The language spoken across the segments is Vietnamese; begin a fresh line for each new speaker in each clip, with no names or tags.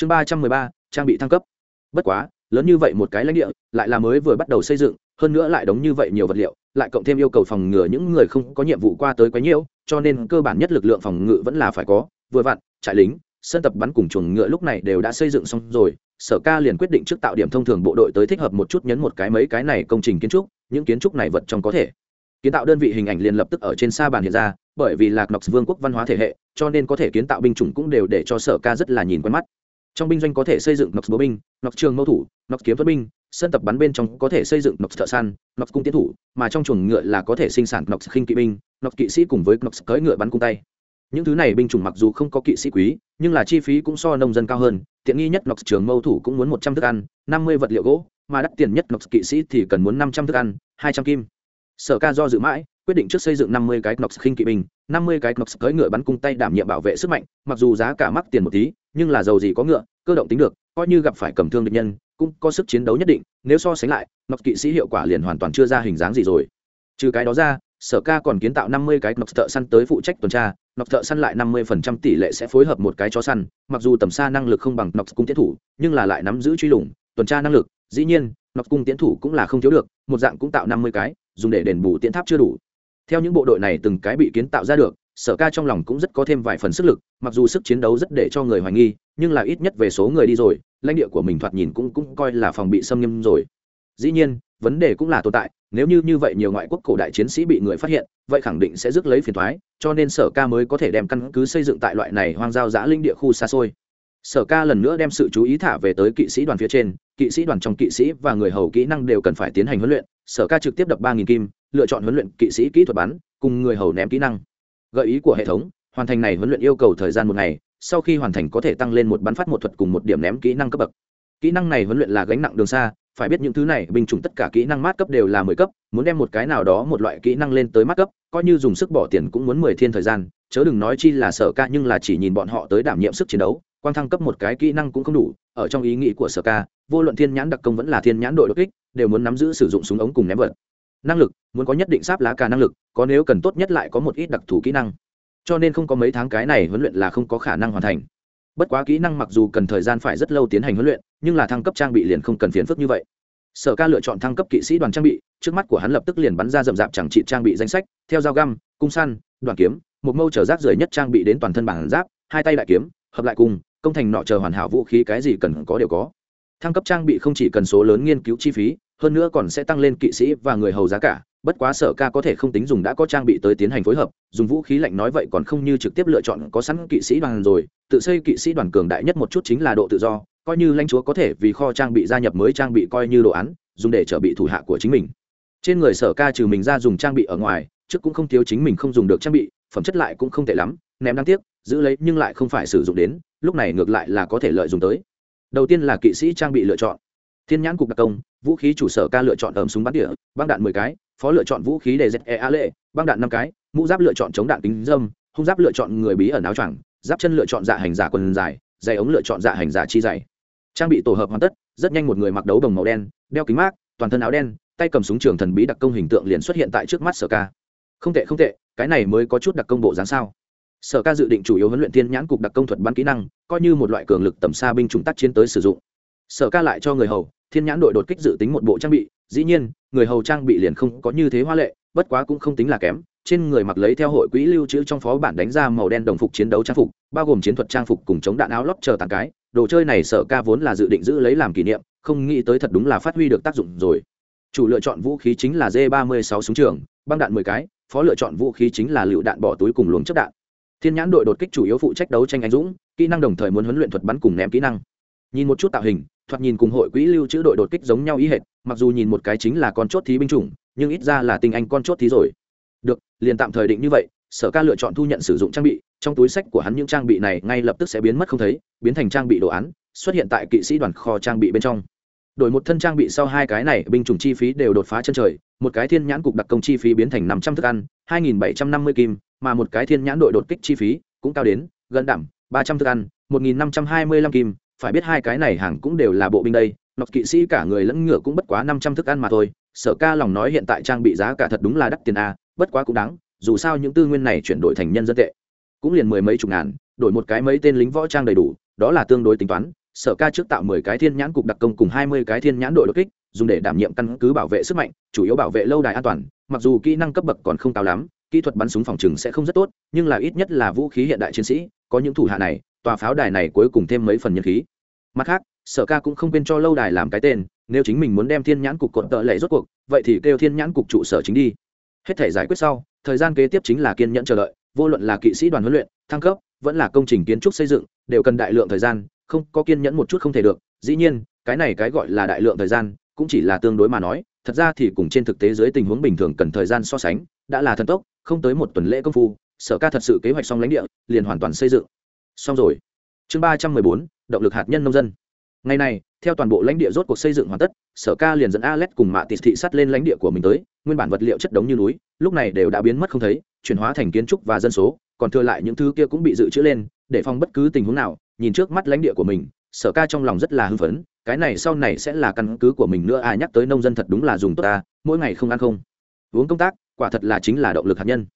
chương ba trăm mười ba, trang bị thăng cấp. Bất quá, lớn như vậy một cái lãnh địa, lại là mới vừa bắt đầu xây dựng, hơn nữa lại đóng như vậy nhiều vật liệu, lại cộng thêm yêu cầu phòng ngừa những người không có nhiệm vụ qua tới quá nhiều, cho nên cơ bản nhất lực lượng phòng ngự vẫn là phải có. Vừa vặn, trại lính, sân tập bắn cùng chuồng ngựa lúc này đều đã xây dựng xong rồi, sở ca liền quyết định trước tạo điểm thông thường bộ đội tới thích hợp một chút nhấn một cái mấy cái này công trình kiến trúc, những kiến trúc này vật trong có thể. Kiến tạo đơn vị hình ảnh liền lập tức ở trên sa bàn hiện ra, bởi vì lạc nọc vương quốc văn hóa thể hệ, cho nên có thể kiến tạo binh chủng cũng đều để cho sở ca rất là nhìn quen mắt trong binh doanh có thể xây dựng nọc bố binh nọc trường mâu thủ nọc kiếm thuật binh, sân tập bắn bên trong có thể xây dựng nọc thợ săn nọc cung tiến thủ, mà trong chuồng ngựa là có thể sinh sản nọc khinh kỵ binh nọc kỵ sĩ cùng với nọc cưỡi ngựa bắn cung tay. Những thứ này binh chủng mặc dù không có kỵ sĩ quý, nhưng là chi phí cũng so nông dân cao hơn. Tiện nghi nhất nọc trường mâu thủ cũng muốn một trăm thức ăn, năm mươi vật liệu gỗ, mà đắt tiền nhất nọc kỵ sĩ thì cần muốn năm trăm thức ăn, hai trăm kim. Sở ca do dự mãi, quyết định trước xây dựng năm mươi cái nọc khinh kỵ binh, năm mươi cái nọc cưỡi ngựa bắn cung tay đảm nhiệm bảo vệ sức mạnh, mặc dù giá cả mắc tiền một tí nhưng là giàu gì có ngựa, cơ động tính được, coi như gặp phải cầm thương địch nhân, cũng có sức chiến đấu nhất định, nếu so sánh lại nọc kỵ sĩ hiệu quả liền hoàn toàn chưa ra hình dáng gì rồi. Trừ cái đó ra, sở ca còn kiến tạo năm mươi cái nọc thợ săn tới phụ trách tuần tra nọc thợ săn lại năm mươi phần trăm tỷ lệ sẽ phối hợp một cái chó săn, mặc dù tầm xa năng lực không bằng nọc cung tiến thủ, nhưng là lại nắm giữ truy lùng, tuần tra năng lực, dĩ nhiên nọc cung tiến thủ cũng là không thiếu được, một dạng cũng tạo năm mươi cái, dùng để đền bù tiến tháp chưa đủ. Theo những bộ đội này từng cái bị kiến tạo ra được sở ca trong lòng cũng rất có thêm vài phần sức lực, mặc dù sức chiến đấu rất để cho người hoài nghi, nhưng là ít nhất về số người đi rồi, lãnh địa của mình thoạt nhìn cũng cũng coi là phòng bị xâm nghiêm rồi. Dĩ nhiên, vấn đề cũng là tồn tại, nếu như như vậy nhiều ngoại quốc cổ đại chiến sĩ bị người phát hiện, vậy khẳng định sẽ rước lấy phiền thoái cho nên sở ca mới có thể đem căn cứ xây dựng tại loại này hoang giao giã linh địa khu xa xôi. Sở ca lần nữa đem sự chú ý thả về tới kỵ sĩ đoàn phía trên, kỵ sĩ đoàn trong kỵ sĩ và người hầu kỹ năng đều cần phải tiến hành huấn luyện, sở ca trực tiếp đập ba nghìn kim, lựa chọn huấn luyện kỵ sĩ kỹ thuật bắn, cùng người hầu ném kỹ năng gợi ý của hệ thống, hoàn thành này huấn luyện yêu cầu thời gian một ngày, sau khi hoàn thành có thể tăng lên một bắn phát một thuật cùng một điểm ném kỹ năng cấp bậc. Kỹ năng này huấn luyện là gánh nặng đường xa, phải biết những thứ này, binh chủng tất cả kỹ năng mát cấp đều là mười cấp, muốn đem một cái nào đó một loại kỹ năng lên tới mát cấp, coi như dùng sức bỏ tiền cũng muốn mười thiên thời gian, chớ đừng nói chi là sở ca nhưng là chỉ nhìn bọn họ tới đảm nhiệm sức chiến đấu, quang thăng cấp một cái kỹ năng cũng không đủ, ở trong ý nghĩ của sở ca, vô luận thiên nhãn đặc công vẫn là thiên nhãn đội đột kích, đều muốn nắm giữ sử dụng súng ống cùng ném vật năng lực, muốn có nhất định sáp lá cà năng lực, có nếu cần tốt nhất lại có một ít đặc thù kỹ năng. Cho nên không có mấy tháng cái này huấn luyện là không có khả năng hoàn thành. Bất quá kỹ năng mặc dù cần thời gian phải rất lâu tiến hành huấn luyện, nhưng là thăng cấp trang bị liền không cần phiền phức như vậy. Sở ca lựa chọn thăng cấp kỵ sĩ đoàn trang bị, trước mắt của hắn lập tức liền bắn ra rậm rạp chẳng trị trang bị danh sách, theo dao găm, cung săn đoàn kiếm, một mâu trở rác rưởi nhất trang bị đến toàn thân bản giáp, hai tay đại kiếm, hợp lại cùng, công thành nọ chờ hoàn hảo vũ khí cái gì cần có đều có. Thăng cấp trang bị không chỉ cần số lớn nghiên cứu chi phí hơn nữa còn sẽ tăng lên kỵ sĩ và người hầu giá cả, bất quá sở ca có thể không tính dùng đã có trang bị tới tiến hành phối hợp, dùng vũ khí lạnh nói vậy còn không như trực tiếp lựa chọn có sẵn kỵ sĩ đoàn rồi, tự xây kỵ sĩ đoàn cường đại nhất một chút chính là độ tự do, coi như lãnh chúa có thể vì kho trang bị gia nhập mới trang bị coi như đồ án, dùng để trở bị thủ hạ của chính mình. Trên người sở ca trừ mình ra dùng trang bị ở ngoài, trước cũng không thiếu chính mình không dùng được trang bị, phẩm chất lại cũng không tệ lắm, ném đáng tiếc, giữ lấy nhưng lại không phải sử dụng đến, lúc này ngược lại là có thể lợi dụng tới. Đầu tiên là kỵ sĩ trang bị lựa chọn. Thiên nhãn cục đặc công vũ khí chủ sở ca lựa chọn ẩm súng bắn đĩa băng đạn mười cái, phó lựa chọn vũ khí để dẹp e a lệ, băng đạn năm cái, mũ giáp lựa chọn chống đạn kính dâm, hung giáp lựa chọn người bí ẩn áo choàng, giáp chân lựa chọn dạ hành giả quần dài, giày ống lựa chọn dạ hành giả chi dày trang bị tổ hợp hoàn tất, rất nhanh một người mặc đấu đồng màu đen, đeo kính mát, toàn thân áo đen, tay cầm súng trường thần bí đặc công hình tượng liền xuất hiện tại trước mắt sở ca. Không tệ không tệ, cái này mới có chút đặc công bộ dáng sao. Sở ca dự định chủ yếu huấn luyện thiên nhãn cục đặc công thuật bắn kỹ năng, coi như một loại cường lực tầm xa binh chủng tác chiến tới sử dụng. Sở ca lại cho người hầu thiên nhãn đội đột kích dự tính một bộ trang bị, dĩ nhiên, người hầu trang bị liền không có như thế hoa lệ, bất quá cũng không tính là kém. Trên người mặc lấy theo hội quỹ lưu trữ trong phó bản đánh ra màu đen đồng phục chiến đấu trang phục, bao gồm chiến thuật trang phục cùng chống đạn áo lót chờ tàn cái. Đồ chơi này sở ca vốn là dự định giữ lấy làm kỷ niệm, không nghĩ tới thật đúng là phát huy được tác dụng rồi. Chủ lựa chọn vũ khí chính là d ba mươi sáu súng trường, băng đạn mười cái, phó lựa chọn vũ khí chính là lựu đạn bỏ túi cùng luồng chất đạn. Thiên nhãn đội đột kích chủ yếu phụ trách đấu tranh anh dũng, kỹ năng đồng thời muốn huấn luyện thuật bắn cùng ném kỹ năng nhìn một chút tạo hình, thoạt nhìn cùng hội quỹ lưu trữ đội đột kích giống nhau ý hệt, mặc dù nhìn một cái chính là con chốt thí binh chủng, nhưng ít ra là tình anh con chốt thí rồi. Được, liền tạm thời định như vậy, sở ca lựa chọn thu nhận sử dụng trang bị, trong túi sách của hắn những trang bị này ngay lập tức sẽ biến mất không thấy, biến thành trang bị đồ án, xuất hiện tại kỵ sĩ đoàn kho trang bị bên trong. Đổi một thân trang bị sau hai cái này, binh chủng chi phí đều đột phá chân trời, một cái thiên nhãn cục đặc công chi phí biến thành năm trăm thức ăn, hai nghìn bảy trăm năm mươi kim, mà một cái thiên nhãn đội đột kích chi phí cũng cao đến gần đảm ba trăm thức ăn, một nghìn năm trăm hai mươi lăm kim phải biết hai cái này hàng cũng đều là bộ binh đây nọc kỵ sĩ cả người lẫn ngựa cũng bất quá năm trăm thức ăn mà thôi, sở ca lòng nói hiện tại trang bị giá cả thật đúng là đắt tiền a, bất quá cũng đáng, dù sao những tư nguyên này chuyển đổi thành nhân dân tệ, cũng liền mười mấy chục ngàn, đổi một cái mấy tên lính võ trang đầy đủ, đó là tương đối tính toán, sở ca trước tạo mười cái thiên nhãn cục đặc công cùng hai mươi cái thiên nhãn đội đột kích, dùng để đảm nhiệm căn cứ bảo vệ sức mạnh, chủ yếu bảo vệ lâu đài an toàn, mặc dù kỹ năng cấp bậc còn không cao lắm, kỹ thuật bắn súng phòng trừng sẽ không rất tốt, nhưng là ít nhất là vũ khí hiện đại chiến sĩ, có những thủ hạ này tòa pháo đài này cuối cùng thêm mấy phần nhân khí. Mặt khác, sở ca cũng không quên cho lâu đài làm cái tên, nếu chính mình muốn đem thiên nhãn cục cột tợ lệ rốt cuộc, vậy thì kêu thiên nhãn cục trụ sở chính đi. Hết thể giải quyết sau, thời gian kế tiếp chính là kiên nhẫn chờ đợi, vô luận là kỵ sĩ đoàn huấn luyện, thăng cấp, vẫn là công trình kiến trúc xây dựng, đều cần đại lượng thời gian, không, có kiên nhẫn một chút không thể được. Dĩ nhiên, cái này cái gọi là đại lượng thời gian, cũng chỉ là tương đối mà nói, thật ra thì cùng trên thực tế dưới tình huống bình thường cần thời gian so sánh, đã là thần tốc, không tới một tuần lễ công phu, sở ca thật sự kế hoạch xong lãnh địa, liền hoàn toàn xây dựng xong rồi. Chương ba trăm mười bốn, động lực hạt nhân nông dân. Ngày này, theo toàn bộ lãnh địa rốt cuộc xây dựng hoàn tất, sở ca liền dẫn alex cùng mạ tịt thị sắt lên lãnh địa của mình tới, nguyên bản vật liệu chất đống như núi, lúc này đều đã biến mất không thấy, chuyển hóa thành kiến trúc và dân số, còn thừa lại những thứ kia cũng bị dự trữ lên, để phòng bất cứ tình huống nào. Nhìn trước mắt lãnh địa của mình, sở ca trong lòng rất là hưng phấn, cái này sau này sẽ là căn cứ của mình nữa ai nhắc tới nông dân thật đúng là dùng tốt ta, mỗi ngày không ăn không. Uống công tác, quả thật là chính là động lực hạt nhân.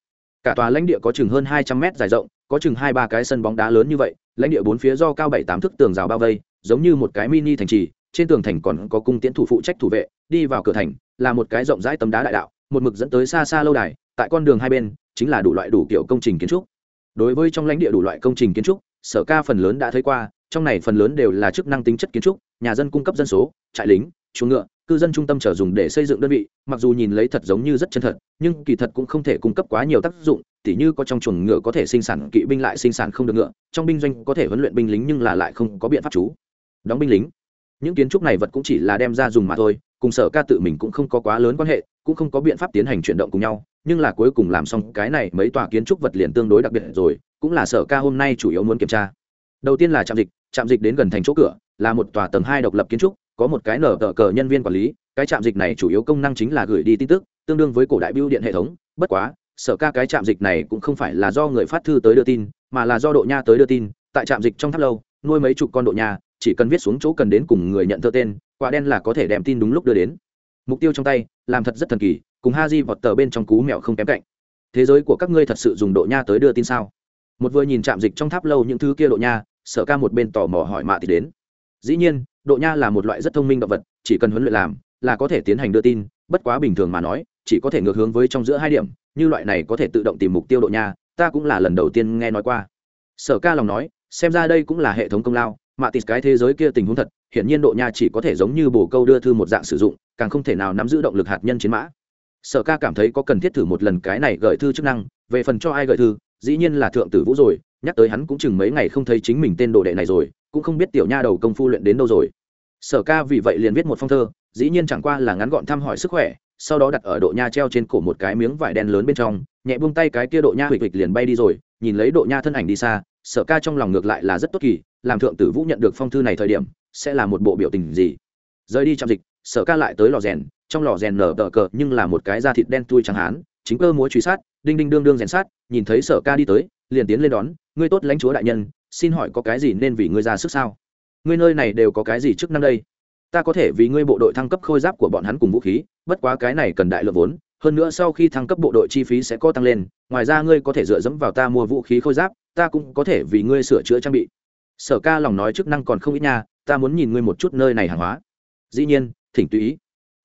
Cả tòa lãnh địa có chừng hơn hai trăm mét dài rộng có chừng hai ba cái sân bóng đá lớn như vậy, lãnh địa bốn phía do cao bảy tám thước tường rào bao vây, giống như một cái mini thành trì, trên tường thành còn có cung tiến thủ phụ trách thủ vệ, đi vào cửa thành, là một cái rộng rãi tấm đá đại đạo, một mực dẫn tới xa xa lâu đài, tại con đường hai bên, chính là đủ loại đủ kiểu công trình kiến trúc. Đối với trong lãnh địa đủ loại công trình kiến trúc, sở ca phần lớn đã thấy qua, trong này phần lớn đều là chức năng tính chất kiến trúc, nhà dân cung cấp dân số, trại lính, chuồng ngựa, cư dân trung tâm trở dùng để xây dựng đơn vị, mặc dù nhìn lấy thật giống như rất chân thật, nhưng kỳ thật cũng không thể cung cấp quá nhiều tác dụng tỉ như có trong chuồng ngựa có thể sinh sản kỵ binh lại sinh sản không được ngựa, trong binh doanh có thể huấn luyện binh lính nhưng là lại không có biện pháp chú đóng binh lính. Những kiến trúc này vật cũng chỉ là đem ra dùng mà thôi, cùng sở ca tự mình cũng không có quá lớn quan hệ, cũng không có biện pháp tiến hành chuyển động cùng nhau, nhưng là cuối cùng làm xong cái này mấy tòa kiến trúc vật liền tương đối đặc biệt rồi, cũng là sở ca hôm nay chủ yếu muốn kiểm tra. Đầu tiên là trạm dịch trạm dịch đến gần thành chỗ cửa, là một tòa tầng hai độc lập kiến trúc, có một cái nở tờ cờ nhân viên quản lý, cái trạm dịch này chủ yếu công năng chính là gửi đi tin tức, tương đương với cổ đại biêu điện hệ thống, bất quá sở ca cái trạm dịch này cũng không phải là do người phát thư tới đưa tin, mà là do độ nha tới đưa tin. Tại trạm dịch trong tháp lâu, nuôi mấy chục con độ nha, chỉ cần viết xuống chỗ cần đến cùng người nhận thơ tên, quả đen là có thể đem tin đúng lúc đưa đến. Mục tiêu trong tay, làm thật rất thần kỳ, cùng ha di vọt tờ bên trong cú mẹo không kém cạnh. Thế giới của các ngươi thật sự dùng độ nha tới đưa tin sao? Một vừa nhìn trạm dịch trong tháp lâu những thứ kia độ nha, sở ca một bên tò mò hỏi mạ thì đến. Dĩ nhiên, độ nha là một loại rất thông minh động vật, chỉ cần huấn luyện làm, là có thể tiến hành đưa tin, bất quá bình thường mà nói chỉ có thể ngược hướng với trong giữa hai điểm, như loại này có thể tự động tìm mục tiêu độ nha, ta cũng là lần đầu tiên nghe nói qua. Sở ca lòng nói, xem ra đây cũng là hệ thống công lao mạ tịt cái thế giới kia tình huống thật hiện nhiên độ nha chỉ có thể giống như bồ câu đưa thư một dạng sử dụng, càng không thể nào nắm giữ động lực hạt nhân chiến mã. Sở ca cảm thấy có cần thiết thử một lần cái này gửi thư chức năng, về phần cho ai gửi thư, dĩ nhiên là thượng tử vũ rồi, nhắc tới hắn cũng chừng mấy ngày không thấy chính mình tên đồ đệ này rồi, cũng không biết tiểu nha đầu công phu luyện đến đâu rồi. Sở ca vì vậy liền viết một phong thơ, dĩ nhiên chẳng qua là ngắn gọn thăm hỏi sức khỏe sau đó đặt ở độ nha treo trên cổ một cái miếng vải đen lớn bên trong, nhẹ buông tay cái kia độ nha huỵch huỵch liền bay đi rồi, nhìn lấy độ nha thân ảnh đi xa, sở ca trong lòng ngược lại là rất tốt kỳ, làm thượng tử vũ nhận được phong thư này thời điểm, sẽ là một bộ biểu tình gì? Rời đi trạm dịch, sở ca lại tới lò rèn, trong lò rèn nở tờ cờ nhưng là một cái da thịt đen tui chẳng hán, chính cơ múa truy sát, đinh đinh đương đương rèn sát, nhìn thấy sở ca đi tới, liền tiến lên đón, ngươi tốt lãnh chúa đại nhân, xin hỏi có cái gì nên vì ngươi ra sức sao? Ngươi nơi này đều có cái gì chức năng đây? Ta có thể vì ngươi bộ đội thăng cấp khôi giáp của bọn hắn cùng vũ khí, bất quá cái này cần đại lượng vốn, hơn nữa sau khi thăng cấp bộ đội chi phí sẽ có tăng lên, ngoài ra ngươi có thể dựa dẫm vào ta mua vũ khí khôi giáp, ta cũng có thể vì ngươi sửa chữa trang bị. Sở ca lòng nói chức năng còn không ít nha, ta muốn nhìn ngươi một chút nơi này hàng hóa. Dĩ nhiên, thỉnh tùy ý.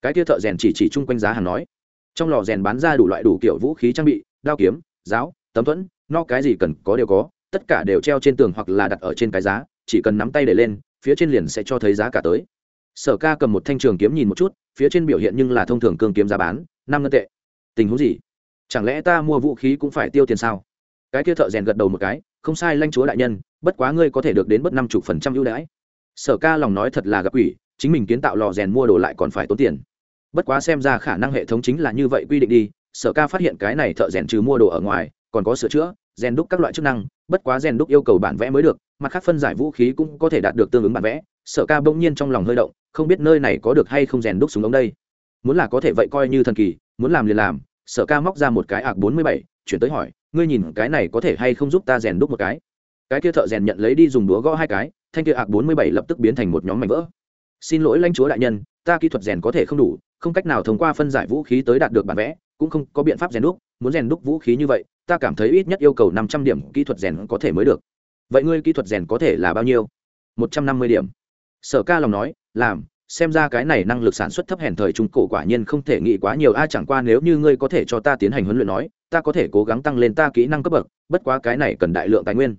Cái kia thợ rèn chỉ chỉ chung quanh giá hàng nói. Trong lò rèn bán ra đủ loại đủ kiểu vũ khí trang bị, đao kiếm, giáo, tấm thuẫn, no cái gì cần có đều có, tất cả đều treo trên tường hoặc là đặt ở trên cái giá, chỉ cần nắm tay để lên, phía trên liền sẽ cho thấy giá cả tới sở ca cầm một thanh trường kiếm nhìn một chút, phía trên biểu hiện nhưng là thông thường cương kiếm giá bán, năm ngân tệ. Tình huống gì? Chẳng lẽ ta mua vũ khí cũng phải tiêu tiền sao? Cái kia thợ rèn gật đầu một cái, không sai lanh chúa đại nhân, bất quá ngươi có thể được đến bất năm chục phần trăm ưu đãi. Sở ca lòng nói thật là gặp ủy chính mình kiến tạo lò rèn mua đồ lại còn phải tốn tiền. Bất quá xem ra khả năng hệ thống chính là như vậy quy định đi, sở ca phát hiện cái này thợ rèn trừ mua đồ ở ngoài, còn có sửa chữa, rèn đúc các loại chức năng, bất quá rèn đúc yêu cầu bản vẽ mới được, mặt khác phân giải vũ khí cũng có thể đạt được tương ứng bản vẽ sở ca bỗng nhiên trong lòng hơi động, không biết nơi này có được hay không rèn đúc súng ống đây. Muốn là có thể vậy coi như thần kỳ, muốn làm liền làm, sở ca móc ra một cái ạc bốn mươi bảy, chuyển tới hỏi, ngươi nhìn cái này có thể hay không giúp ta rèn đúc một cái? Cái kia thợ rèn nhận lấy đi dùng đũa gõ hai cái, thanh kia ạc bốn mươi bảy lập tức biến thành một nhóm mảnh vỡ. Xin lỗi lãnh chúa đại nhân, ta kỹ thuật rèn có thể không đủ, không cách nào thông qua phân giải vũ khí tới đạt được bản vẽ, cũng không có biện pháp rèn đúc, muốn rèn đúc vũ khí như vậy, ta cảm thấy ít nhất yêu cầu năm trăm điểm kỹ thuật rèn có thể mới được. Vậy ngươi kỹ thuật rèn có thể là bao nhiêu? Một trăm năm mươi điểm sở ca lòng nói, làm, xem ra cái này năng lực sản xuất thấp hèn thời trung cổ quả nhiên không thể nghĩ quá nhiều. A, chẳng qua nếu như ngươi có thể cho ta tiến hành huấn luyện nói, ta có thể cố gắng tăng lên ta kỹ năng cấp bậc, bất quá cái này cần đại lượng tài nguyên.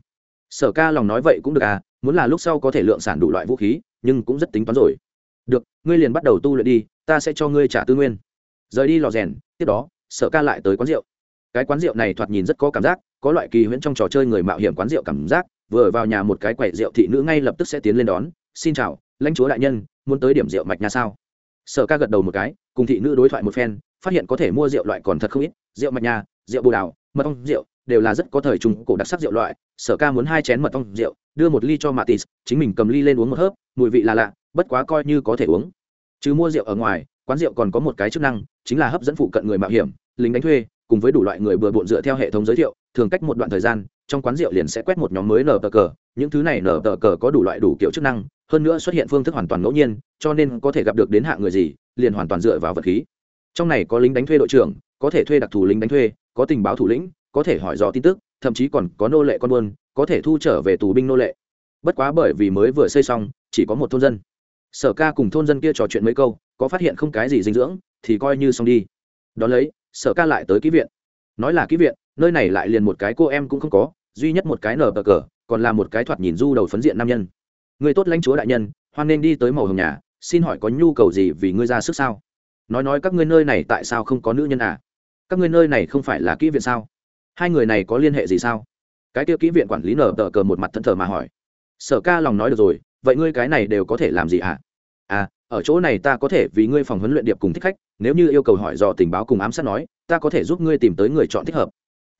Sở ca lòng nói vậy cũng được à muốn là lúc sau có thể lượng sản đủ loại vũ khí, nhưng cũng rất tính toán rồi. Được, ngươi liền bắt đầu tu luyện đi, ta sẽ cho ngươi trả tư nguyên. Rời đi lò rèn, tiếp đó, sở ca lại tới quán rượu. Cái quán rượu này thoạt nhìn rất có cảm giác, có loại kỳ huyễn trong trò chơi người mạo hiểm quán rượu cảm giác, vừa vào nhà một cái quầy rượu thị nữ ngay lập tức sẽ tiến lên đón xin chào, lãnh chúa đại nhân, muốn tới điểm rượu mạch nhà sao? Sở ca gật đầu một cái, cùng thị nữ đối thoại một phen, phát hiện có thể mua rượu loại còn thật không ít, rượu mạch nhà, rượu bồ đào, mật ong rượu đều là rất có thời trung cổ đặc sắc rượu loại. Sở ca muốn hai chén mật ong rượu, đưa một ly cho matis chính mình cầm ly lên uống một hớp, mùi vị là lạ, bất quá coi như có thể uống. Chứ mua rượu ở ngoài, quán rượu còn có một cái chức năng, chính là hấp dẫn phụ cận người mạo hiểm, lính đánh thuê, cùng với đủ loại người bừa bộn dựa theo hệ thống giới thiệu, thường cách một đoạn thời gian, trong quán rượu liền sẽ quét một nhóm mới nở tờ cờ, những thứ này nở tờ cờ có đủ loại đủ kiểu chức năng hơn nữa xuất hiện phương thức hoàn toàn ngẫu nhiên, cho nên có thể gặp được đến hạng người gì, liền hoàn toàn dựa vào vật khí. Trong này có lính đánh thuê đội trưởng, có thể thuê đặc thù lính đánh thuê, có tình báo thủ lĩnh, có thể hỏi dò tin tức, thậm chí còn có nô lệ con buôn, có thể thu trở về tù binh nô lệ. Bất quá bởi vì mới vừa xây xong, chỉ có một thôn dân. Sở ca cùng thôn dân kia trò chuyện mấy câu, có phát hiện không cái gì dinh dưỡng, thì coi như xong đi. Đón lấy, sở ca lại tới ký viện. Nói là ký viện, nơi này lại liền một cái cô em cũng không có, duy nhất một cái nở bờ cờ, còn là một cái thoạt nhìn du đầu phấn diện nam nhân người tốt lãnh chúa đại nhân, hoan nên đi tới màu hồng nhà, xin hỏi có nhu cầu gì vì ngươi ra sức sao? Nói nói các ngươi nơi này tại sao không có nữ nhân à? Các ngươi nơi này không phải là kỹ viện sao? Hai người này có liên hệ gì sao? Cái tiêu kỹ viện quản lý nở tờ cờ một mặt thân thờ mà hỏi. Sở ca lòng nói được rồi, vậy ngươi cái này đều có thể làm gì ạ à? à ở chỗ này ta có thể vì ngươi phòng huấn luyện điệp cùng thích khách, nếu như yêu cầu hỏi dò tình báo cùng ám sát nói, ta có thể giúp ngươi tìm tới người chọn thích hợp.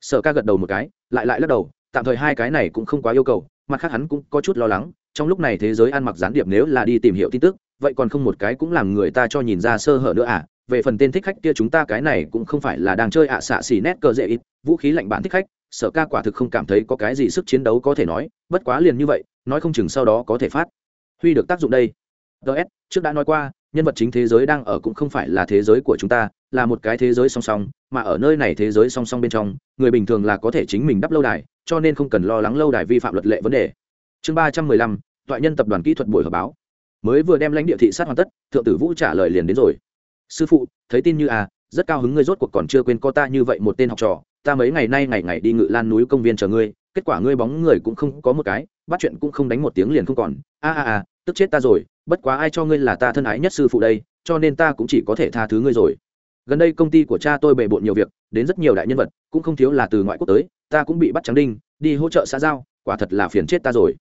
Sở ca gật đầu một cái, lại lại lắc đầu, tạm thời hai cái này cũng không quá yêu cầu, mặt khác hắn cũng có chút lo lắng trong lúc này thế giới ăn mặc gián điệp nếu là đi tìm hiểu tin tức, vậy còn không một cái cũng làm người ta cho nhìn ra sơ hở nữa à? Về phần tên thích khách kia chúng ta cái này cũng không phải là đang chơi ạ, xạ xì nét cờ dễ ít, vũ khí lạnh bản thích khách, sở ca quả thực không cảm thấy có cái gì sức chiến đấu có thể nói, bất quá liền như vậy, nói không chừng sau đó có thể phát huy được tác dụng đây. Ts trước đã nói qua, nhân vật chính thế giới đang ở cũng không phải là thế giới của chúng ta, là một cái thế giới song song, mà ở nơi này thế giới song song bên trong, người bình thường là có thể chính mình đắp lâu đài, cho nên không cần lo lắng lâu đài vi phạm luật lệ vấn đề. Chương ba trăm mười lăm toại nhân tập đoàn kỹ thuật buổi họp báo. Mới vừa đem lãnh địa thị sát hoàn tất, thượng tử vũ trả lời liền đến rồi. Sư phụ, thấy tin như à rất cao hứng ngươi rốt cuộc còn chưa quên co ta như vậy một tên học trò, ta mấy ngày nay ngày ngày đi ngự lan núi công viên chờ ngươi, kết quả ngươi bóng người cũng không có một cái, bắt chuyện cũng không đánh một tiếng liền không còn. A a a, tức chết ta rồi, bất quá ai cho ngươi là ta thân ái nhất sư phụ đây, cho nên ta cũng chỉ có thể tha thứ ngươi rồi. Gần đây công ty của cha tôi bề bộn nhiều việc, đến rất nhiều đại nhân vật, cũng không thiếu là từ ngoại quốc tới, ta cũng bị bắt trắng đinh, đi hỗ trợ xã giao, quả thật là phiền chết ta rồi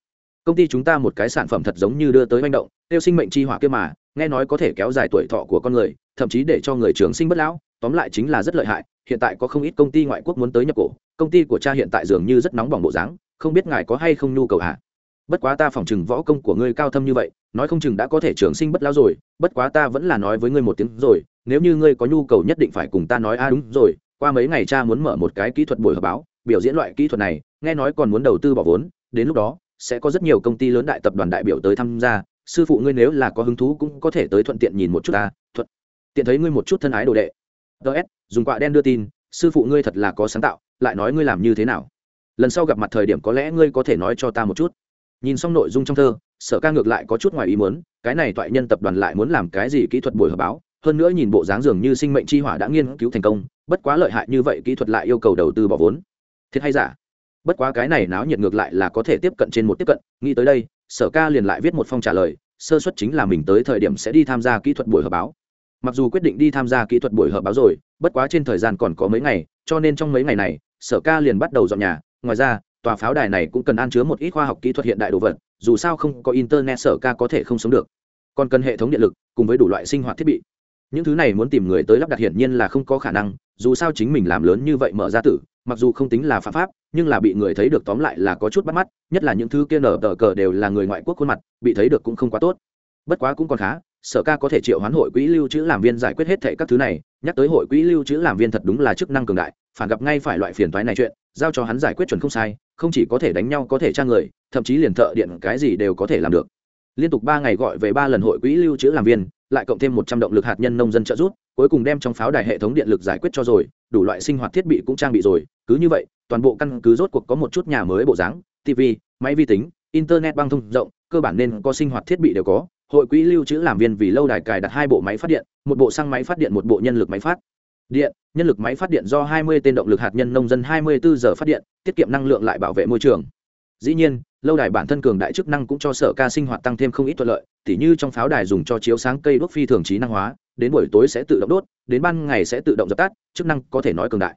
công ty chúng ta một cái sản phẩm thật giống như đưa tới manh động, tiêu sinh mệnh chi hỏa kia mà, nghe nói có thể kéo dài tuổi thọ của con người, thậm chí để cho người trường sinh bất lão, tóm lại chính là rất lợi hại, hiện tại có không ít công ty ngoại quốc muốn tới nhập cổ, công ty của cha hiện tại dường như rất nóng bỏng bộ dáng, không biết ngài có hay không nhu cầu hả? Bất quá ta phòng chừng võ công của ngươi cao thâm như vậy, nói không chừng đã có thể trường sinh bất lão rồi, bất quá ta vẫn là nói với ngươi một tiếng rồi, nếu như ngươi có nhu cầu nhất định phải cùng ta nói a à đúng rồi, qua mấy ngày cha muốn mở một cái kỹ thuật buổi họp báo, biểu diễn loại kỹ thuật này, nghe nói còn muốn đầu tư bỏ vốn, đến lúc đó sẽ có rất nhiều công ty lớn đại tập đoàn đại biểu tới tham gia. Sư phụ ngươi nếu là có hứng thú cũng có thể tới thuận tiện nhìn một chút ta, thuận tiện thấy ngươi một chút thân ái đồ đệ. Ts dùng quạ đen đưa tin, sư phụ ngươi thật là có sáng tạo, lại nói ngươi làm như thế nào? Lần sau gặp mặt thời điểm có lẽ ngươi có thể nói cho ta một chút. Nhìn xong nội dung trong thơ, sở ca ngược lại có chút ngoài ý muốn, cái này toại nhân tập đoàn lại muốn làm cái gì kỹ thuật buổi họp báo, hơn nữa nhìn bộ dáng dường như sinh mệnh chi hỏa đã nghiên cứu thành công, bất quá lợi hại như vậy kỹ thuật lại yêu cầu đầu tư bỏ vốn. Thiệt hay giả? Bất quá cái này náo nhiệt ngược lại là có thể tiếp cận trên một tiếp cận, nghĩ tới đây, sở ca liền lại viết một phong trả lời, sơ suất chính là mình tới thời điểm sẽ đi tham gia kỹ thuật buổi họp báo. Mặc dù quyết định đi tham gia kỹ thuật buổi họp báo rồi, bất quá trên thời gian còn có mấy ngày, cho nên trong mấy ngày này, sở ca liền bắt đầu dọn nhà. Ngoài ra, tòa pháo đài này cũng cần an chứa một ít khoa học kỹ thuật hiện đại đồ vật, dù sao không có internet sở ca có thể không sống được. Còn cần hệ thống điện lực, cùng với đủ loại sinh hoạt thiết bị. Những thứ này muốn tìm người tới lắp đặt hiển nhiên là không có khả năng, dù sao chính mình làm lớn như vậy mở ra tử mặc dù không tính là phạm pháp, nhưng là bị người thấy được tóm lại là có chút bắt mắt, nhất là những thứ kia nở tờ cờ đều là người ngoại quốc khuôn mặt, bị thấy được cũng không quá tốt. Bất quá cũng còn khá, sở ca có thể triệu hoán hội quỹ lưu trữ làm viên giải quyết hết thệ các thứ này, nhắc tới hội quỹ lưu trữ làm viên thật đúng là chức năng cường đại, phản gặp ngay phải loại phiền toái này chuyện, giao cho hắn giải quyết chuẩn không sai, không chỉ có thể đánh nhau, có thể trang người, thậm chí liền thợ điện cái gì đều có thể làm được. Liên tục ba ngày gọi về ba lần hội quỹ lưu trữ làm viên, lại cộng thêm một trăm động lực hạt nhân nông dân trợ giúp cuối cùng đem trong pháo đài hệ thống điện lực giải quyết cho rồi, đủ loại sinh hoạt thiết bị cũng trang bị rồi, cứ như vậy, toàn bộ căn cứ rốt cuộc có một chút nhà mới bộ dáng tv máy vi tính, internet băng thông rộng, cơ bản nên có sinh hoạt thiết bị đều có, hội quỹ lưu trữ làm viên vì lâu đài cài đặt hai bộ máy phát điện, một bộ xăng máy phát điện, một bộ nhân lực máy phát điện. Nhân lực máy phát điện do 20 tên động lực hạt nhân nông dân 24 giờ phát điện, tiết kiệm năng lượng lại bảo vệ môi trường. Dĩ nhiên, lâu đài bản thân cường đại chức năng cũng cho sở ca sinh hoạt tăng thêm không ít thuận lợi, tỉ như trong pháo đài dùng cho chiếu sáng cây đốt phi thường trí năng hóa đến buổi tối sẽ tự động đốt, đến ban ngày sẽ tự động dập tắt, chức năng có thể nói cường đại.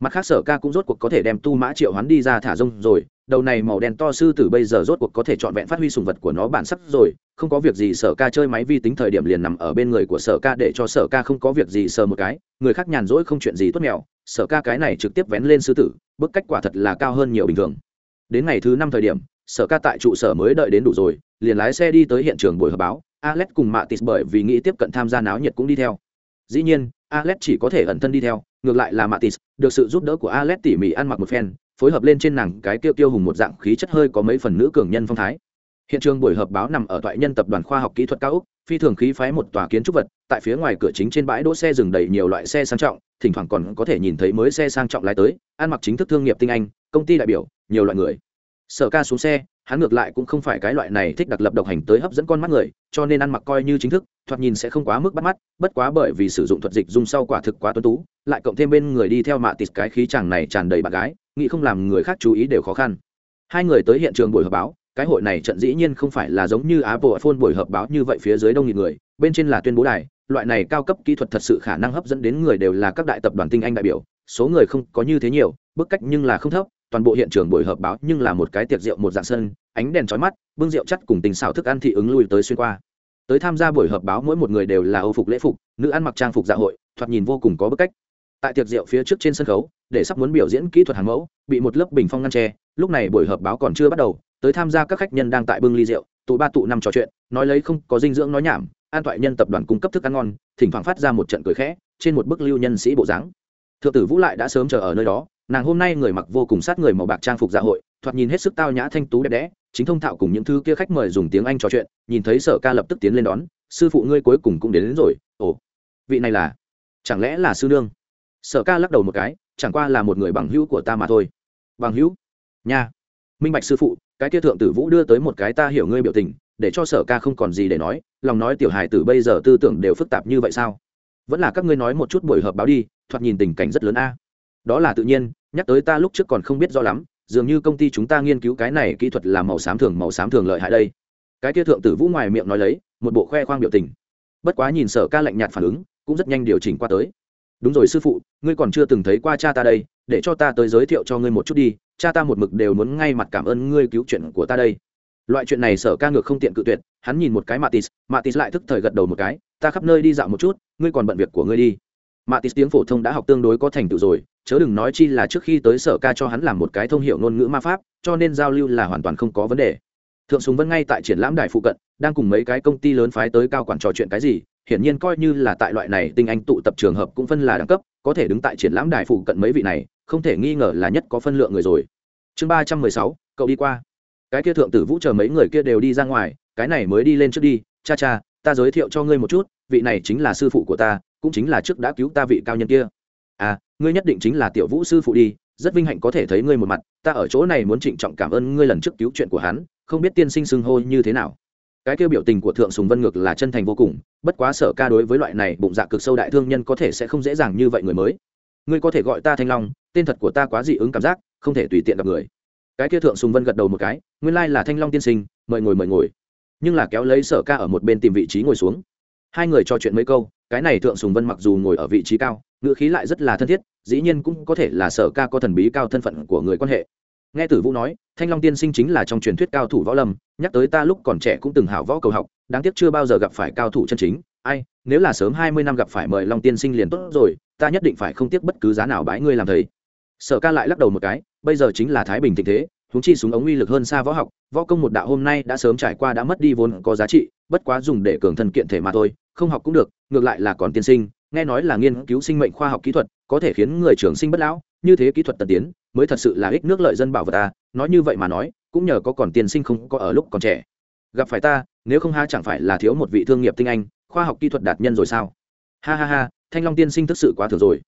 Mặt khác, sở ca cũng rốt cuộc có thể đem tu mã triệu hoán đi ra thả rông rồi, đầu này màu đen to sư tử bây giờ rốt cuộc có thể trọn vẹn phát huy sùng vật của nó bản sắc rồi, không có việc gì sở ca chơi máy vi tính thời điểm liền nằm ở bên người của sở ca để cho sở ca không có việc gì sờ một cái, người khác nhàn rỗi không chuyện gì tốt mèo, sở ca cái này trực tiếp vén lên sư tử bức cách quả thật là cao hơn nhiều bình thường. Đến ngày thứ năm thời điểm, sở ca tại trụ sở mới đợi đến đủ rồi, liền lái xe đi tới hiện trường buổi họp báo alex cùng Matis bởi vì nghĩ tiếp cận tham gia náo nhiệt cũng đi theo. Dĩ nhiên alex chỉ có thể ẩn thân đi theo ngược lại là matis được sự giúp đỡ của alex tỉ mỉ ăn mặc một phen phối hợp lên trên nàng cái kiêu kiêu hùng một dạng khí chất hơi có mấy phần nữ cường nhân phong thái. Hiện trường buổi họp báo nằm ở toại nhân tập đoàn khoa học kỹ thuật cao ốc, phi thường khí phái một tòa kiến trúc vật tại phía ngoài cửa chính trên bãi đỗ xe dừng đầy nhiều loại xe sang trọng thỉnh thoảng còn có thể nhìn thấy mới xe sang trọng lái tới ăn mặc chính thức thương nghiệp tinh anh công ty đại biểu nhiều loại người. Sở ca xuống xe hắn ngược lại cũng không phải cái loại này thích đặc lập độc hành tới hấp dẫn con mắt người, cho nên ăn mặc coi như chính thức, thoạt nhìn sẽ không quá mức bắt mắt, bất quá bởi vì sử dụng thuật dịch dung sau quả thực quá tuân tú, lại cộng thêm bên người đi theo mạ tịt cái khí chàng này tràn đầy bạn gái, nghĩ không làm người khác chú ý đều khó khăn. Hai người tới hiện trường buổi họp báo, cái hội này trận dĩ nhiên không phải là giống như apple iphone buổi họp báo như vậy phía dưới đông nghìn người, bên trên là tuyên bố đài, loại này cao cấp kỹ thuật thật sự khả năng hấp dẫn đến người đều là các đại tập đoàn tinh anh đại biểu, số người không có như thế nhiều, bức cách nhưng là không thấp toàn bộ hiện trường buổi họp báo nhưng là một cái tiệc rượu một dạng sân, ánh đèn chói mắt, bưng rượu chắt cùng tình xảo thức ăn thị ứng lui tới xuyên qua. Tới tham gia buổi họp báo mỗi một người đều là âu phục lễ phục, nữ ăn mặc trang phục dạ hội, thoạt nhìn vô cùng có bức cách. Tại tiệc rượu phía trước trên sân khấu, để sắp muốn biểu diễn kỹ thuật hàng mẫu, bị một lớp bình phong ngăn tre lúc này buổi họp báo còn chưa bắt đầu, tới tham gia các khách nhân đang tại bưng ly rượu, tụ ba tụ năm trò chuyện, nói lấy không có dinh dưỡng nói nhảm, an thoại nhân tập đoàn cung cấp thức ăn ngon, thỉnh thoảng phát ra một trận cười khẽ, trên một bức lưu nhân sĩ bộ dáng. Thượng tử vũ lại đã sớm chờ ở nơi đó nàng hôm nay người mặc vô cùng sát người màu bạc trang phục dạ hội thoạt nhìn hết sức tao nhã thanh tú đẹp đẽ chính thông thạo cùng những thứ kia khách mời dùng tiếng anh trò chuyện nhìn thấy sở ca lập tức tiến lên đón sư phụ ngươi cuối cùng cũng đến, đến rồi ồ vị này là chẳng lẽ là sư nương? Sở ca lắc đầu một cái chẳng qua là một người bằng hữu của ta mà thôi. Bằng hữu? Nha minh bạch sư phụ cái kia thượng tử vũ đưa tới một cái ta hiểu ngươi biểu tình để cho sở ca không còn gì để nói lòng nói tiểu hài tử bây giờ tư tưởng đều phức tạp như vậy sao? Vẫn là các ngươi nói một chút buổi họp báo đi thoạt nhìn tình cảnh rất lớn a đó là tự nhiên, nhắc tới ta lúc trước còn không biết rõ lắm, dường như công ty chúng ta nghiên cứu cái này kỹ thuật là màu xám thường, màu xám thường lợi hại đây. Cái kia thượng tử vũ ngoài miệng nói lấy, một bộ khoe khoang biểu tình. Bất quá nhìn sở ca lạnh nhạt phản ứng, cũng rất nhanh điều chỉnh qua tới. Đúng rồi sư phụ, ngươi còn chưa từng thấy qua cha ta đây, để cho ta tới giới thiệu cho ngươi một chút đi, cha ta một mực đều muốn ngay mặt cảm ơn ngươi cứu chuyện của ta đây. Loại chuyện này sở ca ngược không tiện cự tuyệt, hắn nhìn một cái matis matis lại thức thời gật đầu một cái, ta khắp nơi đi dạo một chút, ngươi còn bận việc của ngươi đi. Matis tiếng phổ thông đã học tương đối có thành tựu rồi chớ đừng nói chi là trước khi tới sở ca cho hắn làm một cái thông hiệu ngôn ngữ ma pháp, cho nên giao lưu là hoàn toàn không có vấn đề. Thượng súng vân ngay tại triển lãm đài phụ cận, đang cùng mấy cái công ty lớn phái tới cao quản trò chuyện cái gì, hiển nhiên coi như là tại loại này tinh anh tụ tập trường hợp cũng phân là đẳng cấp, có thể đứng tại triển lãm đài phụ cận mấy vị này, không thể nghi ngờ là nhất có phân lượng người rồi. Chương ba trăm mười sáu, cậu đi qua. Cái kia thượng tử vũ chờ mấy người kia đều đi ra ngoài, cái này mới đi lên trước đi, cha cha, ta giới thiệu cho ngươi một chút, vị này chính là sư phụ của ta, cũng chính là trước đã cứu ta vị cao nhân kia. À ngươi nhất định chính là tiểu vũ sư phụ đi, rất vinh hạnh có thể thấy ngươi một mặt, ta ở chỗ này muốn trịnh trọng cảm ơn ngươi lần trước cứu chuyện của hắn, không biết tiên sinh xưng hô như thế nào. Cái kêu biểu tình của thượng sùng vân ngược là chân thành vô cùng, bất quá sở ca đối với loại này bụng dạ cực sâu đại thương nhân có thể sẽ không dễ dàng như vậy người mới. Ngươi có thể gọi ta thanh long, tên thật của ta quá dị ứng cảm giác, không thể tùy tiện gặp người. Cái kia thượng sùng vân gật đầu một cái, nguyên lai là thanh long tiên sinh, mời ngồi mời ngồi. Nhưng là kéo lấy sở ca ở một bên tìm vị trí ngồi xuống hai người trò chuyện mấy câu, cái này thượng sùng vân mặc dù ngồi ở vị trí cao, ngữ khí lại rất là thân thiết, dĩ nhiên cũng có thể là sở ca có thần bí cao thân phận của người quan hệ. Nghe tử vũ nói, thanh long tiên sinh chính là trong truyền thuyết cao thủ võ lâm, nhắc tới ta lúc còn trẻ cũng từng hảo võ cầu học, đáng tiếc chưa bao giờ gặp phải cao thủ chân chính. Ai, nếu là sớm hai mươi năm gặp phải mời long tiên sinh liền tốt rồi, ta nhất định phải không tiếc bất cứ giá nào bãi ngươi làm thầy. Sở ca lại lắc đầu một cái, bây giờ chính là thái bình tình thế húng chi súng ống uy lực hơn xa võ học, võ công một đạo hôm nay đã sớm trải qua đã mất đi vốn có giá trị, bất quá dùng để cường thân kiện thể mà thôi không học cũng được, ngược lại là còn tiên sinh, nghe nói là nghiên cứu sinh mệnh khoa học kỹ thuật, có thể khiến người trường sinh bất lão, như thế kỹ thuật tân tiến, mới thật sự là ích nước lợi dân bảo vật ta, nói như vậy mà nói, cũng nhờ có còn tiên sinh không có ở lúc còn trẻ. Gặp phải ta, nếu không ha chẳng phải là thiếu một vị thương nghiệp tinh anh, khoa học kỹ thuật đạt nhân rồi sao? Ha ha ha, thanh long tiên sinh thực sự quá thường rồi.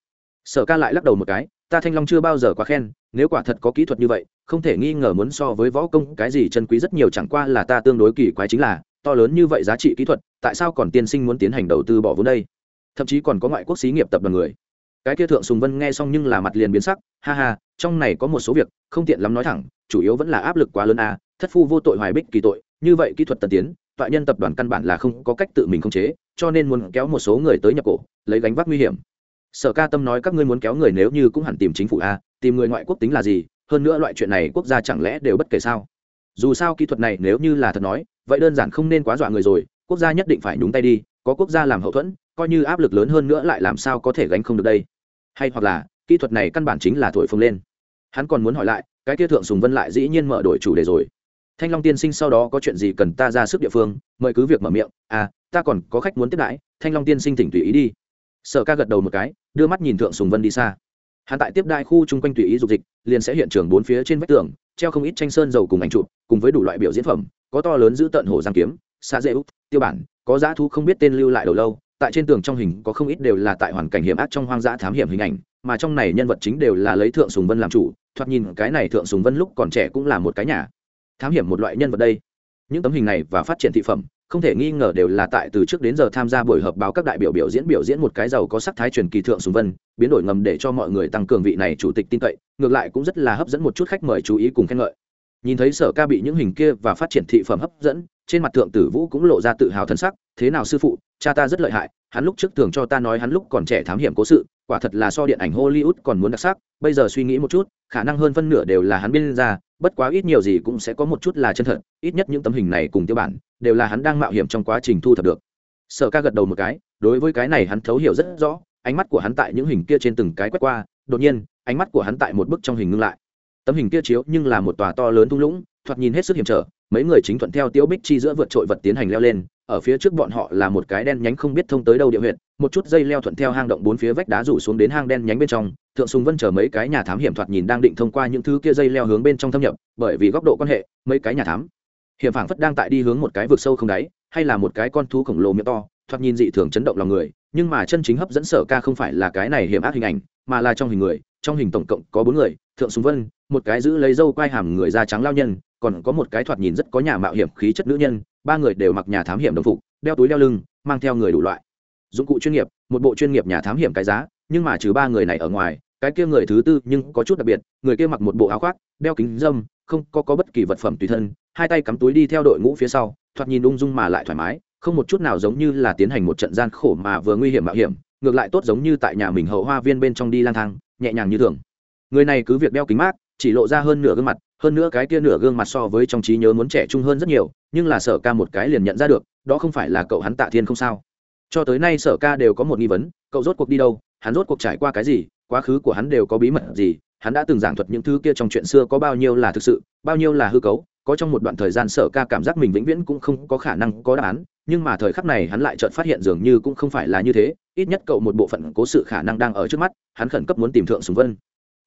Sở ca lại lắc đầu một cái, ta thanh long chưa bao giờ quá khen, nếu quả thật có kỹ thuật như vậy, không thể nghi ngờ muốn so với võ công cái gì chân quý rất nhiều chẳng qua là ta tương đối kỳ quái chính là, to lớn như vậy giá trị kỹ thuật tại sao còn tiên sinh muốn tiến hành đầu tư bỏ vốn đây? Thậm chí còn có ngoại quốc xí nghiệp tập đoàn người. Cái kia thượng sùng vân nghe xong nhưng là mặt liền biến sắc, ha ha, trong này có một số việc, không tiện lắm nói thẳng, chủ yếu vẫn là áp lực quá lớn a thất phu vô tội hoài bích kỳ tội, như vậy kỹ thuật tân tiến tọa nhân tập đoàn căn bản là không có cách tự mình khống chế, cho nên muốn kéo một số người tới nhập cổ, lấy gánh vác nguy hiểm. Sở ca tâm nói các ngươi muốn kéo người nếu như cũng hẳn tìm chính phủ a tìm người ngoại quốc tính là gì, hơn nữa loại chuyện này quốc gia chẳng lẽ đều bất kể sao? Dù sao kỹ thuật này nếu như là thật nói, vậy đơn giản không nên quá dọa người rồi quốc gia nhất định phải nhúng tay đi, có quốc gia làm hậu thuẫn, coi như áp lực lớn hơn nữa lại làm sao có thể gánh không được đây? Hay hoặc là, kỹ thuật này căn bản chính là thổi phồng lên. Hắn còn muốn hỏi lại, cái kia thượng sùng vân lại dĩ nhiên mở đổi chủ đề rồi. Thanh long tiên sinh sau đó có chuyện gì cần ta ra sức địa phương, mời cứ việc mở miệng. À ta còn có khách muốn tiếp đãi, thanh long tiên sinh thỉnh tùy ý đi. Sở ca gật đầu một cái, đưa mắt nhìn thượng sùng vân đi xa. Hắn tại tiếp đai khu chung quanh tùy ý dục dịch, liền sẽ hiện trường bốn phía trên vách tường, treo không ít tranh sơn dầu cùng ảnh trụ cùng với đủ loại biểu diễn phẩm, có to lớn giữ tận hổ giang kiếm xa dễ út tiêu bản, có giá thú không biết tên lưu lại đầu lâu, tại trên tường trong hình có không ít đều là tại hoàn cảnh hiểm ác trong hoang dã thám hiểm hình ảnh, mà trong này nhân vật chính đều là lấy thượng sùng vân làm chủ, thoạt nhìn cái này thượng sùng vân lúc còn trẻ cũng là một cái nhà. Thám hiểm một loại nhân vật đây. Những tấm hình này và phát triển thị phẩm, không thể nghi ngờ đều là tại từ trước đến giờ tham gia buổi họp báo các đại biểu biểu diễn biểu diễn một cái giàu có sắc thái truyền kỳ thượng sùng vân, biến đổi ngầm để cho mọi người tăng cường vị này chủ tịch tin cậy, ngược lại cũng rất là hấp dẫn một chút khách mời chú ý cùng khen ngợi nhìn thấy sở ca bị những hình kia và phát triển thị phẩm hấp dẫn, trên mặt thượng tử vũ cũng lộ ra tự hào thân sắc, thế nào sư phụ, cha ta rất lợi hại, hắn lúc trước thường cho ta nói hắn lúc còn trẻ thám hiểm cố sự, quả thật là so điện ảnh hollywood còn muốn đặc sắc, bây giờ suy nghĩ một chút, khả năng hơn phân nửa đều là hắn biên ra, bất quá ít nhiều gì cũng sẽ có một chút là chân thật, ít nhất những tấm hình này cùng tiêu bản, đều là hắn đang mạo hiểm trong quá trình thu thập được. Sở ca gật đầu một cái, đối với cái này hắn thấu hiểu rất rõ, ánh mắt của hắn tại những hình kia trên từng cái quét qua, đột nhiên, ánh mắt của hắn tại một bức trong hình ngưng lại tấm hình kia chiếu nhưng là một tòa to lớn thung lũng, thoạt nhìn hết sức hiểm trở, mấy người chính thuận theo tiêu bích chi giữa vượt trội vật tiến hành leo lên, ở phía trước bọn họ là một cái đen nhánh không biết thông tới đâu địa huyện một chút dây leo thuận theo hang động bốn phía vách đá rủ xuống đến hang đen nhánh bên trong, thượng sùng vân chờ mấy cái nhà thám hiểm thoạt nhìn đang định thông qua những thứ kia dây leo hướng bên trong thâm nhập, bởi vì góc độ quan hệ, mấy cái nhà thám hiểm phảng phất đang tại đi hướng một cái vực sâu không đáy, hay là một cái con thú khổng lồ miệng to thoạt nhìn dị thường chấn động lòng người nhưng mà chân chính hấp dẫn sở ca không phải là cái này hiểm ác hình ảnh mà là trong hình người trong hình tổng cộng có bốn người thượng súng vân một cái giữ lấy dâu quai hàm người da trắng lao nhân còn có một cái thoạt nhìn rất có nhà mạo hiểm khí chất nữ nhân ba người đều mặc nhà thám hiểm đồng phục đeo túi đeo lưng mang theo người đủ loại. Dụng cụ chuyên nghiệp một bộ chuyên nghiệp nhà thám hiểm cái giá nhưng mà trừ ba người này ở ngoài cái kia người thứ tư nhưng có chút đặc biệt người kia mặc một bộ áo khoác đeo kính dâm không có, có bất kỳ vật phẩm tùy thân hai tay cắm túi đi theo đội ngũ phía sau thoạt nhìn ung dung mà lại thoải mái không một chút nào giống như là tiến hành một trận gian khổ mà vừa nguy hiểm mạo hiểm, ngược lại tốt giống như tại nhà mình hậu hoa viên bên trong đi lang thang, nhẹ nhàng như thường. Người này cứ việc đeo kính mát, chỉ lộ ra hơn nửa gương mặt, hơn nữa cái kia nửa gương mặt so với trong trí nhớ muốn trẻ trung hơn rất nhiều, nhưng là sở ca một cái liền nhận ra được, đó không phải là cậu hắn tạ thiên không sao. Cho tới nay sở ca đều có một nghi vấn, cậu rốt cuộc đi đâu, hắn rốt cuộc trải qua cái gì, quá khứ của hắn đều có bí mật gì, hắn đã từng giảng thuật những thứ kia trong chuyện xưa có bao nhiêu là thực sự, bao nhiêu là hư cấu, có trong một đoạn thời gian sở ca cảm giác mình vĩnh viễn cũng không có khả năng có đáp án nhưng mà thời khắc này hắn lại chợt phát hiện dường như cũng không phải là như thế, ít nhất cậu một bộ phận cố sự khả năng đang ở trước mắt, hắn khẩn cấp muốn tìm thượng sùng vân.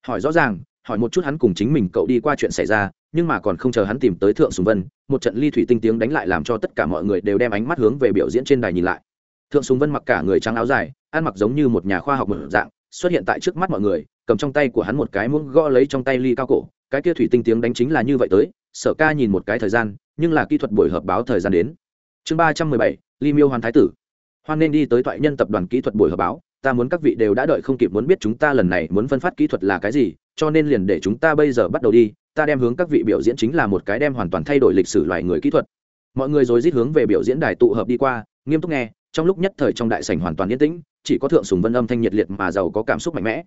Hỏi rõ ràng, hỏi một chút hắn cùng chính mình cậu đi qua chuyện xảy ra, nhưng mà còn không chờ hắn tìm tới thượng sùng vân, một trận ly thủy tinh tiếng đánh lại làm cho tất cả mọi người đều đem ánh mắt hướng về biểu diễn trên đài nhìn lại. Thượng sùng vân mặc cả người trắng áo dài, ăn mặc giống như một nhà khoa học mở dạng, xuất hiện tại trước mắt mọi người, cầm trong tay của hắn một cái muỗng gõ lấy trong tay ly cao cổ, cái kia thủy tinh tiếng đánh chính là như vậy tới, sở ca nhìn một cái thời gian, nhưng là kỹ thuật buổi họp báo thời gian đến chương ba trăm mười bảy, ly miêu hoàn thái tử. Hoan nên đi tới thoại nhân tập đoàn kỹ thuật buổi họp báo, ta muốn các vị đều đã đợi không kịp muốn biết chúng ta lần này muốn phân phát kỹ thuật là cái gì, cho nên liền để chúng ta bây giờ bắt đầu đi, ta đem hướng các vị biểu diễn chính là một cái đem hoàn toàn thay đổi lịch sử loài người kỹ thuật. Mọi người rồi rít hướng về biểu diễn đài tụ hợp đi qua, nghiêm túc nghe, trong lúc nhất thời trong đại sảnh hoàn toàn yên tĩnh, chỉ có thượng sùng vân âm thanh nhiệt liệt mà giàu có cảm xúc mạnh mẽ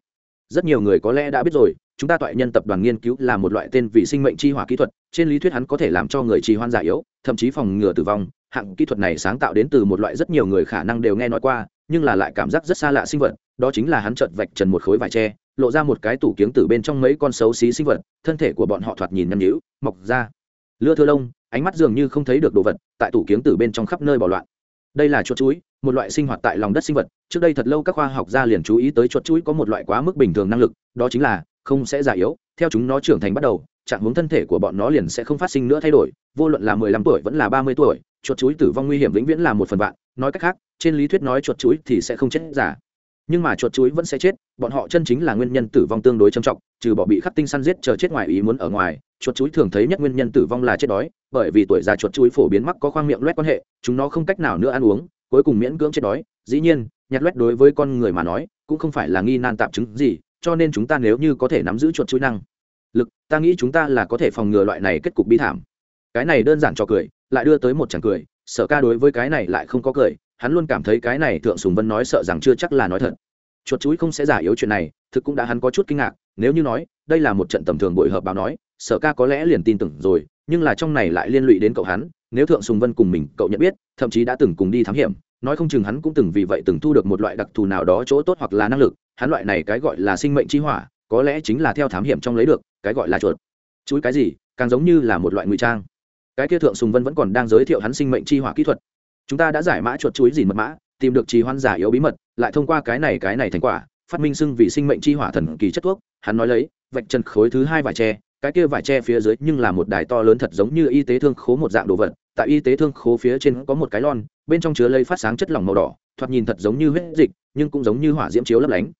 rất nhiều người có lẽ đã biết rồi, chúng ta toại nhân tập đoàn nghiên cứu là một loại tên vì sinh mệnh chi hỏa kỹ thuật, trên lý thuyết hắn có thể làm cho người trì hoan giả yếu, thậm chí phòng ngừa tử vong. Hạng kỹ thuật này sáng tạo đến từ một loại rất nhiều người khả năng đều nghe nói qua, nhưng là lại cảm giác rất xa lạ sinh vật, đó chính là hắn chợt vạch trần một khối vải tre, lộ ra một cái tủ kiếng từ bên trong mấy con xấu xí sinh vật, thân thể của bọn họ thoạt nhìn nhăn nhữ mọc ra. Lưa thưa lông, ánh mắt dường như không thấy được đồ vật, tại tủ kiếng từ bên trong khắp nơi bỏ loạn. Đây là chuột chuối một loại sinh hoạt tại lòng đất sinh vật, trước đây thật lâu các khoa học gia liền chú ý tới chuột chuối có một loại quá mức bình thường năng lực, đó chính là không sẽ già yếu, theo chúng nó trưởng thành bắt đầu, trạng hướng thân thể của bọn nó liền sẽ không phát sinh nữa thay đổi, vô luận là mười lăm tuổi vẫn là ba mươi tuổi, chuột chuối tử vong nguy hiểm vĩnh viễn là một phần vạn, nói cách khác, trên lý thuyết nói chuột chuối thì sẽ không chết giả nhưng mà chuột chuối vẫn sẽ chết, bọn họ chân chính là nguyên nhân tử vong tương đối trầm trọng, trừ bỏ bị khắc tinh săn giết chờ chết ngoài ý muốn ở ngoài chuột chuối thường thấy nhất nguyên nhân tử vong là chết đói, bởi vì tuổi già chuột chuối phổ biến mắc có khoang miệng loét quan hệ, chúng nó không cách nào nữa ăn uống, cuối cùng miễn cưỡng chết đói. Dĩ nhiên nhặt loét đối với con người mà nói, cũng không phải là nghi nan tạp chứng gì, cho nên chúng ta nếu như có thể nắm giữ chuột chuối năng lực, ta nghĩ chúng ta là có thể phòng ngừa loại này kết cục bi thảm. Cái này đơn giản cho cười, lại đưa tới một chẳng cười, sở ca đối với cái này lại không có cười, hắn luôn cảm thấy cái này thượng sùng vân nói sợ rằng chưa chắc là nói thật. Chuột chuối không sẽ giả yếu chuyện này, thực cũng đã hắn có chút kinh ngạc, nếu như nói, đây là một trận tầm thường buổi hợp báo nói sở ca có lẽ liền tin tưởng rồi, nhưng là trong này lại liên lụy đến cậu hắn, nếu thượng sùng vân cùng mình cậu nhận biết, thậm chí đã từng cùng đi thám hiểm, nói không chừng hắn cũng từng vì vậy từng thu được một loại đặc thù nào đó chỗ tốt hoặc là năng lực, hắn loại này cái gọi là sinh mệnh chi hỏa, có lẽ chính là theo thám hiểm trong lấy được, cái gọi là chuột. Chuối cái gì, càng giống như là một loại ngụy trang. Cái kia thượng sùng vân vẫn còn đang giới thiệu hắn sinh mệnh chi hỏa kỹ thuật. Chúng ta đã giải mã chuột chuối gì mật mã, tìm được trì hoan giả yếu bí mật, lại thông qua cái này cái này thành quả, phát minh xưng vì sinh mệnh chi hỏa thần kỳ chất thuốc, hắn nói lấy, vạch chân khối thứ hai vải tre cái kia vải tre phía dưới nhưng là một đài to lớn thật giống như y tế thương khố một dạng đồ vật, tại y tế thương khố phía trên có một cái lon, bên trong chứa lây phát sáng chất lỏng màu đỏ, thoạt nhìn thật giống như huyết dịch, nhưng cũng giống như hỏa diễm chiếu lấp lánh.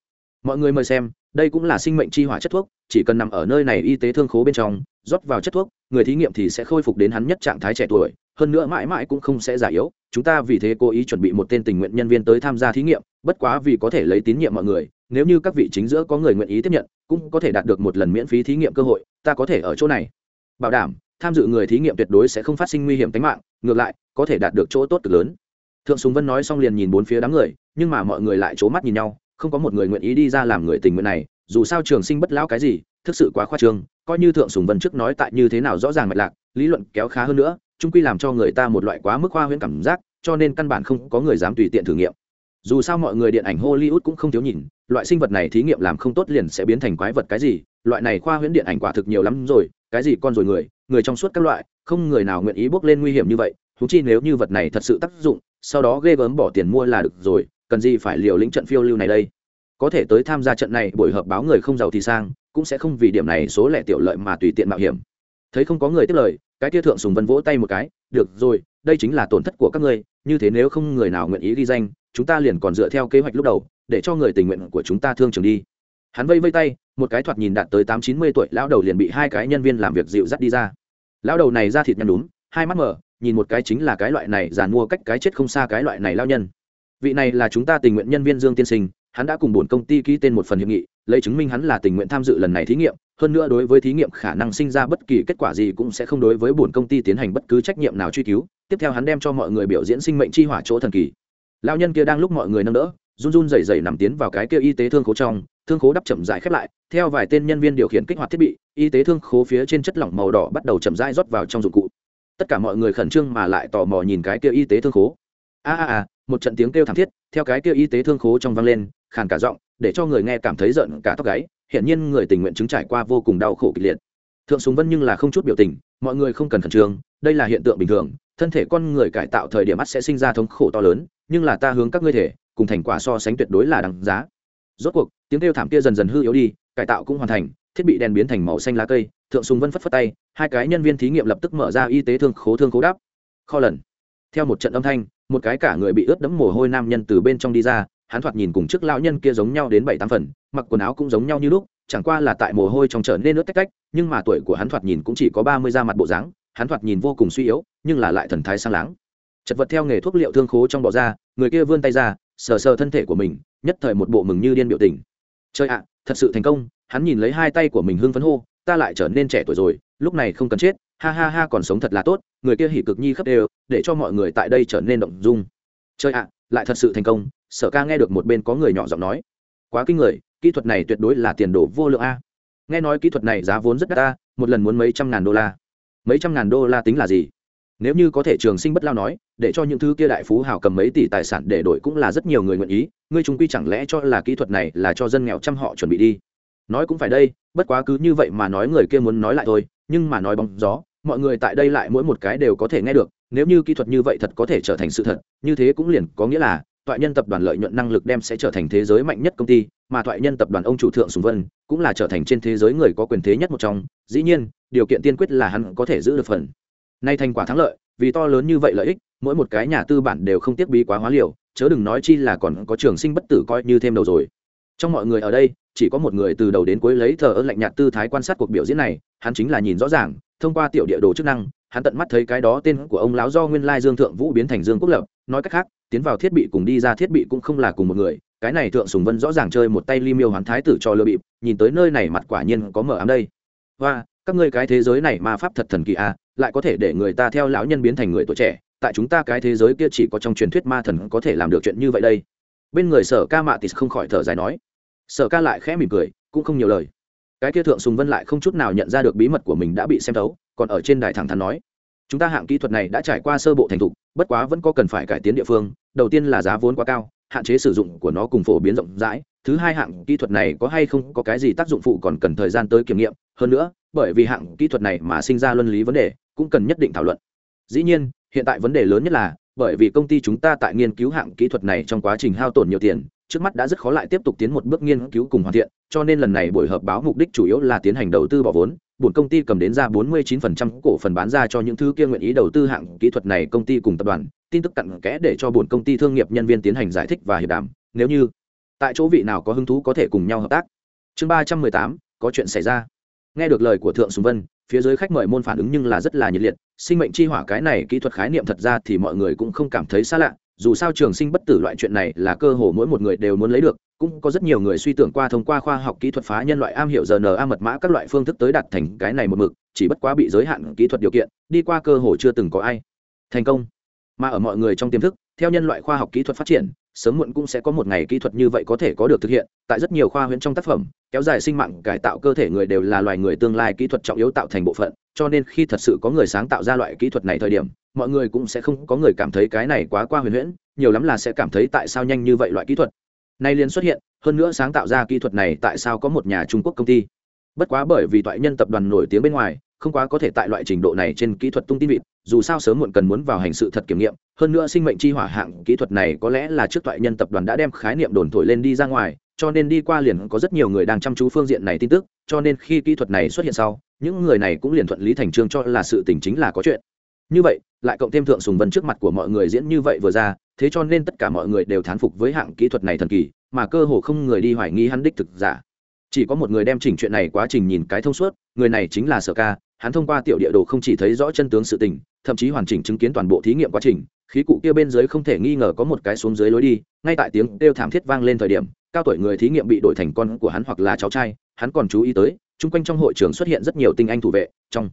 Mọi người mời xem, đây cũng là sinh mệnh chi hỏa chất thuốc, chỉ cần nằm ở nơi này y tế thương khố bên trong, rót vào chất thuốc, người thí nghiệm thì sẽ khôi phục đến hắn nhất trạng thái trẻ tuổi, hơn nữa mãi mãi cũng không sẽ già yếu, chúng ta vì thế cố ý chuẩn bị một tên tình nguyện nhân viên tới tham gia thí nghiệm, bất quá vì có thể lấy tín nhiệm mọi người nếu như các vị chính giữa có người nguyện ý tiếp nhận, cũng có thể đạt được một lần miễn phí thí nghiệm cơ hội, ta có thể ở chỗ này. Bảo đảm, tham dự người thí nghiệm tuyệt đối sẽ không phát sinh nguy hiểm tính mạng, ngược lại, có thể đạt được chỗ tốt cực lớn. Thượng súng vân nói xong liền nhìn bốn phía đám người, nhưng mà mọi người lại c mắt nhìn nhau, không có một người nguyện ý đi ra làm người tình nguyện này, dù sao trường sinh bất lão cái gì, thực sự quá khoa trương, coi như thượng sùng vân trước nói tại như thế nào rõ ràng mạch lạc, lý luận kéo khá hơn nữa, trung quy làm cho người ta một loại quá mức khoa huyễn cảm giác, cho nên căn bản không có người dám tùy tiện thử nghiệm. Dù sao mọi người điện ảnh hollywood cũng không thiếu nhìn loại sinh vật này thí nghiệm làm không tốt liền sẽ biến thành quái vật cái gì? Loại này khoa huyễn điện ảnh quả thực nhiều lắm rồi, cái gì con rồi người người trong suốt các loại, không người nào nguyện ý bước lên nguy hiểm như vậy. Thú chi nếu như vật này thật sự tác dụng, sau đó ghê gớm bỏ tiền mua là được rồi, cần gì phải liều lĩnh trận phiêu lưu này đây? Có thể tới tham gia trận này, buổi họp báo người không giàu thì sang, cũng sẽ không vì điểm này số lẻ tiểu lợi mà tùy tiện mạo hiểm. Thấy không có người tiếp lời, cái tia thượng sùng vân vỗ tay một cái, được rồi, đây chính là tổn thất của các ngươi, như thế nếu không người nào nguyện ý ghi danh, chúng ta liền còn dựa theo kế hoạch lúc đầu để cho người tình nguyện của chúng ta thương trường đi. Hắn vây vây tay, một cái thoạt nhìn đạt tới tám chín mươi tuổi, lão đầu liền bị hai cái nhân viên làm việc dịu dắt đi ra. Lão đầu này ra thịt nhăn đúng hai mắt mở, nhìn một cái chính là cái loại này giàn mua cách cái chết không xa cái loại này lao nhân. Vị này là chúng ta tình nguyện nhân viên dương tiên sinh, hắn đã cùng bổn công ty ký tên một phần hiệp nghị, lấy chứng minh hắn là tình nguyện tham dự lần này thí nghiệm, hơn nữa đối với thí nghiệm khả năng sinh ra bất kỳ kết quả gì cũng sẽ không đối với bổn công ty tiến hành bất cứ trách nhiệm nào truy cứu. Tiếp theo hắn đem cho mọi người biểu diễn sinh mệnh chi hỏa chỗ thần kỳ. Lao nhân kia đang lúc mọi người nâng đỡ run run rẩy rẩy nằm tiến vào cái kia y tế thương khố trong, thương khố đắp chậm rãi khép lại, theo vài tên nhân viên điều khiển kích hoạt thiết bị, y tế thương khố phía trên chất lỏng màu đỏ bắt đầu chậm rãi rót vào trong dụng cụ. Tất cả mọi người khẩn trương mà lại tò mò nhìn cái kia y tế thương khố. A a a, một trận tiếng kêu thảm thiết, theo cái kia y tế thương khố trong vang lên, khàn cả giọng, để cho người nghe cảm thấy giận cả tóc gáy hiện nhiên người tình nguyện chứng trải qua vô cùng đau khổ kịch liệt. Thượng súng vân nhưng là không chút biểu tình, mọi người không cần khẩn trương, đây là hiện tượng bình thường, thân thể con người cải tạo thời điểm mắt sẽ sinh ra thống khổ to lớn, nhưng là ta hướng các ngươi thể cùng thành quả so sánh tuyệt đối là đáng giá. Rốt cuộc tiếng kêu thảm kia dần dần hư yếu đi cải tạo cũng hoàn thành thiết bị đèn biến thành màu xanh lá cây thượng Sùng vân phất phất tay hai cái nhân viên thí nghiệm lập tức mở ra y tế thương khố thương khố đáp. Kho lần. Theo một trận âm thanh một cái cả người bị ướt đẫm mồ hôi nam nhân từ bên trong đi ra hắn thoạt nhìn cùng trước lão nhân kia giống nhau đến bảy tám phần mặc quần áo cũng giống nhau như lúc chẳng qua là tại mồ hôi trong trở nên nước tách tách nhưng mà tuổi của hắn thoạt nhìn cũng chỉ có ba mươi da mặt bộ dáng hắn thoạt nhìn vô cùng suy yếu nhưng là lại thần thái sang láng. Chật vật theo nghề thuốc liệu thương khố trong bọ ra, người kia vươn tay ra sờ sờ thân thể của mình nhất thời một bộ mừng như điên biểu tình. Chơi ạ thật sự thành công hắn nhìn lấy hai tay của mình hưng phấn hô ta lại trở nên trẻ tuổi rồi lúc này không cần chết ha ha ha còn sống thật là tốt người kia hỉ cực nhi khắp đều để cho mọi người tại đây trở nên động dung. Chơi ạ lại thật sự thành công sở ca nghe được một bên có người nhỏ giọng nói. Quá kinh người kỹ thuật này tuyệt đối là tiền đồ vô lượng a. Nghe nói kỹ thuật này giá vốn rất đắt ta, một lần muốn mấy trăm ngàn đô la. Mấy trăm ngàn đô la tính là gì? Nếu như có thể trường sinh bất lao nói, để cho những thứ kia đại phú hào cầm mấy tỷ tài sản để đổi cũng là rất nhiều người nguyện ý, ngươi chúng quy chẳng lẽ cho là kỹ thuật này là cho dân nghèo trăm họ chuẩn bị đi? Nói cũng phải đây, bất quá cứ như vậy mà nói người kia muốn nói lại thôi, nhưng mà nói bóng gió, mọi người tại đây lại mỗi một cái đều có thể nghe được, nếu như kỹ thuật như vậy thật có thể trở thành sự thật, như thế cũng liền có nghĩa là, toại nhân tập đoàn lợi nhuận năng lực đem sẽ trở thành thế giới mạnh nhất công ty, mà toại nhân tập đoàn ông chủ thượng sùng vân cũng là trở thành trên thế giới người có quyền thế nhất một trong. Dĩ nhiên, điều kiện tiên quyết là hắn có thể giữ được phần nay thành quả thắng lợi, vì to lớn như vậy lợi ích, mỗi một cái nhà tư bản đều không tiếc bí quá hóa liều, chớ đừng nói chi là còn có trường sinh bất tử coi như thêm đầu rồi. Trong mọi người ở đây, chỉ có một người từ đầu đến cuối lấy thờ ơ lạnh nhạt tư thái quan sát cuộc biểu diễn này, hắn chính là nhìn rõ ràng, thông qua tiểu địa đồ chức năng, hắn tận mắt thấy cái đó tên của ông lão do nguyên lai dương thượng vũ biến thành dương quốc lập, nói cách khác, tiến vào thiết bị cùng đi ra thiết bị cũng không là cùng một người, cái này thượng sùng vân rõ ràng chơi một tay ly miêu hoán thái tử cho lừa bịp, nhìn tới nơi này mặt quả nhiên có mở ám đây. Và các ngươi cái thế giới này ma pháp thật thần kỳ à lại có thể để người ta theo lão nhân biến thành người tuổi trẻ, tại chúng ta cái thế giới kia chỉ có trong truyền thuyết ma thần có thể làm được chuyện như vậy đây. Bên người sở ca mạ tis không khỏi thở dài nói. Sở ca lại khẽ mỉm cười, cũng không nhiều lời. Cái kia thượng sùng vân lại không chút nào nhận ra được bí mật của mình đã bị xem thấu, còn ở trên đài thẳng thắn nói. Chúng ta hạng kỹ thuật này đã trải qua sơ bộ thành thục, bất quá vẫn có cần phải cải tiến địa phương, đầu tiên là giá vốn quá cao, hạn chế sử dụng của nó cùng phổ biến rộng rãi thứ hai hạng kỹ thuật này có hay không có cái gì tác dụng phụ còn cần thời gian tới kiểm nghiệm. Hơn nữa, bởi vì hạng kỹ thuật này mà sinh ra luân lý vấn đề, cũng cần nhất định thảo luận. Dĩ nhiên, hiện tại vấn đề lớn nhất là, bởi vì công ty chúng ta tại nghiên cứu hạng kỹ thuật này trong quá trình hao tổn nhiều tiền, trước mắt đã rất khó lại tiếp tục tiến một bước nghiên cứu cùng hoàn thiện, cho nên lần này buổi họp báo mục đích chủ yếu là tiến hành đầu tư bỏ vốn. Buồn công ty cầm đến ra 49% cổ phần bán ra cho những thứ kia nguyện ý đầu tư hạng kỹ thuật này công ty cùng tập đoàn, tin tức cặn kẽ để cho buồn công ty thương nghiệp nhân viên tiến hành giải thích và hiệp đàm. Nếu như tại chỗ vị nào có hứng thú có thể cùng nhau hợp tác. Chương 318, có chuyện xảy ra. Nghe được lời của thượng sùng vân phía dưới khách mời môn phản ứng nhưng là rất là nhiệt liệt. Sinh mệnh chi hỏa cái này kỹ thuật khái niệm thật ra thì mọi người cũng không cảm thấy xa lạ. Dù sao trường sinh bất tử loại chuyện này là cơ hồ mỗi một người đều muốn lấy được. Cũng có rất nhiều người suy tưởng qua thông qua khoa học kỹ thuật phá nhân loại am hiểu rna mật mã các loại phương thức tới đạt thành cái này một mực chỉ bất quá bị giới hạn kỹ thuật điều kiện đi qua cơ hồ chưa từng có ai. Thành công. Mà ở mọi người trong tiềm thức theo nhân loại khoa học kỹ thuật phát triển sớm muộn cũng sẽ có một ngày kỹ thuật như vậy có thể có được thực hiện. Tại rất nhiều khoa huyễn trong tác phẩm, kéo dài sinh mạng, cải tạo cơ thể người đều là loài người tương lai kỹ thuật trọng yếu tạo thành bộ phận. Cho nên khi thật sự có người sáng tạo ra loại kỹ thuật này thời điểm, mọi người cũng sẽ không có người cảm thấy cái này quá qua huyền huyễn, nhiều lắm là sẽ cảm thấy tại sao nhanh như vậy loại kỹ thuật. Nay liền xuất hiện, hơn nữa sáng tạo ra kỹ thuật này tại sao có một nhà trung quốc công ty. Bất quá bởi vì toại nhân tập đoàn nổi tiếng bên ngoài không quá có thể tại loại trình độ này trên kỹ thuật tung tin vịt, dù sao sớm muộn cần muốn vào hành sự thật kiểm nghiệm, hơn nữa sinh mệnh chi hỏa hạng kỹ thuật này có lẽ là trước toại nhân tập đoàn đã đem khái niệm đồn thổi lên đi ra ngoài, cho nên đi qua liền có rất nhiều người đang chăm chú phương diện này tin tức, cho nên khi kỹ thuật này xuất hiện sau, những người này cũng liền thuận lý thành trương cho là sự tình chính là có chuyện. Như vậy, lại cộng thêm thượng sùng vân trước mặt của mọi người diễn như vậy vừa ra, thế cho nên tất cả mọi người đều thán phục với hạng kỹ thuật này thần kỳ, mà cơ hồ không người đi hoài nghi hắn đích thực giả. Chỉ có một người đem chỉnh chuyện này quá trình nhìn cái thông suốt, người này chính là sở ca hắn thông qua tiểu địa đồ không chỉ thấy rõ chân tướng sự tình, thậm chí hoàn chỉnh chứng kiến toàn bộ thí nghiệm quá trình, khí cụ kia bên dưới không thể nghi ngờ có một cái xuống dưới lối đi, ngay tại tiếng kêu thảm thiết vang lên thời điểm, cao tuổi người thí nghiệm bị đổi thành con của hắn hoặc là cháu trai, hắn còn chú ý tới, chung quanh trong hội trường xuất hiện rất nhiều tinh anh thủ vệ, trong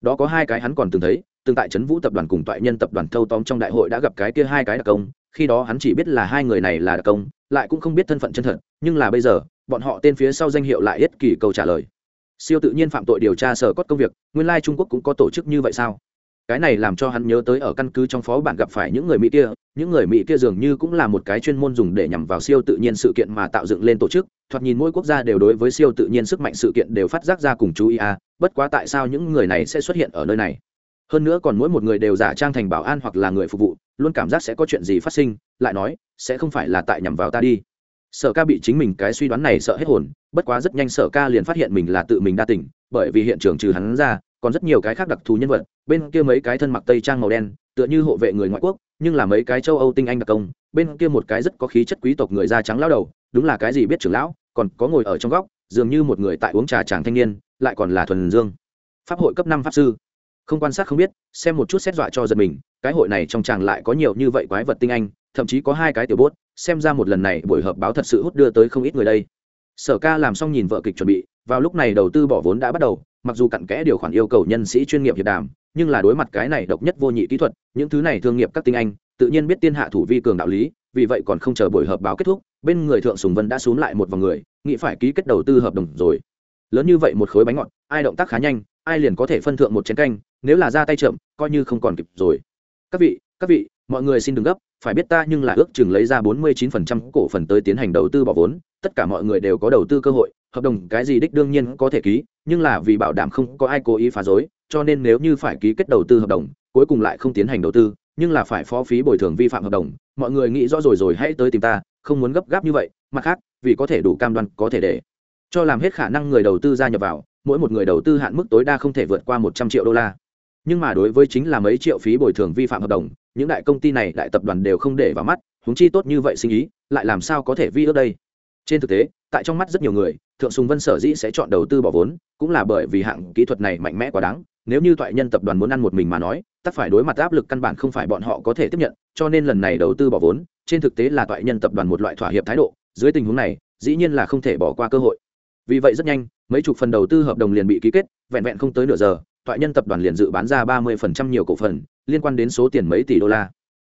đó có hai cái hắn còn từng thấy, từng tại trấn vũ tập đoàn cùng toại nhân tập đoàn thâu tóm trong đại hội đã gặp cái kia hai cái đặc công, khi đó hắn chỉ biết là hai người này là đặc công, lại cũng không biết thân phận chân thật, nhưng là bây giờ, bọn họ tên phía sau danh hiệu lại ít kỳ câu trả lời siêu tự nhiên phạm tội điều tra sở cốt công việc, nguyên lai trung quốc cũng có tổ chức như vậy sao? Cái này làm cho hắn nhớ tới ở căn cứ trong phó bản gặp phải những người mỹ kia, những người mỹ kia dường như cũng là một cái chuyên môn dùng để nhằm vào siêu tự nhiên sự kiện mà tạo dựng lên tổ chức, thoạt nhìn mỗi quốc gia đều đối với siêu tự nhiên sức mạnh sự kiện đều phát giác ra cùng chú ý à bất quá tại sao những người này sẽ xuất hiện ở nơi này? Hơn nữa còn mỗi một người đều giả trang thành bảo an hoặc là người phục vụ, luôn cảm giác sẽ có chuyện gì phát sinh, lại nói, sẽ không phải là tại nhằm vào ta đi sở ca bị chính mình cái suy đoán này sợ hết hồn, bất quá rất nhanh sở ca liền phát hiện mình là tự mình đa tỉnh bởi vì hiện trường trừ hắn ra, còn rất nhiều cái khác đặc thù nhân vật, bên kia mấy cái thân mặc tây trang màu đen, tựa như hộ vệ người ngoại quốc, nhưng là mấy cái châu âu tinh anh đặc công, bên kia một cái rất có khí chất quý tộc người da trắng lao đầu, đúng là cái gì biết trưởng lão, còn có ngồi ở trong góc, dường như một người tại uống trà chàng thanh niên, lại còn là thuần dương. Pháp hội cấp năm pháp sư. Không quan sát không biết, xem một chút xét dọa cho giật mình, cái hội này trong chàng lại có nhiều như vậy quái vật tinh anh, thậm chí có hai cái tiểu bốt xem ra một lần này buổi họp báo thật sự hút đưa tới không ít người đây. Sở ca làm xong nhìn vợ kịch chuẩn bị, vào lúc này đầu tư bỏ vốn đã bắt đầu, mặc dù cặn kẽ điều khoản yêu cầu nhân sĩ chuyên nghiệp hiệp đàm, nhưng là đối mặt cái này độc nhất vô nhị kỹ thuật, những thứ này thương nghiệp các tinh anh, tự nhiên biết tiên hạ thủ vi cường đạo lý, vì vậy còn không chờ buổi họp báo kết thúc, bên người thượng sùng vân đã xuống lại một vòng người, nghĩ phải ký kết đầu tư hợp đồng rồi. Lớn như vậy một khối bánh ngọt, ai động tác khá nhanh, ai liền có thể phân thượng một chén canh, nếu là ra tay chậm, coi như không còn kịp rồi. Các vị các vị mọi người xin đừng gấp, phải biết ta nhưng là ước chừng lấy ra bốn mươi 49% cổ phần tới tiến hành đầu tư bỏ vốn, tất cả mọi người đều có đầu tư cơ hội, hợp đồng cái gì đích đương nhiên có thể ký, nhưng là vì bảo đảm không có ai cố ý phá rối, cho nên nếu như phải ký kết đầu tư hợp đồng, cuối cùng lại không tiến hành đầu tư, nhưng là phải phó phí bồi thường vi phạm hợp đồng, mọi người nghĩ rõ rồi rồi hãy tới tìm ta, không muốn gấp gáp như vậy, mặt khác, vì có thể đủ cam đoan, có thể để cho làm hết khả năng người đầu tư gia nhập vào, mỗi một người đầu tư hạn mức tối đa không thể vượt qua một trăm triệu đô la. Nhưng mà đối với chính là mấy triệu phí bồi thường vi phạm hợp đồng những đại công ty này đại tập đoàn đều không để vào mắt húng chi tốt như vậy sinh ý, lại làm sao có thể vi ước đây? Trên thực tế, tại trong mắt rất nhiều người, thượng sùng vân sở dĩ sẽ chọn đầu tư bỏ vốn, cũng là bởi vì hạng kỹ thuật này mạnh mẽ quá đáng, nếu như toại nhân tập đoàn muốn ăn một mình mà nói, tất phải đối mặt áp lực căn bản không phải bọn họ có thể tiếp nhận, cho nên lần này đầu tư bỏ vốn, trên thực tế là toại nhân tập đoàn một loại thỏa hiệp thái độ, dưới tình huống này, dĩ nhiên là không thể bỏ qua cơ hội. Vì vậy rất nhanh, mấy chục phần đầu tư hợp đồng liền bị ký kết, vẹn vẹn không tới nửa giờ toại nhân tập đoàn liền dự bán ra ba mươi phần trăm nhiều cổ phần, liên quan đến số tiền mấy tỷ đô la.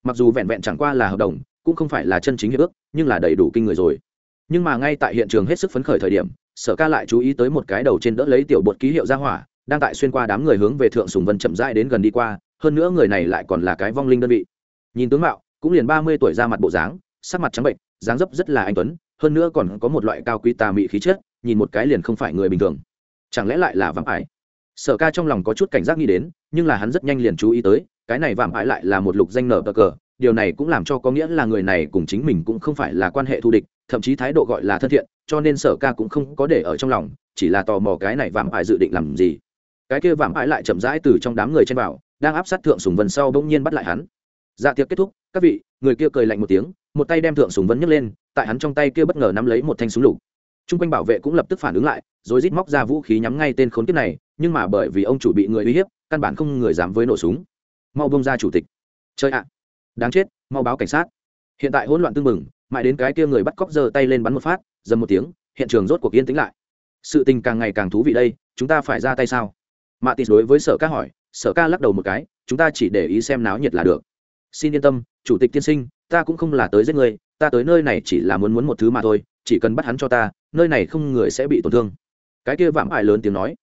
Mặc dù vẹn vẹn chẳng qua là hợp đồng, cũng không phải là chân chính hiệp ước, nhưng là đầy đủ kinh người rồi. Nhưng mà ngay tại hiện trường hết sức phấn khởi thời điểm, sở ca lại chú ý tới một cái đầu trên đỡ lấy tiểu bột ký hiệu ra hỏa, đang tại xuyên qua đám người hướng về thượng sùng vân chậm rãi đến gần đi qua, hơn nữa người này lại còn là cái vong linh đơn vị. Nhìn tướng mạo, cũng liền ba mươi tuổi ra mặt bộ dáng, sắc mặt trắng bệnh, dáng dấp rất là anh tuấn, hơn nữa còn có một loại cao quý tà mị khí chất, nhìn một cái liền không phải người bình thường. Chẳng lẽ lại là vạm ải? Sở ca trong lòng có chút cảnh giác nghĩ đến, nhưng là hắn rất nhanh liền chú ý tới, cái này vạm ải lại là một lục danh nở bờ cờ, điều này cũng làm cho có nghĩa là người này cùng chính mình cũng không phải là quan hệ thù địch, thậm chí thái độ gọi là thân thiện, cho nên sở ca cũng không có để ở trong lòng, chỉ là tò mò cái này vạm ải dự định làm gì. Cái kia vạm ải lại chậm rãi từ trong đám người trên bảo, đang áp sát thượng sùng vân sau bỗng nhiên bắt lại hắn. Dạ tiệc kết thúc, các vị, người kia cười lạnh một tiếng, một tay đem thượng sùng vân nhấc lên, tại hắn trong tay kia bất ngờ nắm lấy một thanh súng lục. Trung quanh bảo vệ cũng lập tức phản ứng lại, rồi rít móc ra vũ khí nhắm ngay tên khốn kiếp này, nhưng mà bởi vì ông chủ bị người uy hiếp, căn bản không người dám với nổ súng. Mau bông ra chủ tịch. Chơi ạ. Đáng chết, mau báo cảnh sát. Hiện tại hỗn loạn tưng bừng, mãi đến cái kia người bắt cóc giơ tay lên bắn một phát, dầm một tiếng, hiện trường rốt cuộc yên tĩnh lại. Sự tình càng ngày càng thú vị đây, chúng ta phải ra tay sao? Mạ tịt đối với sở ca hỏi, sở ca lắc đầu một cái, chúng ta chỉ để ý xem náo nhiệt là được. Xin yên tâm, chủ tịch tiên sinh, ta cũng không là tới giết người, ta tới nơi này chỉ là muốn muốn một thứ mà thôi chỉ cần bắt hắn cho ta, nơi này không người sẽ bị tổn thương. Cái kia vạm ải lớn tiếng nói.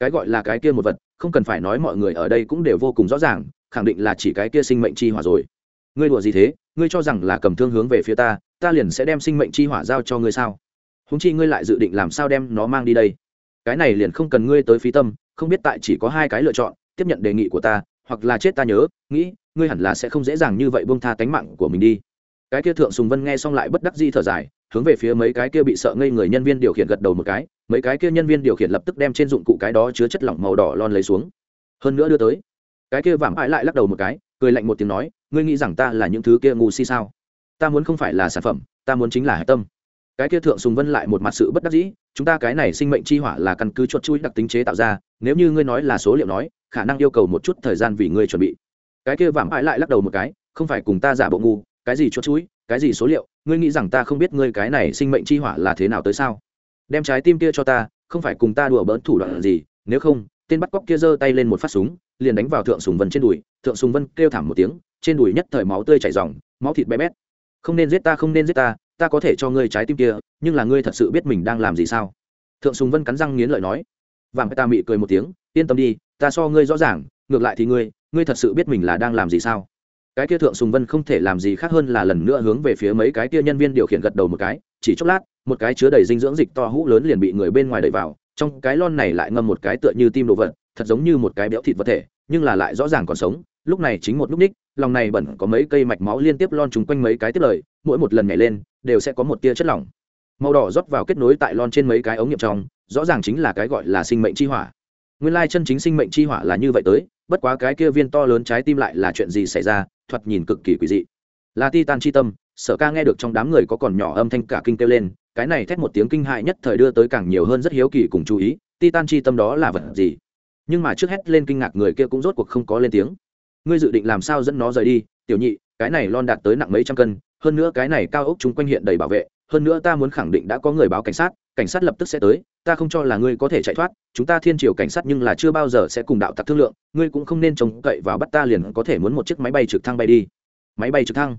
Cái gọi là cái kia một vật, không cần phải nói mọi người ở đây cũng đều vô cùng rõ ràng, khẳng định là chỉ cái kia sinh mệnh chi hỏa rồi. Ngươi đùa gì thế? Ngươi cho rằng là cầm thương hướng về phía ta ta liền sẽ đem sinh mệnh chi hỏa giao cho ngươi sao? Húng chi ngươi lại dự định làm sao đem nó mang đi đây? Cái này liền không cần ngươi tới phí tâm, không biết tại chỉ có hai cái lựa chọn, tiếp nhận đề nghị của ta, hoặc là chết ta nhớ, nghĩ, ngươi hẳn là sẽ không dễ dàng như vậy buông tha tánh mạng của mình đi. Cái kia thượng sùng vân nghe xong lại bất đắc di thở dài hướng về phía mấy cái kia bị sợ ngây người nhân viên điều khiển gật đầu một cái, mấy cái kia nhân viên điều khiển lập tức đem trên dụng cụ cái đó chứa chất lỏng màu đỏ lon lấy xuống. Hơn nữa đưa tới, cái kia vảm ải lại lắc đầu một cái, cười lạnh một tiếng nói, ngươi nghĩ rằng ta là những thứ kia ngu si sao? Ta muốn không phải là sản phẩm, ta muốn chính là hải tâm. Cái kia thượng sùng vân lại một mặt sự bất đắc dĩ, chúng ta cái này sinh mệnh chi hỏa là căn cứ chuột chui đặc tính chế tạo ra, nếu như ngươi nói là số liệu nói, khả năng yêu cầu một chút thời gian vì ngươi chuẩn bị. Cái kia vạm ải lại lắc đầu một cái, không phải cùng ta giả bộ ngu, cái gì chuột chui cái gì số liệu? Ngươi nghĩ rằng ta không biết ngươi cái này sinh mệnh chi hỏa là thế nào tới sao? Đem trái tim kia cho ta, không phải cùng ta đùa bỡn thủ đoạn gì, nếu không, tên bắt cóc kia giơ tay lên một phát súng, liền đánh vào thượng sùng vân trên đùi, thượng sùng vân kêu thảm một tiếng, trên đùi nhất thời máu tươi chảy ròng, máu thịt bé bét. Không nên giết ta, không nên giết ta ta có thể cho ngươi trái tim kia, nhưng là ngươi thật sự biết mình đang làm gì sao? Thượng sùng vân cắn răng nghiến lợi nói. Vàng ta mị cười một tiếng, yên tâm đi, ta so ngươi rõ ràng, ngược lại thì ngươi ngươi thật sự biết mình là đang làm gì sao? Cái kia thượng sùng vân không thể làm gì khác hơn là lần nữa hướng về phía mấy cái kia nhân viên điều khiển gật đầu một cái, chỉ chốc lát, một cái chứa đầy dinh dưỡng dịch to hũ lớn liền bị người bên ngoài đẩy vào, trong cái lon này lại ngâm một cái tựa như tim đồ vật, thật giống như một cái béo thịt vật thể, nhưng là lại rõ ràng còn sống, lúc này chính một lúc ních, lòng này bẩn có mấy cây mạch máu liên tiếp lon chung quanh mấy cái tiếp lời, mỗi một lần nhảy lên, đều sẽ có một tia chất lỏng. Màu đỏ rót vào kết nối tại lon trên mấy cái ống nghiệm trong, rõ ràng chính là cái gọi là sinh mệnh chi hỏa. Nguyên lai chân chính sinh mệnh chi hỏa là như vậy tới, bất quá cái kia viên to lớn trái tim lại là chuyện gì xảy ra thoạt nhìn cực kỳ quỷ dị. Là titan chi tâm, sở ca nghe được trong đám người có còn nhỏ âm thanh cả kinh kêu lên, cái này thét một tiếng kinh hại nhất thời đưa tới càng nhiều hơn rất hiếu kỳ cùng chú ý, titan chi tâm đó là vật gì? Nhưng mà trước hết lên kinh ngạc người kia cũng rốt cuộc không có lên tiếng. Ngươi dự định làm sao dẫn nó rời đi? Tiểu nhị, cái này lon đạt tới nặng mấy trăm cân, hơn nữa cái này cao ốc chung quanh hiện đầy bảo vệ, hơn nữa ta muốn khẳng định đã có người báo cảnh sát cảnh sát lập tức sẽ tới, ta không cho là ngươi có thể chạy thoát, chúng ta thiên triều cảnh sát nhưng là chưa bao giờ sẽ cùng đạo tặc thương lượng, ngươi cũng không nên trông cậy vào bắt ta liền có thể muốn một chiếc máy bay trực thăng bay đi. Máy bay trực thăng?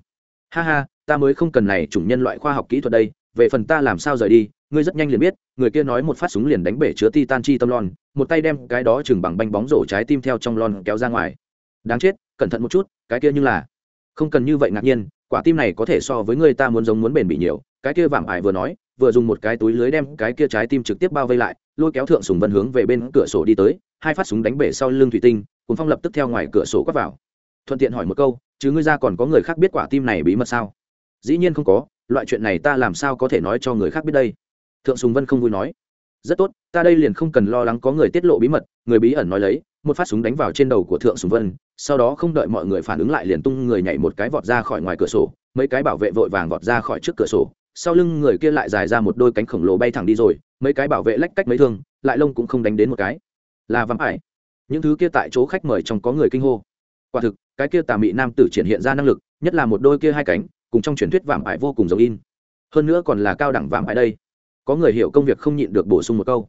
Ha ha, ta mới không cần này, chủng nhân loại khoa học kỹ thuật đây, về phần ta làm sao rời đi, ngươi rất nhanh liền biết, người kia nói một phát súng liền đánh bể chứa titan chi tâm lon, một tay đem cái đó chừng bằng banh bóng rổ trái tim theo trong lon kéo ra ngoài. Đáng chết, cẩn thận một chút, cái kia như là không cần như vậy ngạc nhiên, quả tim này có thể so với người ta muốn giống muốn bền bỉ nhiều, cái kia vảm ải vừa nói vừa dùng một cái túi lưới đem cái kia trái tim trực tiếp bao vây lại, lôi kéo thượng sùng vân hướng về bên cửa sổ đi tới, hai phát súng đánh bể sau lưng thủy tinh cùng phong lập tức theo ngoài cửa sổ quát vào. Thuận tiện hỏi một câu, chứ ngươi ra còn có người khác biết quả tim này bí mật sao? Dĩ nhiên không có, loại chuyện này ta làm sao có thể nói cho người khác biết đây? Thượng sùng vân không vui nói. Rất tốt, ta đây liền không cần lo lắng có người tiết lộ bí mật, người bí ẩn nói lấy, một phát súng đánh vào trên đầu của thượng sùng vân, sau đó không đợi mọi người phản ứng lại liền tung người nhảy một cái vọt ra khỏi ngoài cửa sổ, mấy cái bảo vệ vội vàng vọt ra khỏi trước cửa sổ sau lưng người kia lại dài ra một đôi cánh khổng lồ bay thẳng đi rồi, mấy cái bảo vệ lách cách mấy thương, lại lông cũng không đánh đến một cái. Là vắm ải. Những thứ kia tại chỗ khách mời trong có người kinh hô. Quả thực, cái kia tà mị nam tử triển hiện ra năng lực, nhất là một đôi kia hai cánh, cùng trong truyền thuyết vạm ải vô cùng giống in. Hơn nữa còn là cao đẳng vạm ải đây. Có người hiểu công việc không nhịn được bổ sung một câu.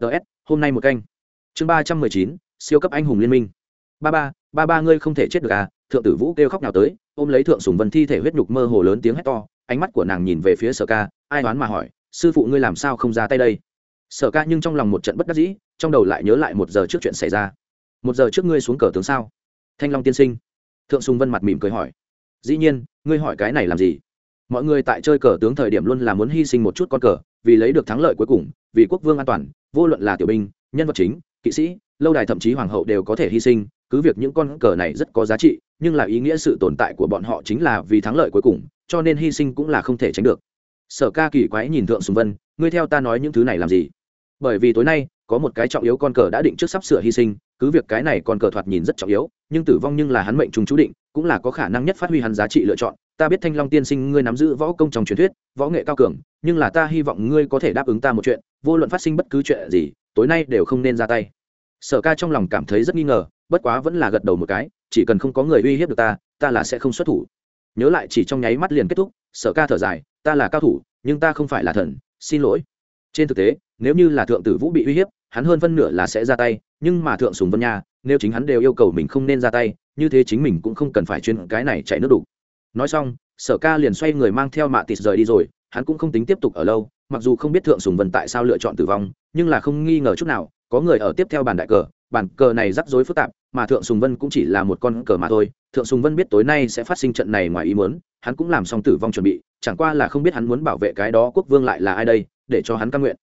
Ts hôm nay một canh. Chương ba trăm mười chín, siêu cấp anh hùng liên minh. Ba ba ba ba ngươi không thể chết được à? Thượng tử vũ kêu khóc nào tới, ôm lấy thượng sùng vân thi thể huyết nhục mơ hồ lớn tiếng hét to ánh mắt của nàng nhìn về phía sở ca, ai đoán mà hỏi, sư phụ ngươi làm sao không ra tay đây? Sở ca nhưng trong lòng một trận bất đắc dĩ, trong đầu lại nhớ lại một giờ trước chuyện xảy ra. Một giờ trước ngươi xuống cờ tướng sao? Thanh long tiên sinh. Thượng sùng vân mặt mỉm cười hỏi. Dĩ nhiên, ngươi hỏi cái này làm gì? Mọi người tại chơi cờ tướng thời điểm luôn là muốn hy sinh một chút con cờ, vì lấy được thắng lợi cuối cùng, vì quốc vương an toàn, vô luận là tiểu binh, nhân vật chính, kỵ sĩ, lâu đài thậm chí hoàng hậu đều có thể hy sinh, cứ việc những con cờ này rất có giá trị, nhưng là ý nghĩa sự tồn tại của bọn họ chính là vì thắng lợi cuối cùng cho nên hy sinh cũng là không thể tránh được. Sở ca kỳ quái nhìn thượng sùng vân, ngươi theo ta nói những thứ này làm gì? Bởi vì tối nay, có một cái trọng yếu con cờ đã định trước sắp sửa hy sinh, cứ việc cái này con cờ thoạt nhìn rất trọng yếu, nhưng tử vong nhưng là hắn mệnh trùng chú định, cũng là có khả năng nhất phát huy hắn giá trị lựa chọn. Ta biết thanh long tiên sinh ngươi nắm giữ võ công trong truyền thuyết, võ nghệ cao cường, nhưng là ta hy vọng ngươi có thể đáp ứng ta một chuyện, vô luận phát sinh bất cứ chuyện gì, tối nay đều không nên ra tay. Sở ca trong lòng cảm thấy rất nghi ngờ, bất quá vẫn là gật đầu một cái, chỉ cần không có người uy hiếp được ta ta là sẽ không xuất thủ nhớ lại chỉ trong nháy mắt liền kết thúc, sở ca thở dài, ta là cao thủ, nhưng ta không phải là thần, xin lỗi. Trên thực tế, nếu như là thượng tử vũ bị uy hiếp, hắn hơn phân nửa là sẽ ra tay, nhưng mà thượng sùng vân nha, nếu chính hắn đều yêu cầu mình không nên ra tay, như thế chính mình cũng không cần phải chuyên cái này chạy nước đủ nói xong, sở ca liền xoay người mang theo mạ tịt rời đi rồi, hắn cũng không tính tiếp tục ở lâu, mặc dù không biết thượng sùng vân tại sao lựa chọn tử vong, nhưng là không nghi ngờ chút nào, có người ở tiếp theo bàn đại cờ Bản cờ này rắc rối phức tạp, mà thượng sùng vân cũng chỉ là một con cờ mà thôi. Thượng sùng vân biết tối nay sẽ phát sinh trận này ngoài ý muốn, hắn cũng làm xong tử vong chuẩn bị, chẳng qua là không biết hắn muốn bảo vệ cái đó quốc vương lại là ai đây, để cho hắn căn nguyện.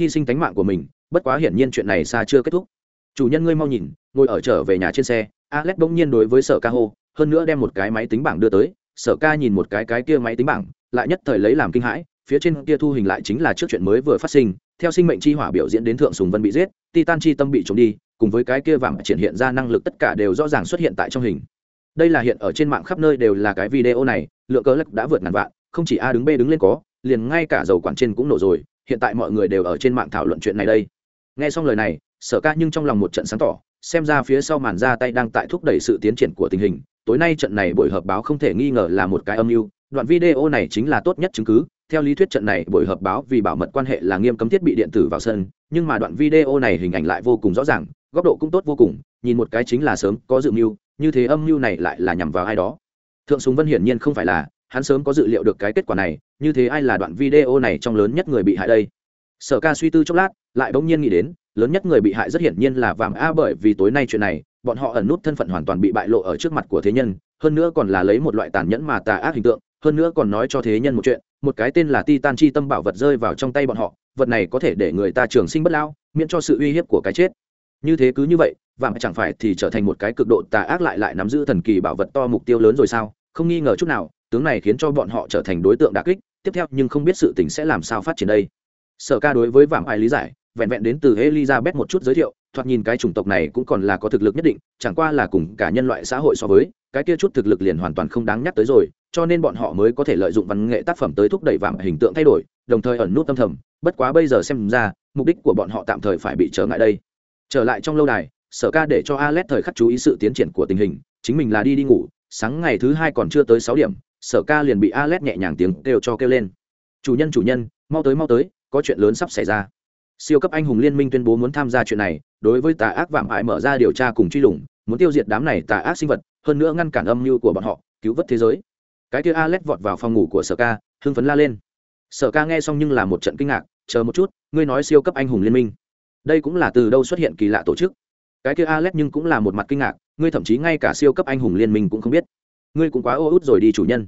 Hy sinh tánh mạng của mình, bất quá hiển nhiên chuyện này xa chưa kết thúc. Chủ nhân ngươi mau nhìn, ngồi ở trở về nhà trên xe, alex bỗng nhiên đối với sở ca hô, hơn nữa đem một cái máy tính bảng đưa tới, sở ca nhìn một cái cái kia máy tính bảng, lại nhất thời lấy làm kinh hãi, phía trên kia thu hình lại chính là trước chuyện mới vừa phát sinh, theo sinh mệnh chi hỏa biểu diễn đến thượng sùng vân bị giết, titan chi tâm bị trộm đi cùng với cái kia vàng triển hiện ra năng lực tất cả đều rõ ràng xuất hiện tại trong hình. Đây là hiện ở trên mạng khắp nơi đều là cái video này, lượng cờ lắc đã vượt ngàn vạn, không chỉ a đứng b đứng lên có, liền ngay cả dầu quản trên cũng nổ rồi, hiện tại mọi người đều ở trên mạng thảo luận chuyện này đây. Nghe xong lời này, sở ca nhưng trong lòng một trận sáng tỏ, xem ra phía sau màn ra tay đang tại thúc đẩy sự tiến triển của tình hình, tối nay trận này buổi họp báo không thể nghi ngờ là một cái âm mưu, đoạn video này chính là tốt nhất chứng cứ, theo lý thuyết trận này buổi họp báo vì bảo mật quan hệ là nghiêm cấm thiết bị điện tử vào sân, nhưng mà đoạn video này hình ảnh lại vô cùng rõ ràng góc độ cũng tốt vô cùng, nhìn một cái chính là sớm có dự mưu, như thế âm mưu này lại là nhằm vào ai đó. Thượng súng vân hiển nhiên không phải là, hắn sớm có dự liệu được cái kết quả này, như thế ai là đoạn video này trong lớn nhất người bị hại đây? Sở ca suy tư chốc lát, lại bỗng nhiên nghĩ đến, lớn nhất người bị hại rất hiển nhiên là vàng a bởi vì tối nay chuyện này, bọn họ ẩn nút thân phận hoàn toàn bị bại lộ ở trước mặt của thế nhân, hơn nữa còn là lấy một loại tàn nhẫn mà tà ác hình tượng, hơn nữa còn nói cho thế nhân một chuyện, một cái tên là titan chi tâm bảo vật rơi vào trong tay bọn họ, vật này có thể để người ta trường sinh bất lao miễn cho sự uy hiếp của cái chết như thế cứ như vậy vàng chẳng phải thì trở thành một cái cực độ tà ác lại lại nắm giữ thần kỳ bảo vật to mục tiêu lớn rồi sao? Không nghi ngờ chút nào, tướng này khiến cho bọn họ trở thành đối tượng đà kích, tiếp theo nhưng không biết sự tình sẽ làm sao phát triển đây. Sở ca đối với vàng ai lý giải, vẹn vẹn đến từ elizabeth một chút giới thiệu, thoạt nhìn cái chủng tộc này cũng còn là có thực lực nhất định, chẳng qua là cùng cả nhân loại xã hội so với, cái kia chút thực lực liền hoàn toàn không đáng nhắc tới rồi, cho nên bọn họ mới có thể lợi dụng văn nghệ tác phẩm tới thúc đẩy vàng hình tượng thay đổi, đồng thời ẩn nút tâm thầm. Bất quá bây giờ xem ra, mục đích của bọn họ tạm thời phải bị trở ngại đây trở lại trong lâu đài, sở ca để cho alex thời khắc chú ý sự tiến triển của tình hình, chính mình là đi đi ngủ, sáng ngày thứ hai còn chưa tới sáu điểm, sở ca liền bị alex nhẹ nhàng tiếng kêu cho kêu lên. Chủ nhân chủ nhân, mau tới mau tới, có chuyện lớn sắp xảy ra. Siêu cấp anh hùng liên minh tuyên bố muốn tham gia chuyện này, đối với tà ác vạm hại mở ra điều tra cùng truy lùng, muốn tiêu diệt đám này tà ác sinh vật, hơn nữa ngăn cản âm mưu của bọn họ, cứu vớt thế giới. Cái kia alex vọt vào phòng ngủ của sở ca, hưng phấn la lên. Sở ca nghe xong nhưng là một trận kinh ngạc, chờ một chút, ngươi nói siêu cấp anh hùng liên minh đây cũng là từ đâu xuất hiện kỳ lạ tổ chức. Cái kia alex nhưng cũng là một mặt kinh ngạc, ngươi thậm chí ngay cả siêu cấp anh hùng liên minh cũng không biết. Ngươi cũng quá ô út rồi đi chủ nhân.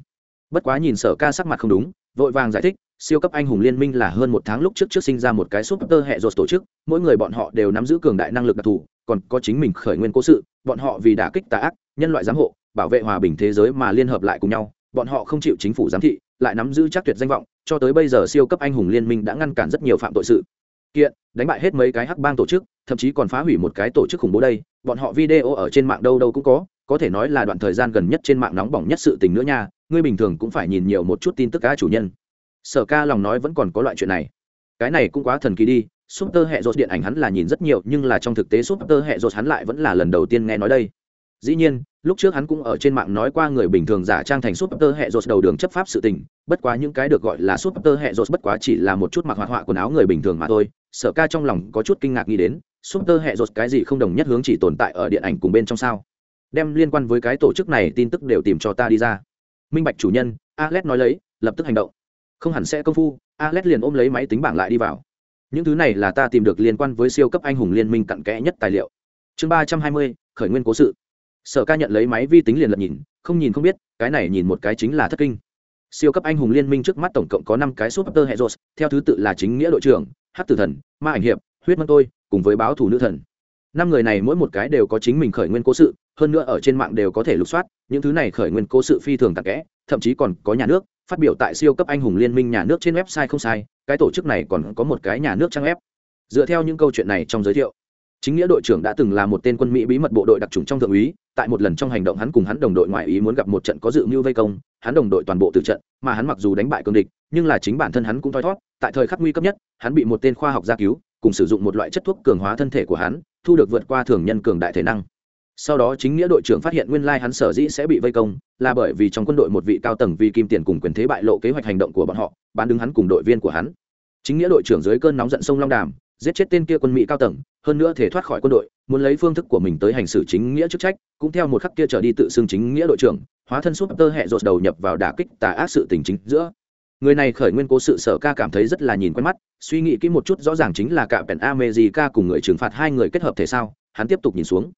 Bất quá nhìn sở ca sắc mặt không đúng, vội vàng giải thích, siêu cấp anh hùng liên minh là hơn một tháng lúc trước trước sinh ra một cái súp tơ hệ rột tổ chức, mỗi người bọn họ đều nắm giữ cường đại năng lực đặc thù, còn có chính mình khởi nguyên cố sự, bọn họ vì đả kích tà ác, nhân loại giám hộ, bảo vệ hòa bình thế giới mà liên hợp lại cùng nhau, bọn họ không chịu chính phủ giám thị, lại nắm giữ chắc tuyệt danh vọng, cho tới bây giờ siêu cấp anh hùng liên minh đã ngăn cản rất nhiều phạm tội sự kiện, đánh bại hết mấy cái hắc bang tổ chức, thậm chí còn phá hủy một cái tổ chức khủng bố đây. Bọn họ video ở trên mạng đâu đâu cũng có có thể nói là đoạn thời gian gần nhất trên mạng nóng bỏng nhất sự tình nữa nha. Ngươi bình thường cũng phải nhìn nhiều một chút tin tức cá chủ nhân. Sở ca lòng nói vẫn còn có loại chuyện này. Cái này cũng quá thần kỳ đi súp tơ hệ rột điện ảnh hắn là nhìn rất nhiều, nhưng là trong thực tế súp tơ hệ rột hắn lại vẫn là lần đầu tiên nghe nói đây dĩ nhiên, lúc trước hắn cũng ở trên mạng nói qua người bình thường giả trang thành súp tơ hệ rột đầu đường chấp pháp sự tình, bất quá những cái được gọi là súp tơ hệ rột bất quá chỉ là một chút mặc hoạt họa quần áo người bình thường mà thôi. Sở ca trong lòng có chút kinh ngạc nghĩ đến súp tơ hệ rột cái gì không đồng nhất hướng chỉ tồn tại ở điện ảnh cùng bên trong sao? Đem liên quan với cái tổ chức này tin tức đều tìm cho ta đi ra. Minh bạch chủ nhân, alex nói lấy, lập tức hành động. Không hẳn sẽ công phu, alex liền ôm lấy máy tính bảng lại đi vào. Những thứ này là ta tìm được liên quan với siêu cấp anh hùng liên minh cặn kẽ nhất tài liệu. Chương ba trăm hai mươi, khởi nguyên cố sự sở ca nhận lấy máy vi tính liền lật nhìn, không nhìn không biết, cái này nhìn một cái chính là thất kinh. Siêu cấp anh hùng liên minh trước mắt tổng cộng có năm cái súp tơ hệ rột theo thứ tự là chính nghĩa đội trưởng hát tử thần, ma ảnh hiệp, huyết mân tôi, cùng với báo thủ nữ thần. Năm người này mỗi một cái đều có chính mình khởi nguyên cố sự, hơn nữa ở trên mạng đều có thể lục soát, những thứ này khởi nguyên cố sự phi thường tạc kẽ, thậm chí còn có nhà nước phát biểu tại siêu cấp anh hùng liên minh nhà nước trên website không sai, cái tổ chức này còn có một cái nhà nước trang web. Dựa theo những câu chuyện này trong giới thiệu chính nghĩa đội trưởng đã từng là một tên quân mỹ bí mật bộ đội đặc trùng trong thượng úy, tại một lần trong hành động hắn cùng hắn đồng đội ngoại ý muốn gặp một trận có dự mưu vây công, hắn đồng đội toàn bộ từ trận, mà hắn mặc dù đánh bại cương địch, nhưng là chính bản thân hắn cũng thoi thót tại thời khắc nguy cấp nhất, hắn bị một tên khoa học gia cứu, cùng sử dụng một loại chất thuốc cường hóa thân thể của hắn, thu được vượt qua thường nhân cường đại thể năng. Sau đó chính nghĩa đội trưởng phát hiện nguyên lai hắn sở dĩ sẽ bị vây công, là bởi vì trong quân đội một vị cao tầng vì kim tiền cùng quyền thế bại lộ kế hoạch hành động của bọn họ, bán đứng hắn cùng đội viên của hắn. Chính nghĩa đội trưởng dưới cơn nóng giận sông long đàm giết chết tên kia quân mỹ cao tầng, hơn nữa thể thoát khỏi quân đội, muốn lấy phương thức của mình tới hành xử chính nghĩa chức trách, cũng theo một khắc kia trở đi tự xưng chính nghĩa đội trưởng, hóa thân súp tơ hẹ rột đầu nhập vào đả kích tà ác sự tình chính giữa. Người này khởi nguyên cố sự sở ca cảm thấy rất là nhìn quen mắt, suy nghĩ kỹ một chút rõ ràng chính là cả pèn ca cùng người trừng phạt hai người kết hợp thể sao, hắn tiếp tục nhìn xuống.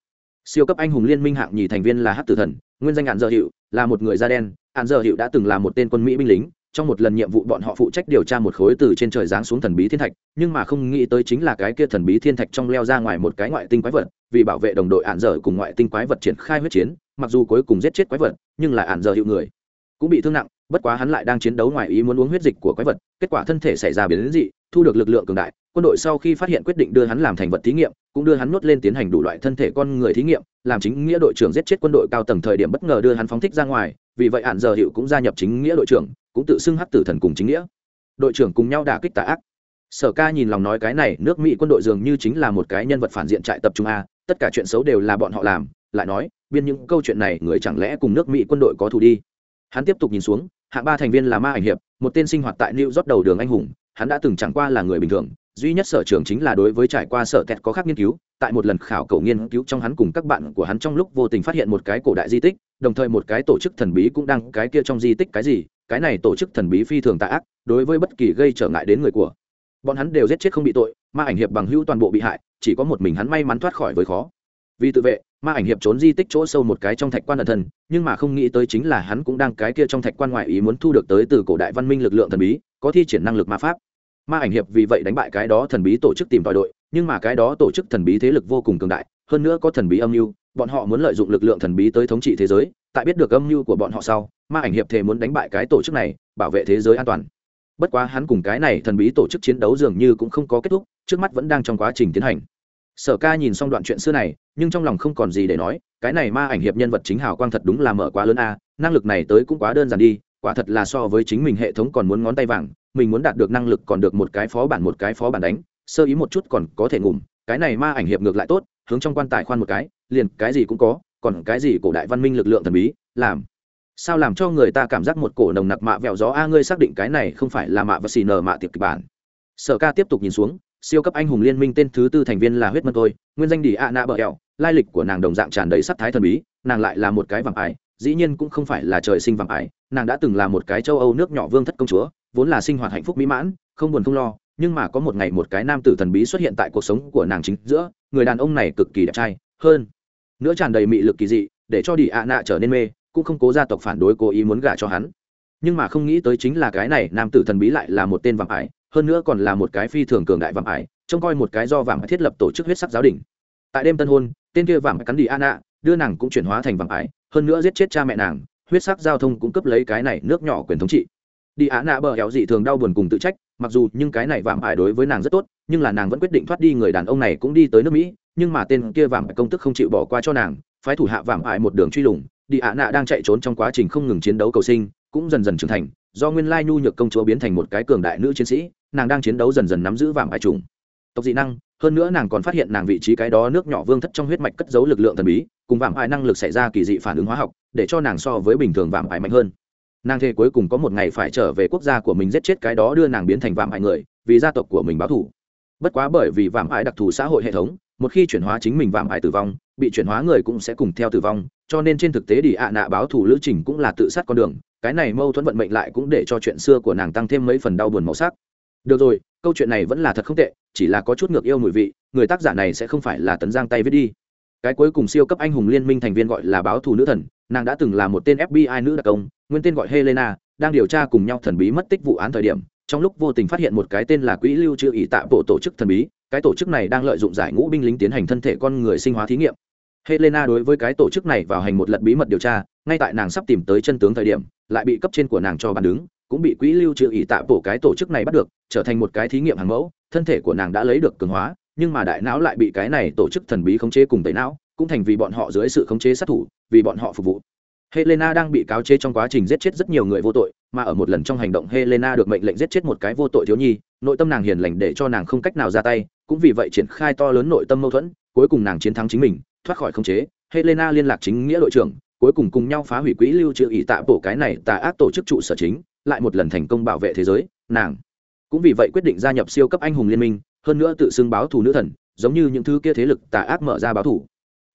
Siêu cấp anh hùng liên minh hạng nhì thành viên là hát tử thần, nguyên danh hạn dợ hiệu là một người da đen, hạn dợ hiệu đã từng là một tên quân mỹ binh lính trong một lần nhiệm vụ bọn họ phụ trách điều tra một khối từ trên trời giáng xuống thần bí thiên thạch, nhưng mà không nghĩ tới chính là cái kia thần bí thiên thạch trong leo ra ngoài một cái ngoại tinh quái vật, vì bảo vệ đồng đội ạn dở cùng ngoại tinh quái vật triển khai huyết chiến, mặc dù cuối cùng giết chết quái vật, nhưng là ạn dở hiệu người cũng bị thương nặng, bất quá hắn lại đang chiến đấu ngoài ý muốn uống huyết dịch của quái vật, kết quả thân thể xảy ra biến dị, thu được lực lượng cường đại, quân đội sau khi phát hiện quyết định đưa hắn làm thành vật thí nghiệm, cũng đưa hắn nuốt lên tiến hành đủ loại thân thể con người thí nghiệm, làm chính nghĩa đội trưởng giết chết quân đội cao tầng thời điểm bất ngờ đưa hắn phóng thích ra ngoài, vì vậy hạn giờ hiệu cũng gia nhập chính nghĩa đội trưởng cũng tự xưng hắc tử thần cùng chính nghĩa. Đội trưởng cùng nhau đả kích tà ác. Sở ca nhìn lòng nói cái này, nước mỹ quân đội dường như chính là một cái nhân vật phản diện trại tập trung a, tất cả chuyện xấu đều là bọn họ làm, lại nói, biên những câu chuyện này, người chẳng lẽ cùng nước mỹ quân đội có thù đi? Hắn tiếp tục nhìn xuống, hạng ba thành viên là ma ảnh hiệp, một tên sinh hoạt tại new york đầu đường anh hùng, hắn đã từng chẳng qua là người bình thường, duy nhất sở trường chính là đối với trải qua sở kẹt có khác nghiên cứu, tại một lần khảo cầu nghiên cứu trong hắn cùng các bạn của hắn trong lúc vô tình phát hiện một cái cổ đại di tích, đồng thời một cái tổ chức thần bí cũng đang, cái kia trong di tích cái gì cái này tổ chức thần bí phi thường tạ ác, đối với bất kỳ gây trở ngại đến người của. Bọn hắn đều giết chết không bị tội, ma ảnh hiệp bằng hữu toàn bộ bị hại, chỉ có một mình hắn may mắn thoát khỏi với khó. Vì tự vệ, ma ảnh hiệp trốn di tích chỗ sâu một cái trong thạch quan ẩn thần nhưng mà không nghĩ tới chính là hắn cũng đang cái kia trong thạch quan ngoại ý muốn thu được tới từ cổ đại văn minh lực lượng thần bí, có thi triển năng lực ma pháp. Ma ảnh hiệp vì vậy đánh bại cái đó thần bí tổ chức tìm tòi đội, nhưng mà cái đó tổ chức thần bí thế lực vô cùng cường đại, hơn nữa có thần bí âm mưu bọn họ muốn lợi dụng lực lượng thần bí tới thống trị thế giới, tại biết được âm mưu của bọn họ sau, ma ảnh hiệp thề muốn đánh bại cái tổ chức này, bảo vệ thế giới an toàn. Bất quá hắn cùng cái này thần bí tổ chức chiến đấu dường như cũng không có kết thúc, trước mắt vẫn đang trong quá trình tiến hành. Sở ca nhìn xong đoạn chuyện xưa này, nhưng trong lòng không còn gì để nói, cái này ma ảnh hiệp nhân vật chính hào quang thật đúng là mở quá lớn a, năng lực này tới cũng quá đơn giản đi, quả thật là so với chính mình hệ thống còn muốn ngón tay vàng, mình muốn đạt được năng lực còn được một cái phó bản một cái phó bản đánh, sơ ý một chút còn có thể ngủm, cái này ma ảnh hiệp ngược lại tốt, hướng trong quan tài khoan một cái liền cái gì cũng có, còn cái gì cổ đại văn minh lực lượng thần bí, làm. Sao làm cho người ta cảm giác một cổ nồng nặc mạ vẹo gió a, ngươi xác định cái này không phải là mạ và xì nở mạ tiệp kịch bản. Sở ca tiếp tục nhìn xuống, siêu cấp anh hùng liên minh tên thứ tư thành viên là huyết mân tôi nguyên danh đi a nạ bờ hẹo, lai lịch của nàng đồng dạng tràn đầy sắc thái thần bí, nàng lại là một cái vàng ải dĩ nhiên cũng không phải là trời sinh vàng ải nàng đã từng là một cái châu âu nước nhỏ vương thất công chúa, vốn là sinh hoạt hạnh phúc mỹ mãn, không buồn không lo, nhưng mà có một ngày một cái nam tử thần bí xuất hiện tại cuộc sống của nàng chính giữa, người đàn ông này cực kỳ đẹp trai hơn. Nữa tràn đầy mị lực kỳ dị, để cho đi ạ nạ trở nên mê, cũng không cố gia tộc phản đối cố ý muốn gả cho hắn. Nhưng mà không nghĩ tới chính là cái này, nam tử thần bí lại là một tên vàng ải, hơn nữa còn là một cái phi thường cường đại vàng ải, trông coi một cái do vàng thiết lập tổ chức huyết sắc giáo đình. Tại đêm tân hôn, tên kia vàng cắn đi an nạ, đưa nàng cũng chuyển hóa thành vàng ải, hơn nữa giết chết cha mẹ nàng, huyết sắc giao thông cũng cấp lấy cái này nước nhỏ quyền thống trị. Đi á nạ bờ héo dị thường đau buồn cùng tự trách, mặc dù nhưng cái này vàng ải đối với nàng rất tốt, nhưng là nàng vẫn quyết định thoát đi, người đàn ông này cũng đi tới nước mỹ nhưng mà tên kia vàng công tức không chịu bỏ qua cho nàng, phái thủ hạ vàng ải một đường truy lùng, đi ạ nạ đang chạy trốn trong quá trình không ngừng chiến đấu cầu sinh, cũng dần dần trưởng thành, do nguyên lai nhu nhược công chúa biến thành một cái cường đại nữ chiến sĩ, nàng đang chiến đấu dần dần nắm giữ vàng ải trùng. Tộc dị năng, hơn nữa nàng còn phát hiện nàng vị trí cái đó nước nhỏ vương thất trong huyết mạch cất giấu lực lượng thần bí, cùng vàng ải năng lực xảy ra kỳ dị phản ứng hóa học, để cho nàng so với bình thường vàng ải mạnh hơn. Nàng thề cuối cùng có một ngày phải trở về quốc gia của mình giết chết cái đó đưa nàng biến thành vàng ải người, vì gia tộc của mình báo thù. Bất quá bởi vì vàng ải đặc thù xã hội hệ thống một khi chuyển hóa chính mình vạm hại tử vong, bị chuyển hóa người cũng sẽ cùng theo tử vong, cho nên trên thực tế đi ạ nạ báo thù lữ trình cũng là tự sát con đường, cái này mâu thuẫn vận mệnh lại cũng để cho chuyện xưa của nàng tăng thêm mấy phần đau buồn màu sắc. Được rồi, câu chuyện này vẫn là thật không tệ, chỉ là có chút ngược yêu mùi vị, người tác giả này sẽ không phải là tấn giang tay viết đi. Cái cuối cùng siêu cấp anh hùng liên minh thành viên gọi là báo thù nữ thần, nàng đã từng là một tên fbi nữ đặc công, nguyên tên gọi helena, đang điều tra cùng nhau thần bí mất tích vụ án thời điểm, trong lúc vô tình phát hiện một cái tên là quỹ lưu trữ ỷ tạ bộ tổ chức thần bí cái tổ chức này đang lợi dụng giải ngũ binh lính tiến hành thân thể con người sinh hóa thí nghiệm. Helena đối với cái tổ chức này vào hành một lật bí mật điều tra, ngay tại nàng sắp tìm tới chân tướng thời điểm, lại bị cấp trên của nàng cho bàn đứng, cũng bị quỹ lưu trữ ỷ tạ bổ cái tổ chức này bắt được, trở thành một cái thí nghiệm hàng mẫu, thân thể của nàng đã lấy được cường hóa, nhưng mà đại não lại bị cái này tổ chức thần bí khống chế cùng tẩy não, cũng thành vì bọn họ dưới sự khống chế sát thủ, vì bọn họ phục vụ helena đang bị cáo chế trong quá trình giết chết rất nhiều người vô tội, mà ở một lần trong hành động helena được mệnh lệnh giết chết một cái vô tội thiếu nhi, nội tâm nàng hiền lành để cho nàng không cách nào ra tay, cũng vì vậy triển khai to lớn nội tâm mâu thuẫn, cuối cùng nàng chiến thắng chính mình, thoát khỏi khống chế. Helena liên lạc chính nghĩa đội trưởng, cuối cùng cùng nhau phá hủy quỹ lưu trữ ỷ tạ bổ cái này tà ác tổ chức trụ sở chính, lại một lần thành công bảo vệ thế giới, nàng. Cũng vì vậy quyết định gia nhập siêu cấp anh hùng liên minh, hơn nữa tự xưng báo thù nữ thần, giống như những thứ kia thế lực tà ác mở ra báo thù.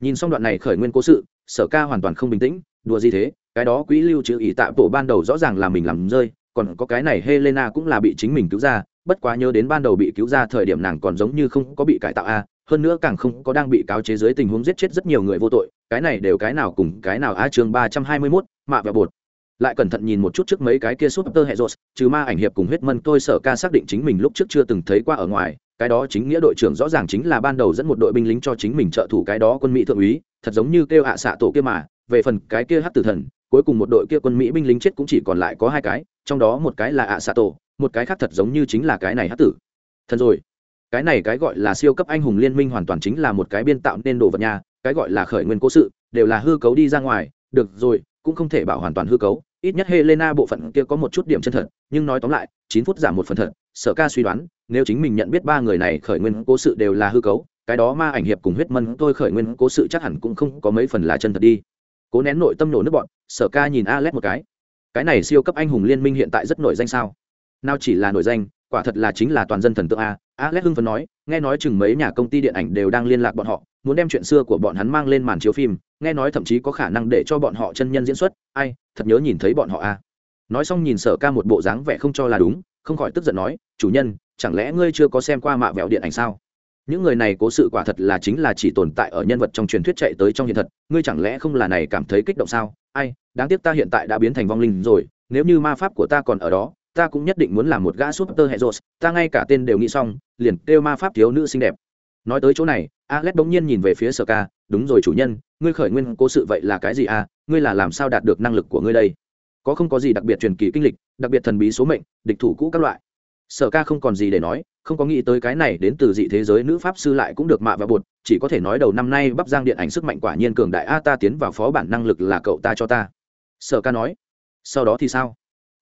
Nhìn xong đoạn này khởi nguyên cố sự, sở ca hoàn toàn không bình tĩnh đùa gì thế? Cái đó quỹ lưu trữ ỷ tạ bộ ban đầu rõ ràng là mình làm rơi, còn có cái này helena cũng là bị chính mình cứu ra, bất quá nhớ đến ban đầu bị cứu ra thời điểm nàng còn giống như không có bị cải tạo a, hơn nữa càng không có đang bị cáo chế dưới tình huống giết chết rất nhiều người vô tội, cái này đều cái nào cùng cái nào a, chương ba trăm hai mươi mốt, mạ và bột. Lại cẩn thận nhìn một chút trước mấy cái kia súp tơ hệ rột trừ ma ảnh hiệp cùng huyết mân tôi sở ca xác định chính mình lúc trước chưa từng thấy qua ở ngoài, cái đó chính nghĩa đội trưởng rõ ràng chính là ban đầu dẫn một đội binh lính cho chính mình trợ thủ cái đó quân mỹ thượng úy, thật giống như kêu hạ xạ tổ kia mà về phần cái kia hát tử thần, cuối cùng một đội kia quân mỹ binh lính chết cũng chỉ còn lại có hai cái, trong đó một cái là ạ xạ tổ, một cái khác thật giống như chính là cái này hát tử. Thần rồi. Cái này cái gọi là siêu cấp anh hùng liên minh hoàn toàn chính là một cái biên tạo nên đồ vật nhà cái gọi là khởi nguyên cố sự, đều là hư cấu đi ra ngoài, được rồi, cũng không thể bảo hoàn toàn hư cấu. Ít nhất helena bộ phận kia có một chút điểm chân thật, nhưng nói tóm lại, chín phút giảm một phần thật, sở ca suy đoán, nếu chính mình nhận biết ba người này khởi nguyên cố sự đều là hư cấu, cái đó ma ảnh hiệp cùng huyết mân tôi khởi nguyên cố sự chắc hẳn cũng không có mấy phần là chân thật đi cố nén nội tâm nổ nước bọn, sở ca nhìn alex một cái. Cái này siêu cấp anh hùng liên minh hiện tại rất nổi danh sao? Nào chỉ là nổi danh, quả thật là chính là toàn dân thần tượng a. Alex hưng phấn nói, nghe nói chừng mấy nhà công ty điện ảnh đều đang liên lạc bọn họ, muốn đem chuyện xưa của bọn hắn mang lên màn chiếu phim, nghe nói thậm chí có khả năng để cho bọn họ chân nhân diễn xuất. Ai, thật nhớ nhìn thấy bọn họ a. Nói xong nhìn sở ca một bộ dáng vẻ không cho là đúng, không khỏi tức giận nói, chủ nhân, chẳng lẽ ngươi chưa có xem qua mạ vẹo điện ảnh sao? Những người này cố sự quả thật là chính là chỉ tồn tại ở nhân vật trong truyền thuyết chạy tới trong hiện thật. Ngươi chẳng lẽ không là này cảm thấy kích động sao? Ai, đáng tiếc ta hiện tại đã biến thành vong linh rồi. Nếu như ma pháp của ta còn ở đó, ta cũng nhất định muốn làm một gã súp tơ hệ rột ta ngay cả tên đều nghĩ xong, liền kêu ma pháp thiếu nữ xinh đẹp. Nói tới chỗ này, alex bỗng nhiên nhìn về phía sơ ca đúng rồi chủ nhân, ngươi khởi nguyên cố sự vậy là cái gì à? Ngươi là làm sao đạt được năng lực của ngươi đây? Có không có gì đặc biệt truyền kỳ kinh lịch, đặc biệt thần bí số mệnh, địch thủ cũ các loại? Sở ca không còn gì để nói không có nghĩ tới cái này đến từ dị thế giới nữ pháp sư lại cũng được mạ và bột chỉ có thể nói đầu năm nay bắp giang điện ảnh sức mạnh quả nhiên cường đại a ta tiến vào phó bản năng lực là cậu ta cho ta. Sở ca nói sau đó thì sao?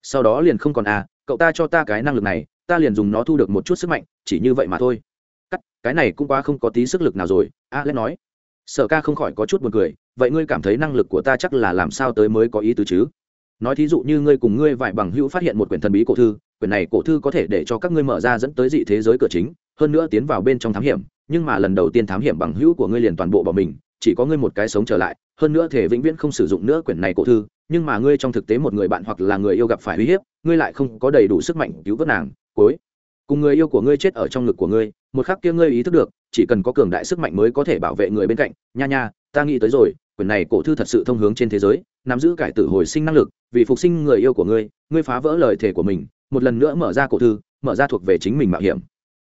Sau đó liền không còn à cậu ta cho ta cái năng lực này ta liền dùng nó thu được một chút sức mạnh chỉ như vậy mà thôi. Cắt cái này cũng quá không có tí sức lực nào rồi a à, nói. Sở ca không khỏi có chút buồn cười vậy ngươi cảm thấy năng lực của ta chắc là làm sao tới mới có ý tứ chứ? Nói thí dụ như ngươi cùng ngươi vài bằng hữu phát hiện một quyển thần bí cổ thư quyển này cổ thư có thể để cho các ngươi mở ra dẫn tới dị thế giới cửa chính, hơn nữa tiến vào bên trong thám hiểm, nhưng mà lần đầu tiên thám hiểm bằng hữu của ngươi liền toàn bộ bỏ mình, chỉ có ngươi một cái sống trở lại, hơn nữa thể vĩnh viễn không sử dụng nữa quyển này cổ thư, nhưng mà ngươi trong thực tế một người bạn hoặc là người yêu gặp phải uy hiếp, ngươi lại không có đầy đủ sức mạnh cứu vớt nàng, cuối. Cùng người yêu của ngươi chết ở trong ngực của ngươi, một khắc kia ngươi ý thức được, chỉ cần có cường đại sức mạnh mới có thể bảo vệ người bên cạnh. Nha nha, ta nghĩ tới rồi, quyển này cổ thư thật sự thông hướng trên thế giới, nắm giữ cải tử hồi sinh năng lực, vì phục sinh người yêu của ngươi ngươi phá vỡ lời thề của mình một lần nữa mở ra cổ thư, mở ra thuộc về chính mình mạo hiểm.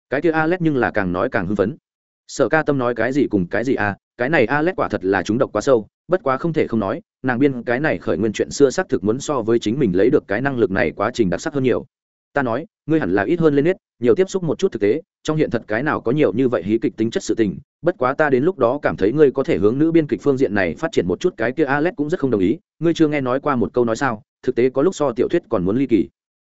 Cái kia alex nhưng là càng nói càng hưng phấn. Sở ca tâm nói cái gì cùng cái gì à cái này alex quả thật là chúng độc quá sâu, bất quá không thể không nói, nàng biên cái này khởi nguyên chuyện xưa xác thực muốn so với chính mình lấy được cái năng lực này quá trình đặc sắc hơn nhiều. Ta nói, ngươi hẳn là ít hơn lên nết, nhiều tiếp xúc một chút thực tế, trong hiện thật cái nào có nhiều như vậy hí kịch tính chất sự tình, bất quá ta đến lúc đó cảm thấy ngươi có thể hướng nữ biên kịch phương diện này phát triển một chút cái kia alex cũng rất không đồng ý, ngươi chưa nghe nói qua một câu nói sao, thực tế có lúc so tiểu thuyết còn muốn ly kỳ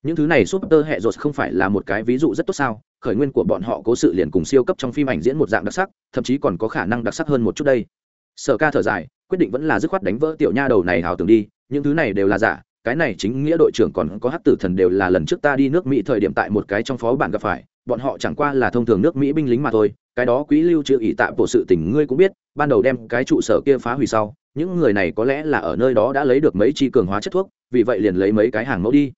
những thứ này super hệ rột không phải là một cái ví dụ rất tốt sao? Khởi nguyên của bọn họ cố sự liền cùng siêu cấp trong phim ảnh diễn một dạng đặc sắc, thậm chí còn có khả năng đặc sắc hơn một chút đây. Sở ca thở dài, quyết định vẫn là dứt khoát đánh vỡ tiểu nha đầu này hào tưởng đi, những thứ này đều là giả, cái này chính nghĩa đội trưởng còn có hát tử thần đều là lần trước ta đi nước mỹ thời điểm tại một cái trong phó bản gặp phải, bọn họ chẳng qua là thông thường nước mỹ binh lính mà thôi, cái đó quý lưu trữ ỷ tạ bộ sự tình ngươi cũng biết, ban đầu đem cái trụ sở kia phá hủy sau, những người này có lẽ là ở nơi đó đã lấy được mấy chi cường hóa chất thuốc, vì vậy liền lấy mấy cái hàng mẫu đi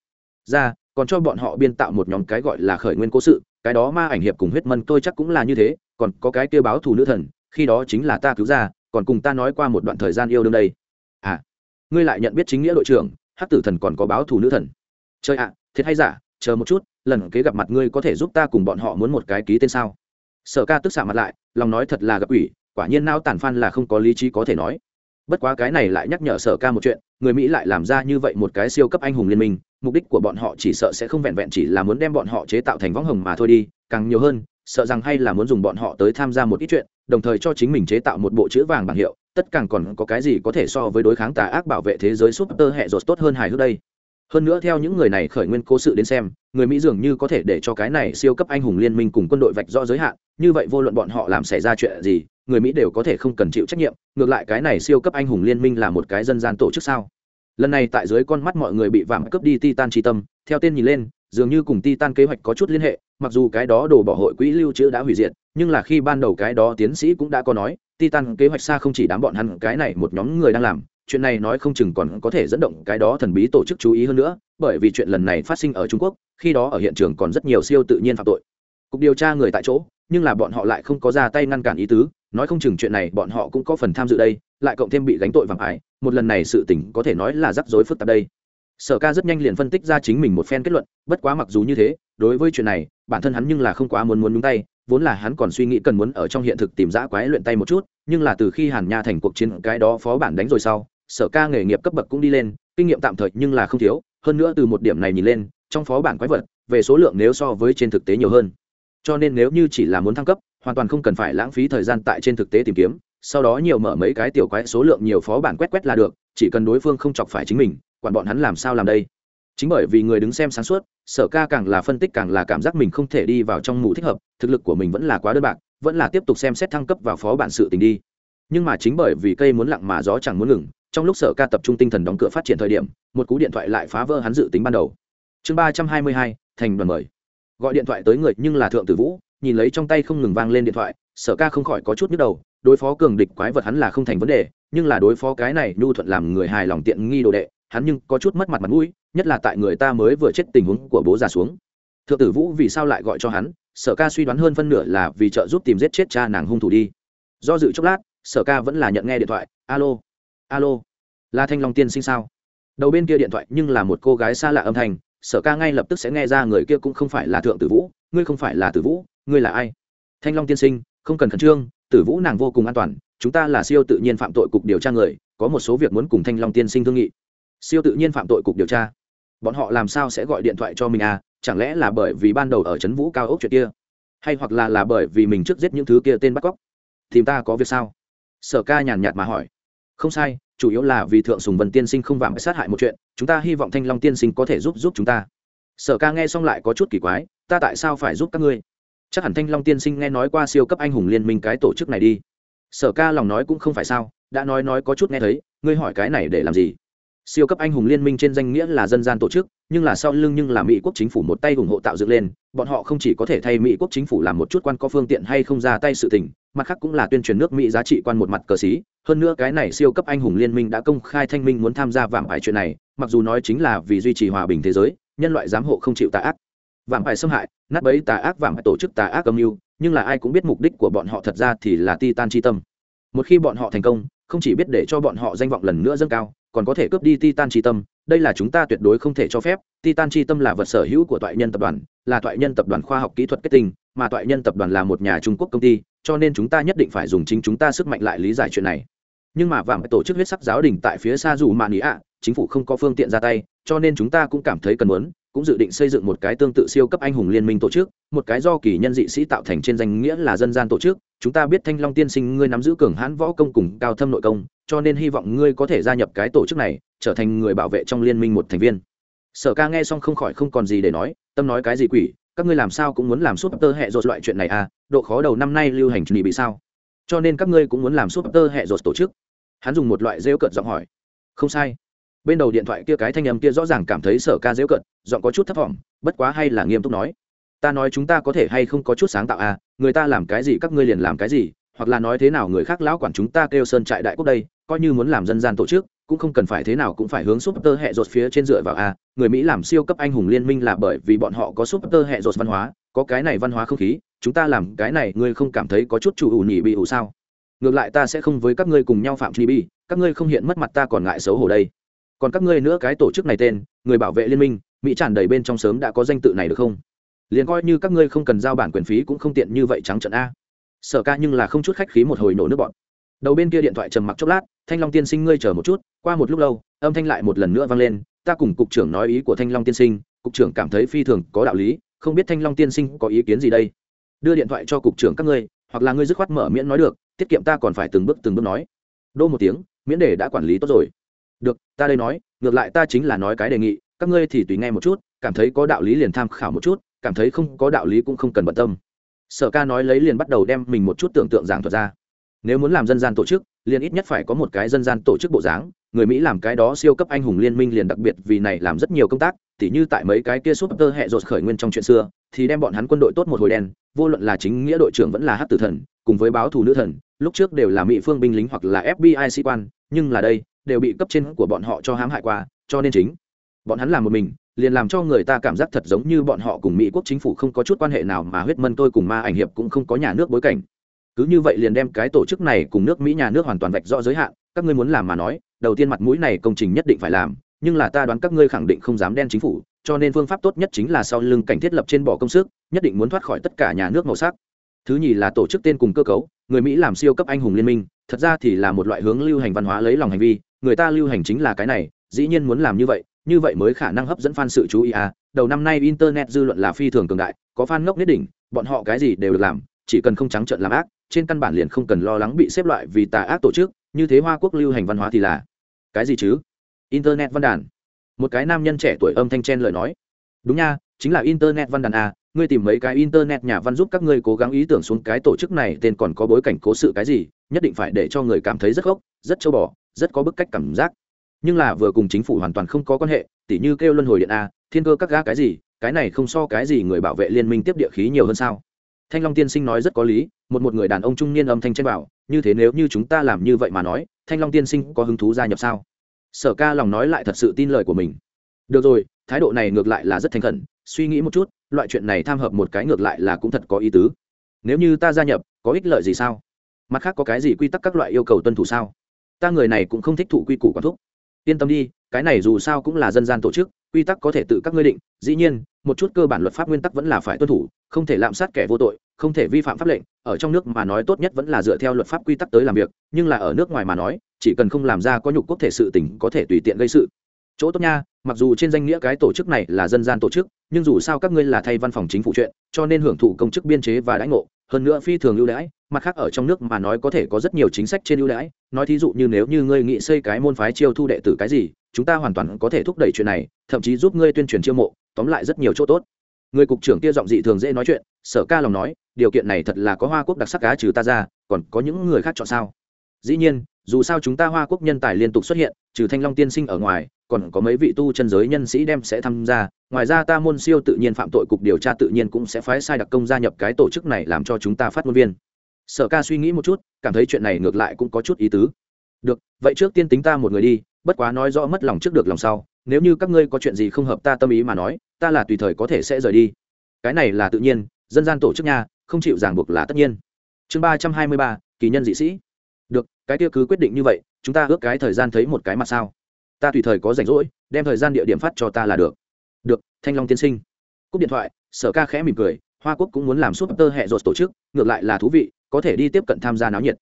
ra, còn cho bọn họ biên tạo một nhóm cái gọi là khởi nguyên cố sự, cái đó ma ảnh hiệp cùng huyết mân tôi chắc cũng là như thế, còn có cái kêu báo thù nữ thần, khi đó chính là ta cứu ra, còn cùng ta nói qua một đoạn thời gian yêu đương đây. À ngươi lại nhận biết chính nghĩa đội trưởng hát tử thần còn có báo thù nữ thần. Chơi ạ, thiệt hay giả, chờ một chút, lần kế gặp mặt ngươi có thể giúp ta cùng bọn họ muốn một cái ký tên sao? Sở ca tức xạ mặt lại, lòng nói thật là gặp ủy quả nhiên nao tàn phan là không có lý trí có thể nói. Bất quá cái này lại nhắc nhở sở ca một chuyện, người mỹ lại làm ra như vậy một cái siêu cấp anh hùng liên minh mục đích của bọn họ chỉ sợ sẽ không vẹn vẹn chỉ là muốn đem bọn họ chế tạo thành võng hồng mà thôi đi, càng nhiều hơn, sợ rằng hay là muốn dùng bọn họ tới tham gia một ít chuyện, đồng thời cho chính mình chế tạo một bộ chữ vàng bảng hiệu, tất càng còn có cái gì có thể so với đối kháng tà ác bảo vệ thế giới súp tơ hệ rột tốt hơn hài hước đây. Hơn nữa theo những người này khởi nguyên cố sự đến xem, người mỹ dường như có thể để cho cái này siêu cấp anh hùng liên minh cùng quân đội vạch rõ giới hạn, như vậy vô luận bọn họ làm xảy ra chuyện gì, người mỹ đều có thể không cần chịu trách nhiệm, ngược lại cái này siêu cấp anh hùng liên minh là một cái dân gian tổ chức sao? Lần này tại dưới con mắt mọi người bị vạm cướp đi titan tri tâm, theo tên nhìn lên, dường như cùng titan kế hoạch có chút liên hệ, mặc dù cái đó đổ bỏ hội quỹ lưu trữ đã hủy diệt, nhưng là khi ban đầu cái đó tiến sĩ cũng đã có nói, titan kế hoạch xa không chỉ đám bọn hắn, cái này một nhóm người đang làm, chuyện này nói không chừng còn có thể dẫn động cái đó thần bí tổ chức chú ý hơn nữa, bởi vì chuyện lần này phát sinh ở trung quốc, khi đó ở hiện trường còn rất nhiều siêu tự nhiên phạm tội. Cục điều tra người tại chỗ, nhưng là bọn họ lại không có ra tay ngăn cản ý tứ, nói không chừng chuyện này bọn họ cũng có phần tham dự đây lại cộng thêm bị gánh tội vàng ải, một lần này sự tình có thể nói là rắc rối phức tạp đây. Sở ca rất nhanh liền phân tích ra chính mình một phen kết luận, bất quá mặc dù như thế, đối với chuyện này, bản thân hắn nhưng là không quá muốn muốn nhúng tay, vốn là hắn còn suy nghĩ cần muốn ở trong hiện thực tìm giã quái luyện tay một chút, nhưng là từ khi hàn nha thành cuộc chiến cái đó phó bản đánh rồi sau, sở ca nghề nghiệp cấp bậc cũng đi lên, kinh nghiệm tạm thời nhưng là không thiếu, hơn nữa từ một điểm này nhìn lên, trong phó bản quái vật, về số lượng nếu so với trên thực tế nhiều hơn. Cho nên nếu như chỉ là muốn thăng cấp, hoàn toàn không cần phải lãng phí thời gian tại trên thực tế tìm kiếm sau đó nhiều mở mấy cái tiểu quái số lượng nhiều phó bản quét quét là được, chỉ cần đối phương không chọc phải chính mình, quản bọn hắn làm sao làm đây? Chính bởi vì người đứng xem sáng suốt, sở ca càng là phân tích càng là cảm giác mình không thể đi vào trong mù thích hợp, thực lực của mình vẫn là quá đơn bạc, vẫn là tiếp tục xem xét thăng cấp vào phó bản sự tình đi. Nhưng mà chính bởi vì cây muốn lặng mà gió chẳng muốn ngừng, trong lúc sở ca tập trung tinh thần đóng cửa phát triển thời điểm, một cú điện thoại lại phá vỡ hắn dự tính ban đầu. Chương ba trăm hai mươi hai, thành đoàn mời. Gọi điện thoại tới người nhưng là thượng tử vũ, nhìn lấy trong tay không ngừng vang lên điện thoại, sở ca không khỏi có chút nhức đầu đối phó cường địch quái vật hắn là không thành vấn đề, nhưng là đối phó cái này nhu thuận làm người hài lòng tiện nghi đồ đệ, hắn nhưng có chút mất mặt mặt mũi, nhất là tại người ta mới vừa chết tình huống của bố già xuống. Thượng tử vũ vì sao lại gọi cho hắn? Sở ca suy đoán hơn phân nửa là vì trợ giúp tìm giết chết cha nàng hung thủ đi. Do dự chốc lát, sở ca vẫn là nhận nghe điện thoại. Alo alo, là thanh long tiên sinh sao? Đầu bên kia điện thoại nhưng là một cô gái xa lạ âm thanh, sở ca ngay lập tức sẽ nghe ra người kia cũng không phải là thượng tử vũ, ngươi không phải là tử vũ, ngươi là ai? Thanh long tiên sinh, không cần khẩn trương tử vũ nàng vô cùng an toàn, chúng ta là siêu tự nhiên phạm tội cục điều tra người, có một số việc muốn cùng thanh long tiên sinh thương nghị. Siêu tự nhiên phạm tội cục điều tra. Bọn họ làm sao sẽ gọi điện thoại cho mình à? Chẳng lẽ là bởi vì ban đầu ở trấn vũ cao ốc chuyện kia? Hay hoặc là là bởi vì mình trước giết những thứ kia tên bắt cóc? Thì ta có việc sao? Sở ca nhàn nhạt mà hỏi. Không sai, chủ yếu là vì thượng sùng vân tiên sinh không vàng sát hại một chuyện, chúng ta hy vọng thanh long tiên sinh có thể giúp giúp chúng ta. Sở ca nghe xong lại có chút kỳ quái, ta tại sao phải giúp các ngươi? Chắc hẳn thanh long tiên sinh nghe nói qua siêu cấp anh hùng liên minh cái tổ chức này đi. Sở ca lòng nói cũng không phải sao, đã nói nói có chút nghe thấy, ngươi hỏi cái này để làm gì? Siêu cấp anh hùng liên minh trên danh nghĩa là dân gian tổ chức, nhưng là sau lưng nhưng là mỹ quốc chính phủ một tay ủng hộ tạo dựng lên, bọn họ không chỉ có thể thay mỹ quốc chính phủ làm một chút quan có phương tiện hay không ra tay sự tình, mặt khác cũng là tuyên truyền nước mỹ giá trị quan một mặt cờ xí. Hơn nữa cái này siêu cấp anh hùng liên minh đã công khai thanh minh muốn tham gia vảm ải chuyện này, mặc dù nói chính là vì duy trì hòa bình thế giới, nhân loại giám hộ không chịu tà ác. Vảm ải xâm hại nát bấy tà ác vàng tổ chức tà ác âm mưu, nhưng là ai cũng biết mục đích của bọn họ thật ra thì là titan chi tâm. Một khi bọn họ thành công, không chỉ biết để cho bọn họ danh vọng lần nữa dâng cao, còn có thể cướp đi titan chi tâm, đây là chúng ta tuyệt đối không thể cho phép. Titan chi tâm là vật sở hữu của toại nhân tập đoàn, là toại nhân tập đoàn khoa học kỹ thuật kết tinh, mà toại nhân tập đoàn là một nhà trung quốc công ty, cho nên chúng ta nhất định phải dùng chính chúng ta sức mạnh lại lý giải chuyện này. Nhưng mà vàng tổ chức huyết sắc giáo đình tại phía xa dù mạn ý ạ, chính phủ không có phương tiện ra tay, cho nên chúng ta cũng cảm thấy cần muốn cũng dự định xây dựng một cái tương tự siêu cấp anh hùng liên minh tổ chức, một cái do kỳ nhân dị sĩ tạo thành trên danh nghĩa là dân gian tổ chức. Chúng ta biết thanh long tiên sinh ngươi nắm giữ cường hãn võ công cùng cao thâm nội công, cho nên hy vọng ngươi có thể gia nhập cái tổ chức này, trở thành người bảo vệ trong liên minh một thành viên. Sở ca nghe xong không khỏi không còn gì để nói, tâm nói cái gì quỷ, các ngươi làm sao cũng muốn làm súp tơ hệ rột loại chuyện này à độ khó đầu năm nay lưu hành chuẩn bị sao? Cho nên các ngươi cũng muốn làm súp tơ hệ rột tổ chức. Hắn dùng một loại rêu cợt giọng hỏi. Không sai bên đầu điện thoại kia cái thanh âm kia rõ ràng cảm thấy sở ca rêu cận giọng có chút thấp thỏm, bất quá hay là nghiêm túc nói. Ta nói chúng ta có thể hay không có chút sáng tạo à người ta làm cái gì các ngươi liền làm cái gì, hoặc là nói thế nào người khác lão quản chúng ta kêu sơn trại đại quốc đây, coi như muốn làm dân gian tổ chức, cũng không cần phải thế nào, cũng phải hướng súp tơ hệ rột phía trên dựa vào a người mỹ làm siêu cấp anh hùng liên minh là bởi vì bọn họ có súp tơ hệ rột văn hóa, có cái này văn hóa không khí, chúng ta làm cái này ngươi không cảm thấy có chút chủ ủ nhỉ bị ủ sao? Ngược lại ta sẽ không với các ngươi cùng nhau phạm truy bi, các ngươi không hiện mất mặt ta còn ngại xấu hổ đây còn các ngươi nữa cái tổ chức này tên, người bảo vệ liên minh, mỹ tràn đầy bên trong sớm đã có danh tự này được không? Liền coi như các ngươi không cần giao bản quyền phí cũng không tiện như vậy trắng trận a. Sở ca nhưng là không chút khách khí một hồi nổ nước bọn. Đầu bên kia điện thoại trầm mặc chốc lát, thanh long tiên sinh ngươi chờ một chút, qua một lúc lâu, âm thanh lại một lần nữa vang lên, ta cùng cục trưởng nói ý của thanh long tiên sinh, cục trưởng cảm thấy phi thường có đạo lý, không biết thanh long tiên sinh có ý kiến gì đây? Đưa điện thoại cho cục trưởng các ngươi, hoặc là ngươi dứt khoát mở miễn nói được, tiết kiệm ta còn phải từng bước từng bước nói. Đô một tiếng, miễn để đã quản lý tốt rồi được, ta đây nói, ngược lại ta chính là nói cái đề nghị, các ngươi thì tùy nghe một chút, cảm thấy có đạo lý liền tham khảo một chút, cảm thấy không có đạo lý cũng không cần bận tâm. Sở ca nói lấy liền bắt đầu đem mình một chút tưởng tượng giảng thuật ra. Nếu muốn làm dân gian tổ chức, liền ít nhất phải có một cái dân gian tổ chức bộ dáng, người mỹ làm cái đó siêu cấp anh hùng liên minh liền đặc biệt vì này làm rất nhiều công tác, tỉ như tại mấy cái kia súp tơ hệ rột khởi nguyên trong chuyện xưa, thì đem bọn hắn quân đội tốt một hồi đen vô luận là chính nghĩa đội trưởng vẫn là hát tử thần, cùng với báo thù nữ thần, lúc trước đều là mỹ phương binh lính hoặc là fbi sĩ quan, nhưng là đây đều bị cấp trên của bọn họ cho hãm hại qua, cho nên chính bọn hắn làm một mình, liền làm cho người ta cảm giác thật giống như bọn họ cùng mỹ quốc chính phủ không có chút quan hệ nào mà huyết mân tôi cùng ma ảnh hiệp cũng không có nhà nước bối cảnh. Cứ như vậy liền đem cái tổ chức này cùng nước mỹ nhà nước hoàn toàn vạch rõ giới hạn, các ngươi muốn làm mà nói, đầu tiên mặt mũi này công trình nhất định phải làm, nhưng là ta đoán các ngươi khẳng định không dám đen chính phủ, cho nên phương pháp tốt nhất chính là sau lưng cảnh thiết lập trên bỏ công sức, nhất định muốn thoát khỏi tất cả nhà nước màu sắc. Thứ nhì là tổ chức tên cùng cơ cấu, người mỹ làm siêu cấp anh hùng liên minh, thật ra thì là một loại hướng lưu hành văn hóa lấy lòng hành vi người ta lưu hành chính là cái này, dĩ nhiên muốn làm như vậy như vậy mới khả năng hấp dẫn fan sự chú ý à. Đầu năm nay internet dư luận là phi thường cường đại, có fan ngốc nhất định bọn họ cái gì đều được làm, chỉ cần không trắng trợn làm ác, trên căn bản liền không cần lo lắng bị xếp loại vì tà ác tổ chức, như thế hoa quốc lưu hành văn hóa thì là cái gì chứ? Internet văn đàn. Một cái nam nhân trẻ tuổi âm thanh chen lời nói. Đúng nha, chính là internet văn đàn à? ngươi tìm mấy cái internet nhà văn giúp các ngươi cố gắng ý tưởng xuống cái tổ chức này, tên còn có bối cảnh cố sự cái gì, nhất định phải để cho người cảm thấy rất gốc, rất châu bò rất có bức cách cảm giác. Nhưng là vừa cùng chính phủ hoàn toàn không có quan hệ, tỉ như kêu luân hồi điện a, thiên cơ các ga cái gì, cái này không so cái gì người bảo vệ liên minh tiếp địa khí nhiều hơn sao? Thanh long tiên sinh nói rất có lý, một một người đàn ông trung niên âm thanh trên bảo, như thế nếu như chúng ta làm như vậy mà nói, thanh long tiên sinh có hứng thú gia nhập sao? Sở ca lòng nói lại thật sự tin lời của mình. Được rồi, thái độ này ngược lại là rất thành khẩn, suy nghĩ một chút, loại chuyện này tham hợp một cái ngược lại là cũng thật có ý tứ. Nếu như ta gia nhập, có ích lợi gì sao? Mặt khác có cái gì quy tắc các loại yêu cầu tuân thủ sao? Ta người này cũng không thích thụ quy củ quản thúc. Yên tâm đi, cái này dù sao cũng là dân gian tổ chức, quy tắc có thể tự các ngươi định. Dĩ nhiên, một chút cơ bản luật pháp nguyên tắc vẫn là phải tuân thủ, không thể lạm sát kẻ vô tội, không thể vi phạm pháp lệnh. Ở trong nước mà nói tốt nhất vẫn là dựa theo luật pháp quy tắc tới làm việc, nhưng là ở nước ngoài mà nói, chỉ cần không làm ra có nhục quốc thể sự tình có thể tùy tiện gây sự. Chỗ tốt nha, mặc dù trên danh nghĩa cái tổ chức này là dân gian tổ chức, nhưng dù sao các ngươi là thay văn phòng chính phủ chuyện, cho nên hưởng thụ công chức biên chế và đãi ngộ, hơn nữa phi thường ưu đãi mặt khác ở trong nước mà nói có thể có rất nhiều chính sách trên ưu đãi. Nói thí dụ như nếu như ngươi nghĩ xây cái môn phái chiêu thu đệ tử cái gì, chúng ta hoàn toàn có thể thúc đẩy chuyện này, thậm chí giúp ngươi tuyên truyền chiêu mộ, tóm lại rất nhiều chỗ tốt. Người cục trưởng kia giọng dị thường dễ nói chuyện, sở ca lòng nói, điều kiện này thật là có hoa quốc đặc sắc cá trừ ta ra, còn có những người khác chọn sao? Dĩ nhiên, dù sao chúng ta hoa quốc nhân tài liên tục xuất hiện, trừ thanh long tiên sinh ở ngoài, còn có mấy vị tu chân giới nhân sĩ đem sẽ tham gia. Ngoài ra ta môn siêu tự nhiên phạm tội cục điều tra tự nhiên cũng sẽ phái sai đặc công gia nhập cái tổ chức này làm cho chúng ta phát ngôn viên sở ca suy nghĩ một chút, cảm thấy chuyện này ngược lại cũng có chút ý tứ. Được, vậy trước tiên tính ta một người đi, bất quá nói rõ mất lòng trước được lòng sau, nếu như các ngươi có chuyện gì không hợp ta tâm ý mà nói, ta là tùy thời có thể sẽ rời đi. Cái này là tự nhiên, dân gian tổ chức nha, không chịu ràng buộc là tất nhiên. Chương ba trăm hai mươi ba, kỳ nhân dị sĩ. Được, cái kia cứ quyết định như vậy, chúng ta ước cái thời gian thấy một cái mặt sao? Ta tùy thời có rảnh rỗi, đem thời gian địa điểm phát cho ta là được. Được, thanh long tiên sinh. Cúp điện thoại, sở ca khẽ mỉm cười, hoa quốc cũng muốn làm súp tơ hẹ rột tổ chức, ngược lại là thú vị có thể đi tiếp cận tham gia náo nhiệt.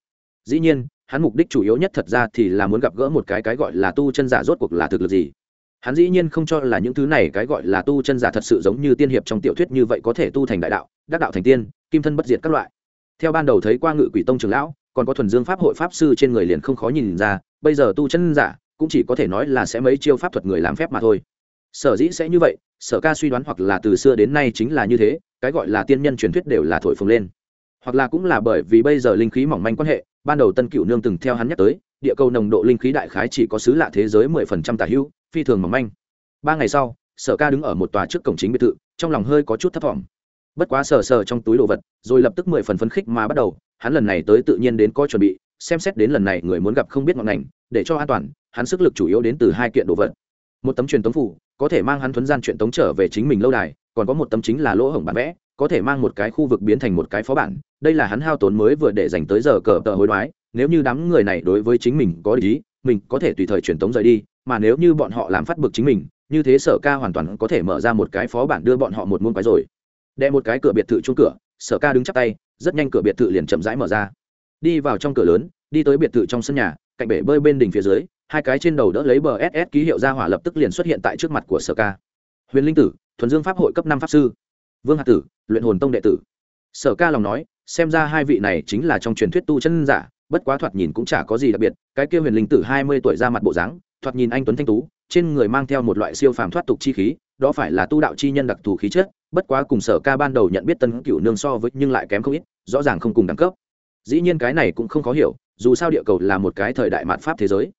Dĩ nhiên, hắn mục đích chủ yếu nhất thật ra thì là muốn gặp gỡ một cái cái gọi là tu chân giả rốt cuộc là thực lực gì. Hắn dĩ nhiên không cho là những thứ này cái gọi là tu chân giả thật sự giống như tiên hiệp trong tiểu thuyết như vậy có thể tu thành đại đạo, đắc đạo thành tiên, kim thân bất diệt các loại. Theo ban đầu thấy qua ngự quỷ tông trường lão, còn có thuần dương pháp hội pháp sư trên người liền không khó nhìn ra, bây giờ tu chân giả cũng chỉ có thể nói là sẽ mấy chiêu pháp thuật người làm phép mà thôi. Sở dĩ sẽ như vậy, sở ca suy đoán hoặc là từ xưa đến nay chính là như thế, cái gọi là tiên nhân truyền thuyết đều là thổi phồng lên hoặc là cũng là bởi vì bây giờ linh khí mỏng manh quan hệ, ban đầu tân cựu nương từng theo hắn nhắc tới, địa cầu nồng độ linh khí đại khái chỉ có xứ lạ thế giới mười phần trăm tả hữu, phi thường mỏng manh. Ba ngày sau, sở ca đứng ở một tòa trước cổng chính biệt thự, trong lòng hơi có chút thấp t bất quá sờ sờ trong túi đồ vật, rồi lập tức mười phần phấn khích mà bắt đầu, hắn lần này tới tự nhiên đến có chuẩn bị, xem xét đến lần này người muốn gặp không biết ngọn ngành, để cho an toàn, hắn sức lực chủ yếu đến từ hai kiện đồ vật. Một tấm truyền tống phủ, có thể mang hắn thuấn gian truyền tống trở về chính mình lâu đài, còn có một tấm chính là lỗ hổng bản vẽ có thể mang một cái khu vực biến thành một cái phó bản, đây là hắn hao tốn mới vừa để dành tới giờ cờ tờ hối đoái, nếu như đám người này đối với chính mình có ý, mình có thể tùy thời truyền tống rời đi, mà nếu như bọn họ làm phát bực chính mình, như thế sở ca hoàn toàn có thể mở ra một cái phó bản đưa bọn họ một môn quái rồi. Đệ một cái cửa biệt thự chung cửa, sở ca đứng chắp tay, rất nhanh cửa biệt thự liền chậm rãi mở ra. Đi vào trong cửa lớn, đi tới biệt thự trong sân nhà, cạnh bể bơi bên đỉnh phía dưới, hai cái trên đầu đỡ lấy bờ ss ký hiệu ra hỏa lập tức liền xuất hiện tại trước mặt của sở ca. Huyền linh tử, thuần dương pháp hội cấp năm pháp sư vương hạt tử, luyện hồn tông đệ tử. Sở ca lòng nói, xem ra hai vị này chính là trong truyền thuyết tu chân giả, bất quá thoạt nhìn cũng chả có gì đặc biệt, cái kia huyền linh tử hai mươi tuổi ra mặt bộ dáng, thoạt nhìn anh tuấn thanh tú, trên người mang theo một loại siêu phàm thoát tục chi khí, đó phải là tu đạo chi nhân đặc thù khí chất, bất quá cùng sở ca ban đầu nhận biết tân cựu nương so với nhưng lại kém không ít, rõ ràng không cùng đẳng cấp. Dĩ nhiên cái này cũng không khó hiểu, dù sao địa cầu là một cái thời đại mạt pháp thế giới.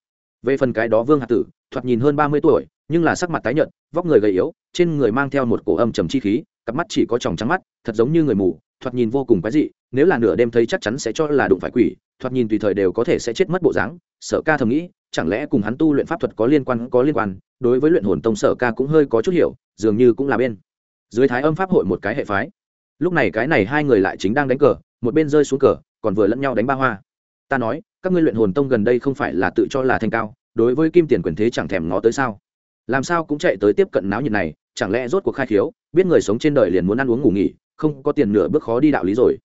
Về phần cái đó vương hạt tử, thoạt nhìn hơn ba mươi tuổi, nhưng là sắc mặt tái nhợt, vóc người gầy yếu, trên người mang theo một cổ âm trầm chi khí cặp mắt chỉ có tròng trắng mắt, thật giống như người mù, thoạt nhìn vô cùng quái dị, nếu là nửa đêm thấy chắc chắn sẽ cho là đụng phải quỷ, thoạt nhìn tùy thời đều có thể sẽ chết mất bộ dáng, sở ca thầm nghĩ, chẳng lẽ cùng hắn tu luyện pháp thuật có liên quan, có liên quan, đối với luyện hồn tông sở ca cũng hơi có chút hiểu, dường như cũng là bên dưới thái âm pháp hội một cái hệ phái. Lúc này cái này hai người lại chính đang đánh cờ, một bên rơi xuống cờ, còn vừa lẫn nhau đánh ba hoa. Ta nói, các ngươi luyện hồn tông gần đây không phải là tự cho là thanh cao, đối với kim tiền quyền thế chẳng thèm ngó tới sao? Làm sao cũng chạy tới tiếp cận náo nhiệt này, chẳng lẽ rốt cuộc khai khiếu? Biết người sống trên đời liền muốn ăn uống ngủ nghỉ, không có tiền nửa bước khó đi đạo lý rồi.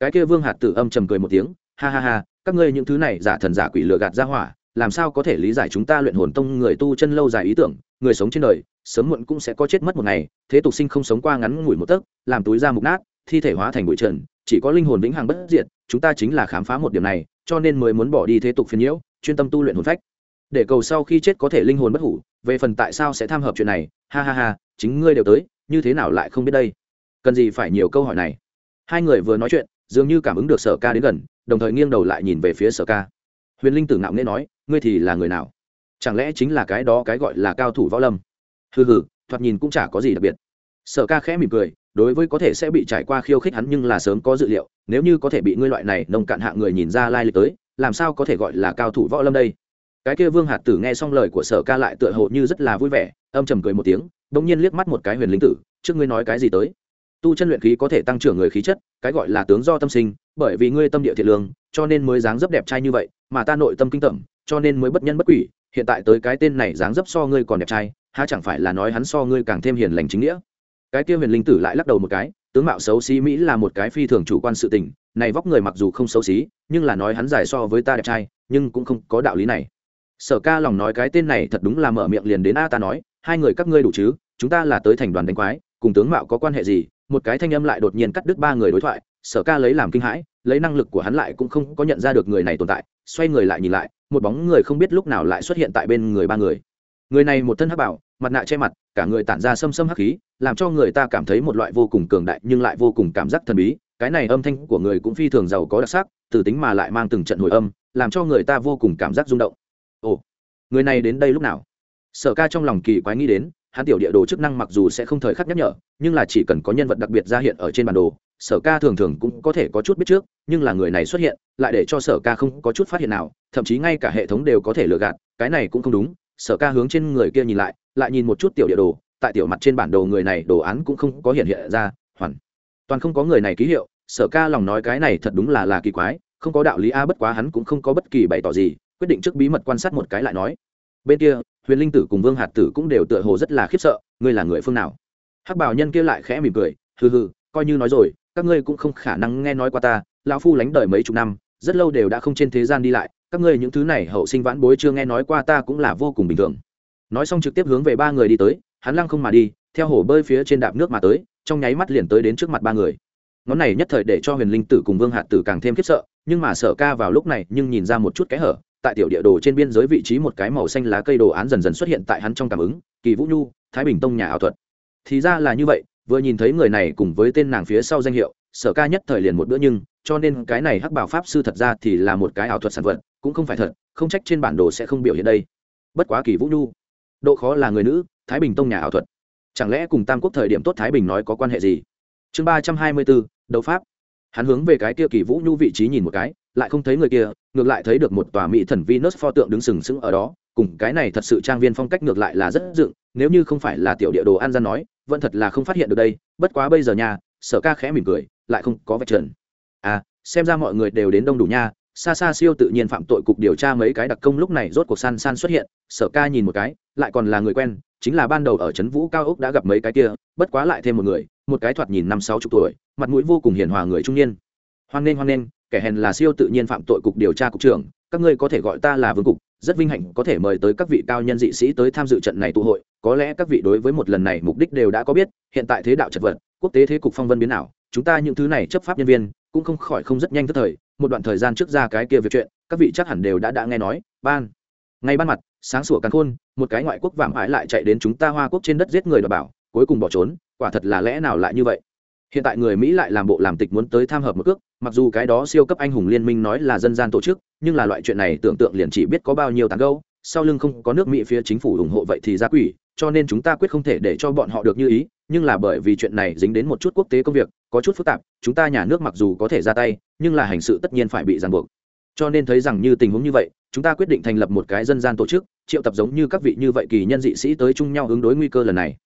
Cái kia vương hạt tử âm trầm cười một tiếng, ha ha ha, các ngươi những thứ này giả thần giả quỷ lừa gạt ra hỏa, làm sao có thể lý giải chúng ta luyện hồn tông người tu chân lâu dài ý tưởng, người sống trên đời, sớm muộn cũng sẽ có chết mất một ngày, thế tục sinh không sống qua ngắn ngủi một tấc, làm túi da mục nát, thi thể hóa thành bụi trần, chỉ có linh hồn vĩnh hằng bất diệt, chúng ta chính là khám phá một điểm này, cho nên mới muốn bỏ đi thế tục phiền nhiễu, chuyên tâm tu luyện hồn phách. Để cầu sau khi chết có thể linh hồn bất hủ, về phần tại sao sẽ tham hợp chuyện này, ha ha ha, chính ngươi đều tới như thế nào lại không biết đây? Cần gì phải nhiều câu hỏi này? Hai người vừa nói chuyện, dường như cảm ứng được sở ca đến gần, đồng thời nghiêng đầu lại nhìn về phía sở ca. Huyền linh tử ngạo nghễ nói, ngươi thì là người nào? Chẳng lẽ chính là cái đó cái gọi là cao thủ võ lâm? Hừ hừ, thoạt nhìn cũng chả có gì đặc biệt. Sở ca khẽ mỉm cười, đối với có thể sẽ bị trải qua khiêu khích hắn nhưng là sớm có dự liệu, nếu như có thể bị ngươi loại này nông cạn hạ người nhìn ra lai lịch tới, làm sao có thể gọi là cao thủ võ lâm đây? Cái kia vương hạt tử nghe xong lời của sở ca lại tựa hồ như rất là vui vẻ, âm trầm cười một tiếng đ ỗ n g nhiên liếc mắt một cái huyền linh tử, trước ngươi nói cái gì tới? Tu chân luyện khí có thể tăng trưởng người khí chất, cái gọi là tướng do tâm sinh, bởi vì ngươi tâm địa thiện lương, cho nên mới dáng dấp đẹp trai như vậy, mà ta nội tâm kinh tởm, cho nên mới bất nhân bất quỷ, hiện tại tới cái tên này dáng dấp so ngươi còn đẹp trai, há chẳng phải là nói hắn so ngươi càng thêm hiền lành chính nghĩa? Cái kia huyền linh tử lại lắc đầu một cái, tướng mạo xấu xí mỹ là một cái phi thường chủ quan sự tình, này vóc người mặc dù không xấu xí, nhưng là nói hắn dài so với ta đẹp trai, nhưng cũng không có đạo lý này. Sở ca lòng nói cái tên này thật đúng là mở miệng liền đến a ta nói hai người các ngươi đủ chứ, chúng ta là tới thành đoàn đánh quái, cùng tướng mạo có quan hệ gì? Một cái thanh âm lại đột nhiên cắt đứt ba người đối thoại, sở ca lấy làm kinh hãi, lấy năng lực của hắn lại cũng không có nhận ra được người này tồn tại, xoay người lại nhìn lại, một bóng người không biết lúc nào lại xuất hiện tại bên người ba người. Người này một thân hắc bảo, mặt nạ che mặt, cả người tản ra xâm xâm hắc khí, làm cho người ta cảm thấy một loại vô cùng cường đại nhưng lại vô cùng cảm giác thần bí. Cái này âm thanh của người cũng phi thường giàu có đặc sắc, từ tính mà lại mang từng trận hồi âm, làm cho người ta vô cùng cảm giác rung động. Ồ, người này đến đây lúc nào? Sở ca trong lòng kỳ quái nghĩ đến, hắn tiểu địa đồ chức năng mặc dù sẽ không thời khắc nhắc nhở, nhưng là chỉ cần có nhân vật đặc biệt ra hiện ở trên bản đồ, sở ca thường thường cũng có thể có chút biết trước, nhưng là người này xuất hiện, lại để cho sở ca không có chút phát hiện nào, thậm chí ngay cả hệ thống đều có thể lừa gạt, cái này cũng không đúng. Sở ca hướng trên người kia nhìn lại lại nhìn một chút tiểu địa đồ, tại tiểu mặt trên bản đồ người này đồ án cũng không có hiện hiện ra, hoàn toàn không có người này ký hiệu. Sở ca lòng nói cái này thật đúng là là kỳ quái, không có đạo lý a, bất quá hắn cũng không có bất kỳ bày tỏ gì, quyết định trước bí mật quan sát một cái lại nói. Bên kia huyền linh tử cùng vương hạt tử cũng đều tựa hồ rất là khiếp sợ, ngươi là người phương nào? Hắc bảo nhân kia lại khẽ mỉm cười, hừ hừ, coi như nói rồi, các ngươi cũng không khả năng nghe nói qua ta, lão phu lánh đời mấy chục năm, rất lâu đều đã không trên thế gian đi lại, các ngươi những thứ này hậu sinh vãn bối chưa nghe nói qua ta cũng là vô cùng bình thường. Nói xong trực tiếp hướng về ba người đi tới, hắn lăng không mà đi, theo hồ bơi phía trên đạp nước mà tới, trong nháy mắt liền tới đến trước mặt ba người. Ngón này nhất thời để cho huyền linh tử cùng vương hạt tử càng thêm khiếp sợ, nhưng mà sở ca vào lúc này nhưng nhìn ra một chút cái hở tại tiểu địa đồ trên biên giới vị trí một cái màu xanh lá cây đồ án dần dần xuất hiện tại hắn trong cảm ứng, kỳ vũ nhu, thái bình tông nhà ảo thuật. Thì ra là như vậy, vừa nhìn thấy người này cùng với tên nàng phía sau danh hiệu, sở ca nhất thời liền một bữa nhưng, cho nên cái này hắc bảo pháp sư thật ra thì là một cái ảo thuật sản vật, cũng không phải thật, không trách trên bản đồ sẽ không biểu hiện đây. Bất quá kỳ vũ nhu, độ khó là người nữ, thái bình tông nhà ảo thuật. Chẳng lẽ cùng tam quốc thời điểm tốt thái bình nói có quan hệ gì? Chương ba trăm hai mươi bốn, đấu pháp. Hắn hướng về cái kia kỳ vũ nhu vị trí nhìn một cái lại không thấy người kia, ngược lại thấy được một tòa mỹ thần venus pho tượng đứng sừng sững ở đó. Cùng cái này thật sự trang viên phong cách ngược lại là rất dựng, nếu như không phải là tiểu địa đồ ăn gian nói, vẫn thật là không phát hiện được đây. Bất quá bây giờ nhà sở ca khẽ mỉm cười, lại không có vạch trần. À xem ra mọi người đều đến đông đủ nha. Xa xa siêu tự nhiên phạm tội cục điều tra mấy cái đặc công lúc này rốt cuộc san san xuất hiện. Sở ca nhìn một cái, lại còn là người quen, chính là ban đầu ở trấn vũ cao ốc đã gặp mấy cái kia, bất quá lại thêm một người, một cái thoạt nhìn năm sáu chục tuổi, mặt mũi vô cùng hiền hòa người trung niên. Hoan nghênh hoan nghênh kẻ hèn là siêu tự nhiên phạm tội cục điều tra cục trưởng, các ngươi có thể gọi ta là vương cục, rất vinh hạnh có thể mời tới các vị cao nhân dị sĩ tới tham dự trận này tụ hội, có lẽ các vị đối với một lần này mục đích đều đã có biết, hiện tại thế đạo chật vật, quốc tế thế cục phong vân biến nào chúng ta những thứ này chấp pháp nhân viên, cũng không khỏi không rất nhanh tức thời, một đoạn thời gian trước ra cái kia việc chuyện, các vị chắc hẳn đều đã đã nghe nói, ban, ngay ban mặt, sáng sủa càn khôn, một cái ngoại quốc vạm ái lại chạy đến chúng ta hoa quốc trên đất giết người đ bảo, cuối cùng bỏ trốn, quả thật là lẽ nào lại như vậy? Hiện tại người mỹ lại làm bộ làm tịch muốn tới tham hợp một cước, mặc dù cái đó siêu cấp anh hùng liên minh nói là dân gian tổ chức, nhưng là loại chuyện này tưởng tượng liền chỉ biết có bao nhiêu tán gâu sau lưng không có nước mỹ phía chính phủ ủng hộ vậy thì ra quỷ, cho nên chúng ta quyết không thể để cho bọn họ được như ý, nhưng là bởi vì chuyện này dính đến một chút quốc tế công việc, có chút phức tạp, chúng ta nhà nước mặc dù có thể ra tay, nhưng là hành sự tất nhiên phải bị ràng buộc. Cho nên thấy rằng như tình huống như vậy, chúng ta quyết định thành lập một cái dân gian tổ chức, triệu tập giống như các vị như vậy kỳ nhân dị sĩ tới chung nhau ứng đối nguy cơ lần này.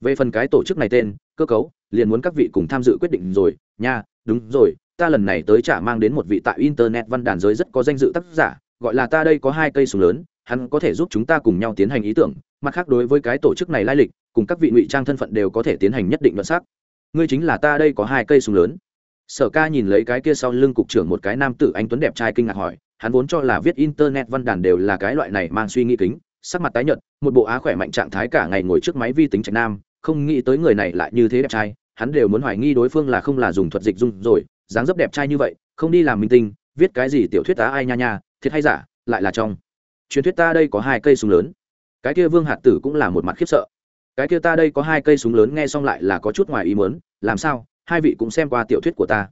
Về phần cái tổ chức này tên cơ cấu, liền muốn các vị cùng tham dự quyết định rồi. Nha, đúng rồi, ta lần này tới trả mang đến một vị tại internet văn đàn giới rất có danh dự tác giả, gọi là ta đây có hai cây súng lớn, hắn có thể giúp chúng ta cùng nhau tiến hành ý tưởng. Mặt khác đối với cái tổ chức này lai lịch, cùng các vị ngụy trang thân phận đều có thể tiến hành nhất định luận xác. Ngươi chính là ta đây có hai cây súng lớn. Sở ca nhìn lấy cái kia sau lưng cục trưởng một cái nam tử anh tuấn đẹp trai kinh ngạc hỏi, hắn vốn cho là viết internet văn đàn đều là cái loại này mang suy nghĩ kính, sắc mặt tái nhợt, một bộ á khỏe mạnh trạng thái cả ngày ngồi trước máy vi tính trạch nam không nghĩ tới người này lại như thế đẹp trai, hắn đều muốn hoài nghi đối phương là không là dùng thuật dịch dung rồi, dáng dấp đẹp trai như vậy, không đi làm minh tinh, viết cái gì tiểu thuyết tá ai nha nha, thiệt hay giả, lại là trong. Truyền thuyết ta đây có hai cây súng lớn. Cái kia vương hạt tử cũng là một mặt khiếp sợ. Cái kia ta đây có hai cây súng lớn nghe xong lại là có chút ngoài ý muốn, làm sao, hai vị cũng xem qua tiểu thuyết của ta.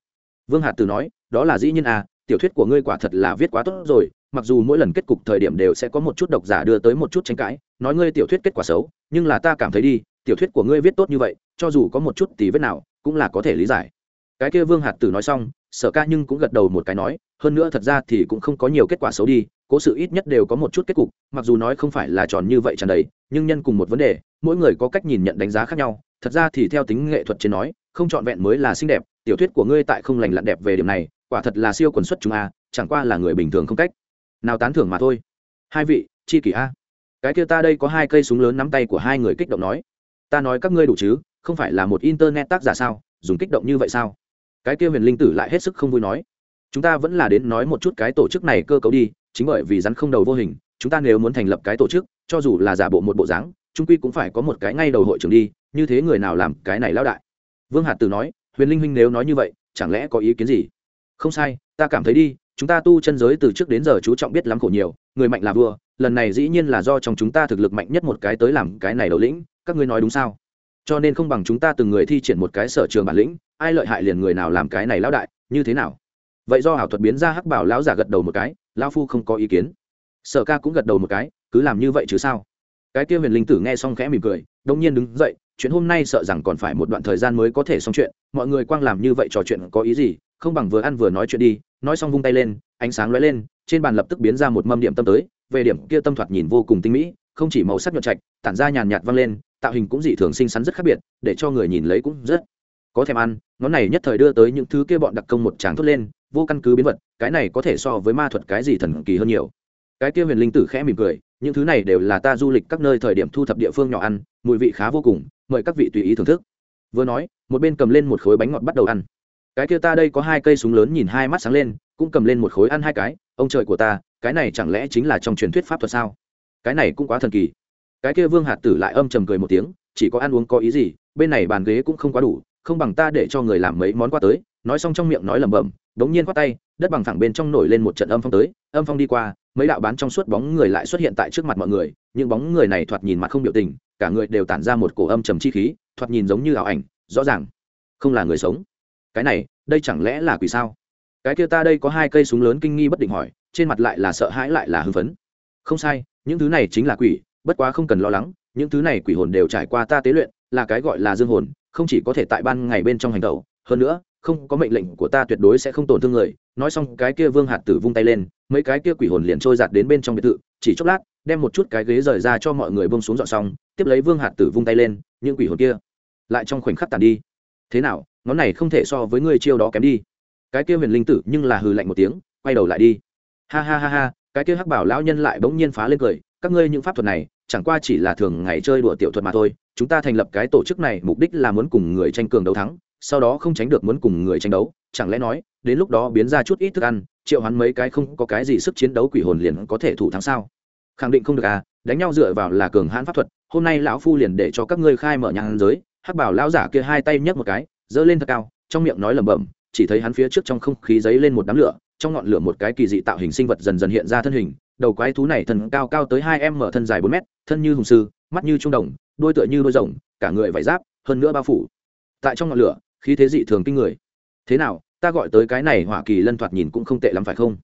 Vương hạt tử nói, đó là dĩ nhiên à tiểu thuyết của ngươi quả thật là viết quá tốt rồi, mặc dù mỗi lần kết cục thời điểm đều sẽ có một chút độc giả đưa tới một chút tranh cãi, nói ngươi tiểu thuyết kết quả xấu, nhưng là ta cảm thấy đi tiểu thuyết của ngươi viết tốt như vậy, cho dù có một chút tí vết nào, cũng là có thể lý giải. Cái kia vương hạt tử nói xong, sở ca nhưng cũng gật đầu một cái nói, hơn nữa thật ra thì cũng không có nhiều kết quả xấu đi, cố sự ít nhất đều có một chút kết cục, mặc dù nói không phải là tròn như vậy tràn đầy, nhưng nhân cùng một vấn đề, mỗi người có cách nhìn nhận đánh giá khác nhau. Thật ra thì theo tính nghệ thuật trên nói, không trọn vẹn mới là xinh đẹp, tiểu thuyết của ngươi tại không lành lặn đẹp về điểm này, quả thật là siêu quần xuất chúng a, chẳng qua là người bình thường không cách. Nào tán thưởng mà thôi. Hai vị, chi kỷ a. Cái kia ta đây có hai cây súng lớn nắm tay của hai người kích động nói ta nói các ngươi đủ chứ, không phải là một internet tác giả sao, dùng kích động như vậy sao? Cái kia huyền linh tử lại hết sức không vui nói. Chúng ta vẫn là đến nói một chút cái tổ chức này cơ cấu đi, chính bởi vì rắn không đầu vô hình, chúng ta nếu muốn thành lập cái tổ chức, cho dù là giả bộ một bộ dáng trung quy cũng phải có một cái ngay đầu hội trưởng đi, như thế người nào làm cái này lao đại? Vương hạt tử nói, huyền linh huynh nếu nói như vậy, chẳng lẽ có ý kiến gì? Không sai, ta cảm thấy đi, chúng ta tu chân giới từ trước đến giờ chú trọng biết lắm khổ nhiều, người mạnh là vua, lần này dĩ nhiên là do trong chúng ta thực lực mạnh nhất một cái tới làm cái này đầu lĩnh các ngươi nói đúng sao? Cho nên không bằng chúng ta từng người thi triển một cái sở trường bản lĩnh, ai lợi hại liền người nào làm cái này lão đại, như thế nào? Vậy do hảo thuật biến ra hắc bảo lão giả gật đầu một cái, lão phu không có ý kiến. Sở ca cũng gật đầu một cái, cứ làm như vậy chứ sao? Cái kia huyền linh tử nghe xong khẽ mỉm cười, đông nhiên đứng dậy, chuyện hôm nay sợ rằng còn phải một đoạn thời gian mới có thể xong chuyện, mọi người quang làm như vậy trò chuyện có ý gì, không bằng vừa ăn vừa nói chuyện đi, nói xong vung tay lên, ánh sáng lóe lên, trên bàn lập tức biến ra một mâm điểm tâm tới, về điểm kia tâm thoạt nhìn vô cùng tinh mỹ, không chỉ màu sắc nhuận trạch, tản ra nhàn nhạt vang lên tạo hình cũng dị thường xinh xắn rất khác biệt, để cho người nhìn lấy cũng rất có thèm ăn. Ngón này nhất thời đưa tới những thứ kia bọn đặc công một tràng thốt lên, vô căn cứ biến vật, cái này có thể so với ma thuật cái gì thần kỳ hơn nhiều. Cái kia huyền linh tử khẽ mỉm cười, những thứ này đều là ta du lịch các nơi thời điểm thu thập địa phương nhỏ ăn, mùi vị khá vô cùng, mời các vị tùy ý thưởng thức. Vừa nói, một bên cầm lên một khối bánh ngọt bắt đầu ăn. Cái kia ta đây có hai cây súng lớn nhìn hai mắt sáng lên, cũng cầm lên một khối ăn hai cái, ông trời của ta, cái này chẳng lẽ chính là trong truyền thuyết pháp thuật sao? Cái này cũng quá thần kỳ cái kia vương hạt tử lại âm trầm cười một tiếng, chỉ có ăn uống có ý gì, bên này bàn ghế cũng không quá đủ, không bằng ta để cho người làm mấy món qua tới. Nói xong trong miệng nói lẩm bẩm đống nhiên quát tay, đất bằng thẳng bên trong nổi lên một trận âm phong tới, âm phong đi qua, mấy đạo bán trong suốt bóng người lại xuất hiện tại trước mặt mọi người, những bóng người này thoạt nhìn mặt không biểu tình, cả người đều tản ra một cổ âm trầm chi khí, thoạt nhìn giống như ảo ảnh, rõ ràng không là người sống. Cái này, đây chẳng lẽ là quỷ sao? Cái kia ta đây có hai cây súng lớn kinh nghi bất định hỏi, trên mặt lại là sợ hãi lại là hưng phấn. Không sai, những thứ này chính là quỷ bất quá không cần lo lắng, những thứ này quỷ hồn đều trải qua ta tế luyện, là cái gọi là dương hồn, không chỉ có thể tại ban ngày bên trong hành tẩu, hơn nữa, không có mệnh lệnh của ta tuyệt đối sẽ không tổn thương người. Nói xong, cái kia vương hạt tử vung tay lên, mấy cái kia quỷ hồn liền trôi giạt đến bên trong biệt thự, chỉ chốc lát, đem một chút cái ghế rời ra cho mọi người bông xuống dọn xong, tiếp lấy vương hạt tử vung tay lên, những quỷ hồn kia lại trong khoảnh khắc tàn đi. Thế nào, ngón này không thể so với người chiêu đó kém đi. Cái kia huyền linh tử nhưng là hừ lạnh một tiếng, quay đầu lại đi. Ha ha ha ha, cái kia hắc bảo lão nhân lại bỗng nhiên phá lên cười các ngươi những pháp thuật này, chẳng qua chỉ là thường ngày chơi đùa tiểu thuật mà thôi, chúng ta thành lập cái tổ chức này mục đích là muốn cùng người tranh cường đấu thắng, sau đó không tránh được muốn cùng người tranh đấu, chẳng lẽ nói, đến lúc đó biến ra chút ít thức ăn, triệu hắn mấy cái không có cái gì sức chiến đấu quỷ hồn liền có thể thủ thắng sao? Khẳng định không được à đánh nhau dựa vào là cường hãn pháp thuật, hôm nay lão phu liền để cho các ngươi khai mở nhãn giới, hắc bảo lão giả kia hai tay nhấc một cái, giơ lên thật cao, trong miệng nói lẩm bẩm, chỉ thấy hắn phía trước trong không khí giấy lên một đám lửa, trong ngọn lửa một cái kỳ dị tạo hình sinh vật dần dần hiện ra thân hình đầu quái thú này thân cao cao tới hai em mở thân dài bốn mét, thân như hùng sư, mắt như trung đồng, đuôi tựa như đuôi rồng, cả người vải giáp, hơn nữa bao phủ. Tại trong ngọn lửa, khí thế dị thường kinh người. Thế nào, ta gọi tới cái này hoa kỳ lân thoạt nhìn cũng không tệ lắm phải không?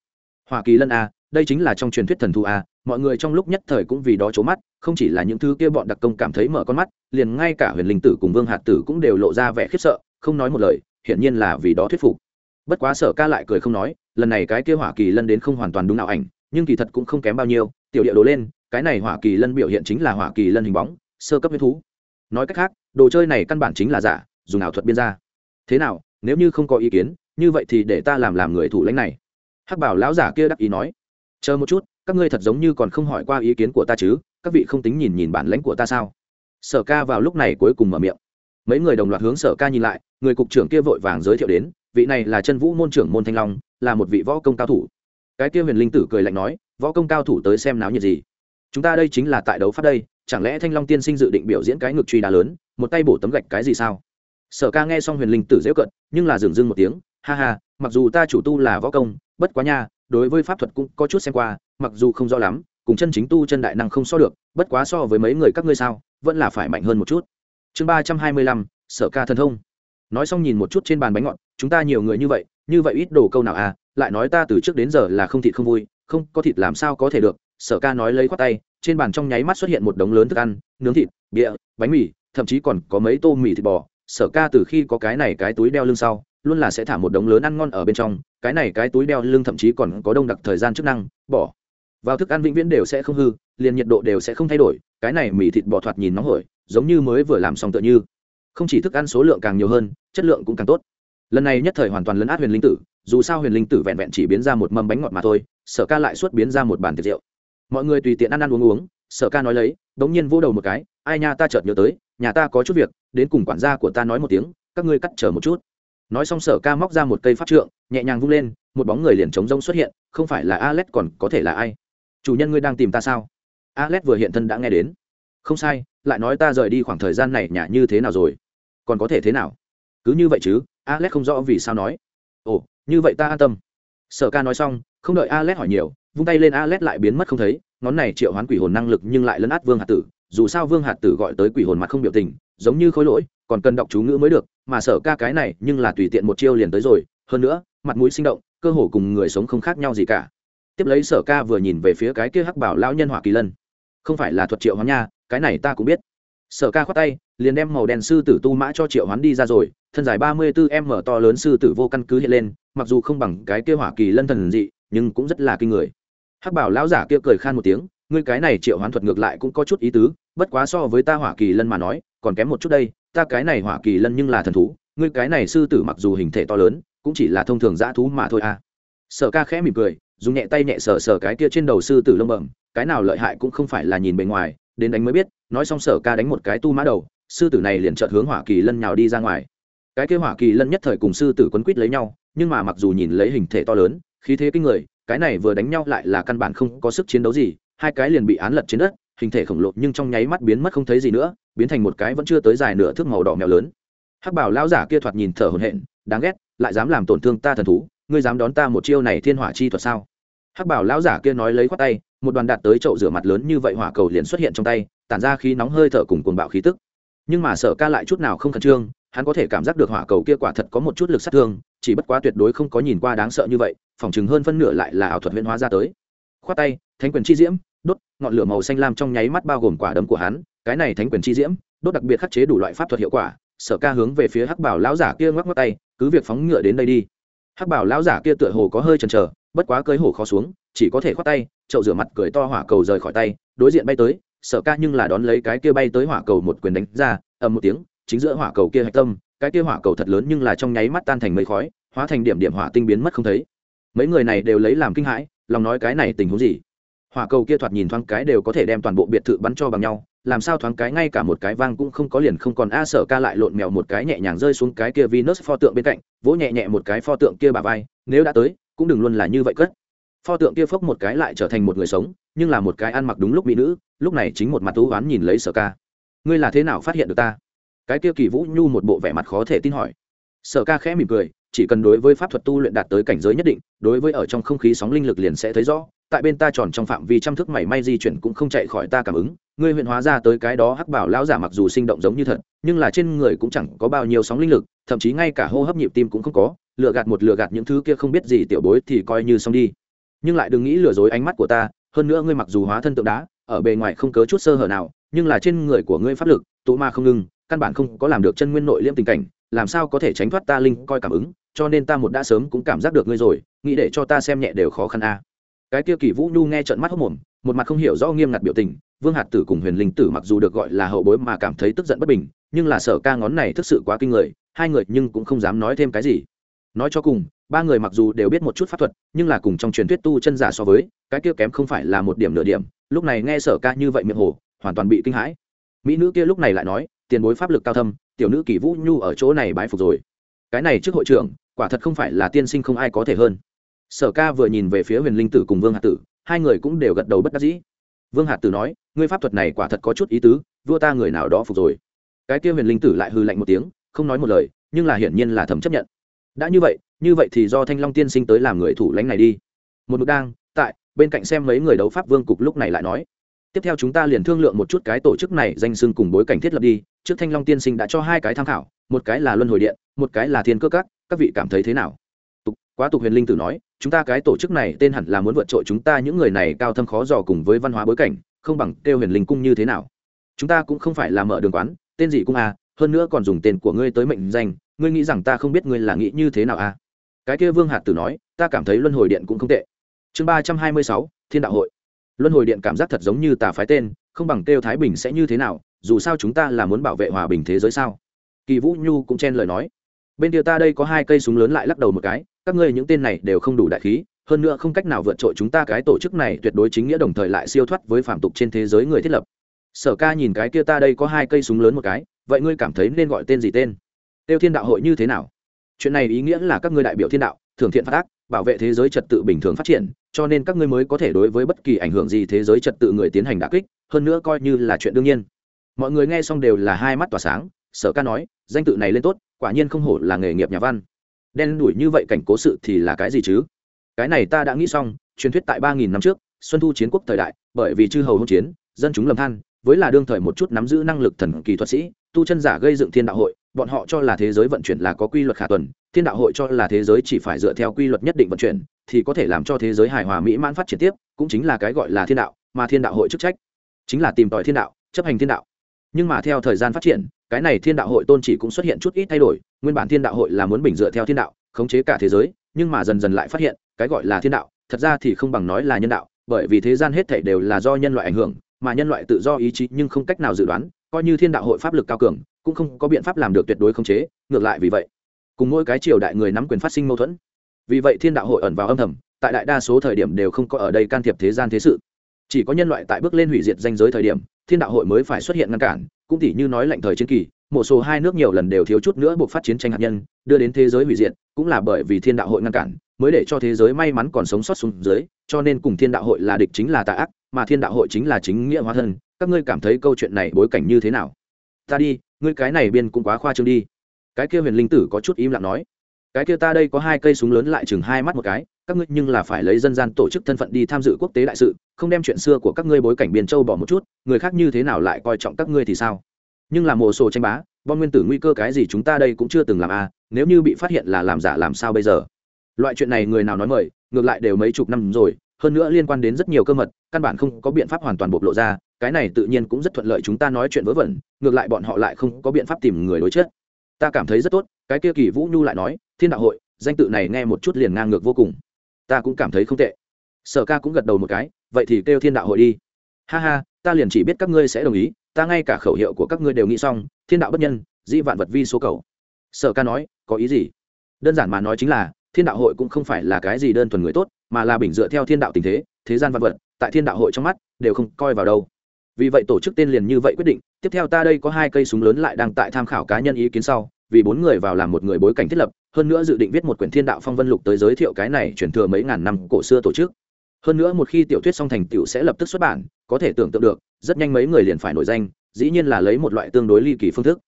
Hoa kỳ lân a đây chính là trong truyền thuyết thần thú a mọi người trong lúc nhất thời cũng vì đó trố mắt, không chỉ là những thứ kia bọn đặc công cảm thấy mở con mắt, liền ngay cả huyền linh tử cùng vương hạt tử cũng đều lộ ra vẻ khiếp sợ, không nói một lời, hiển nhiên là vì đó thuyết phục. Bất quá sở ca lại cười không nói, lần này cái kia hỏa kỳ lân đến không hoàn toàn đúng nào ảnh nhưng kỳ thật cũng không kém bao nhiêu, tiểu địa đồ lên, cái này hỏa kỳ lân biểu hiện chính là hỏa kỳ lân hình bóng, sơ cấp huyết thú. Nói cách khác, đồ chơi này căn bản chính là giả, dùng ảo thuật biên ra. Thế nào, nếu như không có ý kiến, như vậy thì để ta làm làm người thủ lãnh này. Hắc bảo lão giả kia đắc ý nói. Chờ một chút, các ngươi thật giống như còn không hỏi qua ý kiến của ta chứ, các vị không tính nhìn nhìn bản lãnh của ta sao? Sở ca vào lúc này cuối cùng mở miệng. Mấy người đồng loạt hướng sở ca nhìn lại, người cục trưởng kia vội vàng giới thiệu đến, vị này là chân vũ môn trưởng môn thanh long, là một vị võ công cao thủ cái kia huyền linh tử cười lạnh nói, võ công cao thủ tới xem náo nhiệt gì? Chúng ta đây chính là tại đấu pháp đây, chẳng lẽ thanh long tiên sinh dự định biểu diễn cái ngực truy đá lớn, một tay bổ tấm gạch cái gì sao? Sở ca nghe xong huyền linh tử dễ cận nhưng là dừng dưng một tiếng, ha ha, mặc dù ta chủ tu là võ công, bất quá nha, đối với pháp thuật cũng có chút xem qua, mặc dù không rõ lắm, cùng chân chính tu chân đại năng không so được, bất quá so với mấy người các ngươi sao, vẫn là phải mạnh hơn một chút. Chương ba trăm hai mươi lăm, sở ca thần thông. Nói xong nhìn một chút trên bàn bánh ngọt, chúng ta nhiều người như vậy như vậy ít đồ câu nào à lại nói ta từ trước đến giờ là không thịt không vui, không có thịt làm sao có thể được, sở ca nói lấy khoát tay, trên bàn trong nháy mắt xuất hiện một đống lớn thức ăn, nướng thịt bịa bánh mì, thậm chí còn có mấy tô mì thịt bò. Sở ca từ khi có cái này cái túi đeo lưng sau, luôn là sẽ thả một đống lớn ăn ngon ở bên trong, cái này cái túi đeo lưng thậm chí còn có đông đặc thời gian chức năng, bỏ vào thức ăn vĩnh viễn đều sẽ không hư, liền nhiệt độ đều sẽ không thay đổi, cái này mì thịt bò thoạt nhìn nóng hổi, giống như mới vừa làm xong tựa như. Không chỉ thức ăn số lượng càng nhiều hơn, chất lượng cũng càng tốt. Lần này nhất thời hoàn toàn lấn át huyền linh tử dù sao huyền linh tử vẹn vẹn chỉ biến ra một mâm bánh ngọt mà thôi, sở ca lại suốt biến ra một bàn tiệc rượu. Mọi người tùy tiện ăn ăn uống uống, sở ca nói lấy đ ố n g nhiên vỗ đầu một cái, ai nha, ta chợt nhớ tới, nhà ta có chút việc, đến cùng quản gia của ta nói một tiếng, các ngươi cắt chờ một chút. Nói xong sở ca móc ra một cây pháp trượng, nhẹ nhàng vung lên, một bóng người liền trống rông xuất hiện, không phải là alex còn có thể là ai? Chủ nhân ngươi đang tìm ta sao? Alex vừa hiện thân đã nghe đến. Không sai, lại nói ta rời đi khoảng thời gian này nhà như thế nào rồi? Còn có thể thế nào? Cứ như vậy chứ, alex không rõ vì sao nói. Ồ như vậy ta an tâm. Sở ca nói xong, không đợi A Lê hỏi nhiều, vung tay lên A Lê lại biến mất không thấy, ngón này triệu hoán quỷ hồn năng lực nhưng lại lấn át vương hạt tử, dù sao vương hạt tử gọi tới quỷ hồn mặt không biểu tình, giống như khối lỗi, còn cần đọc chú ngữ mới được, mà sở ca cái này nhưng là tùy tiện một chiêu liền tới rồi, hơn nữa, mặt mũi sinh động, cơ hồ cùng người sống không khác nhau gì cả. Tiếp lấy sở ca vừa nhìn về phía cái kia hắc bảo lão nhân hỏa kỳ lân. Không phải là thuật triệu hoán nha, cái này ta cũng biết sở ca khoát tay, liền đem màu đen sư tử tu mã cho triệu hoán đi ra rồi, thân dài ba mươi 34 m to lớn sư tử vô căn cứ hiện lên, mặc dù không bằng cái kia hỏa kỳ lân thần dị, nhưng cũng rất là kinh người. Hắc bảo lão giả kia cười khan một tiếng, ngươi cái này triệu hoán thuật ngược lại cũng có chút ý tứ, bất quá so với ta hỏa kỳ lân mà nói, còn kém một chút đây, ta cái này hỏa kỳ lân nhưng là thần thú, ngươi cái này sư tử mặc dù hình thể to lớn, cũng chỉ là thông thường dã thú mà thôi à. Sở ca khẽ mỉm cười, dùng nhẹ tay nhẹ sờ sờ cái kia trên đầu sư tử lông bẩm, cái nào lợi hại cũng không phải là nhìn bề ngoài đến đánh mới biết, nói xong sở ca đánh một cái tu mã đầu, sư tử này liền chợt hướng hỏa kỳ lân nhào đi ra ngoài. Cái kia hỏa kỳ lân nhất thời cùng sư tử quấn quýt lấy nhau, nhưng mà mặc dù nhìn lấy hình thể to lớn, khí thế kinh người, cái này vừa đánh nhau lại là căn bản không có sức chiến đấu gì, hai cái liền bị án lật trên đất, hình thể khổng lồ nhưng trong nháy mắt biến mất không thấy gì nữa, biến thành một cái vẫn chưa tới dài nửa thước màu đỏ mèo lớn. Hắc bảo lão giả kia thoạt nhìn thở hổn hển, đáng ghét, lại dám làm tổn thương ta thần thú, ngươi dám đón ta một chiêu này thiên hỏa chi thuật sao? Hắc bảo lão giả kia nói lấy khoát tay, một đoàn đạt tới chậu rửa mặt lớn như vậy hỏa cầu liền xuất hiện trong tay, tản ra khí nóng hơi thở cùng cuồng bạo khí tức. Nhưng mà sở ca lại chút nào không khẩn trương, hắn có thể cảm giác được hỏa cầu kia quả thật có một chút lực sát thương, chỉ bất quá tuyệt đối không có nhìn qua đáng sợ như vậy phỏng chừng hơn phân nửa lại là ảo thuật huyễn hóa ra tới. Khoát tay, thánh quyền chi diễm, đốt, ngọn lửa màu xanh lam trong nháy mắt bao gồm quả đấm của hắn, cái này thánh quyền chi diễm, đốt đặc biệt khắc chế đủ loại pháp thuật hiệu quả, sở ca hướng về phía hắc bảo lão giả kia ngoắc ngoắc tay, cứ việc phóng ngựa đến đây đi. Hắc bảo lão giả kia tựa hồ có hơi chần chờ bất quá cơi hổ khó xuống chỉ có thể khoát tay chậu rửa mặt cười to hỏa cầu rời khỏi tay đối diện bay tới sở ca nhưng là đón lấy cái kia bay tới hỏa cầu một quyền đánh ra ầm một tiếng chính giữa hỏa cầu kia hạch tâm cái kia hỏa cầu thật lớn nhưng là trong nháy mắt tan thành mây khói hóa thành điểm điểm hỏa tinh biến mất không thấy. Mấy người này đều lấy làm kinh hãi lòng nói cái này tình huống gì? Hỏa cầu kia thoạt nhìn thoáng cái đều có thể đem toàn bộ biệt thự bắn cho bằng nhau làm sao thoáng cái ngay cả một cái vang cũng không có liền không còn a sở ca lại lộn mèo một cái nhẹ nhàng rơi xuống cái kia Venus pho tượng bên cạnh, vỗ nhẹ nhẹ một cái pho tượng kia bà vai, nếu đã tới, cũng đừng luôn là như vậy cất. Pho tượng kia phốc một cái lại trở thành một người sống, nhưng là một cái ăn mặc đúng lúc mỹ nữ, lúc này chính một mặt tú oán nhìn lấy sở ca. Ngươi là thế nào phát hiện được ta? Cái kia Kỳ Vũ Nhu một bộ vẻ mặt khó thể tin hỏi. Sở ca khẽ mỉm cười, chỉ cần đối với pháp thuật tu luyện đạt tới cảnh giới nhất định, đối với ở trong không khí sóng linh lực liền sẽ thấy rõ, tại bên ta tròn trong phạm vi trăm thước mảy may di chuyển cũng không chạy khỏi ta cảm ứng ngươi huyện hóa ra tới cái đó hắc bảo lão giả mặc dù sinh động giống như thật nhưng là trên người cũng chẳng có bao nhiêu sóng linh lực thậm chí ngay cả hô hấp nhịp tim cũng không có lừa gạt một lừa gạt những thứ kia không biết gì tiểu bối thì coi như xong đi. Nhưng lại đừng nghĩ lừa dối ánh mắt của ta, hơn nữa ngươi mặc dù hóa thân tượng đá, ở bề ngoài không cớ chút sơ hở nào, nhưng là trên người của ngươi pháp lực, tụ ma không ngừng, căn bản không có làm được chân nguyên nội liêm tình cảnh, làm sao có thể tránh thoát ta linh coi cảm ứng, cho nên ta một đã sớm cũng cảm giác được ngươi rồi, nghĩ để cho ta xem nhẹ đều khó khăn a. Cái kia kỳ vũ nhu nghe trận mắt hốc mồm, một mặt không hiểu rõ nghiêm ngặt biểu tình, vương hạt tử cùng huyền linh tử mặc dù được gọi là hậu bối mà cảm thấy tức giận bất bình, nhưng là sở ca ngón này thực sự quá kinh người, hai người nhưng cũng không dám nói thêm cái gì nói cho cùng, ba người mặc dù đều biết một chút pháp thuật, nhưng là cùng trong truyền thuyết tu chân giả so với, cái kia kém không phải là một điểm nửa điểm, lúc này nghe sở ca như vậy miệng hồ hoàn toàn bị kinh hãi. Mỹ nữ kia lúc này lại nói, tiền bối pháp lực cao thâm, tiểu nữ kỳ vũ nhu ở chỗ này bái phục rồi. Cái này trước hội trưởng, quả thật không phải là tiên sinh không ai có thể hơn. Sở ca vừa nhìn về phía huyền linh tử cùng vương hạt tử, hai người cũng đều gật đầu bất đắc dĩ. Vương hạt tử nói, ngươi pháp thuật này quả thật có chút ý tứ, vua ta người nào đó phục rồi. Cái kia huyền linh tử lại hư lạnh một tiếng, không nói một lời, nhưng là hiển nhiên là thầm chấp nhận đã như vậy như vậy thì do thanh long tiên sinh tới làm người thủ lãnh này đi. Một mực đang, tại, bên cạnh xem mấy người đấu pháp vương cục lúc này lại nói. Tiếp theo chúng ta liền thương lượng một chút cái tổ chức này danh xưng cùng bối cảnh thiết lập đi, trước thanh long tiên sinh đã cho hai cái tham khảo, một cái là luân hồi điện, một cái là thiên cơ các các vị cảm thấy thế nào? Tục, quá tục huyền linh tử nói, chúng ta cái tổ chức này tên hẳn là muốn vượt trội chúng ta những người này cao thâm khó dò cùng với văn hóa bối cảnh, không bằng kêu huyền linh cung như thế nào? Chúng ta cũng không phải là mở đường quán, tên gì cung à hơn nữa còn dùng tên của ngươi tới mệnh danh ngươi nghĩ rằng ta không biết ngươi là nghĩ như thế nào à? Cái kia vương hạt tử nói, ta cảm thấy luân hồi điện cũng không tệ. Chương ba trăm hai mươi sáu, thiên đạo hội. Luân hồi điện cảm giác thật giống như tà phái tên, không bằng kêu thái bình sẽ như thế nào, dù sao chúng ta là muốn bảo vệ hòa bình thế giới sao? Kỳ vũ nhu cũng chen lời nói. Bên kia ta đây có hai cây súng lớn lại lắc đầu một cái, các ngươi những tên này đều không đủ đại khí, hơn nữa không cách nào vượt trội chúng ta cái tổ chức này tuyệt đối chính nghĩa đồng thời lại siêu thoát với phạm tục trên thế giới người thiết lập. Sở ca nhìn cái kia ta đây có hai cây súng lớn một cái, vậy ngươi cảm thấy nên gọi tên gì tên? Tiêu thiên đạo hội như thế nào? Chuyện này ý nghĩa là các ngươi đại biểu thiên đạo thường thiện phát ác, bảo vệ thế giới trật tự bình thường phát triển, cho nên các ngươi mới có thể đối với bất kỳ ảnh hưởng gì thế giới trật tự người tiến hành đả kích, hơn nữa coi như là chuyện đương nhiên. Mọi người nghe xong đều là hai mắt tỏa sáng, sở ca nói, danh tự này lên tốt, quả nhiên không hổ là nghề nghiệp nhà văn. Đen đủi như vậy cảnh cố sự thì là cái gì chứ? Cái này ta đã nghĩ xong, truyền thuyết tại ba nghìn năm trước, xuân thu chiến quốc thời đại, bởi vì chư hầu hỗn chiến, dân chúng lầm than, với là đương thời một chút nắm giữ năng lực thần kỳ thuật sĩ, tu chân giả gây dựng thiên đạo hội bọn họ cho là thế giới vận chuyển là có quy luật khả tuần, thiên đạo hội cho là thế giới chỉ phải dựa theo quy luật nhất định vận chuyển, thì có thể làm cho thế giới hài hòa mỹ mãn phát triển tiếp, cũng chính là cái gọi là thiên đạo, mà thiên đạo hội chức trách chính là tìm tòi thiên đạo, chấp hành thiên đạo. Nhưng mà theo thời gian phát triển, cái này thiên đạo hội tôn chỉ cũng xuất hiện chút ít thay đổi, nguyên bản thiên đạo hội là muốn bình dựa theo thiên đạo, khống chế cả thế giới, nhưng mà dần dần lại phát hiện, cái gọi là thiên đạo, thật ra thì không bằng nói là nhân đạo, bởi vì thế gian hết thảy đều là do nhân loại ảnh hưởng, mà nhân loại tự do ý chí nhưng không cách nào dự đoán, coi như thiên đạo hội pháp lực cao cường cũng không có biện pháp làm được tuyệt đối khống chế, ngược lại vì vậy, cùng mỗi cái triều đại người nắm quyền phát sinh mâu thuẫn. Vì vậy thiên đạo hội ẩn vào âm thầm, tại đại đa số thời điểm đều không có ở đây can thiệp thế gian thế sự. Chỉ có nhân loại tại bước lên hủy diệt danh giới thời điểm, thiên đạo hội mới phải xuất hiện ngăn cản, cũng tỉ như nói lệnh thời chiến kỳ, một số hai nước nhiều lần đều thiếu chút nữa buộc phát chiến tranh hạt nhân, đưa đến thế giới hủy diệt, cũng là bởi vì thiên đạo hội ngăn cản, mới để cho thế giới may mắn còn sống sót xuống dưới, cho nên cùng thiên đạo hội là địch chính là tà ác, mà thiên đạo hội chính là chính nghĩa hóa thân. Các ngươi cảm thấy câu chuyện này bối cảnh như thế nào? Ta đi ngươi cái này biên cũng quá khoa trương đi. Cái kia huyền linh tử có chút im lặng nói, cái kia ta đây có hai cây súng lớn lại chừng hai mắt một cái, các ngươi nhưng là phải lấy dân gian tổ chức thân phận đi tham dự quốc tế đại sự, không đem chuyện xưa của các ngươi bối cảnh biên châu bỏ một chút, người khác như thế nào lại coi trọng các ngươi thì sao? Nhưng là mồ sổ tranh bá, bom nguyên tử nguy cơ cái gì chúng ta đây cũng chưa từng làm à nếu như bị phát hiện là làm giả làm sao bây giờ? Loại chuyện này người nào nói mời, ngược lại đều mấy chục năm rồi, hơn nữa liên quan đến rất nhiều cơ mật, căn bản không có biện pháp hoàn toàn bộc lộ ra cái này tự nhiên cũng rất thuận lợi chúng ta nói chuyện vớ vẩn, ngược lại bọn họ lại không có biện pháp tìm người đối chết ta cảm thấy rất tốt, cái kia kỳ vũ nhu lại nói, thiên đạo hội, danh tự này nghe một chút liền ngang ngược vô cùng. Ta cũng cảm thấy không tệ. Sở ca cũng gật đầu một cái, vậy thì kêu thiên đạo hội đi. Ha ha, ta liền chỉ biết các ngươi sẽ đồng ý, ta ngay cả khẩu hiệu của các ngươi đều nghĩ xong, thiên đạo bất nhân, dĩ vạn vật vi số cầu. Sở ca nói, có ý gì? Đơn giản mà nói chính là, thiên đạo hội cũng không phải là cái gì đơn thuần người tốt, mà là bình dựa theo thiên đạo tình thế thế gian văn vật, tại thiên đạo hội trong mắt, đều không coi vào đâu vì vậy tổ chức tên liền như vậy quyết định, tiếp theo ta đây có hai cây súng lớn lại đang tại tham khảo cá nhân ý kiến sau, vì bốn người vào làm một người bối cảnh thiết lập, hơn nữa dự định viết một quyển thiên đạo phong vân lục tới giới thiệu cái này truyền thừa mấy ngàn năm cổ xưa tổ chức. Hơn nữa một khi tiểu thuyết song thành tựu sẽ lập tức xuất bản, có thể tưởng tượng được, rất nhanh mấy người liền phải nổi danh, dĩ nhiên là lấy một loại tương đối ly kỳ phương thức.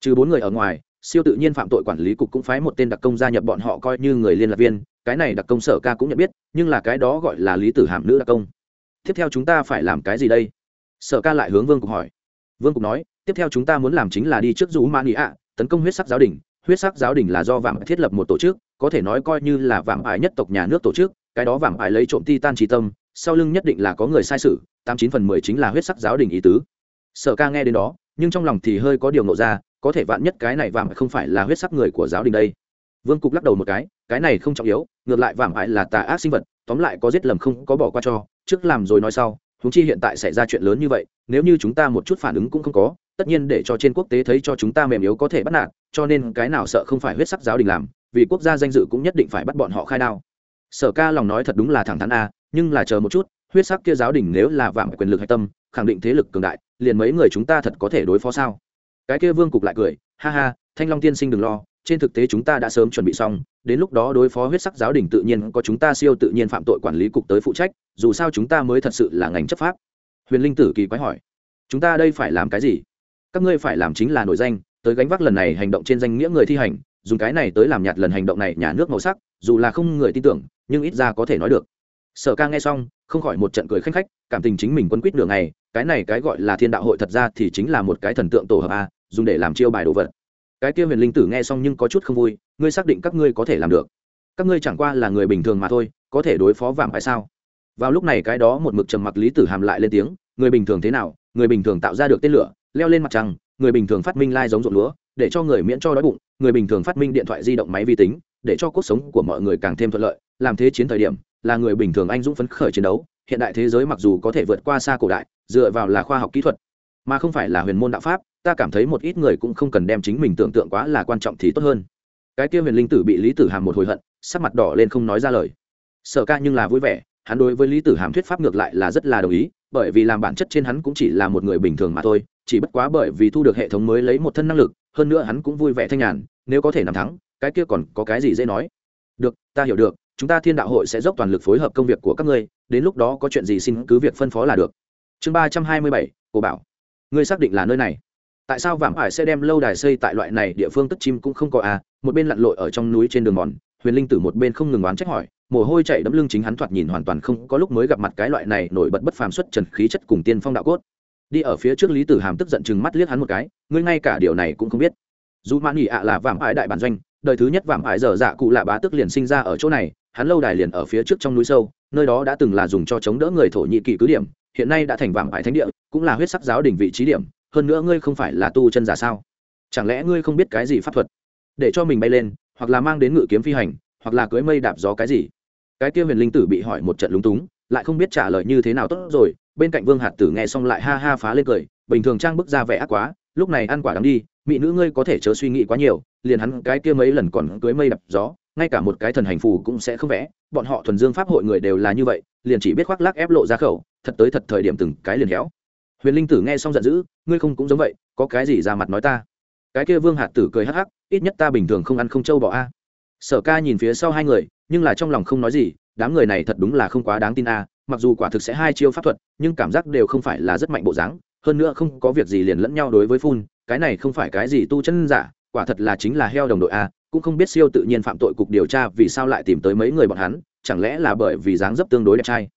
Trừ bốn người ở ngoài, siêu tự nhiên phạm tội quản lý cục cũng phái một tên đặc công gia nhập bọn họ coi như người liên lạc viên, cái này đặc công sở ca cũng nhận biết, nhưng là cái đó gọi là lý tử hàm nữ đặc công. Tiếp theo chúng ta phải làm cái gì đây? Sở ca lại hướng vương cục hỏi. Vương cục nói, tiếp theo chúng ta muốn làm chính là đi trước rũ mãn ý ạ, tấn công huyết sắc giáo đình. Huyết sắc giáo đình là do vạm thiết lập một tổ chức, có thể nói coi như là vạm ải nhất tộc nhà nước tổ chức, cái đó vạm ải lấy trộm ti tan trí tâm, sau lưng nhất định là có người sai sự, tám chín phần mười chính là huyết sắc giáo đình ý tứ. Sở ca nghe đến đó, nhưng trong lòng thì hơi có điều nộ ra, có thể vạn nhất cái này vạm không phải là huyết sắc người của giáo đình đây. Vương cục lắc đầu một cái cái này không trọng yếu, ngược lại vạm ải là tà ác sinh vật, tóm lại có giết lầm không có bỏ qua cho, trước làm rồi nói sau huống chi hiện tại xảy ra chuyện lớn như vậy, nếu như chúng ta một chút phản ứng cũng không có, tất nhiên để cho trên quốc tế thấy cho chúng ta mềm yếu có thể bắt nạt, cho nên cái nào sợ không phải huyết sắc giáo đình làm, vì quốc gia danh dự cũng nhất định phải bắt bọn họ khai đao. Sở ca lòng nói thật đúng là thẳng thắn a, nhưng là chờ một chút, huyết sắc kia giáo đình nếu là vạm quyền lực hạch tâm, khẳng định thế lực cường đại, liền mấy người chúng ta thật có thể đối phó sao? Cái kia vương cục lại cười, ha ha, thanh long tiên sinh đừng lo trên thực tế chúng ta đã sớm chuẩn bị xong, đến lúc đó đối phó huyết sắc giáo đình tự nhiên có chúng ta siêu tự nhiên phạm tội quản lý cục tới phụ trách, dù sao chúng ta mới thật sự là ngành chấp pháp. Huyền linh tử kỳ quái hỏi. Chúng ta đây phải làm cái gì? Các ngươi phải làm chính là nổi danh, tới gánh vác lần này hành động trên danh nghĩa người thi hành, dùng cái này tới làm nhạt lần hành động này nhà nước màu sắc, dù là không người tin tưởng, nhưng ít ra có thể nói được. Sở ca nghe xong, không khỏi một trận cười khanh khách, cảm tình chính mình quân quýt đường này cái này cái gọi là thiên đạo hội thật ra thì chính là một cái thần tượng tổ hợp a, dùng để làm chiêu bài đồ vật cái kia huyền linh tử nghe xong nhưng có chút không vui, ngươi xác định các ngươi có thể làm được. Các ngươi chẳng qua là người bình thường mà thôi, có thể đối phó vàng phải sao? Vào lúc này cái đó một mực trầm mặc lý tử hàm lại lên tiếng, người bình thường thế nào? Người bình thường tạo ra được tên lửa, leo lên mặt trăng, người bình thường phát minh lai giống ruộng lúa, để cho người miễn cho đói bụng, người bình thường phát minh điện thoại di động máy vi tính, để cho cuộc sống của mọi người càng thêm thuận lợi, làm thế chiến thời điểm, là người bình thường anh dũng phấn khởi chiến đấu. Hiện đại thế giới mặc dù có thể vượt qua xa cổ đại, dựa vào là khoa học kỹ thuật mà không phải là huyền môn đạo pháp, ta cảm thấy một ít người cũng không cần đem chính mình tưởng tượng quá là quan trọng thì tốt hơn. Cái kia huyền linh tử bị lý tử hàm một hồi hận, sắc mặt đỏ lên không nói ra lời. Sợ ca nhưng là vui vẻ, hắn đối với lý tử hàm thuyết pháp ngược lại là rất là đồng ý, bởi vì làm bản chất trên hắn cũng chỉ là một người bình thường mà thôi, chỉ bất quá bởi vì thu được hệ thống mới lấy một thân năng lực, hơn nữa hắn cũng vui vẻ thanh nhàn, nếu có thể nằm thắng, cái kia còn có cái gì dễ nói. Được, ta hiểu được, chúng ta thiên đạo hội sẽ dốc toàn lực phối hợp công việc của các ngươi, đến lúc đó có chuyện gì xin cứ việc phân phó là được. Chương ba trăm hai mươi bảy cô bảo ngươi xác định là nơi này. Tại sao vảm ải sẽ đem lâu đài xây tại loại này địa phương tất chim cũng không có à? Một bên lặn lội ở trong núi trên đường mòn, huyền linh tử một bên không ngừng oán trách hỏi. Mồ hôi chạy đẫm lưng chính hắn thoạt nhìn hoàn toàn không có lúc mới gặp mặt cái loại này nổi bật bất phàm xuất trần khí chất cùng tiên phong đạo cốt. Đi ở phía trước lý tử hàm tức giận chừng mắt liếc hắn một cái, ngươi ngay cả điều này cũng không biết. Dù mãn nghỉ ạ là vảm ải đại bản doanh, đời thứ nhất vảm ải dở dạ cụ lạ bá tức liền sinh ra ở chỗ này, hắn lâu đài liền ở phía trước trong núi sâu, nơi đó đã từng là dùng cho chống đỡ người thổ nhị kỳ cứ điểm hiện nay đã thành vàng ải thánh địa, cũng là huyết sắc giáo đỉnh vị trí điểm, hơn nữa ngươi không phải là tu chân giả sao? Chẳng lẽ ngươi không biết cái gì pháp thuật? Để cho mình bay lên, hoặc là mang đến ngự kiếm phi hành, hoặc là cưới mây đạp gió cái gì? Cái kia huyền linh tử bị hỏi một trận lúng túng, lại không biết trả lời như thế nào tốt rồi, bên cạnh vương hạt tử nghe xong lại ha ha phá lên cười, bình thường trang bức ra vẻ ác quá, lúc này ăn quả đắng đi, mỹ nữ ngươi có thể chớ suy nghĩ quá nhiều, liền hắn cái kia mấy lần còn cưới mây đập gió ngay cả một cái thần hành phù cũng sẽ không vẽ. Bọn họ thuần dương pháp hội người đều là như vậy, liền chỉ biết khoác lác ép lộ ra khẩu, thật tới thật thời điểm từng cái liền héo. Huyền linh tử nghe xong giận dữ, ngươi không cũng giống vậy, có cái gì ra mặt nói ta? Cái kia vương hạt tử cười hắc hắc, ít nhất ta bình thường không ăn không trâu bỏ a. Sở ca nhìn phía sau hai người, nhưng là trong lòng không nói gì, đám người này thật đúng là không quá đáng tin a, mặc dù quả thực sẽ hai chiêu pháp thuật, nhưng cảm giác đều không phải là rất mạnh bộ dáng, hơn nữa không có việc gì liền lẫn nhau đối với phun, cái này không phải cái gì tu chân giả, quả thật là chính là heo đồng đội a cũng không biết siêu tự nhiên phạm tội cục điều tra vì sao lại tìm tới mấy người bọn hắn, chẳng lẽ là bởi vì dáng dấp tương đối đẹp trai.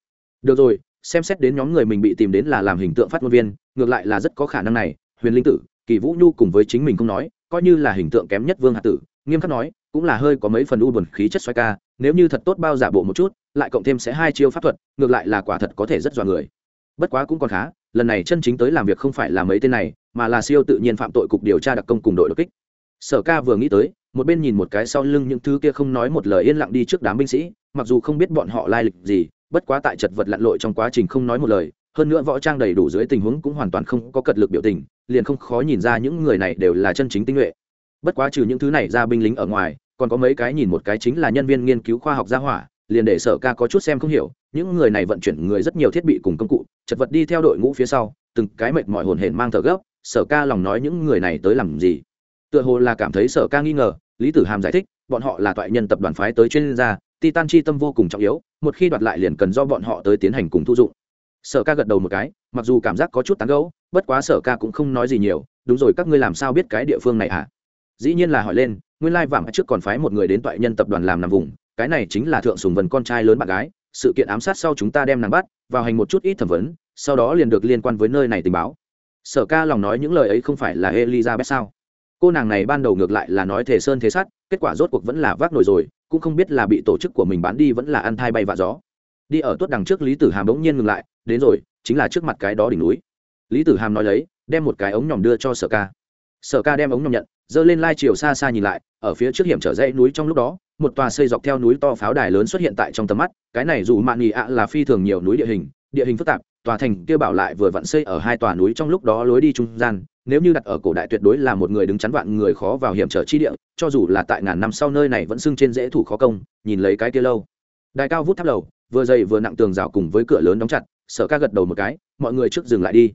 Được rồi, xem xét đến nhóm người mình bị tìm đến là làm hình tượng phát ngôn viên, ngược lại là rất có khả năng này, huyền linh tử, kỳ vũ nhu cùng với chính mình không nói, coi như là hình tượng kém nhất vương hạ tử, nghiêm khắc nói, cũng là hơi có mấy phần u buồn khí chất xoay ca, nếu như thật tốt bao giả bộ một chút, lại cộng thêm sẽ hai chiêu pháp thuật, ngược lại là quả thật có thể rất dọa người. Bất quá cũng còn khá, lần này chân chính tới làm việc không phải là mấy tên này, mà là siêu tự nhiên phạm tội cục điều tra đặc công cùng đội đột kích. Sở ca vừa nghĩ tới một bên nhìn một cái sau lưng những thứ kia không nói một lời yên lặng đi trước đám binh sĩ, mặc dù không biết bọn họ lai lịch gì, bất quá tại chật vật lặn lội trong quá trình không nói một lời, hơn nữa võ trang đầy đủ dưới tình huống cũng hoàn toàn không có cật lực biểu tình, liền không khó nhìn ra những người này đều là chân chính tinh nhuệ. Bất quá trừ những thứ này ra binh lính ở ngoài, còn có mấy cái nhìn một cái chính là nhân viên nghiên cứu khoa học gia hỏa, liền để sở ca có chút xem không hiểu, những người này vận chuyển người rất nhiều thiết bị cùng công cụ, chật vật đi theo đội ngũ phía sau, từng cái mệt mỏi hồn hển mang thở gấp, sở ca lòng nói những người này tới làm gì? Tựa hồ là cảm thấy sở ca nghi ngờ lý tử hàm giải thích, bọn họ là toại nhân tập đoàn phái tới chuyên gia, titan chi tâm vô cùng trọng yếu, một khi đoạt lại liền cần do bọn họ tới tiến hành cùng thu dụng. Sở ca gật đầu một cái, mặc dù cảm giác có chút tán gẫu, bất quá sở ca cũng không nói gì nhiều, đúng rồi, các ngươi làm sao biết cái địa phương này à dĩ nhiên là hỏi lên, nguyên lai vàng trước còn phái một người đến toại nhân tập đoàn làm nằm vùng, cái này chính là thượng sùng vần con trai lớn bạn gái, sự kiện ám sát sau chúng ta đem nàng bắt, vào hành một chút ít thẩm vấn, sau đó liền được liên quan với nơi này tình báo. Sở ca lòng nói những lời ấy không phải là elizabeth sao? Cô nàng này ban đầu ngược lại là nói thể sơn thế sát kết quả rốt cuộc vẫn là vác nổi rồi, cũng không biết là bị tổ chức của mình bán đi vẫn là ăn thai bay vạ gió. Đi ở tuốt đằng trước lý tử hàm bỗng nhiên ngừng lại, đến rồi, chính là trước mặt cái đó đỉnh núi. Lý tử hàm nói lấy, đem một cái ống nhòm đưa cho sở ca. Sở ca đem ống nhòm nhận dơ lên lai chiều xa xa nhìn lại, ở phía trước hiểm trở dãy núi trong lúc đó, một tòa xây dọc theo núi to pháo đài lớn xuất hiện tại trong tầm mắt, cái này dù mạn nghị ạ là phi thường nhiều núi địa hình địa hình phức tạp, tòa thành kia bảo lại vừa vặn xây ở hai tòa núi trong lúc đó lối đi trung gian nếu như đặt ở cổ đại tuyệt đối là một người đứng chắn vạn người khó vào hiểm trở chi địa, cho dù là tại ngàn năm sau nơi này vẫn xưng trên dễ thủ khó công, nhìn lấy cái kia lâu. Đài cao vút tháp lầu, vừa dày vừa nặng tường rào cùng với cửa lớn đóng chặt, sở ca gật đầu một cái, mọi người trước dừng lại đi.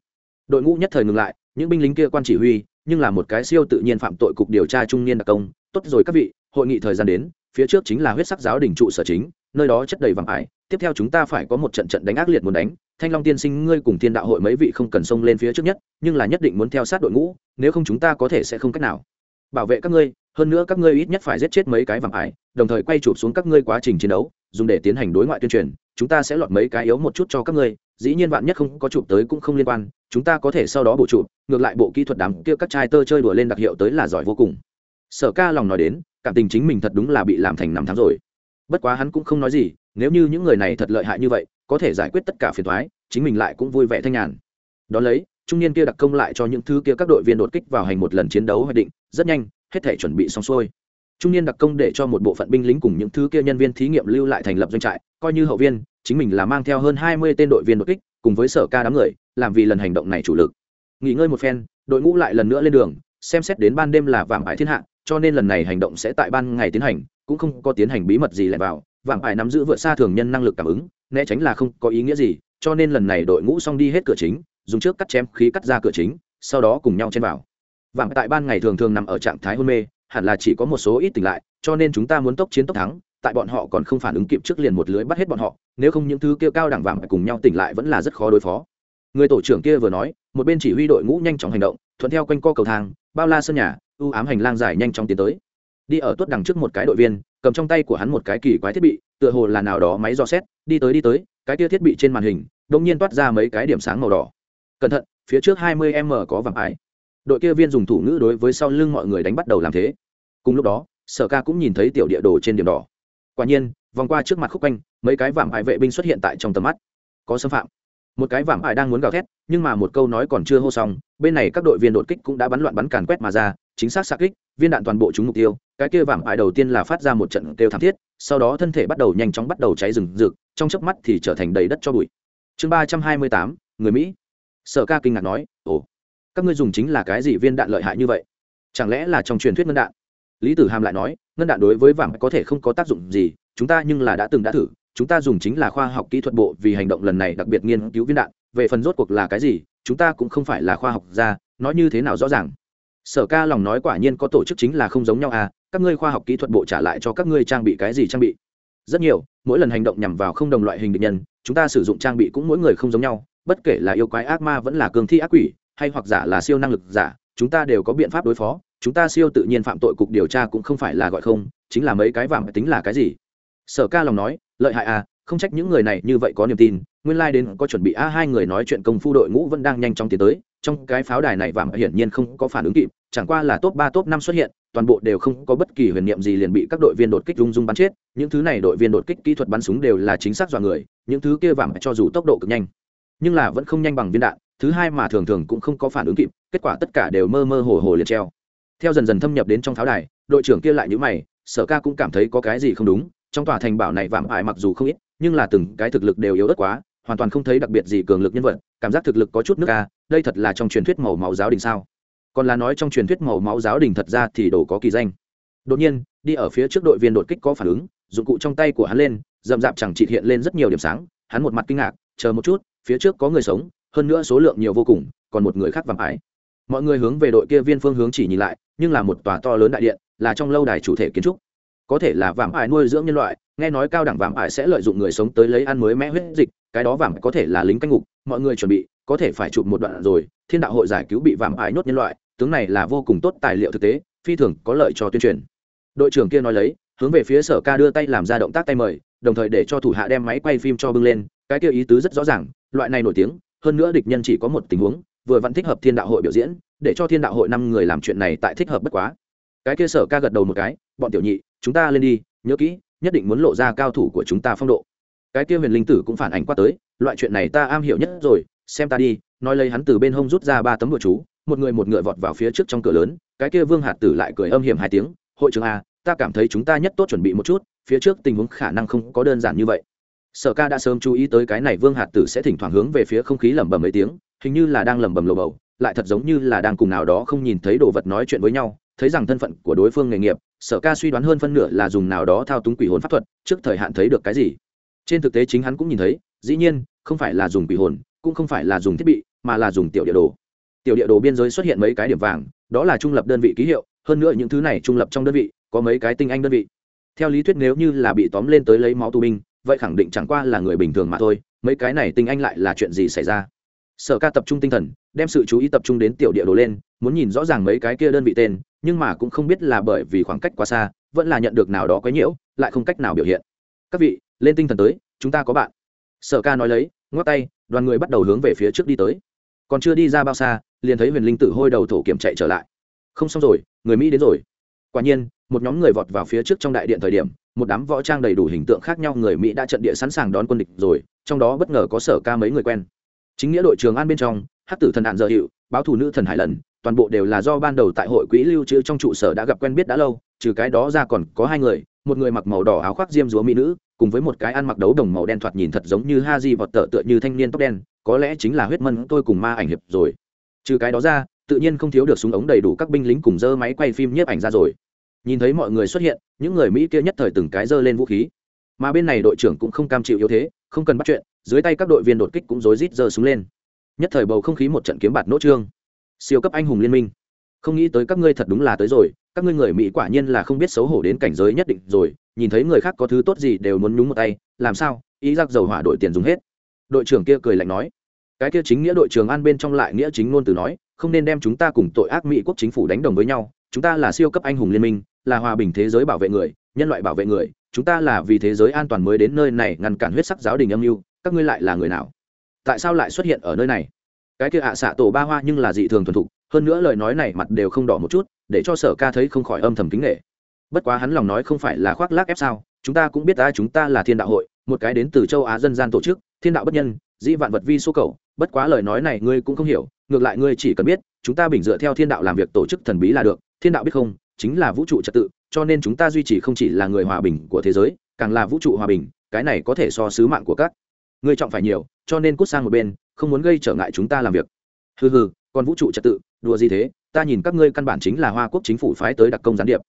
Đội ngũ nhất thời ngừng lại, những binh lính kia quan chỉ huy, nhưng là một cái siêu tự nhiên phạm tội cục điều tra trung niên đặc công. Tốt rồi các vị, hội nghị thời gian đến, phía trước chính là huyết sắc giáo đình trụ sở chính nơi đó chất đầy vàng ải. Tiếp theo chúng ta phải có một trận trận đánh ác liệt muốn đánh. Thanh long tiên sinh, ngươi cùng thiên đạo hội mấy vị không cần xông lên phía trước nhất, nhưng là nhất định muốn theo sát đội ngũ, nếu không chúng ta có thể sẽ không cách nào. Bảo vệ các ngươi, hơn nữa các ngươi ít nhất phải giết chết mấy cái vàng ải, đồng thời quay chụp xuống các ngươi quá trình chiến đấu, dùng để tiến hành đối ngoại tuyên truyền. Chúng ta sẽ lọt mấy cái yếu một chút cho các ngươi, dĩ nhiên bạn nhất không có chụp tới cũng không liên quan, chúng ta có thể sau đó bổ chụp, ngược lại bộ kỹ thuật đám kia các trai tơ chơi đùa lên đặc hiệu tới là giỏi vô cùng. Sở ca lòng nói đến, cảm tình chính mình thật đúng là bị làm thành năm tháng rồi bất quá hắn cũng không nói gì, nếu như những người này thật lợi hại như vậy, có thể giải quyết tất cả phiền thoái chính mình lại cũng vui vẻ thanh nhàn. Đón lấy, trung niên kia đặc công lại cho những thứ kia các đội viên đột kích vào hành một lần chiến đấu hoạch định, rất nhanh, hết thể chuẩn bị xong xuôi. Trung niên đặc công để cho một bộ phận binh lính cùng những thứ kia nhân viên thí nghiệm lưu lại thành lập doanh trại, coi như hậu viên, chính mình là mang theo hơn hai mươi tên đội viên đột kích, cùng với sở ca đám người, làm vì lần hành động này chủ lực. Nghỉ ngơi một phen, đội ngũ lại lần nữa lên đường, xem xét đến ban đêm là vàng ải thiên hạ, cho nên lần này hành động sẽ tại ban ngày tiến hành cũng không có tiến hành bí mật gì lẻn vào vàng ải nắm giữ vượt xa thường nhân năng lực cảm ứng, né tránh là không có ý nghĩa gì, cho nên lần này đội ngũ xong đi hết cửa chính, dùng trước cắt chém khí cắt ra cửa chính, sau đó cùng nhau chen vào. Vàng tại ban ngày thường thường nằm ở trạng thái hôn mê, hẳn là chỉ có một số ít tỉnh lại, cho nên chúng ta muốn tốc chiến tốc thắng, tại bọn họ còn không phản ứng kịp trước liền một lưới bắt hết bọn họ, nếu không những thứ kia cao đẳng vàng cùng nhau tỉnh lại vẫn là rất khó đối phó. Người tổ trưởng kia vừa nói, một bên chỉ huy đội ngũ nhanh chóng hành động, thuận theo quanh co cầu thang, bao la sân nhà ưu ám hành lang dài nhanh chóng tiến tới đi ở tuốt đằng trước một cái đội viên, cầm trong tay của hắn một cái kỳ quái thiết bị, tựa hồ là nào đó máy dò xét, đi tới đi tới, cái kia thiết bị trên màn hình, đột nhiên toát ra mấy cái điểm sáng màu đỏ. Cẩn thận, phía trước hai mươi m có vàng ái. Đội kia viên dùng thủ ngữ đối với sau lưng mọi người đánh bắt đầu làm thế. Cùng lúc đó, sở ca cũng nhìn thấy tiểu địa đồ trên điểm đỏ. Quả nhiên, vòng qua trước mặt khúc quanh, mấy cái vạm ái vệ binh xuất hiện tại trong tầm mắt. Có xâm phạm. Một cái vạm ải đang muốn gào thét, nhưng mà một câu nói còn chưa hô xong, bên này các đội viên đột kích cũng đã bắn loạn bắn càn quét mà ra, chính xác xác kích, viên đạn toàn bộ trúng mục tiêu cái kia vạm ải đầu tiên là phát ra một trận kêu thảm thiết, sau đó thân thể bắt đầu nhanh chóng bắt đầu cháy rừng rực, trong chớp mắt thì trở thành đầy đất cho bụi. Chương ba trăm hai mươi tám, người mỹ. Sở ca kinh ngạc nói, ồ, các ngươi dùng chính là cái gì viên đạn lợi hại như vậy? Chẳng lẽ là trong truyền thuyết ngân đạn? Lý tử hàm lại nói, ngân đạn đối với vàng có thể không có tác dụng gì, chúng ta nhưng là đã từng đã thử, chúng ta dùng chính là khoa học kỹ thuật bộ vì hành động lần này đặc biệt nghiên cứu viên đạn, về phần rốt cuộc là cái gì, chúng ta cũng không phải là khoa học gia, nói như thế nào rõ ràng sở ca lòng nói quả nhiên có tổ chức chính là không giống nhau à các ngươi khoa học kỹ thuật bộ trả lại cho các ngươi trang bị cái gì trang bị? Rất nhiều, mỗi lần hành động nhằm vào không đồng loại hình định nhân, chúng ta sử dụng trang bị cũng mỗi người không giống nhau, bất kể là yêu quái ác ma vẫn là cường thi ác quỷ, hay hoặc giả là siêu năng lực giả, chúng ta đều có biện pháp đối phó, chúng ta siêu tự nhiên phạm tội cục điều tra cũng không phải là gọi không, chính là mấy cái vàng tính là cái gì? Sở ca lòng nói, lợi hại à không trách những người này như vậy có niềm tin, nguyên lai、like、đến có chuẩn bị, a, hai người nói chuyện công phu đội ngũ vẫn đang nhanh chóng tiến tới trong cái pháo đài này vàng hiển nhiên không có phản ứng kịp, chẳng qua là top ba, top năm xuất hiện, toàn bộ đều không có bất kỳ huyền niệm gì liền bị các đội viên đột kích rung rung bắn chết. Những thứ này đội viên đột kích kỹ thuật bắn súng đều là chính xác dọa người, những thứ kia vàng cho dù tốc độ cực nhanh, nhưng là vẫn không nhanh bằng viên đạn. Thứ hai mà thường thường cũng không có phản ứng kịp, kết quả tất cả đều mơ mơ hồ hồ liền treo. Theo dần dần thâm nhập đến trong pháo đài, đội trưởng kia lại nhữ mày, sở ca cũng cảm thấy có cái gì không đúng. Trong tòa thành bảo này vạm ải mặc dù không ít, nhưng là từng cái thực lực đều yếu ớt quá hoàn toàn không thấy đặc biệt gì cường lực nhân vật, cảm giác thực lực có chút nước ca đây thật là trong truyền thuyết màu máu giáo đình sao? Còn là nói trong truyền thuyết màu máu giáo đình thật ra thì đồ có kỳ danh. Đột nhiên, đi ở phía trước đội viên đột kích có phản ứng, dụng cụ trong tay của hắn lên rậm rạp chẳng chịt hiện lên rất nhiều điểm sáng, hắn một mặt kinh ngạc, chờ một chút, phía trước có người sống, hơn nữa số lượng nhiều vô cùng, còn một người khác vàng ải. Mọi người hướng về đội kia viên phương hướng chỉ nhìn lại, nhưng là một tòa to lớn đại điện, là trong lâu đài chủ thể kiến trúc. Có thể là vàng ải nuôi dưỡng nhân loại, nghe nói cao đẳng vàng ải sẽ lợi dụng người sống tới lấy ăn mới mẽ huyết dịch cái đó vàng có thể là lính canh ngục, mọi người chuẩn bị, có thể phải chụp một đoạn rồi, thiên đạo hội giải cứu bị vàng ải nhốt nhân loại, tướng này là vô cùng tốt tài liệu thực tế, phi thường có lợi cho tuyên truyền. Đội trưởng kia nói lấy, hướng về phía sở ca đưa tay làm ra động tác tay mời, đồng thời để cho thủ hạ đem máy quay phim cho bưng lên, cái kia ý tứ rất rõ ràng, loại này nổi tiếng, hơn nữa địch nhân chỉ có một tình huống, vừa vẫn thích hợp thiên đạo hội biểu diễn, để cho thiên đạo hội năm người làm chuyện này tại thích hợp bất quá. Cái kia sở ca gật đầu một cái, bọn tiểu nhị, chúng ta lên đi, nhớ kỹ, nhất định muốn lộ ra cao thủ của chúng ta phong độ cái kia huyền linh tử cũng phản ảnh qua tới, loại chuyện này ta am hiểu nhất rồi, xem ta đi, nói lấy hắn từ bên hông rút ra ba tấm bụa chú, một người một ngựa vọt vào phía trước trong cửa lớn, cái kia vương hạt tử lại cười âm hiểm hai tiếng, hội trưởng a, ta cảm thấy chúng ta nhất tốt chuẩn bị một chút, phía trước tình huống khả năng không có đơn giản như vậy. Sở ca đã sớm chú ý tới cái này vương hạt tử sẽ thỉnh thoảng hướng về phía không khí lẩm bẩm mấy tiếng, hình như là đang lẩm bẩm lồ bầu, lại thật giống như là đang cùng nào đó không nhìn thấy đồ vật nói chuyện với nhau, thấy rằng thân phận của đối phương nghề nghiệp, sở ca suy đoán hơn phân nửa là dùng nào đó thao túng quỷ hồn pháp thuật, trước thời hạn thấy được cái gì trên thực tế chính hắn cũng nhìn thấy, dĩ nhiên, không phải là dùng quỷ hồn, cũng không phải là dùng thiết bị, mà là dùng tiểu địa đồ. Tiểu địa đồ biên giới xuất hiện mấy cái điểm vàng, đó là trung lập đơn vị ký hiệu, hơn nữa những thứ này trung lập trong đơn vị, có mấy cái tinh anh đơn vị. Theo lý thuyết nếu như là bị tóm lên tới lấy máu tù binh, vậy khẳng định chẳng qua là người bình thường mà thôi, mấy cái này tinh anh lại là chuyện gì xảy ra? Sở ca tập trung tinh thần, đem sự chú ý tập trung đến tiểu địa đồ lên, muốn nhìn rõ ràng mấy cái kia đơn vị tên, nhưng mà cũng không biết là bởi vì khoảng cách quá xa, vẫn là nhận được nào đó quấy nhiễu, lại không cách nào biểu hiện. Các vị lên tinh thần tới, chúng ta có bạn. Sở ca nói lấy, ngoắc tay, đoàn người bắt đầu hướng về phía trước đi tới. Còn chưa đi ra bao xa, liền thấy huyền linh tử hôi đầu thổ kiểm chạy trở lại. Không xong rồi, người mỹ đến rồi. Quả nhiên, một nhóm người vọt vào phía trước trong đại điện thời điểm, một đám võ trang đầy đủ hình tượng khác nhau người mỹ đã trận địa sẵn sàng đón quân địch rồi, trong đó bất ngờ có sở ca mấy người quen. Chính nghĩa đội trường an bên trong, hát tử thần đạn dợ hiệu, báo thủ nữ thần hải lần, toàn bộ đều là do ban đầu tại hội quỹ lưu trữ trong trụ sở đã gặp quen biết đã lâu, trừ cái đó ra còn có hai người, một người mặc màu đỏ áo khoác diêm dúa mỹ nữ cùng với một cái ăn mặc đấu đồng màu đen thoạt nhìn thật giống như ha di vọt tợ tựa như thanh niên tóc đen, có lẽ chính là huyết mân tôi cùng ma ảnh hiệp rồi. Trừ cái đó ra, tự nhiên không thiếu được súng ống đầy đủ các binh lính cùng dơ máy quay phim nhiếp ảnh ra rồi. Nhìn thấy mọi người xuất hiện, những người mỹ kia nhất thời từng cái dơ lên vũ khí. Mà bên này đội trưởng cũng không cam chịu yếu thế, không cần bắt chuyện, dưới tay các đội viên đột kích cũng rối rít giơ súng lên. Nhất thời bầu không khí một trận kiếm bạt nỗ trương. Siêu cấp anh hùng liên minh. Không nghĩ tới các ngươi thật đúng là tới rồi, các ngươi người mỹ quả nhiên là không biết xấu hổ đến cảnh giới nhất định rồi nhìn thấy người khác có thứ tốt gì đều muốn nhúng một tay, làm sao? Ý giặc dầu hỏa đội tiền dùng hết. Đội trưởng kia cười lạnh nói. Cái kia chính nghĩa đội trưởng an bên trong lại nghĩa chính ngôn từ nói, không nên đem chúng ta cùng tội ác mỹ quốc chính phủ đánh đồng với nhau, chúng ta là siêu cấp anh hùng liên minh, là hòa bình thế giới bảo vệ người, nhân loại bảo vệ người, chúng ta là vì thế giới an toàn mới đến nơi này ngăn cản huyết sắc giáo đình âm mưu, các ngươi lại là người nào? Tại sao lại xuất hiện ở nơi này? Cái kia ạ xạ tổ ba hoa nhưng là dị thường thuần thục, hơn nữa lời nói này mặt đều không đỏ một chút, để cho sở ca thấy không khỏi âm thầm kính nghệ bất quá hắn lòng nói không phải là khoác lác ép sao, chúng ta cũng biết ta chúng ta là thiên đạo hội, một cái đến từ châu á dân gian tổ chức, thiên đạo bất nhân, dĩ vạn vật vi số cầu, bất quá lời nói này ngươi cũng không hiểu, ngược lại ngươi chỉ cần biết, chúng ta bình dựa theo thiên đạo làm việc tổ chức thần bí là được, thiên đạo biết không, chính là vũ trụ trật tự, cho nên chúng ta duy trì không chỉ là người hòa bình của thế giới, càng là vũ trụ hòa bình, cái này có thể so sứ mạng của các ngươi trọng phải nhiều, cho nên cút sang một bên, không muốn gây trở ngại chúng ta làm việc. Hừ hừ, còn vũ trụ trật tự, đùa gì thế, ta nhìn các ngươi căn bản chính là hoa quốc chính phủ phái tới đặc công gián điệp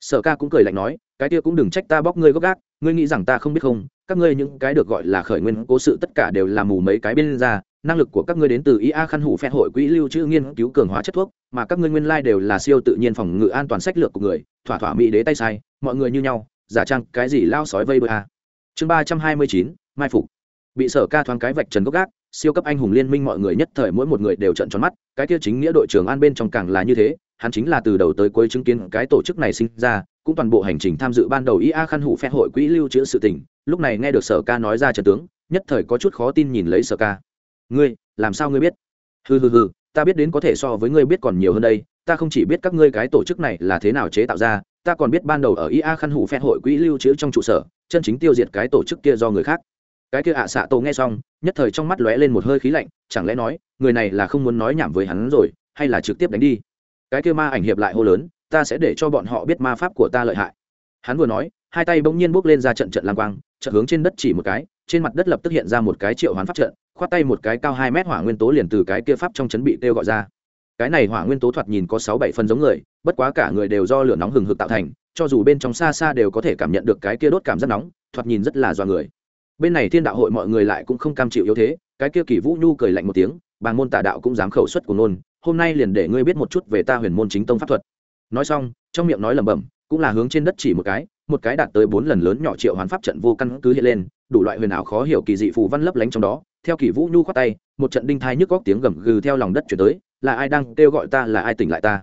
sở ca cũng cười lạnh nói, cái kia cũng đừng trách ta bóc ngươi gốc gác, ngươi nghĩ rằng ta không biết không, các ngươi những cái được gọi là khởi nguyên cố sự tất cả đều là mù mấy cái bên ra, năng lực của các ngươi đến từ ia khăn hủ phép hội quỹ lưu trữ nghiên cứu cường hóa chất thuốc, mà các ngươi nguyên lai đều là siêu tự nhiên phòng ngự an toàn sách lược của người, thỏa thỏa mỹ đế tay sai, mọi người như nhau, giả trang cái gì lao sói vây bờ à. chương ba trăm hai mươi chín, mai phục bị sở ca thoáng cái vạch trần gốc gác, siêu cấp anh hùng liên minh mọi người nhất thời mỗi một người đều trận tròn mắt, cái kia chính nghĩa đội trưởng an bên trong càng là như thế hắn chính là từ đầu tới cuối chứng kiến cái tổ chức này sinh ra, cũng toàn bộ hành trình tham dự ban đầu ia khăn hủ phép hội quỹ lưu trữ sự tình, lúc này nghe được sở ca nói ra trận tướng, nhất thời có chút khó tin nhìn lấy sở ca. Ngươi, làm sao ngươi biết? Hừ hừ hừ, ta biết đến có thể so với ngươi biết còn nhiều hơn đây, ta không chỉ biết các ngươi cái tổ chức này là thế nào chế tạo ra, ta còn biết ban đầu ở ia khăn hủ phép hội quỹ lưu trữ trong trụ sở, chân chính tiêu diệt cái tổ chức kia do người khác. Cái kia ạ à xạ tổ nghe xong, nhất thời trong mắt lóe lên một hơi khí lạnh, chẳng lẽ nói, người này là không muốn nói nhảm với hắn rồi, hay là trực tiếp đánh đi? Cái kia ma ảnh hiệp lại hô lớn, ta sẽ để cho bọn họ biết ma pháp của ta lợi hại. Hắn vừa nói, hai tay bỗng nhiên bốc lên ra trận trận lang quang, trận hướng trên đất chỉ một cái, trên mặt đất lập tức hiện ra một cái triệu hoán pháp trận, khoát tay một cái cao hai mét hỏa nguyên tố liền từ cái kia pháp trong chấn bị kêu gọi ra. Cái này hỏa nguyên tố thoạt nhìn có sáu bảy phần giống người, bất quá cả người đều do lửa nóng hừng hực tạo thành, cho dù bên trong xa xa đều có thể cảm nhận được cái kia đốt cảm rất nóng, thoạt nhìn rất là do người. Bên này thiên đạo hội mọi người lại cũng không cam chịu yếu thế, cái kia kỳ vũ nhu cười lạnh một tiếng bàn môn tà đạo cũng dám khẩu xuất của nôn hôm nay liền để ngươi biết một chút về ta huyền môn chính tông pháp thuật. Nói xong, trong miệng nói lẩm bẩm, cũng là hướng trên đất chỉ một cái một cái đạt tới bốn lần lớn nhỏ triệu hoán pháp trận vô căn cứ hiện lên, đủ loại huyền ảo khó hiểu kỳ dị phù văn lấp lánh trong đó, theo kỳ vũ nhu khoát tay, một trận đinh thai nhức góc tiếng gầm gừ theo lòng đất chuyển tới, là ai đang kêu gọi ta, là ai tỉnh lại ta?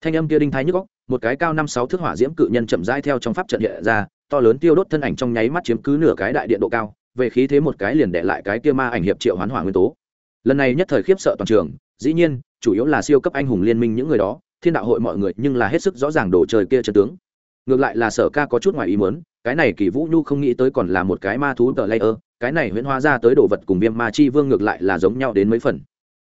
Thanh âm kia đinh thai nhức góc, một cái cao năm sáu thước hỏa diễm cự nhân chậm rãi theo trong pháp trận hiện ra, to lớn tiêu đốt thân ảnh trong nháy mắt chiếm cứ nửa cái đại điện độ cao, về khí thế một cái liền đệ lại cái kia ma ảnh hiệp triệu hoán hỏa nguyên tố. Lần này nhất thời khiếp sợ toàn trường, dĩ nhiên chủ yếu là siêu cấp anh hùng liên minh những người đó, thiên đạo hội mọi người nhưng là hết sức rõ ràng đồ trời kia chân tướng. Ngược lại là sở ca có chút ngoài ý muốn, cái này kỳ vũ nhu không nghĩ tới còn là một cái ma thú tờ layer, cái này huyễn hóa ra tới đồ vật cùng viêm ma chi vương ngược lại là giống nhau đến mấy phần.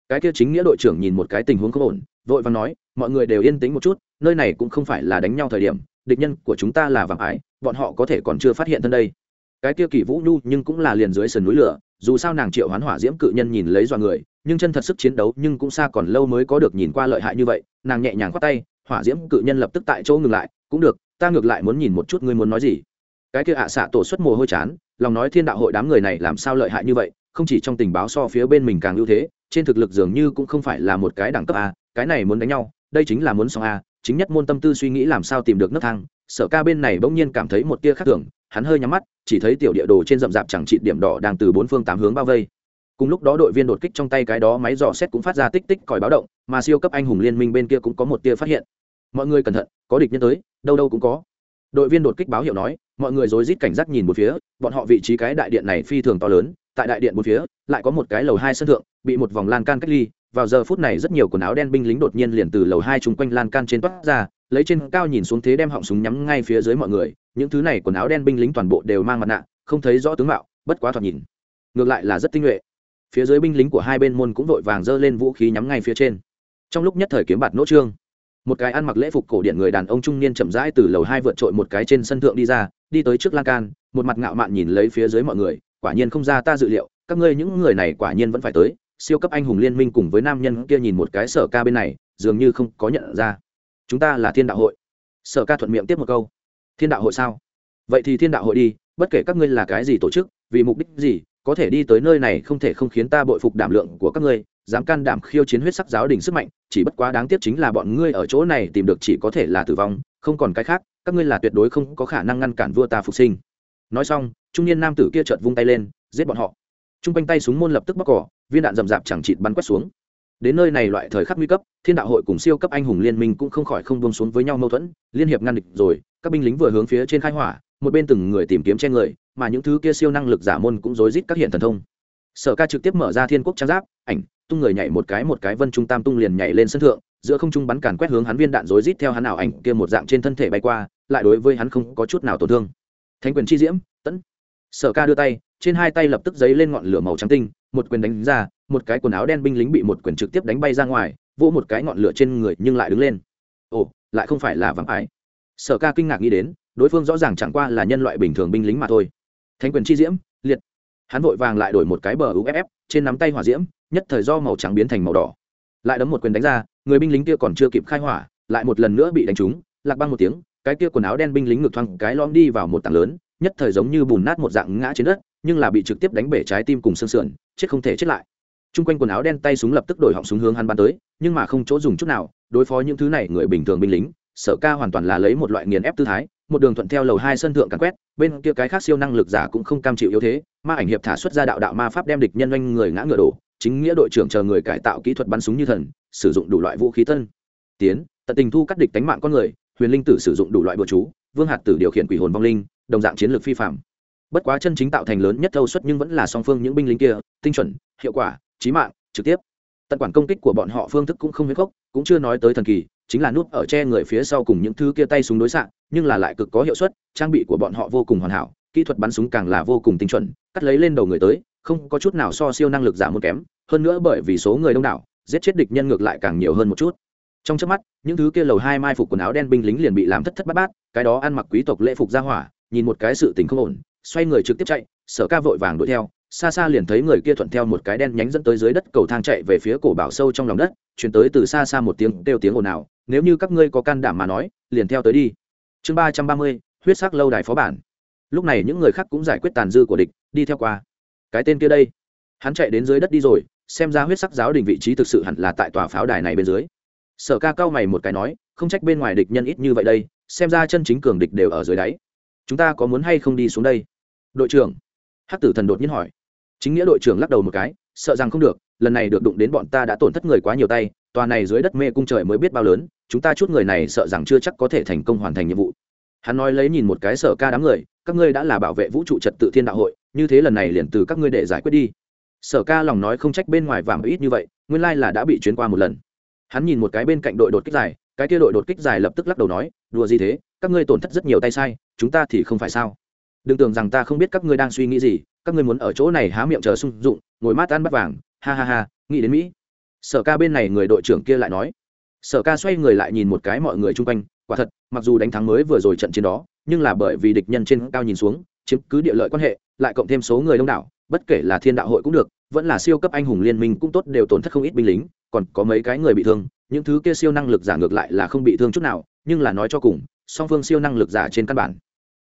Cái kia chính nghĩa đội trưởng nhìn một cái tình huống không ổn, vội vàng nói, mọi người đều yên tĩnh một chút, nơi này cũng không phải là đánh nhau thời điểm, địch nhân của chúng ta là vàng ái, bọn họ có thể còn chưa phát hiện thân đây. Cái kia kỳ vũ nhu nhưng cũng là liền dưới sườn núi lửa dù sao nàng triệu hoán hỏa diễm cự nhân nhìn lấy dọa người, nhưng chân thật sức chiến đấu nhưng cũng xa còn lâu mới có được nhìn qua lợi hại như vậy. Nàng nhẹ nhàng khoát tay, hỏa diễm cự nhân lập tức tại chỗ ngừng lại, cũng được, ta ngược lại muốn nhìn một chút ngươi muốn nói gì. Cái kia ạ xạ tổ xuất mồ hôi chán, lòng nói thiên đạo hội đám người này làm sao lợi hại như vậy, không chỉ trong tình báo so phía bên mình càng ưu thế, trên thực lực dường như cũng không phải là một cái đẳng cấp a, cái này muốn đánh nhau, đây chính là muốn xong a, chính nhất môn tâm tư suy nghĩ làm sao tìm được nấc thang, sở ca bên này bỗng nhiên cảm thấy một tia khác thường, hắn hơi nhắm mắt chỉ thấy tiểu địa đồ trên rậm rạp chẳng trị điểm đỏ đang từ bốn phương tám hướng bao vây. Cùng lúc đó đội viên đột kích trong tay cái đó máy dò xét cũng phát ra tích tích còi báo động, mà siêu cấp anh hùng liên minh bên kia cũng có một tia phát hiện. Mọi người cẩn thận, có địch nhân tới, đâu đâu cũng có. Đội viên đột kích báo hiệu nói, mọi người rối rít cảnh giác nhìn một phía, bọn họ vị trí cái đại điện này phi thường to lớn, tại đại điện một phía, lại có một cái lầu hai sân thượng, bị một vòng lan can cách ly vào giờ phút này rất nhiều quần áo đen binh lính đột nhiên liền từ lầu hai chung quanh lan can trên toát ra, lấy trên cao nhìn xuống thế đem họng súng nhắm ngay phía dưới mọi người, những thứ này quần áo đen binh lính toàn bộ đều mang mặt nạ, không thấy rõ tướng mạo, bất quá thoạt nhìn, ngược lại là rất tinh nhuệ. Phía dưới binh lính của hai bên môn cũng vội vàng giơ lên vũ khí nhắm ngay phía trên. Trong lúc nhất thời kiếm bạt nỗ trương, một cái ăn mặc lễ phục cổ điển người đàn ông trung niên chậm rãi từ lầu hai vượt trội một cái trên sân thượng đi ra, đi tới trước lan can, một mặt ngạo mạn nhìn lấy phía dưới mọi người, quả nhiên không ra ta dự liệu, các ngươi những người này quả nhiên vẫn phải tới siêu cấp anh hùng liên minh cùng với nam nhân kia nhìn một cái sở ca bên này, dường như không có nhận ra. Chúng ta là thiên đạo hội. Sở ca thuận miệng tiếp một câu. Thiên đạo hội sao? Vậy thì thiên đạo hội đi, bất kể các ngươi là cái gì tổ chức, vì mục đích gì, có thể đi tới nơi này không thể không khiến ta bội phục đảm lượng của các ngươi, dám can đảm khiêu chiến huyết sắc giáo đình sức mạnh, chỉ bất quá đáng tiếc chính là bọn ngươi ở chỗ này tìm được chỉ có thể là tử vong, không còn cái khác, các ngươi là tuyệt đối không có khả năng ngăn cản vua ta phục sinh. Nói xong, trung niên nam tử kia chợt vung tay lên, giết bọn họ. T r u n g quanh tay súng môn lập tức bóc cỏ viên đạn rầm rạp chẳng chịt bắn quét xuống. Đến nơi này loại thời khắc nguy cấp, thiên đạo hội cùng siêu cấp anh hùng liên minh cũng không khỏi không buông xuống với nhau mâu thuẫn, liên hiệp ngăn địch rồi, các binh lính vừa hướng phía trên khai hỏa, một bên từng người tìm kiếm che người, mà những thứ kia siêu năng lực giả môn cũng rối rít các hiện thần thông. Sở ca trực tiếp mở ra thiên quốc trang giáp, ảnh, tung người nhảy một cái một cái vân trung tam tung liền nhảy lên sân thượng, giữa không trung bắn càn quét hướng hắn viên đạn rối rít theo hắn ảo ảnh kia một dạng trên thân thể bay qua, lại đối với hắn không có chút nào tổn thương. Thánh quyền chi diễm tẫn sở ca đưa tay trên hai tay lập tức giấy lên ngọn lửa màu trắng tinh, một quyền đánh ra, một cái quần áo đen binh lính bị một quyền trực tiếp đánh bay ra ngoài, vỗ một cái ngọn lửa trên người nhưng lại đứng lên. Ồ, lại không phải là vắng ải. Sở ca kinh ngạc nghĩ đến, đối phương rõ ràng chẳng qua là nhân loại bình thường binh lính mà thôi. Thánh quyền chi diễm, liệt. Hắn vội vàng lại đổi một cái bờ uff trên nắm tay hỏa diễm, nhất thời do màu trắng biến thành màu đỏ. Lại đấm một quyền đánh ra, người binh lính kia còn chưa kịp khai hỏa, lại một lần nữa bị đánh trúng, lạc băng một tiếng, cái kia quần áo đen binh lính ngực thoáng cái lom đi vào một tảng lớn, nhất thời giống như bùn nát một dạng ngã trên đất nhưng là bị trực tiếp đánh bể trái tim cùng xương sườn, chết không thể chết lại. Trung quanh quần áo đen tay súng lập tức đổi họng súng hướng hắn bắn tới, nhưng mà không chỗ dùng chút nào, đối phó những thứ này người bình thường binh lính, sở ca hoàn toàn là lấy một loại nghiền ép tư thái, một đường thuận theo lầu hai sân thượng càn quét, bên kia cái khác siêu năng lực giả cũng không cam chịu yếu thế, ma ảnh hiệp thả xuất ra đạo đạo ma pháp đem địch nhân doanh người ngã ngựa đổ, chính nghĩa đội trưởng chờ người cải tạo kỹ thuật bắn súng như thần, sử dụng đủ loại vũ khí tân. Tiến, tận tình thu cắt địch tánh mạng con người, huyền linh tử sử dụng đủ loại bừa chú, vương hạt tử điều khiển quỷ hồn vong linh, đồng dạng chiến lược phi phạm bất quá chân chính tạo thành lớn nhất thâu suất nhưng vẫn là song phương những binh lính kia, tinh chuẩn, hiệu quả trí mạng, trực tiếp. Tận quản công kích của bọn họ phương thức cũng không huyết gốc cũng chưa nói tới thần kỳ, chính là nút ở che người phía sau cùng những thứ kia tay súng đối xạ, nhưng là lại cực có hiệu suất, trang bị của bọn họ vô cùng hoàn hảo, kỹ thuật bắn súng càng là vô cùng tinh chuẩn, cắt lấy lên đầu người tới, không có chút nào so siêu năng lực giảm muốn kém, hơn nữa bởi vì số người đông đảo, giết chết địch nhân ngược lại càng nhiều hơn một chút. Trong trước mắt, những thứ kia lầu hai mai phục quần áo đen binh lính liền bị làm thất thất bát bát, cái đó ăn mặc quý tộc lễ phục ra hỏa, nhìn một cái sự tình không ổn xoay người trực tiếp chạy, sở ca vội vàng đuổi theo, xa xa liền thấy người kia thuận theo một cái đen nhánh dẫn tới dưới đất cầu thang chạy về phía cổ bảo sâu trong lòng đất, chuyển tới từ xa xa một tiếng kêu tiếng ồn ào, nếu như các ngươi có can đảm mà nói, liền theo tới đi. Chương ba trăm ba mươi, huyết sắc lâu đài phó bản. Lúc này những người khác cũng giải quyết tàn dư của địch, đi theo qua. Cái tên kia đây. Hắn chạy đến dưới đất đi rồi, xem ra huyết sắc giáo đình vị trí thực sự hẳn là tại tòa pháo đài này bên dưới. Sở ca cao mày một cái nói, không trách bên ngoài địch nhân ít như vậy đây, xem ra chân chính cường địch đều ở dưới đáy chúng ta có muốn hay không đi xuống đây? Đội trưởng. Hắc tử thần đột nhiên hỏi. Chính nghĩa đội trưởng lắc đầu một cái, sợ rằng không được, lần này được đụng đến bọn ta đã tổn thất người quá nhiều tay, tòa này dưới đất mê cung trời mới biết bao lớn, chúng ta chút người này sợ rằng chưa chắc có thể thành công hoàn thành nhiệm vụ. Hắn nói lấy nhìn một cái sở ca đám người, các ngươi đã là bảo vệ vũ trụ trật tự thiên đạo hội, như thế lần này liền từ các ngươi để giải quyết đi. Sở ca lòng nói không trách bên ngoài vàng ít như vậy, nguyên lai là đã bị chuyến qua một lần. Hắn nhìn một cái bên cạnh đội đột kích dài, cái kia đội đột kích dài lập tức lắc đầu nói, đùa gì thế? Các ngươi tổn thất rất nhiều tay sai, chúng ta thì không phải sao? Đừng tưởng rằng ta không biết các ngươi đang suy nghĩ gì, các ngươi muốn ở chỗ này há miệng chờ sung dụng, ngồi mát ăn bắt vàng, ha ha ha, nghĩ đến mỹ. Sở ca bên này người đội trưởng kia lại nói. Sở ca xoay người lại nhìn một cái mọi người chung quanh, quả thật, mặc dù đánh thắng mới vừa rồi trận chiến đó, nhưng là bởi vì địch nhân trên cao nhìn xuống, chiếm cứ địa lợi quan hệ, lại cộng thêm số người đông đảo, bất kể là thiên đạo hội cũng được, vẫn là siêu cấp anh hùng liên minh cũng tốt đều tổn thất không ít binh lính, còn có mấy cái người bị thương, những thứ kia siêu năng lực giả ngược lại là không bị thương chút nào, nhưng là nói cho cùng song phương siêu năng lực giả trên căn bản.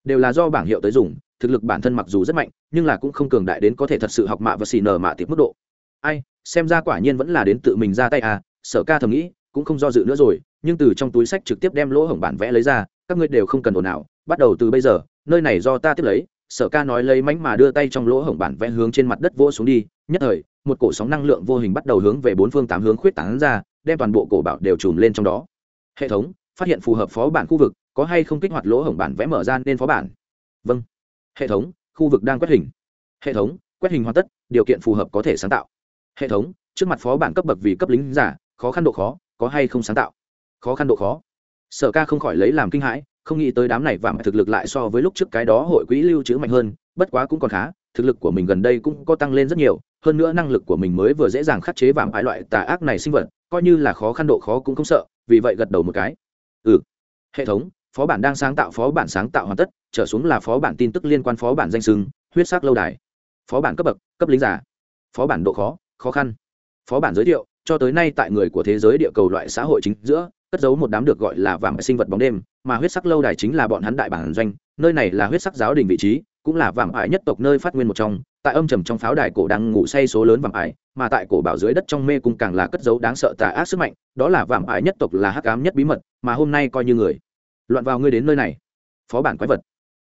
Đều là do bảng hiệu tới dùng, thực lực bản thân mặc dù rất mạnh, nhưng là cũng không cường đại đến có thể thật sự học mạ và xì nở mạ tiếp mức độ. Ai, xem ra quả nhiên vẫn là đến tự mình ra tay à sở ca thầm nghĩ, cũng không do dự nữa rồi, nhưng từ trong túi sách trực tiếp đem lỗ hổng bản vẽ lấy ra, các ngươi đều không cần ồn ào, bắt đầu từ bây giờ, nơi này do ta tiếp lấy, sở ca nói lấy mánh mà đưa tay trong lỗ hổng bản vẽ hướng trên mặt đất vỗ xuống đi, nhất thời, một cổ sóng năng lượng vô hình bắt đầu hướng về bốn phương tám hướng khuyết tán ra, đem toàn bộ cổ bảo đều trùm lên trong đó. Hệ thống, phát hiện phù hợp phó bản khu vực có hay không kích hoạt lỗ hổng bản vẽ mở ra nên phó bản? Vâng. Hệ thống, khu vực đang quét hình. Hệ thống, quét hình hoàn tất, điều kiện phù hợp có thể sáng tạo. Hệ thống, trước mặt phó bản cấp bậc vì cấp lính giả, khó khăn độ khó, có hay không sáng tạo? Khó khăn độ khó. Sở ca không khỏi lấy làm kinh hãi, không nghĩ tới đám này vàng thực lực lại so với lúc trước cái đó hội quỹ lưu trữ mạnh hơn, bất quá cũng còn khá, thực lực của mình gần đây cũng có tăng lên rất nhiều, hơn nữa năng lực của mình mới vừa dễ dàng khắc chế vàm ái loại tà ác này sinh vật, coi như là khó khăn độ khó cũng không sợ, vì vậy gật đầu một cái. Ừ. Hệ thống phó bản đang sáng tạo phó bản sáng tạo hoàn tất, trở xuống là phó bản tin tức liên quan phó bản danh sưng, huyết sắc lâu đài. Phó bản cấp bậc, cấp lính giả phó bản độ khó khó khăn. Phó bản giới thiệu, cho tới nay tại người của thế giới địa cầu loại xã hội chính giữa, cất giấu một đám được gọi là vàng sinh vật bóng đêm, mà huyết sắc lâu đài chính là bọn hắn đại bản doanh, nơi này là huyết sắc giáo đình vị trí, cũng là vàng ải nhất tộc nơi phát nguyên một trong, tại âm trầm trong pháo đài cổ đang ngủ say số lớn vàng ải, mà tại cổ bảo dưới đất trong mê cung càng là cất giấu đáng sợ tà ác sức mạnh, đó là vàng ải nhất tộc là hắc ám nhất bí mật, mà hôm nay coi như người loạn vào ngươi đến nơi này. Phó bản quái vật.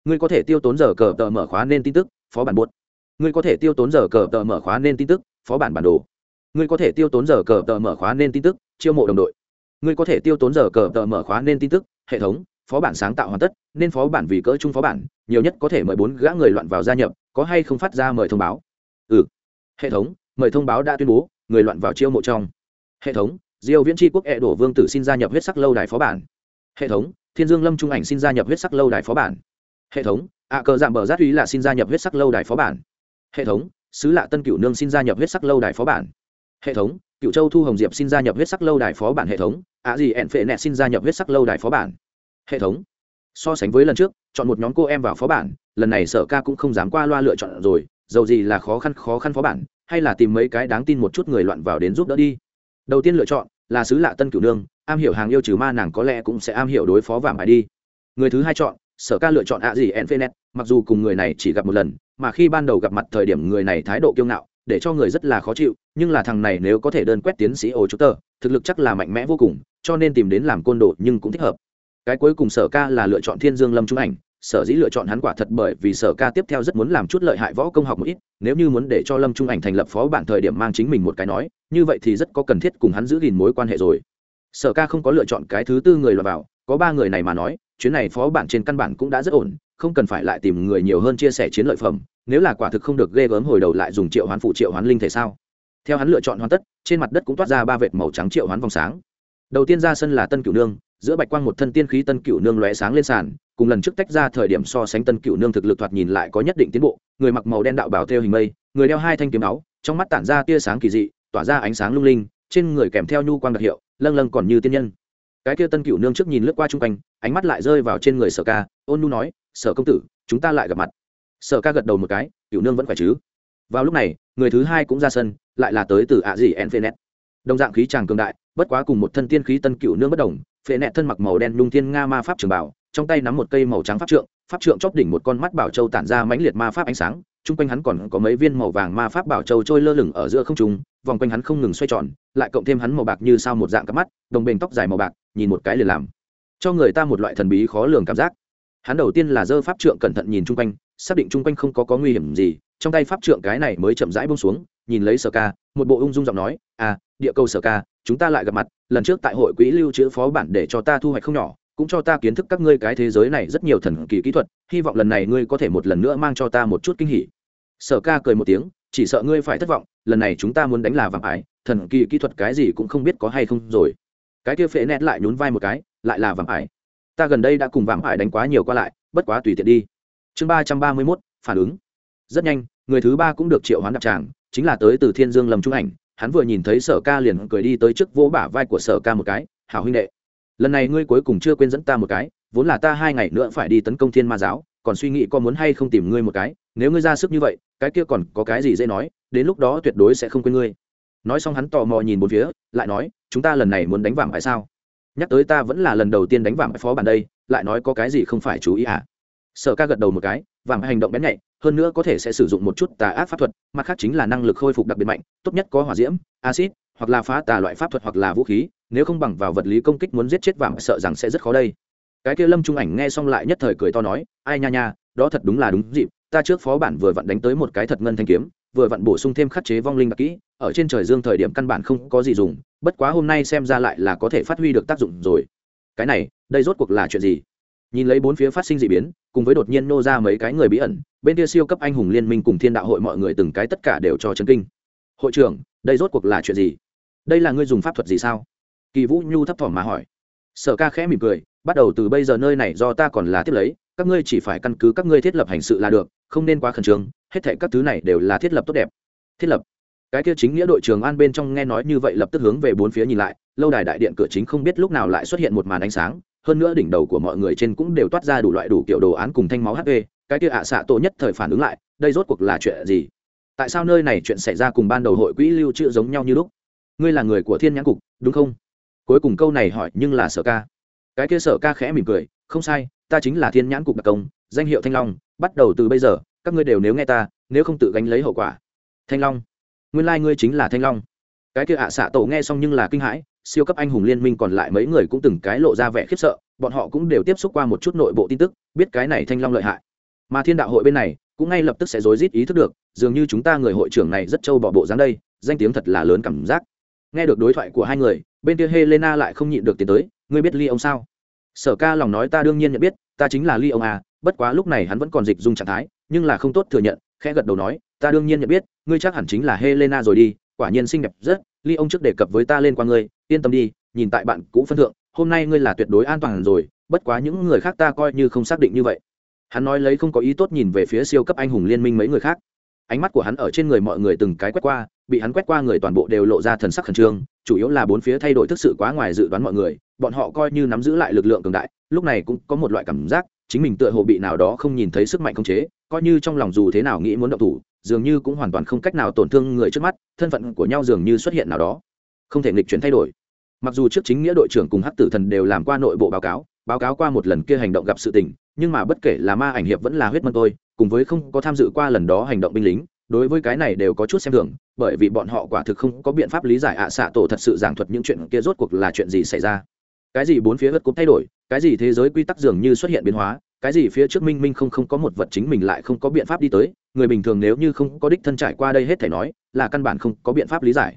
Ngươi có thể tiêu tốn giờ cờ tờ mở khóa nên tin tức, phó bản buốt. Ngươi có thể tiêu tốn giờ cờ tờ mở khóa nên tin tức, phó bản bản đồ. Ngươi có thể tiêu tốn giờ cờ tờ mở khóa nên tin tức, chiêu mộ đồng đội. Ngươi có thể tiêu tốn giờ cờ tờ mở khóa nên tin tức, hệ thống, phó bản sáng tạo hoàn tất, nên phó bản vì cỡ chung phó bản, nhiều nhất có thể mời bốn gã người loạn vào gia nhập, có hay không phát ra mời thông báo. Ừ. Hệ thống, mời thông báo đã tuyên bố, người loạn vào chiêu mộ trong. Hệ thống, diêu viễn tri quốc e đổ vương tử xin gia nhập huyết sắc lâu đài phó bản. Hệ thống thiên dương lâm trung ảnh xin gia nhập huyết sắc lâu đài phó bản. Hệ thống, ạ cờ giảm bờ giáp ý là xin gia nhập huyết sắc lâu đài phó bản. Hệ thống, sứ lạ tân cửu nương xin gia nhập huyết sắc lâu đài phó bản. Hệ thống cựu châu thu hồng diệp xin gia nhập huyết sắc lâu đài phó bản. Hệ thống, ạ gì ẹn phệ nẹ xin gia nhập huyết sắc lâu đài phó bản. Hệ thống, so sánh với lần trước, chọn một nhóm cô em vào phó bản, lần này sở ca cũng không dám qua loa lựa chọn rồi, dầu gì là khó khăn khó khăn phó bản, hay là tìm mấy cái đáng tin một chút người loạn vào đến giúp đỡ đi. Đầu tiên lựa chọn là sứ lạ tân cửu nương am hiểu hàng yêu trừ ma nàng có lẽ cũng sẽ am hiểu đối phó vàng bài đi. Người thứ hai chọn, sở ca lựa chọn ạ gì en phê net mặc dù cùng người này chỉ gặp một lần, mà khi ban đầu gặp mặt thời điểm người này thái độ kiêu ngạo, để cho người rất là khó chịu, nhưng là thằng này nếu có thể đơn quét tiến sĩ ô chú tờ thực lực chắc là mạnh mẽ vô cùng, cho nên tìm đến làm côn đồ nhưng cũng thích hợp. Cái cuối cùng sở ca là lựa chọn thiên dương lâm trung ảnh, sở dĩ lựa chọn hắn quả thật bởi vì sở ca tiếp theo rất muốn làm chút lợi hại võ công học một ít, nếu như muốn để cho lâm trung ảnh thành lập phó bản thời điểm mang chính mình một cái nói, như vậy thì rất có cần thiết cùng hắn giữ gìn mối quan hệ rồi sở ca không có lựa chọn cái thứ tư người lọt vào, có ba người này mà nói, chuyến này phó bản trên căn bản cũng đã rất ổn, không cần phải lại tìm người nhiều hơn chia sẻ chiến lợi phẩm, nếu là quả thực không được ghê gớm hồi đầu lại dùng triệu hoán phụ triệu hoán linh thể sao? Theo hắn lựa chọn hoàn tất, trên mặt đất cũng toát ra ba vệt màu trắng triệu hoán vòng sáng. Đầu tiên ra sân là tân cửu nương, giữa bạch quang một thân tiên khí tân cửu nương lóe sáng lên sàn, cùng lần trước tách ra thời điểm so sánh tân cửu nương thực lực thoạt nhìn lại có nhất định tiến bộ, người mặc màu đen đạo bảo theo hình mây, người đeo hai thanh kiếm áo, trong mắt tản ra tia sáng kỳ dị, tỏa ra ánh sáng lung linh, trên người kèm theo nhu quang đặc hiệu lâng lâng còn như tiên nhân. Cái kia tân cửu nương trước nhìn lướt qua chung quanh, ánh mắt lại rơi vào trên người sở ca, ôn nu nói, sở công tử, chúng ta lại gặp mặt. Sở ca gật đầu một cái, cửu nương vẫn khỏe chứ? Vào lúc này, người thứ hai cũng ra sân, lại là tới từ ạ dì en phê nét đồng dạng khí tràng cường đại, bất quá cùng một thân tiên khí tân cựu nương bất đồng phệ nẹt thân mặc màu đen nhung thiên nga ma pháp trường bảo, trong tay nắm một cây màu trắng pháp trượng pháp trượng chóp đỉnh một con mắt bảo châu tản ra mãnh liệt ma pháp ánh sáng, chung quanh hắn còn có mấy viên màu vàng ma pháp bảo châu trôi lơ lửng ở giữa không trung vòng quanh hắn không ngừng xoay tròn, lại cộng thêm hắn màu bạc như sao một dạng cặp mắt, đồng bền tóc dài màu bạc, nhìn một cái liền làm cho người ta một loại thần bí khó lường cảm giác. Hắn đầu tiên là dơ pháp trượng cẩn thận nhìn chung quanh, xác định chung quanh không có có nguy hiểm gì, trong tay pháp trượng cái này mới chậm rãi bông xuống, nhìn lấy sở ca, một bộ ung dung giọng nói à địa cầu sở ca, chúng ta lại gặp mặt, lần trước tại hội quỹ lưu trữ phó bản để cho ta thu hoạch không nhỏ, cũng cho ta kiến thức các ngươi cái thế giới này rất nhiều thần kỳ kỹ thuật, hy vọng lần này ngươi có thể một lần nữa mang cho ta một chút kinh hỉ. Sở ca cười một tiếng chỉ sợ ngươi phải thất vọng, lần này chúng ta muốn đánh là vàng ải thần kỳ kỹ thuật cái gì cũng không biết có hay không rồi. Cái kia phệ nét lại nhún vai một cái, lại là vàng ải ta gần đây đã cùng vàng ải đánh quá nhiều qua lại, bất quá tùy tiện đi. Chương ba trăm ba mươi mốt, phản ứng. Rất nhanh, người thứ ba cũng được triệu hoán đặc tràng, chính là tới từ thiên dương lầm trung ảnh. Hắn vừa nhìn thấy sở ca liền cười đi tới trước vỗ bả vai của sở ca một cái, hảo huynh đệ, lần này ngươi cuối cùng chưa quên dẫn ta một cái, vốn là ta hai ngày nữa phải đi tấn công thiên ma giáo, còn suy nghĩ có muốn hay không tìm ngươi một cái nếu ngươi ra sức như vậy, cái kia còn có cái gì dễ nói, đến lúc đó tuyệt đối sẽ không quên ngươi. Nói xong hắn tò mò nhìn bốn phía, lại nói, chúng ta lần này muốn đánh vàng phải sao? Nhắc tới ta vẫn là lần đầu tiên đánh vàng phó bản đây, lại nói có cái gì không phải chú ý à? Sở ca gật đầu một cái, vàng hành động bén nhạy, hơn nữa có thể sẽ sử dụng một chút tà ác pháp thuật, mặt khác chính là năng lực khôi phục đặc biệt mạnh, tốt nhất có hỏa diễm acid hoặc là phá tà loại pháp thuật hoặc là vũ khí, nếu không bằng vào vật lý công kích muốn giết chết vàng sợ rằng sẽ rất khó đây. Cái kia lâm trung ảnh nghe xong lại nhất thời cười to nói, ai nha nha, đó thật đúng là đúng dịp ta trước phó bản vừa vặn đánh tới một cái thật ngân thanh kiếm, vừa vặn bổ sung thêm khắc chế vong linh đặc kỹ, ở trên trời dương thời điểm căn bản không có gì dùng, bất quá hôm nay xem ra lại là có thể phát huy được tác dụng rồi. Cái này, đây rốt cuộc là chuyện gì? Nhìn lấy bốn phía phát sinh d ị biến, cùng với đột nhiên nô ra mấy cái người bí ẩn, bên kia siêu cấp anh hùng liên minh cùng thiên đạo hội mọi người từng cái tất cả đều cho chấn kinh. Hội trưởng, đây rốt cuộc là chuyện gì? Đây là ngươi dùng pháp thuật gì sao? Kỳ vũ nhu thấp thỏm mà hỏi. Sở ca khẽ mỉm cười, bắt đầu từ bây giờ nơi này do ta còn là tiếp lấy các ngươi chỉ phải căn cứ các ngươi thiết lập hành sự là được, không nên quá khẩn trương, hết thệ các thứ này đều là thiết lập tốt đẹp. Thiết lập. Cái kia chính nghĩa đội trường an bên trong nghe nói như vậy lập tức hướng về bốn phía nhìn lại, lâu đài đại điện cửa chính không biết lúc nào lại xuất hiện một màn ánh sáng, hơn nữa đỉnh đầu của mọi người trên cũng đều toát ra đủ loại đủ kiểu đồ án cùng thanh máu hp cái kia ạ xạ tổ nhất thời phản ứng lại, đây rốt cuộc là chuyện gì? Tại sao nơi này chuyện xảy ra cùng ban đầu hội quỹ lưu trữ giống nhau như lúc? Ngươi là người của thiên nhãn cục, đúng không? Cuối cùng câu này hỏi nhưng là sở ca. Cái kia sở ca khẽ mỉm cười, không sai ta chính là thiên nhãn cục đặc công, danh hiệu thanh long, bắt đầu từ bây giờ, các ngươi đều nếu nghe ta, nếu không tự gánh lấy hậu quả. Thanh long. Nguyên lai、like、ngươi chính là thanh long. Cái kia ạ xạ tổ nghe xong nhưng là kinh hãi, siêu cấp anh hùng liên minh còn lại mấy người cũng từng cái lộ ra vẻ khiếp sợ, bọn họ cũng đều tiếp xúc qua một chút nội bộ tin tức, biết cái này thanh long lợi hại. Mà thiên đạo hội bên này, cũng ngay lập tức sẽ rối rít ý thức được, dường như chúng ta người hội trưởng này rất trâu bỏ bộ dáng đây, danh tiếng thật là lớn cảm giác. Nghe được đối thoại của hai người, bên kia helena lại không nhịn được tiến tới, ngươi biết ly ông sao? Sở ca lòng nói ta đương nhiên nhận biết, ta chính là ly ông à bất quá lúc này hắn vẫn còn dịch dung trạng thái, nhưng là không tốt thừa nhận, khẽ gật đầu nói, ta đương nhiên nhận biết, ngươi chắc hẳn chính là helena rồi đi, quả nhiên xinh đẹp rất ly ông trước đề cập với ta lên qua ngươi, yên tâm đi, nhìn tại bạn cũ phân thượng, hôm nay ngươi là tuyệt đối an toàn rồi, bất quá những người khác ta coi như không xác định như vậy. Hắn nói lấy không có ý tốt nhìn về phía siêu cấp anh hùng liên minh mấy người khác. Ánh mắt của hắn ở trên người mọi người từng cái quét qua, bị hắn quét qua người toàn bộ đều lộ ra thần sắc khẩn trương, chủ yếu là bốn phía thay đổi thức sự quá ngoài dự đoán mọi người bọn họ coi như nắm giữ lại lực lượng cường đại, lúc này cũng có một loại cảm giác, chính mình tựa hồ bị nào đó không nhìn thấy sức mạnh khống chế, coi như trong lòng dù thế nào nghĩ muốn động thủ, dường như cũng hoàn toàn không cách nào tổn thương người trước mắt, thân phận của nhau dường như xuất hiện nào đó. Không thể nghịch chuyển thay đổi. Mặc dù trước chính nghĩa đội trưởng cùng hắc tử thần đều làm qua nội bộ báo cáo báo cáo qua một lần kia hành động gặp sự tình, nhưng mà bất kể là ma ảnh hiệp vẫn là huyết mân tôi, cùng với không có tham dự qua lần đó hành động binh lính, đối với cái này đều có chút xem thường, bởi vì bọn họ quả thực không có biện pháp lý giải ạ à xạ tổ thật sự giảng thuật những chuyện kia rốt cuộc là chuyện gì xảy ra cái gì bốn phía vật cũng thay đổi, cái gì thế giới quy tắc dường như xuất hiện biến hóa, cái gì phía trước minh minh không không có một vật chính mình lại không có biện pháp đi tới, người bình thường nếu như không có đích thân trải qua đây hết thể nói, là căn bản không có biện pháp lý giải.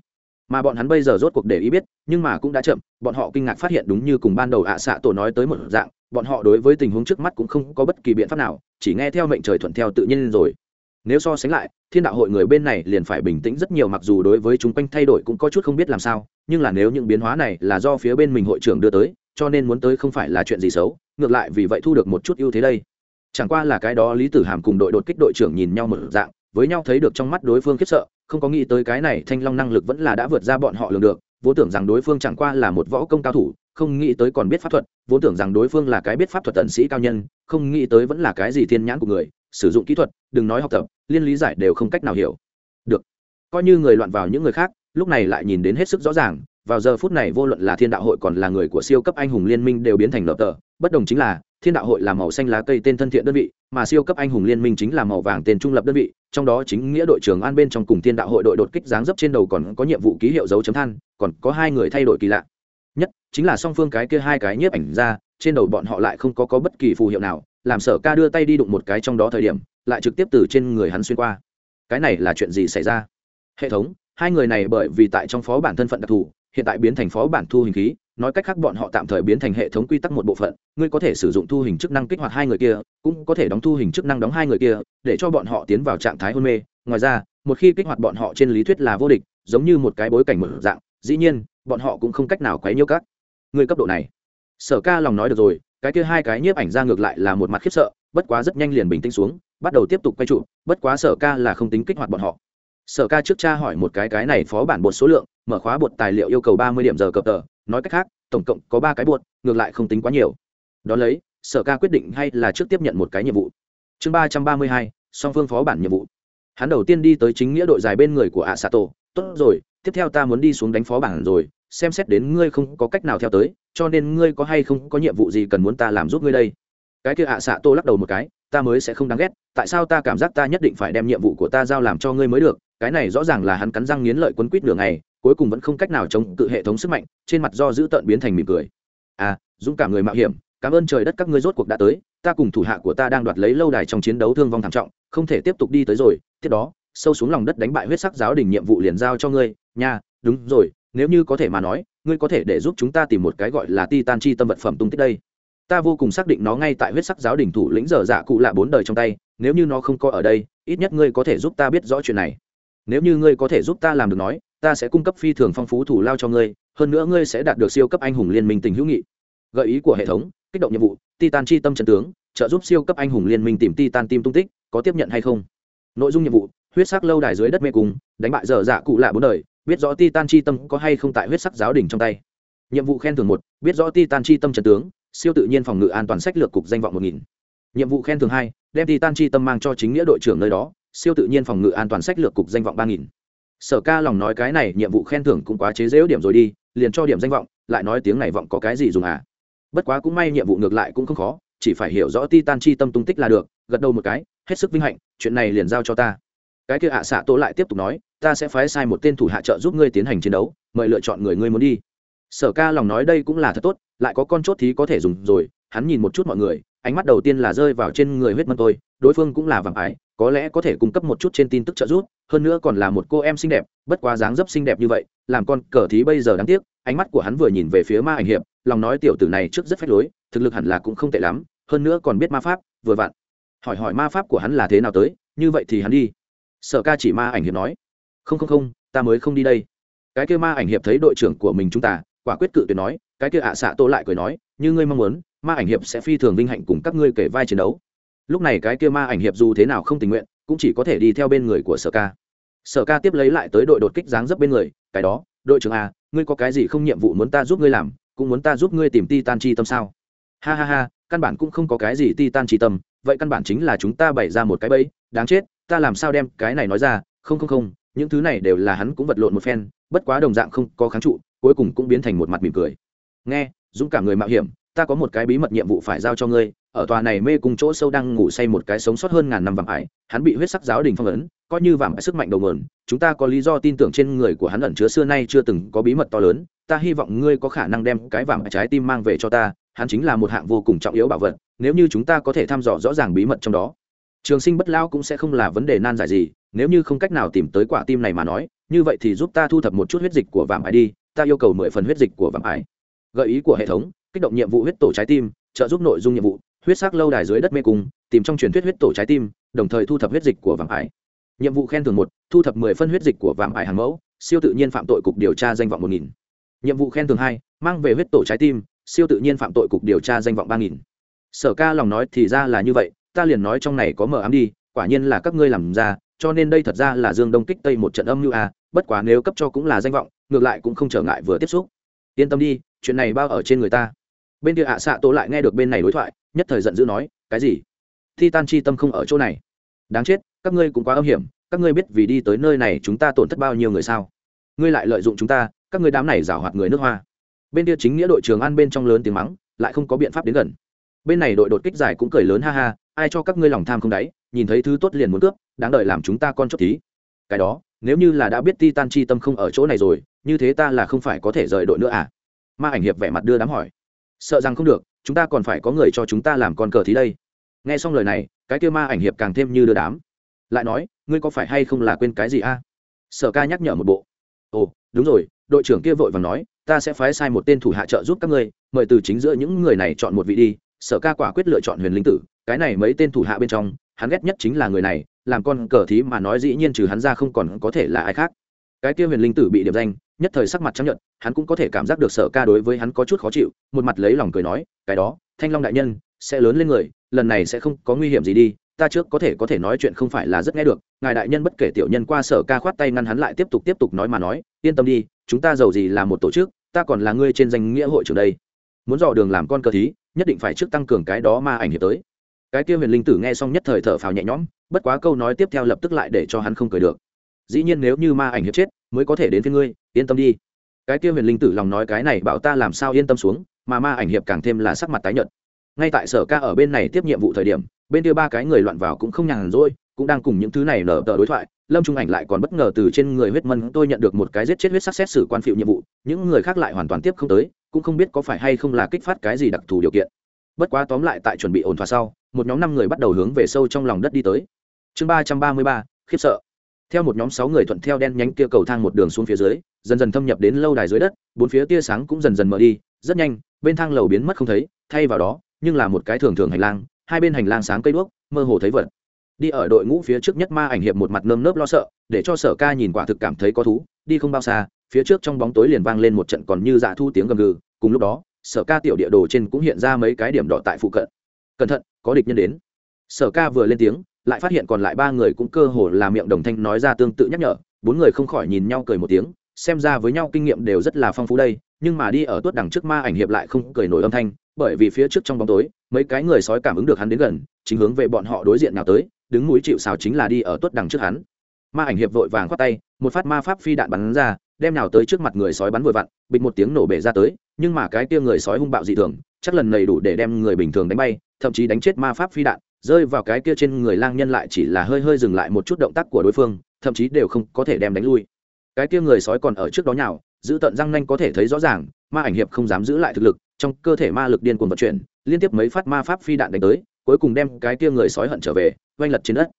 Mà bọn hắn bây giờ rốt cuộc để ý biết, nhưng mà cũng đã chậm, bọn họ kinh ngạc phát hiện đúng như cùng ban đầu ạ xạ tổ nói tới một dạng, bọn họ đối với tình huống trước mắt cũng không có bất kỳ biện pháp nào, chỉ nghe theo mệnh trời thuận theo tự nhiên rồi nếu so sánh lại, thiên đạo hội người bên này liền phải bình tĩnh rất nhiều mặc dù đối với chúng quanh thay đổi cũng có chút không biết làm sao, nhưng là nếu những biến hóa này là do phía bên mình hội trưởng đưa tới, cho nên muốn tới không phải là chuyện gì xấu, ngược lại vì vậy thu được một chút ưu thế đây. Chẳng qua là cái đó lý tử hàm cùng đội đột kích đội trưởng nhìn nhau một dạng, với nhau thấy được trong mắt đối phương khiếp sợ, không có nghĩ tới cái này thanh long năng lực vẫn là đã vượt ra bọn họ lường được, vốn tưởng rằng đối phương chẳng qua là một võ công cao thủ, không nghĩ tới còn biết pháp thuật, vốn tưởng rằng đối phương là cái biết pháp thuật tận sĩ cao nhân, không nghĩ tới vẫn là cái gì thiên nhãn của người sử dụng kỹ thuật, đừng nói học tập, liên lý giải đều không cách nào hiểu. Được. Coi như người loạn vào những người khác, lúc này lại nhìn đến hết sức rõ ràng, vào giờ phút này vô luận là thiên đạo hội còn là người của siêu cấp anh hùng liên minh đều biến thành lợp tờ bất đồng chính là, thiên đạo hội là màu xanh lá cây tên thân thiện đơn vị, mà siêu cấp anh hùng liên minh chính là màu vàng tên trung lập đơn vị, trong đó chính nghĩa đội trưởng an bên trong cùng thiên đạo hội đội đột kích dáng dấp trên đầu còn có nhiệm vụ ký hiệu dấu chấm than, còn có hai người thay đổi kỳ lạ. Nhất, chính là song phương cái kia hai cái nhiếp ảnh ra trên đầu bọn họ lại không có, có bất kỳ phù hiệu nào làm sở ca đưa tay đi đụng một cái trong đó thời điểm lại trực tiếp từ trên người hắn xuyên qua. Cái này là chuyện gì xảy ra? Hệ thống hai người này bởi vì tại trong phó bản thân phận đặc thù hiện tại biến thành phó bản thu hình khí nói cách khác bọn họ tạm thời biến thành hệ thống quy tắc một bộ phận ngươi có thể sử dụng thu hình chức năng kích hoạt hai người kia cũng có thể đóng thu hình chức năng đóng hai người kia để cho bọn họ tiến vào trạng thái hôn mê. Ngoài ra một khi kích hoạt bọn họ trên lý thuyết là vô địch giống như một cái bối cảnh mở dạng dĩ nhiên bọn họ cũng không cách nào quấy nhiêu các người cấp độ này sở ca lòng nói được rồi, cái kia hai cái nhiếp ảnh ra ngược lại là một mặt khiếp sợ, bất quá rất nhanh liền bình tĩnh xuống, bắt đầu tiếp tục quay trụ, bất quá sở ca là không tính kích hoạt bọn họ. Sở ca trước cha hỏi một cái cái này phó bản bột số lượng, mở khóa bột tài liệu yêu cầu ba mươi điểm giờ cập tờ, nói cách khác, tổng cộng có ba cái bột, ngược lại không tính quá nhiều. Đón lấy, sở ca quyết định hay là trước tiếp nhận một cái nhiệm vụ. Chương ba trăm ba mươi hai, song phương phó bản nhiệm vụ. Hắn đầu tiên đi tới chính nghĩa đội dài bên người của ạ xạ tổ tốt rồi, tiếp theo ta muốn đi xuống đánh phó bản rồi, xem xét đến ngươi không có cách nào theo tới cho nên ngươi có hay không có nhiệm vụ gì cần muốn ta làm giúp ngươi đây? Cái kia ạ xạ tô lắc đầu một cái, ta mới sẽ không đáng ghét, tại sao ta cảm giác ta nhất định phải đem nhiệm vụ của ta giao làm cho ngươi mới được? Cái này rõ ràng là hắn cắn răng nghiến lợi quấn quýt nửa ngày, cuối cùng vẫn không cách nào chống cự hệ thống sức mạnh, trên mặt do giữ tợn biến thành mỉm cười. À dũng cảm người mạo hiểm, cảm ơn trời đất các ngươi rốt cuộc đã tới, ta cùng thủ hạ của ta đang đoạt lấy lâu đài trong chiến đấu thương vong thảm trọng, không thể tiếp tục đi tới rồi, tiếp đó, sâu xuống lòng đất đánh bại huyết sắc giáo đình nhiệm vụ liền giao cho ngươi. Nha, đúng rồi, nếu như có thể mà nói ngươi có thể để giúp chúng ta tìm một cái gọi là titan chi tâm vật phẩm tung tích đây. Ta vô cùng xác định nó ngay tại huyết sắc giáo đình thủ lĩnh dở dạ cụ lạ bốn đời trong tay, nếu như nó không có ở đây, ít nhất ngươi có thể giúp ta biết rõ chuyện này. Nếu như ngươi có thể giúp ta làm được nói, ta sẽ cung cấp phi thường phong phú thủ lao cho ngươi, hơn nữa ngươi sẽ đạt được siêu cấp anh hùng liên minh tình hữu nghị. Gợi ý của hệ thống, kích động nhiệm vụ, titan chi tâm trận tướng, trợ giúp siêu cấp anh hùng liên minh tìm titan tim tung tích, có tiếp nhận hay không? Nội dung nhiệm vụ, huyết sắc lâu đài dưới đất mê cung, đánh bại dở dạ cụ lạ bốn đời biết rõ titan chi tâm có hay không tại huyết sắc giáo đỉnh trong tay. Nhiệm vụ khen thưởng một, biết rõ titan chi tâm trận tướng, siêu tự nhiên phòng ngự an toàn sách lược cục danh vọng một nghìn. Nhiệm vụ khen thưởng hai, đem titan chi tâm mang cho chính nghĩa đội trưởng nơi đó, siêu tự nhiên phòng ngự an toàn sách lược cục danh vọng ba nghìn. Sở ca lòng nói cái này nhiệm vụ khen thưởng cũng quá chế giễu điểm rồi đi, liền cho điểm danh vọng, lại nói tiếng này vọng có cái gì dùng à? Bất quá cũng may nhiệm vụ ngược lại cũng không khó, chỉ phải hiểu rõ titan chi tâm tung tích là được, gật đầu một cái, hết sức vinh hạnh, chuyện này liền giao cho ta. Cái kia ạ à xạ tổ lại tiếp tục nói ta sẽ phái sai một tên thủ hạ trợ giúp ngươi tiến hành chiến đấu, mời lựa chọn người ngươi muốn đi. Sở ca lòng nói đây cũng là thật tốt, lại có con chốt thì có thể dùng rồi, hắn nhìn một chút mọi người, ánh mắt đầu tiên là rơi vào trên người huyết mân tôi, đối phương cũng là vàng ái, có lẽ có thể cung cấp một chút trên tin tức trợ giúp, hơn nữa còn là một cô em xinh đẹp, bất quá dáng dấp xinh đẹp như vậy, làm con cờ thí bây giờ đáng tiếc, ánh mắt của hắn vừa nhìn về phía ma ảnh hiệp, lòng nói tiểu tử này trước rất phách lối, thực lực hẳn là cũng không tệ lắm, hơn nữa còn biết ma pháp, vừa vặn. Hỏi hỏi ma pháp của hắn là thế nào tới, như vậy thì hắn đi. Sở ca chỉ ma ảnh hiệp nói không không không, ta mới không đi đây. Cái kia ma ảnh hiệp thấy đội trưởng của mình chúng ta, quả quyết cự tuyệt nói, cái kia ạ à xạ tô lại cười nói, như ngươi mong muốn, ma ảnh hiệp sẽ phi thường vinh hạnh cùng các ngươi kể vai chiến đấu. Lúc này cái kia ma ảnh hiệp dù thế nào không tình nguyện, cũng chỉ có thể đi theo bên người của sở ca. Sở ca tiếp lấy lại tới đội đột kích dáng dấp bên người, cái đó, đội trưởng a ngươi có cái gì không nhiệm vụ muốn ta giúp ngươi làm, cũng muốn ta giúp ngươi tìm ti tan chi tâm sao? Ha ha ha, căn bản cũng không có cái gì ti tan chi tâm, vậy căn bản chính là chúng ta bày ra một cái bẫy, đáng chết, ta làm sao đem cái này nói ra, không không không những thứ này đều là hắn cũng vật lộn một phen, bất quá đồng dạng không có kháng trụ, cuối cùng cũng biến thành một mặt mỉm cười. Nghe, dũng cảm người mạo hiểm, ta có một cái bí mật nhiệm vụ phải giao cho ngươi, ở tòa này mê cùng chỗ sâu đang ngủ say một cái sống sót hơn ngàn năm vàng ải, hắn bị huyết sắc giáo đình phong ấn, coi như vàng ải sức mạnh đầu mượn chúng ta có lý do tin tưởng trên người của hắn ẩn chứa xưa nay chưa từng có bí mật to lớn, ta hy vọng ngươi có khả năng đem cái vàng trái tim mang về cho ta, hắn chính là một hạng vô cùng trọng yếu bảo vật, nếu như chúng ta có thể thăm dò rõ ràng bí mật trong đó. Trường sinh bất lao cũng sẽ không là vấn đề nan giải gì nếu như không cách nào tìm tới quả tim này mà nói, như vậy thì giúp ta thu thập một chút huyết dịch của vạm ải đi, ta yêu cầu mười phần huyết dịch của vạm ải. Gợi ý của hệ thống, kích động nhiệm vụ huyết tổ trái tim, trợ giúp nội dung nhiệm vụ, huyết sắc lâu đài dưới đất mê cung, tìm trong truyền thuyết huyết tổ trái tim, đồng thời thu thập huyết dịch của vạm ải. Nhiệm vụ khen thưởng một, thu thập mười phân huyết dịch của vạm ải hàng mẫu, siêu tự nhiên phạm tội cục điều tra danh vọng một nghìn. Nhiệm vụ khen thưởng hai, mang về huyết tổ trái tim, siêu tự nhiên phạm tội cục điều tra danh vọng ba nghìn. Sở ca lòng nói thì ra là như vậy, ta liền nói trong này có mờ ám đi, quả nhiên là các ngươi làm ra cho nên đây thật ra là dương đông kích tây một trận âm như a à, bất quá nếu cấp cho cũng là danh vọng, ngược lại cũng không trở ngại vừa tiếp xúc. Yên tâm đi, chuyện này bao ở trên người ta. Bên kia ạ à xạ tổ lại nghe được bên này đối thoại, nhất thời giận dữ nói, cái gì? Thi tan chi tâm không ở chỗ này. Đáng chết, các ngươi cũng quá âm hiểm, các ngươi biết vì đi tới nơi này chúng ta tổn thất bao nhiêu người sao? Ngươi lại lợi dụng chúng ta, các ngươi đám này giảo hoạt người nước hoa. Bên kia chính nghĩa đội trường an bên trong lớn tiếng mắng, lại không có biện pháp đến gần. Bên này đội đột kích giải cũng cười lớn ha ha, ai cho các ngươi lòng tham không đáy? Nhìn thấy thứ tốt liền muốn cướp, đáng đợi làm chúng ta con chốt tí. cái đó, nếu như là đã biết ti tan chi tâm không ở chỗ này rồi, như thế ta là không phải có thể rời đội nữa à? Ma ảnh hiệp vẻ mặt đưa đám hỏi. Sợ rằng không được, chúng ta còn phải có người cho chúng ta làm con cờ thí đây. Nghe xong lời này, cái kia ma ảnh hiệp càng thêm như đưa đám. Lại nói, ngươi có phải hay không là quên cái gì a à? sở ca nhắc nhở một bộ. Ồ, đúng rồi, đội trưởng kia vội và nói, ta sẽ phái sai một tên thủ hạ trợ giúp các ngươi, mời từ chính giữa những người này chọn một vị đi. Sở ca quả quyết lựa chọn huyền linh tử, cái này mấy tên thủ hạ bên trong hắn ghét nhất chính là người này, làm con cờ thí mà nói dĩ nhiên trừ hắn ra không còn có thể là ai khác. Cái kia huyền linh tử bị điểm danh, nhất thời sắc mặt chấp nhận hắn cũng có thể cảm giác được sở ca đối với hắn có chút khó chịu, một mặt lấy lòng cười nói, cái đó, thanh long đại nhân, sẽ lớn lên người, lần này sẽ không có nguy hiểm gì đi, ta trước có thể có thể nói chuyện không phải là rất nghe được, ngài đại nhân bất kể tiểu nhân qua sở ca khoát tay ngăn hắn lại tiếp tục tiếp tục nói mà nói, yên tâm đi, chúng ta giàu gì là một tổ chức, ta còn là ngươi trên danh nghĩa hội trưởng đây. Muốn dò đường làm con cờ thí, nhất định phải trước tăng cường cái đó mà ảnh hiệp tới cái kia huyền linh tử nghe xong nhất thời thở phào nhẹ nhõm, bất quá câu nói tiếp theo lập tức lại để cho hắn không cười được. Dĩ nhiên nếu như ma ảnh hiếp chết, mới có thể đến với ngươi, yên tâm đi. Cái kia huyền linh tử lòng nói cái này bảo ta làm sao yên tâm xuống, mà ma ảnh hiệp càng thêm là sắc mặt tái nhợt. Ngay tại sở ca ở bên này tiếp nhiệm vụ thời điểm, bên kia ba cái người loạn vào cũng không nhàn rỗi, cũng đang cùng những thứ này nở tờ đối thoại, lâm trung ảnh lại còn bất ngờ từ trên người huyết mân tôi nhận được một cái giết chết huyết sắc xét xử quan phiệu nhiệm vụ, những người khác lại hoàn toàn tiếp không tới, cũng không biết có phải hay không là kích phát cái gì đặc thù điều kiện bất quá tóm lại tại chuẩn bị ổn thỏa sau, một nhóm năm người bắt đầu hướng về sâu trong lòng đất đi tới. Chương ba trăm ba mươi ba, khiếp sợ. Theo một nhóm sáu người thuận theo đen nhánh kia cầu thang một đường xuống phía dưới, dần dần thâm nhập đến lâu đài dưới đất, bốn phía tia sáng cũng dần dần mở đi, rất nhanh, bên thang lầu biến mất không thấy, thay vào đó, nhưng là một cái thường thường hành lang, hai bên hành lang sáng cây đuốc, mơ hồ thấy vật. Đi ở đội ngũ phía trước nhất ma ảnh hiệp một mặt nơm nớp lo sợ, để cho sở ca nhìn quả thực cảm thấy có thú, đi không bao xa, phía trước trong bóng tối liền vang lên một trận còn như dạ thu tiếng gầm gừ, cùng lúc đó sở ca tiểu địa đồ trên cũng hiện ra mấy cái điểm đỏ tại phụ cận. Cẩn thận, có địch nhân đến. Sở ca vừa lên tiếng, lại phát hiện còn lại ba người cũng cơ hồ là miệng đồng thanh nói ra tương tự nhắc nhở. Bốn người không khỏi nhìn nhau cười một tiếng, xem ra với nhau kinh nghiệm đều rất là phong phú đây, nhưng mà đi ở tuốt đằng trước ma ảnh hiệp lại không cười nổi âm thanh, bởi vì phía trước trong bóng tối, mấy cái người sói cảm ứng được hắn đến gần, chính hướng về bọn họ đối diện nào tới, đứng mũi chịu xào chính là đi ở tuốt đằng trước hắn. Ma ảnh hiệp vội vàng khoát tay, một phát ma pháp phi đạn bắn ra đem nào tới trước mặt người sói bắn vội vặn, bịch một tiếng nổ bể ra tới, nhưng mà cái kia người sói hung bạo dị thường, chắc lần này đủ để đem người bình thường đánh bay, thậm chí đánh chết ma pháp phi đạn, rơi vào cái kia trên người lang nhân lại chỉ là hơi hơi dừng lại một chút động tác của đối phương, thậm chí đều không có thể đem đánh lui. Cái kia người sói còn ở trước đó nhào, giữ tận răng nanh có thể thấy rõ ràng, ma ảnh hiệp không dám giữ lại thực lực, trong cơ thể ma lực điên cuồng vận chuyển, liên tiếp mấy phát ma pháp phi đạn đánh tới, cuối cùng đem cái kia người sói hận trở về oanh lật trên đất.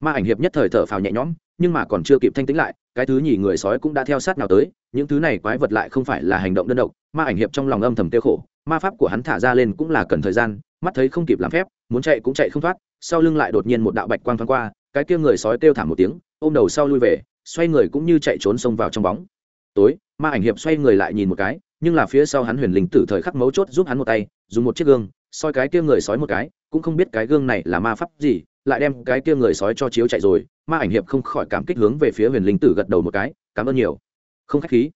Ma ảnh hiệp nhất thời thở phào nhẹ nhõm, nhưng mà còn chưa kịp thanh tĩnh lại cái thứ nhì người sói cũng đã theo sát nào tới, những thứ này quái vật lại không phải là hành động đơn độc, ma ảnh hiệp trong lòng âm thầm tiêu khổ, ma pháp của hắn thả ra lên cũng là cần thời gian, mắt thấy không kịp làm phép, muốn chạy cũng chạy không thoát, sau lưng lại đột nhiên một đạo bạch quang thoáng qua, cái kia người sói kêu thảm một tiếng, ôm đầu sau lui về, xoay người cũng như chạy trốn xông vào trong bóng. Tối, ma ảnh hiệp xoay người lại nhìn một cái, nhưng là phía sau hắn huyền linh tử thời khắc mấu chốt giúp hắn một tay, dùng một chiếc gương, soi cái kia người sói một cái, cũng không biết cái gương này là ma pháp gì lại đem cái kia người sói cho chiếu chạy rồi, ma ảnh hiệp không khỏi cảm kích hướng về phía huyền linh tử gật đầu một cái, cảm ơn nhiều. Không khách khí.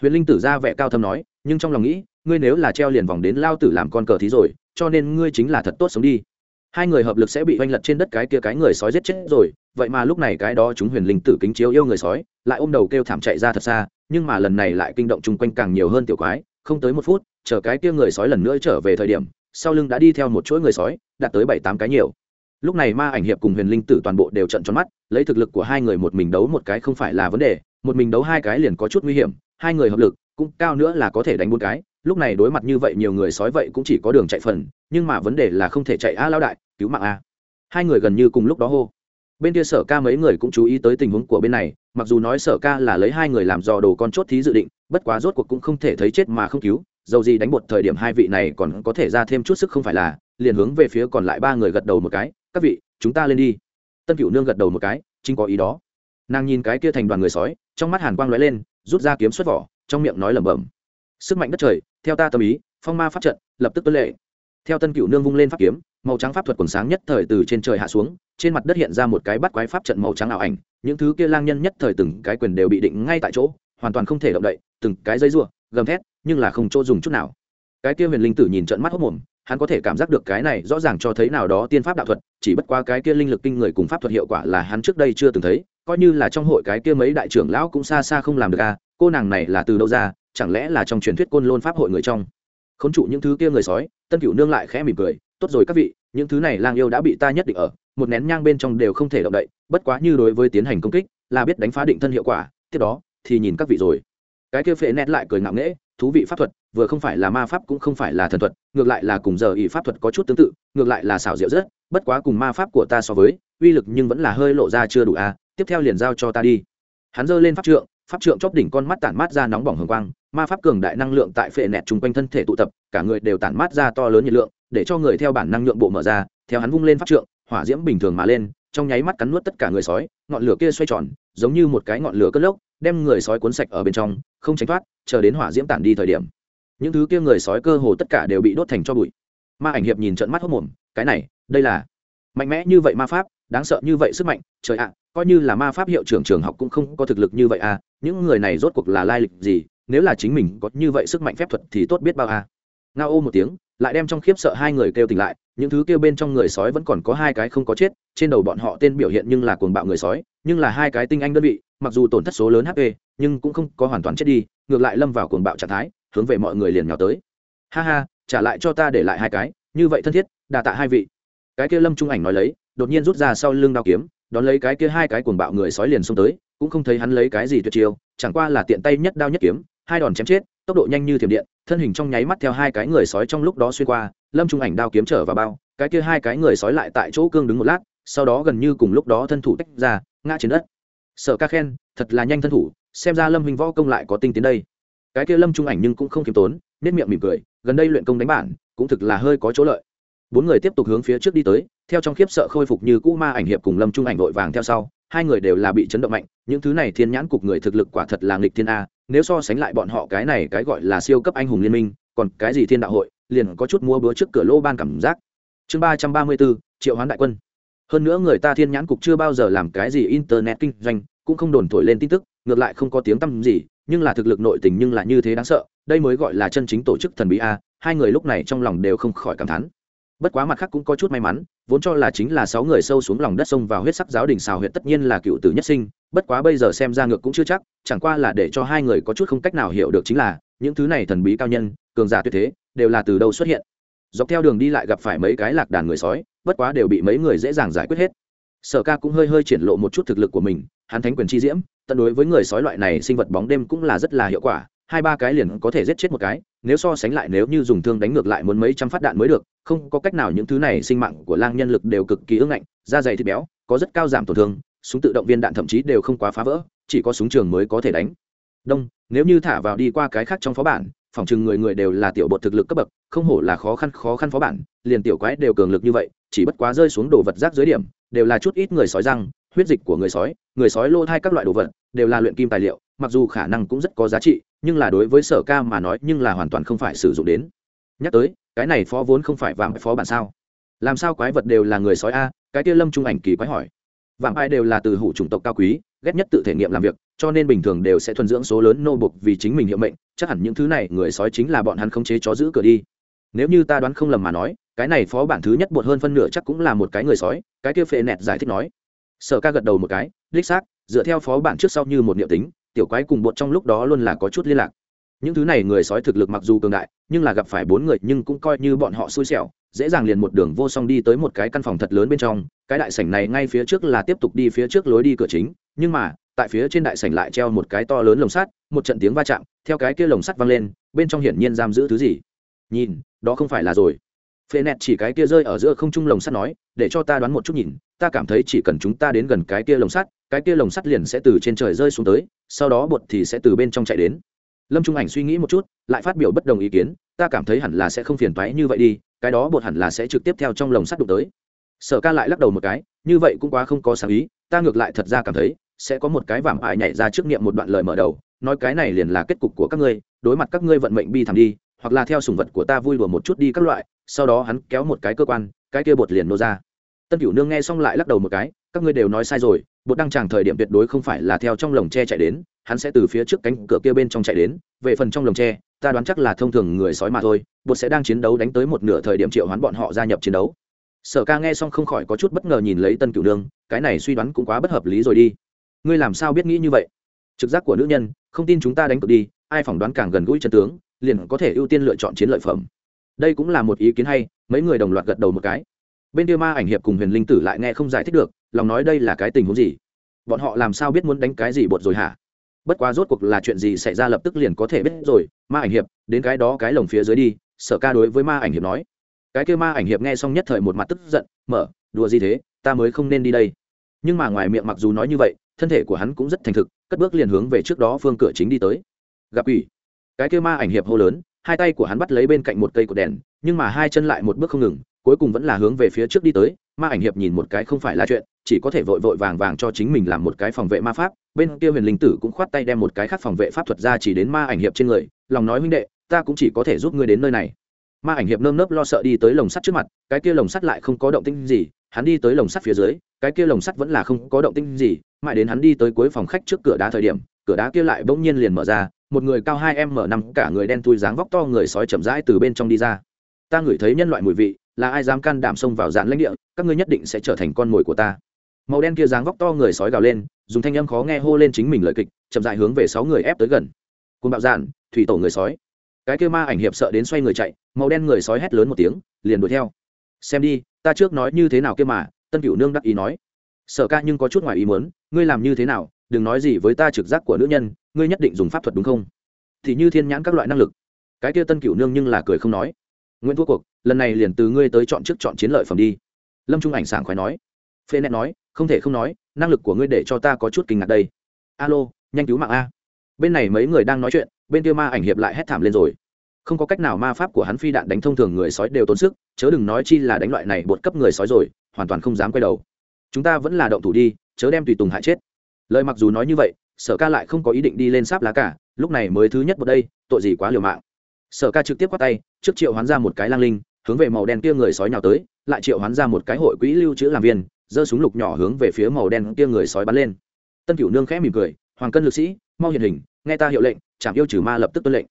Huyền linh tử ra vẻ cao thâm nói, nhưng trong lòng nghĩ, ngươi nếu là treo liền vòng đến lao tử làm con cờ thí rồi, cho nên ngươi chính là thật tốt sống đi. Hai người hợp lực sẽ bị oanh lật trên đất cái kia cái người sói giết chết rồi, vậy mà lúc này cái đó chúng huyền linh tử kính chiếu yêu người sói, lại ôm đầu kêu thảm chạy ra thật xa, nhưng mà lần này lại kinh động chung quanh càng nhiều hơn tiểu quái, không tới một phút, chờ cái kia người sói lần nữa trở về thời điểm, sau lưng đã đi theo một chuỗi người sói, đạt tới bảy tám cái nhiều lúc này ma ảnh hiệp cùng huyền linh tử toàn bộ đều trận tròn mắt, lấy thực lực của hai người một mình đấu một cái không phải là vấn đề, một mình đấu hai cái liền có chút nguy hiểm, hai người hợp lực, cũng cao nữa là có thể đánh bốn cái. Lúc này đối mặt như vậy nhiều người sói vậy cũng chỉ có đường chạy phần, nhưng mà vấn đề là không thể chạy a lao đại, cứu mạng a. Hai người gần như cùng lúc đó hô. Bên kia sở ca mấy người cũng chú ý tới tình huống của bên này, mặc dù nói sở ca là lấy hai người làm dò đồ con chốt thí dự định, bất quá rốt cuộc cũng không thể thấy chết mà không cứu, dầu gì đánh bột thời điểm hai vị này còn có thể ra thêm chút sức không phải là, liền hướng về phía còn lại ba người gật đầu một cái các vị, chúng ta lên đi. Tân cựu nương gật đầu một cái, chính có ý đó. Nàng nhìn cái kia thành đoàn người sói, trong mắt hàn quang lóe lên, rút ra kiếm xuất vỏ, trong miệng nói lẩm bẩm, sức mạnh đất trời, theo ta tâm ý, phong ma pháp trận, lập tức tuân lệ. Theo tân cựu nương vung lên pháp kiếm, màu trắng pháp thuật quần sáng nhất thời từ trên trời hạ xuống, trên mặt đất hiện ra một cái bắt quái pháp trận màu trắng ảo ảnh, những thứ kia lang nhân nhất thời từng cái quyền đều bị định ngay tại chỗ, hoàn toàn không thể động đậy, từng cái dây rua gầm thét, nhưng là không chỗ dùng chút nào. Cái kia huyền linh tử nhìn trận mắt hốc mồm hắn có thể cảm giác được cái này rõ ràng cho thấy nào đó tiên pháp đạo thuật, chỉ bất qua cái kia linh lực kinh người cùng pháp thuật hiệu quả là hắn trước đây chưa từng thấy, coi như là trong hội cái kia mấy đại trưởng lão cũng xa xa không làm được a cô nàng này là từ đâu ra, chẳng lẽ là trong truyền thuyết côn lôn pháp hội người trong? Không trụ những thứ kia người sói, tân cửu nương lại khẽ mỉm cười, tốt rồi các vị, những thứ này lang yêu đã bị ta nhất định ở, một nén nhang bên trong đều không thể động đậy, bất quá như đối với tiến hành công kích, là biết đánh phá định thân hiệu quả, tiếp đó thì nhìn các vị rồi. Cái kia phệ nét lại cười ngạo nghễ thú vị pháp thuật, vừa không phải là ma pháp cũng không phải là thần thuật, ngược lại là cùng giờ ý pháp thuật có chút tương tự, ngược lại là xảo diệu rất, bất quá cùng ma pháp của ta so với, uy lực nhưng vẫn là hơi lộ ra chưa đủ a, tiếp theo liền giao cho ta đi. Hắn giơ lên pháp trượng pháp trượng chóp đỉnh con mắt tản mát ra nóng bỏng hồng quang, ma pháp cường đại năng lượng tại phệ nẹt chung quanh thân thể tụ tập, cả người đều tản mát ra to lớn nhiệt lượng, để cho người theo bản năng lượng bộ mở ra, theo hắn vung lên pháp trượng, hỏa diễm bình thường mà lên, trong nháy mắt cắn nuốt tất cả người sói, ngọn lửa kia xoay tròn, giống như một cái ngọn lửa cất lốc, đem người sói cuốn sạch ở bên trong, không tránh thoát chờ đến hỏa diễm tản đi thời điểm. Những thứ kia người sói cơ hồ tất cả đều bị đốt thành cho bụi. Ma ảnh hiệp nhìn trận mắt hốc mồm, cái này, đây là mạnh mẽ như vậy ma pháp, đáng sợ như vậy sức mạnh, trời ạ, coi như là ma pháp hiệu trưởng trường học cũng không có thực lực như vậy à những người này rốt cuộc là lai lịch gì, nếu là chính mình có như vậy sức mạnh phép thuật thì tốt biết bao à. Nga ô một tiếng, lại đem trong khiếp sợ hai người kêu tỉnh lại, những thứ kêu bên trong người sói vẫn còn có hai cái không có chết, trên đầu bọn họ tên biểu hiện nhưng là cuồng bạo người sói nhưng là hai cái tinh anh đơn vị, mặc dù tổn thất số lớn hp nhưng cũng không có hoàn toàn chết đi, ngược lại lâm vào cuồng bạo trạng thái, hướng về mọi người liền nhào tới. Ha ha, trả lại cho ta để lại hai cái, như vậy thân thiết đà tạ hai vị. Cái kia lâm trung ảnh nói lấy, đột nhiên rút ra sau lưng đao kiếm, đón lấy cái kia hai cái cuồng bạo người sói liền xông tới, cũng không thấy hắn lấy cái gì tuyệt chiêu, chẳng qua là tiện tay nhất đao nhất kiếm, hai đòn chém chết, tốc độ nhanh như thiểm điện, thân hình trong nháy mắt theo hai cái người sói trong lúc đó xuyên qua, lâm trung ảnh đao kiếm trở vào bao, cái kia hai cái người sói lại tại chỗ cương đứng một lát, sau đó gần như cùng lúc đó thân thủ tách ra ngã trên đất. Sở ca khen, thật là nhanh thân thủ, xem ra lâm hình võ công lại có tinh tiến đây. Cái kia lâm trung ảnh nhưng cũng không khiêm tốn nết miệng mỉm cười, gần đây luyện công đánh bản, cũng thực là hơi có chỗ lợi. Bốn người tiếp tục hướng phía trước đi tới, theo trong khiếp sợ khôi phục như cũ ma ảnh hiệp cùng lâm trung ảnh vội vàng theo sau, hai người đều là bị chấn động mạnh, những thứ này thiên nhãn cục người thực lực quả thật là nghịch thiên a, nếu so sánh lại bọn họ cái này cái gọi là siêu cấp anh hùng liên minh, còn cái gì thiên đạo hội, liền có chút mua bữa trước cửa lô ban cảm giác. Chương ba trăm ba mươi bốn, triệu hoán đại quân hơn nữa người ta thiên nhãn cục chưa bao giờ làm cái gì internet kinh doanh, cũng không đồn thổi lên tin tức, ngược lại không có tiếng tăm gì, nhưng là thực lực nội tình nhưng là như thế đáng sợ, đây mới gọi là chân chính tổ chức thần bí a, hai người lúc này trong lòng đều không khỏi cảm thán. Bất quá mặt khác cũng có chút may mắn, vốn cho là chính là sáu người sâu xuống lòng đất sông vào huyết sắc giáo đình xào huyệt tất nhiên là cựu tử nhất sinh, bất quá bây giờ xem ra ngược cũng chưa chắc, chẳng qua là để cho hai người có chút không cách nào hiểu được chính là, những thứ này thần bí cao nhân, cường giả tuyệt thế, đều là từ đâu xuất hiện. Dọc theo đường đi lại gặp phải mấy cái lạc đàn người sói bất quá đều bị mấy người dễ dàng giải quyết hết. Sở ca cũng hơi hơi triển lộ một chút thực lực của mình, hắn thánh quyền chi diễm, tận đối với người sói loại này sinh vật bóng đêm cũng là rất là hiệu quả, hai ba cái liền có thể giết chết một cái, nếu so sánh lại nếu như dùng thương đánh ngược lại muốn mấy trăm phát đạn mới được, không có cách nào những thứ này sinh mạng của lang nhân lực đều cực kỳ ưng ngạnh, da dày thịt béo, có rất cao giảm tổn thương, súng tự động viên đạn thậm chí đều không quá phá vỡ, chỉ có súng trường mới có thể đánh. Đông, nếu như thả vào đi qua cái khác trong phó bản, phòng chừng người người đều là tiểu bột thực lực cấp bậc không hổ là khó khăn khó khăn phó bản, liền tiểu quái đều cường lực như vậy, chỉ bất quá rơi xuống đồ vật rác dưới điểm, đều là chút ít người sói răng, huyết dịch của người sói người sói lô thai các loại đồ vật, đều là luyện kim tài liệu, mặc dù khả năng cũng rất có giá trị, nhưng là đối với sở ca mà nói, nhưng là hoàn toàn không phải sử dụng đến. Nhắc tới, cái này phó vốn không phải vàng phó bản sao? Làm sao quái vật đều là người sói a? Cái kia lâm trung ảnh kỳ quái hỏi. Vàng ai đều là từ hủ chủng tộc cao quý, ghét nhất tự thể nghiệm làm việc, cho nên bình thường đều sẽ thuần dưỡng số lớn nô bục vì chính mình hiệu mệnh, chắc hẳn những thứ này người sói chính là bọn hắn không chế chó giữ cửa đi nếu như ta đoán không lầm mà nói, cái này phó bản thứ nhất bột hơn phân nửa chắc cũng là một cái người sói, cái kia phệ nẹt giải thích nói. Sở ca gật đầu một cái, đích xác, dựa theo phó bản trước sau như một niệm tính, tiểu quái cùng bột trong lúc đó luôn là có chút liên lạc. Những thứ này người sói thực lực mặc dù cường đại, nhưng là gặp phải bốn người nhưng cũng coi như bọn họ xui xẻo, dễ dàng liền một đường vô song đi tới một cái căn phòng thật lớn bên trong, cái đại sảnh này ngay phía trước là tiếp tục đi phía trước lối đi cửa chính, nhưng mà, tại phía trên đại sảnh lại treo một cái to lớn lồng sắt, một trận tiếng va chạm, theo cái kia lồng sắt vang lên, bên trong hiển nhiên giam giữ thứ gì nhìn, đó không phải là rồi. Phê nẹt chỉ cái kia rơi ở giữa không trung lồng sắt nói, để cho ta đoán một chút nhìn, ta cảm thấy chỉ cần chúng ta đến gần cái kia lồng sắt, cái kia lồng sắt liền sẽ từ trên trời rơi xuống tới, sau đó bột thì sẽ từ bên trong chạy đến. Lâm trung ảnh suy nghĩ một chút, lại phát biểu bất đồng ý kiến, ta cảm thấy hẳn là sẽ không phiền toái như vậy đi, cái đó bột hẳn là sẽ trực tiếp theo trong lồng sắt đụng tới. Sở ca lại lắc đầu một cái, như vậy cũng quá không có sáng ý, ta ngược lại thật ra cảm thấy, sẽ có một cái vảm ải nhảy ra trước nghiệm một đoạn lời mở đầu, nói cái này liền là kết cục của các ngươi, đối mặt các ngươi vận mệnh bi thảm đi hoặc là theo sùng vật của ta vui đùa một chút đi các loại, sau đó hắn kéo một cái cơ quan, cái kia bột liền nô ra. Tân cửu nương nghe xong lại lắc đầu một cái, các ngươi đều nói sai rồi, bột đăng tràng thời điểm tuyệt đối không phải là theo trong lồng tre chạy đến, hắn sẽ từ phía trước cánh cửa kia bên trong chạy đến, về phần trong lồng tre, ta đoán chắc là thông thường người sói mà thôi, bột sẽ đang chiến đấu đánh tới một nửa thời điểm triệu hoán bọn họ gia nhập chiến đấu. Sở ca nghe xong không khỏi có chút bất ngờ nhìn lấy tân cửu nương, cái này suy đoán cũng quá bất hợp lý rồi đi. Ngươi làm sao biết nghĩ như vậy? Trực giác của nữ nhân, không tin chúng ta đánh cược đi, ai phỏng đoán càng gần gũi chân tướng liền có thể ưu tiên lựa chọn chiến lợi phẩm. Đây cũng là một ý kiến hay, mấy người đồng loạt gật đầu một cái. Bên kia ma ảnh hiệp cùng huyền linh tử lại nghe không giải thích được, lòng nói đây là cái tình huống gì? Bọn họ làm sao biết muốn đánh cái gì bột rồi hả? Bất quá rốt cuộc là chuyện gì xảy ra lập tức liền có thể biết rồi, ma ảnh hiệp, đến cái đó cái lồng phía dưới đi, sở ca đối với ma ảnh hiệp nói. Cái kia ma ảnh hiệp nghe xong nhất thời một mặt tức giận, mở, đùa gì thế, ta mới không nên đi đây. Nhưng mà ngoài miệng mặc dù nói như vậy, thân thể của hắn cũng rất thành thực, cất bước liền hướng về trước đó phương cửa chính đi tới. Gặp ủy cái kia ma ảnh hiệp hô lớn, hai tay của hắn bắt lấy bên cạnh một cây cột đèn, nhưng mà hai chân lại một bước không ngừng, cuối cùng vẫn là hướng về phía trước đi tới. Ma ảnh hiệp nhìn một cái không phải là chuyện, chỉ có thể vội vội vàng vàng cho chính mình làm một cái phòng vệ ma pháp. Bên kia huyền linh tử cũng khoát tay đem một cái khác phòng vệ pháp thuật ra chỉ đến ma ảnh hiệp trên người, lòng nói huynh đệ, ta cũng chỉ có thể giúp ngươi đến nơi này. Ma ảnh hiệp nơm nớp lo sợ đi tới lồng sắt trước mặt, cái kia lồng sắt lại không có động tĩnh gì, hắn đi tới lồng sắt phía dưới, cái kia lồng sắt vẫn là không có động tĩnh gì, mãi đến hắn đi tới cuối phòng khách trước cửa đá thời điểm, cửa đá kia lại bỗng nhiên liền mở ra một người cao hai m năm, cả người đen thui dáng vóc to, người sói chậm rãi từ bên trong đi ra. Ta ngửi thấy nhân loại mùi vị, là ai dám can đảm xông vào dạn lãnh địa, các ngươi nhất định sẽ trở thành con mồi của ta. Màu đen kia dáng vóc to, người sói gào lên, dùng thanh âm khó nghe hô lên chính mình lời kịch, chậm dại hướng về sáu người ép tới gần. Cùng bạo dạn, thủy tổ người sói. Cái kia ma ảnh hiệp sợ đến xoay người chạy, màu đen người sói hét lớn một tiếng, liền đuổi theo. Xem đi, ta trước nói như thế nào kia mà, tân cửu nương đắc ý nói. Sợ ca nhưng có chút ngoài ý muốn, ngươi làm như thế nào, đừng nói gì với ta trực giác của nữ nhân ngươi nhất định dùng pháp thuật đúng không? Thì như thiên nhãn các loại năng lực. Cái kia tân cửu nương nhưng là cười không nói. Nguyễn thua cuộc, lần này liền từ ngươi tới chọn trước chọn chiến lợi phẩm đi. Lâm trung ảnh sảng khoái nói. Phê nét nói, không thể không nói, năng lực của ngươi để cho ta có chút kinh ngạc đây. Alo, nhanh cứu mạng a. Bên này mấy người đang nói chuyện, bên kia ma ảnh hiệp lại hét thảm lên rồi. Không có cách nào ma pháp của hắn phi đạn đánh thông thường người sói đều tốn sức, chớ đừng nói chi là đánh loại này bột cấp người sói rồi, hoàn toàn không dám quay đầu. Chúng ta vẫn là động thủ đi, chớ đem tùy tùng hại chết. Lời mặc dù nói như vậy sở ca lại không có ý định đi lên sáp lá cả, lúc này mới thứ nhất một đây, tội gì quá liều mạng. Sở ca trực tiếp quát tay, trước triệu hoán ra một cái lang linh, hướng về màu đen kia người sói nhào tới, lại triệu hoán ra một cái hội quỹ lưu trữ làm viên, giơ súng lục nhỏ hướng về phía màu đen kia người sói bắn lên. Tân cửu nương khẽ mỉm cười, hoàng cân lực sĩ, mau hiện hình, nghe ta hiệu lệnh, chạm yêu trừ ma lập tức tuân lệnh.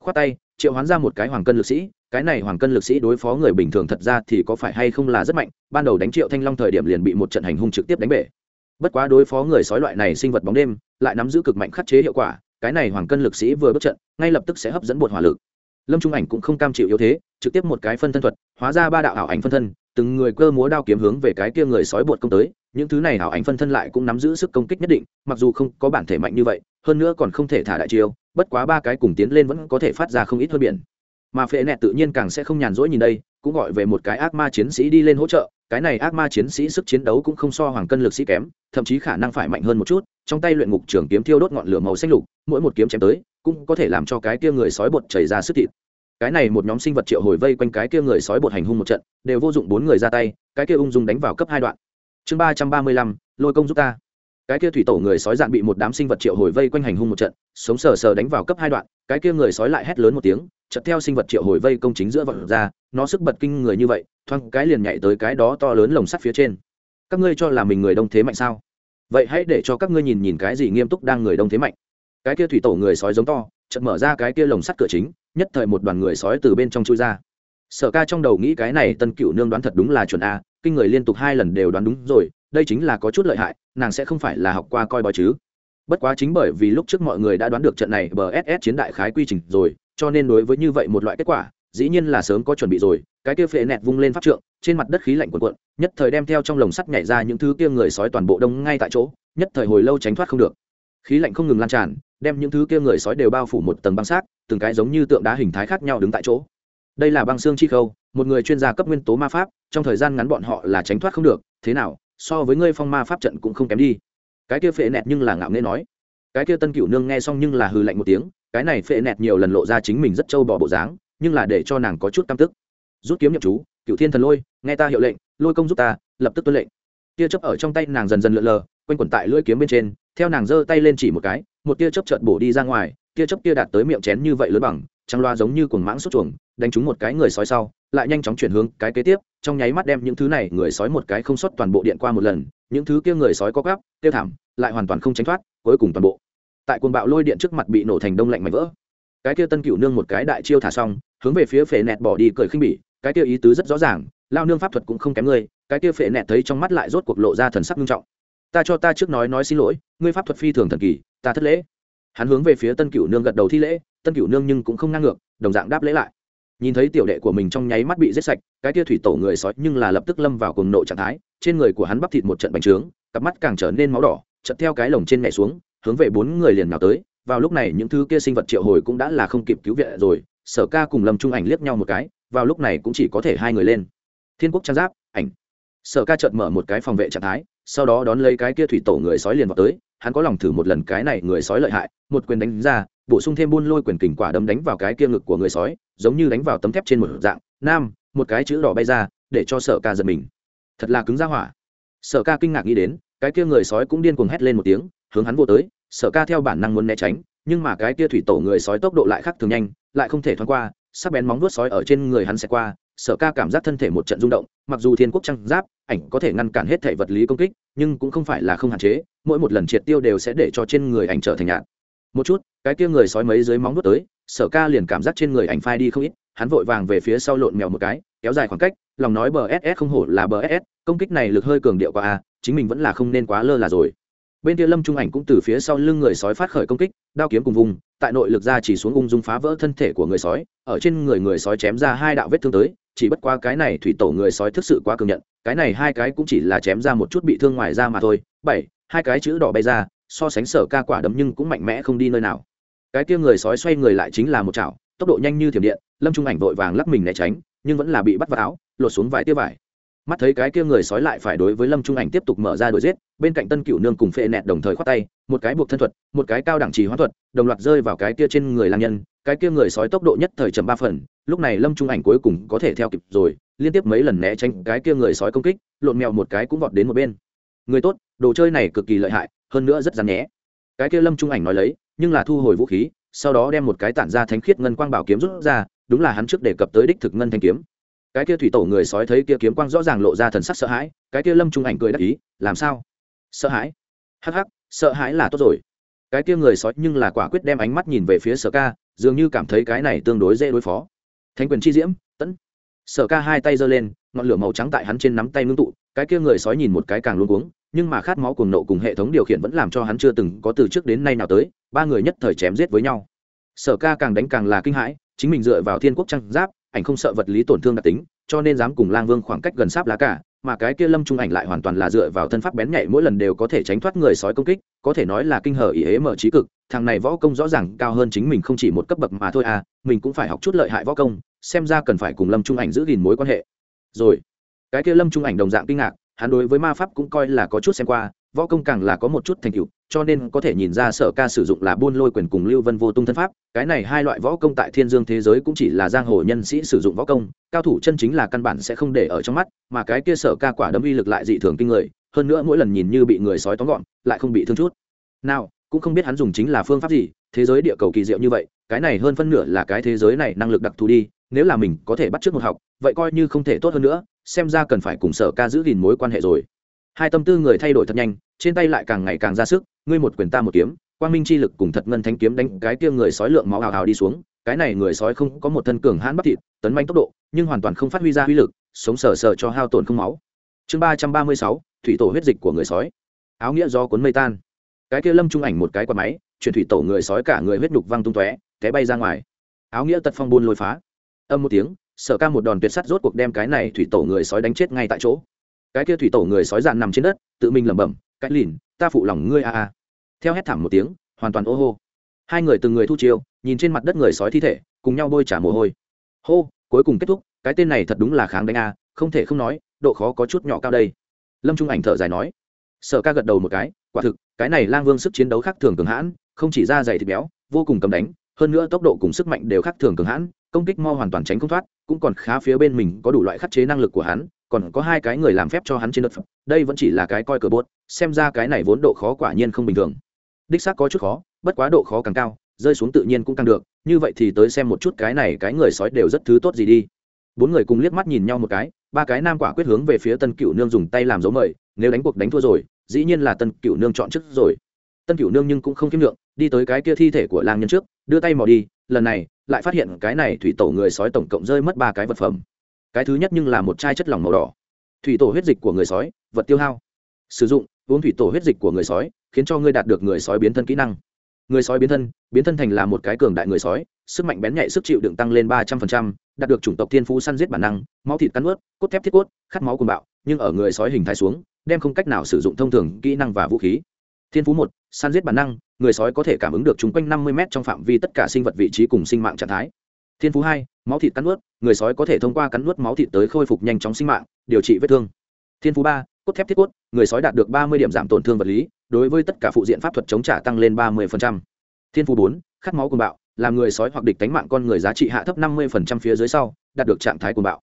Khoát tay, triệu hoán ra một cái hoàng cân lực sĩ, cái này hoàng cân lực sĩ đối phó người bình thường thật ra thì có phải hay không là rất mạnh, ban đầu đánh triệu thanh long thời điểm liền bị một trận hành hung trực tiếp đánh bể bất quá đối phó người sói loại này sinh vật bóng đêm, lại nắm giữ cực mạnh khắc chế hiệu quả, cái này hoàng cân lực sĩ vừa bước trận, ngay lập tức sẽ hấp dẫn bột hỏa lực. Lâm trung ảnh cũng không cam chịu yếu thế, trực tiếp một cái phân thân thuật, hóa ra ba đạo ảo ảnh phân thân, từng người cơ múa đao kiếm hướng về cái kia người sói bột công tới, những thứ này ảo ảnh phân thân lại cũng nắm giữ sức công kích nhất định, mặc dù không có bản thể mạnh như vậy, hơn nữa còn không thể thả đại chiêu, bất quá ba cái cùng tiến lên vẫn có thể phát ra không ít hơn biển. Mà phệ nẹt tự nhiên càng sẽ không nhàn rỗi nhìn đây cũng gọi về một cái ác ma chiến sĩ đi lên hỗ trợ, cái này ác ma chiến sĩ sức chiến đấu cũng không so hoàng cân lực sĩ kém, thậm chí khả năng phải mạnh hơn một chút, trong tay luyện ngục trường kiếm thiêu đốt ngọn lửa màu xanh lục, mỗi một kiếm chém tới, cũng có thể làm cho cái kia người sói bột chảy ra sức thịt. Cái này một nhóm sinh vật triệu hồi vây quanh cái kia người sói bột hành hung một trận, đều vô dụng bốn người ra tay, cái kia ung dung đánh vào cấp hai đoạn. Chương ba trăm ba mươi lăm, lôi công giúp ta. Cái kia thủy tổ người sói dạn bị một đám sinh vật triệu hồi vây quanh hành hung một trận, sống sờ sờ đánh vào cấp hai đoạn, cái kia người sói lại hét lớn một tiếng chợt theo sinh vật triệu hồi vây công chính giữa vật ra, nó sức bật kinh người như vậy, thoáng cái liền nhảy tới cái đó to lớn lồng sắt phía trên. Các ngươi cho là mình người đông thế mạnh sao? Vậy hãy để cho các ngươi nhìn nhìn cái gì nghiêm túc đang người đông thế mạnh. Cái kia thủy tổ người sói giống to, chợt mở ra cái kia lồng sắt cửa chính, nhất thời một đoàn người sói từ bên trong chui ra. Sở ca trong đầu nghĩ cái này tân cựu nương đoán thật đúng là chuẩn a, kinh người liên tục hai lần đều đoán đúng rồi, đây chính là có chút lợi hại, nàng sẽ không phải là học qua coi bói chứ bất quá chính bởi vì lúc trước mọi người đã đoán được trận này bờ ss chiến đại khái quy trình rồi, cho nên đối với như vậy một loại kết quả, dĩ nhiên là sớm có chuẩn bị rồi. Cái kia phệ nẹt vung lên pháp trượng, trên mặt đất khí lạnh cuộn cuộn, nhất thời đem theo trong lồng sắt nhảy ra những thứ kia người sói toàn bộ đông ngay tại chỗ, nhất thời hồi lâu tránh thoát không được. Khí lạnh không ngừng lan tràn, đem những thứ kia người sói đều bao phủ một tầng băng xác, từng cái giống như tượng đá hình thái khác nhau đứng tại chỗ. Đây là băng xương chi khâu, một người chuyên gia cấp nguyên tố ma pháp, trong thời gian ngắn bọn họ là tránh thoát không được, thế nào, so với ngươi phong ma pháp trận cũng không kém đi cái kia phệ nẹt nhưng là ngạo nghễ nói. Cái kia tân cựu nương nghe xong nhưng là hư lạnh một tiếng, cái này phệ nẹt nhiều lần lộ ra chính mình rất trâu bỏ bộ dáng, nhưng là để cho nàng có chút căm tức. Rút kiếm nhậm chú cựu thiên thần lôi, nghe ta hiệu lệnh, lôi công giúp ta, lập tức tuân lệnh. Tia chớp ở trong tay nàng dần dần lượn lờ, quanh quẩn tại lưỡi kiếm bên trên, theo nàng giơ tay lên chỉ một cái, một tia chớp chợt bổ đi ra ngoài, tia chớp kia đạt tới miệng chén như vậy lớn bằng trăng loa giống như cuồng mãng xuất chuồng đánh trúng một cái người sói sau, lại nhanh chóng chuyển hướng cái kế tiếp trong nháy mắt đem những thứ này người sói một cái không xuất toàn bộ điện qua một lần, những thứ kia người sói có gắp tiêu thảm, lại hoàn toàn không tránh thoát, cuối cùng toàn bộ. Tại cuồng bạo lôi điện trước mặt bị nổ thành đông lạnh mảnh vỡ. Cái kia tân cựu nương một cái đại chiêu thả xong, hướng về phía phệ nẹt bỏ đi cười khinh bỉ, cái kia ý tứ rất rõ ràng, lao nương pháp thuật cũng không kém ngươi, cái kia phệ nẹt thấy trong mắt lại rốt cuộc lộ ra thần sắc nghiêm trọng. Ta cho ta trước nói nói xin lỗi, ngươi pháp thuật phi thường thần kỳ, ta thất lễ. Hắn hướng về phía tân cựu nương gật đầu thi lễ, tân cựu nương nhưng cũng không ngang ngược, đồng dạng đáp lễ lại nhìn thấy tiểu đệ của mình trong nháy mắt bị giết sạch, cái kia thủy tổ người sói nhưng là lập tức lâm vào cùng nộ trạng thái, trên người của hắn bắp thịt một trận bành trướng, cặp mắt càng trở nên máu đỏ chật theo cái lồng trên nhảy xuống, hướng về bốn người liền nào tới. Vào lúc này những thứ kia sinh vật triệu hồi cũng đã là không kịp cứu viện rồi, sở ca cùng lâm trung ảnh liếc nhau một cái, vào lúc này cũng chỉ có thể hai người lên. Thiên quốc trang giáp, ảnh sở ca chợt mở một cái phòng vệ trạng thái, sau đó đón lấy cái kia thủy tổ người sói liền vào tới, hắn có lòng thử một lần cái này người sói lợi hại, một quyền đánh ra, bổ sung thêm buôn lôi quyền kình quả đấm đánh vào cái kia ngực của người sói, giống như đánh vào tấm thép trên một dạng. Nam, một cái chữ đỏ bay ra, để cho sở ca giật mình. Thật là cứng ra hỏa. Sở ca kinh ngạc nghĩ đến, cái kia người sói cũng điên cuồng hét lên một tiếng, hướng hắn vô tới. Sở ca theo bản năng muốn né tránh, nhưng mà cái kia thủy tổ người sói tốc độ lại khác thường nhanh, lại không thể thoáng qua, sắc bén móng vuốt sói ở trên người hắn sẽ qua sở ca cảm giác thân thể một trận rung động, mặc dù thiên quốc trăng giáp, ảnh có thể ngăn cản hết thể vật lý công kích, nhưng cũng không phải là không hạn chế, mỗi một lần triệt tiêu đều sẽ để cho trên người ảnh trở thành nhạt. Một chút, cái kia người sói mấy dưới móng nuốt tới, sở ca liền cảm giác trên người ảnh phai đi không ít, hắn vội vàng về phía sau lộn mèo một cái, kéo dài khoảng cách, lòng nói bờ ss không hổ là bờ ss công kích này lực hơi cường điệu qua a, chính mình vẫn là không nên quá lơ là rồi. Bên kia lâm trung ảnh cũng từ phía sau lưng người sói phát khởi công kích, đao kiếm cùng vùng, tại nội lực ra chỉ xuống ung dung phá vỡ thân thể của người sói, ở trên người người sói chém ra hai đạo vết thương tới chỉ bất qua cái này thủy tổ người sói thực sự quá cường nhận, cái này hai cái cũng chỉ là chém ra một chút bị thương ngoài ra mà thôi. Bảy, hai cái chữ đỏ bay ra, so sánh sở ca quả đấm nhưng cũng mạnh mẽ không đi nơi nào. Cái kia người sói xoay người lại chính là một chảo, tốc độ nhanh như thiểm điện, lâm trung ảnh vội vàng lắc mình né tránh, nhưng vẫn là bị bắt vào áo, lột xuống vài tia vải. Mắt thấy cái kia người sói lại phải đối với lâm trung ảnh tiếp tục mở ra đuổi giết, bên cạnh tân cửu nương cùng phệ nẹt đồng thời khoát tay, một cái buộc thân thuật, một cái cao đẳng trì hóa thuật, đồng loạt rơi vào cái kia trên người lang nhân, cái kia người sói tốc độ nhất thời chậm ba phần lúc này lâm trung ảnh cuối cùng có thể theo kịp rồi, liên tiếp mấy lần né tránh cái kia người sói công kích, lộn mèo một cái cũng vọt đến một bên. Người tốt, đồ chơi này cực kỳ lợi hại, hơn nữa rất rắn nhé cái kia lâm trung ảnh nói lấy, nhưng là thu hồi vũ khí, sau đó đem một cái tản ra thánh khiết ngân quang bảo kiếm rút ra, đúng là hắn trước đề cập tới đích thực ngân thanh kiếm. Cái kia thủy tổ người sói thấy kia kiếm quang rõ ràng lộ ra thần sắc sợ hãi, cái kia lâm trung ảnh cười đắc ý, làm sao? Sợ hãi? Hắc hắc, sợ hãi là tốt rồi. Cái kia người sói nhưng là quả quyết đem ánh mắt nhìn về phía sở ca, dường như cảm thấy cái này tương đối dễ đối phó thánh quyền chi diễm, tẫn. Sở ca hai tay giơ lên, ngọn lửa màu trắng tại hắn trên nắm tay ngưng tụ, cái kia người sói nhìn một cái càng luôn cuống, nhưng mà khát máu cuồng nộ cùng hệ thống điều khiển vẫn làm cho hắn chưa từng có từ trước đến nay nào tới, ba người nhất thời chém giết với nhau. Sở ca càng đánh càng là kinh hãi, chính mình dựa vào thiên quốc trăng giáp, ảnh không sợ vật lý tổn thương đặc tính, cho nên dám cùng lang vương khoảng cách gần sáp lá cả, mà cái kia lâm trung ảnh lại hoàn toàn là dựa vào thân pháp bén nhạy mỗi lần đều có thể tránh thoát người sói công kích, có thể nói là kinh hở ý hế mở trí cực thằng này võ công rõ ràng cao hơn chính mình không chỉ một cấp bậc mà thôi à mình cũng phải học chút lợi hại võ công, xem ra cần phải cùng lâm trung ảnh giữ gìn mối quan hệ. Rồi, cái kia lâm trung ảnh đồng dạng kinh ngạc, hắn đối với ma pháp cũng coi là có chút xem qua, võ công càng là có một chút thành tựu, cho nên có thể nhìn ra sở ca sử dụng là buôn lôi quyền cùng lưu vân vô tung thân pháp, cái này hai loại võ công tại thiên dương thế giới cũng chỉ là giang hồ nhân sĩ sử dụng võ công, cao thủ chân chính là căn bản sẽ không để ở trong mắt, mà cái kia sở ca quả đấm uy lực lại dị thường kinh người, hơn nữa mỗi lần nhìn như bị người sói tóm gọn, lại không bị thương chút. Nào cũng không biết hắn dùng chính là phương pháp gì, thế giới địa cầu kỳ diệu như vậy, cái này hơn phân nửa là cái thế giới này năng lực đặc thù đi, nếu là mình có thể bắt trước một học, vậy coi như không thể tốt hơn nữa, xem ra cần phải cùng sở ca giữ gìn mối quan hệ rồi. Hai tâm tư người thay đổi thật nhanh, trên tay lại càng ngày càng ra sức, ngươi một quyền ta một kiếm, quang minh chi lực cùng thật ngân thanh kiếm đánh cái kia người sói lượng máu hào hào đi xuống, cái này người sói không có một thân cường hãn bắp thịt, tấn manh tốc độ, nhưng hoàn toàn không phát huy ra uy lực, sống sờ sờ cho hao tổn không máu. Chương ba trăm ba mươi sáu, thủy tổ huyết dịch của người sói. Áo nghĩa do cuốn mây tan cái kia lâm trung ảnh một cái quạt máy chuyển thủy tổ người sói cả người huyết đục văng tung tóe, té bay ra ngoài. Áo nghĩa tật phong buôn lôi phá. Âm một tiếng, sở ca một đòn tuyệt sắt rốt cuộc đem cái này thủy tổ người sói đánh chết ngay tại chỗ. Cái kia thủy tổ người sói dạn nằm trên đất, tự mình lẩm bẩm, cái lìn, ta phụ lòng ngươi a a. Theo hét thảm một tiếng, hoàn toàn ô hô. Hai người từng người thu chiêu, nhìn trên mặt đất người sói thi thể, cùng nhau bôi trả mồ hôi. Hô, cuối cùng kết thúc, cái tên này thật đúng là kháng đánh a, không thể không nói, độ khó có chút nhỏ cao đây. Lâm trung ảnh thở dài nói sở ca gật đầu một cái, quả thực, cái này lang vương sức chiến đấu khác thường cường hãn, không chỉ ra dày thịt béo, vô cùng cầm đánh, hơn nữa tốc độ cùng sức mạnh đều khác thường cường hãn, công kích mo hoàn toàn tránh không thoát, cũng còn khá phía bên mình có đủ loại khắc chế năng lực của hắn, còn có hai cái người làm phép cho hắn trên đất phẩm đây vẫn chỉ là cái coi cờ bốt, xem ra cái này vốn độ khó quả nhiên không bình thường. Đích xác có chút khó, bất quá độ khó càng cao, rơi xuống tự nhiên cũng càng được, như vậy thì tới xem một chút cái này cái người sói đều rất thứ tốt gì đi. Bốn người cùng liếc mắt nhìn nhau một cái, ba cái nam quả quyết hướng về phía tân cựu nương dùng tay làm dấu mời, nếu đánh cuộc đánh thua rồi dĩ nhiên là tân cựu nương chọn trước rồi. Tân cựu nương nhưng cũng không kiếm lượng đi tới cái kia thi thể của lang nhân trước, đưa tay mò đi, lần này, lại phát hiện cái này thủy tổ người sói tổng cộng rơi mất ba cái vật phẩm. Cái thứ nhất nhưng là một chai chất lỏng màu đỏ. Thủy tổ huyết dịch của người sói, vật tiêu hao. Sử dụng, uống thủy tổ huyết dịch của người sói, khiến cho ngươi đạt được người sói biến thân kỹ năng. Người sói biến thân biến thân thành là một cái cường đại người sói, sức mạnh bén nhạy, sức chịu đựng tăng lên ba trăm phần trăm, đạt được chủng tộc thiên phú săn giết bản năng, máu thịt cắn ướt cốt thép thiết cốt, khát máu cùng bạo, nhưng ở người sói hình thái xuống đem không cách nào sử dụng thông thường kỹ năng và vũ khí. Thiên phú một, săn giết bản năng, người sói có thể cảm ứng được chung quanh năm mươi m trong phạm vi tất cả sinh vật vị trí cùng sinh mạng trạng thái. Thiên phú hai, máu thịt cắn nuốt. người sói có thể thông qua cắn nuốt máu thịt tới khôi phục nhanh chóng sinh mạng, điều trị vết thương. Thiên phú ba, cốt thép thiết cốt, người sói đạt được ba mươi điểm giảm tổn thương vật lý, đối với tất cả phụ diện pháp thuật chống trả tăng lên ba mươi thiên phú bốn, khát máu cùng bạo, làm người sói hoặc địch tánh mạng con người giá trị hạ thấp năm mươi phía dưới sau, đạt được trạng thái cùng bạo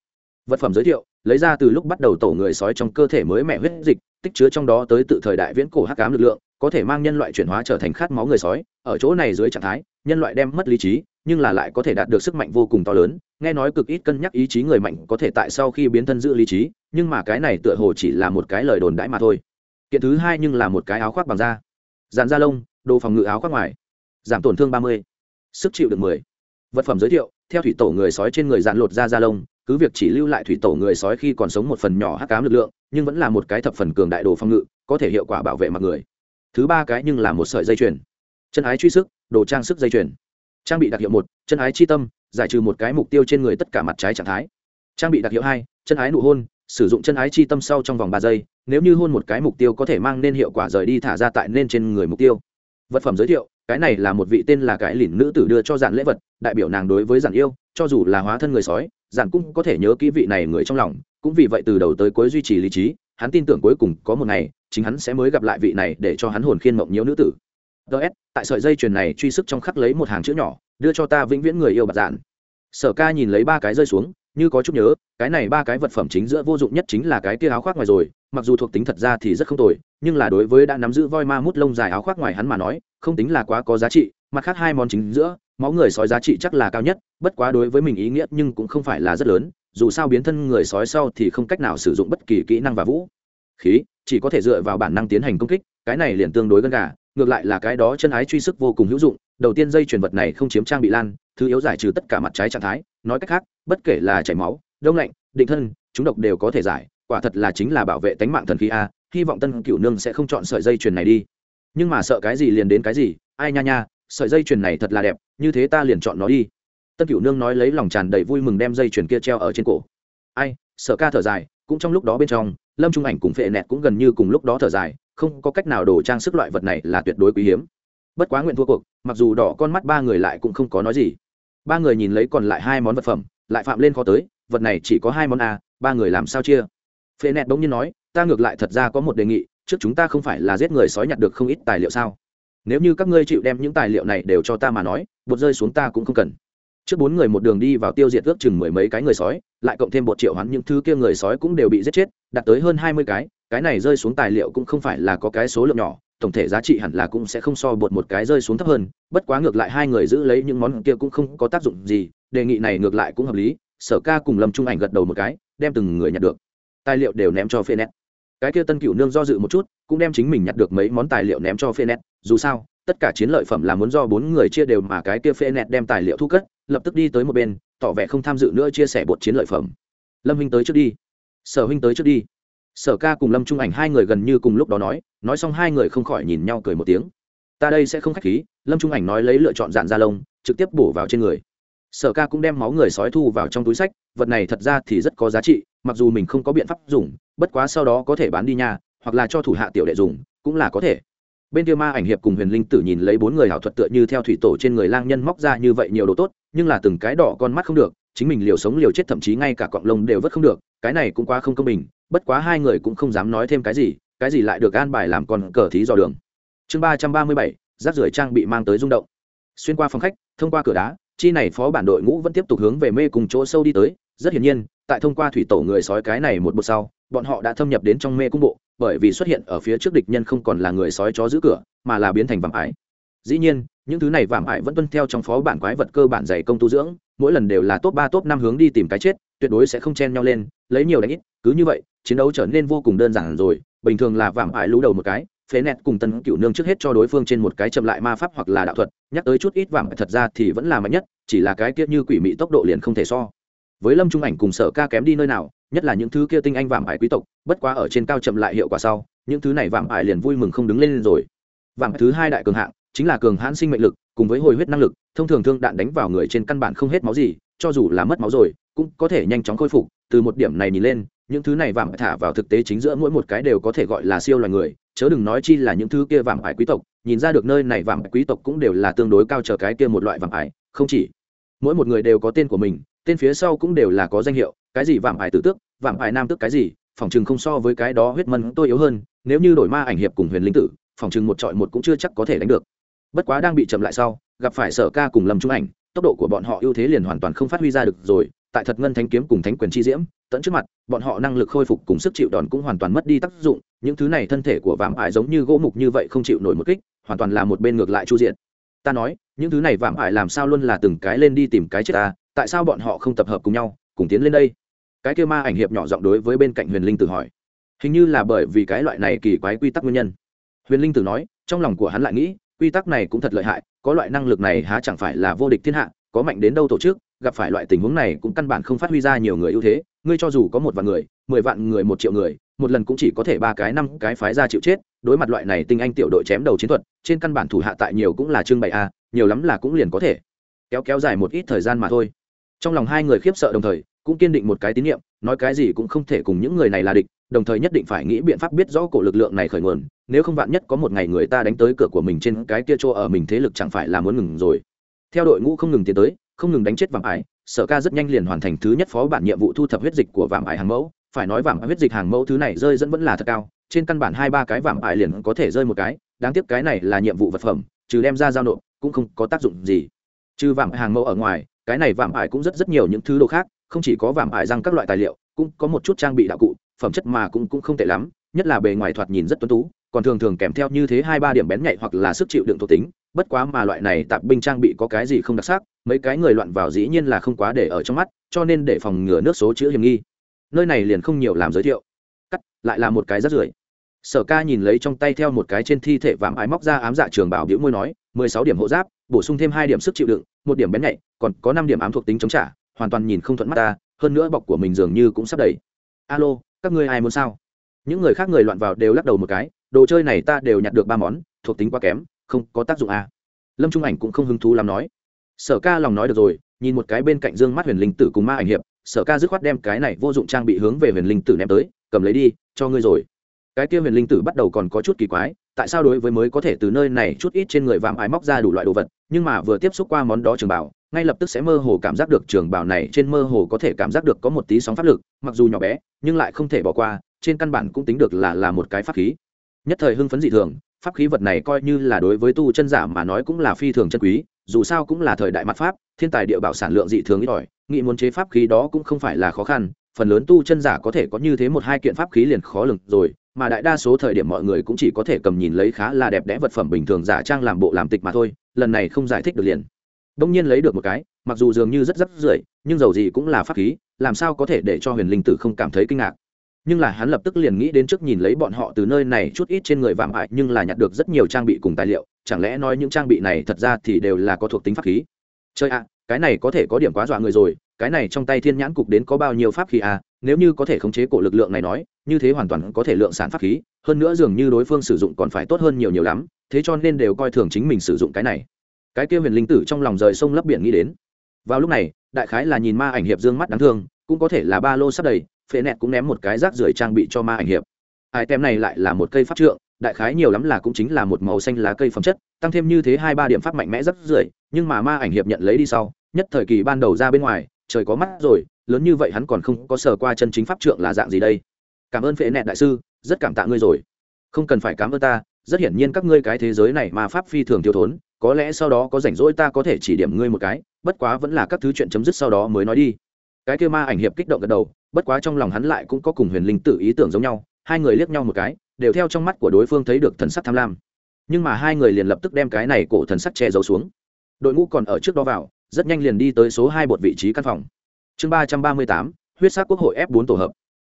vật phẩm giới thiệu, lấy ra từ lúc bắt đầu tổ người sói trong cơ thể mới mẹ huyết dịch, tích chứa trong đó tới tự thời đại viễn cổ hắc ám lực lượng, có thể mang nhân loại chuyển hóa trở thành khát máu người sói. Ở chỗ này dưới trạng thái, nhân loại đem mất lý trí, nhưng là lại có thể đạt được sức mạnh vô cùng to lớn. Nghe nói cực ít cân nhắc ý chí người mạnh có thể tại sau khi biến thân giữ lý trí, nhưng mà cái này tựa hồ chỉ là một cái lời đồn đãi mà thôi. Kiện thứ hai nhưng là một cái áo khoác bằng da. Dàn da lông, đồ phòng ngự áo khoác ngoài. Giảm tổn thương ba mươi, sức chịu được mười. Vật phẩm giới thiệu, theo thủy tổ người sói trên người dạn lột da da lông cứ việc chỉ lưu lại thủy tổ người sói khi còn sống một phần nhỏ hắc cám lực lượng, nhưng vẫn là một cái thập phần cường đại đồ phòng ngự, có thể hiệu quả bảo vệ mặt người. Thứ ba cái nhưng là một sợi dây chuyền. Chân ái truy sức, đồ trang sức dây chuyền. Trang bị đặc hiệu một, chân ái chi tâm, giải trừ một cái mục tiêu trên người tất cả mặt trái trạng thái. Trang bị đặc hiệu hai, chân ái nụ hôn, sử dụng chân ái chi tâm sau trong vòng ba giây, nếu như hôn một cái mục tiêu có thể mang nên hiệu quả rời đi thả ra tại nên trên người mục tiêu. Vật phẩm giới thiệu, cái này là một vị tên là cái lìn nữ tử đưa cho giản lễ vật, đại biểu nàng đối với giản yêu, cho dù là hóa thân người sói giản cũng có thể nhớ kỹ vị này người trong lòng, cũng vì vậy từ đầu tới cuối duy trì lý trí, hắn tin tưởng cuối cùng có một ngày, chính hắn sẽ mới gặp lại vị này để cho hắn hồn khiên mộng nhiễu nữ tử. Ts tại sợi dây chuyền này truy sức trong khắc lấy một hàng chữ nhỏ, đưa cho ta vĩnh viễn người yêu bạc dạn sở ca nhìn lấy ba cái rơi xuống, như có chút nhớ, cái này ba cái vật phẩm chính giữa vô dụng nhất chính là cái kia áo khoác ngoài rồi, mặc dù thuộc tính thật ra thì rất không tồi, nhưng là đối với đã nắm giữ voi ma mút lông dài áo khoác ngoài hắn mà nói, không tính là quá có giá trị, mặt khác hai món chính giữa máu người sói giá trị chắc là cao nhất, bất quá đối với mình ý nghĩa nhưng cũng không phải là rất lớn, dù sao biến thân người sói sau thì không cách nào sử dụng bất kỳ kỹ năng và vũ. Khí, chỉ có thể dựa vào bản năng tiến hành công kích, cái này liền tương đối gần gà, ngược lại là cái đó chân ái truy sức vô cùng hữu dụng, đầu tiên dây chuyển vật này không chiếm trang bị lan, thứ yếu giải trừ tất cả mặt trái trạng thái, nói cách khác, bất kể là chảy máu, đông lạnh, định thân, chúng độc đều có thể giải, quả thật là chính là bảo vệ tánh mạng thần khí a, hy vọng tân cựu nương sẽ không chọn sợi dây chuyền này đi. Nhưng mà sợ cái gì liền đến cái gì, ai nha nha sợi dây chuyền này thật là đẹp, như thế ta liền chọn nó đi. Tân cửu nương nói lấy lòng tràn đầy vui mừng đem dây chuyền kia treo ở trên cổ. Ai sợ ca thở dài, cũng trong lúc đó bên trong, lâm trung ảnh cùng phệ nẹt cũng gần như cùng lúc đó thở dài, không có cách nào đồ trang sức loại vật này là tuyệt đối quý hiếm. Bất quá nguyện thua cuộc, mặc dù đỏ con mắt ba người lại cũng không có nói gì. Ba người nhìn lấy còn lại hai món vật phẩm, lại phạm lên khó tới, vật này chỉ có hai món a ba người làm sao chia? Phệ nẹt bỗng nhiên nói, ta ngược lại thật ra có một đề nghị, trước chúng ta không phải là giết người sói nhặt được không ít tài liệu sao? Nếu như các ngươi chịu đem những tài liệu này đều cho ta mà nói, bột rơi xuống ta cũng không cần. Trước bốn người một đường đi vào tiêu diệt ước chừng mười mấy cái người sói, lại cộng thêm bột triệu hắn những thứ kia người sói cũng đều bị giết chết, đạt tới hơn hai mươi cái cái này rơi xuống tài liệu cũng không phải là có cái số lượng nhỏ, tổng thể giá trị hẳn là cũng sẽ không so bột một cái rơi xuống thấp hơn, bất quá ngược lại hai người giữ lấy những món kia cũng không có tác dụng gì, đề nghị này ngược lại cũng hợp lý, sở ca cùng lâm trung ảnh gật đầu một cái, đem từng người nhặt được. Tài liệu đều ném cho phê nét cái kia tân cựu nương do dự một chút cũng đem chính mình nhặt được mấy món tài liệu ném cho phê nét dù sao, tất cả chiến lợi phẩm là muốn do bốn người chia đều mà cái kia phê nét đem tài liệu thu cất, lập tức đi tới một bên, tỏ vẻ không tham dự nữa chia sẻ bột chiến lợi phẩm. Lâm huynh tới trước đi. Sở huynh tới trước đi. Sở ca cùng lâm trung ảnh hai người gần như cùng lúc đó nói nói xong hai người không khỏi nhìn nhau cười một tiếng. Ta đây sẽ không k h á c h khí, lâm trung ảnh nói lấy lựa chọn dạn da lông, trực tiếp bổ vào trên người. Sở ca cũng đem máu người sói thu vào trong túi sách, vật này thật ra thì rất có giá trị, mặc dù mình không có biện pháp dùng, bất quá sau đó có thể bán đi nhà hoặc là cho thủ hạ tiểu đệ dùng, cũng là có thể. Bên kia ma ảnh hiệp cùng huyền linh tử nhìn lấy bốn người ảo thuật tựa như theo thủy tổ trên người lang nhân móc ra như vậy nhiều đồ tốt, nhưng là từng cái đỏ con mắt không được, chính mình liều sống liều chết thậm chí ngay cả cọng lông đều vất không được, cái này cũng quá không công bình, bất quá hai người cũng không dám nói thêm cái gì cái gì lại được an bài làm con cờ thí dò đường. Chương ba trăm ba mươi bảy, rác rưởi trang bị mang tới rung động. Xuyên qua phòng khách, thông qua cửa đá, chi này phó bản đội ngũ vẫn tiếp tục hướng về mê cùng chỗ sâu đi tới, rất hiển nhiên, tại thông qua thủy tổ người sói cái này một bước sau bọn họ đã thâm nhập đến trong mê cung bộ, bởi vì xuất hiện ở phía trước địch nhân không còn là người sói chó giữ cửa, mà là biến thành vạm ải. Dĩ nhiên, những thứ này vạm ải vẫn tuân theo trong phó bản quái vật cơ bản dày công tu dưỡng, mỗi lần đều là top ba, top năm hướng đi tìm cái chết, tuyệt đối sẽ không chen nhau lên, lấy nhiều đánh ít, cứ như vậy, chiến đấu trở nên vô cùng đơn giản rồi, bình thường là vạm ải lũ đầu một cái, phế nẹt cùng tân cựu nương trước hết cho đối phương trên một cái chậm lại ma pháp hoặc là đạo thuật, nhắc tới chút ít vạm thật ra thì vẫn là mạnh nhất, chỉ là cái kia như quỷ mị tốc độ liền không thể so. Với lâm trung ảnh cùng sở ca kém đi nơi nào nhất là những thứ kia tinh anh vạm ải quý tộc, bất quá ở trên cao chậm lại hiệu quả sau, những thứ này vạm ải liền vui mừng không đứng lên rồi. Vạm thứ hai đại cường hạng chính là cường hãn sinh mệnh lực, cùng với hồi huyết năng lực, thông thường thương đạn đánh vào người trên căn bản không hết máu gì, cho dù là mất máu rồi, cũng có thể nhanh chóng khôi phục, từ một điểm này nhìn lên, những thứ này vạm thả vào thực tế chính giữa mỗi một cái đều có thể gọi là siêu loài người, chớ đừng nói chi là những thứ kia vạm ải quý tộc, nhìn ra được nơi này vạm quý tộc cũng đều là tương đối cao chờ cái kia một loại vạm ải, không chỉ mỗi một người đều có tên của mình, tên phía sau cũng đều là có danh hiệu cái gì vạm ải tử tước, vạm ải nam tước cái gì, phòng chừng không so với cái đó huyết mân tôi yếu hơn, nếu như đổi ma ảnh hiệp cùng huyền linh tử, phòng chừng một trọi một cũng chưa chắc có thể đánh được. Bất quá đang bị chậm lại sau, gặp phải sở ca cùng lâm trung ảnh, tốc độ của bọn họ ưu thế liền hoàn toàn không phát huy ra được rồi, tại thật ngân thánh kiếm cùng thánh quyền chi diễm, tận trước mặt, bọn họ năng lực khôi phục cùng sức chịu đòn cũng hoàn toàn mất đi tác dụng, những thứ này thân thể của vạm ải giống như gỗ mục như vậy không chịu nổi một kích, hoàn toàn là một bên ngược lại chu diện. Ta nói, những thứ này vạm ải làm sao luôn là từng cái lên đi tìm cái chết ta, tại sao bọn họ không tập hợp cùng nhau? Cùng tiến lên đây. Cái kêu ma ảnh hiệp nhỏ giọng đối với bên cạnh huyền linh tử hỏi. Hình như là bởi vì cái loại này kỳ quái quy tắc nguyên nhân. Huyền linh tử nói, trong lòng của hắn lại nghĩ, quy tắc này cũng thật lợi hại, có loại năng lực này há chẳng phải là vô địch thiên hạ, có mạnh đến đâu tổ chức, gặp phải loại tình huống này cũng căn bản không phát huy ra nhiều người ưu thế, ngươi cho dù có một vạn người, mười vạn người, một triệu người, một lần cũng chỉ có thể ba cái, năm cái phái ra chịu chết, đối mặt loại này tinh anh tiểu đội chém đầu chiến thuật, trên căn bản thủ hạ tại nhiều cũng là trưng bày a, nhiều lắm là cũng liền có thể. Kéo kéo dài một ít thời gian mà thôi. Trong lòng hai người khiếp sợ đồng thời cũng kiên định một cái tín nhiệm, nói cái gì cũng không thể cùng những người này là địch, đồng thời nhất định phải nghĩ biện pháp biết rõ cổ lực lượng này khởi nguồn, nếu không vạn nhất có một ngày người ta đánh tới cửa của mình trên cái kia chỗ ở mình thế lực chẳng phải là muốn ngừng rồi. Theo đội ngũ không ngừng tiến tới, không ngừng đánh chết vàng ải, sở ca rất nhanh liền hoàn thành thứ nhất phó bản nhiệm vụ thu thập huyết dịch của vàng ải hàng mẫu. Phải nói vàng huyết dịch hàng mẫu thứ này rơi dẫn vẫn là thật cao, trên căn bản hai ba cái vàng ải liền có thể rơi một cái, đáng tiếc cái này là nhiệm vụ vật phẩm, trừ đem ra giao nộp, cũng không có tác dụng gì. Trừ vàng hàng mẫu ở ngoài, cái này vàng ải cũng rất rất nhiều những thứ đồ khác không chỉ có vàng ải răng các loại tài liệu, cũng có một chút trang bị đạo cụ, phẩm chất mà cũng cũng không tệ lắm, nhất là bề ngoài thoạt nhìn rất tuấn tú, còn thường thường kèm theo như thế hai ba điểm bén nhạy hoặc là sức chịu đựng thuộc tính, bất quá mà loại này tạp binh trang bị có cái gì không đặc sắc, mấy cái người loạn vào dĩ nhiên là không quá để ở trong mắt, cho nên để phòng ngừa nước số chữ hiểm nghi. Nơi này liền không nhiều làm giới thiệu. Cắt, lại là một cái rất rưởi. Sở ca nhìn lấy trong tay theo một cái trên thi thể vàm ái móc ra ám dạ trường bảo biểu môi nói, mười sáu điểm hộ giáp, bổ sung thêm hai điểm sức chịu đựng, một điểm bén nhạy, còn có năm điểm ám thuộc tính chống trả hoàn toàn nhìn không thuận mắt ta, hơn nữa bọc của mình dường như cũng sắp đầy. Alo, các ngươi ai muốn sao? Những người khác người loạn vào đều lắc đầu một cái, đồ chơi này ta đều nhặt được ba món, thuộc tính quá kém, không có tác dụng à. lâm trung ảnh cũng không hứng thú làm nói. Sở ca lòng nói được rồi, nhìn một cái bên cạnh dương mắt huyền linh tử cùng ma ảnh hiệp, sở ca dứt khoát đem cái này vô dụng trang bị hướng về huyền linh tử ném tới, cầm lấy đi, cho ngươi rồi. Cái kia huyền linh tử bắt đầu còn có chút kỳ quái, tại sao đối với mới có thể từ nơi này chút ít trên người vàm ái móc ra đủ loại đồ vật, nhưng mà vừa tiếp xúc qua món đó trường bảo ngay lập tức sẽ mơ hồ cảm giác được trường bảo này trên mơ hồ có thể cảm giác được có một tí sóng pháp lực, mặc dù nhỏ bé, nhưng lại không thể bỏ qua, trên căn bản cũng tính được là là một cái pháp khí. Nhất thời hưng phấn dị thường, pháp khí vật này coi như là đối với tu chân giả mà nói cũng là phi thường chân quý, dù sao cũng là thời đại mặt pháp, thiên tài địa bảo sản lượng dị thường ít ỏi nghị muốn chế pháp khí đó cũng không phải là khó khăn, phần lớn tu chân giả có thể có như thế một hai kiện pháp khí liền khó lường rồi, mà đại đa số thời điểm mọi người cũng chỉ có thể cầm nhìn lấy khá là đẹp đẽ vật phẩm bình thường giả trang làm bộ làm tịch mà thôi, lần này không giải thích được liền đông nhiên lấy được một cái, mặc dù dường như rất rất rưởi, nhưng dầu gì cũng là pháp khí, làm sao có thể để cho huyền linh tử không cảm thấy kinh ngạc. Nhưng là hắn lập tức liền nghĩ đến trước nhìn lấy bọn họ từ nơi này chút ít trên người vạm hại nhưng là nhặt được rất nhiều trang bị cùng tài liệu, chẳng lẽ nói những trang bị này thật ra thì đều là có thuộc tính pháp khí? Chơi ạ, cái này có thể có điểm quá dọa người rồi, cái này trong tay thiên nhãn cục đến có bao nhiêu pháp khí à? Nếu như có thể khống chế cổ lực lượng này nói, như thế hoàn toàn có thể lượng sản pháp khí, hơn nữa dường như đối phương sử dụng còn phải tốt hơn nhiều nhiều lắm, thế cho nên đều coi thường chính mình sử dụng cái này cái kia huyền linh tử trong lòng rời sông lấp biển nghĩ đến. Vào lúc này, đại khái là nhìn ma ảnh hiệp dương mắt đáng thương, cũng có thể là ba lô sắp đầy phệ nẹt cũng ném một cái rác rưởi trang bị cho ma ảnh hiệp. Ai tem này lại là một cây pháp trượng, đại khái nhiều lắm là cũng chính là một màu xanh lá cây phẩm chất, tăng thêm như thế hai ba điểm pháp mạnh mẽ rất rưởi, nhưng mà ma ảnh hiệp nhận lấy đi sau, nhất thời kỳ ban đầu ra bên ngoài, trời có mắt rồi, lớn như vậy hắn còn không có sờ qua chân chính pháp trượng là dạng gì đây. Cảm ơn phệ nẹt đại sư, rất cảm tạ ngươi rồi. Không cần phải cảm ơn ta, rất hiển nhiên các ngươi cái thế giới này mà pháp phi thường thiếu thốn có lẽ sau đó có rảnh rỗi ta có thể chỉ điểm ngươi một cái, bất quá vẫn là các thứ chuyện chấm dứt sau đó mới nói đi. Cái kia ma ảnh hiệp kích động gật đầu, bất quá trong lòng hắn lại cũng có cùng huyền linh tự ý tưởng giống nhau, hai người liếc nhau một cái, đều theo trong mắt của đối phương thấy được thần sắc tham lam. Nhưng mà hai người liền lập tức đem cái này cổ thần sắc che giấu xuống. Đội ngũ còn ở trước đó vào, rất nhanh liền đi tới số hai bột vị trí căn phòng. Chương ba trăm ba mươi tám, huyết sắc quốc hội f bốn tổ hợp.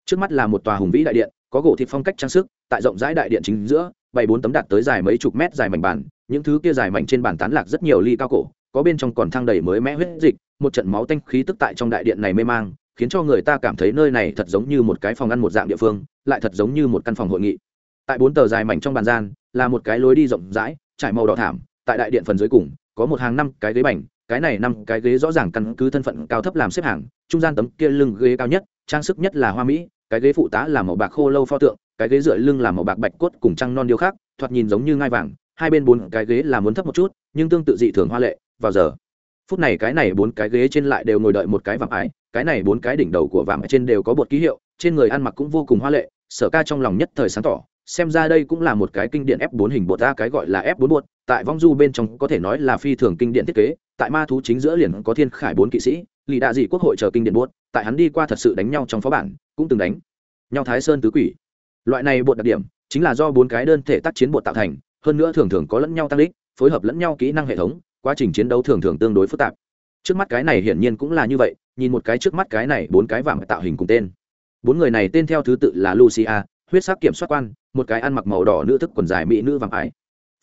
Trước mắt là một tòa hùng vĩ đại điện, có gỗ thịt phong cách trang sức, tại rộng rãi đại điện chính giữa bảy bốn tấm đặt tới dài mấy chục mét dài mảnh bàn những thứ kia dài mạnh trên bàn tán lạc rất nhiều ly cao cổ, có bên trong còn thang đầy mới mẽ huyết dịch, một trận máu tanh khí tức tại trong đại điện này mê mang, khiến cho người ta cảm thấy nơi này thật giống như một cái phòng ăn một dạng địa phương, lại thật giống như một căn phòng hội nghị. Tại bốn tờ dài mảnh trong bàn gian, là một cái lối đi rộng rãi, trải màu đỏ thảm, tại đại điện phần dưới cùng, có một hàng năm cái ghế bành, cái này năm cái ghế rõ ràng căn cứ thân phận cao thấp làm xếp hàng, trung gian tấm kia lưng ghế cao nhất, trang sức nhất là hoa mỹ, cái ghế phụ tá là màu bạc khô lâu pho tượng, cái ghế dựa lưng là màu bạc bạch cốt cùng trăng non điêu khác thoạt nhìn giống như ngai vàng hai bên bốn cái ghế là muốn thấp một chút, nhưng tương tự dị thường hoa lệ, vào giờ. Phút này cái này bốn cái ghế trên lại đều ngồi đợi một cái vạm ái, cái này bốn cái đỉnh đầu của vạm trên đều có bột ký hiệu, trên người ăn mặc cũng vô cùng hoa lệ, sở ca trong lòng nhất thời sáng tỏ, xem ra đây cũng là một cái kinh điện f 4 hình bột ra cái gọi là f 4 bột, tại vong du bên trong có thể nói là phi thường kinh điện thiết kế, tại ma thú chính giữa liền có thiên khải bốn kỵ sĩ, lì đạ dị quốc hội chờ kinh điện bột, tại hắn đi qua thật sự đánh nhau trong phó bản, cũng từng đánh. Nhau thái sơn tứ quỷ. Loại này bột đặc điểm, chính là do bốn cái đơn thể tác chiến bột tạo thành hơn nữa thường thường có lẫn nhau tăng đích, phối hợp lẫn nhau kỹ năng hệ thống, quá trình chiến đấu thường thường tương đối phức tạp. Trước mắt cái này hiển nhiên cũng là như vậy, nhìn một cái trước mắt cái này, bốn cái vàng tạo hình cùng tên. Bốn người này tên theo thứ tự là lucia, huyết sắc kiểm soát quan, một cái ăn mặc màu đỏ nữ thức quần dài mỹ nữ vàng ái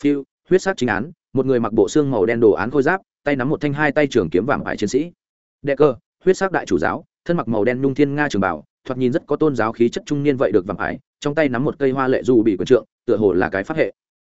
phiêu, huyết sắc chính án, một người mặc bộ xương màu đen đồ án khôi giáp, tay nắm một thanh hai tay trường kiếm vàng ải chiến sĩ. Đệ cơ huyết sắc đại chủ giáo, thân mặc màu đen nhung thiên nga trường bảo, thoạt nhìn rất có tôn giáo khí chất trung niên vậy được vàng ải, trong tay nắm một cây hoa lệ dù bị quần trượng, tựa hồ là cái phát hệ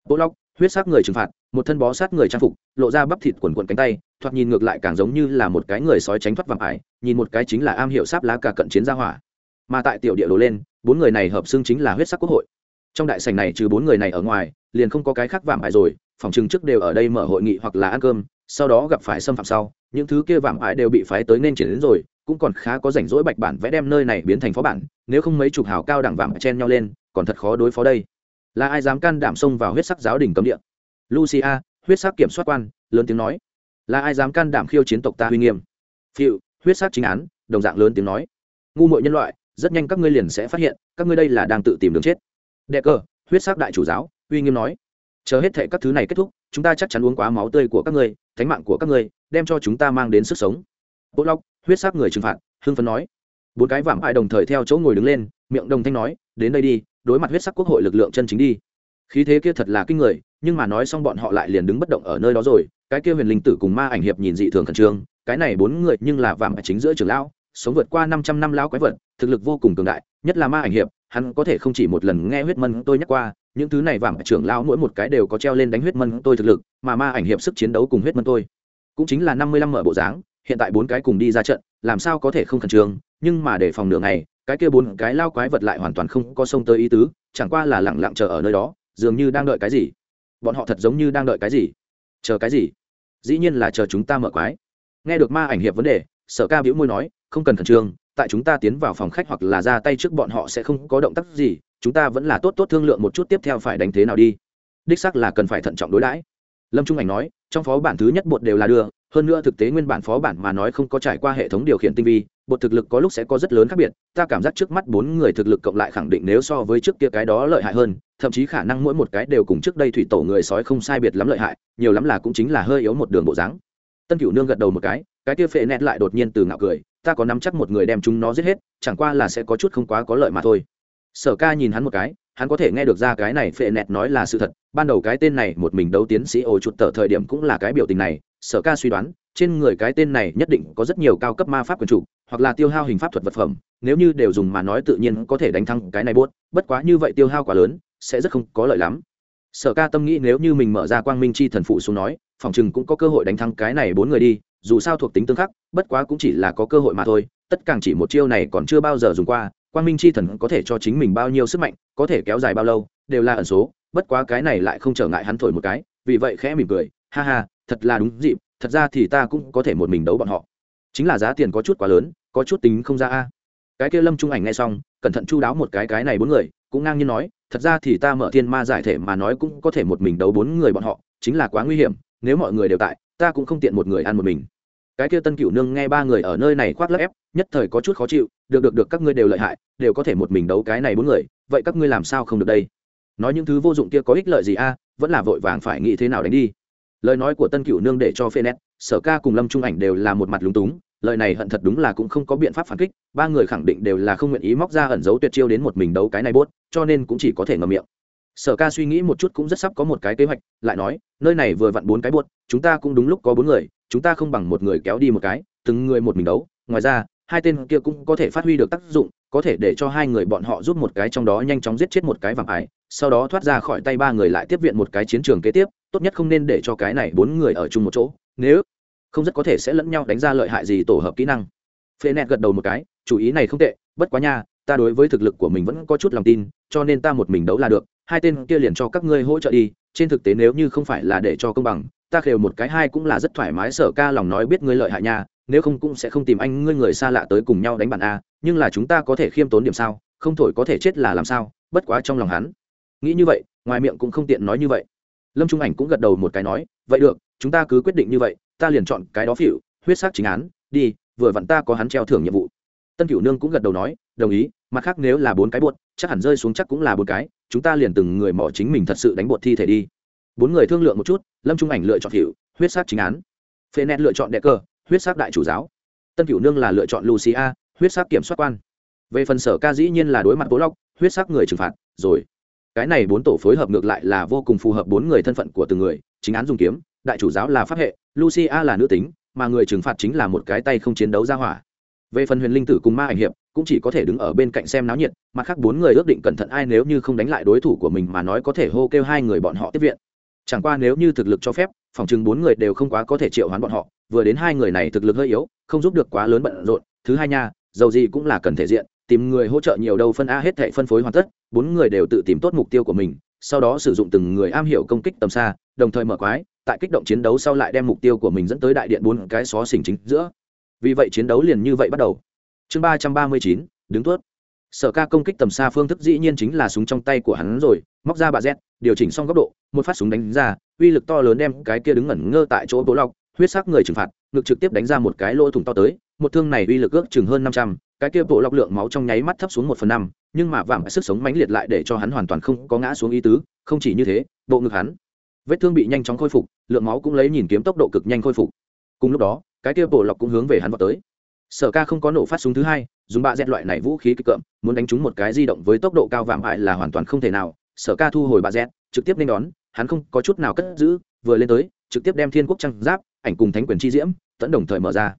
bộ lóc, huyết sắc người trừng phạt, một thân bó sát người trang phục, lộ ra bắp thịt quần quần cánh tay, thoạt nhìn ngược lại càng giống như là một cái người sói tránh thoát vàng ải, nhìn một cái chính là am hiệu sáp lá cả cận chiến gia hỏa. Mà tại tiểu địa đồ lên, bốn người này hợp xưng chính là huyết sắc quốc hội. Trong đại sảnh này trừ bốn người này ở ngoài, liền không có cái khác vàng ải rồi, phòng chừng trước đều ở đây mở hội nghị hoặc là ăn cơm, sau đó gặp phải xâm phạm sau, những thứ kia vàng ải đều bị phái tới nên triển đến rồi, cũng còn khá có rảnh rỗi bạch bản vẽ đem nơi này biến thành phó bản, nếu không mấy chục hào cao đẳng vàng chen nhau lên, còn thật khó đối phó đây là ai dám can đảm xông vào huyết sắc giáo đình cấm địa? Lucia, huyết sắc kiểm soát quan, lớn tiếng nói. Là ai dám can đảm khiêu chiến tộc ta uy nghiêm? Phiệu huyết sắc chính án, đồng dạng lớn tiếng nói. Ngu mội nhân loại, rất nhanh các ngươi liền sẽ phát hiện, các ngươi đây là đang tự tìm đường chết. Đệ cơ huyết sắc đại chủ giáo, uy nghiêm nói. Chờ hết thệ các thứ này kết thúc, chúng ta chắc chắn uống quá máu tươi của các ngươi, thánh mạng của các ngươi, đem cho chúng ta mang đến sức sống. Bộ lóc huyết sắc người trừng phạt, hưng phấn nói. Bốn cái vảm ai đồng thời theo chỗ ngồi đứng lên, miệng đồng thanh nói, đến đây đi đối mặt huyết sắc quốc hội lực lượng chân chính đi. Khí thế kia thật là kinh người, nhưng mà nói xong bọn họ lại liền đứng bất động ở nơi đó rồi, cái kia huyền linh tử cùng ma ảnh hiệp nhìn dị thường khẩn trương, cái này bốn người nhưng là vảm chính giữa trường lão, sống vượt qua năm trăm năm lão quái vật, thực lực vô cùng cường đại, nhất là ma ảnh hiệp, hắn có thể không chỉ một lần nghe huyết mân tôi nhắc qua, những thứ này vàng trưởng lão mỗi một cái đều có treo lên đánh huyết mân tôi thực lực, mà ma ảnh hiệp sức chiến đấu cùng huyết mân tôi cũng chính là năm mươi lăm mở bộ dáng, hiện tại bốn cái cùng đi ra trận, làm sao có thể không khẩn trương, nhưng mà để phòng nửa ngày cái kia bốn cái lao quái vật lại hoàn toàn không có sông tới ý tứ, chẳng qua là lẳng lặng chờ ở nơi đó, dường như đang đợi cái gì. Bọn họ thật giống như đang đợi cái gì? Chờ cái gì? Dĩ nhiên là chờ chúng ta mở quái. Nghe được ma ảnh hiệp vấn đề, sở ca biểu môi nói, không cần khẩn trương, tại chúng ta tiến vào phòng khách hoặc là ra tay trước bọn họ sẽ không có động tác gì, chúng ta vẫn là tốt tốt thương lượng một chút tiếp theo phải đánh thế nào đi. Đích xác là cần phải thận trọng đối đãi. Lâm trung ảnh nói, trong phó bản thứ nhất bột đều là đưa hơn nữa thực tế nguyên bản phó bản mà nói không có trải qua hệ thống điều khiển tinh vi bột thực lực có lúc sẽ có rất lớn khác biệt, ta cảm giác trước mắt bốn người thực lực cộng lại khẳng định nếu so với trước kia cái đó lợi hại hơn, thậm chí khả năng mỗi một cái đều cùng trước đây thủy tổ người sói không sai biệt lắm lợi hại, nhiều lắm là cũng chính là hơi yếu một đường bộ dáng. Tân cửu nương gật đầu một cái cái kia phệ nét lại đột nhiên từ ngạo cười, ta có nắm chắc một người đem chúng nó giết hết, chẳng qua là sẽ có chút không quá có lợi mà thôi. Sở ca nhìn hắn một cái hắn có thể nghe được ra cái này phệ nẹt nói là sự thật, ban đầu cái tên này một mình đấu tiến sĩ ổ chuột tờ thời điểm cũng là cái biểu tình này, sở ca suy đoán, trên người cái tên này nhất định có rất nhiều cao cấp ma pháp quyền chủ, hoặc là tiêu hao hình pháp thuật vật phẩm, nếu như đều dùng mà nói tự nhiên có thể đánh thắng cái này buốt, bất quá như vậy tiêu hao quá lớn, sẽ rất không có lợi lắm. Sở ca tâm nghĩ nếu như mình mở ra quang minh chi thần phụ xuống nói, phòng chừng cũng có cơ hội đánh thắng cái này bốn người đi, dù sao thuộc tính tương khắc, bất quá cũng chỉ là có cơ hội mà thôi, tất cả chỉ một chiêu này còn chưa bao giờ dùng qua quang minh chi thần có thể cho chính mình bao nhiêu sức mạnh, có thể kéo dài bao lâu, đều là ẩn số, bất quá cái này lại không trở ngại hắn thổi một cái, vì vậy khẽ mỉm cười, ha ha, thật là đúng dịp, thật ra thì ta cũng có thể một mình đấu bọn họ. Chính là giá tiền có chút quá lớn, có chút tính không ra a. Cái kia lâm trung ảnh nghe xong, cẩn thận chu đáo một cái cái này bốn người, cũng ngang nhiên nói, thật ra thì ta mở thiên ma giải thể mà nói cũng có thể một mình đấu bốn người bọn họ, chính là quá nguy hiểm, nếu mọi người đều tại, ta cũng không tiện một người ăn một mình cái kia tân cựu nương nghe ba người ở nơi này khoác lấp ép, nhất thời có chút khó chịu, được được được, các ngươi đều lợi hại, đều có thể một mình đấu cái này bốn người, vậy các ngươi làm sao không được đây? Nói những thứ vô dụng kia có ích lợi gì a, vẫn là vội vàng phải nghĩ thế nào đánh đi. Lời nói của tân cựu nương để cho phê nét, sở ca cùng lâm trung ảnh đều là một mặt lúng túng, lời này hận thật đúng là cũng không có biện pháp phản kích, ba người khẳng định đều là không nguyện ý móc ra ẩn dấu tuyệt chiêu đến một mình đấu cái này bốt, cho nên cũng chỉ có thể ngậm miệng. Sở ca suy nghĩ một chút cũng rất sắp có một cái kế hoạch, lại nói, nơi này vừa vặn bốn cái bốt, chúng ta cũng đúng lúc có bốn người chúng ta không bằng một người kéo đi một cái, từng người một mình đấu. Ngoài ra, hai tên kia cũng có thể phát huy được tác dụng, có thể để cho hai người bọn họ giúp một cái trong đó nhanh chóng giết chết một cái vàng ải, sau đó thoát ra khỏi tay ba người lại tiếp viện một cái chiến trường kế tiếp. Tốt nhất không nên để cho cái này bốn người ở chung một chỗ. Nếu không rất có thể sẽ lẫn nhau đánh ra lợi hại gì tổ hợp kỹ năng. Phê nẹt gật đầu một cái, chủ ý này không tệ, bất quá nha, ta đối với thực lực của mình vẫn có chút lòng tin, cho nên ta một mình đấu là được. Hai tên kia liền cho các ngươi hỗ trợ đi, trên thực tế nếu như không phải là để cho công bằng ta khều một cái hai cũng là rất thoải mái, sở ca lòng nói biết ngươi lợi hại nha, nếu không cũng sẽ không tìm anh ngươi người xa lạ tới cùng nhau đánh bạn a, nhưng là chúng ta có thể khiêm tốn điểm sao, không thổi có thể chết là làm sao, bất quá trong lòng hắn. Nghĩ như vậy, ngoài miệng cũng không tiện nói như vậy. Lâm trung ảnh cũng gật đầu một cái nói, vậy được, chúng ta cứ quyết định như vậy, ta liền chọn cái đó phịu huyết sắc chính án, đi, vừa vặn ta có hắn treo thưởng nhiệm vụ. Tân cửu nương cũng gật đầu nói, đồng ý, mặt khác nếu là bốn cái bột, chắc hẳn rơi xuống chắc cũng là bốn cái, chúng ta liền từng người mỏ chính mình thật sự đánh bột thi thể đi bốn người thương lượng một chút, lâm trung ảnh lựa chọn hiệu huyết sắc chính án. Phê nét lựa chọn đệ cơ huyết sắc đại chủ giáo. Tân cửu nương là lựa chọn lucia, huyết sắc kiểm soát quan. Về phần sở ca dĩ nhiên là đối mặt bố lóc huyết sắc người trừng phạt, rồi. Cái này bốn tổ phối hợp ngược lại là vô cùng phù hợp bốn người thân phận của từng người, chính án dùng kiếm, đại chủ giáo là pháp hệ, lucia là nữ tính, mà người trừng phạt chính là một cái tay không chiến đấu ra hỏa. Về phần huyền linh tử cùng ma ảnh hiệp, cũng chỉ có thể đứng ở bên cạnh xem náo nhiệt, mặt khác bốn người ước định cẩn thận ai nếu như không đánh lại đối thủ của mình mà nói có thể hô kêu hai người bọn họ tiếp viện chẳng qua nếu như thực lực cho phép, phòng chừng bốn người đều không quá có thể triệu hoán bọn họ, vừa đến hai người này thực lực hơi yếu, không giúp được quá lớn bận rộn. Thứ hai nha, dầu gì cũng là cần thể diện, tìm người hỗ trợ nhiều đâu phân a hết thệ phân phối hoàn tất, bốn người đều tự tìm tốt mục tiêu của mình, sau đó sử dụng từng người am hiểu công kích tầm xa, đồng thời mở quái, tại kích động chiến đấu sau lại đem mục tiêu của mình dẫn tới đại điện bốn cái xó xỉnh chính giữa. Vì vậy chiến đấu liền như vậy bắt đầu. Chương ba trăm ba mươi chín, đứng tuốt sở ca công kích tầm xa phương thức dĩ nhiên chính là súng trong tay của hắn rồi, móc ra bà z, điều chỉnh xong góc độ, một phát súng đánh ra, uy lực to lớn đem cái kia đứng ngẩn ngơ tại chỗ bố lọc huyết sắc người trừng phạt, ngực trực tiếp đánh ra một cái lỗ thủng to tới, một thương này uy lực ước chừng hơn năm trăm, cái kia bộ lọc lượng máu trong nháy mắt thấp xuống một phần năm, nhưng mà vàng sức sống mãnh liệt lại để cho hắn hoàn toàn không có ngã xuống ý tứ, không chỉ như thế, bộ ngực hắn, vết thương bị nhanh chóng khôi phục, lượng máu cũng lấy nhìn kiếm tốc độ cực nhanh khôi phục. Cùng lúc đó, cái kia bộ lọc cũng hướng về hắn vào tới sở ca không có nổ phát súng thứ hai, dùng ba dẹt loại này vũ khí kích cợm, muốn đánh trúng một cái di động với tốc độ cao vạm hại là hoàn toàn không thể nào. Sở ca thu hồi ba dẹt, trực tiếp nên đón, hắn không có chút nào cất giữ, vừa lên tới, trực tiếp đem thiên quốc trăng giáp, ảnh cùng thánh quyền chi diễm, tẫn đồng thời mở ra.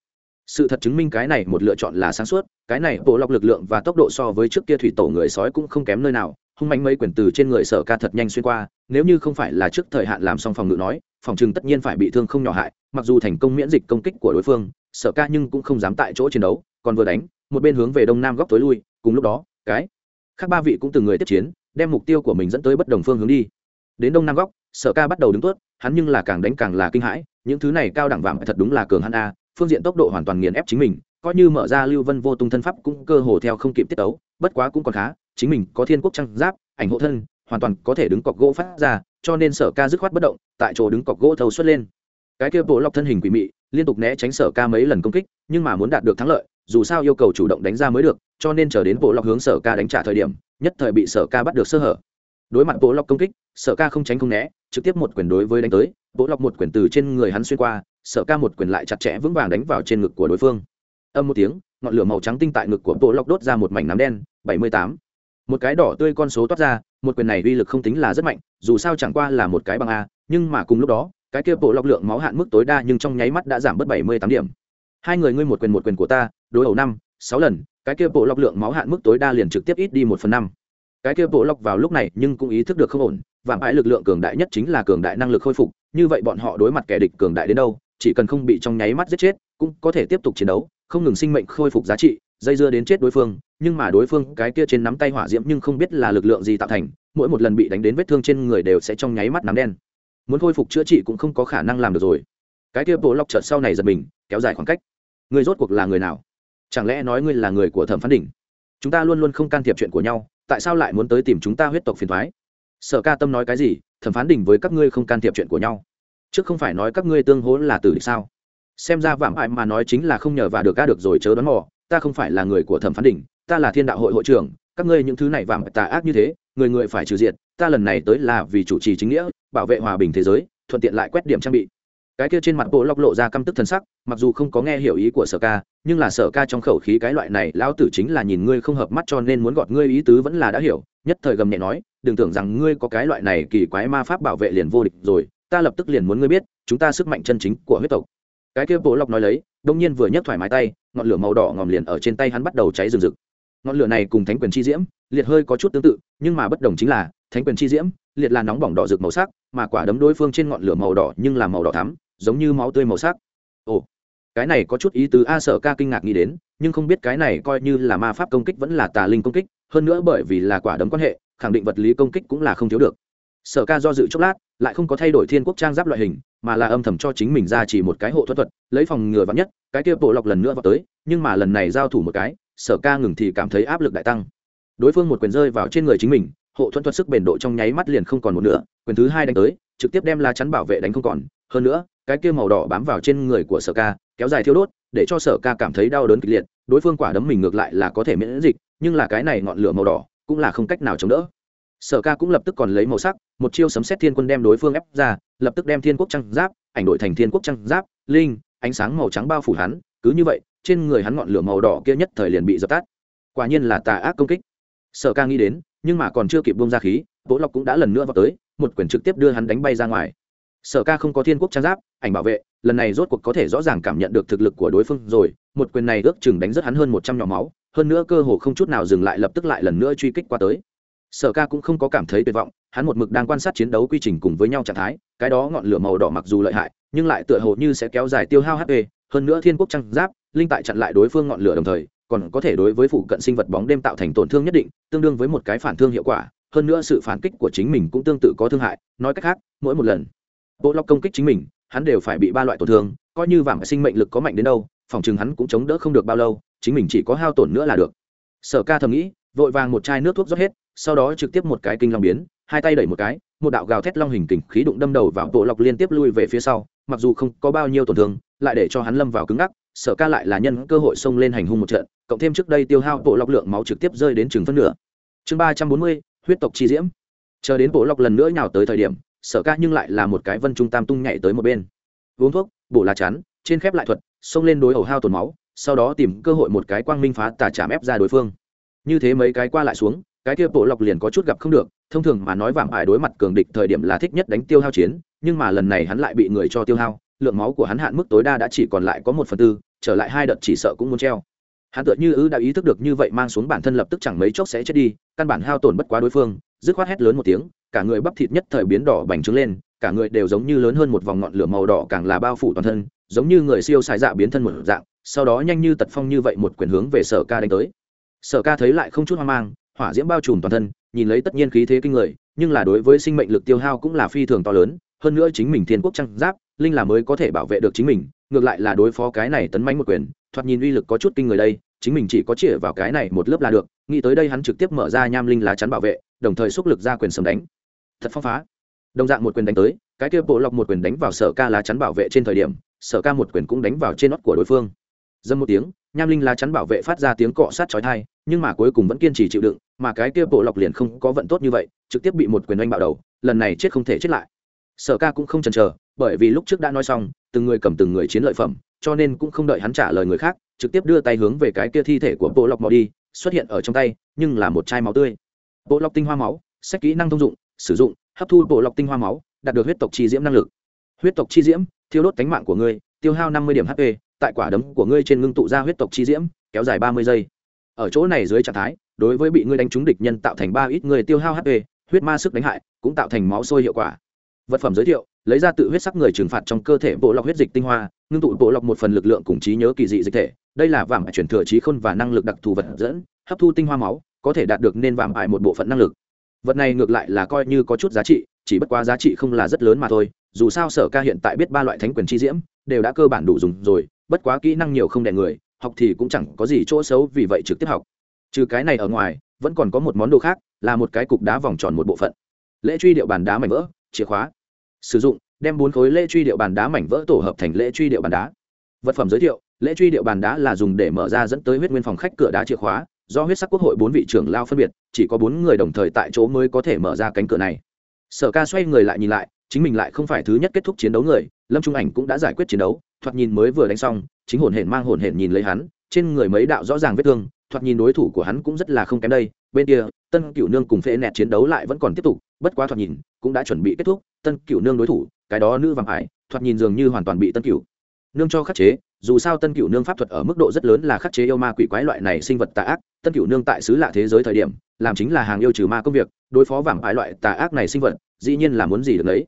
Sự thật chứng minh cái này một lựa chọn là sáng suốt, cái này bộ lọc lực lượng và tốc độ so với trước kia thủy tổ người sói cũng không kém nơi nào, hung mạnh mấy quyền từ trên người sở ca thật nhanh xuyên qua, nếu như không phải là trước thời hạn làm xong phòng ngự nói, phòng chừng tất nhiên phải bị thương không nhỏ hại, mặc dù thành công miễn dịch công kích của đối phương sở ca nhưng cũng không dám tại chỗ chiến đấu, còn vừa đánh, một bên hướng về đông nam góc tối lui, cùng lúc đó, cái khác ba vị cũng từng người tiếp chiến, đem mục tiêu của mình dẫn tới bất đồng phương hướng đi. Đến đông nam góc, sở ca bắt đầu đứng tuốt hắn nhưng là càng đánh càng là kinh hãi, những thứ này cao đẳng vàng thật đúng là cường hắn a, phương diện tốc độ hoàn toàn nghiền ép chính mình, coi như mở ra lưu vân vô tung thân pháp cũng cơ hồ theo không kịp tiết tấu, bất quá cũng còn khá, chính mình có thiên quốc trăng giáp, ảnh hộ thân, hoàn toàn có thể đứng cọc gỗ phát ra, cho nên sở ca dứt khoát bất động, tại chỗ đứng cọc gỗ thâu xuất lên. Cái kia bộ lọc thân hình quỷ mị liên tục né tránh sở ca mấy lần công kích, nhưng mà muốn đạt được thắng lợi, dù sao yêu cầu chủ động đánh ra mới được, cho nên chờ đến bộ lọc hướng sở ca đánh trả thời điểm, nhất thời bị sở ca bắt được sơ hở. Đối mặt bộ lọc công kích, sở ca không tránh không né, trực tiếp một quyền đối với đánh tới, bộ lọc một quyền từ trên người hắn xuyên qua, sở ca một quyền lại chặt chẽ vững vàng đánh vào trên ngực của đối phương. Âm một tiếng, ngọn lửa màu trắng tinh tại ngực của bộ lọc đốt ra một mảnh nám đen, bảy mươi tám. Một cái đỏ tươi con số toát ra, một quyền này uy lực không tính là rất mạnh, dù sao chẳng qua là một cái bằng a, nhưng mà cùng lúc đó cái kia bộ lọc lượng máu hạn mức tối đa nhưng trong nháy mắt đã giảm bớt bảy mươi tám điểm. Hai người ngươi một quyền một quyền của ta, đối đầu năm, sáu lần, cái kia bộ lọc lượng máu hạn mức tối đa liền trực tiếp ít đi một phần năm. Cái kia bộ lọc vào lúc này nhưng cũng ý thức được không ổn vạm ải lực lượng cường đại nhất chính là cường đại năng lực khôi phục, như vậy bọn họ đối mặt kẻ địch cường đại đến đâu, chỉ cần không bị trong nháy mắt giết chết, cũng có thể tiếp tục chiến đấu, không ngừng sinh mệnh khôi phục giá trị, dây dưa đến chết đối phương, nhưng mà đối phương cái kia trên nắm tay hỏa diễm nhưng không biết là lực lượng gì tạo thành, mỗi một lần bị đánh đến vết thương trên người đều sẽ trong nháy mắt nắm đen muốn khôi phục chữa trị cũng không có khả năng làm được rồi. Cái kia bộ lọc chợt sau này giật mình kéo dài khoảng cách. Người rốt cuộc là người nào? Chẳng lẽ nói ngươi là người của thẩm phán đỉnh? Chúng ta luôn luôn không can thiệp chuyện của nhau tại sao lại muốn tới tìm chúng ta huyết tộc phiền thoái sở ca tâm nói cái gì thẩm phán đỉnh với các ngươi không can thiệp chuyện của nhau. Trước không phải nói các ngươi tương hố là tử địch sao? Xem ra vạm ai mà nói chính là không nhờ và được ca được rồi chớ đoán mò ta không phải là người của thẩm phán đỉnh, ta là thiên đạo hội hội trưởng các ngươi những thứ này vạm tà ác như thế người người phải trừ diệt, ta lần này tới là vì chủ trì chính nghĩa, bảo vệ hòa bình thế giới, thuận tiện lại quét điểm trang bị. Cái kia trên mặt bộ lóc lộ ra căm tức thần sắc, mặc dù không có nghe hiểu ý của sở ca, nhưng là sở ca trong khẩu khí cái loại này, lão tử chính là nhìn ngươi không hợp mắt cho nên muốn gọt ngươi ý tứ vẫn là đã hiểu, nhất thời gầm nhẹ nói, đừng tưởng rằng ngươi có cái loại này kỳ quái ma pháp bảo vệ liền vô địch rồi, ta lập tức liền muốn ngươi biết, chúng ta sức mạnh chân chính của huyết tộc. Cái kia bộ lóc nói lấy, đông nhiên vừa nhấc thoải mái tay, ngọn lửa màu đỏ ngòm liền ở trên tay hắn bắt đầu cháy rừng rực. Ngọn lửa này cùng thánh quyền chi diễm liệt hơi có chút tương tự, nhưng mà bất đồng chính là, thánh quyền chi diễm, liệt là nóng bỏng đỏ rực màu sắc, mà quả đấm đối phương trên ngọn lửa màu đỏ nhưng là màu đỏ thắm, giống như máu tươi màu sắc. Ồ, cái này có chút ý tứ a sở ca kinh ngạc nghĩ đến, nhưng không biết cái này coi như là ma pháp công kích vẫn là tà linh công kích, hơn nữa bởi vì là quả đấm quan hệ, khẳng định vật lý công kích cũng là không thiếu được. Sở ca do dự chốc lát, lại không có thay đổi thiên quốc trang giáp loại hình, mà là âm thầm cho chính mình ra chỉ một cái hộ thuật thuật, lấy phòng ngừa vắng nhất, cái kia bộ lọc lần nữa vào tới, nhưng mà lần này giao thủ một cái, sở ca ngừng thì cảm thấy áp lực đại tăng đối phương một quyền rơi vào trên người chính mình, hộ thuẫn thuật sức bền độ trong nháy mắt liền không còn một nữa. quyền thứ hai đánh tới, trực tiếp đem la chắn bảo vệ đánh không còn. Hơn nữa, cái kia màu đỏ bám vào trên người của sở ca, kéo dài thiêu đốt, để cho sở ca cảm thấy đau đớn kịch liệt, đối phương quả đấm mình ngược lại là có thể miễn dịch, nhưng là cái này ngọn lửa màu đỏ cũng là không cách nào chống đỡ. Sở ca cũng lập tức còn lấy màu sắc, một chiêu sấm xét thiên quân đem đối phương ép ra, lập tức đem thiên quốc trăng giáp, ảnh đội thành thiên quốc trăng giáp, linh, ánh sáng màu trắng bao phủ hắn, cứ như vậy, trên người hắn ngọn lửa màu đỏ kia nhất thời liền bị dập tắt. Quả nhiên là tà ác công kích sở ca nghĩ đến, nhưng mà còn chưa kịp bông ra khí bố lọc cũng đã lần nữa vào tới, một quyền trực tiếp đưa hắn đánh bay ra ngoài. Sở ca không có thiên quốc trang giáp, ảnh bảo vệ, lần này rốt cuộc có thể rõ ràng cảm nhận được thực lực của đối phương rồi, một quyền này ước chừng đánh rất hắn hơn một trăm nhỏ máu, hơn nữa cơ hồ không chút nào dừng lại lập tức lại lần nữa truy kích qua tới. Sở ca cũng không có cảm thấy tuyệt vọng, hắn một mực đang quan sát chiến đấu quy trình cùng với nhau trạng thái, cái đó ngọn lửa màu đỏ mặc dù lợi hại, nhưng lại tựa hồ như sẽ kéo dài tiêu hao hp hơn nữa thiên quốc trang giáp, linh tại chặn lại đối phương ngọn lửa đồng thời còn có thể đối với phụ cận sinh vật bóng đêm tạo thành tổn thương nhất định, tương đương với một cái phản thương hiệu quả. Hơn nữa sự phản kích của chính mình cũng tương tự có thương hại. Nói cách khác, mỗi một lần bộ lọc công kích chính mình, hắn đều phải bị ba loại tổn thương, coi như vàng sinh mệnh lực có mạnh đến đâu, phòng chừng hắn cũng chống đỡ không được bao lâu, chính mình chỉ có hao tổn nữa là được. Sở ca thầm nghĩ, vội vàng một chai nước thuốc rót hết, sau đó trực tiếp một cái kinh long biến, hai tay đẩy một cái, một đạo gào thét long hình kình khí đụng đâm đầu vào bộ lọc liên tiếp lui về phía sau, mặc dù không có bao nhiêu tổn thương, lại để cho hắn lâm vào cứng ngắc sở ca lại là nhân cơ hội xông lên hành hung một trận, cộng thêm trước đây tiêu hao bộ lọc lượng máu trực tiếp rơi đến chừng phân nửa. Chương ba trăm bốn mươi, huyết tộc chi diễm. Chờ đến bộ lọc lần nữa nhào tới thời điểm, sở ca nhưng lại là một cái vân trung tam tung nhảy tới một bên. Uống thuốc, bổ lá chắn, trên khép lại thuật, xông lên đối ẩu hao tổn máu, sau đó tìm cơ hội một cái quang minh phá tà chạm ép ra đối phương. Như thế mấy cái qua lại xuống, cái kia bộ lọc liền có chút gặp không được, thông thường mà nói vàng ải đối mặt cường địch thời điểm là thích nhất đánh tiêu hao chiến, nhưng mà lần này hắn lại bị người cho tiêu hao, lượng máu của hắn hạn mức tối đa đã chỉ còn lại có một phần tư trở lại hai đợt chỉ sợ cũng muốn treo. Hắn tựa như ư đã ý thức được như vậy mang xuống bản thân lập tức chẳng mấy chốc sẽ chết đi, căn bản hao tổn bất quá đối phương, dứt khoát hét lớn một tiếng, cả người bắp thịt nhất thời biến đỏ bành trướng lên, cả người đều giống như lớn hơn một vòng ngọn lửa màu đỏ càng là bao phủ toàn thân, giống như người siêu xài dạ biến thân một dạng, sau đó nhanh như tật phong như vậy một quyền hướng về sở ca đánh tới. Sở ca thấy lại không chút hoang mang, hỏa diễm bao trùm toàn thân, nhìn lấy tất nhiên khí thế kinh người, nhưng là đối với sinh mệnh lực tiêu hao cũng là phi thường to lớn, hơn nữa chính mình thiên quốc trăng giáp, linh là mới có thể bảo vệ được chính mình ngược lại là đối phó cái này tấn manh một quyền, thoạt nhìn uy lực có chút kinh người đây, chính mình chỉ có chĩa vào cái này một lớp là được, nghĩ tới đây hắn trực tiếp mở ra nham linh lá chắn bảo vệ, đồng thời xúc lực ra quyền sầm đánh. Thật phong phá. Đồng dạng một quyền đánh tới, cái kia bộ lọc một quyền đánh vào sở ca lá chắn bảo vệ trên thời điểm, sở ca một quyền cũng đánh vào trên nót của đối phương. Dâm một tiếng, nham linh lá chắn bảo vệ phát ra tiếng cọ sát chói thai nhưng mà cuối cùng vẫn kiên trì chịu đựng, mà cái kia bộ lọc liền không có vận tốt như vậy, trực tiếp bị một quyền đánh bạo đầu, lần này chết không thể chết lại. Sở ca cũng không chần chờ bởi vì lúc trước đã nói xong, từng người cầm từng người chiến lợi phẩm, cho nên cũng không đợi hắn trả lời người khác, trực tiếp đưa tay hướng về cái kia thi thể của bộ lọc mò đi, xuất hiện ở trong tay, nhưng là một chai máu tươi. Bộ lọc tinh hoa máu, sách kỹ năng thông dụng, sử dụng, hấp thu bộ lọc tinh hoa máu, đạt được huyết tộc chi diễm năng lực. Huyết tộc chi diễm, thiêu đốt cánh mạng của ngươi, tiêu hao năm mươi điểm hp tại quả đấm của ngươi trên ngưng tụ ra huyết tộc chi diễm, kéo dài ba mươi giây. Ở chỗ này dưới trạng thái, đối với bị ngươi đánh trúng địch nhân tạo thành ba ít người tiêu hao hp huyết ma sức đánh hại, cũng tạo thành máu sôi hiệu quả. Vật phẩm giới thiệu lấy ra tự huyết sắc người trừng phạt trong cơ thể bộ lọc huyết dịch tinh hoa, ngưng tụ bộ lọc một phần lực lượng cùng trí nhớ kỳ dị dịch thể. Đây là vàng chuyển thừa trí khôn và năng lực đặc thù vật dẫn, hấp thu tinh hoa máu, có thể đạt được nên vàng ải một bộ phận năng lực. Vật này ngược lại là coi như có chút giá trị, chỉ bất quá giá trị không là rất lớn mà thôi, dù sao sở ca hiện tại biết ba loại thánh quyền chi diễm, đều đã cơ bản đủ dùng rồi, bất quá kỹ năng nhiều không đẻ người, học thì cũng chẳng có gì chỗ xấu vì vậy trực tiếp học. Trừ cái này ở ngoài, vẫn còn có một món đồ khác, là một cái cục đá vòng tròn một bộ phận. Lễ truy điệu bàn đá mảnh vỡ, chìa khóa sử dụng, đem bốn khối lễ truy điệu bàn đá mảnh vỡ tổ hợp thành lễ truy điệu bàn đá. Vật phẩm giới thiệu, lễ truy điệu bàn đá là dùng để mở ra dẫn tới huyết nguyên phòng khách cửa đá chìa khóa, do huyết sắc quốc hội bốn vị trưởng lao phân biệt, chỉ có bốn người đồng thời tại chỗ mới có thể mở ra cánh cửa này. Sở ca xoay người lại nhìn lại, chính mình lại không phải thứ nhất kết thúc chiến đấu người, lâm trung ảnh cũng đã giải quyết chiến đấu, thoạt nhìn mới vừa đánh xong, chính hồn hển mang hồn hển nhìn lấy hắn, trên người mấy đạo rõ ràng vết thương, thoạt nhìn đối thủ của hắn cũng rất là không kém đây, bên kia, tân cửu nương cùng phễ nẹt chiến đấu lại vẫn còn tiếp tục bất quá thoạt nhìn, cũng đã chuẩn bị kết thúc, tân cửu nương đối thủ, cái đó nữ vàng ải, thoạt nhìn dường như hoàn toàn bị tân cửu nương cho khắc chế, dù sao tân cửu nương pháp thuật ở mức độ rất lớn là khắc chế yêu ma quỷ quái loại này sinh vật tà ác, tân cửu nương tại xứ lạ thế giới thời điểm, làm chính là hàng yêu trừ ma công việc, đối phó vàng ải loại tà ác này sinh vật, dĩ nhiên là muốn gì được đấy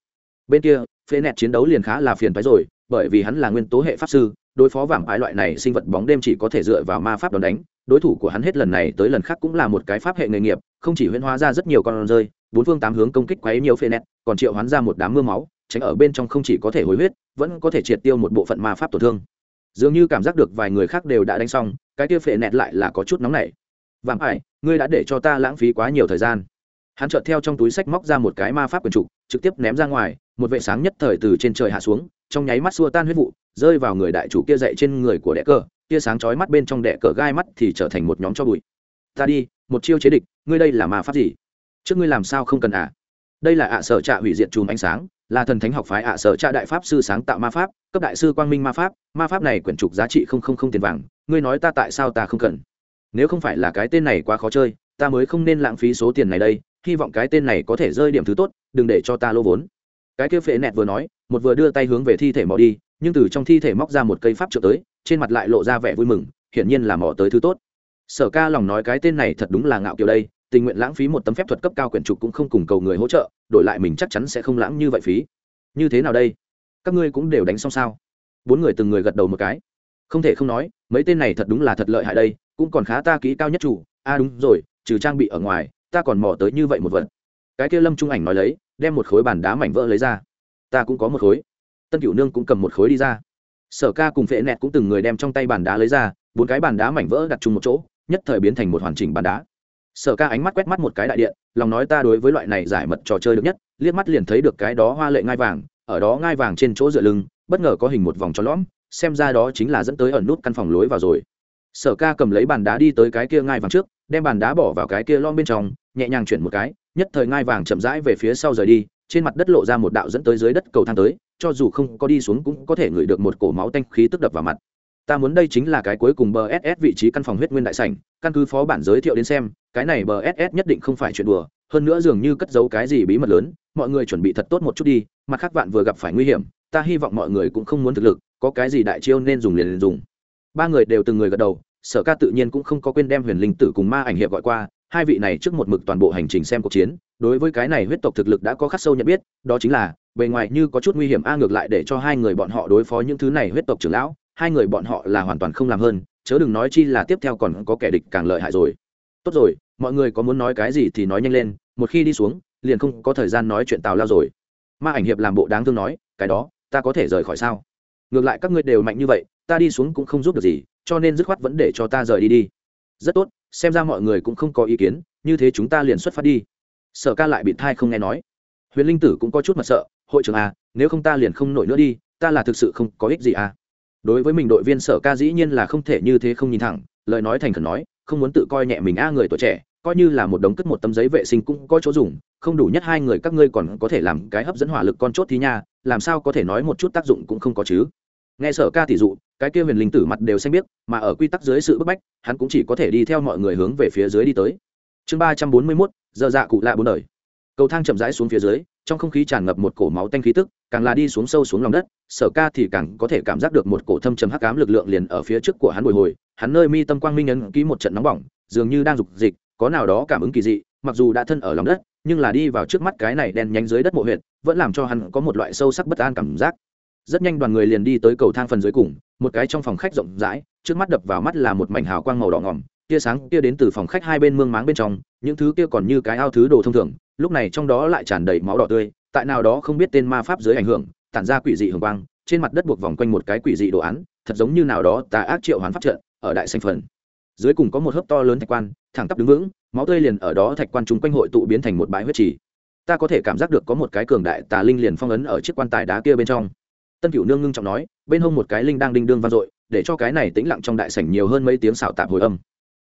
bên kia phê nẹt chiến đấu liền khá là phiền phái rồi, bởi vì hắn là nguyên tố hệ pháp sư đối phó vàng ái loại này sinh vật bóng đêm chỉ có thể dựa vào ma pháp đòn đánh, đối thủ của hắn hết lần này tới lần khác cũng là một cái pháp hệ nghề nghiệp, không chỉ huyễn hóa ra rất nhiều con rơi, bốn phương tám hướng công kích quấy nhiều phê nẹt còn triệu hoán ra một đám mưa máu, tránh ở bên trong không chỉ có thể hồi huyết, vẫn có thể triệt tiêu một bộ phận ma pháp tổn thương. Dường như cảm giác được vài người khác đều đã đánh xong, cái kia phệ nẹt lại là có chút nóng nảy. Vàng ải ngươi đã để cho ta lãng phí quá nhiều thời gian. Hắn chợt theo trong túi sách móc ra một cái ma pháp quần trục, trực tiếp ném ra ngoài, một vệ sáng nhất thời từ trên trời hạ xuống, trong nháy mắt xua tan huyết vụ rơi vào người đại chủ kia dậy trên người của đệ cờ, tia sáng chói mắt bên trong đệ cờ gai mắt thì trở thành một nhóm cho bụi. Ta đi, một chiêu chế địch, ngươi đây là ma pháp gì? Trước ngươi làm sao không cần ạ? À? đây là ạ sở trạ hủy diệt chùm ánh sáng, là thần thánh học phái ạ sở trạ đại pháp sư sáng tạo ma pháp, cấp đại sư quang minh ma pháp ma pháp này quyển trục giá trị không không không tiền vàng, ngươi nói ta tại sao ta không cần? Nếu không phải là cái tên này quá khó chơi, ta mới không nên lãng phí số tiền này đây, hy vọng cái tên này có thể rơi điểm thứ tốt, đừng để cho ta lô vốn. Cái kia phệ nẹt vừa nói, một vừa đưa tay hướng về thi thể mò đi nhưng từ trong thi thể móc ra một cây pháp trượng tới, trên mặt lại lộ ra vẻ vui mừng, hiển nhiên là mò tới thứ tốt. Sở ca lòng nói cái tên này thật đúng là ngạo kiểu đây, tình nguyện lãng phí một tấm phép thuật cấp cao quyển trục cũng không cùng cầu người hỗ trợ, đổi lại mình chắc chắn sẽ không lãng như vậy phí. Như thế nào đây? Các ngươi cũng đều đánh xong sao? Bốn người từng người gật đầu một cái. Không thể không nói, mấy tên này thật đúng là thật lợi hại đây, cũng còn khá ta kỹ cao nhất chủ. A à đúng rồi, trừ trang bị ở ngoài, ta còn mò tới như vậy một vật. Cái kia lâm trung ảnh nói lấy, đem một khối bàn đá mảnh vỡ lấy ra. Ta cũng có một khối tân cửu nương cũng cầm một khối đi ra. Sở ca cùng phệ nẹt cũng từng người đem trong tay bàn đá lấy ra, bốn cái bàn đá mảnh vỡ đặt chung một chỗ, nhất thời biến thành một hoàn chỉnh bàn đá. Sở ca ánh mắt quét mắt một cái đại điện, lòng nói ta đối với loại này giải mật trò chơi được nhất, liếc mắt liền thấy được cái đó hoa lệ ngai vàng, ở đó ngai vàng trên chỗ dựa lưng, bất ngờ có hình một vòng tròn lõm, xem ra đó chính là dẫn tới ẩn nút căn phòng lối vào rồi. Sở ca cầm lấy bàn đá đi tới cái kia ngai vàng trước, đem bàn đá bỏ vào cái kia lom bên trong, nhẹ nhàng chuyển một cái, nhất thời ngai vàng chậm rãi về phía sau rời đi, trên mặt đất lộ ra một đạo dẫn tới dưới đất cầu thang tới cho dù không có đi xuống cũng có thể ngửi được một cổ máu tanh khí tức đập vào mặt. Ta muốn đây chính là cái cuối cùng bờ ss vị trí căn phòng huyết nguyên đại sảnh, căn cứ phó bản giới thiệu đến xem, cái này bờ ss nhất định không phải chuyện đùa, hơn nữa dường như cất giấu cái gì bí mật lớn, mọi người chuẩn bị thật tốt một chút đi, mặt khác vạn vừa gặp phải nguy hiểm, ta hy vọng mọi người cũng không muốn thực lực, có cái gì đại chiêu nên dùng liền liền dùng. Ba người đều từng người gật đầu, sở ca tự nhiên cũng không có quên đem huyền linh tử cùng ma ảnh hiệp gọi qua, hai vị này trước một mực toàn bộ hành trình xem cuộc chiến, đối với cái này huyết tộc thực lực đã có khắc sâu nhận biết, đó chính là bề ngoài như có chút nguy hiểm, a ngược lại để cho hai người bọn họ đối phó những thứ này huyết tộc trưởng lão, hai người bọn họ là hoàn toàn không làm hơn, chớ đừng nói chi là tiếp theo còn có kẻ địch càng lợi hại rồi. Tốt rồi, mọi người có muốn nói cái gì thì nói nhanh lên, một khi đi xuống, liền không có thời gian nói chuyện tào lao rồi. Ma ảnh hiệp làm bộ đáng thương nói, cái đó, ta có thể rời khỏi sao? Ngược lại các ngươi đều mạnh như vậy, ta đi xuống cũng không giúp được gì, cho nên dứt khoát vẫn để cho ta rời đi đi. Rất tốt, xem ra mọi người cũng không có ý kiến, như thế chúng ta liền xuất phát đi. Sở ca lại bị thai không nghe nói. Huyền linh tử cũng có chút mặt sợ hội trưởng à nếu không ta liền không nổi nữa đi, ta là thực sự không có ích gì à đối với mình đội viên sở ca dĩ nhiên là không thể như thế không nhìn thẳng, lời nói thành khẩn nói, không muốn tự coi nhẹ mình a người tuổi trẻ, coi như là một đống cất một tấm giấy vệ sinh cũng có chỗ dùng, không đủ nhất hai người các ngươi còn có thể làm cái hấp dẫn hỏa lực con chốt thì nha, làm sao có thể nói một chút tác dụng cũng không có chứ. Nghe sở ca tỷ dụ, cái kia huyền linh tử mặt đều xanh biết mà ở quy tắc dưới sự bức bách, hắn cũng chỉ có thể đi theo mọi người hướng về phía dưới đi tới. Chương ba trăm bốn mươi mốt, giờ dạ cụ lạ bốn đời. Cầu thang chậm rãi xuống phía dưới trong không khí tràn ngập một cổ máu tanh khí tức, càng là đi xuống sâu xuống lòng đất, sở ca thì càng có thể cảm giác được một cổ thâm trầm hắc ám lực lượng liền ở phía trước của hắn bồi hồi, hắn nơi mi tâm quang minh ấn ký một trận nóng bỏng, dường như đang dục dịch, có nào đó cảm ứng kỳ dị, mặc dù đã thân ở lòng đất, nhưng là đi vào trước mắt cái này đen nhánh dưới đất mộ huyệt, vẫn làm cho hắn có một loại sâu sắc bất an cảm giác. Rất nhanh đoàn người liền đi tới cầu thang phần dưới cùng, một cái trong phòng khách rộng rãi, trước mắt đập vào mắt là một mảnh hào quang màu đỏ ngỏm, tia sáng kia đến từ phòng khách hai bên mương máng bên trong, những thứ kia còn như cái ao thứ đồ thông thường lúc này trong đó lại tràn đầy máu đỏ tươi, tại nào đó không biết tên ma pháp dưới ảnh hưởng, tản ra quỷ dị hồng quang, trên mặt đất buộc vòng quanh một cái quỷ dị đồ án, thật giống như nào đó tà ác triệu hoán pháp trận, ở đại xanh phần. Dưới cùng có một hớp to lớn thạch quan, thẳng tắp đứng vững, máu tươi liền ở đó thạch quan chúng quanh hội tụ biến thành một bãi huyết trì. Ta có thể cảm giác được có một cái cường đại tà linh liền phong ấn ở chiếc quan tài đá kia bên trong. Tân cửu nương ngưng trọng nói, bên hông một cái linh đang đinh đương vang dội, để cho cái này tĩnh lặng trong đại sảnh nhiều hơn mấy tiếng xào tạp hồi âm.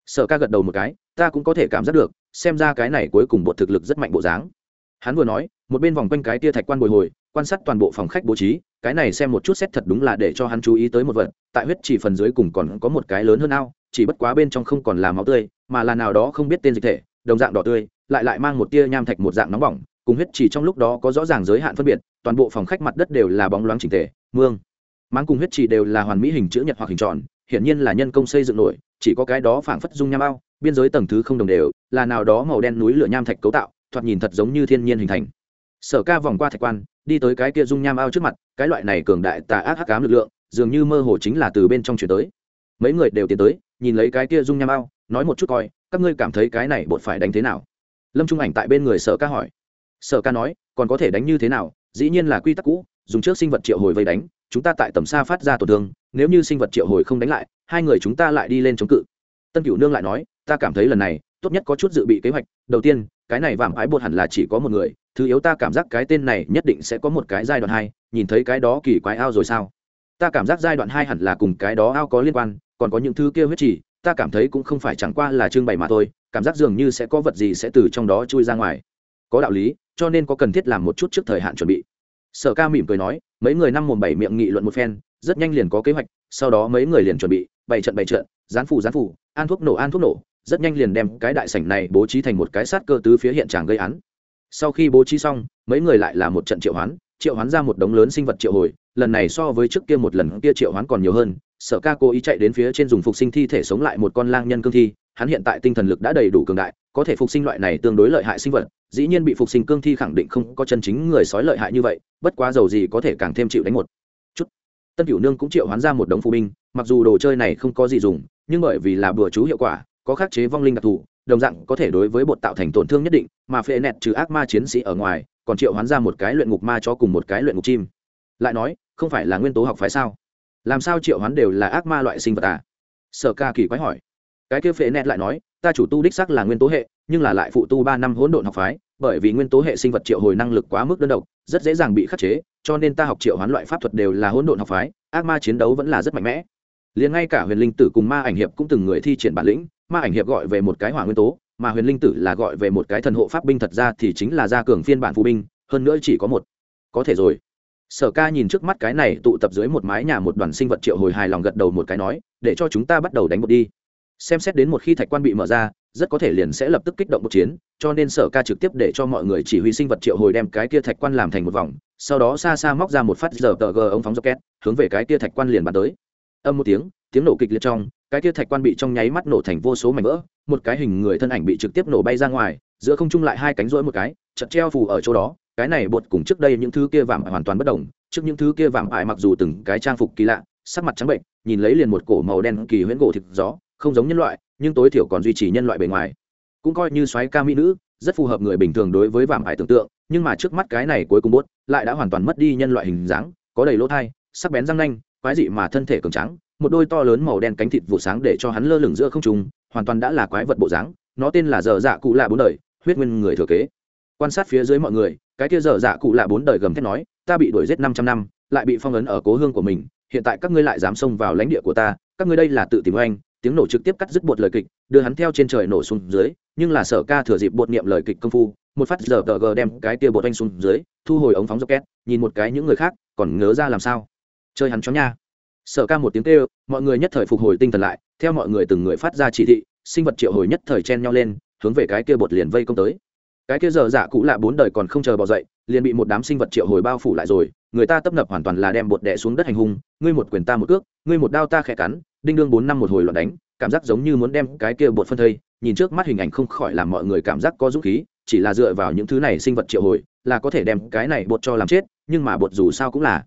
Sở ca gật đầu một cái, ta cũng có thể cảm giác được xem ra cái này cuối cùng bột thực lực rất mạnh bộ dáng. Hắn vừa nói, một bên vòng quanh cái tia thạch quan bồi hồi, quan sát toàn bộ phòng khách bố trí, cái này xem một chút xét thật đúng là để cho hắn chú ý tới một vật, tại huyết chỉ phần dưới cùng còn có một cái lớn hơn ao, chỉ bất quá bên trong không còn là máu tươi, mà là nào đó không biết tên dịch thể, đồng dạng đỏ tươi, lại lại mang một tia nham thạch một dạng nóng bỏng, cùng huyết chỉ trong lúc đó có rõ ràng giới hạn phân biệt, toàn bộ phòng khách mặt đất đều là bóng loáng chỉnh thể mương. Mang cùng huyết chỉ đều là hoàn mỹ hình chữ nhật hoặc hình tròn, hiển nhiên là nhân công xây dựng nổi, chỉ có cái đó phảng phất dung nham ao biên giới tầng thứ không đồng đều, là nào đó màu đen núi lửa nham thạch cấu tạo, thoạt nhìn thật giống như thiên nhiên hình thành. Sở ca vòng qua thạch quan, đi tới cái kia dung nham ao trước mặt, cái loại này cường đại tà ác hắc ám lực lượng, dường như mơ hồ chính là từ bên trong chuyển tới. Mấy người đều tiến tới, nhìn lấy cái kia dung nham ao, nói một chút coi, các ngươi cảm thấy cái này bột phải đánh thế nào? Lâm trung ảnh tại bên người sở ca hỏi. Sở ca nói, còn có thể đánh như thế nào? Dĩ nhiên là quy tắc cũ, dùng trước sinh vật triệu hồi vây đánh, chúng ta tại tầm xa phát ra tổn thương, nếu như sinh vật triệu hồi không đánh lại, hai người chúng ta lại đi lên chống cự. Tân cửu nương lại nói ta cảm thấy lần này, tốt nhất có chút dự bị kế hoạch. Đầu tiên, cái này vàng ái bột hẳn là chỉ có một người, thứ yếu ta cảm giác cái tên này nhất định sẽ có một cái giai đoạn hai, nhìn thấy cái đó kỳ quái ao rồi sao? Ta cảm giác giai đoạn hai hẳn là cùng cái đó ao có liên quan, còn có những thứ kia huyết trì, ta cảm thấy cũng không phải chẳng qua là trưng bày mà thôi, cảm giác dường như sẽ có vật gì sẽ từ trong đó chui ra ngoài. Có đạo lý, cho nên có cần thiết làm một chút trước thời hạn chuẩn bị. Sở ca mỉm cười nói, mấy người năm mồm bảy miệng nghị luận một phen, rất nhanh liền có kế hoạch, sau đó mấy người liền chuẩn bị bảy trận bảy trận, gián phủ gián phủ an thuốc nổ an thuốc nổ rất nhanh liền đem cái đại sảnh này bố trí thành một cái sát cơ tứ phía hiện trạng gây án. Sau khi bố trí xong, mấy người lại là một trận triệu hoán triệu hoán ra một đống lớn sinh vật triệu hồi, lần này so với trước kia một lần kia triệu hoán còn nhiều hơn, sở ca cố ý chạy đến phía trên dùng phục sinh thi thể sống lại một con lang nhân cương thi, hắn hiện tại tinh thần lực đã đầy đủ cường đại, có thể phục sinh loại này tương đối lợi hại sinh vật, dĩ nhiên bị phục sinh cương thi khẳng định không có chân chính người sói lợi hại như vậy, bất quá dầu gì có thể càng thêm chịu đánh một chút. Tân cửu nương cũng triệu hoán ra một đống phù binh, mặc dù đồ chơi này không có gì dùng, nhưng bởi vì là bừa chú hiệu quả có khắc chế vong linh đặc thù, đồng dạng có thể đối với bột tạo thành tổn thương nhất định, mà phệ nẹt trừ ác ma chiến sĩ ở ngoài, còn triệu hoán ra một cái luyện ngục ma cho cùng một cái luyện ngục chim. Lại nói, không phải là nguyên tố học phái sao? Làm sao triệu hoán đều là ác ma loại sinh vật à? Sở ca kỳ quái hỏi. Cái kia phệ nẹt lại nói, ta chủ tu đích sắc là nguyên tố hệ, nhưng là lại phụ tu ba năm hỗn độn học phái, bởi vì nguyên tố hệ sinh vật triệu hồi năng lực quá mức đơn độc, rất dễ dàng bị khắc chế, cho nên ta học triệu hoán loại pháp thuật đều là hỗn độn học phái, ác ma chiến đấu vẫn là rất mạnh mẽ. Liền ngay cả huyền linh tử cùng ma ảnh hiệp cũng từng người thi triển bản lĩnh ma ảnh hiệp gọi về một cái hỏa nguyên tố, mà huyền linh tử là gọi về một cái thần hộ pháp binh thật ra thì chính là gia cường phiên bản phụ binh, hơn nữa chỉ có một. Có thể rồi. Sở ca nhìn trước mắt cái này tụ tập dưới một mái nhà một đoàn sinh vật triệu hồi hài lòng gật đầu một cái nói, để cho chúng ta bắt đầu đánh một đi. Xem xét đến một khi thạch quan bị mở ra, rất có thể liền sẽ lập tức kích động một chiến, cho nên sở ca trực tiếp để cho mọi người chỉ huy sinh vật triệu hồi đem cái kia thạch quan làm thành một vòng, sau đó xa xa móc ra một phát giờ tờ g ống phóng rocket, hướng về cái kia thạch quan liền bắn tới. Âm một tiếng tiếng nổ kịch liệt trong cái kia thạch quan bị trong nháy mắt nổ thành vô số mảnh vỡ, một cái hình người thân ảnh bị trực tiếp nổ bay ra ngoài, giữa không trung lại hai cánh rỗi một cái chật treo phù ở chỗ đó, cái này bột cùng trước đây những thứ kia vàng hoàn toàn bất đồng trước những thứ kia vàng ải mặc dù từng cái trang phục kỳ lạ, sắc mặt trắng bệnh, nhìn lấy liền một cổ màu đen kỳ huyễn gỗ thịt gió, không giống nhân loại, nhưng tối thiểu còn duy trì nhân loại bề ngoài. Cũng coi như xoáy ca mỹ nữ, rất phù hợp người bình thường đối với vàng ải tưởng tượng, nhưng mà trước mắt cái này cuối cùng bốt lại đã hoàn toàn mất đi nhân loại hình dáng, có đầy lỗ thai, sắc bén răng nanh, quái dị mà thân thể cường trắng một đôi to lớn màu đen cánh thịt vụ sáng để cho hắn lơ lửng giữa không trung, hoàn toàn đã là quái vật bộ dáng, nó tên là dở dạ cụ lạ bốn đời, huyết nguyên người thừa kế. Quan sát phía dưới mọi người, cái kia dở dạ cụ lạ bốn đời gầm thét nói, ta bị đuổi giết năm trăm năm, lại bị phong ấn ở cố hương của mình, hiện tại các ngươi lại dám xông vào lãnh địa của ta, các ngươi đây là tự tìm oanh. Tiếng nổ trực tiếp cắt dứt bột lời kịch, đưa hắn theo trên trời nổ xuống dưới, nhưng là sở ca thừa dịp bột niệm lời kịch công phu, một phát giờ tờ gờ đem cái tia bột anh xuống dưới, thu hồi ống phóng rocket, nhìn một cái những người khác, còn ngớ ra làm sao? Chơi hắn chó nha sở ca một tiếng kêu, mọi người nhất thời phục hồi tinh thần lại, theo mọi người từng người phát ra chỉ thị, sinh vật triệu hồi nhất thời chen nhau lên, hướng về cái kia bột liền vây công tới. Cái kia giờ dạ cũ lạ bốn đời còn không chờ bỏ dậy, liền bị một đám sinh vật triệu hồi bao phủ lại rồi, người ta tấp nập hoàn toàn là đem bột đẻ xuống đất hành hung, ngươi một quyền ta một cước, ngươi một đao ta khẽ cắn, đinh đương bốn năm một hồi loạn đánh, cảm giác giống như muốn đem cái kia bột phân thây, nhìn trước mắt hình ảnh không khỏi làm mọi người cảm giác có dũng khí, chỉ là dựa vào những thứ này sinh vật triệu hồi, là có thể đem cái này bột cho làm chết, nhưng mà bột dù sao cũng là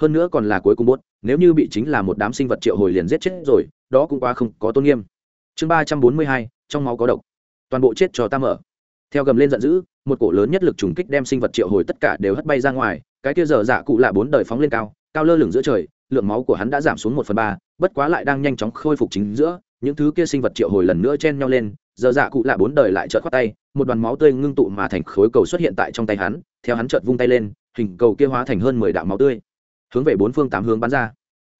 hơn nữa còn là cuối cùng bốt nếu như bị chính là một đám sinh vật triệu hồi liền giết chết rồi, đó cũng quá không có tôn nghiêm. Chương ba trăm bốn mươi hai, trong máu có độc. Toàn bộ chết cho ta mở. Theo gầm lên giận dữ, một cổ lớn nhất lực trùng kích đem sinh vật triệu hồi tất cả đều hất bay ra ngoài, cái kia giờ dạ cụ lạ bốn đời phóng lên cao cao lơ lửng giữa trời, lượng máu của hắn đã giảm xuống một phần ba, bất quá lại đang nhanh chóng khôi phục chính giữa, những thứ kia sinh vật triệu hồi lần nữa chen nhau lên, giờ dạ cụ lạ bốn đời lại trợt khoát tay, một đoàn máu tươi ngưng tụ mà thành khối cầu xuất hiện tại trong tay hắn, theo hắn trợt vung tay lên, hình cầu kia hóa thành hơn mười đạo máu tươi hướng về bốn phương tám hướng bắn ra.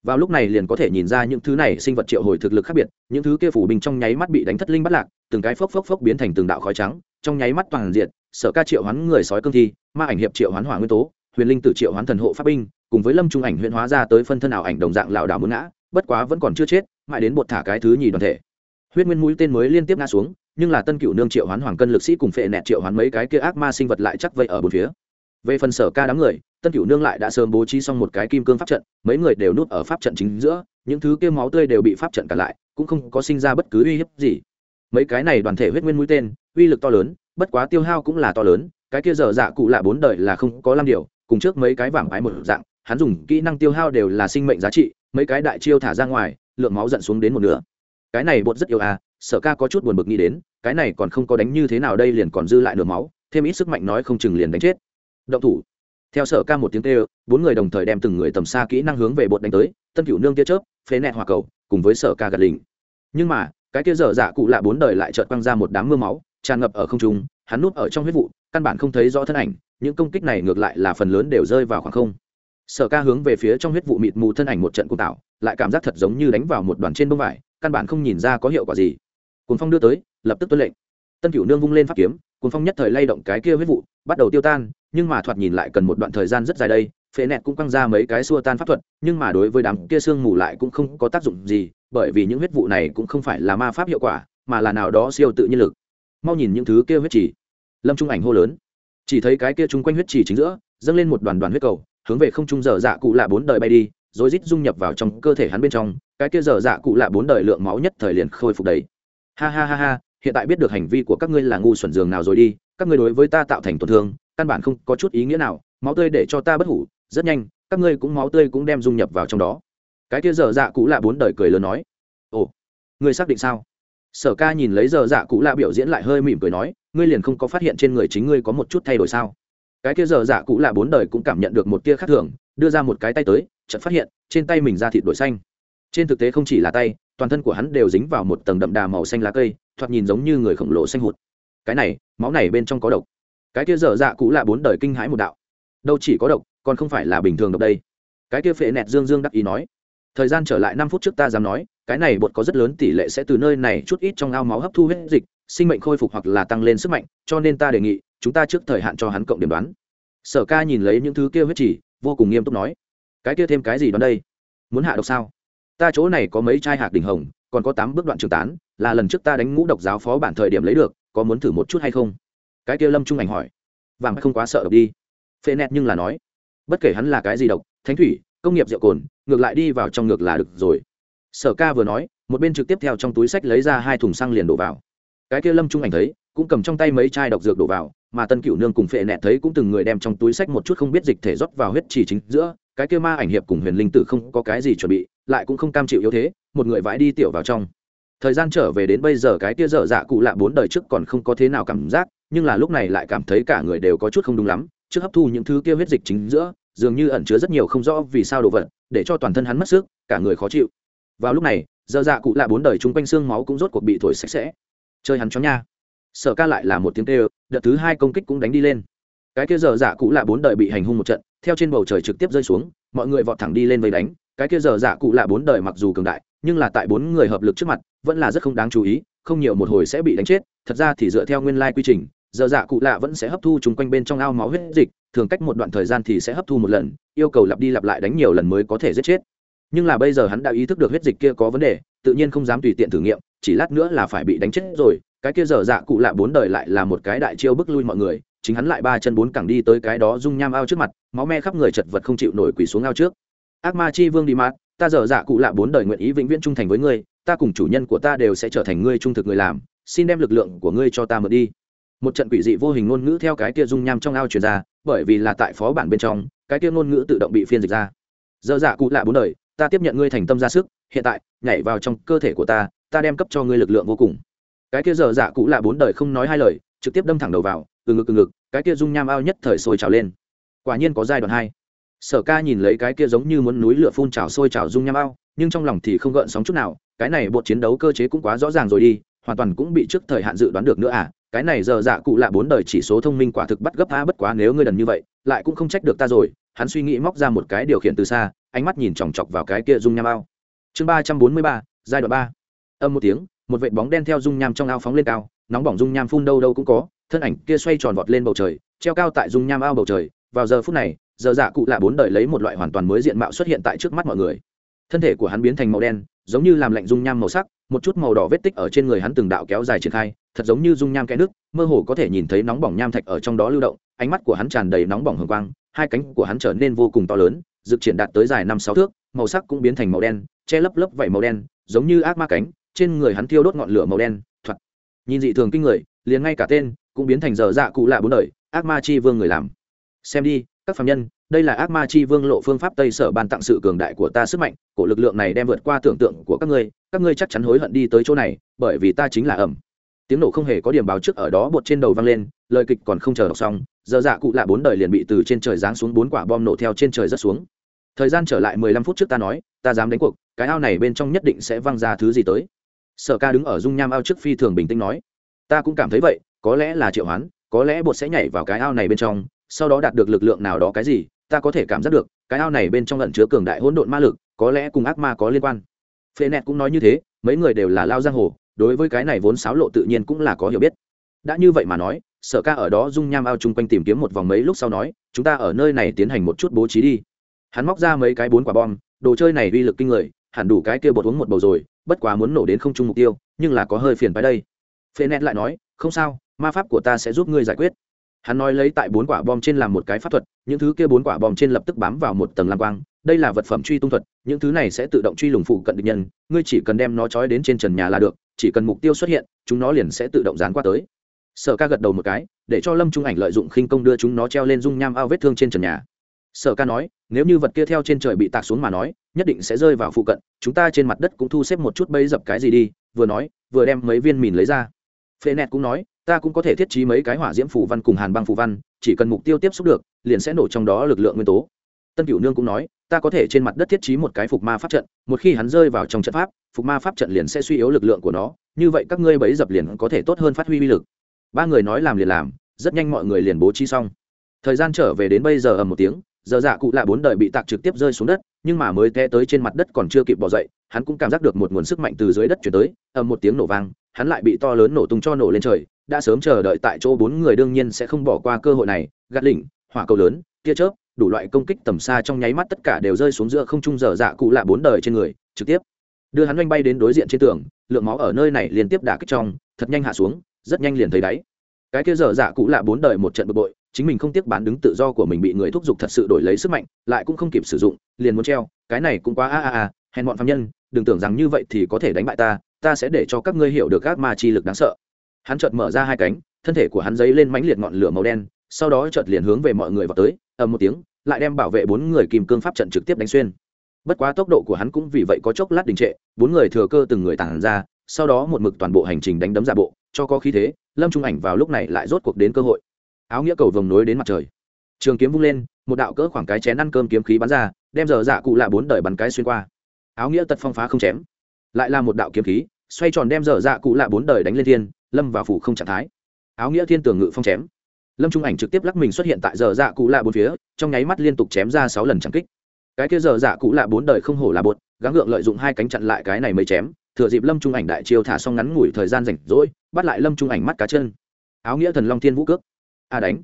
Vào lúc này liền có thể nhìn ra những thứ này sinh vật triệu hồi thực lực khác biệt, những thứ kia phủ bình trong nháy mắt bị đánh thất linh bắt lạc, từng cái phốc phốc phốc biến thành từng đạo khói trắng, trong nháy mắt toàn diện, sở ca triệu hoán người sói cương thi, ma ảnh hiệp triệu hoán hỏa nguyên tố, huyền linh tử triệu hoán thần hộ pháp binh, cùng với lâm trung ảnh huyện hóa ra tới phân thân ảo ảnh đồng dạng lảo đảo muốn ngã, bất quá vẫn còn chưa chết, mãi đến bột thả cái thứ nhì đoàn thể. Huyết nguyên mũi tên mới liên tiếp ngã xuống, nhưng là tân cựu nương triệu hoán hoàng cân lực sĩ cùng phệ nẹt triệu hoán mấy cái kia ác ma sinh vật lại chắc vậy ở bốn phía. Về phần sở ca đám người tân cựu nương lại đã sớm bố trí xong một cái kim cương pháp trận, mấy người đều núp ở pháp trận chính giữa, những thứ kia máu tươi đều bị pháp trận cả lại, cũng không có sinh ra bất cứ uy hiếp gì. Mấy cái này đoàn thể huyết nguyên mũi tên, uy lực to lớn, bất quá tiêu hao cũng là to lớn, cái kia dở dạ cụ lạ bốn đời là không có năm điều, cùng trước mấy cái vảm ái một dạng, hắn dùng kỹ năng tiêu hao đều là sinh mệnh giá trị, mấy cái đại chiêu thả ra ngoài, lượng máu dẫn xuống đến một nửa. Cái này bột rất yêu à sở ca có chút buồn bực nghĩ đến, cái này còn không có đánh như thế nào đây liền còn dư lại nửa máu, thêm ít sức mạnh nói không chừng liền đánh chết. Động thủ theo sở ca một tiếng kêu, bốn người đồng thời đem từng người tầm xa kỹ năng hướng về bột đánh tới, tân cửu nương tia chớp, phế nẹt hòa cầu, cùng với sở ca gật lình nhưng mà, cái kia dở dạ cụ lạ bốn đời lại chợt quăng ra một đám mưa máu, tràn ngập ở không trung, hắn núp ở trong huyết vụ, căn bản không thấy rõ thân ảnh, những công kích này ngược lại là phần lớn đều rơi vào khoảng không. Sở ca hướng về phía trong huyết vụ mịt mù thân ảnh một trận cụ tạo, lại cảm giác thật giống như đánh vào một đoàn trên bông vải, căn bản không nhìn ra có hiệu quả gì. Cồn phong đưa tới, lập tức tuân lệnh. Tân cửu nương vung lên pháp kiếm cồn phong nhất thời lay động cái kia huyết vụ, bắt đầu tiêu tan nhưng mà thoạt nhìn lại cần một đoạn thời gian rất dài đây, phế nẹt cũng căng ra mấy cái xua tan pháp thuật, nhưng mà đối với đám kia sương mù lại cũng không có tác dụng gì, bởi vì những huyết vụ này cũng không phải là ma pháp hiệu quả, mà là nào đó siêu tự nhiên lực. Mau nhìn những thứ kia huyết chỉ. Lâm trung ảnh hô lớn. Chỉ thấy cái kia chung quanh huyết chỉ chính giữa, dâng lên một đoàn đoàn huyết cầu, hướng về không trung dở dạ cụ lạ bốn đời bay đi, rồi rít dung nhập vào trong cơ thể hắn bên trong, cái kia dở dạ cụ lạ bốn đời lượng máu nhất thời liền khôi phục đấy ha ha ha ha, hiện tại biết được hành vi của các ngươi là ngu xuẩn giường nào rồi đi, các ngươi đối với ta tạo thành tổn thương căn bản không có chút ý nghĩa nào, máu tươi để cho ta bất hủ, rất nhanh, các ngươi cũng máu tươi cũng đem dung nhập vào trong đó. Cái kia dở dạ cụ lạ bốn đời cười lớn nói, ồ, ngươi xác định sao? Sở ca nhìn lấy dở dạ cụ lạ biểu diễn lại hơi mỉm cười nói, ngươi liền không có phát hiện trên người chính ngươi có một chút thay đổi sao? Cái kia dở dạ cụ lạ bốn đời cũng cảm nhận được một tia khác thường, đưa ra một cái tay tới, chợt phát hiện, trên tay mình ra thịt đổi xanh. Trên thực tế không chỉ là tay, toàn thân của hắn đều dính vào một tầng đậm đà màu xanh lá cây, thoạt nhìn giống như người khổng lồ xanh hụt. Cái này, máu này bên trong có độc cái kia dở dạ cũ là bốn đời kinh hãi một đạo. Đâu chỉ có độc, còn không phải là bình thường độc đây. Cái kia phệ nẹt dương dương đắc ý nói. Thời gian trở lại năm phút trước ta dám nói, cái này bột có rất lớn tỷ lệ sẽ từ nơi này chút ít trong ao máu hấp thu hết dịch, sinh mệnh khôi phục hoặc là tăng lên sức mạnh, cho nên ta đề nghị, chúng ta trước thời hạn cho hắn cộng điểm đoán. Sở ca nhìn lấy những thứ kia huyết chỉ vô cùng nghiêm túc nói. Cái kia thêm cái gì đoán đây? Muốn hạ độc sao? Ta chỗ này có mấy chai hạt đỉnh hồng, còn có tám bước đoạn trường tán, là lần trước ta đánh ngũ độc giáo phó bản thời điểm lấy được, có muốn thử một chút hay không? Cái kia lâm trung ảnh hỏi. Vàng không quá sợ độc đi. Phê nẹt nhưng là nói, bất kể hắn là cái gì độc, thánh thủy, công nghiệp rượu cồn, ngược lại đi vào trong ngược là được rồi. Sở ca vừa nói, một bên trực tiếp theo trong túi sách lấy ra hai thùng xăng liền đổ vào. Cái kia lâm trung ảnh thấy, cũng cầm trong tay mấy chai độc dược đổ vào, mà tân cửu nương cùng phệ nẹt thấy cũng từng người đem trong túi sách một chút không biết dịch thể rót vào huyết chỉ chính giữa, cái kia ma ảnh hiệp cùng huyền linh tử không có cái gì chuẩn bị, lại cũng không cam chịu yếu thế, một người vãi đi tiểu vào trong. Thời gian trở về đến bây giờ cái kia dở dạ cụ lạ bốn đời trước còn không có thế nào cảm giác nhưng là lúc này lại cảm thấy cả người đều có chút không đúng lắm, trước hấp thu những thứ kia huyết dịch chính giữa, dường như ẩn chứa rất nhiều không rõ vì sao đồ vật, để cho toàn thân hắn mất sức, cả người khó chịu. Vào lúc này dở dạ cụ lạ bốn đời chung quanh xương máu cũng rốt cuộc bị thổi sạch sẽ. Chơi hắn chó nha. Sở ca lại là một tiếng tê đợt thứ hai công kích cũng đánh đi lên. Cái kia dở dạ cụ lạ bốn đời bị hành hung một trận, theo trên bầu trời trực tiếp rơi xuống, mọi người vọt thẳng đi lên vây đánh. Cái kia dở dạ cụ lạ bốn đời mặc dù cường đại, nhưng là tại bốn người hợp lực trước mặt, vẫn là rất không đáng chú ý, không nhiều một hồi sẽ bị đánh chết, thật ra thì dựa theo nguyên lai quy trình dở dạ cụ lạ vẫn sẽ hấp thu chung quanh bên trong ao máu huyết dịch, thường cách một đoạn thời gian thì sẽ hấp thu một lần, yêu cầu lặp đi lặp lại đánh nhiều lần mới có thể giết chết. Nhưng là bây giờ hắn đã ý thức được huyết dịch kia có vấn đề, tự nhiên không dám tùy tiện thử nghiệm, chỉ lát nữa là phải bị đánh chết rồi. Cái kia dở dạ cụ lạ bốn đời lại là một cái đại chiêu bức lui mọi người, chính hắn lại ba chân bốn cẳng đi tới cái đó dung nham ao trước mặt, máu me khắp người chật vật không chịu nổi quỳ xuống ao trước. Ác ma chi vương đi mát ta dở dạ cụ lạ bốn đời nguyện ý vĩnh viễn trung thành với ngươi, ta cùng chủ nhân của ta đều sẽ trở thành ngươi trung thực người làm, xin đem lực lượng của ngươi cho ta mượn đi một trận quỷ dị vô hình ngôn ngữ theo cái kia dung nham trong ao truyền ra, bởi vì là tại phó bản bên trong, cái kia ngôn ngữ tự động bị phiên dịch ra. Dơ dạ cụ lạ bốn đời, ta tiếp nhận ngươi thành tâm ra sức, hiện tại, nhảy vào trong cơ thể của ta ta đem cấp cho ngươi lực lượng vô cùng. Cái kia dơ dạ cụ lạ bốn đời không nói hai lời, trực tiếp đâm thẳng đầu vào, từ ngực từ ngực, cái kia dung nham ao nhất thời sôi trào lên. Quả nhiên có giai đoạn hai. Sở ca nhìn lấy cái kia giống như muốn núi lửa phun trào sôi trào dung nham ao, nhưng trong lòng thì không gợn sóng chút nào, cái này bộ chiến đấu cơ chế cũng quá rõ ràng rồi đi, hoàn toàn cũng bị trước thời hạn dự đoán được nữa à cái này giờ dạ cụ lạ bốn đời chỉ số thông minh quả thực bắt gấp a bất quá nếu ngươi đần như vậy, lại cũng không trách được ta rồi. Hắn suy nghĩ móc ra một cái điều khiển từ xa, ánh mắt nhìn chòng chọc vào cái kia dung nham ao. Chương ba trăm bốn mươi ba, giai đoạn ba. Âm một tiếng, một vệt bóng đen theo dung nham trong ao phóng lên cao, nóng bỏng dung nham phun đâu đâu cũng có, thân ảnh kia xoay tròn vọt lên bầu trời, treo cao tại dung nham ao bầu trời. Vào giờ phút này, giờ dạ cụ lạ bốn đời lấy một loại hoàn toàn mới diện mạo xuất hiện tại trước mắt mọi người. Thân thể của hắn biến thành màu đen, giống như làm lạnh dung nham màu sắc, một chút màu đỏ vết tích ở trên người hắn từng đạo kéo dài triển khai thật giống như dung nham kẽ nước, mơ hồ có thể nhìn thấy nóng bỏng nham thạch ở trong đó lưu động, ánh mắt của hắn tràn đầy nóng bỏng hồng quang, hai cánh của hắn trở nên vô cùng to lớn dực triển đạt tới dài năm sáu thước, màu sắc cũng biến thành màu đen, che lấp lấp vảy màu đen, giống như ác ma cánh, trên người hắn thiêu đốt ngọn lửa màu đen, thoạt. Nhìn dị thường kinh người, liền ngay cả tên cũng biến thành giờ dạ cụ lạ bốn đời, ác ma chi vương người làm. Xem đi, các phạm nhân, đây là ác ma chi vương lộ phương pháp tây sở ban tặng sự cường đại của ta sức mạnh, cổ lực lượng này đem vượt qua tưởng tượng của các ngươi các ngươi chắc chắn hối hận đi tới chỗ này, bởi vì ta chính là ẩm tiếng nổ không hề có điểm báo trước ở đó bột trên đầu vang lên, lời kịch còn không chờ đọc xong, giờ dạ cụ lạ bốn đời liền bị từ trên trời giáng xuống bốn quả bom nổ theo trên trời rất xuống. Thời gian trở lại mười lăm phút trước ta nói, ta dám đánh cuộc, cái ao này bên trong nhất định sẽ văng ra thứ gì tới. Sở ca đứng ở dung nham ao trước phi thường bình tĩnh nói, ta cũng cảm thấy vậy, có lẽ là triệu hoán, có lẽ bột sẽ nhảy vào cái ao này bên trong, sau đó đạt được lực lượng nào đó cái gì, ta có thể cảm giác được, cái ao này bên trong lẩn chứa cường đại hỗn độn ma lực, có lẽ cùng ác ma có liên quan. Phê nẹt cũng nói như thế, mấy người đều là lao giang hồ đối với cái này vốn xáo lộ tự nhiên cũng là có hiểu biết. Đã như vậy mà nói, sở ca ở đó dung nham ao chung quanh tìm kiếm một vòng mấy lúc sau nói, chúng ta ở nơi này tiến hành một chút bố trí đi. Hắn móc ra mấy cái bốn quả bom, đồ chơi này uy lực kinh người, hẳn đủ cái kia bột uống một bầu rồi, bất quá muốn nổ đến không chung mục tiêu, nhưng là có hơi phiền phái đây. Phê nét lại nói, không sao, ma pháp của ta sẽ giúp ngươi giải quyết. Hắn nói lấy tại bốn quả bom trên làm một cái pháp thuật, những thứ kia bốn quả bom trên lập tức bám vào một tầng lam quang, đây là vật phẩm truy tung thuật, những thứ này sẽ tự động truy lùng phụ cận địch nhân, ngươi chỉ cần đem nó trói đến trên trần nhà là được chỉ cần mục tiêu xuất hiện, chúng nó liền sẽ tự động dán qua tới. Sở ca gật đầu một cái, để cho lâm trung ảnh lợi dụng khinh công đưa chúng nó treo lên dung nham ao vết thương trên trần nhà. Sở ca nói, nếu như vật kia theo trên trời bị tạc xuống mà nói, nhất định sẽ rơi vào phụ cận, chúng ta trên mặt đất cũng thu xếp một chút bẫy dập cái gì đi, vừa nói, vừa đem mấy viên mìn lấy ra. Phê nẹt cũng nói, ta cũng có thể thiết trí mấy cái hỏa diễm phù văn cùng hàn băng phù văn, chỉ cần mục tiêu tiếp xúc được, liền sẽ nổ trong đó lực lượng nguyên tố tân cửu nương cũng nói, ta có thể trên mặt đất thiết trí một cái phục ma pháp trận, một khi hắn rơi vào trong trận pháp, phục ma pháp trận liền sẽ suy yếu lực lượng của nó, như vậy các ngươi bấy dập liền có thể tốt hơn phát huy uy lực. Ba người nói làm liền làm, rất nhanh mọi người liền bố trí xong. Thời gian trở về đến bây giờ ầm một tiếng, giờ dạ cụ lạ bốn đời bị tạc trực tiếp rơi xuống đất, nhưng mà mới té tới trên mặt đất còn chưa kịp bỏ dậy, hắn cũng cảm giác được một nguồn sức mạnh từ dưới đất chuyển tới, ầm một tiếng nổ vang, hắn lại bị to lớn nổ tung cho nổ lên trời, đã sớm chờ đợi tại chỗ bốn người đương nhiên sẽ không bỏ qua cơ hội này, gạt lỉnh, hỏa cầu lớn, tia chớp đủ loại công kích tầm xa trong nháy mắt tất cả đều rơi xuống giữa không trung dở dạ cụ lạ bốn đời trên người, trực tiếp đưa hắn oanh bay đến đối diện trên tường, lượng máu ở nơi này liên tiếp đả kích trong, thật nhanh hạ xuống, rất nhanh liền thấy đáy. Cái kia dở dạ cụ lạ bốn đời một trận bực bội, chính mình không tiếc bán đứng tự do của mình bị người thúc giục thật sự đổi lấy sức mạnh, lại cũng không kịp sử dụng, liền muốn treo, cái này cũng quá a a a, hèn bọn phạm nhân, đừng tưởng rằng như vậy thì có thể đánh bại ta ta sẽ để cho các ngươi hiểu được các ma chi lực đáng sợ. Hắn chợt mở ra hai cánh, thân thể của hắn dấy lên mãnh liệt ngọn lửa màu đen sau đó chợt liền hướng về mọi người vào tới, ầm một tiếng, lại đem bảo vệ bốn người kìm cương pháp trận trực tiếp đánh xuyên. Bất quá tốc độ của hắn cũng vì vậy có chốc lát đình trệ, bốn người thừa cơ từng người tản ra, sau đó một mực toàn bộ hành trình đánh đấm giả bộ, cho có khí thế, lâm trung ảnh vào lúc này lại rốt cuộc đến cơ hội. Áo nghĩa cầu vồng nối đến mặt trời. Trường kiếm vung lên, một đạo cỡ khoảng cái chén ăn cơm kiếm khí bắn ra, đem giờ dạ cụ lạ bốn đời bắn cái xuyên qua. Áo nghĩa tật phong phá không chém. Lại là một đạo kiếm khí, xoay tròn đem dở dạ cụ lạ bốn đời đánh lên thiên, lâm vào phủ không trạng thái. Áo nghĩa thiên tường ngự phong chém lâm trung ảnh trực tiếp lắc mình xuất hiện tại dở dạ cụ lạ bốn phía, trong nháy mắt liên tục chém ra sáu lần chẳng kích. Cái kia dở dạ cụ lạ bốn đời không hổ là bột, gắng gượng lợi dụng hai cánh chặn lại cái này mới chém, thừa dịp lâm trung ảnh đại chiêu thả xong ngắn ngủi thời gian rảnh rỗi, bắt lại lâm trung ảnh mắt cá chân. Áo nghĩa thần long thiên vũ cước. A đánh.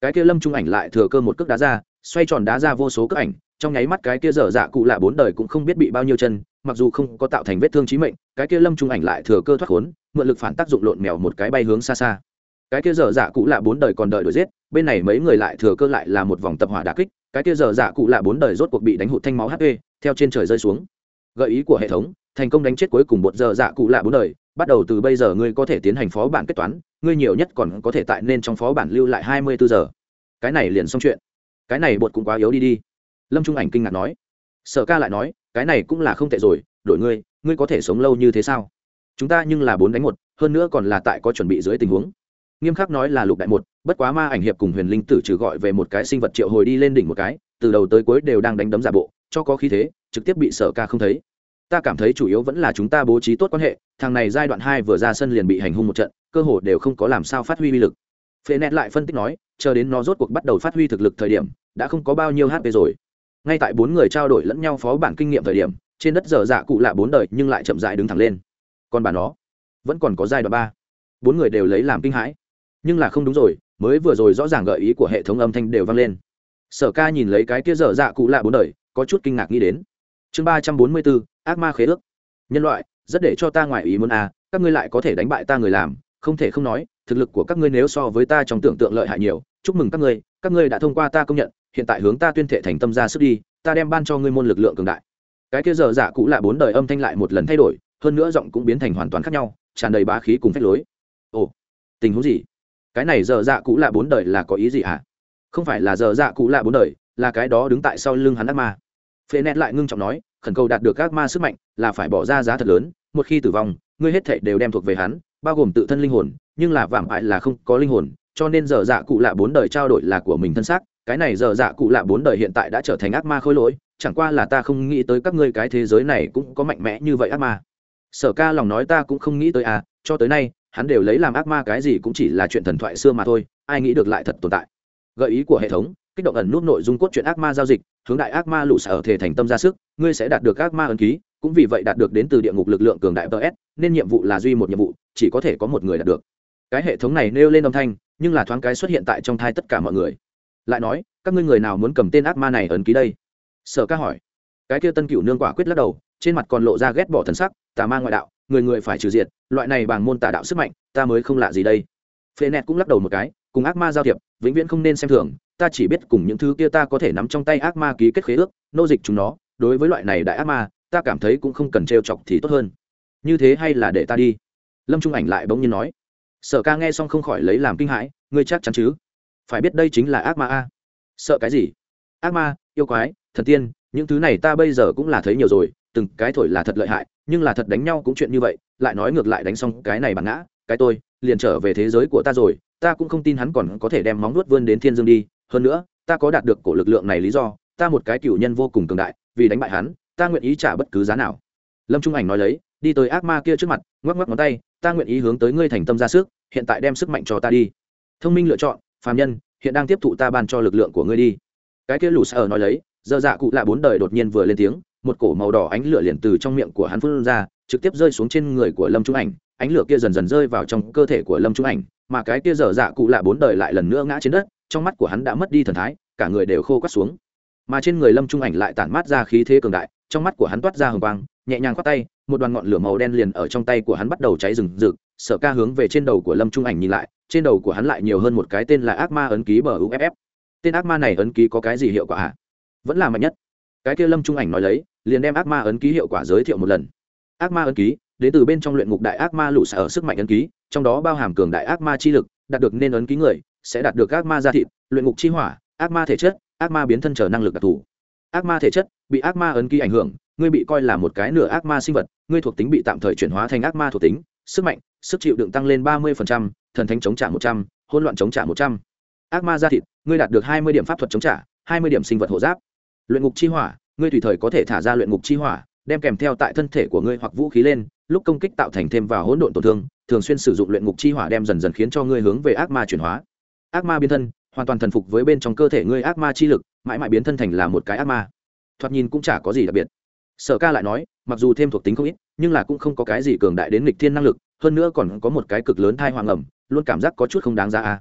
Cái kia lâm trung ảnh lại thừa cơ một cước đá ra, xoay tròn đá ra vô số cước ảnh, trong nháy mắt cái kia dở dạ cụ lạ bốn đời cũng không biết bị bao nhiêu chân, mặc dù không có tạo thành vết thương chí mệnh, cái kia lâm trung ảnh lại thừa cơ thoát khốn, mượn lực phản tác dụng lộn mèo một cái bay hướng xa xa cái kia dở dạ cụ lạ bốn đời còn đợi đuổi giết, bên này mấy người lại thừa cơ lại là một vòng tập hỏa đà kích, cái kia dở dạ cụ lạ bốn đời rốt cuộc bị đánh hụt thanh máu hp theo trên trời rơi xuống. Gợi ý của hệ thống, thành công đánh chết cuối cùng một dở dạ cụ lạ bốn đời, bắt đầu từ bây giờ ngươi có thể tiến hành phó bản kết toán, ngươi nhiều nhất còn có thể tại nên trong phó bản lưu lại hai mươi bốn giờ. Cái này liền xong chuyện. Cái này bột cũng quá yếu đi đi. Lâm trung ảnh kinh ngạc nói. Sở ca lại nói, cái này cũng là không tệ rồi, đổi ngươi ngươi có thể sống lâu như thế sao? Chúng ta nhưng là bốn đánh một, hơn nữa còn là tại có chuẩn bị dưới tình huống nghiêm khắc nói là lục đại một, bất quá ma ảnh hiệp cùng huyền linh tử trừ gọi về một cái sinh vật triệu hồi đi lên đỉnh một cái, từ đầu tới cuối đều đang đánh đấm giả bộ, cho có khí thế, trực tiếp bị sở ca không thấy. Ta cảm thấy chủ yếu vẫn là chúng ta bố trí tốt quan hệ, thằng này giai đoạn hai vừa ra sân liền bị hành hung một trận, cơ hồ đều không có làm sao phát huy uy lực. Phê nét lại phân tích nói, chờ đến nó rốt cuộc bắt đầu phát huy thực lực thời điểm, đã không có bao nhiêu hp rồi. Ngay tại bốn người trao đổi lẫn nhau phó bản kinh nghiệm thời điểm, trên đất dở dạ cụ lạ bốn đời nhưng lại chậm dại đứng thẳng lên. Còn bà nó, vẫn còn có giai đoạn ba. Bốn người đều lấy làm kinh hãi nhưng là không đúng rồi, mới vừa rồi rõ ràng gợi ý của hệ thống âm thanh đều vang lên. Sở ca nhìn lấy cái kia dở dạ cụ lạ bốn đời, có chút kinh ngạc nghĩ đến. Chương ba trăm bốn mươi bốn, ác ma khế ước. Nhân loại, rất để cho ta ngoài ý muốn à các ngươi lại có thể đánh bại ta người làm, không thể không nói, thực lực của các ngươi nếu so với ta trong tưởng tượng lợi hại nhiều, chúc mừng các ngươi các ngươi đã thông qua ta công nhận, hiện tại hướng ta tuyên thệ thành tâm ra sức đi, ta đem ban cho ngươi môn lực lượng cường đại. Cái kia giờ giả cũ là bốn đời âm thanh lại một lần thay đổi, hơn nữa giọng cũng biến thành hoàn toàn khác nhau, tràn đầy bá khí cùng phách lối. Ồ, tình huống gì? Cái này giờ dạ cũ là bốn đời là có ý gì hả? Không phải là giờ dạ cũ là bốn đời, là cái đó đứng tại sau lưng hắn ác ma. Phê nét lại ngưng trọng nói, khẩn cầu đạt được ác ma sức mạnh là phải bỏ ra giá thật lớn, một khi tử vong, ngươi hết thảy đều đem thuộc về hắn, bao gồm tự thân linh hồn, nhưng là vạm hại là không có linh hồn, cho nên giờ dạ cụ lạ bốn đời trao đổi là của mình thân xác, cái này giờ dạ cụ lạ bốn đời hiện tại đã trở thành ác ma khôi lỗi, chẳng qua là ta không nghĩ tới các ngươi cái thế giới này cũng có mạnh mẽ như vậy ác ma. Sở ca lòng nói ta cũng không nghĩ tới à cho tới nay hắn đều lấy làm ác ma cái gì cũng chỉ là chuyện thần thoại xưa mà thôi, ai nghĩ được lại thật tồn tại. Gợi ý của hệ thống, kích động ẩn nút nội dung cốt truyện ác ma giao dịch, hướng đại ác ma lũ sở thể thành tâm ra sức, ngươi sẽ đạt được ác ma ấn ký, cũng vì vậy đạt được đến từ địa ngục lực lượng cường đại ts nên nhiệm vụ là duy một nhiệm vụ, chỉ có thể có một người đạt được. Cái hệ thống này nêu lên âm thanh, nhưng là thoáng cái xuất hiện tại trong thai tất cả mọi người. Lại nói, các ngươi người nào muốn cầm tên ác ma này ấn ký đây? Sở ca hỏi. Cái kia tân cựu nương quả quyết lắc đầu trên mặt còn lộ ra ghét bỏ thần sắc, tà ma ngoại đạo, người người phải trừ diệt, loại này bằng môn tà đạo sức mạnh, ta mới không lạ gì đây. Phê nẹt cũng lắc đầu một cái, cùng ác ma giao thiệp, vĩnh viễn không nên xem thường, ta chỉ biết cùng những thứ kia ta có thể nắm trong tay ác ma ký kết khế ước, nô dịch chúng nó, đối với loại này đại ác ma, ta cảm thấy cũng không cần trêu chọc thì tốt hơn. Như thế hay là để ta đi? Lâm trung ảnh lại bỗng nhiên nói. Sở ca nghe xong không khỏi lấy làm kinh hãi, ngươi chắc chắn chứ? Phải biết đây chính là ác ma a. Sợ cái gì? Ác ma, yêu quái, thần tiên, những thứ này ta bây giờ cũng là thấy nhiều rồi từng cái thổi là thật lợi hại, nhưng là thật đánh nhau cũng chuyện như vậy, lại nói ngược lại đánh xong cái này bản ngã, cái tôi, liền trở về thế giới của ta rồi, ta cũng không tin hắn còn có thể đem móng nuốt vươn đến thiên dương đi, hơn nữa, ta có đạt được cổ lực lượng này lý do, ta một cái cựu nhân vô cùng cường đại, vì đánh bại hắn, ta nguyện ý trả bất cứ giá nào. Lâm trung ảnh nói lấy, đi tới ác ma kia trước mặt, ngoắc ngoắc ngón tay, ta nguyện ý hướng tới ngươi thành tâm ra sức, hiện tại đem sức mạnh cho ta đi. Thông minh lựa chọn, phàm nhân, hiện đang tiếp thụ ta ban cho lực lượng của ngươi đi. Cái kia lù sở nói lấy, giờ dạ cụ lạ bốn đời đột nhiên vừa lên tiếng một cổ màu đỏ ánh lửa liền từ trong miệng của hắn phun ra, trực tiếp rơi xuống trên người của lâm trung ảnh. Ánh lửa kia dần dần rơi vào trong cơ thể của lâm trung ảnh, mà cái kia dở dạ cụ lạ bốn đời lại lần nữa ngã trên đất, trong mắt của hắn đã mất đi thần thái, cả người đều khô quắt xuống. Mà trên người lâm trung ảnh lại tản mát ra khí thế cường đại, trong mắt của hắn toát ra hồng quang, nhẹ nhàng khoát tay, một đoàn ngọn lửa màu đen liền ở trong tay của hắn bắt đầu cháy rừng rực. Sợ ca hướng về trên đầu của lâm trung ảnh nhìn lại, trên đầu của hắn lại nhiều hơn một cái tên là ác ma ấn ký bờ uff tên ác ma này ấn ký có cái gì hiệu quả hả? Vẫn là mạnh nhất cái kia lâm trung ảnh nói lấy, liền đem ác ma ấn ký hiệu quả giới thiệu một lần. Ác ma ấn ký, đến từ bên trong luyện ngục đại ác ma lũ sở sức mạnh ấn ký, trong đó bao hàm cường đại ác ma chi lực, đạt được nên ấn ký người, sẽ đạt được ác ma gia thịt, luyện ngục chi hỏa, ác ma thể chất, ác ma biến thân trở năng lực đặc thù. Ác ma thể chất bị ác ma ấn ký ảnh hưởng, ngươi bị coi là một cái nửa ác ma sinh vật, ngươi thuộc tính bị tạm thời chuyển hóa thành ác ma thuộc tính, sức mạnh, sức chịu đựng tăng lên ba mươi thần thánh chống trả một trăm hôn loạn chống trả một trăm. Ác ma gia thịt, ngươi đạt được hai mươi điểm pháp thuật chống trả, hai mươi điểm sinh vật hộ giáp luyện ngục chi hỏa, ngươi tùy thời có thể thả ra luyện ngục chi hỏa, đem kèm theo tại thân thể của ngươi hoặc vũ khí lên, lúc công kích tạo thành thêm vào hỗn độn tổn thương, thường xuyên sử dụng luyện ngục chi hỏa đem dần dần khiến cho ngươi hướng về ác ma chuyển hóa. Ác ma biến thân, hoàn toàn thần phục với bên trong cơ thể ngươi ác ma chi lực, mãi mãi biến thân thành là một cái ác ma. Thoạt nhìn cũng chả có gì đặc biệt. Sở ca lại nói, mặc dù thêm thuộc tính không ít, nhưng là cũng không có cái gì cường đại đến nghịch thiên năng lực, hơn nữa còn có một cái cực lớn thai hoàng ẩm, luôn cảm giác có chút không đáng ra a.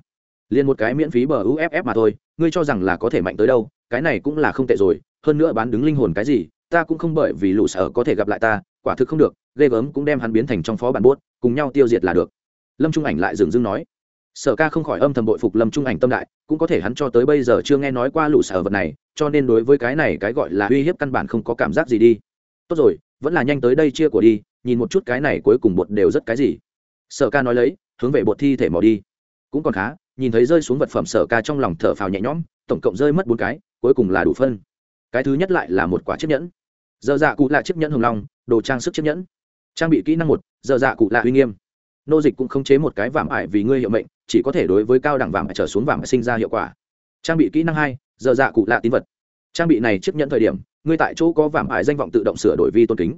Liền một cái miễn phí bờ uff mà thôi ngươi cho rằng là có thể mạnh tới đâu, cái này cũng là không tệ rồi, hơn nữa bán đứng linh hồn cái gì, ta cũng không bởi vì lũ sở có thể gặp lại ta, quả thực không được, ghê gớm cũng đem hắn biến thành trong phó bản bốt, cùng nhau tiêu diệt là được. Lâm trung ảnh lại dừng dưng nói. Sở ca không khỏi âm thầm bội phục lâm trung ảnh tâm đại, cũng có thể hắn cho tới bây giờ chưa nghe nói qua lũ sở vật này, cho nên đối với cái này cái gọi là uy hiếp căn bản không có cảm giác gì đi. Tốt rồi, vẫn là nhanh tới đây chia của đi, nhìn một chút cái này cuối cùng bột đều rất cái gì. Sở ca nói lấy, hướng về bột thi thể mò đi. Cũng còn khá nhìn thấy rơi xuống vật phẩm sở ca trong lòng thở phào nhẹ nhõm, tổng cộng rơi mất bốn cái, cuối cùng là đủ phân. Cái thứ nhất lại là một quả chiếc nhẫn. Dơ dạ cụ là chiếc nhẫn hồng long, đồ trang sức chiếc nhẫn. Trang bị kỹ năng một dơ dạ cụ là uy nghiêm. Nô dịch cũng không chế một cái vảm ải vì ngươi hiệu mệnh, chỉ có thể đối với cao đẳng vảm ải trở xuống vảm ải sinh ra hiệu quả. Trang bị kỹ năng hai dơ dạ cụ là tín vật. Trang bị này chiếc nhẫn thời điểm, ngươi tại chỗ có vảm ải danh vọng tự động sửa đổi vi tôn kính.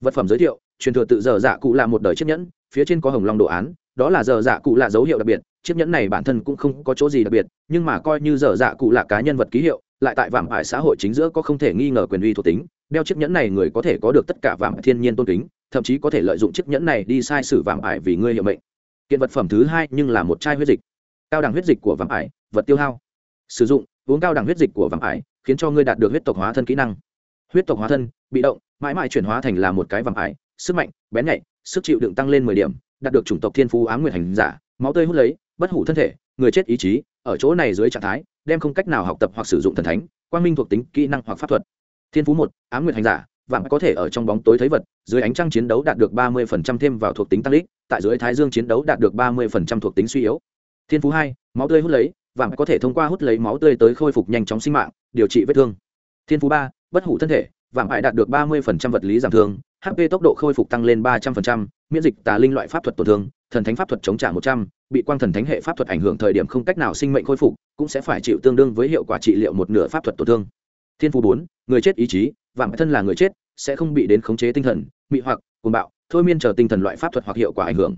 Vật phẩm giới thiệu, truyền thừa tự giờ dạ cụ là một đời chiếc nhẫn, phía trên có hồng long đồ án đó là giờ dạ cụ là dấu hiệu đặc biệt, chiếc nhẫn này bản thân cũng không có chỗ gì đặc biệt, nhưng mà coi như giờ dạ cụ là cá nhân vật ký hiệu, lại tại vạm ải xã hội chính giữa có không thể nghi ngờ quyền uy thuộc tính, đeo chiếc nhẫn này người có thể có được tất cả vạm thiên nhiên tôn kính, thậm chí có thể lợi dụng chiếc nhẫn này đi sai sử vạm ải vì ngươi hiệu mệnh. Kiện vật phẩm thứ hai nhưng là một chai huyết dịch. Cao đẳng huyết dịch của vạm ải, vật tiêu hao. Sử dụng, uống cao đẳng huyết dịch của vạm ải, khiến cho ngươi đạt được huyết tộc hóa thân kỹ năng. Huyết tộc hóa thân, bị động, mãi mãi chuyển hóa thành là một cái vạm ải, sức mạnh, bén nhạy, sức chịu đựng tăng lên mười điểm đạt được chủng tộc thiên phú ám nguyệt hành giả, máu tươi hút lấy, bất hủ thân thể, người chết ý chí, ở chỗ này dưới trạng thái, đem không cách nào học tập hoặc sử dụng thần thánh, quang minh thuộc tính, kỹ năng hoặc pháp thuật. Thiên phú một, ám nguyệt hành giả vạm có thể ở trong bóng tối thấy vật, dưới ánh trăng chiến đấu đạt được ba mươi thêm vào thuộc tính tăng lít tại dưới thái dương chiến đấu đạt được ba mươi thuộc tính suy yếu. Thiên phú hai, máu tươi hút lấy vạm có thể thông qua hút lấy máu tươi tới khôi phục nhanh chóng sinh mạng, điều trị vết thương. Thiên phú ba, bất hủ thân thể vạm hại đạt được ba mươi vật lý giảm thương hp tốc độ khôi phục tăng lên ba trăm linh miễn dịch tà linh loại pháp thuật tổn thương, thần thánh pháp thuật chống trả một trăm, bị quang thần thánh hệ pháp thuật ảnh hưởng thời điểm không cách nào sinh mệnh khôi phục, cũng sẽ phải chịu tương đương với hiệu quả trị liệu một nửa pháp thuật tổn thương. Thiên phú bốn, người chết ý chí vạm thân là người chết, sẽ không bị đến khống chế tinh thần, mị hoặc, cuồng bạo, thôi miên chờ tinh thần loại pháp thuật hoặc hiệu quả ảnh hưởng.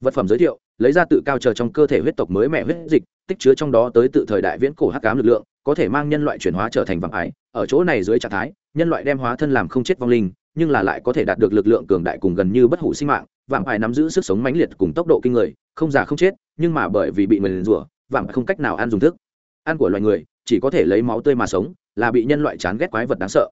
Vật phẩm giới thiệu, lấy ra tự cao chờ trong cơ thể huyết tộc mới mẹ huyết dịch, tích chứa trong đó tới tự thời đại viễn cổ hắc cám lực lượng, có thể mang nhân loại chuyển hóa trở thành vạm ái ở chỗ này dưới trạng thái, nhân loại đem hóa thân làm không chết vong linh nhưng là lại có thể đạt được lực lượng cường đại cùng gần như bất hủ sinh mạng. Vạm phải nắm giữ sức sống mãnh liệt cùng tốc độ kinh người, không già không chết, nhưng mà bởi vì bị mình rủa, vạm không cách nào ăn dùng thức. Ăn của loài người, chỉ có thể lấy máu tươi mà sống, là bị nhân loại chán ghét quái vật đáng sợ.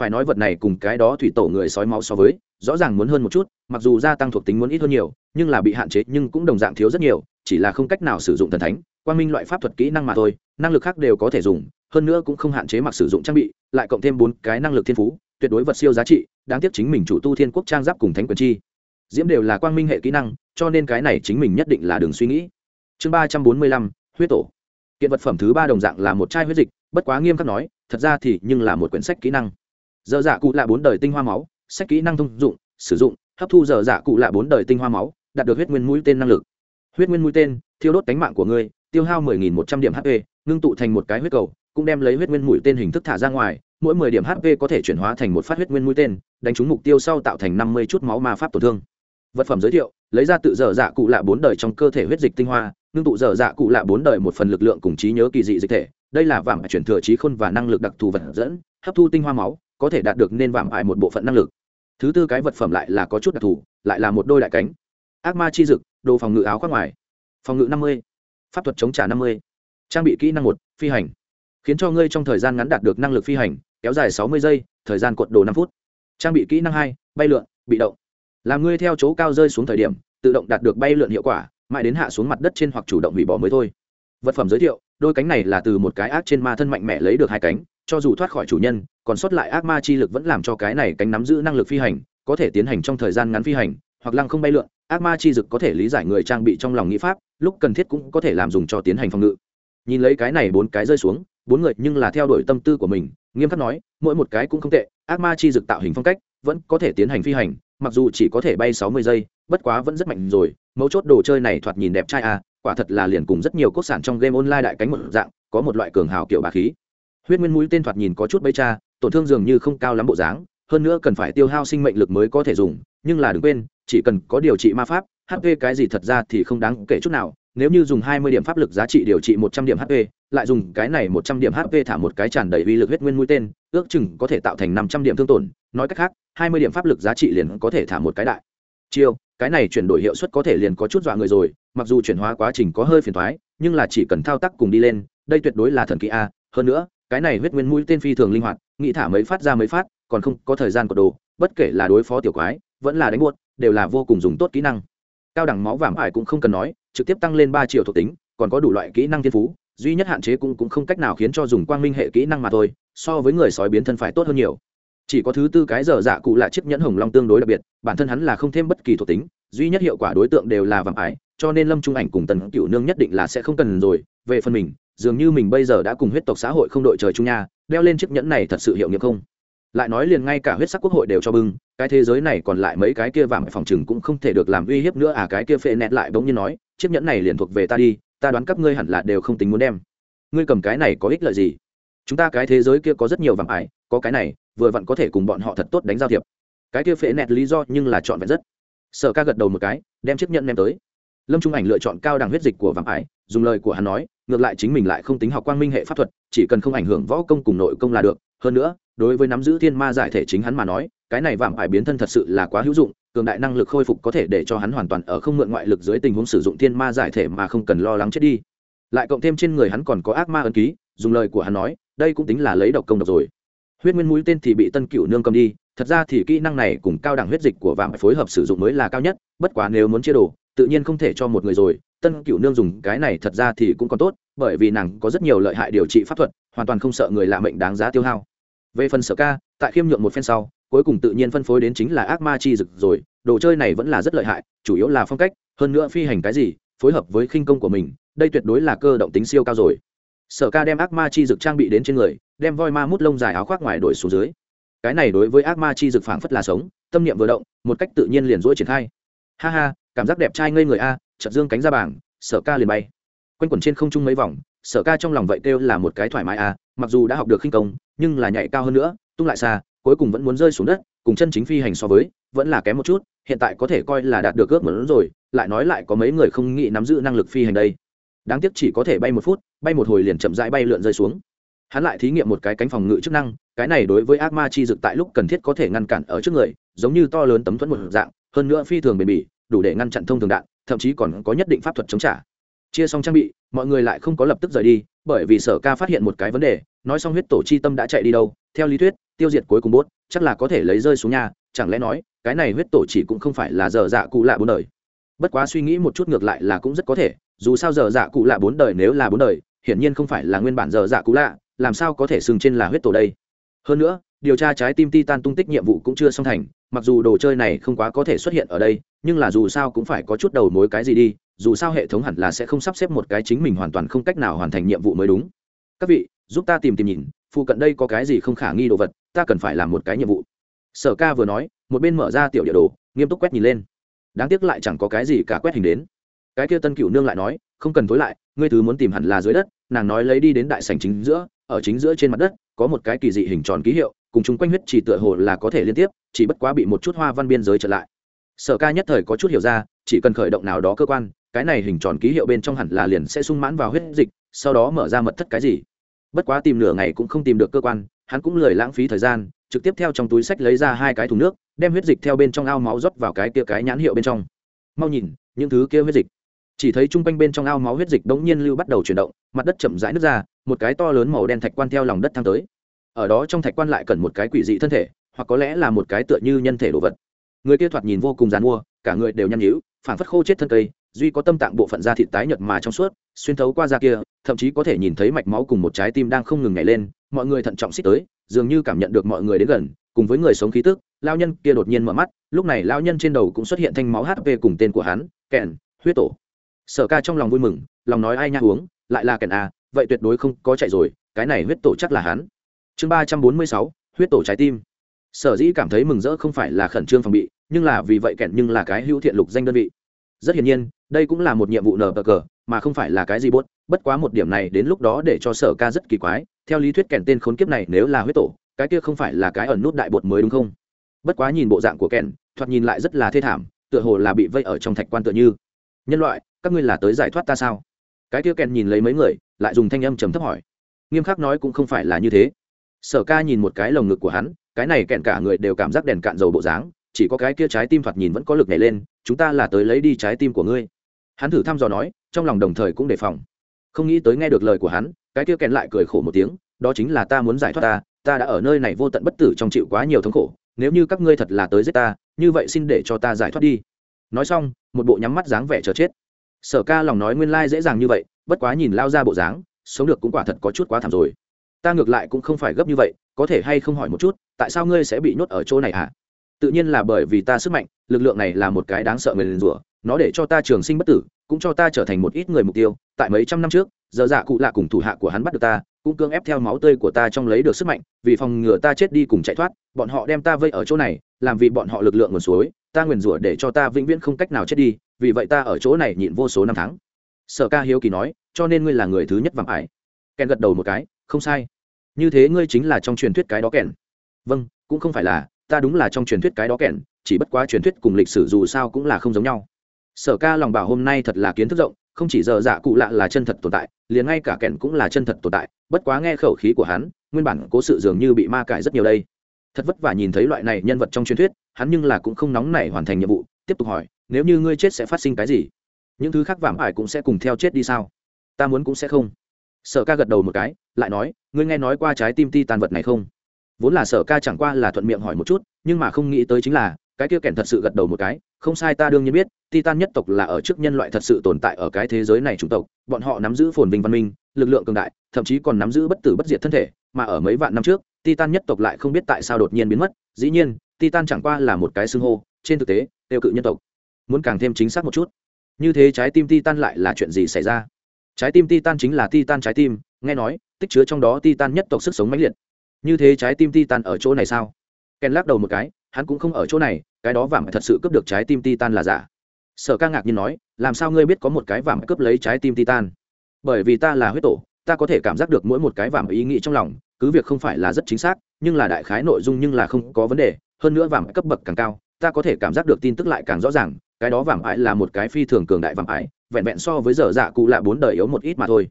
Phải nói vật này cùng cái đó thủy tổ người sói máu so với, rõ ràng muốn hơn một chút, mặc dù gia tăng thuộc tính muốn ít hơn nhiều, nhưng là bị hạn chế, nhưng cũng đồng dạng thiếu rất nhiều, chỉ là không cách nào sử dụng thần thánh quan minh loại pháp thuật kỹ năng mà thôi, năng lực khác đều có thể dùng, hơn nữa cũng không hạn chế mặc sử dụng trang bị, lại cộng thêm bốn cái năng lực thiên phú tuyệt đối vật siêu giá trị, đáng tiếc chính mình chủ tu thiên quốc trang giáp cùng thánh quyền chi. Diễm đều là quang minh hệ kỹ năng, cho nên cái này chính mình nhất định là đường suy nghĩ. Chương ba trăm bốn mươi lăm, huyết tổ. Kiện vật phẩm thứ ba đồng dạng là một chai huyết dịch, bất quá nghiêm khắc nói, thật ra thì nhưng là một quyển sách kỹ năng. Dở dạ cụ là bốn đời tinh hoa máu, sách kỹ năng thông dụng, sử dụng, hấp thu dở dạ cụ là bốn đời tinh hoa máu, đạt được huyết nguyên mũi tên năng lực. Huyết nguyên mũi tên, thiêu đốt cánh mạng của ngươi, tiêu hao mười nghìn một trăm điểm hp ngưng tụ thành một cái huyết cầu, cũng đem lấy huyết nguyên mũi tên hình thức thả ra ngoài mỗi mười điểm hp có thể chuyển hóa thành một phát huyết nguyên mũi tên, đánh trúng mục tiêu sau tạo thành năm mươi chút máu ma pháp tổn thương. Vật phẩm giới thiệu, lấy ra tự dở dạ cụ lạ bốn đời trong cơ thể huyết dịch tinh hoa, ngưng tụ dở dạ cụ lạ bốn đời một phần lực lượng cùng trí nhớ kỳ dị dịch thể. Đây là vàng chuyển thừa trí khôn và năng lực đặc thù vật dẫn, hấp thu tinh hoa máu, có thể đạt được nên vảm ải một bộ phận năng lực. Thứ tư cái vật phẩm lại là có chút đặc thù, lại là một đôi đại cánh. Ác ma chi dực, đồ phòng ngự áo khoác ngoài. Phòng ngự năm mươi, pháp thuật chống trả năm mươi. Trang bị kỹ năng một, phi hành. Khiến cho ngươi trong thời gian ngắn đạt được năng lực phi hành kéo dài sáu mươi giây, thời gian cuộn đồ năm phút. Trang bị kỹ năng hai, bay lượn, bị động. Làm ngươi theo chỗ cao rơi xuống thời điểm, tự động đạt được bay lượn hiệu quả, mãi đến hạ xuống mặt đất trên hoặc chủ động hủy bỏ mới thôi. Vật phẩm giới thiệu, đôi cánh này là từ một cái ác trên ma thân mạnh mẽ lấy được hai cánh, cho dù thoát khỏi chủ nhân, còn sót lại ác ma chi lực vẫn làm cho cái này cánh nắm giữ năng lực phi hành, có thể tiến hành trong thời gian ngắn phi hành, hoặc lăng không bay lượn, ác ma chi dực có thể lý giải người trang bị trong lòng nghĩ pháp, lúc cần thiết cũng có thể làm dùng cho tiến hành phòng ngự. Nhìn lấy cái này bốn cái rơi xuống bốn người nhưng là theo đuổi tâm tư của mình, nghiêm khắc nói, mỗi một cái cũng không tệ, ác ma chi dực tạo hình phong cách, vẫn có thể tiến hành phi hành, mặc dù chỉ có thể bay sáu mươi giây, bất quá vẫn rất mạnh rồi, mấu chốt đồ chơi này thoạt nhìn đẹp trai à quả thật là liền cùng rất nhiều cốt sản trong game online đại cánh một dạng, có một loại cường hào kiểu bà khí. Huyết nguyên mũi tên thoạt nhìn có chút bấy cha, tổn thương dường như không cao lắm bộ dáng, hơn nữa cần phải tiêu hao sinh mệnh lực mới có thể dùng, nhưng là đừng quên, chỉ cần có điều trị ma pháp hp cái gì thật ra thì không đáng kể chút nào, nếu như dùng hai mươi điểm pháp lực giá trị điều trị một trăm điểm hp lại dùng cái này một trăm điểm hp thả một cái tràn đầy uy lực huyết nguyên mũi tên, ước chừng có thể tạo thành năm trăm điểm thương tổn, nói cách khác, hai mươi điểm pháp lực giá trị liền có thể thả một cái đại. Chiêu, cái này chuyển đổi hiệu suất có thể liền có chút dọa người rồi, mặc dù chuyển hóa quá trình có hơi phiền thoái nhưng là chỉ cần thao tác cùng đi lên, đây tuyệt đối là thần kỹ a. Hơn nữa, cái này huyết nguyên mũi tên phi thường linh hoạt, nghĩ thả mấy phát ra mấy phát, còn không có thời gian của đồ, bất kể là đối phó tiểu quái, vẫn là đánh buốt, đều là vô cùng dùng tốt kỹ năng. Cao đẳng máu vàng ải cũng không cần nói, trực tiếp tăng lên ba triệu thuộc tính, còn có đủ loại kỹ năng thiên phú duy nhất hạn chế cũng cũng không cách nào khiến cho dùng quang minh hệ kỹ năng mà thôi, so với người sói biến thân phải tốt hơn nhiều. Chỉ có thứ tư cái giờ dạ cụ là chiếc nhẫn hồng long tương đối đặc biệt, bản thân hắn là không thêm bất kỳ thuộc tính, duy nhất hiệu quả đối tượng đều là vàng ải, cho nên lâm trung ảnh cùng tần cựu nương nhất định là sẽ không cần rồi. Về phần mình, dường như mình bây giờ đã cùng huyết tộc xã hội không đội trời chung nha, đeo lên chiếc nhẫn này thật sự hiệu nghiệm không? Lại nói liền ngay cả huyết sắc quốc hội đều cho bưng, cái thế giới này còn lại mấy cái kia vàng phòng chừng cũng không thể được làm uy hiếp nữa à cái kia phệ nẹt lại bỗng nhiên nói, chiếc nhẫn này liền thuộc về ta đi ta đoán các ngươi hẳn là đều không tính muốn đem. Ngươi cầm cái này có ích lợi gì? Chúng ta cái thế giới kia có rất nhiều vàng ải, có cái này, vừa vặn có thể cùng bọn họ thật tốt đánh giao thiệp. Cái kia phệ nẹt lý do nhưng là chọn vẹn rất. Sở ca gật đầu một cái, đem chiếc nhẫn đem tới. Lâm trung ảnh lựa chọn cao đẳng huyết dịch của vàng ải, dùng lời của hắn nói, ngược lại chính mình lại không tính học quang minh hệ pháp thuật, chỉ cần không ảnh hưởng võ công cùng nội công là được. Hơn nữa, đối với nắm giữ thiên ma giải thể chính hắn mà nói cái này vạm phải biến thân thật sự là quá hữu dụng, cường đại năng lực khôi phục có thể để cho hắn hoàn toàn ở không mượn ngoại lực dưới tình huống sử dụng thiên ma giải thể mà không cần lo lắng chết đi. Lại cộng thêm trên người hắn còn có ác ma ấn ký, dùng lời của hắn nói, đây cũng tính là lấy độc công độc rồi. Huyết nguyên mũi tên thì bị tân cựu nương cầm đi, thật ra thì kỹ năng này cùng cao đẳng huyết dịch của vàng phối hợp sử dụng mới là cao nhất, bất quá nếu muốn chia đồ, tự nhiên không thể cho một người rồi. Tân cựu nương dùng cái này thật ra thì cũng còn tốt, bởi vì nàng có rất nhiều lợi hại điều trị pháp thuật, hoàn toàn không sợ người lạ mệnh đáng giá tiêu hao. Về phần sở ca, tại khiêm nhượng một phen sau cuối cùng tự nhiên phân phối đến chính là ác ma chi dực rồi, đồ chơi này vẫn là rất lợi hại, chủ yếu là phong cách, hơn nữa phi hành cái gì, phối hợp với khinh công của mình, đây tuyệt đối là cơ động tính siêu cao rồi. Sở ca đem ác ma chi dực trang bị đến trên người, đem voi ma mút lông dài áo khoác ngoài đổi xuống dưới. Cái này đối với ác ma chi dực phảng phất là sống, tâm niệm vừa động, một cách tự nhiên liền rỗi triển khai. Ha ha, cảm giác đẹp trai ngây người a, chợt dương cánh ra bảng, sở ca liền bay. Quanh quẩn trên không trung mấy vòng, sở ca trong lòng vậy kêu là một cái thoải mái a, mặc dù đã học được khinh công, nhưng là nhảy cao hơn nữa, tung lại xa cuối cùng vẫn muốn rơi xuống đất, cùng chân chính phi hành so với, vẫn là kém một chút, hiện tại có thể coi là đạt được ước muốn rồi, lại nói lại có mấy người không nghĩ nắm giữ năng lực phi hành đây. Đáng tiếc chỉ có thể bay một phút, bay một hồi liền chậm rãi bay lượn rơi xuống. Hắn lại thí nghiệm một cái cánh phòng ngự chức năng, cái này đối với ác ma chi dực tại lúc cần thiết có thể ngăn cản ở trước người, giống như to lớn tấm thuẫn một dạng, hơn nữa phi thường bền bỉ, đủ để ngăn chặn thông thường đạn, thậm chí còn có nhất định pháp thuật chống trả. Chia xong trang bị, mọi người lại không có lập tức rời đi, bởi vì sở ca phát hiện một cái vấn đề, nói xong huyết tổ chi tâm đã chạy đi đâu, theo lý thuyết tiêu diệt cuối cùng bốt chắc là có thể lấy rơi xuống nhà, chẳng lẽ nói, cái này huyết tổ chỉ cũng không phải là dở dạ cụ lạ bốn đời. Bất quá suy nghĩ một chút ngược lại là cũng rất có thể, dù sao dở dạ cụ lạ bốn đời nếu là bốn đời, hiển nhiên không phải là nguyên bản dở dạ cụ lạ, làm sao có thể sừng trên là huyết tổ đây? Hơn nữa, điều tra trái tim titan tung tích nhiệm vụ cũng chưa xong thành, mặc dù đồ chơi này không quá có thể xuất hiện ở đây, nhưng là dù sao cũng phải có chút đầu mối cái gì đi, dù sao hệ thống hẳn là sẽ không sắp xếp một cái chính mình hoàn toàn không cách nào hoàn thành nhiệm vụ mới đúng. Các vị, giúp ta tìm tìm nhìn, phụ cận đây có cái gì không khả nghi đồ vật ta cần phải làm một cái nhiệm vụ. Sở ca vừa nói, một bên mở ra tiểu địa đồ, nghiêm túc quét nhìn lên. Đáng tiếc lại chẳng có cái gì cả quét hình đến. Cái kia tân cựu nương lại nói, không cần tối lại, ngươi thứ muốn tìm hẳn là dưới đất, nàng nói lấy đi đến đại sành chính giữa, ở chính giữa trên mặt đất, có một cái kỳ dị hình tròn ký hiệu, cùng chung quanh huyết chỉ tựa hồ là có thể liên tiếp, chỉ bất quá bị một chút hoa văn biên giới trở lại. Sở ca nhất thời có chút hiểu ra, chỉ cần khởi động nào đó cơ quan, cái này hình tròn ký hiệu bên trong hẳn là liền sẽ sung mãn vào huyết dịch, sau đó mở ra mật thất cái gì. Bất quá tìm nửa ngày cũng không tìm được cơ quan hắn cũng lười lãng phí thời gian, trực tiếp theo trong túi sách lấy ra hai cái thùng nước, đem huyết dịch theo bên trong ao máu rót vào cái kia cái nhãn hiệu bên trong. Mau nhìn, những thứ kia huyết dịch. Chỉ thấy chung quanh bên trong ao máu huyết dịch đống nhiên lưu bắt đầu chuyển động, mặt đất chậm rãi nước ra, một cái to lớn màu đen thạch quan theo lòng đất thăng tới. Ở đó trong thạch quan lại cần một cái quỷ dị thân thể, hoặc có lẽ là một cái tựa như nhân thể đồ vật. Người kia thoạt nhìn vô cùng dàn mua cả người đều nhăn nhữ phản phất khô chết thân cây, duy có tâm tạng bộ phận da thịt tái nhợt mà trong suốt, xuyên thấu qua da kia, thậm chí có thể nhìn thấy mạch máu cùng một trái tim đang không ngừng nhảy lên mọi người thận trọng xích tới, dường như cảm nhận được mọi người đến gần, cùng với người sống khí tức, lao nhân kia đột nhiên mở mắt, lúc này lao nhân trên đầu cũng xuất hiện thanh máu hp cùng tên của hắn, kèn, huyết tổ. Sở ca trong lòng vui mừng, lòng nói ai nha uống, lại là kèn à vậy tuyệt đối không có chạy rồi, cái này huyết tổ chắc là hắn. Chương ba trăm bốn mươi sáu, huyết tổ trái tim. Sở dĩ cảm thấy mừng rỡ không phải là khẩn trương phòng bị, nhưng là vì vậy kèn nhưng là cái hữu thiện lục danh đơn vị rất hiển nhiên, đây cũng là một nhiệm vụ nờ bờ cờ, mà không phải là cái gì bốt. Bất quá một điểm này đến lúc đó để cho sở ca rất kỳ quái. Theo lý thuyết kèn tên khốn kiếp này nếu là huyết tổ, cái kia không phải là cái ẩn nút đại bột mới đúng không? Bất quá nhìn bộ dạng của kèn, thoạt nhìn lại rất là thê thảm, tựa hồ là bị vây ở trong thạch quan tựa như. Nhân loại, các ngươi là tới giải thoát ta sao? Cái kia kèn nhìn lấy mấy người, lại dùng thanh âm trầm thấp hỏi. Nghiêm khắc nói cũng không phải là như thế. Sở ca nhìn một cái lồng ngực của hắn, cái này kèn cả người đều cảm giác đèn cạn dầu bộ dáng chỉ có cái kia trái tim thoạt nhìn vẫn có lực nhảy lên, chúng ta là tới lấy đi trái tim của ngươi. Hắn thử thăm dò nói, trong lòng đồng thời cũng đề phòng. Không nghĩ tới nghe được lời của hắn, cái kia kèn lại cười khổ một tiếng, đó chính là ta muốn giải thoát ta ta đã ở nơi này vô tận bất tử trong chịu quá nhiều thống khổ, nếu như các ngươi thật là tới giết ta, như vậy xin để cho ta giải thoát đi. Nói xong, một bộ nhắm mắt dáng vẻ chờ chết. Sở ca lòng nói nguyên lai dễ dàng như vậy, bất quá nhìn lao ra bộ dáng, sống được cũng quả thật có chút quá thảm rồi. Ta ngược lại cũng không phải gấp như vậy, có thể hay không hỏi một chút, tại sao ngươi sẽ bị nhốt ở chỗ này hả? Tự nhiên là bởi vì ta sức mạnh, lực lượng này là một cái đáng sợ người liền rủa, nó để cho ta trường sinh bất tử, cũng cho ta trở thành một ít người mục tiêu. Tại mấy trăm năm trước, giờ dạ cụ lạ cùng thủ hạ của hắn bắt được ta, cũng cưỡng ép theo máu tươi của ta trong lấy được sức mạnh, vì phòng ngừa ta chết đi cùng chạy thoát, bọn họ đem ta vây ở chỗ này, làm vì bọn họ lực lượng nguồn suối, ta nguyền rủa để cho ta vĩnh viễn không cách nào chết đi, vì vậy ta ở chỗ này nhịn vô số năm tháng. Sở ca hiếu kỳ nói, cho nên ngươi là người thứ nhất vàng ải. Kèn gật đầu một cái, không sai. Như thế ngươi chính là trong truyền thuyết cái đó kèn vâng cũng không phải là ta đúng là trong truyền thuyết cái đó kẹn, chỉ bất quá truyền thuyết cùng lịch sử dù sao cũng là không giống nhau. Sở ca lòng bảo hôm nay thật là kiến thức rộng không chỉ giờ dạ cụ lạ là chân thật tồn tại liền ngay cả kẹn cũng là chân thật tồn tại bất quá nghe khẩu khí của hắn nguyên bản cố sự dường như bị ma cải rất nhiều đây. Thật vất vả nhìn thấy loại này nhân vật trong truyền thuyết hắn nhưng là cũng không nóng nảy hoàn thành nhiệm vụ tiếp tục hỏi nếu như ngươi chết sẽ phát sinh cái gì? Những thứ khác vảm ải cũng sẽ cùng theo chết đi sao? Ta muốn cũng sẽ không. Sở ca gật đầu một cái lại nói ngươi nghe nói qua trái tim ti tàn vật này không? Vốn là sở ca chẳng qua là thuận miệng hỏi một chút, nhưng mà không nghĩ tới chính là, cái kia kèn thật sự gật đầu một cái, không sai ta đương nhiên biết, titan nhất tộc là ở trước nhân loại thật sự tồn tại ở cái thế giới này chủng tộc, bọn họ nắm giữ phồn vinh văn minh, lực lượng cường đại, thậm chí còn nắm giữ bất tử bất diệt thân thể, mà ở mấy vạn năm trước, titan nhất tộc lại không biết tại sao đột nhiên biến mất, dĩ nhiên, titan chẳng qua là một cái xưng hô, trên thực tế, tiêu cự nhân tộc. Muốn càng thêm chính xác một chút, như thế trái tim titan lại là chuyện gì xảy ra? Trái tim titan chính là titan trái tim, nghe nói, tích chứa trong đó titan nhất tộc sức sống mãnh liệt như thế trái tim titan ở chỗ này sao? Ken lắc đầu một cái, hắn cũng không ở chỗ này, cái đó vảm thật sự cướp được trái tim titan là giả. Sở ca ngạc nhiên nói, làm sao ngươi biết có một cái vảm cướp lấy trái tim titan? Bởi vì ta là huyết tổ, ta có thể cảm giác được mỗi một cái vảm ý nghĩ trong lòng, cứ việc không phải là rất chính xác, nhưng là đại khái nội dung nhưng là không có vấn đề, hơn nữa vảm cấp bậc càng cao, ta có thể cảm giác được tin tức lại càng rõ ràng, cái đó vảm ải là một cái phi thường cường đại vảm ải vẹn vẹn so với giờ dạ cụ lạ bốn đời yếu một ít mà thôi.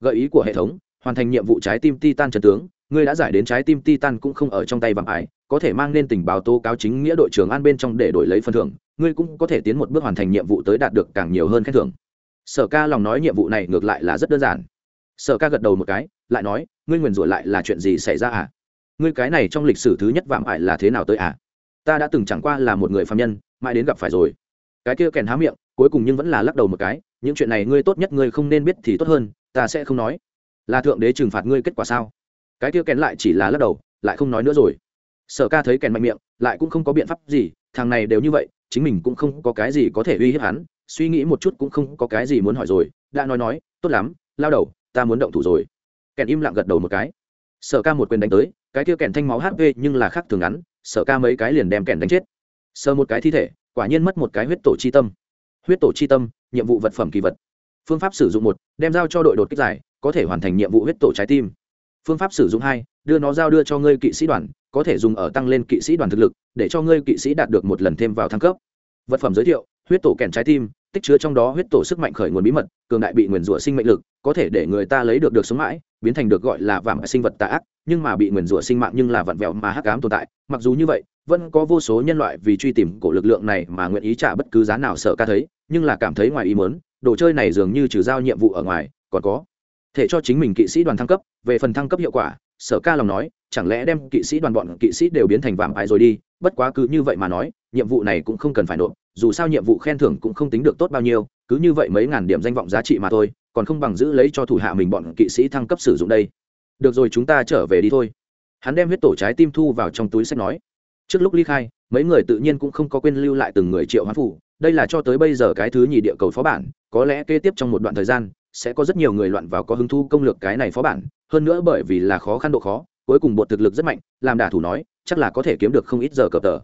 Gợi ý của hệ thống, hoàn thành nhiệm vụ trái tim titan trần tướng ngươi đã giải đến trái tim titan cũng không ở trong tay vàng ải, có thể mang lên tình báo tố cáo chính nghĩa đội trưởng an bên trong để đổi lấy phần thưởng, ngươi cũng có thể tiến một bước hoàn thành nhiệm vụ tới đạt được càng nhiều hơn khen thưởng. Sở ca lòng nói nhiệm vụ này ngược lại là rất đơn giản. Sở ca gật đầu một cái, lại nói, ngươi nguyền rủa lại là chuyện gì xảy ra à? Ngươi cái này trong lịch sử thứ nhất vạm ải là thế nào tới à? Ta đã từng chẳng qua là một người phạm nhân, mãi đến gặp phải rồi. Cái kia kèn há miệng, cuối cùng nhưng vẫn là lắc đầu một cái, những chuyện này ngươi tốt nhất ngươi không nên biết thì tốt hơn, ta sẽ không nói. Là thượng đế trừng phạt ngươi kết quả sao? Cái kia kèn lại chỉ là lắc đầu, lại không nói nữa rồi. Sở ca thấy kèn mạnh miệng, lại cũng không có biện pháp gì, thằng này đều như vậy, chính mình cũng không có cái gì có thể uy hiếp hắn, suy nghĩ một chút cũng không có cái gì muốn hỏi rồi, đã nói nói, tốt lắm, lao đầu, ta muốn động thủ rồi. Kèn im lặng gật đầu một cái. Sở ca một quyền đánh tới, cái kia kèn thanh máu hp nhưng là khác thường ngắn, sở ca mấy cái liền đem kèn đánh chết. Sờ một cái thi thể, quả nhiên mất một cái huyết tổ chi tâm. Huyết tổ chi tâm, nhiệm vụ vật phẩm kỳ vật. Phương pháp sử dụng một, đem giao cho đội đột kích giải, có thể hoàn thành nhiệm vụ huyết tổ trái tim phương pháp sử dụng hai, đưa nó giao đưa cho ngươi kỵ sĩ đoàn, có thể dùng ở tăng lên kỵ sĩ đoàn thực lực, để cho ngươi kỵ sĩ đạt được một lần thêm vào thăng cấp. Vật phẩm giới thiệu, huyết tổ kèn trái tim, tích chứa trong đó huyết tổ sức mạnh khởi nguồn bí mật, cường đại bị nguyền rủa sinh mệnh lực, có thể để người ta lấy được được sống mãi, biến thành được gọi là vàng sinh vật tà ác, nhưng mà bị nguyền rủa sinh mạng nhưng là vặn vẹo mà hắc ám tồn tại. Mặc dù như vậy, vẫn có vô số nhân loại vì truy tìm cổ lực lượng này mà nguyện ý trả bất cứ giá nào sợ ca thấy, nhưng là cảm thấy ngoài ý muốn, đồ chơi này dường như trừ giao nhiệm vụ ở ngoài, còn có thể cho chính mình kỵ sĩ đoàn thăng cấp, về phần thăng cấp hiệu quả, sở ca lòng nói, chẳng lẽ đem kỵ sĩ đoàn bọn kỵ sĩ đều biến thành vạm ải rồi đi, bất quá cứ như vậy mà nói, nhiệm vụ này cũng không cần phải nộp, dù sao nhiệm vụ khen thưởng cũng không tính được tốt bao nhiêu, cứ như vậy mấy ngàn điểm danh vọng giá trị mà thôi, còn không bằng giữ lấy cho thủ hạ mình bọn kỵ sĩ thăng cấp sử dụng đây. Được rồi, chúng ta trở về đi thôi. Hắn đem huyết tổ trái tim thu vào trong túi sách nói. Trước lúc ly khai, mấy người tự nhiên cũng không có quên lưu lại từng người triệu hoán phủ, đây là cho tới bây giờ cái thứ nhì địa cầu phó bản, có lẽ kế tiếp trong một đoạn thời gian sẽ có rất nhiều người loạn vào có hứng thú công lược cái này phó bản, hơn nữa bởi vì là khó khăn độ khó, cuối cùng bột thực lực rất mạnh, làm đả thủ nói, chắc là có thể kiếm được không ít giờ cờ tờ.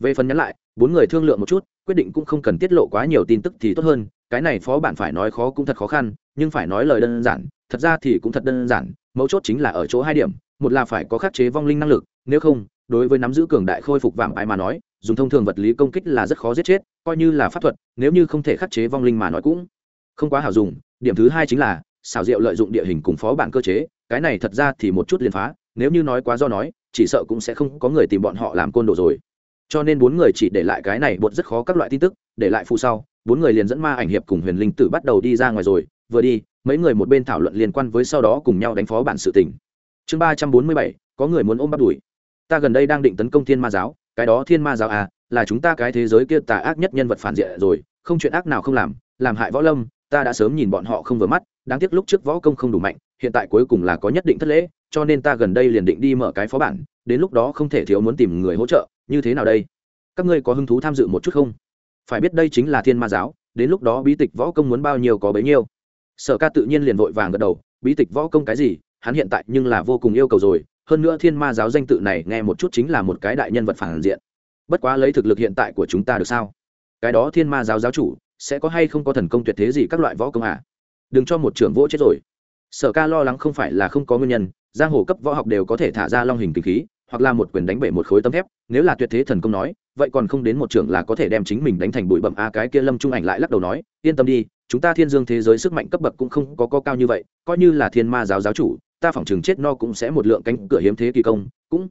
Về phần nhắn lại, bốn người thương lượng một chút, quyết định cũng không cần tiết lộ quá nhiều tin tức thì tốt hơn, cái này phó bản phải nói khó cũng thật khó khăn, nhưng phải nói lời đơn giản, thật ra thì cũng thật đơn giản, mấu chốt chính là ở chỗ hai điểm, một là phải có khắc chế vong linh năng lực, nếu không, đối với nắm giữ cường đại khôi phục vàng ái mà nói, dùng thông thường vật lý công kích là rất khó giết chết, coi như là pháp thuật, nếu như không thể khắc chế vong linh mà nói cũng không quá hảo dùng điểm thứ hai chính là, xảo diệu lợi dụng địa hình cùng phó bản cơ chế, cái này thật ra thì một chút liền phá, nếu như nói quá do nói, chỉ sợ cũng sẽ không có người tìm bọn họ làm côn đồ rồi. Cho nên bốn người chỉ để lại cái này bột rất khó các loại tin tức, để lại phụ sau, bốn người liền dẫn ma ảnh hiệp cùng huyền linh tử bắt đầu đi ra ngoài rồi, vừa đi, mấy người một bên thảo luận liên quan với sau đó cùng nhau đánh phó bản sự tình. Chương ba trăm bốn mươi bảy, có người muốn ôm bắt đuổi. Ta gần đây đang định tấn công thiên ma giáo, cái đó thiên ma giáo à là chúng ta cái thế giới kia tà ác nhất nhân vật phản diện rồi, không chuyện ác nào không làm làm hại võ lâm ta đã sớm nhìn bọn họ không vừa mắt, đáng tiếc lúc trước võ công không đủ mạnh, hiện tại cuối cùng là có nhất định thất lễ, cho nên ta gần đây liền định đi mở cái phó bản, đến lúc đó không thể thiếu muốn tìm người hỗ trợ, như thế nào đây? Các ngươi có hứng thú tham dự một chút không? Phải biết đây chính là thiên ma giáo, đến lúc đó bí tịch võ công muốn bao nhiêu có bấy nhiêu. Sở ca tự nhiên liền vội vàng gật đầu, bí tịch võ công cái gì, hắn hiện tại nhưng là vô cùng yêu cầu rồi, hơn nữa thiên ma giáo danh tự này nghe một chút chính là một cái đại nhân vật phản diện. Bất quá lấy thực lực hiện tại của chúng ta được sao? Cái đó thiên ma giáo giáo chủ sẽ có hay không có thần công tuyệt thế gì các loại võ công à? Đừng cho một trưởng vỗ chết rồi. Sở ca lo lắng không phải là không có nguyên nhân giang hồ cấp võ học đều có thể thả ra long hình kinh khí hoặc là một quyền đánh bể một khối tấm thép nếu là tuyệt thế thần công nói vậy còn không đến một trưởng là có thể đem chính mình đánh thành bụi bậm a à, cái kia lâm trung ảnh lại lắc đầu nói yên tâm đi chúng ta thiên dương thế giới sức mạnh cấp bậc cũng không có, có cao như vậy coi như là thiên ma giáo giáo chủ ta phỏng chừng chết no cũng sẽ một lượng cánh cửa hiếm thế kỳ công cũng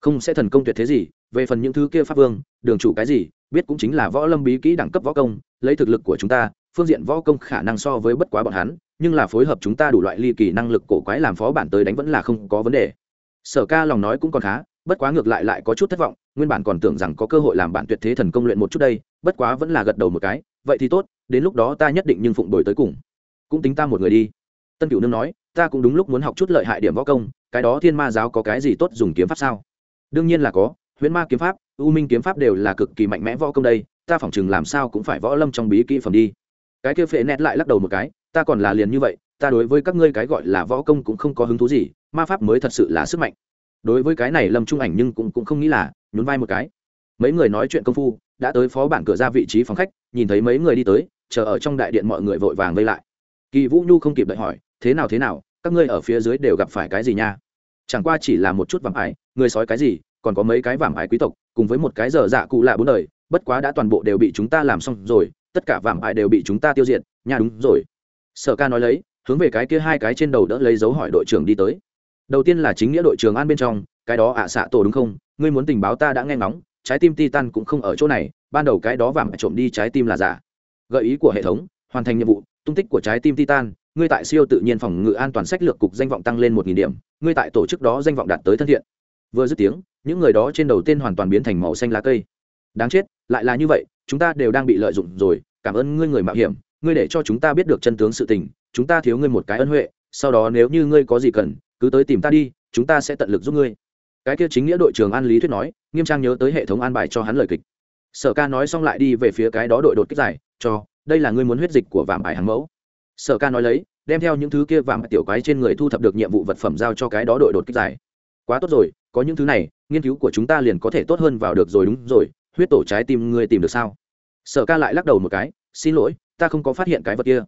không sẽ thần công tuyệt thế gì. Về phần những thứ kia pháp vương đường chủ cái gì biết cũng chính là võ lâm bí kỹ đẳng cấp võ công lấy thực lực của chúng ta, phương diện võ công khả năng so với bất quá bọn hắn, nhưng là phối hợp chúng ta đủ loại ly kỳ năng lực cổ quái làm phó bản tới đánh vẫn là không có vấn đề. Sở ca lòng nói cũng còn khá, bất quá ngược lại lại có chút thất vọng, nguyên bản còn tưởng rằng có cơ hội làm bản tuyệt thế thần công luyện một chút đây, bất quá vẫn là gật đầu một cái, vậy thì tốt, đến lúc đó ta nhất định nhưng phụng đổi tới cùng. Cũng tính ta một người đi. Tân cửu nương nói, ta cũng đúng lúc muốn học chút lợi hại điểm võ công, cái đó thiên ma giáo có cái gì tốt dùng kiếm pháp sao? Đương nhiên là có huyễn ma kiếm pháp, u minh kiếm pháp đều là cực kỳ mạnh mẽ võ công đây ta phỏng chừng làm sao cũng phải võ lâm trong bí kỹ phẩm đi. Cái kia phệ nét lại lắc đầu một cái ta còn là liền như vậy ta đối với các ngươi cái gọi là võ công cũng không có hứng thú gì ma pháp mới thật sự là sức mạnh. Đối với cái này lâm trung ảnh nhưng cũng, cũng không nghĩ là nhún vai một cái. Mấy người nói chuyện công phu đã tới phó bản cửa ra vị trí phòng khách nhìn thấy mấy người đi tới chờ ở trong đại điện mọi người vội vàng vây lại. Kỳ vũ nhu không kịp đợi hỏi thế nào thế nào các ngươi ở phía dưới đều gặp phải cái gì nha? Chẳng qua chỉ là một chút vàng ải người sói cái gì còn có mấy cái vàng ải quý tộc cùng với một cái dở dạ cụ lạ bốn đời bất quá đã toàn bộ đều bị chúng ta làm xong rồi, tất cả vàng ải đều bị chúng ta tiêu diệt, nha đúng rồi. Sở ca nói lấy, hướng về cái kia hai cái trên đầu đỡ lấy dấu hỏi đội trưởng đi tới. Đầu tiên là chính nghĩa đội trưởng an bên trong, cái đó ạ à xạ tổ đúng không? Ngươi muốn tình báo ta đã nghe ngóng, trái tim titan cũng không ở chỗ này, ban đầu cái đó vàng trộm đi trái tim là giả. Gợi ý của hệ thống, hoàn thành nhiệm vụ, tung tích của trái tim titan, ngươi tại siêu tự nhiên phòng ngự an toàn sách lược cục danh vọng tăng lên một nghìn điểm, ngươi tại tổ chức đó danh vọng đạt tới thân thiện. Vừa dứt tiếng, những người đó trên đầu tiên hoàn toàn biến thành màu xanh lá cây đáng chết, lại là như vậy, chúng ta đều đang bị lợi dụng rồi, cảm ơn ngươi người mạo hiểm, ngươi để cho chúng ta biết được chân tướng sự tình, chúng ta thiếu ngươi một cái ân huệ, sau đó nếu như ngươi có gì cần, cứ tới tìm ta đi, chúng ta sẽ tận lực giúp ngươi. Cái kia chính nghĩa đội trưởng an lý thuyết nói, nghiêm trang nhớ tới hệ thống an bài cho hắn lời kịch. Sở ca nói xong lại đi về phía cái đó đội đột kích giải, cho, đây là ngươi muốn huyết dịch của vàm ải hàng mẫu. Sở ca nói lấy, đem theo những thứ kia vàm tiểu quái trên người thu thập được nhiệm vụ vật phẩm giao cho cái đó đội đột kích giải. Quá tốt rồi, có những thứ này, nghiên cứu của chúng ta liền có thể tốt hơn vào được rồi, đúng rồi huyết tổ trái tim ngươi tìm được sao? Sở ca lại lắc đầu một cái, xin lỗi, ta không có phát hiện cái vật kia.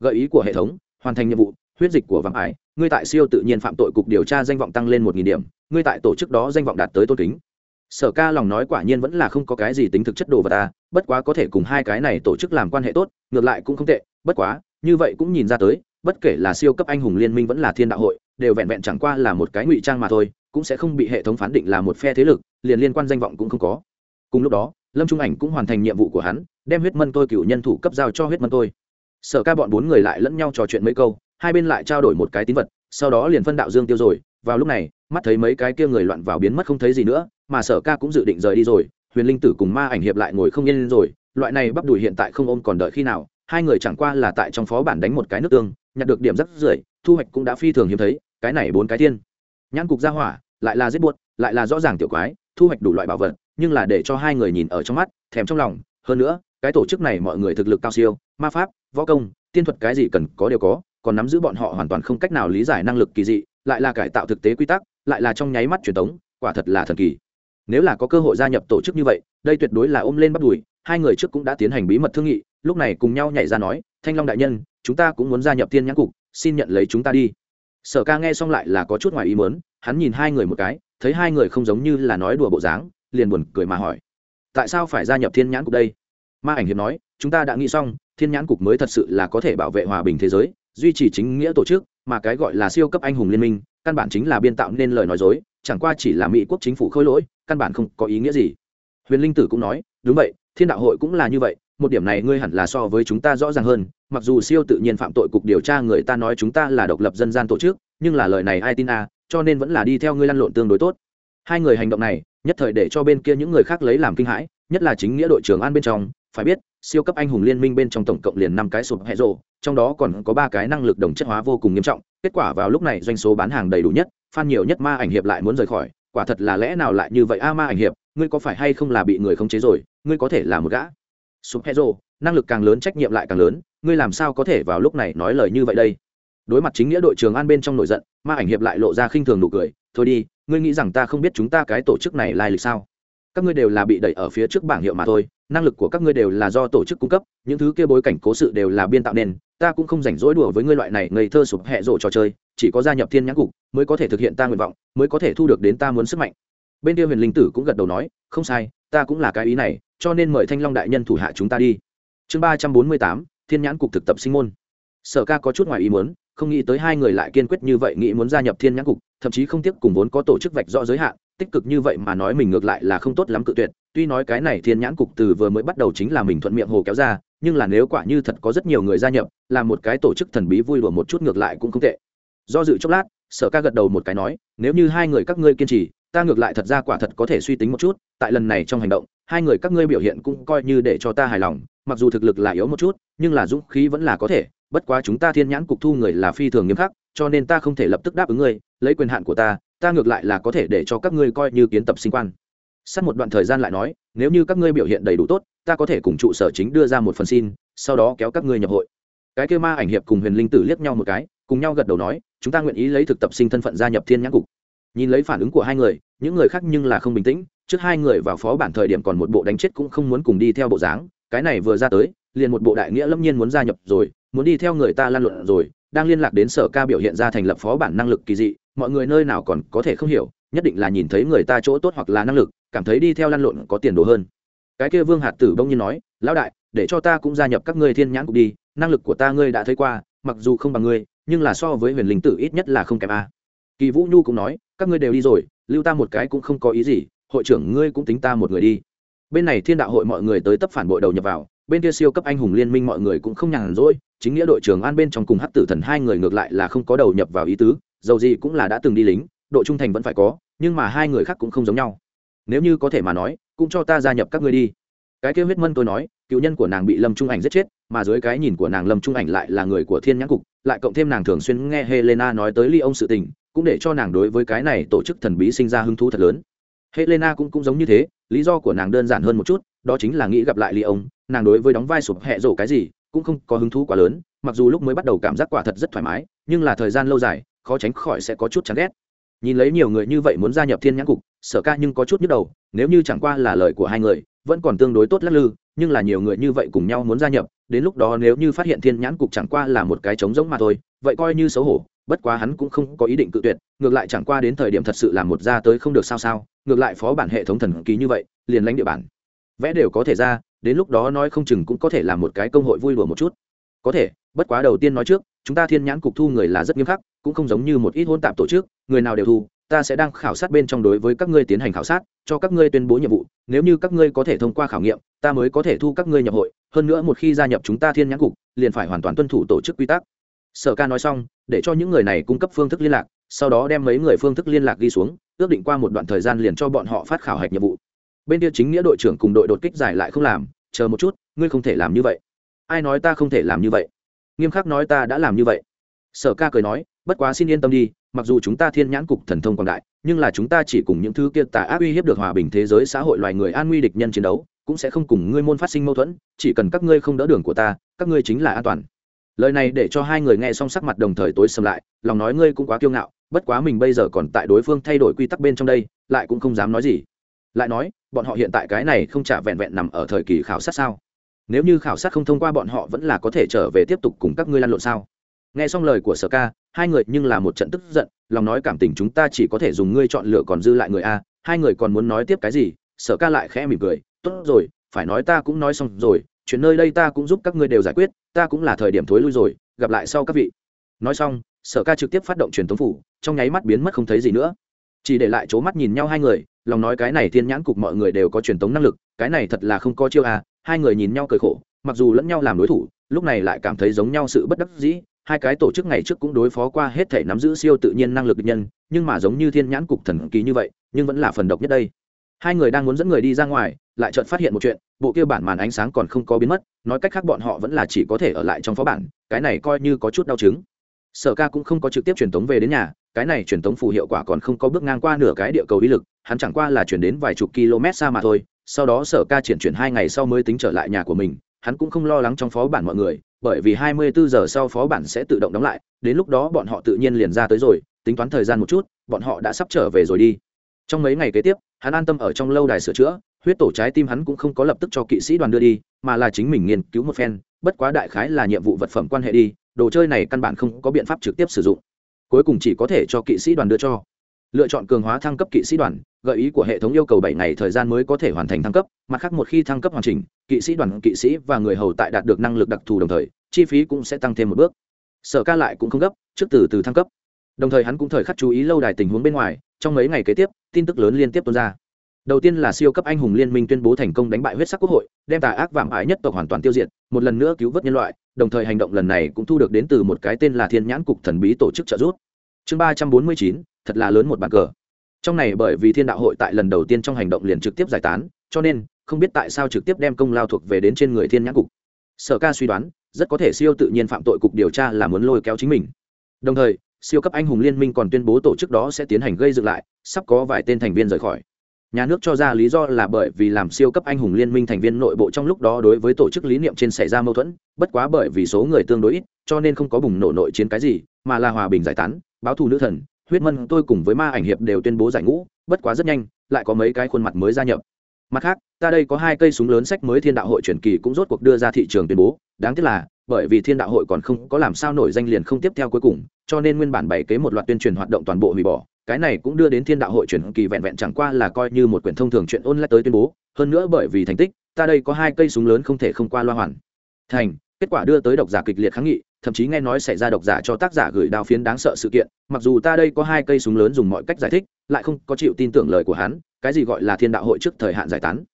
Gợi ý của hệ thống, hoàn thành nhiệm vụ, huyết dịch của vàng ải, ngươi tại siêu tự nhiên phạm tội cục điều tra danh vọng tăng lên một nghìn điểm, ngươi tại tổ chức đó danh vọng đạt tới tôn kính. Sở ca lòng nói quả nhiên vẫn là không có cái gì tính thực chất đồ vật ta bất quá có thể cùng hai cái này tổ chức làm quan hệ tốt, ngược lại cũng không tệ, bất quá, như vậy cũng nhìn ra tới, bất kể là siêu cấp anh hùng liên minh vẫn là thiên đạo hội, đều vẹn vẹn chẳng qua là một cái ngụy trang mà thôi, cũng sẽ không bị hệ thống phán định là một phe thế lực, liền liên quan danh vọng cũng không có cùng lúc đó, lâm trung ảnh cũng hoàn thành nhiệm vụ của hắn, đem huyết mân tôi cựu nhân thủ cấp giao cho huyết mân tôi. Sở ca bọn bốn người lại lẫn nhau trò chuyện mấy câu, hai bên lại trao đổi một cái tín vật, sau đó liền phân đạo dương tiêu rồi. Vào lúc này, mắt thấy mấy cái kia người loạn vào biến mất không thấy gì nữa, mà sở ca cũng dự định rời đi rồi. Huyền linh tử cùng ma ảnh hiệp lại ngồi không yên rồi. Loại này bắp đùi hiện tại không ôm còn đợi khi nào, hai người chẳng qua là tại trong phó bản đánh một cái nước tương, nhặt được điểm rất rưỡi thu hoạch cũng đã phi thường hiếm thấy, cái này bốn cái thiên nhãn cục ra hỏa, lại là giết buốt, lại là rõ ràng tiểu quái thu hoạch đủ loại bảo vật, nhưng là để cho hai người nhìn ở trong mắt, thèm trong lòng. Hơn nữa, cái tổ chức này mọi người thực lực cao siêu, ma pháp, võ công, tiên thuật cái gì cần có đều có, còn nắm giữ bọn họ hoàn toàn không cách nào lý giải năng lực kỳ dị, lại là cải tạo thực tế quy tắc, lại là trong nháy mắt truyền thống quả thật là thần kỳ. Nếu là có cơ hội gia nhập tổ chức như vậy, đây tuyệt đối là ôm lên bắt đùi, hai người trước cũng đã tiến hành bí mật thương nghị, lúc này cùng nhau nhảy ra nói, thanh long đại nhân, chúng ta cũng muốn gia nhập tiên nhãn cục, xin nhận lấy chúng ta đi. Sở ca nghe xong lại là có chút ngoài ý mớn hắn nhìn hai người một cái thấy hai người không giống như là nói đùa bộ dáng, liền buồn cười mà hỏi, tại sao phải gia nhập thiên nhãn cục đây? Ma ảnh hiệp nói, chúng ta đã nghĩ xong, thiên nhãn cục mới thật sự là có thể bảo vệ hòa bình thế giới, duy trì chính nghĩa tổ chức, mà cái gọi là siêu cấp anh hùng liên minh, căn bản chính là biên tạo nên lời nói dối, chẳng qua chỉ là mỹ quốc chính phủ khôi lỗi, căn bản không có ý nghĩa gì. Huyền linh tử cũng nói, đúng vậy, thiên đạo hội cũng là như vậy, một điểm này ngươi hẳn là so với chúng ta rõ ràng hơn, mặc dù siêu tự nhiên phạm tội cục điều tra người ta nói chúng ta là độc lập dân gian tổ chức, nhưng là lời này ai tin à cho nên vẫn là đi theo ngươi lăn lộn tương đối tốt. Hai người hành động này, nhất thời để cho bên kia những người khác lấy làm kinh hãi, nhất là chính nghĩa đội trưởng an bên trong, phải biết, siêu cấp anh hùng liên minh bên trong tổng cộng liền năm cái sụp hẹ rộ, trong đó còn có ba cái năng lực đồng chất hóa vô cùng nghiêm trọng, kết quả vào lúc này doanh số bán hàng đầy đủ nhất, fan nhiều nhất ma ảnh hiệp lại muốn rời khỏi, quả thật là lẽ nào lại như vậy? A, ma ảnh hiệp, ngươi có phải hay không là bị người khống chế rồi? Ngươi có thể là một gã sụp hẹ rộ, năng lực càng lớn trách nhiệm lại càng lớn, ngươi làm sao có thể vào lúc này nói lời như vậy đây? Đối mặt chính nghĩa đội trưởng an bên trong nổi giận, ma ảnh hiệp lại lộ ra khinh thường nụ cười, thôi đi, ngươi nghĩ rằng ta không biết chúng ta cái tổ chức này lai lịch sao? Các ngươi đều là bị đẩy ở phía trước bảng hiệu mà thôi, năng lực của các ngươi đều là do tổ chức cung cấp, những thứ kia bối cảnh cố sự đều là biên tạo nên, ta cũng không rảnh rỗi đùa với ngươi loại này ngây thơ sụp hẹ rộ trò chơi, chỉ có gia nhập thiên nhãn cục mới có thể thực hiện ta nguyện vọng, mới có thể thu được đến ta muốn sức mạnh. Bên kia huyền linh tử cũng gật đầu nói, không sai, ta cũng là cái ý này, cho nên mời thanh long đại nhân thủ hạ chúng ta đi. Chương ba trăm bốn mươi tám, thiên nhãn cục thực tập sinh môn. Sở ca có chút ngoài ý muốn không nghĩ tới hai người lại kiên quyết như vậy nghĩ muốn gia nhập thiên nhãn cục, thậm chí không tiếc cùng vốn có tổ chức vạch rõ giới hạn, tích cực như vậy mà nói mình ngược lại là không tốt lắm cự tuyệt. Tuy nói cái này thiên nhãn cục từ vừa mới bắt đầu chính là mình thuận miệng hồ kéo ra, nhưng là nếu quả như thật có rất nhiều người gia nhập, là một cái tổ chức thần bí vui đùa một chút ngược lại cũng không tệ. Do dự chốc lát, sở ca gật đầu một cái nói, nếu như hai người các ngươi kiên trì, ta ngược lại thật ra quả thật có thể suy tính một chút, tại lần này trong hành động, hai người các ngươi biểu hiện cũng coi như để cho ta hài lòng, mặc dù thực lực là yếu một chút, nhưng là dũng khí vẫn là có thể bất quá chúng ta thiên nhãn cục thu người là phi thường nghiêm khắc, cho nên ta không thể lập tức đáp ứng ngươi, lấy quyền hạn của ta ta ngược lại là có thể để cho các ngươi coi như kiến tập sinh quan. Sát một đoạn thời gian lại nói, nếu như các ngươi biểu hiện đầy đủ tốt, ta có thể cùng trụ sở chính đưa ra một phần xin, sau đó kéo các ngươi nhập hội. Cái kêu ma ảnh hiệp cùng huyền linh tử liếc nhau một cái, cùng nhau gật đầu nói, chúng ta nguyện ý lấy thực tập sinh thân phận gia nhập thiên nhãn cục. Nhìn lấy phản ứng của hai người, những người khác nhưng là không bình tĩnh, trước hai người vào phó bản thời điểm còn một bộ đánh chết cũng không muốn cùng đi theo bộ dáng, cái này vừa ra tới, liền một bộ đại nghĩa lâm nhiên muốn gia nhập rồi muốn đi theo người ta lan luận rồi, đang liên lạc đến sở ca biểu hiện ra thành lập phó bản năng lực kỳ dị, mọi người nơi nào còn có thể không hiểu, nhất định là nhìn thấy người ta chỗ tốt hoặc là năng lực, cảm thấy đi theo lan lộn có tiền đồ hơn. Cái kia vương hạt tử bỗng nhiên nói, lão đại, để cho ta cũng gia nhập các ngươi thiên nhãn cục đi, năng lực của ta ngươi đã thấy qua, mặc dù không bằng ngươi, nhưng là so với huyền linh tử ít nhất là không kém a. Kỳ vũ nhu cũng nói, các ngươi đều đi rồi, lưu ta một cái cũng không có ý gì, hội trưởng ngươi cũng tính ta một người đi. Bên này thiên đạo hội mọi người tới tấp phản bội đầu nhập vào bên kia siêu cấp anh hùng liên minh mọi người cũng không nhàn rỗi, chính nghĩa đội trưởng an bên trong cùng hát tử thần hai người ngược lại là không có đầu nhập vào ý tứ, dầu gì cũng là đã từng đi lính, độ trung thành vẫn phải có, nhưng mà hai người khác cũng không giống nhau. Nếu như có thể mà nói, cũng cho ta gia nhập các ngươi đi. Cái kêu huyết mân tôi nói, cựu nhân của nàng bị lâm trung ảnh giết chết, mà dưới cái nhìn của nàng lâm trung ảnh lại là người của thiên nhãn cục, lại cộng thêm nàng thường xuyên nghe helena nói tới ly ông sự tình, cũng để cho nàng đối với cái này tổ chức thần bí sinh ra hứng thú thật lớn. Helena cũng cũng giống như thế, lý do của nàng đơn giản hơn một chút đó chính là nghĩ gặp lại ly ông, nàng đối với đóng vai sụp hẹ rổ cái gì cũng không có hứng thú quá lớn, mặc dù lúc mới bắt đầu cảm giác quả thật rất thoải mái, nhưng là thời gian lâu dài, khó tránh khỏi sẽ có chút chán ghét. Nhìn lấy nhiều người như vậy muốn gia nhập thiên nhãn cục, sở ca nhưng có chút nhức đầu, nếu như chẳng qua là lời của hai người, vẫn còn tương đối tốt lắc lư, nhưng là nhiều người như vậy cùng nhau muốn gia nhập, đến lúc đó nếu như phát hiện thiên nhãn cục chẳng qua là một cái trống rỗng mà thôi, vậy coi như xấu hổ, bất quá hắn cũng không có ý định cự tuyệt, ngược lại chẳng qua đến thời điểm thật sự là một ra tới không được sao sao, ngược lại phó bản hệ thống thần ký như vậy, liền lãnh địa bản vẽ đều có thể ra, đến lúc đó nói không chừng cũng có thể là một cái công hội vui đùa một chút. Có thể, bất quá đầu tiên nói trước, chúng ta thiên nhãn cục thu người là rất nghiêm khắc, cũng không giống như một ít hôn tạp tổ chức, người nào đều thu, ta sẽ đang khảo sát bên trong đối với các ngươi tiến hành khảo sát, cho các ngươi tuyên bố nhiệm vụ, nếu như các ngươi có thể thông qua khảo nghiệm, ta mới có thể thu các ngươi nhập hội, hơn nữa một khi gia nhập chúng ta thiên nhãn cục, liền phải hoàn toàn tuân thủ tổ chức quy tắc. Sở ca nói xong, để cho những người này cung cấp phương thức liên lạc, sau đó đem mấy người phương thức liên lạc ghi xuống, ước định qua một đoạn thời gian liền cho bọn họ phát khảo hạch nhiệm vụ bên kia chính nghĩa đội trưởng cùng đội đột kích giải lại không làm, chờ một chút, ngươi không thể làm như vậy. Ai nói ta không thể làm như vậy? Nghiêm khắc nói ta đã làm như vậy. Sở ca cười nói, bất quá xin yên tâm đi, mặc dù chúng ta thiên nhãn cục thần thông quảng đại, nhưng là chúng ta chỉ cùng những thứ kia tà ác uy hiếp được hòa bình thế giới xã hội loài người an nguy địch nhân chiến đấu, cũng sẽ không cùng ngươi môn phát sinh mâu thuẫn, chỉ cần các ngươi không đỡ đường của ta, các ngươi chính là an toàn. Lời này để cho hai người nghe xong sắc mặt đồng thời tối sầm lại, lòng nói ngươi cũng quá kiêu ngạo, bất quá mình bây giờ còn tại đối phương thay đổi quy tắc bên trong đây, lại cũng không dám nói gì lại nói, bọn họ hiện tại cái này không trả vẹn vẹn nằm ở thời kỳ khảo sát sao? Nếu như khảo sát không thông qua bọn họ vẫn là có thể trở về tiếp tục cùng các ngươi lăn lộn sao? Nghe xong lời của sở ca, hai người nhưng là một trận tức giận, lòng nói cảm tình chúng ta chỉ có thể dùng ngươi chọn lựa còn dư lại người a, hai người còn muốn nói tiếp cái gì? Sở ca lại khẽ mỉm cười, tốt rồi, phải nói ta cũng nói xong rồi, chuyện nơi đây ta cũng giúp các ngươi đều giải quyết, ta cũng là thời điểm thối lui rồi, gặp lại sau các vị. Nói xong, sở ca trực tiếp phát động truyền thống phủ, trong nháy mắt biến mất không thấy gì nữa. Chỉ để lại c mắt nhìn nhau hai người lòng nói cái này thiên nhãn cục mọi người đều có truyền tống năng lực, cái này thật là không có chiêu à hai người nhìn nhau cười khổ, mặc dù lẫn nhau làm đối thủ, lúc này lại cảm thấy giống nhau sự bất đắc dĩ, hai cái tổ chức ngày trước cũng đối phó qua hết thể nắm giữ siêu tự nhiên năng lực nhân, nhưng mà giống như thiên nhãn cục thần kỳ như vậy, nhưng vẫn là phần độc nhất đây. Hai người đang muốn dẫn người đi ra ngoài, lại chợt phát hiện một chuyện, bộ kia bản màn ánh sáng còn không có biến mất, nói cách khác bọn họ vẫn là chỉ có thể ở lại trong phó bản, cái này coi như có chút đau chứng. Sở ca cũng không có trực tiếp truyền tống về đến nhà, cái này truyền tống phù hiệu quả còn không có bước ngang qua nửa cái địa cầu đi lực hắn chẳng qua là chuyển đến vài chục km xa mà thôi, sau đó sở ca triển chuyển hai ngày sau mới tính trở lại nhà của mình, hắn cũng không lo lắng trong phó bản mọi người, bởi vì 24 giờ sau phó bản sẽ tự động đóng lại, đến lúc đó bọn họ tự nhiên liền ra tới rồi, tính toán thời gian một chút, bọn họ đã sắp trở về rồi đi. Trong mấy ngày kế tiếp, hắn an tâm ở trong lâu đài sửa chữa, huyết tổ trái tim hắn cũng không có lập tức cho kỵ sĩ đoàn đưa đi, mà là chính mình nghiên cứu một phen, bất quá đại khái là nhiệm vụ vật phẩm quan hệ đi, đồ chơi này căn bản không có biện pháp trực tiếp sử dụng. Cuối cùng chỉ có thể cho kỵ sĩ đoàn đưa cho lựa chọn cường hóa thăng cấp kỵ sĩ đoàn, gợi ý của hệ thống yêu cầu bảy ngày thời gian mới có thể hoàn thành thăng cấp, mặt khác một khi thăng cấp hoàn chỉnh, kỵ sĩ đoàn, kỵ sĩ và người hầu tại đạt được năng lực đặc thù đồng thời, chi phí cũng sẽ tăng thêm một bước. Sở ca lại cũng không gấp, trước từ từ thăng cấp. Đồng thời hắn cũng thời khắc chú ý lâu đài tình huống bên ngoài, trong mấy ngày kế tiếp, tin tức lớn liên tiếp tuôn ra. Đầu tiên là siêu cấp anh hùng liên minh tuyên bố thành công đánh bại huyết sắc quốc hội, đem tà ác vạm ái nhất tộc hoàn toàn tiêu diệt, một lần nữa cứu vớt nhân loại, đồng thời hành động lần này cũng thu được đến từ một cái tên là thiên nhãn cục thần bí tổ chức trợ giúp. Chương ba trăm bốn mươi chín thật là lớn một bàn cờ. Trong này bởi vì thiên đạo hội tại lần đầu tiên trong hành động liền trực tiếp giải tán, cho nên, không biết tại sao trực tiếp đem công lao thuộc về đến trên người thiên nhãn cục. Sở ca suy đoán, rất có thể siêu tự nhiên phạm tội cục điều tra là muốn lôi kéo chính mình. Đồng thời, siêu cấp anh hùng liên minh còn tuyên bố tổ chức đó sẽ tiến hành gây dựng lại, sắp có vài tên thành viên rời khỏi. Nhà nước cho ra lý do là bởi vì làm siêu cấp anh hùng liên minh thành viên nội bộ trong lúc đó đối với tổ chức lý niệm trên xảy ra mâu thuẫn, bất quá bởi vì số người tương đối ít, cho nên không có bùng nổ nội chiến cái gì, mà là hòa bình giải tán, báo thù nữ thần huyết mân tôi cùng với ma ảnh hiệp đều tuyên bố giải ngũ, bất quá rất nhanh, lại có mấy cái khuôn mặt mới gia nhập. Mặt khác, ta đây có hai cây súng lớn sách mới thiên đạo hội truyền kỳ cũng rốt cuộc đưa ra thị trường tuyên bố. Đáng tiếc là, bởi vì thiên đạo hội còn không có làm sao nổi danh liền không tiếp theo cuối cùng, cho nên nguyên bản bảy kế một loạt tuyên truyền hoạt động toàn bộ hủy bỏ. Cái này cũng đưa đến thiên đạo hội truyền kỳ vẹn vẹn chẳng qua là coi như một quyển thông thường chuyện ôn lại tới tuyên bố. Hơn nữa bởi vì thành tích, ta đây có hai cây súng lớn không thể không qua loa hoàn. Thành kết quả đưa tới độc giả kịch liệt kháng nghị, thậm chí nghe nói xảy ra độc giả cho tác giả gửi đao phiến đáng sợ sự kiện, mặc dù ta đây có hai cây súng lớn dùng mọi cách giải thích, lại không có chịu tin tưởng lời của hắn, cái gì gọi là thiên đạo hội trước thời hạn giải tán.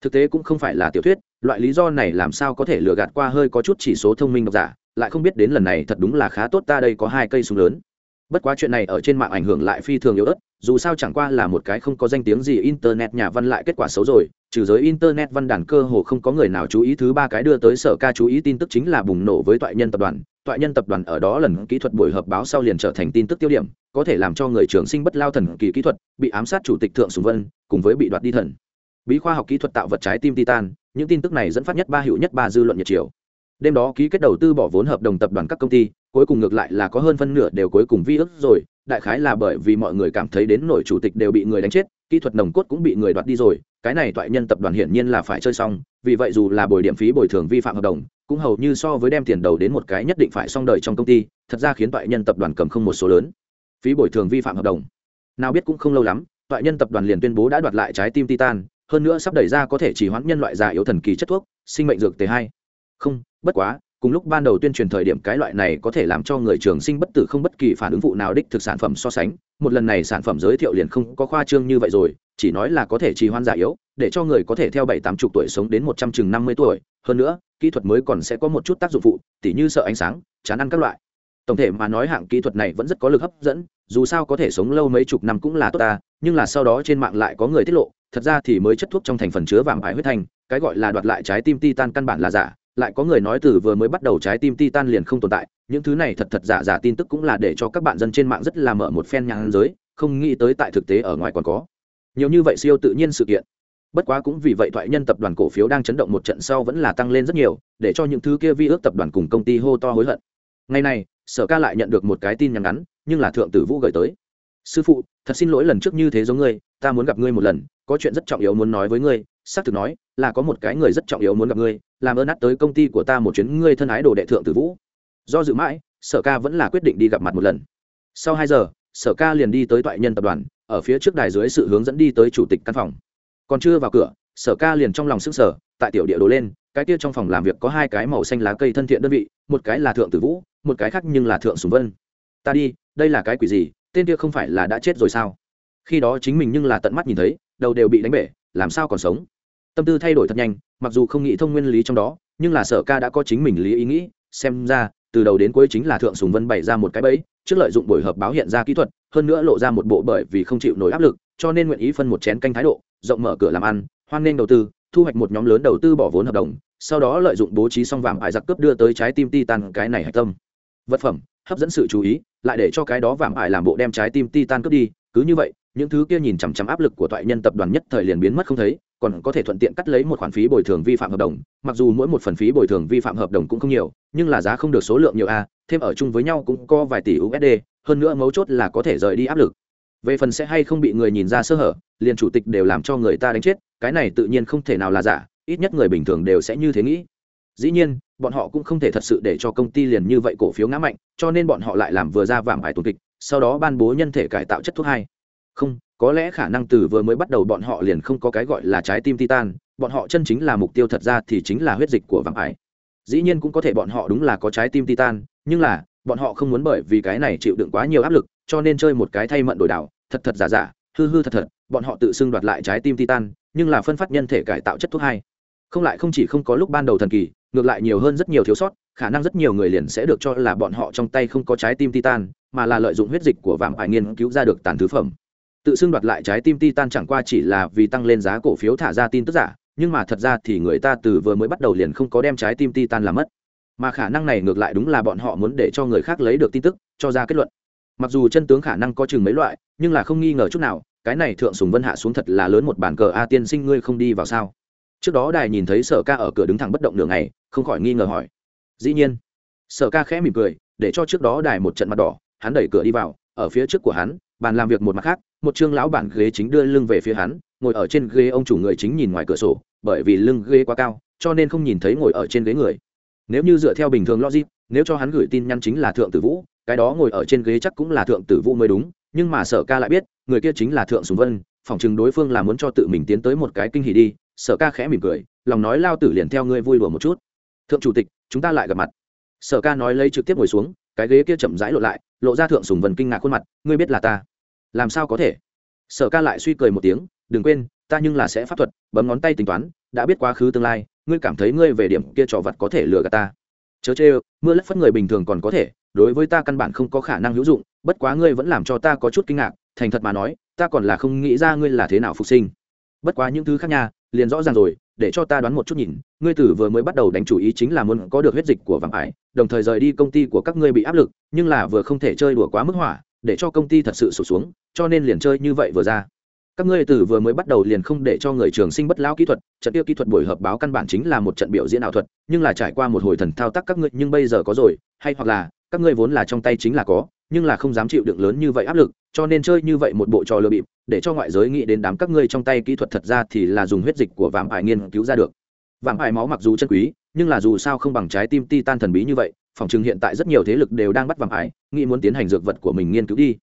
Thực tế cũng không phải là tiểu thuyết, loại lý do này làm sao có thể lừa gạt qua hơi có chút chỉ số thông minh độc giả, lại không biết đến lần này thật đúng là khá tốt ta đây có hai cây súng lớn bất quá chuyện này ở trên mạng ảnh hưởng lại phi thường yếu ớt, dù sao chẳng qua là một cái không có danh tiếng gì internet nhà văn lại kết quả xấu rồi, trừ giới internet văn đàn cơ hồ không có người nào chú ý thứ ba cái đưa tới sở ca chú ý tin tức chính là bùng nổ với toại nhân tập đoàn. Toại nhân tập đoàn ở đó lần kỹ thuật buổi họp báo sau liền trở thành tin tức tiêu điểm, có thể làm cho người trường sinh bất lao thần kỳ kỹ thuật, bị ám sát chủ tịch thượng sùng vân, cùng với bị đoạt đi thần. Bí khoa học kỹ thuật tạo vật trái tim titan, những tin tức này dẫn phát nhất ba hiệu nhất ba dư luận nhiệt chiều. Đêm đó ký kết đầu tư bỏ vốn hợp đồng tập đoàn các công ty cuối cùng ngược lại là có hơn phân nửa đều cuối cùng vi ước rồi, đại khái là bởi vì mọi người cảm thấy đến nổi chủ tịch đều bị người đánh chết, kỹ thuật nồng cốt cũng bị người đoạt đi rồi, cái này toại nhân tập đoàn hiển nhiên là phải chơi xong, vì vậy dù là bồi điểm phí bồi thường vi phạm hợp đồng, cũng hầu như so với đem tiền đầu đến một cái nhất định phải xong đời trong công ty, thật ra khiến toại nhân tập đoàn cầm không một số lớn. Phí bồi thường vi phạm hợp đồng. Nào biết cũng không lâu lắm, toại nhân tập đoàn liền tuyên bố đã đoạt lại trái tim titan, hơn nữa sắp đẩy ra có thể chỉ hoãn nhân loại già yếu thần kỳ chất thuốc, sinh mệnh dược t hai. Không, bất quá cùng lúc ban đầu tuyên truyền thời điểm cái loại này có thể làm cho người trường sinh bất tử không bất kỳ phản ứng phụ nào đích thực sản phẩm so sánh, một lần này sản phẩm giới thiệu liền không có khoa trương như vậy rồi, chỉ nói là có thể trì hoãn già yếu, để cho người có thể theo bảy tám chục tuổi sống đến một trăm chừng năm mươi tuổi. Hơn nữa, kỹ thuật mới còn sẽ có một chút tác dụng phụ, tỉ như sợ ánh sáng, chán ăn các loại. Tổng thể mà nói hạng kỹ thuật này vẫn rất có lực hấp dẫn, dù sao có thể sống lâu mấy chục năm cũng là tốt ta, nhưng là sau đó trên mạng lại có người tiết lộ, thật ra thì mới chất thuốc trong thành phần chứa vàng ải huyết thanh, cái gọi là đoạt lại trái tim titan căn bản là giả lại có người nói từ vừa mới bắt đầu trái tim titan liền không tồn tại, những thứ này thật thật giả giả tin tức cũng là để cho các bạn dân trên mạng rất là mở một phen nhãn giới, không nghĩ tới tại thực tế ở ngoài còn có. Nhiều như vậy siêu tự nhiên sự kiện. Bất quá cũng vì vậy thoại nhân tập đoàn cổ phiếu đang chấn động một trận sau vẫn là tăng lên rất nhiều, để cho những thứ kia vi ước tập đoàn cùng công ty hô to hối hận. Ngày này, sở ca lại nhận được một cái tin nhắn ngắn, nhưng là thượng tử vũ gửi tới. Sư phụ, thật xin lỗi lần trước như thế giống ngươi, ta muốn gặp ngươi một lần, có chuyện rất trọng yếu muốn nói với ngươi xác thực nói, là có một cái người rất trọng yếu muốn gặp ngươi, làm ơn nát tới công ty của ta một chuyến ngươi thân ái đồ đệ thượng tử vũ. Do dự mãi, sở ca vẫn là quyết định đi gặp mặt một lần. Sau hai giờ, sở ca liền đi tới toại nhân tập đoàn, ở phía trước đài dưới sự hướng dẫn đi tới chủ tịch căn phòng. Còn chưa vào cửa, sở ca liền trong lòng sức sở tại tiểu địa đồ lên, cái kia trong phòng làm việc có hai cái màu xanh lá cây thân thiện đơn vị, một cái là thượng tử vũ, một cái khác nhưng là thượng sùng vân. Ta đi, đây là cái quỷ gì, tên kia không phải là đã chết rồi sao? Khi đó chính mình nhưng là tận mắt nhìn thấy, đầu đều bị đánh bể, làm sao còn sống? Tâm tư thay đổi thật nhanh, mặc dù không nghĩ thông nguyên lý trong đó, nhưng là sở ca đã có chính mình lý ý nghĩ, xem ra, từ đầu đến cuối chính là thượng sùng vân bày ra một cái bẫy, trước lợi dụng buổi họp báo hiện ra kỹ thuật, hơn nữa lộ ra một bộ bởi vì không chịu nổi áp lực, cho nên nguyện ý phân một chén canh thái độ, rộng mở cửa làm ăn, hoan nên đầu tư, thu hoạch một nhóm lớn đầu tư bỏ vốn hợp đồng, sau đó lợi dụng bố trí xong vàng ải giặc cướp đưa tới trái tim titan, cái này hạch tâm. Vật phẩm, hấp dẫn sự chú ý, lại để cho cái đó vàng ải làm bộ đem trái tim titan cướp đi, cứ như vậy, những thứ kia nhìn chằm chằm áp lực của toại nhân tập đoàn nhất thời liền biến mất không thấy còn có thể thuận tiện cắt lấy một khoản phí bồi thường vi phạm hợp đồng, mặc dù mỗi một phần phí bồi thường vi phạm hợp đồng cũng không nhiều, nhưng là giá không được số lượng nhiều a, thêm ở chung với nhau cũng có vài tỷ usd hơn nữa mấu chốt là có thể rời đi áp lực. Về phần sẽ hay không bị người nhìn ra sơ hở, liền chủ tịch đều làm cho người ta đánh chết, cái này tự nhiên không thể nào là giả, ít nhất người bình thường đều sẽ như thế nghĩ. Dĩ nhiên, bọn họ cũng không thể thật sự để cho công ty liền như vậy cổ phiếu ngã mạnh, cho nên bọn họ lại làm vừa ra vàng bài tù kịch, sau đó ban bố nhân thể cải tạo chất thuốc hai. Không có lẽ khả năng từ vừa mới bắt đầu bọn họ liền không có cái gọi là trái tim titan, bọn họ chân chính là mục tiêu thật ra thì chính là huyết dịch của vàng ải. Dĩ nhiên cũng có thể bọn họ đúng là có trái tim titan, nhưng là, bọn họ không muốn bởi vì cái này chịu đựng quá nhiều áp lực, cho nên chơi một cái thay mận đổi đảo, thật thật giả giả, hư hư thật thật, bọn họ tự xưng đoạt lại trái tim titan, nhưng là phân phát nhân thể cải tạo chất thuốc hai. Không lại không chỉ không có lúc ban đầu thần kỳ, ngược lại nhiều hơn rất nhiều thiếu sót, khả năng rất nhiều người liền sẽ được cho là bọn họ trong tay không có trái tim titan, mà là lợi dụng huyết dịch của vạm ải nghiên cứu ra được tàn thứ phẩm tự xưng đoạt lại trái tim titan chẳng qua chỉ là vì tăng lên giá cổ phiếu thả ra tin tức giả, nhưng mà thật ra thì người ta từ vừa mới bắt đầu liền không có đem trái tim titan làm mất. Mà khả năng này ngược lại đúng là bọn họ muốn để cho người khác lấy được tin tức, cho ra kết luận. Mặc dù chân tướng khả năng có chừng mấy loại, nhưng là không nghi ngờ chút nào, cái này thượng sùng vân hạ xuống thật là lớn một bàn cờ. A tiên sinh ngươi không đi vào sao? Trước đó đài nhìn thấy sở ca ở cửa đứng thẳng bất động đường này không khỏi nghi ngờ hỏi. Dĩ nhiên. Sở ca khẽ mỉm cười, để cho trước đó đài một trận mặt đỏ, hắn đẩy cửa đi vào, ở phía trước của hắn, bàn làm việc một mặt khác một chương lão bản ghế chính đưa lưng về phía hắn, ngồi ở trên ghế ông chủ người chính nhìn ngoài cửa sổ, bởi vì lưng ghế quá cao, cho nên không nhìn thấy ngồi ở trên ghế người. Nếu như dựa theo bình thường logic, nếu cho hắn gửi tin nhắn chính là thượng tử vũ, cái đó ngồi ở trên ghế chắc cũng là thượng tử vũ mới đúng, nhưng mà sở ca lại biết, người kia chính là thượng sùng vân, phỏng chừng đối phương là muốn cho tự mình tiến tới một cái kinh hỉ đi, sở ca khẽ mỉm cười, lòng nói lao tử liền theo ngươi vui đùa một chút. Thượng chủ tịch, chúng ta lại gặp mặt. Sở ca nói lấy trực tiếp ngồi xuống, cái ghế kia chậm rãi lộ lại, lộ ra thượng sùng vân kinh ngạc khuôn mặt, ngươi biết là ta làm sao có thể? Sở ca lại suy cười một tiếng, đừng quên, ta nhưng là sẽ pháp thuật, bấm ngón tay tính toán, đã biết quá khứ tương lai, ngươi cảm thấy ngươi về điểm kia trò vật có thể lừa gạt ta. Chớ chê mưa lất phất người bình thường còn có thể, đối với ta căn bản không có khả năng hữu dụng, bất quá ngươi vẫn làm cho ta có chút kinh ngạc, thành thật mà nói, ta còn là không nghĩ ra ngươi là thế nào phục sinh. Bất quá những thứ khác nha, liền rõ ràng rồi, để cho ta đoán một chút nhìn, ngươi tử vừa mới bắt đầu đánh chủ ý chính là muốn có được huyết dịch của vàng ải, đồng thời rời đi công ty của các ngươi bị áp lực, nhưng là vừa không thể chơi đùa quá mức hỏa để cho công ty thật sự sụt xuống, cho nên liền chơi như vậy vừa ra. Các ngươi từ vừa mới bắt đầu liền không để cho người trường sinh bất lão kỹ thuật, trận tiêu kỹ thuật buổi họp báo căn bản chính là một trận biểu diễn ảo thuật, nhưng là trải qua một hồi thần thao tác các ngươi, nhưng bây giờ có rồi, hay hoặc là, các ngươi vốn là trong tay chính là có, nhưng là không dám chịu đựng lớn như vậy áp lực, cho nên chơi như vậy một bộ trò lừa bịp, để cho ngoại giới nghĩ đến đám các ngươi trong tay kỹ thuật thật ra thì là dùng huyết dịch của vạm ải nghiên cứu ra được. Vạm ải máu mặc dù chân quý nhưng là dù sao không bằng trái tim ti tan thần bí như vậy, phòng chừng hiện tại rất nhiều thế lực đều đang bắt vàng ải nghĩ muốn tiến hành dược vật của mình nghiên cứu đi.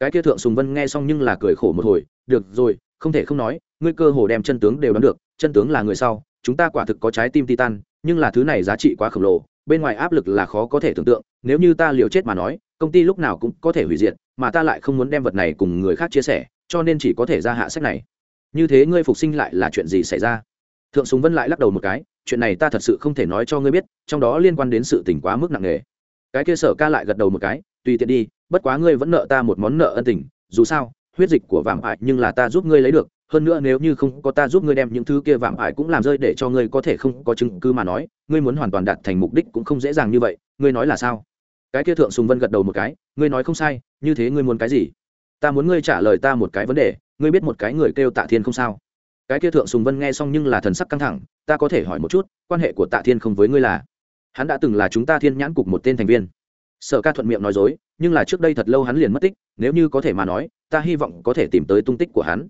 Cái kia thượng sùng vân nghe xong nhưng là cười khổ một hồi, được rồi, không thể không nói, ngươi cơ hồ đem chân tướng đều đoán được, chân tướng là người sau, chúng ta quả thực có trái tim titan, nhưng là thứ này giá trị quá khổng lồ, bên ngoài áp lực là khó có thể tưởng tượng, nếu như ta liều chết mà nói, công ty lúc nào cũng có thể hủy diệt, mà ta lại không muốn đem vật này cùng người khác chia sẻ, cho nên chỉ có thể ra hạ sách này. Như thế ngươi phục sinh lại là chuyện gì xảy ra? Thượng sùng vân lại lắc đầu một cái chuyện này ta thật sự không thể nói cho ngươi biết, trong đó liên quan đến sự tình quá mức nặng nề. Cái kia sở ca lại gật đầu một cái, tùy tiện đi, bất quá ngươi vẫn nợ ta một món nợ ân tình, dù sao, huyết dịch của vạm ải nhưng là ta giúp ngươi lấy được, hơn nữa nếu như không có ta giúp ngươi đem những thứ kia vạm ải cũng làm rơi để cho ngươi có thể không có chứng cứ mà nói, ngươi muốn hoàn toàn đạt thành mục đích cũng không dễ dàng như vậy, ngươi nói là sao? Cái kia thượng sùng vân gật đầu một cái, ngươi nói không sai, như thế ngươi muốn cái gì? Ta muốn ngươi trả lời ta một cái vấn đề, ngươi biết một cái người kêu tạ thiên không sao? Cái kia thượng sùng vân nghe xong nhưng là thần sắc căng thẳng ta có thể hỏi một chút, quan hệ của tạ thiên không với ngươi là? Hắn đã từng là chúng ta thiên nhãn cục một tên thành viên. Sở ca thuận miệng nói dối, nhưng là trước đây thật lâu hắn liền mất tích, nếu như có thể mà nói, ta hy vọng có thể tìm tới tung tích của hắn.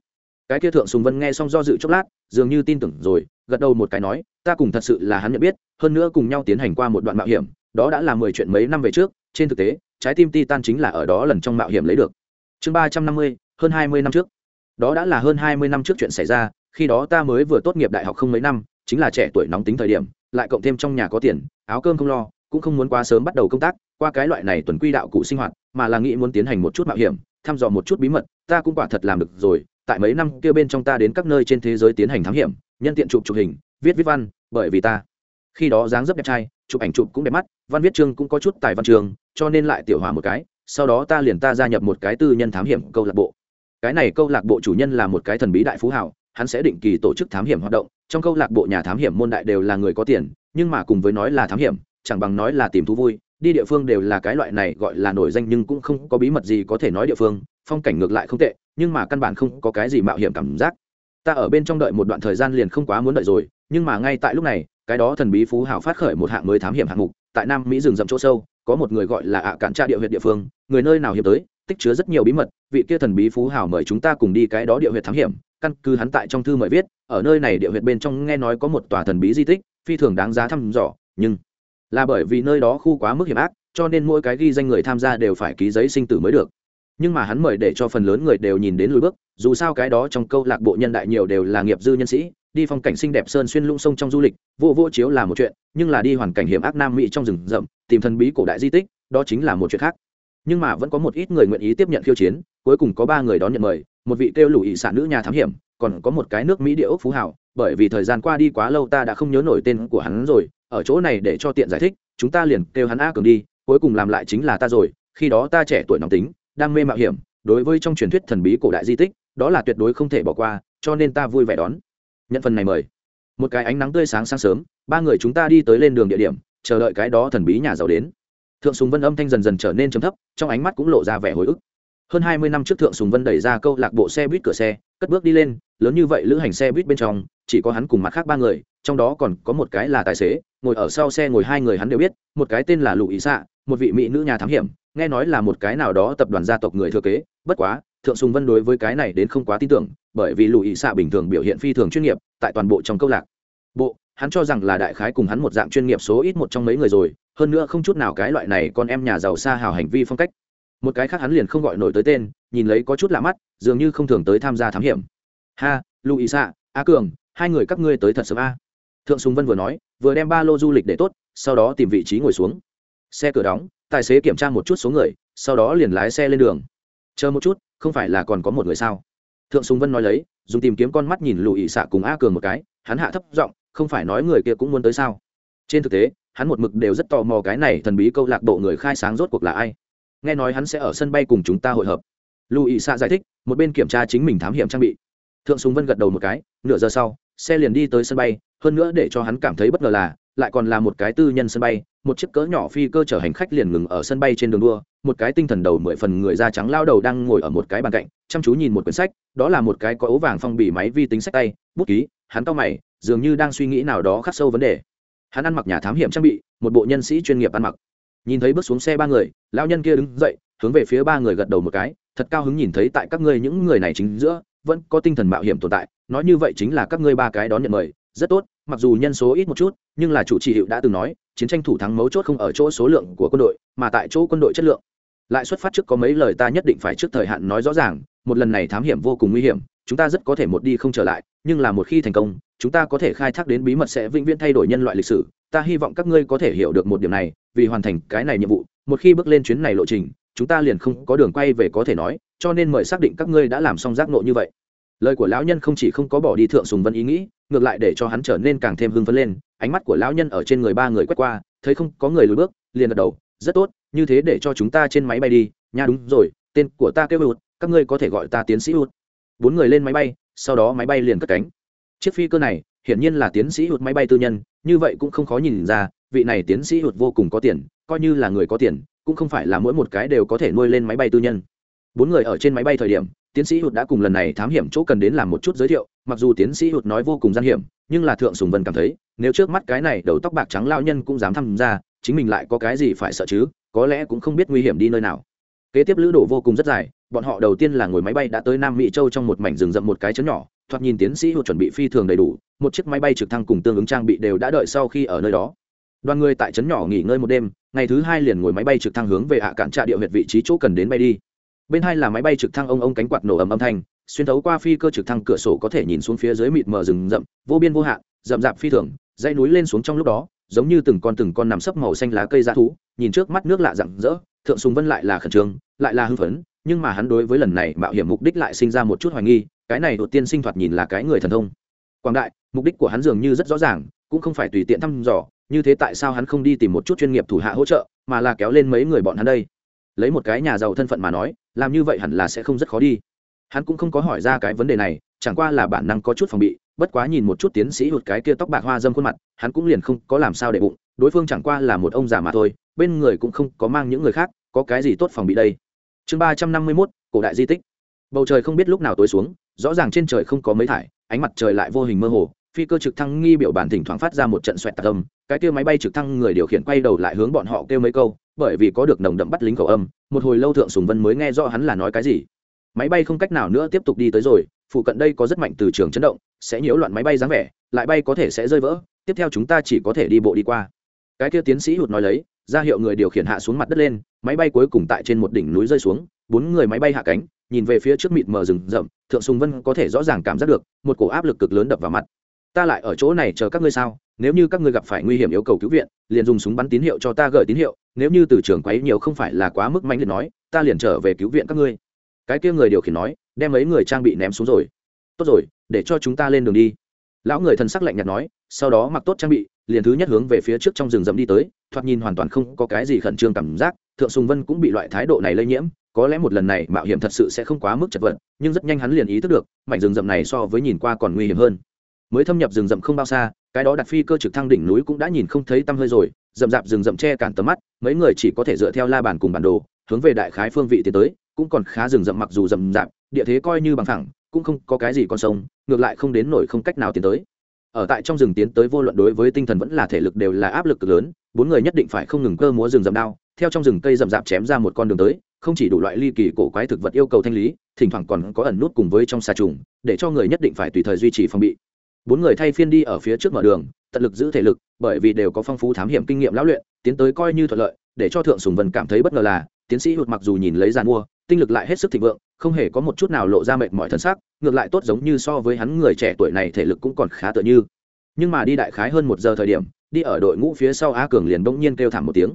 Cái kia thượng sùng vân nghe xong do dự chốc lát, dường như tin tưởng rồi, gật đầu một cái nói, ta cùng thật sự là hắn nhận biết, hơn nữa cùng nhau tiến hành qua một đoạn mạo hiểm, đó đã là mười chuyện mấy năm về trước, trên thực tế, trái tim titan chính là ở đó lần trong mạo hiểm lấy được. Chương ba trăm năm mươi, hơn hai mươi năm trước. Đó đã là hơn hai mươi năm trước chuyện xảy ra, khi đó ta mới vừa tốt nghiệp đại học không mấy năm chính là trẻ tuổi nóng tính thời điểm, lại cộng thêm trong nhà có tiền, áo cơm không lo, cũng không muốn quá sớm bắt đầu công tác, qua cái loại này tuần quy đạo cụ sinh hoạt, mà là nghĩ muốn tiến hành một chút mạo hiểm, thăm dò một chút bí mật, ta cũng quả thật làm được rồi, tại mấy năm kia bên trong ta đến các nơi trên thế giới tiến hành thám hiểm, nhân tiện chụp chụp hình, viết viết văn, bởi vì ta, khi đó dáng dấp đẹp trai, chụp ảnh chụp cũng đẹp mắt, văn viết chương cũng có chút tài văn trường cho nên lại tiểu hòa một cái, sau đó ta liền ta gia nhập một cái tư nhân thám hiểm câu lạc bộ. Cái này câu lạc bộ chủ nhân là một cái thần bí đại phú hảo hắn sẽ định kỳ tổ chức thám hiểm hoạt động, trong câu lạc bộ nhà thám hiểm môn đại đều là người có tiền, nhưng mà cùng với nói là thám hiểm, chẳng bằng nói là tìm thú vui, đi địa phương đều là cái loại này gọi là nổi danh nhưng cũng không có bí mật gì có thể nói địa phương, phong cảnh ngược lại không tệ, nhưng mà căn bản không có cái gì mạo hiểm cảm giác. Ta ở bên trong đợi một đoạn thời gian liền không quá muốn đợi rồi, nhưng mà ngay tại lúc này, cái đó thần bí phú hào phát khởi một hạng mới thám hiểm hạng mục, tại nam mỹ rừng rậm chỗ sâu, có một người gọi là ạ cản tra địa huyện địa phương, người nơi nào hiểm tới tích chứa rất nhiều bí mật, vị kia thần bí phú hào mời chúng ta cùng đi cái đó địa huyệt thám hiểm, căn cứ hắn tại trong thư mời viết, ở nơi này địa huyệt bên trong nghe nói có một tòa thần bí di tích, phi thường đáng giá thăm dò, nhưng là bởi vì nơi đó khu quá mức hiểm ác, cho nên mỗi cái ghi danh người tham gia đều phải ký giấy sinh tử mới được. Nhưng mà hắn mời để cho phần lớn người đều nhìn đến lùi bước, dù sao cái đó trong câu lạc bộ nhân đại nhiều đều là nghiệp dư nhân sĩ, đi phong cảnh xinh đẹp sơn xuyên lũng sông trong du lịch, vô vô chiếu là một chuyện, nhưng là đi hoàn cảnh hiểm ác nam mỹ trong rừng rậm, tìm thần bí cổ đại di tích, đó chính là một chuyện khác nhưng mà vẫn có một ít người nguyện ý tiếp nhận khiêu chiến, cuối cùng có ba người đón nhận mời, một vị kêu lũ ỵ xạ nữ nhà thám hiểm, còn có một cái nước mỹ địa ốc phú hảo bởi vì thời gian qua đi quá lâu ta đã không nhớ nổi tên của hắn rồi, ở chỗ này để cho tiện giải thích, chúng ta liền kêu hắn a cường đi, cuối cùng làm lại chính là ta rồi, khi đó ta trẻ tuổi nóng tính, đam mê mạo hiểm, đối với trong truyền thuyết thần bí cổ đại di tích, đó là tuyệt đối không thể bỏ qua, cho nên ta vui vẻ đón. Nhận phần này mời. Một cái ánh nắng tươi sáng sáng sớm, ba người chúng ta đi tới lên đường địa điểm, chờ đợi cái đó thần bí nhà giàu đến thượng sùng vân âm thanh dần dần trở nên chấm thấp, trong ánh mắt cũng lộ ra vẻ hồi ức. Hơn hai mươi năm trước thượng sùng vân đẩy ra câu lạc bộ xe buýt cửa xe, cất bước đi lên, lớn như vậy lữ hành xe buýt bên trong, chỉ có hắn cùng mặt khác ba người, trong đó còn có một cái là tài xế, ngồi ở sau xe ngồi hai người hắn đều biết, một cái tên là lụ ý xạ một vị mỹ nữ nhà thám hiểm, nghe nói là một cái nào đó tập đoàn gia tộc người thừa kế, bất quá, thượng sùng vân đối với cái này đến không quá tin tưởng, bởi vì lụ ý xạ bình thường biểu hiện phi thường chuyên nghiệp, tại toàn bộ trong câu lạc bộ hắn cho rằng là đại khái cùng hắn một dạng chuyên nghiệp số ít một trong mấy người rồi, hơn nữa không chút nào cái loại này con em nhà giàu xa hào hành vi phong cách. Một cái khác hắn liền không gọi nổi tới tên, nhìn lấy có chút lạ mắt, dường như không thường tới tham gia thám hiểm. Ha, luisa, a cường, hai người các ngươi tới thật sớm a. Thượng sùng vân vừa nói, vừa đem ba lô du lịch để tốt, sau đó tìm vị trí ngồi xuống. Xe cửa đóng, tài xế kiểm tra một chút số người, sau đó liền lái xe lên đường. Chờ một chút, không phải là còn có một người sao? Thượng sùng vân nói lấy, dùng tìm kiếm con mắt nhìn lùi xạ cùng a cường một cái, hắn hạ thấp giọng không phải nói người kia cũng muốn tới sao? Trên thực tế, hắn một mực đều rất tò mò cái này thần bí câu lạc bộ người khai sáng rốt cuộc là ai. Nghe nói hắn sẽ ở sân bay cùng chúng ta hội hợp. Lùi xạ giải thích, một bên kiểm tra chính mình thám hiểm trang bị. Thượng súng vân gật đầu một cái, nửa giờ sau, xe liền đi tới sân bay, hơn nữa để cho hắn cảm thấy bất ngờ là, lại còn là một cái tư nhân sân bay, một chiếc cỡ nhỏ phi cơ chở hành khách liền ngừng ở sân bay trên đường đua, một cái tinh thần đầu mười phần người da trắng lao đầu đang ngồi ở một cái bàn cạnh, chăm chú nhìn một quyển sách, đó là một cái có ấu vàng phong bì máy vi tính sách tay, bút ký hắn to mày, dường như đang suy nghĩ nào đó khắc sâu vấn đề. Hắn ăn mặc nhà thám hiểm trang bị, một bộ nhân sĩ chuyên nghiệp ăn mặc. Nhìn thấy bước xuống xe ba người, lão nhân kia đứng dậy, hướng về phía ba người gật đầu một cái, thật cao hứng nhìn thấy tại các ngươi những người này chính giữa, vẫn có tinh thần mạo hiểm tồn tại, nói như vậy chính là các ngươi ba cái đón nhận mời, rất tốt, mặc dù nhân số ít một chút, nhưng là chủ trì hiệu đã từng nói, chiến tranh thủ thắng mấu chốt không ở chỗ số lượng của quân đội, mà tại chỗ quân đội chất lượng. Lại xuất phát trước có mấy lời ta nhất định phải trước thời hạn nói rõ ràng, một lần này thám hiểm vô cùng nguy hiểm chúng ta rất có thể một đi không trở lại, nhưng là một khi thành công, chúng ta có thể khai thác đến bí mật sẽ vĩnh viễn thay đổi nhân loại lịch sử. Ta hy vọng các ngươi có thể hiểu được một điểm này, vì hoàn thành cái này nhiệm vụ, một khi bước lên chuyến này lộ trình, chúng ta liền không có đường quay về có thể nói, cho nên mời xác định các ngươi đã làm xong giác nộ như vậy. Lời của lão nhân không chỉ không có bỏ đi thượng sùng vân ý nghĩ, ngược lại để cho hắn trở nên càng thêm hưng phấn lên, ánh mắt của lão nhân ở trên người ba người quét qua, thấy không, có người lùi bước, liền gật đầu, rất tốt, như thế để cho chúng ta trên máy bay đi. Nha, đúng rồi, tên của ta kêu hụt các ngươi có thể gọi ta tiến sĩ hụt bốn người lên máy bay, sau đó máy bay liền cất cánh. Chiếc phi cơ này, hiển nhiên là tiến sĩ hụt máy bay tư nhân, như vậy cũng không khó nhìn ra, vị này tiến sĩ hụt vô cùng có tiền, coi như là người có tiền, cũng không phải là mỗi một cái đều có thể nuôi lên máy bay tư nhân. Bốn người ở trên máy bay thời điểm, tiến sĩ hụt đã cùng lần này thám hiểm chỗ cần đến làm một chút giới thiệu, mặc dù tiến sĩ hụt nói vô cùng gian hiểm, nhưng là thượng sùng vân cảm thấy, nếu trước mắt cái này đầu tóc bạc trắng lao nhân cũng dám tham gia, chính mình lại có cái gì phải sợ chứ, có lẽ cũng không biết nguy hiểm đi nơi nào. Kế tiếp lữ đồ vô cùng rất dài bọn họ đầu tiên là ngồi máy bay đã tới nam mỹ châu trong một mảnh rừng rậm một cái chấn nhỏ, thoạt nhìn tiến sĩ hụt chuẩn bị phi thường đầy đủ, một chiếc máy bay trực thăng cùng tương ứng trang bị đều đã đợi sau khi ở nơi đó. Đoàn người tại trấn nhỏ nghỉ ngơi một đêm, ngày thứ hai liền ngồi máy bay trực thăng hướng về hạ cạn trạ địa huyệt vị trí chỗ cần đến bay đi. Bên hai là máy bay trực thăng ông ông cánh quạt nổ ầm âm thanh, xuyên thấu qua phi cơ trực thăng cửa sổ có thể nhìn xuống phía dưới mịt mờ rừng rậm, vô biên vô hạn, rậm rạp phi thường, dãy núi lên xuống trong lúc đó, giống như từng con từng con nằm sấp màu xanh lá cây dã thú, nhìn trước mắt nước lạ rặng rỡ, thượng sùng vân lại là khẩn trương, lại là hưng phấn nhưng mà hắn đối với lần này mạo hiểm mục đích lại sinh ra một chút hoài nghi, cái này đột tiên sinh thoạt nhìn là cái người thần thông. Quảng đại, mục đích của hắn dường như rất rõ ràng, cũng không phải tùy tiện thăm dò, như thế tại sao hắn không đi tìm một chút chuyên nghiệp thủ hạ hỗ trợ, mà là kéo lên mấy người bọn hắn đây. Lấy một cái nhà giàu thân phận mà nói, làm như vậy hẳn là sẽ không rất khó đi. Hắn cũng không có hỏi ra cái vấn đề này, chẳng qua là bản năng có chút phòng bị, bất quá nhìn một chút tiến sĩ hụt cái kia tóc bạc hoa dâm khuôn mặt, hắn cũng liền không có làm sao để bụng, đối phương chẳng qua là một ông già mà thôi, bên người cũng không có mang những người khác, có cái gì tốt phòng bị đây? Chương ba trăm năm mươi mốt, cổ đại di tích. Bầu trời không biết lúc nào tối xuống, rõ ràng trên trời không có mấy thải, ánh mặt trời lại vô hình mơ hồ, phi cơ trực thăng nghi biểu bản thỉnh thoảng phát ra một trận xoẹt tạc âm, cái kia máy bay trực thăng người điều khiển quay đầu lại hướng bọn họ kêu mấy câu, bởi vì có được nồng đậm bắt lính khẩu âm, một hồi lâu thượng sùng vân mới nghe rõ hắn là nói cái gì. Máy bay không cách nào nữa tiếp tục đi tới rồi, phụ cận đây có rất mạnh từ trường chấn động, sẽ nhiễu loạn máy bay dáng vẻ, lại bay có thể sẽ rơi vỡ, tiếp theo chúng ta chỉ có thể đi bộ đi qua. Cái kia tiến sĩ hụt nói lấy ra hiệu người điều khiển hạ xuống mặt đất lên, máy bay cuối cùng tại trên một đỉnh núi rơi xuống, bốn người máy bay hạ cánh, nhìn về phía trước mịt mờ rừng rậm, thượng sùng vân có thể rõ ràng cảm giác được, một cổ áp lực cực lớn đập vào mặt. Ta lại ở chỗ này chờ các ngươi sao? Nếu như các ngươi gặp phải nguy hiểm yêu cầu cứu viện, liền dùng súng bắn tín hiệu cho ta gửi tín hiệu, nếu như từ trường quấy nhiều không phải là quá mức mạnh liệt nói, ta liền trở về cứu viện các ngươi. Cái kia người điều khiển nói, đem mấy người trang bị ném xuống rồi. Tốt rồi, để cho chúng ta lên đường đi. Lão người thần sắc lạnh nhạt nói, sau đó mặc tốt trang bị liền thứ nhất hướng về phía trước trong rừng rậm đi tới, thoạt nhìn hoàn toàn không có cái gì khẩn trương cảm giác, thượng sùng vân cũng bị loại thái độ này lây nhiễm, có lẽ một lần này mạo hiểm thật sự sẽ không quá mức chật vật, nhưng rất nhanh hắn liền ý thức được, mảnh rừng rậm này so với nhìn qua còn nguy hiểm hơn. Mới thâm nhập rừng rậm không bao xa, cái đó đặt phi cơ trực thăng đỉnh núi cũng đã nhìn không thấy tăm hơi rồi, rậm rạp rừng rậm che cản tầm mắt, mấy người chỉ có thể dựa theo la bàn cùng bản đồ, hướng về đại khái phương vị tiến tới, cũng còn khá rừng rậm mặc dù rậm rạp, địa thế coi như bằng thẳng cũng không có cái gì con sông, ngược lại không đến nổi không cách nào tiến tới ở tại trong rừng tiến tới vô luận đối với tinh thần vẫn là thể lực đều là áp lực cực lớn, bốn người nhất định phải không ngừng cơ múa rừng rậm đao, theo trong rừng cây rậm rạp chém ra một con đường tới, không chỉ đủ loại ly kỳ cổ quái thực vật yêu cầu thanh lý, thỉnh thoảng còn có ẩn nút cùng với trong xà trùng, để cho người nhất định phải tùy thời duy trì phòng bị. Bốn người thay phiên đi ở phía trước mở đường, tận lực giữ thể lực, bởi vì đều có phong phú thám hiểm kinh nghiệm lão luyện, tiến tới coi như thuận lợi, để cho thượng sùng vân cảm thấy bất ngờ là tiến sĩ hụt mặc dù nhìn lấy giàn mua, tinh lực lại hết sức thịnh vượng, không hề có một chút nào lộ ra mệt mỏi thân xác ngược lại tốt giống như so với hắn người trẻ tuổi này thể lực cũng còn khá tựa như. Nhưng mà đi đại khái hơn một giờ thời điểm, đi ở đội ngũ phía sau a cường liền bỗng nhiên kêu thảm một tiếng.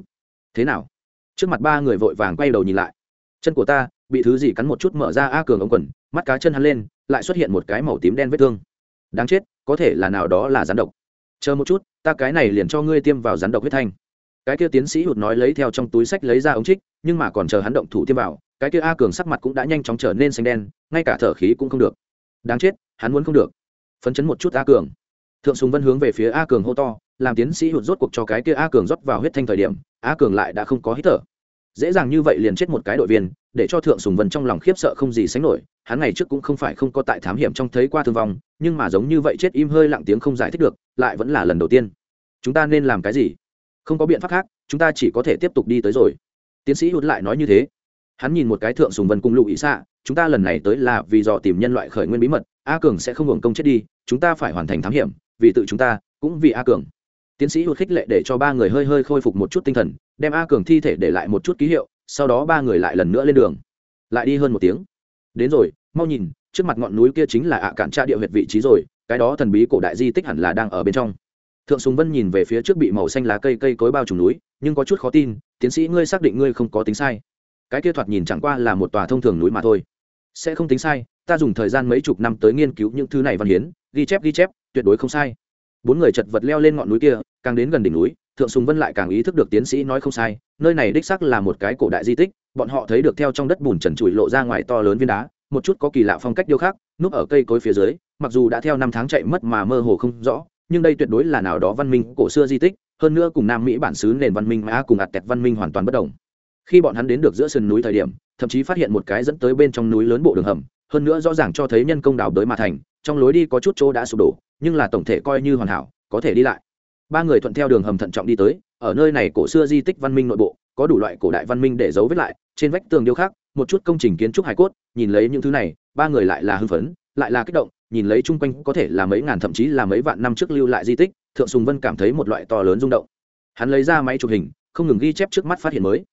Thế nào? Trước mặt ba người vội vàng quay đầu nhìn lại. Chân của ta bị thứ gì cắn một chút mở ra a cường ống quần, mắt cá chân hắn lên, lại xuất hiện một cái màu tím đen vết thương. Đáng chết, có thể là nào đó là rắn độc. Chờ một chút, ta cái này liền cho ngươi tiêm vào rắn độc huyết thanh cái kia tiến sĩ hụt nói lấy theo trong túi sách lấy ra ống trích, nhưng mà còn chờ hắn động thủ tiêm vào, cái kia a cường sắc mặt cũng đã nhanh chóng trở nên xanh đen, ngay cả thở khí cũng không được. Đáng chết, hắn muốn không được. Phấn chấn một chút a cường. Thượng sùng vân hướng về phía a cường hô to, làm tiến sĩ hụt rốt cuộc cho cái kia a cường rót vào huyết thanh thời điểm, a cường lại đã không có hít thở. Dễ dàng như vậy liền chết một cái đội viên, để cho thượng sùng vân trong lòng khiếp sợ không gì sánh nổi, hắn ngày trước cũng không phải không có tại thám hiểm trong thấy qua thương vong, nhưng mà giống như vậy chết im hơi lặng tiếng không giải thích được, lại vẫn là lần đầu tiên. Chúng ta nên làm cái gì? Không có biện pháp khác, chúng ta chỉ có thể tiếp tục đi tới rồi. Tiến sĩ hút lại nói như thế. Hắn nhìn một cái thượng sùng vân cung lụ ý xạ, chúng ta lần này tới là vì dò tìm nhân loại khởi nguyên bí mật, a cường sẽ không hưởng công chết đi, chúng ta phải hoàn thành thám hiểm, vì tự chúng ta, cũng vì a cường. Tiến sĩ hụt khích lệ để cho ba người hơi hơi khôi phục một chút tinh thần, đem a cường thi thể để lại một chút ký hiệu, sau đó ba người lại lần nữa lên đường. Lại đi hơn một tiếng. Đến rồi, mau nhìn, trước mặt ngọn núi kia chính là ạ cản tra địa huyệt vị trí rồi, cái đó thần bí cổ đại di tích hẳn là đang ở bên trong thượng sùng vân nhìn về phía trước bị màu xanh lá cây cây cối bao trùm núi, nhưng có chút khó tin, tiến sĩ, ngươi xác định ngươi không có tính sai. Cái kia thoạt nhìn chẳng qua là một tòa thông thường núi mà thôi. Sẽ không tính sai, ta dùng thời gian mấy chục năm tới nghiên cứu những thứ này văn hiến, ghi chép ghi chép, tuyệt đối không sai. Bốn người chật vật leo lên ngọn núi kia, càng đến gần đỉnh núi, thượng sùng vân lại càng ý thức được tiến sĩ nói không sai, nơi này đích xác là một cái cổ đại di tích, bọn họ thấy được theo trong đất bùn trần trụi lộ ra ngoài to lớn viên đá, một chút có kỳ lạ phong cách điêu khắc, núp ở cây cối phía dưới, mặc dù đã theo năm tháng chạy mất mà mơ hồ không rõ nhưng đây tuyệt đối là nào đó văn minh cổ xưa di tích, hơn nữa cùng nam mỹ bản xứ nền văn minh mã cùng ạt tẹt văn minh hoàn toàn bất đồng. Khi bọn hắn đến được giữa sườn núi thời điểm, thậm chí phát hiện một cái dẫn tới bên trong núi lớn bộ đường hầm, hơn nữa rõ ràng cho thấy nhân công đào đới mà thành, trong lối đi có chút chỗ đã sụp đổ, nhưng là tổng thể coi như hoàn hảo, có thể đi lại. Ba người thuận theo đường hầm thận trọng đi tới, ở nơi này cổ xưa di tích văn minh nội bộ, có đủ loại cổ đại văn minh để giấu vết lại, trên vách tường điêu khắc, một chút công trình kiến trúc hải cốt, nhìn lấy những thứ này, ba người lại là hưng phấn, lại là kích động nhìn lấy chung quanh có thể là mấy ngàn thậm chí là mấy vạn năm trước lưu lại di tích, thượng sùng vân cảm thấy một loại to lớn rung động. Hắn lấy ra máy chụp hình, không ngừng ghi chép trước mắt phát hiện mới.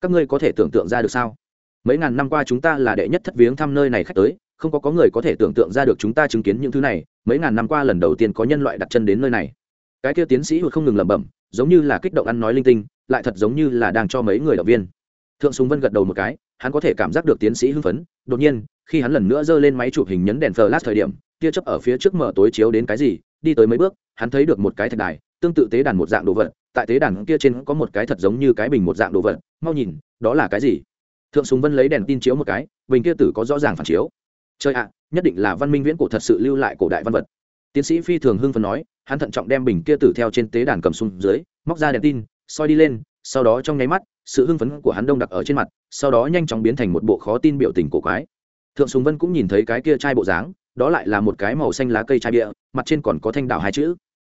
Các ngươi có thể tưởng tượng ra được sao? Mấy ngàn năm qua chúng ta là đệ nhất thất viếng thăm nơi này khách tới, không có có người có thể tưởng tượng ra được chúng ta chứng kiến những thứ này. Mấy ngàn năm qua lần đầu tiên có nhân loại đặt chân đến nơi này. Cái kia tiến sĩ hụt không ngừng lẩm bẩm, giống như là kích động ăn nói linh tinh, lại thật giống như là đang cho mấy người động viên. Thượng sùng vân gật đầu một cái, hắn có thể cảm giác được tiến sĩ hưng phấn. Đột nhiên, khi hắn lần nữa giơ lên máy chụp hình nhấn đèn flash thời điểm tia chớp ở phía trước mở tối chiếu đến cái gì, đi tới mấy bước, hắn thấy được một cái thạch đài, tương tự tế đàn một dạng đồ vật, tại tế đàn kia trên có một cái thật giống như cái bình một dạng đồ vật, mau nhìn, đó là cái gì? Thượng súng vân lấy đèn tin chiếu một cái, bình kia tử có rõ ràng phản chiếu. Chơi ạ, nhất định là văn minh viễn cổ thật sự lưu lại cổ đại văn vật. Tiến sĩ phi thường hưng phấn nói, hắn thận trọng đem bình kia tử theo trên tế đàn cầm xuống dưới, móc ra đèn tin, soi đi lên, sau đó trong nháy mắt, sự hưng phấn của hắn đông đặc ở trên mặt, sau đó nhanh chóng biến thành một bộ khó tin biểu tình cổ quái. Thượng sùng vân cũng nhìn thấy cái kia chai bộ dáng đó lại là một cái màu xanh lá cây chai bia, mặt trên còn có thanh đảo hai chữ.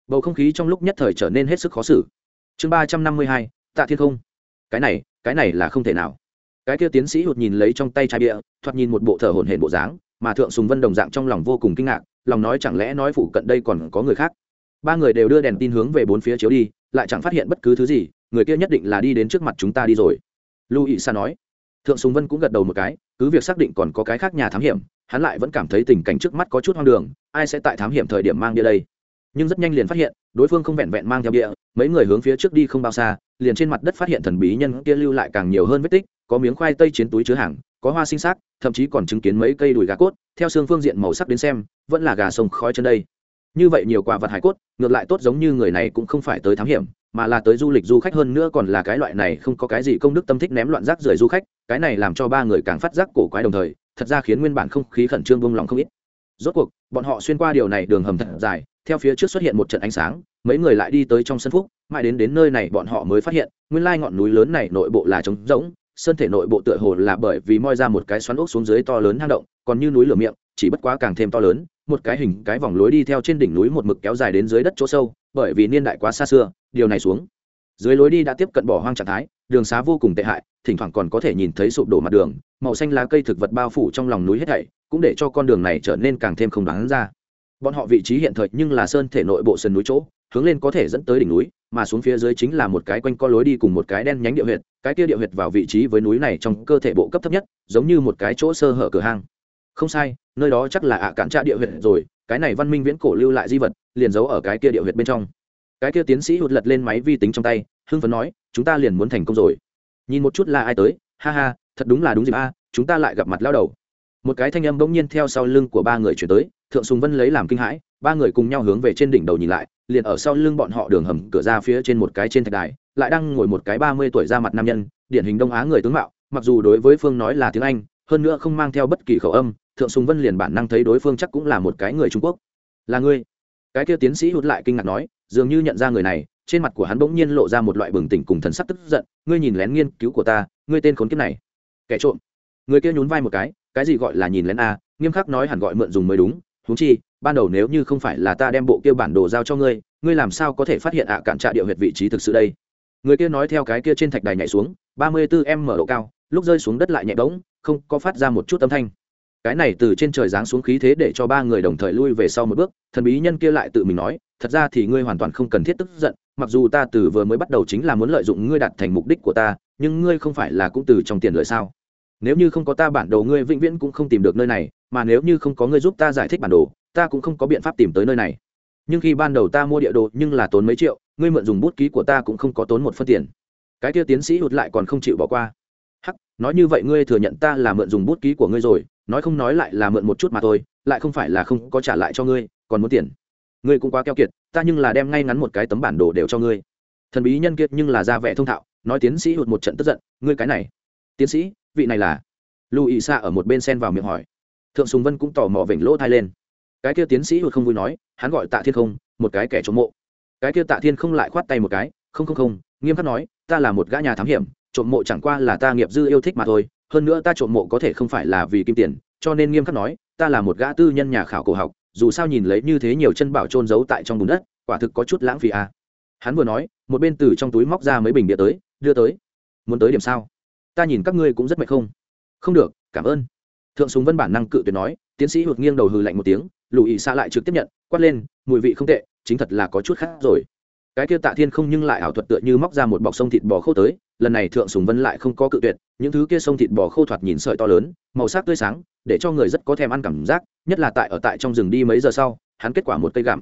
Bầu không khí trong lúc nhất thời trở nên hết sức khó xử. Chương ba trăm năm mươi hai, tạ thiên không. Cái này cái này là không thể nào. Cái kia tiến sĩ hụt nhìn lấy trong tay chai bia, thoạt nhìn một bộ thờ hồn hển bộ dáng, mà thượng sùng vân đồng dạng trong lòng vô cùng kinh ngạc, lòng nói chẳng lẽ nói phụ cận đây còn có người khác? Ba người đều đưa đèn tin hướng về bốn phía chiếu đi, lại chẳng phát hiện bất cứ thứ gì, người kia nhất định là đi đến trước mặt chúng ta đi rồi. Lưu ý sa nói. Thượng sùng vân cũng gật đầu một cái cứ việc xác định còn có cái khác nhà thám hiểm, hắn lại vẫn cảm thấy tình cảnh trước mắt có chút hoang đường, ai sẽ tại thám hiểm thời điểm mang bia đây? Nhưng rất nhanh liền phát hiện, đối phương không vẹn vẹn mang theo bia, mấy người hướng phía trước đi không bao xa, liền trên mặt đất phát hiện thần bí nhân kia lưu lại càng nhiều hơn vết tích, có miếng khoai tây chiến túi chứa hàng, có hoa sinh xác, thậm chí còn chứng kiến mấy cây đùi gà cốt, theo xương phương diện màu sắc đến xem, vẫn là gà sông khói chân đây. Như vậy nhiều quả vật hải cốt, ngược lại tốt giống như người này cũng không phải tới thám hiểm mà là tới du lịch du khách hơn nữa còn là cái loại này không có cái gì công đức tâm thích ném loạn rác rưởi du khách, cái này làm cho ba người càng phát giác cổ quái đồng thời, thật ra khiến nguyên bản không khí khẩn trương vung lòng không ít. Rốt cuộc, bọn họ xuyên qua điều này đường hầm thật dài, theo phía trước xuất hiện một trận ánh sáng, mấy người lại đi tới trong sân phúc, mãi đến đến nơi này bọn họ mới phát hiện, nguyên lai ngọn núi lớn này nội bộ là trống rỗng sơn thể nội bộ tựa hồ là bởi vì moi ra một cái xoắn ốc xuống dưới to lớn hang động, còn như núi lửa miệng, chỉ bất quá càng thêm to lớn, một cái hình cái vòng lối đi theo trên đỉnh núi một mực kéo dài đến dưới đất chỗ sâu bởi vì niên đại quá xa xưa, điều này xuống. Dưới lối đi đã tiếp cận bỏ hoang trạng thái, đường xá vô cùng tệ hại, thỉnh thoảng còn có thể nhìn thấy sụp đổ mặt đường, màu xanh lá cây thực vật bao phủ trong lòng núi hết thảy, cũng để cho con đường này trở nên càng thêm không đáng ra. Bọn họ vị trí hiện thời nhưng là sơn thể nội bộ sườn núi chỗ, hướng lên có thể dẫn tới đỉnh núi, mà xuống phía dưới chính là một cái quanh co lối đi cùng một cái đen nhánh địa huyệt, cái kia địa huyệt vào vị trí với núi này trong cơ thể bộ cấp thấp nhất, giống như một cái chỗ sơ hở cửa hang. Không sai, nơi đó chắc là ạ cản trạ địa huyệt rồi, cái này văn minh viễn cổ lưu lại di vật liền giấu ở cái kia địa huyệt bên trong. Cái kia tiến sĩ hụt lật lên máy vi tính trong tay, hưng phấn nói, chúng ta liền muốn thành công rồi. Nhìn một chút là ai tới, ha ha, thật đúng là đúng dịp a, chúng ta lại gặp mặt lao đầu. Một cái thanh âm bỗng nhiên theo sau lưng của ba người chuyển tới, thượng sùng vân lấy làm kinh hãi, ba người cùng nhau hướng về trên đỉnh đầu nhìn lại, liền ở sau lưng bọn họ đường hầm cửa ra phía trên một cái trên thạch đài, lại đang ngồi một cái ba mươi tuổi ra mặt nam nhân, điển hình đông á người tướng mạo, mặc dù đối với phương nói là tiếng anh, hơn nữa không mang theo bất kỳ khẩu âm, thượng sùng vân liền bản năng thấy đối phương chắc cũng là một cái người trung quốc. Là ngươi cái kia tiến sĩ hút lại kinh ngạc nói, dường như nhận ra người này. Trên mặt của hắn bỗng nhiên lộ ra một loại bừng tỉnh cùng thần sắc tức giận, ngươi nhìn lén nghiên cứu của ta, ngươi tên khốn kiếp này. Kẻ trộm. Người kia nhún vai một cái cái gì gọi là nhìn lén a? Nghiêm khắc nói hẳn gọi mượn dùng mới đúng, huống chi, ban đầu nếu như không phải là ta đem bộ kia bản đồ giao cho ngươi ngươi làm sao có thể phát hiện ạ cản trạ địa huyệt vị trí thực sự đây? Người kia nói theo cái kia trên thạch đài nhảy xuống, ba mươi bốn m mở độ cao, lúc rơi xuống đất lại nhẹ bỗng, không có phát ra một chút âm thanh cái này từ trên trời giáng xuống khí thế để cho ba người đồng thời lui về sau một bước, thần bí nhân kia lại tự mình nói, thật ra thì ngươi hoàn toàn không cần thiết tức giận, mặc dù ta từ vừa mới bắt đầu chính là muốn lợi dụng ngươi đạt thành mục đích của ta, nhưng ngươi không phải là cũng từ trong tiền lợi sao? Nếu như không có ta bản đồ, ngươi vĩnh viễn cũng không tìm được nơi này, mà nếu như không có ngươi giúp ta giải thích bản đồ, ta cũng không có biện pháp tìm tới nơi này. Nhưng khi ban đầu ta mua địa đồ nhưng là tốn mấy triệu, ngươi mượn dùng bút ký của ta cũng không có tốn một phân tiền. Cái kia tiến sĩ hụt lại còn không chịu bỏ qua. Hắc, nói như vậy ngươi thừa nhận ta là mượn dùng bút ký của ngươi rồi nói không nói lại là mượn một chút mà thôi, lại không phải là không có trả lại cho ngươi, còn muốn tiền. Ngươi cũng quá keo kiệt, ta nhưng là đem ngay ngắn một cái tấm bản đồ đều cho ngươi. Thần bí nhân kiệt nhưng là ra vẻ thông thạo, nói tiến sĩ hụt một trận tức giận, ngươi cái này. Tiến sĩ, vị này là? Lưu ý xa ở một bên sen vào miệng hỏi. Thượng sùng vân cũng tò mò vểnh lỗ thai lên. Cái kia tiến sĩ hụt không vui nói, hắn gọi tạ thiên không, một cái kẻ trộm mộ. Cái kia tạ thiên không lại khoát tay một cái, không không không, nghiêm khắc nói, ta là một gã nhà thám hiểm, trộm mộ chẳng qua là ta nghiệp dư yêu thích mà thôi hơn nữa ta trộm mộ có thể không phải là vì kim tiền, cho nên nghiêm khắc nói, ta là một gã tư nhân nhà khảo cổ học, dù sao nhìn lấy như thế nhiều chân bảo trôn giấu tại trong bùn đất, quả thực có chút lãng phí à. hắn vừa nói, một bên từ trong túi móc ra mấy bình địa tới, đưa tới. Muốn tới điểm sao? Ta nhìn các ngươi cũng rất mệt không? Không được, cảm ơn. Thượng súng vân bản năng cự tuyệt nói, tiến sĩ hụt nghiêng đầu hừ lạnh một tiếng, lù ý xa lại trực tiếp nhận, quát lên, mùi vị không tệ, chính thật là có chút khác rồi cái kia tạ thiên không nhưng lại ảo thuật tựa như móc ra một bọc sông thịt bò khô tới, lần này thượng sùng vân lại không có cự tuyệt, những thứ kia sông thịt bò khô thoạt nhìn sợi to lớn, màu sắc tươi sáng, để cho người rất có thèm ăn cảm giác, nhất là tại ở tại trong rừng đi mấy giờ sau, hắn kết quả một cây gặm.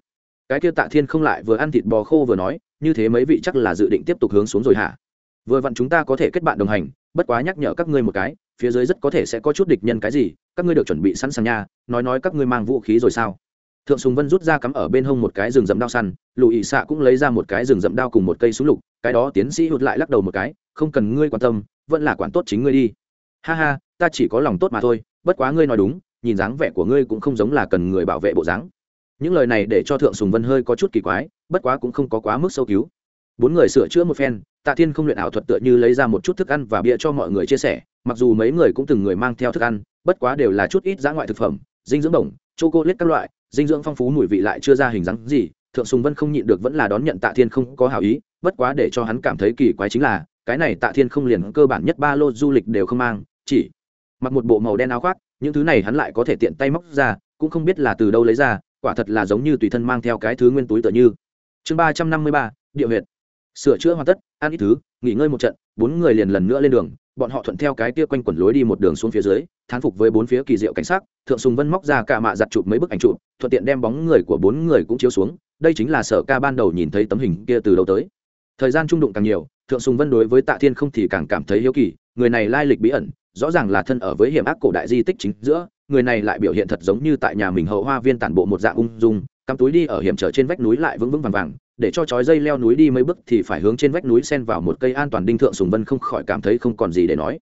Cái kia tạ thiên không lại vừa ăn thịt bò khô vừa nói, như thế mấy vị chắc là dự định tiếp tục hướng xuống rồi hả? Vừa vặn chúng ta có thể kết bạn đồng hành, bất quá nhắc nhở các ngươi một cái, phía dưới rất có thể sẽ có chút địch nhân cái gì, các ngươi được chuẩn bị sẵn sàng nha, nói nói các ngươi mang vũ khí rồi sao? Thượng sùng vân rút ra cắm ở bên hông một cái rừng rậm đao săn lụ ỵ xạ cũng lấy ra một cái rừng rậm đao cùng một cây súng lục cái đó tiến sĩ hụt lại lắc đầu một cái không cần ngươi quan tâm vẫn là quản tốt chính ngươi đi. Ha ha ta chỉ có lòng tốt mà thôi bất quá ngươi nói đúng nhìn dáng vẻ của ngươi cũng không giống là cần người bảo vệ bộ dáng. Những lời này để cho thượng sùng vân hơi có chút kỳ quái bất quá cũng không có quá mức sâu cứu bốn người sửa chữa một phen tạ thiên không luyện ảo thuật tựa như lấy ra một chút thức ăn và bia cho mọi người chia sẻ mặc dù mấy người cũng từng người mang theo thức ăn bất quá đều là chút ít giá ngoại thực phẩm dinh dưỡng bổng, chô cô lết các loại dinh dưỡng phong phú mùi vị lại chưa ra hình dáng gì, thượng sùng vân không nhịn được vẫn là đón nhận tạ thiên không có hảo ý, bất quá để cho hắn cảm thấy kỳ quái chính là, cái này tạ thiên không liền cơ bản nhất ba lô du lịch đều không mang, chỉ mặc một bộ màu đen áo khoác, những thứ này hắn lại có thể tiện tay móc ra, cũng không biết là từ đâu lấy ra, quả thật là giống như tùy thân mang theo cái thứ nguyên túi tựa như. Chương ba trăm năm mươi ba, địa huyệt. Sửa chữa hoàn tất, ăn ít thứ, nghỉ ngơi một trận, bốn người liền lần nữa lên đường bọn họ thuận theo cái kia quanh quẩn lối đi một đường xuống phía dưới, thán phục với bốn phía kỳ diệu cảnh sát thượng sùng vân móc ra cả mạ giặt chụp mấy bức ảnh chụp, thuận tiện đem bóng người của bốn người cũng chiếu xuống, đây chính là sở ca ban đầu nhìn thấy tấm hình kia từ đầu tới. Thời gian trung đụng càng nhiều, thượng sùng vân đối với tạ thiên không thì càng cảm thấy hiếu kỳ, người này lai lịch bí ẩn, rõ ràng là thân ở với hiểm ác cổ đại di tích chính giữa, người này lại biểu hiện thật giống như tại nhà mình hậu hoa viên tản bộ một dạng ung dung, cắm túi đi ở hiểm trở trên vách núi lại vững vững vàng vàng để cho chói dây leo núi đi mấy bước thì phải hướng trên vách núi sen vào một cây an toàn đinh thượng sùng vân không khỏi cảm thấy không còn gì để nói.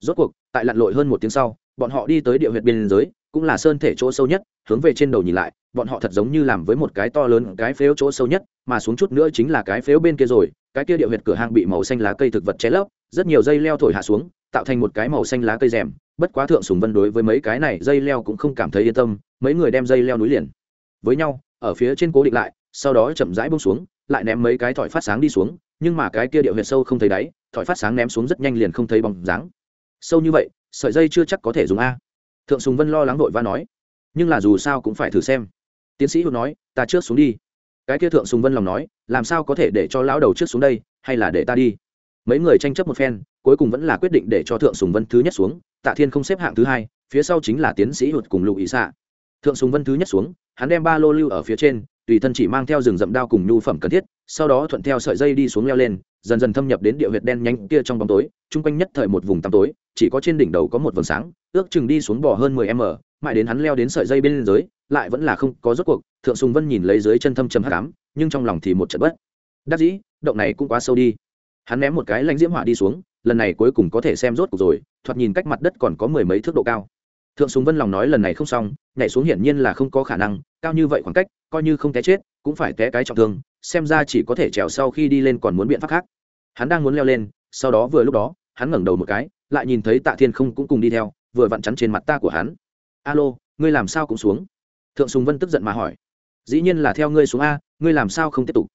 Rốt cuộc, tại lặn lội hơn một tiếng sau, bọn họ đi tới địa huyệt biên giới, cũng là sơn thể chỗ sâu nhất, hướng về trên đầu nhìn lại, bọn họ thật giống như làm với một cái to lớn, cái phếu chỗ sâu nhất, mà xuống chút nữa chính là cái phếu bên kia rồi, cái kia địa huyệt cửa hang bị màu xanh lá cây thực vật che lấp, rất nhiều dây leo thổi hạ xuống, tạo thành một cái màu xanh lá cây rèm, bất quá thượng sùng vân đối với mấy cái này dây leo cũng không cảm thấy yên tâm, mấy người đem dây leo núi liền với nhau, ở phía trên cố định lại sau đó chậm rãi bông xuống, lại ném mấy cái thỏi phát sáng đi xuống, nhưng mà cái kia điệu huyệt sâu không thấy đáy, thỏi phát sáng ném xuống rất nhanh liền không thấy bóng dáng. Sâu như vậy, sợi dây chưa chắc có thể dùng a. Thượng sùng vân lo lắng vội và nói. Nhưng là dù sao cũng phải thử xem. Tiến sĩ hữu nói, ta trước xuống đi. Cái kia thượng sùng vân lòng nói, làm sao có thể để cho lão đầu trước xuống đây, hay là để ta đi? Mấy người tranh chấp một phen, cuối cùng vẫn là quyết định để cho thượng sùng vân thứ nhất xuống. Tạ thiên không xếp hạng thứ hai, phía sau chính là tiến sĩ hụt cùng lục ý xạ. Thượng sùng vân thứ nhất xuống, hắn đem ba lô lưu ở phía trên tùy thân chỉ mang theo rừng rậm đao cùng nhu phẩm cần thiết, sau đó thuận theo sợi dây đi xuống leo lên, dần dần thâm nhập đến địa huyệt đen nhánh kia trong bóng tối, chung quanh nhất thời một vùng tăm tối, chỉ có trên đỉnh đầu có một vầng sáng, ước chừng đi xuống bỏ hơn mười m mãi đến hắn leo đến sợi dây bên dưới, lại vẫn là không có rốt cuộc, thượng sùng vân nhìn lấy dưới chân thâm trầm hắc ám, nhưng trong lòng thì một trận bất đắc dĩ, động này cũng quá sâu đi. Hắn ném một cái lãnh diễm hỏa đi xuống, lần này cuối cùng có thể xem rốt cuộc rồi, thoạt nhìn cách mặt đất còn có mười mấy thước độ cao. Thượng sùng vân lòng nói lần này không xong, nhảy xuống hiển nhiên là không có khả năng, cao như vậy khoảng cách coi như không té chết, cũng phải té cái trọng thương, xem ra chỉ có thể trèo sau khi đi lên còn muốn biện pháp khác. Hắn đang muốn leo lên, sau đó vừa lúc đó, hắn ngẩng đầu một cái, lại nhìn thấy tạ thiên không cũng cùng đi theo, vừa vặn chắn trên mặt ta của hắn. Alo, ngươi làm sao cũng xuống? Thượng sùng vân tức giận mà hỏi. Dĩ nhiên là theo ngươi xuống a, ngươi làm sao không tiếp tục?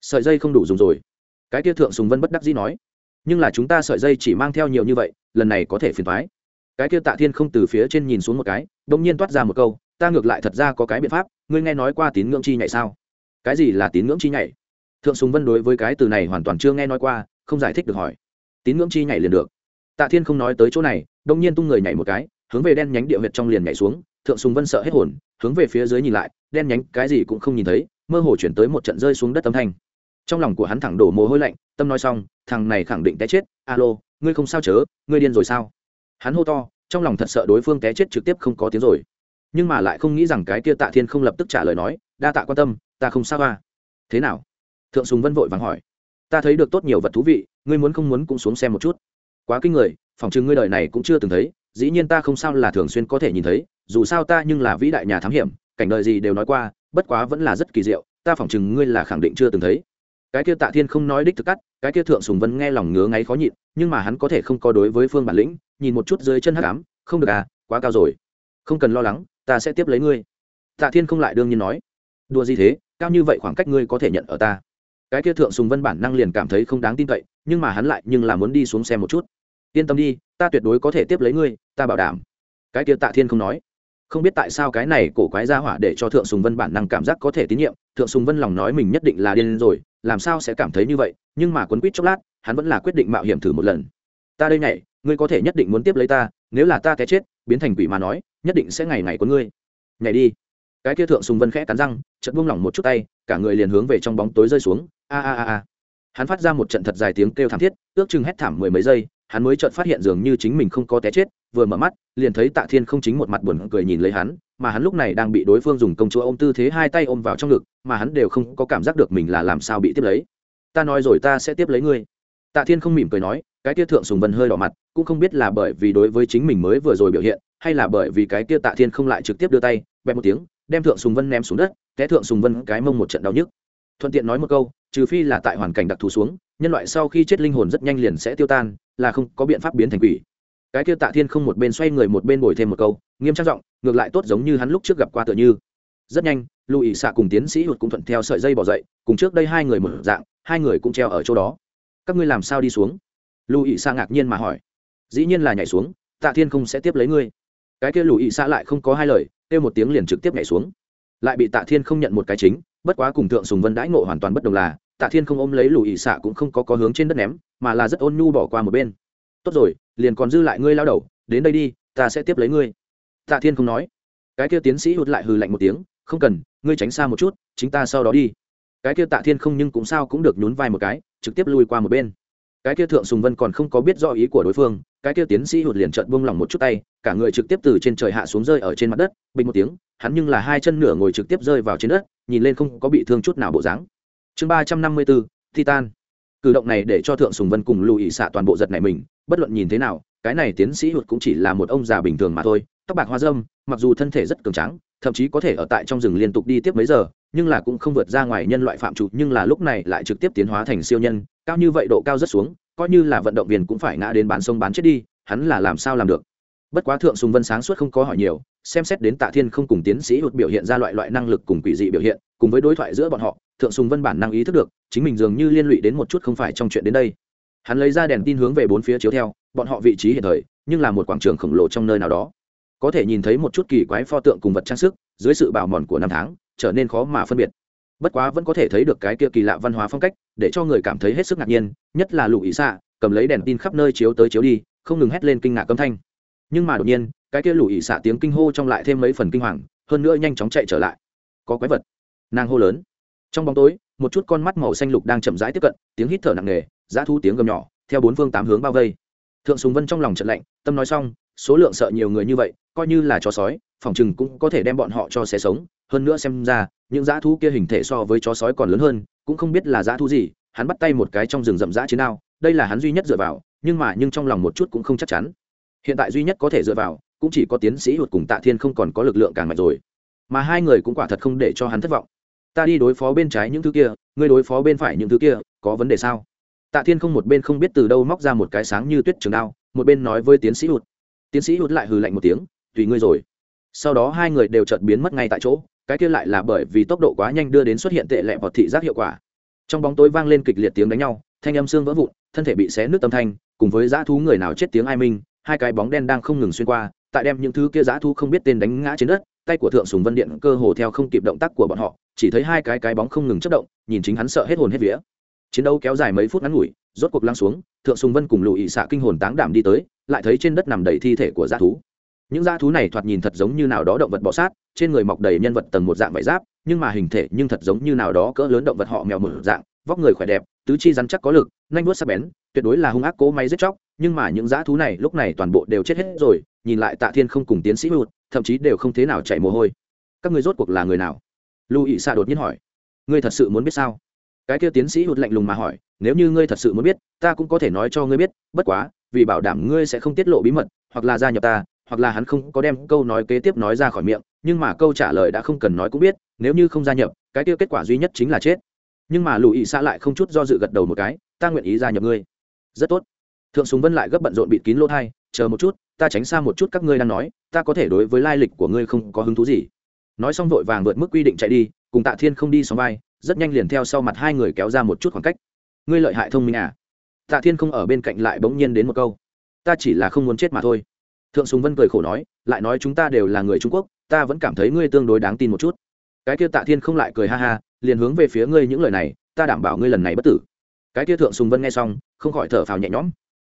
Sợi dây không đủ dùng rồi. Cái kia thượng sùng vân bất đắc dĩ nói. Nhưng là chúng ta sợi dây chỉ mang theo nhiều như vậy, lần này có thể phiền thoái cái kia tạ thiên không từ phía trên nhìn xuống một cái đ ỗ n g nhiên toát ra một câu ta ngược lại thật ra có cái biện pháp, ngươi nghe nói qua tín ngưỡng chi nhảy sao? Cái gì là tín ngưỡng chi nhảy? Thượng sùng vân đối với cái từ này hoàn toàn chưa nghe nói qua, không giải thích được hỏi. Tín ngưỡng chi nhảy liền được. Tạ thiên không nói tới chỗ này, đông nhiên tung người nhảy một cái, hướng về đen nhánh địa huyệt trong liền nhảy xuống, thượng sùng vân sợ hết hồn, hướng về phía dưới nhìn lại, đen nhánh cái gì cũng không nhìn thấy, mơ hồ chuyển tới một trận rơi xuống đất âm thanh. Trong lòng của hắn thẳng đổ mồ hôi lạnh, tâm nói xong, thằng này khẳng định té chết, alo, ngươi không sao chớ, ngươi điên rồi sao? Hắn hô to, trong lòng thật sợ đối phương té chết trực tiếp không có tiếng rồi nhưng mà lại không nghĩ rằng cái kia tạ thiên không lập tức trả lời nói, đa tạ quan tâm, ta không sao à. Thế nào? Thượng sùng vân vội vàng hỏi. Ta thấy được tốt nhiều vật thú vị, ngươi muốn không muốn cũng xuống xem một chút. Quá kinh người, phòng chừng ngươi đời này cũng chưa từng thấy, dĩ nhiên ta không sao là thường xuyên có thể nhìn thấy, dù sao ta nhưng là vĩ đại nhà thám hiểm, cảnh đời gì đều nói qua, bất quá vẫn là rất kỳ diệu, ta phỏng chừng ngươi là khẳng định chưa từng thấy. Cái kia tạ thiên không nói đích thực cắt, cái kia thượng sùng vân nghe lòng ngứa ngáy khó nhịn, nhưng mà hắn có thể không có đối với phương bản lĩnh, nhìn một chút dưới chân hắc ám, không được à quá cao rồi. Không cần lo lắng ta sẽ tiếp lấy ngươi. Tạ thiên không lại đương nhiên nói. Đùa gì thế? Cao như vậy khoảng cách ngươi có thể nhận ở ta. Cái kia thượng sùng vân bản năng liền cảm thấy không đáng tin cậy, nhưng mà hắn lại nhưng là muốn đi xuống xem một chút. Yên tâm đi, ta tuyệt đối có thể tiếp lấy ngươi, ta bảo đảm. Cái kia tạ thiên không nói. Không biết tại sao cái này cổ quái ra hỏa để cho thượng sùng vân bản năng cảm giác có thể tín nhiệm, thượng sùng vân lòng nói mình nhất định là điên rồi, làm sao sẽ cảm thấy như vậy, nhưng mà quấn quýt chốc lát, hắn vẫn là quyết định mạo hiểm thử một lần. Ta đây nhảy, ngươi có thể nhất định muốn tiếp lấy ta nếu là ta té chết, biến thành quỷ mà nói, nhất định sẽ ngày ngày có ngươi. Nhảy đi. Cái kia thượng sùng vân khẽ cắn răng, chợt buông lỏng một chút tay, cả người liền hướng về trong bóng tối rơi xuống. A a a a. Hắn phát ra một trận thật dài tiếng kêu thảm thiết, ước chừng hét thảm mười mấy giây, hắn mới chợt phát hiện dường như chính mình không có té chết, vừa mở mắt, liền thấy tạ thiên không chính một mặt buồn cười nhìn lấy hắn, mà hắn lúc này đang bị đối phương dùng công chúa ôm tư thế hai tay ôm vào trong ngực, mà hắn đều không có cảm giác được mình là làm sao bị tiếp lấy. Ta nói rồi, ta sẽ tiếp lấy ngươi. Tạ thiên không mỉm cười nói cái kia thượng sùng vân hơi đỏ mặt, cũng không biết là bởi vì đối với chính mình mới vừa rồi biểu hiện, hay là bởi vì cái kia tạ thiên không lại trực tiếp đưa tay, bẹp một tiếng, đem thượng sùng vân ném xuống đất, té thượng sùng vân cái mông một trận đau nhức. Thuận tiện nói một câu, trừ phi là tại hoàn cảnh đặc thù xuống, nhân loại sau khi chết linh hồn rất nhanh liền sẽ tiêu tan, là không có biện pháp biến thành quỷ. Cái kia tạ thiên không một bên xoay người một bên bồi thêm một câu, nghiêm trang giọng, ngược lại tốt giống như hắn lúc trước gặp qua tựa như. Rất nhanh lưu ý xạ cùng tiến sĩ hụt cũng thuận theo sợi dây bỏ dậy, cùng trước đây hai người mở dạng, hai người cũng treo ở chỗ đó. Các ngươi làm sao đi xuống? Lưu ý xạ ngạc nhiên mà hỏi, dĩ nhiên là nhảy xuống, tạ thiên không sẽ tiếp lấy ngươi. Cái kia lưu ý xạ lại không có hai lời, kêu một tiếng liền trực tiếp nhảy xuống. Lại bị tạ thiên không nhận một cái chính, bất quá cùng thượng sùng vân đãi ngộ hoàn toàn bất đồng là, tạ thiên không ôm lấy lù ỵ xạ cũng không có có hướng trên đất ném, mà là rất ôn nhu bỏ qua một bên. Tốt rồi, liền còn dư lại ngươi lao đầu, đến đây đi, ta sẽ tiếp lấy ngươi. Tạ thiên không nói. Cái kia tiến sĩ hụt lại hừ lạnh một tiếng, không cần, ngươi tránh xa một chút, chính ta sau đó đi. Cái kia tạ thiên không nhưng cũng sao cũng được nhún vai một cái, trực tiếp lui qua một bên cái kia thượng sùng vân còn không có biết do ý của đối phương, cái kia tiến sĩ hụt liền trợn buông lỏng một chút tay, cả người trực tiếp từ trên trời hạ xuống rơi ở trên mặt đất, bình một tiếng, hắn nhưng là hai chân nửa ngồi trực tiếp rơi vào trên đất, nhìn lên không có bị thương chút nào bộ dáng. Chương ba trăm năm mươi bốn, titan. Cử động này để cho thượng sùng vân cùng lùi xạ toàn bộ giật này mình, bất luận nhìn thế nào, cái này tiến sĩ hụt cũng chỉ là một ông già bình thường mà thôi, tóc bạc hoa dâm mặc dù thân thể rất cường tráng thậm chí có thể ở tại trong rừng liên tục đi tiếp mấy giờ nhưng là cũng không vượt ra ngoài nhân loại phạm trụ, nhưng là lúc này lại trực tiếp tiến hóa thành siêu nhân cao như vậy độ cao rất xuống coi như là vận động viên cũng phải ngã đến bán sông bán chết đi hắn là làm sao làm được? Bất quá thượng sùng vân sáng suốt không có hỏi nhiều xem xét đến tạ thiên không cùng tiến sĩ hụt biểu hiện ra loại loại năng lực cùng quỷ dị biểu hiện cùng với đối thoại giữa bọn họ thượng sùng vân bản năng ý thức được chính mình dường như liên lụy đến một chút không phải trong chuyện đến đây. Hắn lấy ra đèn tin hướng về bốn phía chiếu theo bọn họ vị trí hiện thời nhưng là một quảng trường khổng lồ trong nơi nào đó có thể nhìn thấy một chút kỳ quái pho tượng cùng vật trang sức, dưới sự bào mòn của năm tháng, trở nên khó mà phân biệt. Bất quá vẫn có thể thấy được cái kia kỳ lạ văn hóa phong cách, để cho người cảm thấy hết sức ngạc nhiên, nhất là lụ ý xạ cầm lấy đèn tin khắp nơi chiếu tới chiếu đi, không ngừng hét lên kinh ngạc âm thanh. Nhưng mà đột nhiên, cái kia lụ ý xạ tiếng kinh hô trong lại thêm mấy phần kinh hoàng, hơn nữa nhanh chóng chạy trở lại. Có quái vật. Nàng hô lớn. Trong bóng tối, một chút con mắt màu xanh lục đang chậm rãi tiếp cận, tiếng hít thở nặng nề giá thu tiếng gầm nhỏ, theo bốn phương tám hướng bao vây. Thượng sùng vân trong lòng trận lạnh, tâm nói xong số lượng sợ nhiều người như vậy, coi như là chó sói, phòng chừng cũng có thể đem bọn họ cho xé sống. Hơn nữa xem ra, những dã thú kia hình thể so với chó sói còn lớn hơn, cũng không biết là dã thú gì, hắn bắt tay một cái trong rừng rậm rã chiến đao, đây là hắn duy nhất dựa vào, nhưng mà nhưng trong lòng một chút cũng không chắc chắn. Hiện tại duy nhất có thể dựa vào, cũng chỉ có tiến sĩ hụt cùng tạ thiên không còn có lực lượng càng mạnh rồi. Mà hai người cũng quả thật không để cho hắn thất vọng. Ta đi đối phó bên trái những thứ kia, ngươi đối phó bên phải những thứ kia, có vấn đề sao? Tạ thiên không một bên không biết từ đâu móc ra một cái sáng như tuyết trường đao, một bên nói với tiến sĩ hụt tiến sĩ hút lại hừ lạnh một tiếng, tùy ngươi rồi. Sau đó hai người đều chợt biến mất ngay tại chỗ, cái kia lại là bởi vì tốc độ quá nhanh đưa đến xuất hiện tệ lẹ vọt thị giác hiệu quả. Trong bóng tối vang lên kịch liệt tiếng đánh nhau, thanh âm xương vỡ vụn, thân thể bị xé nước tâm thanh, cùng với dã thú người nào chết tiếng ai minh, hai cái bóng đen đang không ngừng xuyên qua, tại đem những thứ kia dã thú không biết tên đánh ngã trên đất, tay của thượng sùng vân điện cơ hồ theo không kịp động tác của bọn họ, chỉ thấy hai cái cái bóng không ngừng chất động, nhìn chính hắn sợ hết hồn hết vía. Chiến đấu kéo dài mấy phút ngắn ngủi, rốt cuộc lăng xuống, thượng sùng vân cùng lùi xạ kinh hồn táng đảm đi tới lại thấy trên đất nằm đầy thi thể của dã thú. Những dã thú này thoạt nhìn thật giống như nào đó động vật bọ sát, trên người mọc đầy nhân vật tầng một dạng vải giáp, nhưng mà hình thể nhưng thật giống như nào đó cỡ lớn động vật họ mèo mở dạng, vóc người khỏe đẹp, tứ chi rắn chắc có lực nhanh vuốt sắc bén, tuyệt đối là hung ác cố máy giết chóc, nhưng mà những dã thú này lúc này toàn bộ đều chết hết rồi, nhìn lại tạ thiên không cùng tiến sĩ hụt, thậm chí đều không thế nào chảy mồ hôi. Các người rốt cuộc là người nào? Lưu ỵ xạ đột nhiên hỏi. Ngươi thật sự muốn biết sao? Cái kia tiến sĩ hụt lạnh lùng mà hỏi, nếu như ngươi thật sự muốn biết, ta cũng có thể nói cho ngươi biết, bất quá vì bảo đảm ngươi sẽ không tiết lộ bí mật, hoặc là gia nhập ta, hoặc là hắn không có đem câu nói kế tiếp nói ra khỏi miệng, nhưng mà câu trả lời đã không cần nói cũng biết, nếu như không gia nhập, cái kia kết quả duy nhất chính là chết. Nhưng mà lùi xã lại không chút do dự gật đầu một cái, ta nguyện ý gia nhập ngươi. Rất tốt. Thượng súng vân lại gấp bận rộn bịt kín lỗ thai, chờ một chút, ta tránh xa một chút các ngươi đang nói, ta có thể đối với lai lịch của ngươi không có hứng thú gì. Nói xong vội vàng vượt mức quy định chạy đi, cùng tạ thiên không đi xóm vai, rất nhanh liền theo sau mặt hai người kéo ra một chút khoảng cách. Ngươi lợi hại thông minh à tạ thiên không ở bên cạnh lại bỗng nhiên đến một câu. Ta chỉ là không muốn chết mà thôi. Thượng sùng vân cười khổ nói lại nói chúng ta đều là người trung quốc ta vẫn cảm thấy ngươi tương đối đáng tin một chút. Cái kia tạ thiên không lại cười ha ha liền hướng về phía ngươi những lời này ta đảm bảo ngươi lần này bất tử. Cái kia thượng sùng vân nghe xong không khỏi thở phào nhẹ nhõm.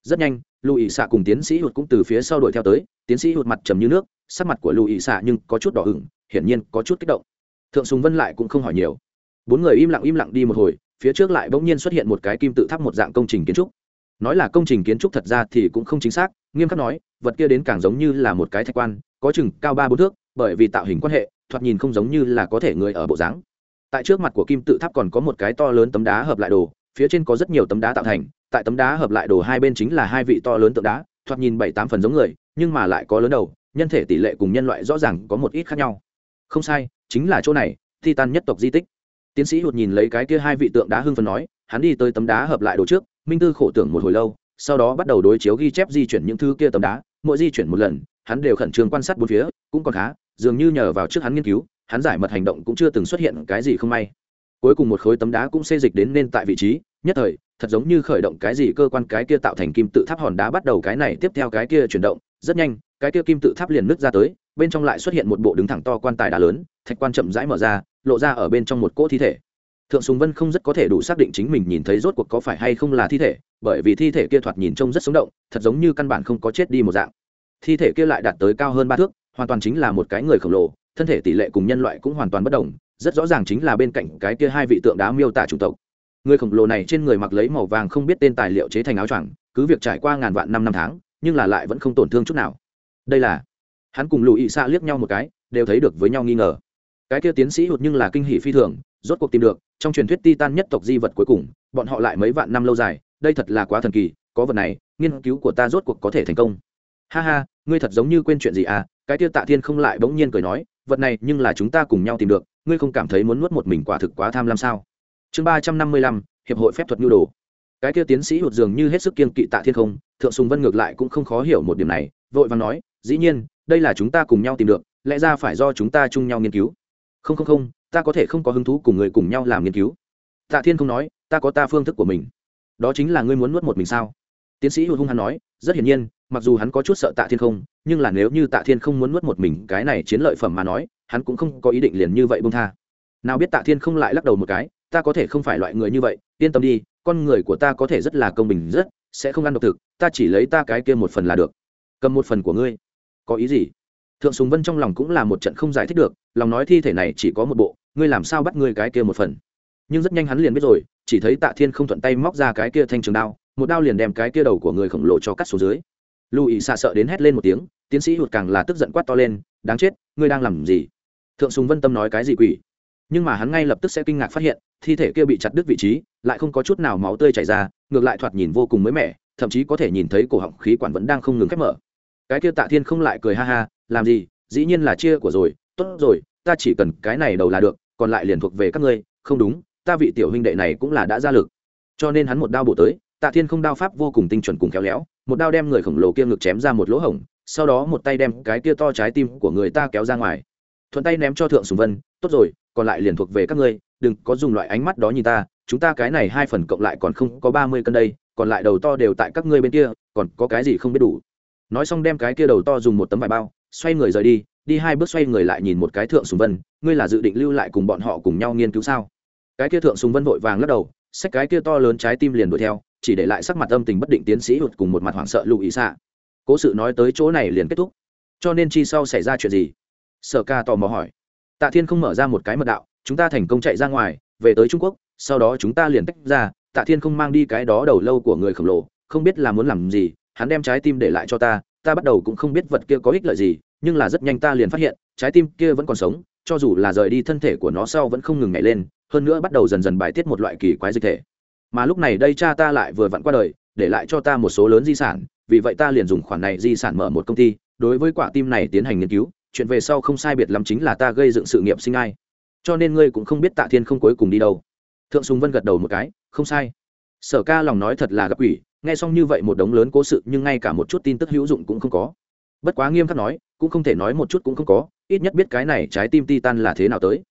Rất nhanh lù ỵ xạ cùng tiến sĩ hụt cũng từ phía sau đuổi theo tới tiến sĩ hụt mặt trầm như nước sắc mặt của lù ỵ xạ nhưng có chút đỏ hửng, hiển nhiên có chút kích động. Thượng sùng vân lại cũng không hỏi nhiều. Bốn người im lặng im lặng đi một hồi phía trước lại bỗng nhiên xuất hiện một cái kim tự tháp một dạng công trình kiến trúc. Nói là công trình kiến trúc thật ra thì cũng không chính xác, nghiêm khắc nói, vật kia đến càng giống như là một cái thạch quan, có chừng cao ba bốn thước, bởi vì tạo hình quan hệ, thoạt nhìn không giống như là có thể người ở bộ dáng. Tại trước mặt của kim tự tháp còn có một cái to lớn tấm đá hợp lại đồ, phía trên có rất nhiều tấm đá tạo thành, tại tấm đá hợp lại đồ hai bên chính là hai vị to lớn tượng đá, thoạt nhìn bảy tám phần giống người, nhưng mà lại có lớn đầu, nhân thể tỷ lệ cùng nhân loại rõ ràng có một ít khác nhau. Không sai, chính là chỗ này, titan nhất tộc di tích tiến sĩ hụt nhìn lấy cái kia hai vị tượng đá hưng phần nói, hắn đi tới tấm đá hợp lại đồ trước, minh tư khổ tưởng một hồi lâu, sau đó bắt đầu đối chiếu ghi chép di chuyển những thứ kia tấm đá, mỗi di chuyển một lần, hắn đều khẩn trương quan sát bốn phía, cũng còn khá, dường như nhờ vào trước hắn nghiên cứu, hắn giải mật hành động cũng chưa từng xuất hiện cái gì không may. Cuối cùng một khối tấm đá cũng xê dịch đến nên tại vị trí, nhất thời, thật giống như khởi động cái gì cơ quan cái kia tạo thành kim tự tháp hòn đá bắt đầu cái này tiếp theo cái kia chuyển động, rất nhanh, cái kia kim tự tháp liền nứt ra tới, bên trong lại xuất hiện một bộ đứng thẳng to quan tài đá lớn, thạch quan chậm rãi mở ra lộ ra ở bên trong một cỗ thi thể. Thượng sùng vân không rất có thể đủ xác định chính mình nhìn thấy rốt cuộc có phải hay không là thi thể, bởi vì thi thể kia thoạt nhìn trông rất sống động, thật giống như căn bản không có chết đi một dạng. Thi thể kia lại đạt tới cao hơn ba thước, hoàn toàn chính là một cái người khổng lồ, thân thể tỷ lệ cùng nhân loại cũng hoàn toàn bất đồng, rất rõ ràng chính là bên cạnh cái kia hai vị tượng đá miêu tả chủng tộc. Người khổng lồ này trên người mặc lấy màu vàng không biết tên tài liệu chế thành áo choàng, cứ việc trải qua ngàn vạn năm năm tháng, nhưng là lại vẫn không tổn thương chút nào. Đây là, hắn cùng lùi ị xạ liếc nhau một cái, đều thấy được với nhau nghi ngờ cái kia tiến sĩ hụt nhưng là kinh hỷ phi thường, rốt cuộc tìm được, trong truyền thuyết titan nhất tộc di vật cuối cùng, bọn họ lại mấy vạn năm lâu dài, đây thật là quá thần kỳ, có vật này, nghiên cứu của ta rốt cuộc có thể thành công. Ha ha, ngươi thật giống như quên chuyện gì à cái kia tạ thiên không lại bỗng nhiên cười nói, vật này nhưng là chúng ta cùng nhau tìm được, ngươi không cảm thấy muốn nuốt một mình quả thực quá tham lam sao? Chương ba trăm năm mươi lăm, hiệp hội phép thuật nhu đồ. Cái kia tiến sĩ hụt dường như hết sức kiên kỵ tạ thiên không, thượng sùng vân ngược lại cũng không khó hiểu một điểm này, vội vàng nói, dĩ nhiên, đây là chúng ta cùng nhau tìm được, lẽ ra phải do chúng ta chung nhau nghiên cứu không không không, ta có thể không có hứng thú cùng người cùng nhau làm nghiên cứu. Tạ thiên không nói, ta có ta phương thức của mình. Đó chính là ngươi muốn nuốt một mình sao? Tiến sĩ hụt hung hắn nói, rất hiển nhiên, mặc dù hắn có chút sợ tạ thiên không, nhưng là nếu như tạ thiên không muốn nuốt một mình cái này chiến lợi phẩm mà nói, hắn cũng không có ý định liền như vậy bông tha. Nào biết tạ thiên không lại lắc đầu một cái, ta có thể không phải loại người như vậy, yên tâm đi, con người của ta có thể rất là công bình rất, sẽ không ăn độc thực, ta chỉ lấy ta cái kia một phần là được. Cầm một phần của ngươi. Có ý gì? Thượng sùng vân trong lòng cũng là một trận không giải thích được, lòng nói thi thể này chỉ có một bộ, ngươi làm sao bắt ngươi cái kia một phần? Nhưng rất nhanh hắn liền biết rồi, chỉ thấy tạ thiên không thuận tay móc ra cái kia thanh trường đao, một đao liền đem cái kia đầu của người khổng lồ cho cắt xuống dưới. Lưu ý xạ sợ đến hét lên một tiếng, tiến sĩ hụt càng là tức giận quát to lên, đáng chết, ngươi đang làm gì? Thượng sùng vân tâm nói cái gì quỷ? Nhưng mà hắn ngay lập tức sẽ kinh ngạc phát hiện, thi thể kia bị chặt đứt vị trí, lại không có chút nào máu tươi chảy ra, ngược lại thoạt nhìn vô cùng mới mẻ, thậm chí có thể nhìn thấy cổ họng khí quản vẫn đang không ngừng khép mở. Cái kia tạ thiên không lại cười ha ha làm gì, dĩ nhiên là chia của rồi, tốt rồi, ta chỉ cần cái này đầu là được, còn lại liền thuộc về các ngươi, không đúng, ta vị tiểu huynh đệ này cũng là đã ra lực. Cho nên hắn một đao bổ tới, tạ thiên không đao pháp vô cùng tinh chuẩn cùng khéo léo, một đao đem người khổng lồ kia ngực chém ra một lỗ hổng, sau đó một tay đem cái kia to trái tim của người ta kéo ra ngoài. Thuận tay ném cho thượng sùng vân, tốt rồi, còn lại liền thuộc về các ngươi, đừng có dùng loại ánh mắt đó nhìn ta, chúng ta cái này hai phần cộng lại còn không có ba mươi cân đây, còn lại đầu to đều tại các ngươi bên kia, còn có cái gì không biết đủ. Nói xong đem cái kia đầu to dùng một tấm vải bao xoay người rời đi đi hai bước xoay người lại nhìn một cái thượng sùng vân, ngươi là dự định lưu lại cùng bọn họ cùng nhau nghiên cứu sao? Cái kia thượng sùng vân vội vàng lắc đầu, xách cái kia to lớn trái tim liền đuổi theo, chỉ để lại sắc mặt âm tình bất định tiến sĩ hụt cùng một mặt hoảng sợ lụ ý xạ. Cố sự nói tới chỗ này liền kết thúc. Cho nên chi sau xảy ra chuyện gì? Sở ca tò mò hỏi. Tạ thiên không mở ra một cái mật đạo, chúng ta thành công chạy ra ngoài, về tới trung quốc, sau đó chúng ta liền tách ra, tạ thiên không mang đi cái đó đầu lâu của người khổng lồ, không biết là muốn làm gì, hắn đem trái tim để lại cho ta ta bắt đầu cũng không biết vật kia có ích lợi gì, nhưng là rất nhanh ta liền phát hiện, trái tim kia vẫn còn sống, cho dù là rời đi thân thể của nó sau vẫn không ngừng nhảy lên, hơn nữa bắt đầu dần dần bài tiết một loại kỳ quái dịch thể. Mà lúc này đây cha ta lại vừa vặn qua đời, để lại cho ta một số lớn di sản, vì vậy ta liền dùng khoản này di sản mở một công ty, đối với quả tim này tiến hành nghiên cứu, chuyện về sau không sai biệt lắm chính là ta gây dựng sự nghiệp sinh ai. Cho nên ngươi cũng không biết tạ thiên không cuối cùng đi đâu. Thượng sùng vân gật đầu một cái, không sai. Sở ca lòng nói thật là gặp ủy nghe xong như vậy một đống lớn cố sự, nhưng ngay cả một chút tin tức hữu dụng cũng không có. Bất quá nghiêm khắc nói, cũng không thể nói một chút cũng không có, ít nhất biết cái này trái tim titan là thế nào tới.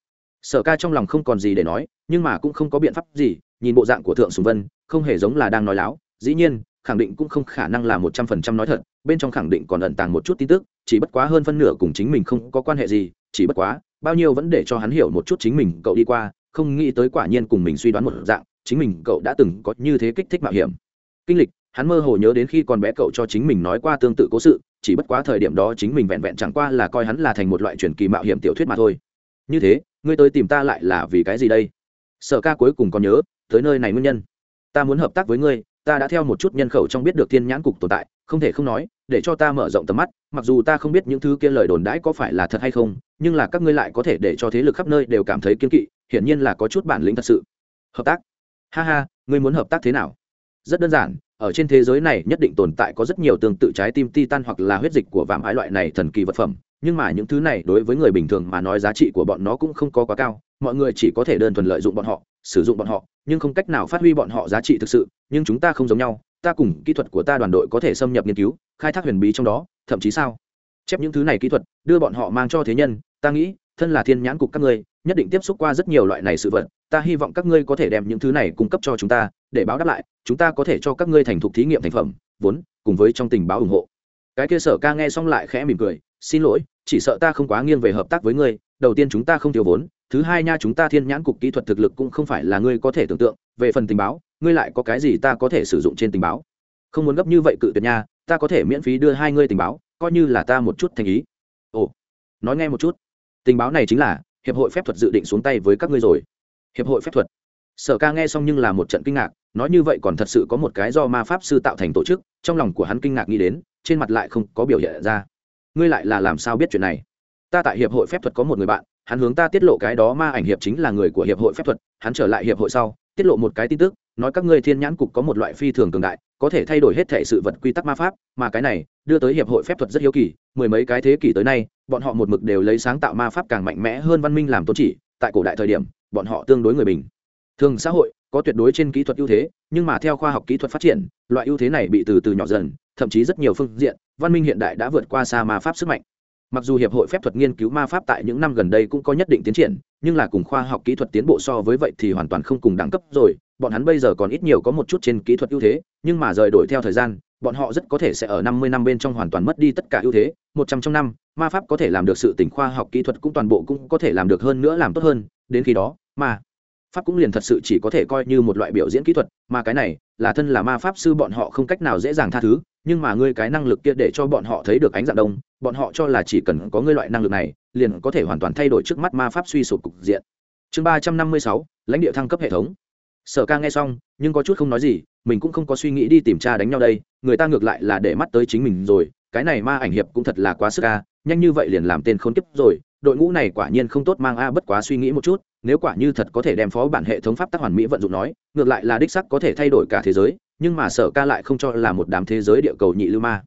Sở ca trong lòng không còn gì để nói, nhưng mà cũng không có biện pháp gì, nhìn bộ dạng của thượng sùng vân, không hề giống là đang nói láo. Dĩ nhiên, khẳng định cũng không khả năng là một trăm phần trăm nói thật, bên trong khẳng định còn ẩn tàng một chút tin tức, chỉ bất quá hơn phân nửa cùng chính mình không có quan hệ gì, chỉ bất quá, bao nhiêu vẫn để cho hắn hiểu một chút chính mình, cậu đi qua, không nghĩ tới quả nhiên cùng mình suy đoán một dạng, chính mình cậu đã từng có như thế kích thích mạo hiểm kinh lịch, hắn mơ hồ nhớ đến khi còn bé cậu cho chính mình nói qua tương tự cố sự, chỉ bất quá thời điểm đó chính mình vẹn vẹn chẳng qua là coi hắn là thành một loại truyền kỳ mạo hiểm tiểu thuyết mà thôi. Như thế, ngươi tới tìm ta lại là vì cái gì đây? Sở ca cuối cùng còn nhớ, tới nơi này nguyên nhân. Ta muốn hợp tác với ngươi, ta đã theo một chút nhân khẩu trong biết được thiên nhãn cục tồn tại, không thể không nói, để cho ta mở rộng tầm mắt, mặc dù ta không biết những thứ kia lời đồn đãi có phải là thật hay không, nhưng là các ngươi lại có thể để cho thế lực khắp nơi đều cảm thấy kiên kỵ, hiển nhiên là có chút bản lĩnh thật sự. Hợp tác? Ha ha, ngươi muốn hợp tác thế nào? Rất đơn giản, ở trên thế giới này nhất định tồn tại có rất nhiều tương tự trái tim titan hoặc là huyết dịch của vàm ái loại này thần kỳ vật phẩm, nhưng mà những thứ này đối với người bình thường mà nói giá trị của bọn nó cũng không có quá cao. Mọi người chỉ có thể đơn thuần lợi dụng bọn họ, sử dụng bọn họ, nhưng không cách nào phát huy bọn họ giá trị thực sự, nhưng chúng ta không giống nhau. Ta cùng kỹ thuật của ta đoàn đội có thể xâm nhập nghiên cứu, khai thác huyền bí trong đó, thậm chí sao? Chép những thứ này kỹ thuật, đưa bọn họ mang cho thế nhân, ta nghĩ thân là thiên nhãn cục các ngươi, nhất định tiếp xúc qua rất nhiều loại này sự vật, ta hy vọng các ngươi có thể đem những thứ này cung cấp cho chúng ta, để báo đáp lại, chúng ta có thể cho các ngươi thành thục thí nghiệm thành phẩm, vốn, cùng với trong tình báo ủng hộ. Cái kia sở ca nghe xong lại khẽ mỉm cười, xin lỗi, chỉ sợ ta không quá nghiêng về hợp tác với ngươi, đầu tiên chúng ta không thiếu vốn, thứ hai nha chúng ta thiên nhãn cục kỹ thuật thực lực cũng không phải là ngươi có thể tưởng tượng, về phần tình báo, ngươi lại có cái gì ta có thể sử dụng trên tình báo? Không muốn gấp như vậy cự tuyệt nha, ta có thể miễn phí đưa hai ngươi tình báo, coi như là ta một chút thành ý. Ồ, nói nghe một chút tình báo này chính là, hiệp hội phép thuật dự định xuống tay với các ngươi rồi. Hiệp hội phép thuật. Sở ca nghe xong nhưng là một trận kinh ngạc, nói như vậy còn thật sự có một cái do ma pháp sư tạo thành tổ chức, trong lòng của hắn kinh ngạc nghĩ đến, trên mặt lại không có biểu hiện ra. Ngươi lại là làm sao biết chuyện này? Ta tại hiệp hội phép thuật có một người bạn, hắn hướng ta tiết lộ cái đó ma ảnh hiệp chính là người của hiệp hội phép thuật, hắn trở lại hiệp hội sau, tiết lộ một cái tin tức nói các ngươi thiên nhãn cục có một loại phi thường cường đại, có thể thay đổi hết thể sự vật quy tắc ma pháp, mà cái này đưa tới hiệp hội phép thuật rất hiếu kỳ, mười mấy cái thế kỷ tới nay, bọn họ một mực đều lấy sáng tạo ma pháp càng mạnh mẽ hơn văn minh làm tôn chỉ, tại cổ đại thời điểm, bọn họ tương đối người bình. Thường xã hội có tuyệt đối trên kỹ thuật ưu thế, nhưng mà theo khoa học kỹ thuật phát triển, loại ưu thế này bị từ từ nhỏ dần, thậm chí rất nhiều phương diện, văn minh hiện đại đã vượt qua xa ma pháp sức mạnh mặc dù hiệp hội phép thuật nghiên cứu ma pháp tại những năm gần đây cũng có nhất định tiến triển, nhưng là cùng khoa học kỹ thuật tiến bộ so với vậy thì hoàn toàn không cùng đẳng cấp rồi, bọn hắn bây giờ còn ít nhiều có một chút trên kỹ thuật ưu thế, nhưng mà rời đổi theo thời gian, bọn họ rất có thể sẽ ở năm mươi năm bên trong hoàn toàn mất đi tất cả ưu thế, một trăm trong năm, ma pháp có thể làm được sự tỉnh khoa học kỹ thuật cũng toàn bộ cũng có thể làm được hơn nữa, làm tốt hơn, đến khi đó, ma pháp cũng liền thật sự chỉ có thể coi như một loại biểu diễn kỹ thuật, mà cái này là thân là ma pháp sư bọn họ không cách nào dễ dàng tha thứ nhưng mà ngươi cái năng lực kia để cho bọn họ thấy được ánh dạng đông, bọn họ cho là chỉ cần có ngươi loại năng lực này, liền có thể hoàn toàn thay đổi trước mắt ma pháp suy sụp cục diện. Chương ba trăm năm mươi sáu, lãnh địa thăng cấp hệ thống. Sở ca nghe xong, nhưng có chút không nói gì, mình cũng không có suy nghĩ đi tìm tra đánh nhau đây, người ta ngược lại là để mắt tới chính mình rồi, cái này ma ảnh hiệp cũng thật là quá sức ca nhanh như vậy liền làm tên khốn kiếp rồi, đội ngũ này quả nhiên không tốt mang a, bất quá suy nghĩ một chút, nếu quả như thật có thể đem phó bản hệ thống pháp tác hoàn mỹ vận dụng nói, ngược lại là đích sắc có thể thay đổi cả thế giới nhưng mà sở ca lại không cho là một đám thế giới địa cầu nhị lưu ma.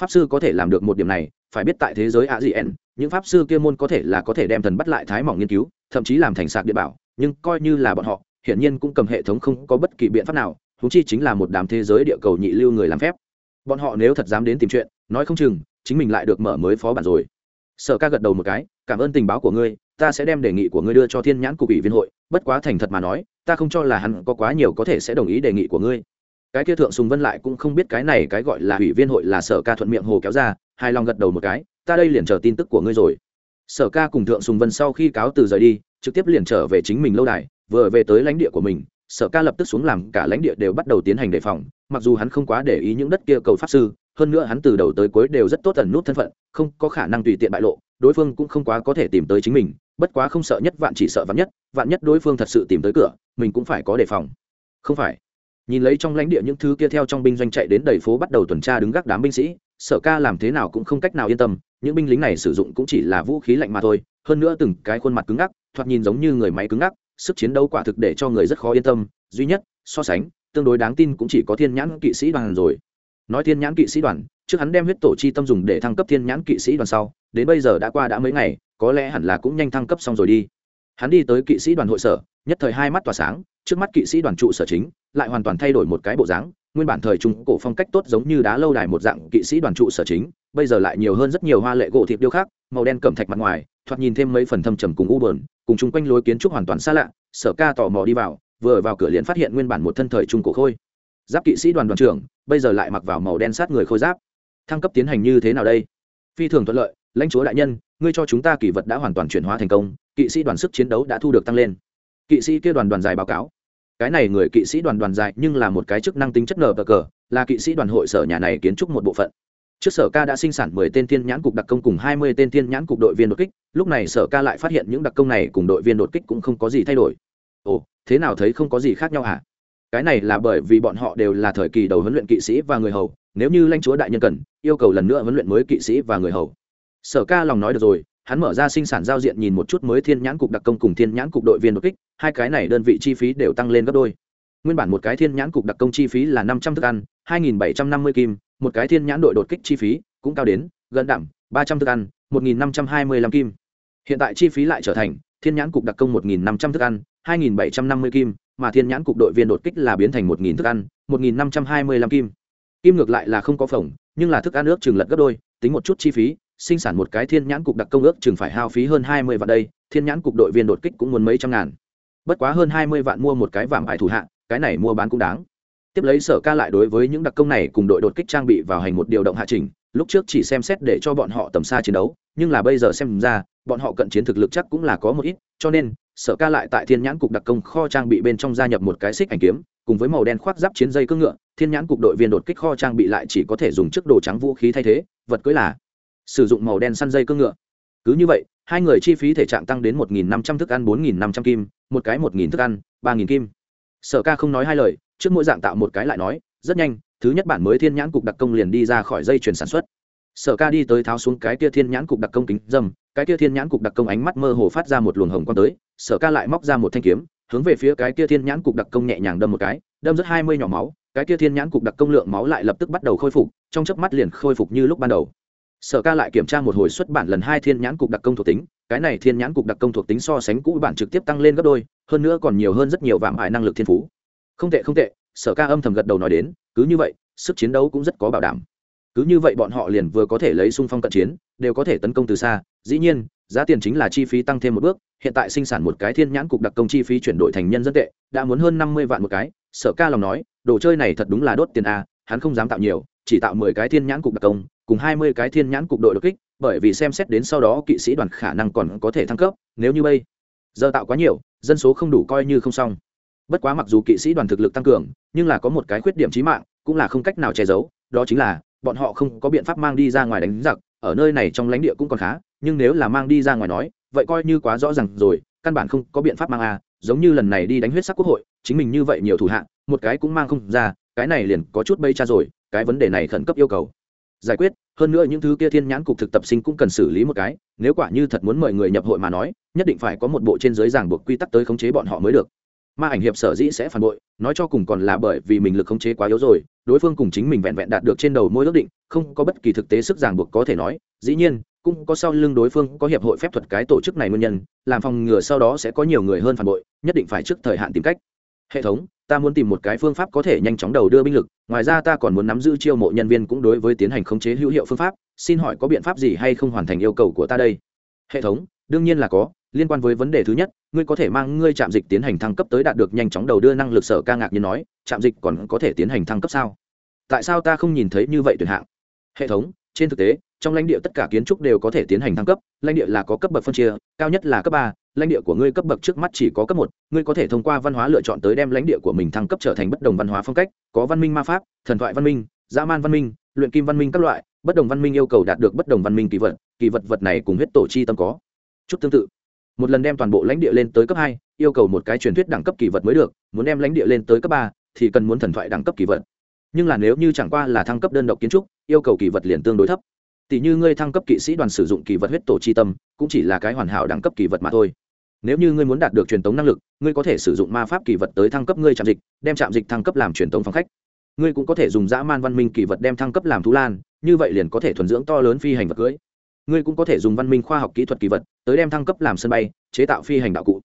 Pháp sư có thể làm được một điểm này, phải biết tại thế giới a gn những pháp sư kia môn có thể là có thể đem thần bắt lại thái mỏng nghiên cứu, thậm chí làm thành sạc địa bảo, nhưng coi như là bọn họ, hiển nhiên cũng cầm hệ thống không có bất kỳ biện pháp nào thú chi chính là một đám thế giới địa cầu nhị lưu người làm phép. Bọn họ nếu thật dám đến tìm chuyện, nói không chừng, chính mình lại được mở mới phó bản rồi. Sở ca gật đầu một cái, cảm ơn tình báo của ngươi, ta sẽ đem đề nghị của ngươi đưa cho thiên nhãn cục ủy viên hội, bất quá thành thật mà nói, ta không cho là hắn có quá nhiều có thể sẽ đồng ý đề nghị của ngươi cái kia thượng sùng vân lại cũng không biết cái này cái gọi là ủy viên hội là sở ca thuận miệng hồ kéo ra hai lòng gật đầu một cái, ta đây liền chờ tin tức của ngươi rồi. Sở ca cùng thượng sùng vân sau khi cáo từ rời đi, trực tiếp liền trở về chính mình lâu đài, vừa về tới lãnh địa của mình, sở ca lập tức xuống làm cả lãnh địa đều bắt đầu tiến hành đề phòng, mặc dù hắn không quá để ý những đất kia cầu pháp sư, hơn nữa hắn từ đầu tới cuối đều rất tốt ẩn nút thân phận, không có khả năng tùy tiện bại lộ, đối phương cũng không quá có thể tìm tới chính mình, bất quá không sợ nhất vạn chỉ sợ vạn nhất vạn nhất đối phương thật sự tìm tới cửa, mình cũng phải có đề phòng. Không phải nhìn lấy trong lãnh địa những thứ kia theo trong binh doanh chạy đến đầy phố bắt đầu tuần tra đứng gác đám binh sĩ, sở ca làm thế nào cũng không cách nào yên tâm, những binh lính này sử dụng cũng chỉ là vũ khí lạnh mà thôi, hơn nữa từng cái khuôn mặt cứng ngắc, thoạt nhìn giống như người máy cứng ngắc, sức chiến đấu quả thực để cho người rất khó yên tâm, duy nhất, so sánh, tương đối đáng tin cũng chỉ có thiên nhãn kỵ sĩ đoàn rồi. Nói thiên nhãn kỵ sĩ đoàn, trước hắn đem huyết tổ chi tâm dùng để thăng cấp thiên nhãn kỵ sĩ đoàn sau, đến bây giờ đã qua đã mấy ngày, có lẽ hẳn là cũng nhanh thăng cấp xong rồi đi. Hắn đi tới kỵ sĩ đoàn hội sở, nhất thời hai mắt tỏa sáng, trước mắt kỵ sĩ đoàn trụ sở chính lại hoàn toàn thay đổi một cái bộ dáng, nguyên bản thời trung cổ phong cách tốt giống như đá lâu đài một dạng kỵ sĩ đoàn trụ sở chính, bây giờ lại nhiều hơn rất nhiều hoa lệ gỗ thịt điêu khác màu đen cẩm thạch mặt ngoài, thoạt nhìn thêm mấy phần thâm trầm cùng u bờn cùng chung quanh lối kiến trúc hoàn toàn xa lạ, sở ca tò mò đi vào, vừa vào cửa liền phát hiện nguyên bản một thân thời trung cổ khôi. Giáp kỵ sĩ đoàn đoàn trưởng, bây giờ lại mặc vào màu đen sát người khôi giáp. Thăng cấp tiến hành như thế nào đây? Phi thường thuận lợi, lãnh chúa đại nhân, ngươi cho chúng ta kỷ vật đã hoàn toàn chuyển hóa thành công, kỵ sĩ đoàn sức chiến đấu đã thu được tăng lên. Kỵ sĩ kia đoàn đoàn dài báo cáo cái này người kỵ sĩ đoàn đoàn dài nhưng là một cái chức năng tính chất nở bờ cờ, là kỵ sĩ đoàn hội sở nhà này kiến trúc một bộ phận. Trước sở ca đã sinh sản mười tên thiên nhãn cục đặc công cùng hai mươi tên thiên nhãn cục đội viên đột kích, lúc này sở ca lại phát hiện những đặc công này cùng đội viên đột kích cũng không có gì thay đổi. Ồ, thế nào thấy không có gì khác nhau hả? Cái này là bởi vì bọn họ đều là thời kỳ đầu huấn luyện kỵ sĩ và người hầu, nếu như lãnh chúa đại nhân cần, yêu cầu lần nữa huấn luyện mới kỵ sĩ và người hầu. Sở ca lòng nói được rồi hắn mở ra sinh sản giao diện nhìn một chút mới thiên nhãn cục đặc công cùng thiên nhãn cục đội viên đột kích, hai cái này đơn vị chi phí đều tăng lên gấp đôi. Nguyên bản một cái thiên nhãn cục đặc công chi phí là năm trăm thức ăn, hai nghìn bảy trăm năm mươi kim, một cái thiên nhãn đội đột kích chi phí cũng cao đến gần đảm ba trăm thức ăn, một nghìn năm trăm hai mươi lăm kim. Hiện tại chi phí lại trở thành thiên nhãn cục đặc công một nghìn năm trăm thức ăn, hai nghìn bảy trăm năm mươi kim, mà thiên nhãn cục đội viên đột kích là biến thành một nghìn thức ăn, một nghìn năm trăm hai mươi lăm kim. Kim ngược lại là không có phồng nhưng là thức ăn ước chừng lật gấp đôi, tính một chút chi phí sinh sản một cái thiên nhãn cục đặc công ước chừng phải hao phí hơn hai mươi vạn đây, thiên nhãn cục đội viên đột kích cũng muốn mấy trăm ngàn. Bất quá hơn hai mươi vạn mua một cái vảm ải thủ hạ, cái này mua bán cũng đáng. Tiếp lấy sở ca lại đối với những đặc công này cùng đội đột kích trang bị vào hành một điều động hạ trình, lúc trước chỉ xem xét để cho bọn họ tầm xa chiến đấu, nhưng là bây giờ xem ra, bọn họ cận chiến thực lực chắc cũng là có một ít, cho nên, sở ca lại tại thiên nhãn cục đặc công kho trang bị bên trong gia nhập một cái xích ảnh kiếm, cùng với màu đen khoác giáp chiến dây cưỡng ngựa, thiên nhãn cục đội viên đột kích kho trang bị lại chỉ có thể dùng chiếc đồ trắng vũ khí thay thế, vật cưới là sử dụng màu đen săn dây cương ngựa. Cứ như vậy, hai người chi phí thể trạng tăng đến một nghìn năm trăm thức ăn, bốn nghìn năm trăm kim, một cái một nghìn thức ăn, ba nghìn kim. Sở ca không nói hai lời, trước mỗi dạng tạo một cái lại nói, rất nhanh, thứ nhất bản mới thiên nhãn cục đặc công liền đi ra khỏi dây chuyền sản xuất. Sở ca đi tới tháo xuống cái tia thiên nhãn cục đặc công kính dâm, cái tia thiên nhãn cục đặc công ánh mắt mơ hồ phát ra một luồng hồng quang tới, sở ca lại móc ra một thanh kiếm, hướng về phía cái tia thiên nhãn cục đặc công nhẹ nhàng đâm một cái, đâm rất hai mươi nhỏ máu, cái tia thiên nhãn cục đặc công lượng máu lại lập tức bắt đầu khôi phục, trong chớp mắt liền khôi phục như lúc ban đầu sở ca lại kiểm tra một hồi xuất bản lần hai thiên nhãn cục đặc công thuộc tính, cái này thiên nhãn cục đặc công thuộc tính so sánh cũ bản trực tiếp tăng lên gấp đôi, hơn nữa còn nhiều hơn rất nhiều vạm hại năng lực thiên phú. Không tệ không tệ, sở ca âm thầm gật đầu nói đến, cứ như vậy, sức chiến đấu cũng rất có bảo đảm. Cứ như vậy bọn họ liền vừa có thể lấy xung phong cận chiến, đều có thể tấn công từ xa, dĩ nhiên, giá tiền chính là chi phí tăng thêm một bước, hiện tại sinh sản một cái thiên nhãn cục đặc công chi phí chuyển đổi thành nhân dân tệ, đã muốn hơn năm mươi vạn một cái, sở ca lòng nói, đồ chơi này thật đúng là đốt tiền a, hắn không dám tạo nhiều chỉ tạo mười cái thiên nhãn cục đặc công, cùng hai mươi cái thiên nhãn cục đội đột kích, bởi vì xem xét đến sau đó kỵ sĩ đoàn khả năng còn có thể thăng cấp, nếu như bây giờ tạo quá nhiều, dân số không đủ coi như không xong. Bất quá mặc dù kỵ sĩ đoàn thực lực tăng cường, nhưng là có một cái khuyết điểm trí mạng, cũng là không cách nào che giấu, đó chính là bọn họ không có biện pháp mang đi ra ngoài đánh giặc, ở nơi này trong lãnh địa cũng còn khá, nhưng nếu là mang đi ra ngoài nói, vậy coi như quá rõ ràng rồi, căn bản không có biện pháp mang a, giống như lần này đi đánh huyết sắc quốc hội, chính mình như vậy nhiều thủ hạng một cái cũng mang không ra, cái này liền có chút bây cha rồi cái vấn đề này khẩn cấp yêu cầu. Giải quyết, hơn nữa những thứ kia thiên nhãn cục thực tập sinh cũng cần xử lý một cái, nếu quả như thật muốn mời người nhập hội mà nói, nhất định phải có một bộ trên giới ràng buộc quy tắc tới khống chế bọn họ mới được. Ma ảnh hiệp sở dĩ sẽ phản bội, nói cho cùng còn là bởi vì mình lực khống chế quá yếu rồi, đối phương cùng chính mình vẹn vẹn đạt được trên đầu môi ước định, không có bất kỳ thực tế sức ràng buộc có thể nói, dĩ nhiên, cũng có sau lưng đối phương có hiệp hội phép thuật cái tổ chức này nguyên nhân, làm phòng ngừa sau đó sẽ có nhiều người hơn phản bội, nhất định phải trước thời hạn tìm cách hệ thống, ta muốn tìm một cái phương pháp có thể nhanh chóng đầu đưa binh lực, ngoài ra ta còn muốn nắm giữ chiêu mộ nhân viên cũng đối với tiến hành khống chế hữu hiệu phương pháp, xin hỏi có biện pháp gì hay không hoàn thành yêu cầu của ta đây? Hệ thống, đương nhiên là có, liên quan với vấn đề thứ nhất, ngươi có thể mang ngươi trạm dịch tiến hành thăng cấp tới đạt được nhanh chóng đầu đưa năng lực sở ca ngạc như nói, trạm dịch còn có thể tiến hành thăng cấp sao? Tại sao ta không nhìn thấy như vậy tuyệt hạng? Hệ thống, trên thực tế, trong lãnh địa tất cả kiến trúc đều có thể tiến hành thăng cấp, lãnh địa là có cấp bậc phân chia, cao nhất là cấp ba lãnh địa của ngươi cấp bậc trước mắt chỉ có cấp một, ngươi có thể thông qua văn hóa lựa chọn tới đem lãnh địa của mình thăng cấp trở thành bất đồng văn hóa phong cách, có văn minh ma pháp, thần thoại văn minh, dã man văn minh, luyện kim văn minh các loại, bất đồng văn minh yêu cầu đạt được bất đồng văn minh kỳ vật kỳ vật vật này cùng huyết tổ chi tâm có chút tương tự. Một lần đem toàn bộ lãnh địa lên tới cấp hai, yêu cầu một cái truyền thuyết đẳng cấp kỳ vật mới được, muốn đem lãnh địa lên tới cấp ba thì cần muốn thần thoại đẳng cấp kỳ vật. Nhưng là nếu như chẳng qua là thăng cấp đơn độc kiến trúc, yêu cầu kỳ vật liền tương đối thấp. Tỷ như ngươi thăng cấp kỵ sĩ đoàn sử dụng kỳ vật huyết tổ chi tâm, cũng chỉ là cái hoàn hảo đẳng cấp kỳ vật mà thôi nếu như ngươi muốn đạt được truyền tống năng lực, ngươi có thể sử dụng ma pháp kỳ vật tới thăng cấp ngươi trạm dịch, đem trạm dịch thăng cấp làm truyền tống phòng khách. Ngươi cũng có thể dùng dã man văn minh kỳ vật đem thăng cấp làm thú lan, như vậy liền có thể thuần dưỡng to lớn phi hành vật cưới. Ngươi cũng có thể dùng văn minh khoa học kỹ thuật kỳ vật tới đem thăng cấp làm sân bay, chế tạo phi hành đạo cụ.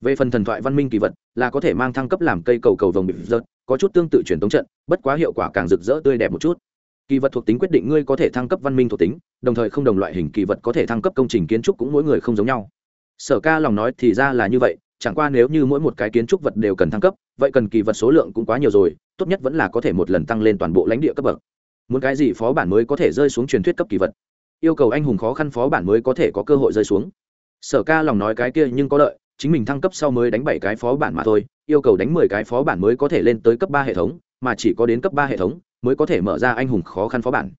Về phần thần thoại văn minh kỳ vật là có thể mang thăng cấp làm cây cầu cầu vồng bị rớt, có chút tương tự truyền tống trận, bất quá hiệu quả càng rực rỡ tươi đẹp một chút. Kỳ vật thuộc tính quyết định ngươi có thể thăng cấp văn minh thuộc tính, đồng thời không đồng loại hình kỳ vật có thể thăng cấp công trình kiến trúc cũng mỗi người không giống nhau sở ca lòng nói thì ra là như vậy, chẳng qua nếu như mỗi một cái kiến trúc vật đều cần thăng cấp, vậy cần kỳ vật số lượng cũng quá nhiều rồi, tốt nhất vẫn là có thể một lần tăng lên toàn bộ lãnh địa cấp bậc. Muốn cái gì phó bản mới có thể rơi xuống truyền thuyết cấp kỳ vật? Yêu cầu anh hùng khó khăn phó bản mới có thể có cơ hội rơi xuống. Sở ca lòng nói cái kia nhưng có lợi, chính mình thăng cấp sau mới đánh bảy cái phó bản mà thôi, yêu cầu đánh mười cái phó bản mới có thể lên tới cấp ba hệ thống, mà chỉ có đến cấp ba hệ thống mới có thể mở ra anh hùng khó khăn phó bản.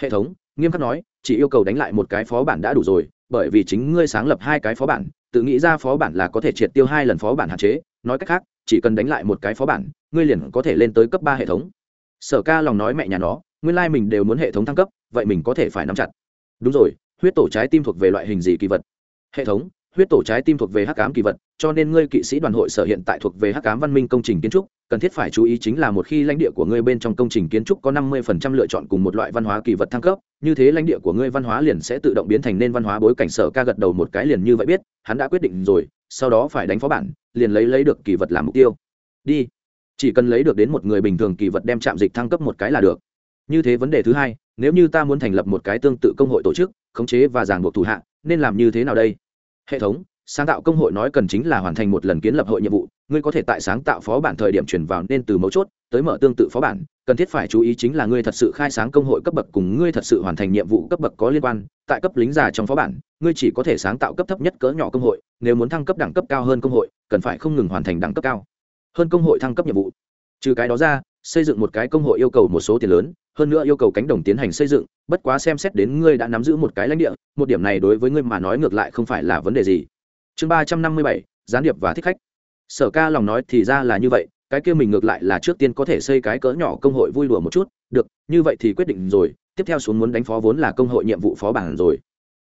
Hệ thống, nghiêm khắc nói, chỉ yêu cầu đánh lại một cái phó bản đã đủ rồi bởi vì chính ngươi sáng lập hai cái phó bản, tự nghĩ ra phó bản là có thể triệt tiêu hai lần phó bản hạn chế, nói cách khác, chỉ cần đánh lại một cái phó bản, ngươi liền có thể lên tới cấp ba hệ thống. Sở ca lòng nói mẹ nhà nó, nguyên lai、like、mình đều muốn hệ thống thăng cấp, vậy mình có thể phải nắm chặt. Đúng rồi, huyết tổ trái tim thuộc về loại hình gì kỳ vật? Hệ thống huyết tổ trái tim thuộc về hắc ám kỳ vật, cho nên ngươi kỵ sĩ đoàn hội sở hiện tại thuộc về hắc ám văn minh công trình kiến trúc, cần thiết phải chú ý chính là một khi lãnh địa của ngươi bên trong công trình kiến trúc có năm mươi phần trăm lựa chọn cùng một loại văn hóa kỳ vật thăng cấp, như thế lãnh địa của ngươi văn hóa liền sẽ tự động biến thành nên văn hóa bối cảnh sở ca gật đầu một cái liền như vậy biết, hắn đã quyết định rồi, sau đó phải đánh phó bản, liền lấy lấy được kỳ vật làm mục tiêu. Đi. Chỉ cần lấy được đến một người bình thường kỳ vật đem chạm dịch thăng cấp một cái là được. Như thế vấn đề thứ hai, nếu như ta muốn thành lập một cái tương tự công hội tổ chức, khống chế và giảng buộc thủ hạ, nên làm như thế nào đây? Hệ thống, sáng tạo công hội nói cần chính là hoàn thành một lần kiến lập hội nhiệm vụ, ngươi có thể tại sáng tạo phó bản thời điểm chuyển vào nên từ mấu chốt, tới mở tương tự phó bản, cần thiết phải chú ý chính là ngươi thật sự khai sáng công hội cấp bậc cùng ngươi thật sự hoàn thành nhiệm vụ cấp bậc có liên quan, tại cấp lính già trong phó bản, ngươi chỉ có thể sáng tạo cấp thấp nhất cỡ nhỏ công hội, nếu muốn thăng cấp đẳng cấp cao hơn công hội, cần phải không ngừng hoàn thành đẳng cấp cao, hơn công hội thăng cấp nhiệm vụ. Trừ cái đó ra xây dựng một cái công hội yêu cầu một số tiền lớn, hơn nữa yêu cầu cánh đồng tiến hành xây dựng, bất quá xem xét đến ngươi đã nắm giữ một cái lãnh địa, một điểm này đối với ngươi mà nói ngược lại không phải là vấn đề gì. Chương ba trăm năm mươi bảy, gián điệp và thích khách. Sở ca lòng nói thì ra là như vậy, cái kia mình ngược lại là trước tiên có thể xây cái cỡ nhỏ công hội vui đùa một chút, được, như vậy thì quyết định rồi, tiếp theo xuống muốn đánh phó vốn là công hội nhiệm vụ phó bản rồi.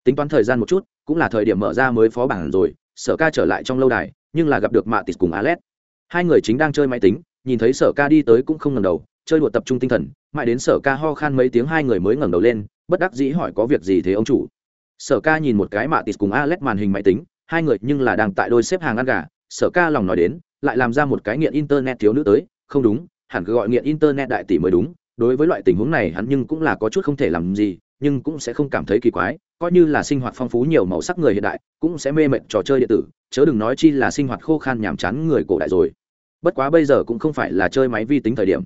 Tính toán thời gian một chút, cũng là thời điểm mở ra mới phó bản rồi, sở ca trở lại trong lâu đài, nhưng là gặp được mạ tịt cùng alex. Hai người chính đang chơi máy tính nhìn thấy sở ca đi tới cũng không ngẩng đầu, chơi đùa tập trung tinh thần, mãi đến sở ca ho khan mấy tiếng hai người mới ngẩng đầu lên, bất đắc dĩ hỏi có việc gì thế ông chủ. Sở ca nhìn một cái mạ tịt cùng alex màn hình máy tính, hai người nhưng là đang tại đôi xếp hàng ăn gà, sở ca lòng nói đến, lại làm ra một cái nghiện internet thiếu nữ tới, không đúng, hẳn cứ gọi nghiện internet đại tỷ mới đúng, đối với loại tình huống này hắn nhưng cũng là có chút không thể làm gì, nhưng cũng sẽ không cảm thấy kỳ quái, coi như là sinh hoạt phong phú nhiều màu sắc người hiện đại, cũng sẽ mê mệt trò chơi điện tử, chớ đừng nói chi là sinh hoạt khô khan nhàm chán người cổ đại rồi bất quá bây giờ cũng không phải là chơi máy vi tính thời điểm.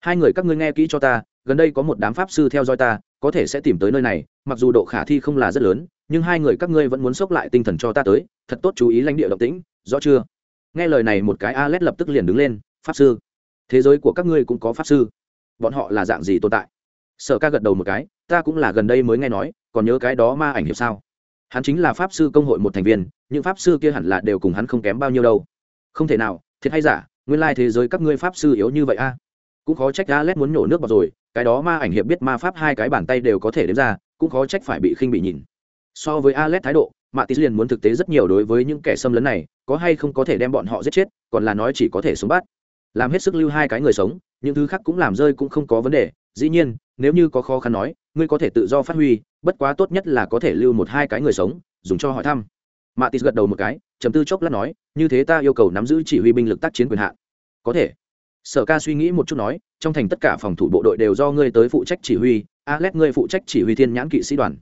Hai người các ngươi nghe kỹ cho ta, gần đây có một đám pháp sư theo dõi ta, có thể sẽ tìm tới nơi này, mặc dù độ khả thi không là rất lớn, nhưng hai người các ngươi vẫn muốn xốc lại tinh thần cho ta tới, thật tốt chú ý lãnh địa động tĩnh, rõ chưa? Nghe lời này một cái Alet lập tức liền đứng lên, pháp sư, thế giới của các ngươi cũng có pháp sư. Bọn họ là dạng gì tồn tại? Sở ca gật đầu một cái, ta cũng là gần đây mới nghe nói, còn nhớ cái đó ma ảnh hiệp sao? Hắn chính là pháp sư công hội một thành viên, những pháp sư kia hẳn là đều cùng hắn không kém bao nhiêu đâu. Không thể nào, thiệt hay giả nguyên lai thế giới các ngươi pháp sư yếu như vậy a? Cũng khó trách Alet muốn nhổ nước vào rồi, cái đó ma ảnh hiệp biết ma pháp hai cái bàn tay đều có thể đếm ra, cũng khó trách phải bị khinh bị nhìn. So với Alet thái độ, mạ tí liền muốn thực tế rất nhiều đối với những kẻ xâm lấn này, có hay không có thể đem bọn họ giết chết, còn là nói chỉ có thể sống bắt làm hết sức lưu hai cái người sống, những thứ khác cũng làm rơi cũng không có vấn đề, dĩ nhiên, nếu như có khó khăn nói, ngươi có thể tự do phát huy, bất quá tốt nhất là có thể lưu một hai cái người sống, dùng cho hỏi thăm matis gật đầu một cái chấm tư chốc lát nói, như thế ta yêu cầu nắm giữ chỉ huy binh lực tác chiến quyền hạn. Có thể. Sở ca suy nghĩ một chút nói, trong thành tất cả phòng thủ bộ đội đều do ngươi tới phụ trách chỉ huy, alex ngươi phụ trách chỉ huy thiên nhãn kỵ sĩ đoàn.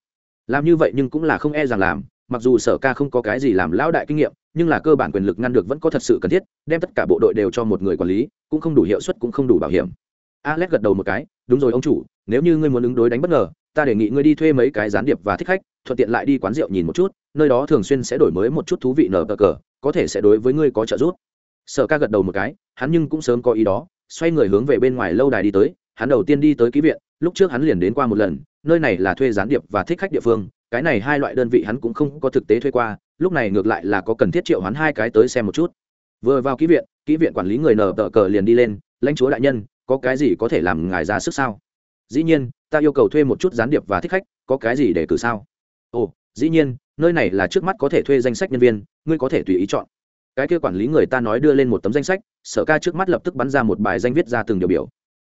Làm như vậy nhưng cũng là không e rằng làm, mặc dù sở ca không có cái gì làm lão đại kinh nghiệm, nhưng là cơ bản quyền lực ngăn được vẫn có thật sự cần thiết, đem tất cả bộ đội đều cho một người quản lý, cũng không đủ hiệu suất, cũng không đủ bảo hiểm. Alex gật đầu một cái, đúng rồi ông chủ, nếu như ngươi muốn ứng đối đánh bất ngờ, ta đề nghị ngươi đi thuê mấy cái gián điệp và thích khách thuận tiện lại đi quán rượu nhìn một chút, nơi đó thường xuyên sẽ đổi mới một chút thú vị nở cờ cờ, có thể sẽ đối với ngươi có trợ giúp. Sở ca gật đầu một cái, hắn nhưng cũng sớm có ý đó, xoay người hướng về bên ngoài lâu đài đi tới, hắn đầu tiên đi tới ký viện, lúc trước hắn liền đến qua một lần, nơi này là thuê gián điệp và thích khách địa phương, cái này hai loại đơn vị hắn cũng không có thực tế thuê qua, lúc này ngược lại là có cần thiết triệu hắn hai cái tới xem một chút. Vừa vào ký viện ký viện quản lý người nở tờ cờ liền đi lên, lãnh chúa đại nhân, có cái gì có thể làm ngài ra sức sao? Dĩ nhiên, ta yêu cầu thuê một chút gián điệp và thích khách, có cái gì để cử sao? Ồ, dĩ nhiên, nơi này là trước mắt có thể thuê danh sách nhân viên, ngươi có thể tùy ý chọn. Cái kia quản lý người ta nói đưa lên một tấm danh sách, sở ca trước mắt lập tức bắn ra một bài danh viết ra từng điều biểu.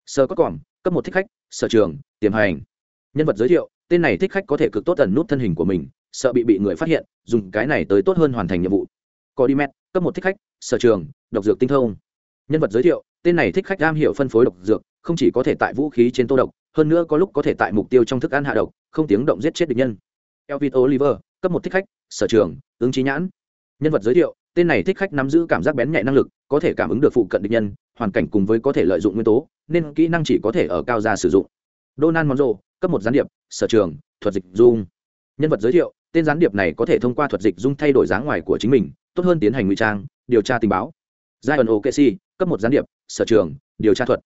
Sở có còm, cấp một thích khách, sở trường, tiềm hành. Nhân vật giới thiệu, tên này thích khách có thể cực tốt tần nút thân hình của mình, sợ bị bị người phát hiện, dùng cái này tới tốt hơn hoàn thành nhiệm vụ. Có đi mét cấp một thích khách, sở trường, độc dược tinh thông. Nhân vật giới thiệu, tên này thích khách am hiểu phân phối độc dược, không chỉ có thể tại vũ khí trên tô độc, hơn nữa có lúc có thể tại mục tiêu trong thức ăn hạ độc, không tiếng động giết chết địch nhân elvin oliver, cấp một thích khách, sở trường, ứng trí nhãn. Nhân vật giới thiệu, tên này thích khách nắm giữ cảm giác bén nhạy năng lực, có thể cảm ứng được phụ cận địch nhân, hoàn cảnh cùng với có thể lợi dụng nguyên tố, nên kỹ năng chỉ có thể ở cao gia sử dụng. Donald monzo, cấp một gián điệp, sở trường, thuật dịch dung. Nhân vật giới thiệu, tên gián điệp này có thể thông qua thuật dịch dung thay đổi dáng ngoài của chính mình, tốt hơn tiến hành ngụy trang, điều tra tình báo. Zion đoạn okc cấp một gián điệp, sở trường, điều tra thuật.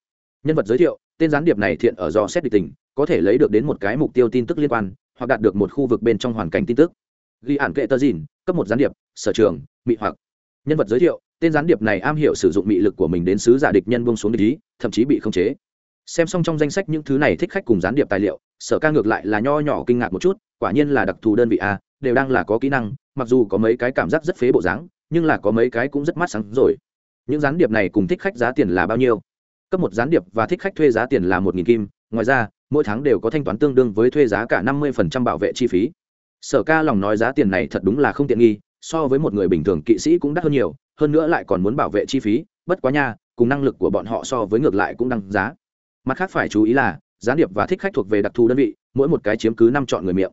Nhân vật giới thiệu, tên gián điệp này thiện ở do xét địch tình, có thể lấy được đến một cái mục tiêu tin tức liên quan hoặc đạt được một khu vực bên trong hoàn cảnh tin tức. Ghi ản kệ tờ dìn, cấp một gián điệp, sở trường, mị hoặc. Nhân vật giới thiệu, tên gián điệp này am hiểu sử dụng mị lực của mình đến sứ giả địch nhân buông xuống địch ý, thậm chí bị khống chế. Xem xong trong danh sách những thứ này thích khách cùng gián điệp tài liệu, sở ca ngược lại là nho nhỏ kinh ngạc một chút, quả nhiên là đặc thù đơn vị a, đều đang là có kỹ năng, mặc dù có mấy cái cảm giác rất phế bộ dáng, nhưng là có mấy cái cũng rất mát sáng rồi. Những gián điệp này cùng thích khách giá tiền là bao nhiêu? Cấp một gián điệp và thích khách thuê giá tiền là một nghìn kim, ngoài ra mỗi tháng đều có thanh toán tương đương với thuê giá cả năm mươi bảo vệ chi phí. Sở ca lòng nói giá tiền này thật đúng là không tiện nghi, so với một người bình thường kỵ sĩ cũng đắt hơn nhiều, hơn nữa lại còn muốn bảo vệ chi phí, bất quá nha, cùng năng lực của bọn họ so với ngược lại cũng đăng giá. Mặt khác phải chú ý là gián điệp và thích khách thuộc về đặc thù đơn vị, mỗi một cái chiếm cứ năm chọn người miệng.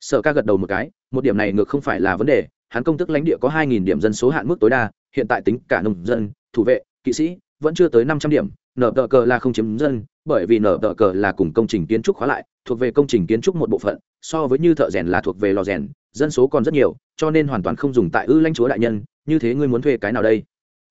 Sở ca gật đầu một cái, một điểm này ngược không phải là vấn đề, hắn công tức lãnh địa có hai nghìn điểm dân số hạn mức tối đa, hiện tại tính cả nông dân, thủ vệ, kỵ sĩ vẫn chưa tới năm trăm điểm, nở tờ cờ là không chiếm dân, bởi vì nở tờ cờ là cùng công trình kiến trúc khóa lại, thuộc về công trình kiến trúc một bộ phận, so với như thợ rèn là thuộc về lò rèn, dân số còn rất nhiều, cho nên hoàn toàn không dùng tại ư lãnh chúa đại nhân, như thế ngươi muốn thuê cái nào đây?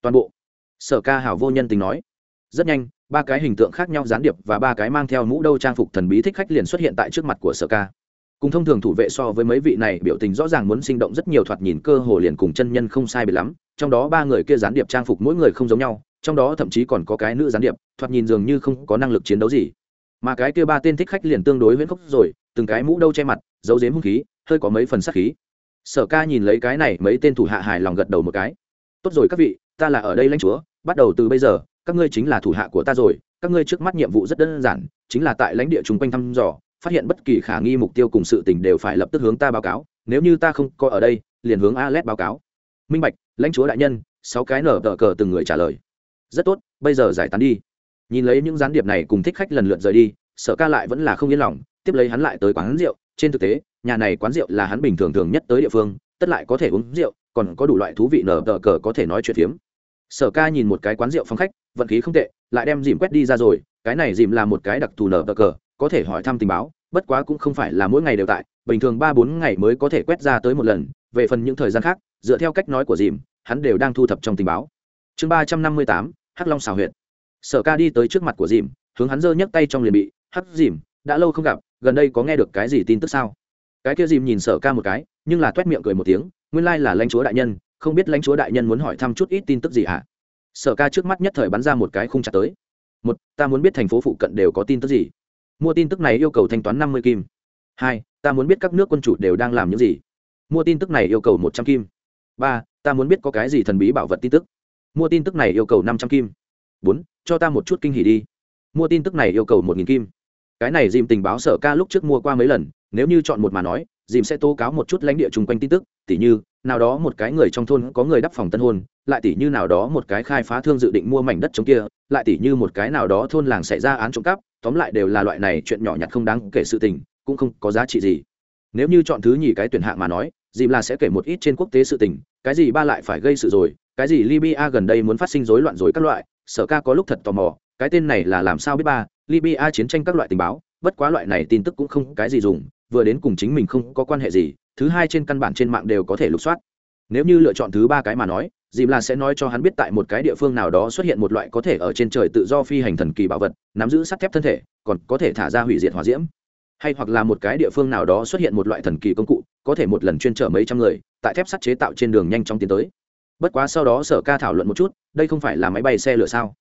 Toàn bộ. Sở ca hảo vô nhân tình nói. Rất nhanh, ba cái hình tượng khác nhau gián điệp và ba cái mang theo mũ đâu trang phục thần bí thích khách liền xuất hiện tại trước mặt của sở ca. Cùng thông thường thủ vệ so với mấy vị này, biểu tình rõ ràng muốn sinh động rất nhiều thoạt nhìn, cơ hồ liền cùng chân nhân không sai biệt lắm, trong đó ba người kia gián điệp trang phục mỗi người không giống nhau trong đó thậm chí còn có cái nữ gián điệp, thoạt nhìn dường như không có năng lực chiến đấu gì. Mà cái kia ba tên thích khách liền tương đối huyễn khốc rồi, từng cái mũ đâu che mặt, giấu dếm hung khí, hơi có mấy phần sắc khí. Sở ca nhìn lấy cái này, mấy tên thủ hạ hài lòng gật đầu một cái. Tốt rồi các vị, ta là ở đây lãnh chúa, bắt đầu từ bây giờ, các ngươi chính là thủ hạ của ta rồi, các ngươi trước mắt nhiệm vụ rất đơn giản, chính là tại lãnh địa chung quanh thăm dò, phát hiện bất kỳ khả nghi mục tiêu cùng sự tình đều phải lập tức hướng ta báo cáo, nếu như ta không có ở đây, liền hướng Alet báo cáo. Minh bạch, lãnh chúa đại nhân, sáu cái nở tờ cờ từng người trả lời rất tốt, bây giờ giải tán đi. Nhìn lấy những gián điệp này cùng thích khách lần lượt rời đi, sở ca lại vẫn là không yên lòng, tiếp lấy hắn lại tới quán rượu. Trên thực tế, nhà này quán rượu là hắn bình thường thường nhất tới địa phương, tất lại có thể uống rượu, còn có đủ loại thú vị nở tờ cờ có thể nói chuyện phiếm. Sở ca nhìn một cái quán rượu phong khách, vận khí không tệ, lại đem dìm quét đi ra rồi. Cái này dìm là một cái đặc thù nở tờ cờ, có thể hỏi thăm tình báo, bất quá cũng không phải là mỗi ngày đều tại, bình thường ba bốn ngày mới có thể quét ra tới một lần. Về phần những thời gian khác, dựa theo cách nói của dìm, hắn đều đang thu thập trong tình báo. Chương ba trăm năm mươi tám hắc long xào huyệt, sở ca đi tới trước mặt của dìm hướng hắn giơ nhấc tay trong liền bị hắc dìm đã lâu không gặp gần đây có nghe được cái gì tin tức sao? Cái kia dìm nhìn sở ca một cái nhưng là t u é t miệng cười một tiếng nguyên lai là lãnh chúa đại nhân không biết lãnh chúa đại nhân muốn hỏi thăm chút ít tin tức gì hả? Sở ca trước mắt nhất thời bắn ra một cái khung chặt tới. Một ta muốn biết thành phố phụ cận đều có tin tức gì? Mua tin tức này yêu cầu thanh toán năm mươi kim. Hai ta muốn biết các nước quân chủ đều đang làm những gì? Mua tin tức này yêu cầu một trăm kim. Ba ta muốn biết có cái gì thần bí bảo vật tin tức? Mua tin tức này yêu cầu năm trăm kim. Bốn, cho ta một chút kinh hỉ đi. Mua tin tức này yêu cầu một nghìn kim. Cái này dìm tình báo sở ca lúc trước mua qua mấy lần, nếu như chọn một mà nói, dìm sẽ tố cáo một chút lãnh địa chung quanh tin tức, tỉ như, nào đó một cái người trong thôn có người đắp phòng tân hôn, lại tỉ như nào đó một cái khai phá thương dự định mua mảnh đất chống kia, lại tỉ như một cái nào đó thôn làng xảy ra án trộm cắp, tóm lại đều là loại này chuyện nhỏ nhặt không đáng kể sự tình, cũng không có giá trị gì. Nếu như chọn thứ nhì cái tuyển hạng mà nói dìm là sẽ kể một ít trên quốc tế sự tình, cái gì ba lại phải gây sự rồi, cái gì libya gần đây muốn phát sinh rối loạn rồi các loại, sở ca có lúc thật tò mò, cái tên này là làm sao biết ba, libya chiến tranh các loại tình báo, bất quá loại này tin tức cũng không cái gì dùng, vừa đến cùng chính mình không có quan hệ gì, thứ hai trên căn bản trên mạng đều có thể lục soát. Nếu như lựa chọn thứ ba cái mà nói, dìm là sẽ nói cho hắn biết tại một cái địa phương nào đó xuất hiện một loại có thể ở trên trời tự do phi hành thần kỳ bảo vật, nắm giữ sắt thép thân thể, còn có thể thả ra hủy diệt hỏa diễm hay hoặc là một cái địa phương nào đó xuất hiện một loại thần kỳ công cụ, có thể một lần chuyên chở mấy trăm người, tại thép sắt chế tạo trên đường nhanh chóng tiến tới. Bất quá sau đó sở ca thảo luận một chút, đây không phải là máy bay xe lửa sao?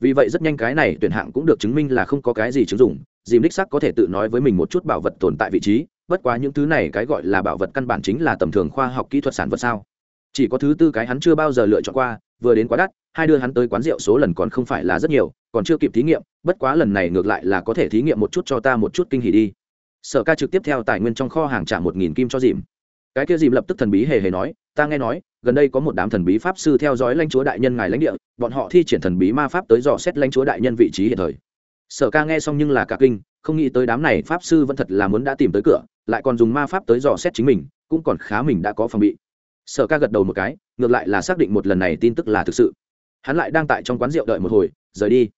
Vì vậy rất nhanh cái này tuyển hạng cũng được chứng minh là không có cái gì chứng dụng dìm đích sắc có thể tự nói với mình một chút bảo vật tồn tại vị trí, bất quá những thứ này cái gọi là bảo vật căn bản chính là tầm thường khoa học kỹ thuật sản vật sao? Chỉ có thứ tư cái hắn chưa bao giờ lựa chọn qua, vừa đến quá đắt, hai đưa hắn tới quán rượu số lần còn không phải là rất nhiều, còn chưa kịp thí nghiệm, bất quá lần này ngược lại là có thể thí nghiệm một chút cho ta một chút kinh hỉ đi sở ca trực tiếp theo tài nguyên trong kho hàng trả một nghìn kim cho dìm. Cái kia dìm lập tức thần bí hề hề nói, ta nghe nói, gần đây có một đám thần bí pháp sư theo dõi lãnh chúa đại nhân ngài lãnh địa, bọn họ thi triển thần bí ma pháp tới dò xét lãnh chúa đại nhân vị trí hiện thời. Sở ca nghe xong nhưng là cả kinh, không nghĩ tới đám này pháp sư vẫn thật là muốn đã tìm tới cửa, lại còn dùng ma pháp tới dò xét chính mình, cũng còn khá mình đã có phòng bị. Sở ca gật đầu một cái, ngược lại là xác định một lần này tin tức là thực sự. Hắn lại đang tại trong quán rượu đợi một hồi, rời đi.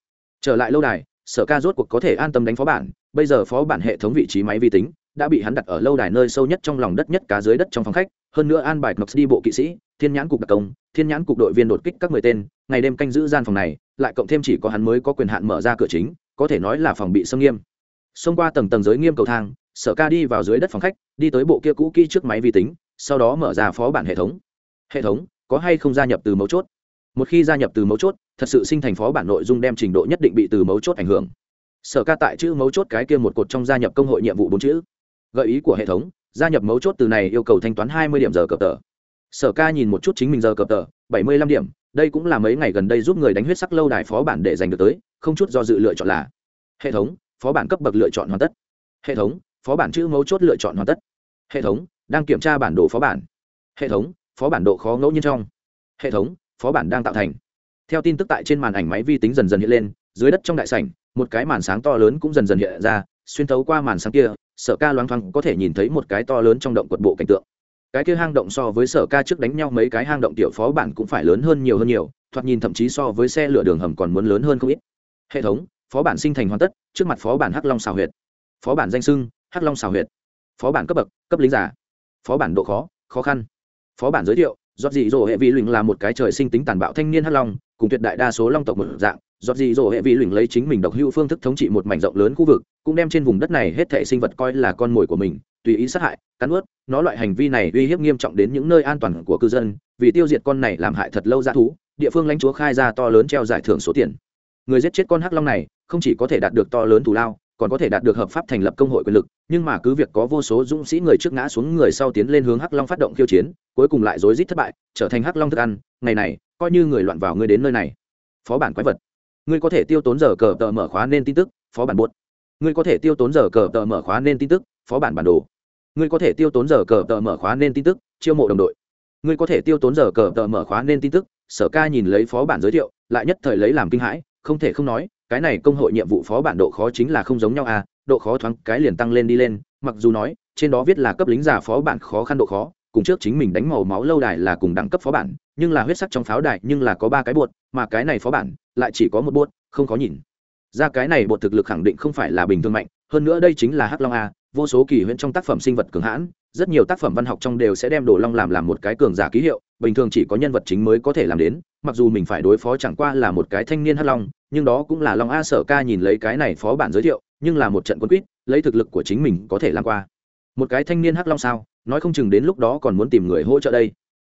Trở lại lâu đài, sở ca rốt cuộc có thể an tâm đánh phó bản bây giờ phó bản hệ thống vị trí máy vi tính đã bị hắn đặt ở lâu đài nơi sâu nhất trong lòng đất nhất cá dưới đất trong phòng khách, hơn nữa an bài nox đi bộ kỵ sĩ, thiên nhãn cục đặc công, thiên nhãn cục đội viên đột kích các mười tên. Ngày đêm canh giữ gian phòng này, lại cộng thêm chỉ có hắn mới có quyền hạn mở ra cửa chính, có thể nói là phòng bị xâm nghiêm. Xông qua tầng tầng giới nghiêm cầu thang, sở ca đi vào dưới đất phòng khách, đi tới bộ kia cũ kỹ trước máy vi tính, sau đó mở ra phó bản hệ thống. Hệ thống, có hay không gia nhập từ mấu chốt? Một khi gia nhập từ mấu chốt, thật sự sinh thành phó bản nội dung đem trình độ nhất định bị từ mấu chốt ảnh hưởng sở ca tại chữ mấu chốt cái kia một cột trong gia nhập công hội nhiệm vụ bốn chữ. Gợi ý của hệ thống, gia nhập mấu chốt từ này yêu cầu thanh toán hai mươi điểm giờ cập tờ. Sở ca nhìn một chút chính mình giờ cập tờ, bảy mươi lăm điểm, đây cũng là mấy ngày gần đây giúp người đánh huyết sắc lâu đài phó bản để giành được tới, không chút do dự lựa chọn là hệ thống, phó bản cấp bậc lựa chọn hoàn tất. Hệ thống, phó bản chữ mấu chốt lựa chọn hoàn tất. Hệ thống, đang kiểm tra bản đồ phó bản. Hệ thống, phó bản độ khó ngẫu nhiên trong. Hệ thống, phó bản đang tạo thành. Theo tin tức tại trên màn ảnh máy vi tính dần dần hiện lên, dưới đất trong đại sảnh một cái màn sáng to lớn cũng dần dần hiện ra, xuyên thấu qua màn sáng kia, Sở ca loáng thoáng có thể nhìn thấy một cái to lớn trong động quật bộ cảnh tượng. Cái kia hang động so với sở ca trước đánh nhau mấy cái hang động tiểu phó bản cũng phải lớn hơn nhiều hơn nhiều, thoạt nhìn thậm chí so với xe lửa đường hầm còn muốn lớn hơn không ít. Hệ thống, phó bản sinh thành hoàn tất, trước mặt phó bản hắc long xào huyệt. Phó bản danh sưng, hắc long xào huyệt. Phó bản cấp bậc, cấp lính giả phó bản độ khó khó khăn. Phó bản giới thiệu giọt dị dỗ hệ vị luyện là một cái trời sinh tính tàn bạo thanh niên hắc long, cùng tuyệt đại đa số long tộc một dạng. Giọt dị dỗ hệ vị luyện lấy chính mình độc hữu phương thức thống trị một mảnh rộng lớn khu vực, cũng đem trên vùng đất này hết thảy sinh vật coi là con mồi của mình, tùy ý sát hại, cắn ướt nó loại hành vi này uy hiếp nghiêm trọng đến những nơi an toàn của cư dân, vì tiêu diệt con này làm hại thật lâu dã thú, địa phương lãnh chúa khai ra to lớn treo giải thưởng số tiền. Người giết chết con hắc long này, không chỉ có thể đạt được to lớn thù lao, còn có thể đạt được hợp pháp thành lập công hội quyền lực, nhưng mà cứ việc có vô số dũng sĩ người trước ngã xuống người sau tiến lên hướng hắc long phát động khiêu chiến cuối cùng lại rối rít thất bại, trở thành hắc long thức ăn, ngày này, coi như người loạn vào ngươi đến nơi này. Phó bản quái vật, ngươi có thể tiêu tốn giờ cờ tờ mở khóa nên tin tức, phó bản buốt. Ngươi có thể tiêu tốn giờ cờ tờ mở khóa nên tin tức, phó bản bản đồ. Ngươi có thể tiêu tốn giờ cờ tờ mở khóa nên tin tức, chiêu mộ đồng đội. Ngươi có thể tiêu tốn giờ cờ tờ mở khóa nên tin tức, sở ca nhìn lấy phó bản giới thiệu, lại nhất thời lấy làm kinh hãi, không thể không nói, cái này công hội nhiệm vụ phó bản độ khó chính là không giống nhau à độ khó thoáng cái liền tăng lên đi lên, mặc dù nói, trên đó viết là cấp lính giả phó bản khó khăn độ khó cùng trước chính mình đánh màu máu lâu đài là cùng đẳng cấp phó bản, nhưng là huyết sắc trong pháo đài nhưng là có ba cái bột, mà cái này phó bản lại chỉ có một bột, không khó nhìn. Ra cái này bột thực lực khẳng định không phải là bình thường mạnh, hơn nữa đây chính là hắc long a, vô số kỳ huyễn trong tác phẩm sinh vật cường hãn, rất nhiều tác phẩm văn học trong đều sẽ đem đồ long làm làm một cái cường giả ký hiệu, bình thường chỉ có nhân vật chính mới có thể làm đến, mặc dù mình phải đối phó chẳng qua là một cái thanh niên hắc long, nhưng đó cũng là long a sở ca nhìn lấy cái này phó bản giới thiệu, nhưng là một trận quân quýt, lấy thực lực của chính mình có thể làm qua. Một cái thanh niên hắc long sao? Nói không chừng đến lúc đó còn muốn tìm người hỗ trợ đây.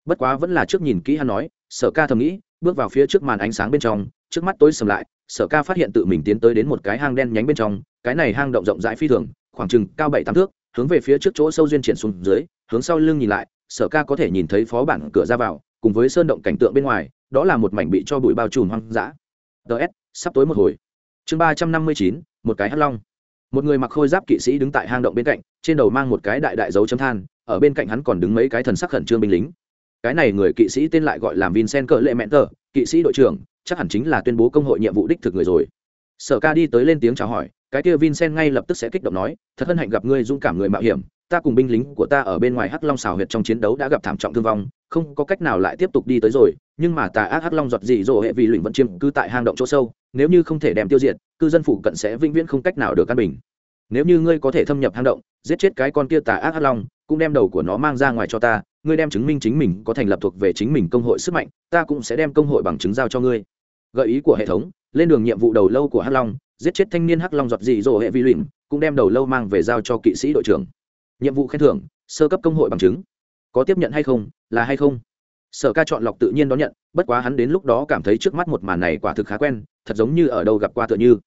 Bất quá vẫn là trước nhìn kỹ hắn nói, sở ca thầm nghĩ, bước vào phía trước màn ánh sáng bên trong, trước mắt tối sầm lại, sở ca phát hiện tự mình tiến tới đến một cái hang đen nhánh bên trong, cái này hang động rộng rãi phi thường, khoảng chừng cao bảy tám thước, hướng về phía trước chỗ sâu duyên triển xuống dưới, hướng sau lưng nhìn lại, sở ca có thể nhìn thấy phó bản cửa ra vào, cùng với sơn động cảnh tượng bên ngoài, đó là một mảnh bị cho bụi bao trùm hoang dã. Ts sắp tối một hồi. Chương ba trăm năm mươi chín, một cái hắt long. Một người mặc khôi giáp kỵ sĩ đứng tại hang động bên cạnh, trên đầu mang một cái đại đại dấu chấm than ở bên cạnh hắn còn đứng mấy cái thần sắc khẩn trương binh lính. Cái này người kỵ sĩ tên lại gọi là vincent cỡ lệ mẹn tờ kỵ sĩ đội trưởng, chắc hẳn chính là tuyên bố công hội nhiệm vụ đích thực người rồi. Sở ca đi tới lên tiếng chào hỏi, cái kia vincent ngay lập tức sẽ kích động nói, thật hân hạnh gặp ngươi dũng cảm người mạo hiểm, ta cùng binh lính của ta ở bên ngoài hắc long xào huyệt trong chiến đấu đã gặp thảm trọng thương vong, không có cách nào lại tiếp tục đi tới rồi, nhưng mà tà ác hắc long giọt dị dỗ hệ vì luyện vận chiêm cư tại hang động chỗ sâu, nếu như không thể đem tiêu diệt, cư dân phụ cận sẽ vĩnh viễn không cách nào được căn bình. Nếu như ngươi có thể thâm nhập hang động, giết chết cái con kia tà ác hắc long cũng đem đầu của nó mang ra ngoài cho ta, ngươi đem chứng minh chính mình có thành lập thuộc về chính mình công hội sức mạnh, ta cũng sẽ đem công hội bằng chứng giao cho ngươi. Gợi ý của hệ thống, lên đường nhiệm vụ đầu lâu của hắc long, giết chết thanh niên hắc long giọt dị dỗ hệ vi luyện, cũng đem đầu lâu mang về giao cho kỵ sĩ đội trưởng. Nhiệm vụ khen thưởng, sơ cấp công hội bằng chứng. Có tiếp nhận hay không, là hay không? Sở ca chọn lọc tự nhiên đón nhận, bất quá hắn đến lúc đó cảm thấy trước mắt một màn này quả thực khá quen, thật giống như ở đâu gặp qua tựa như.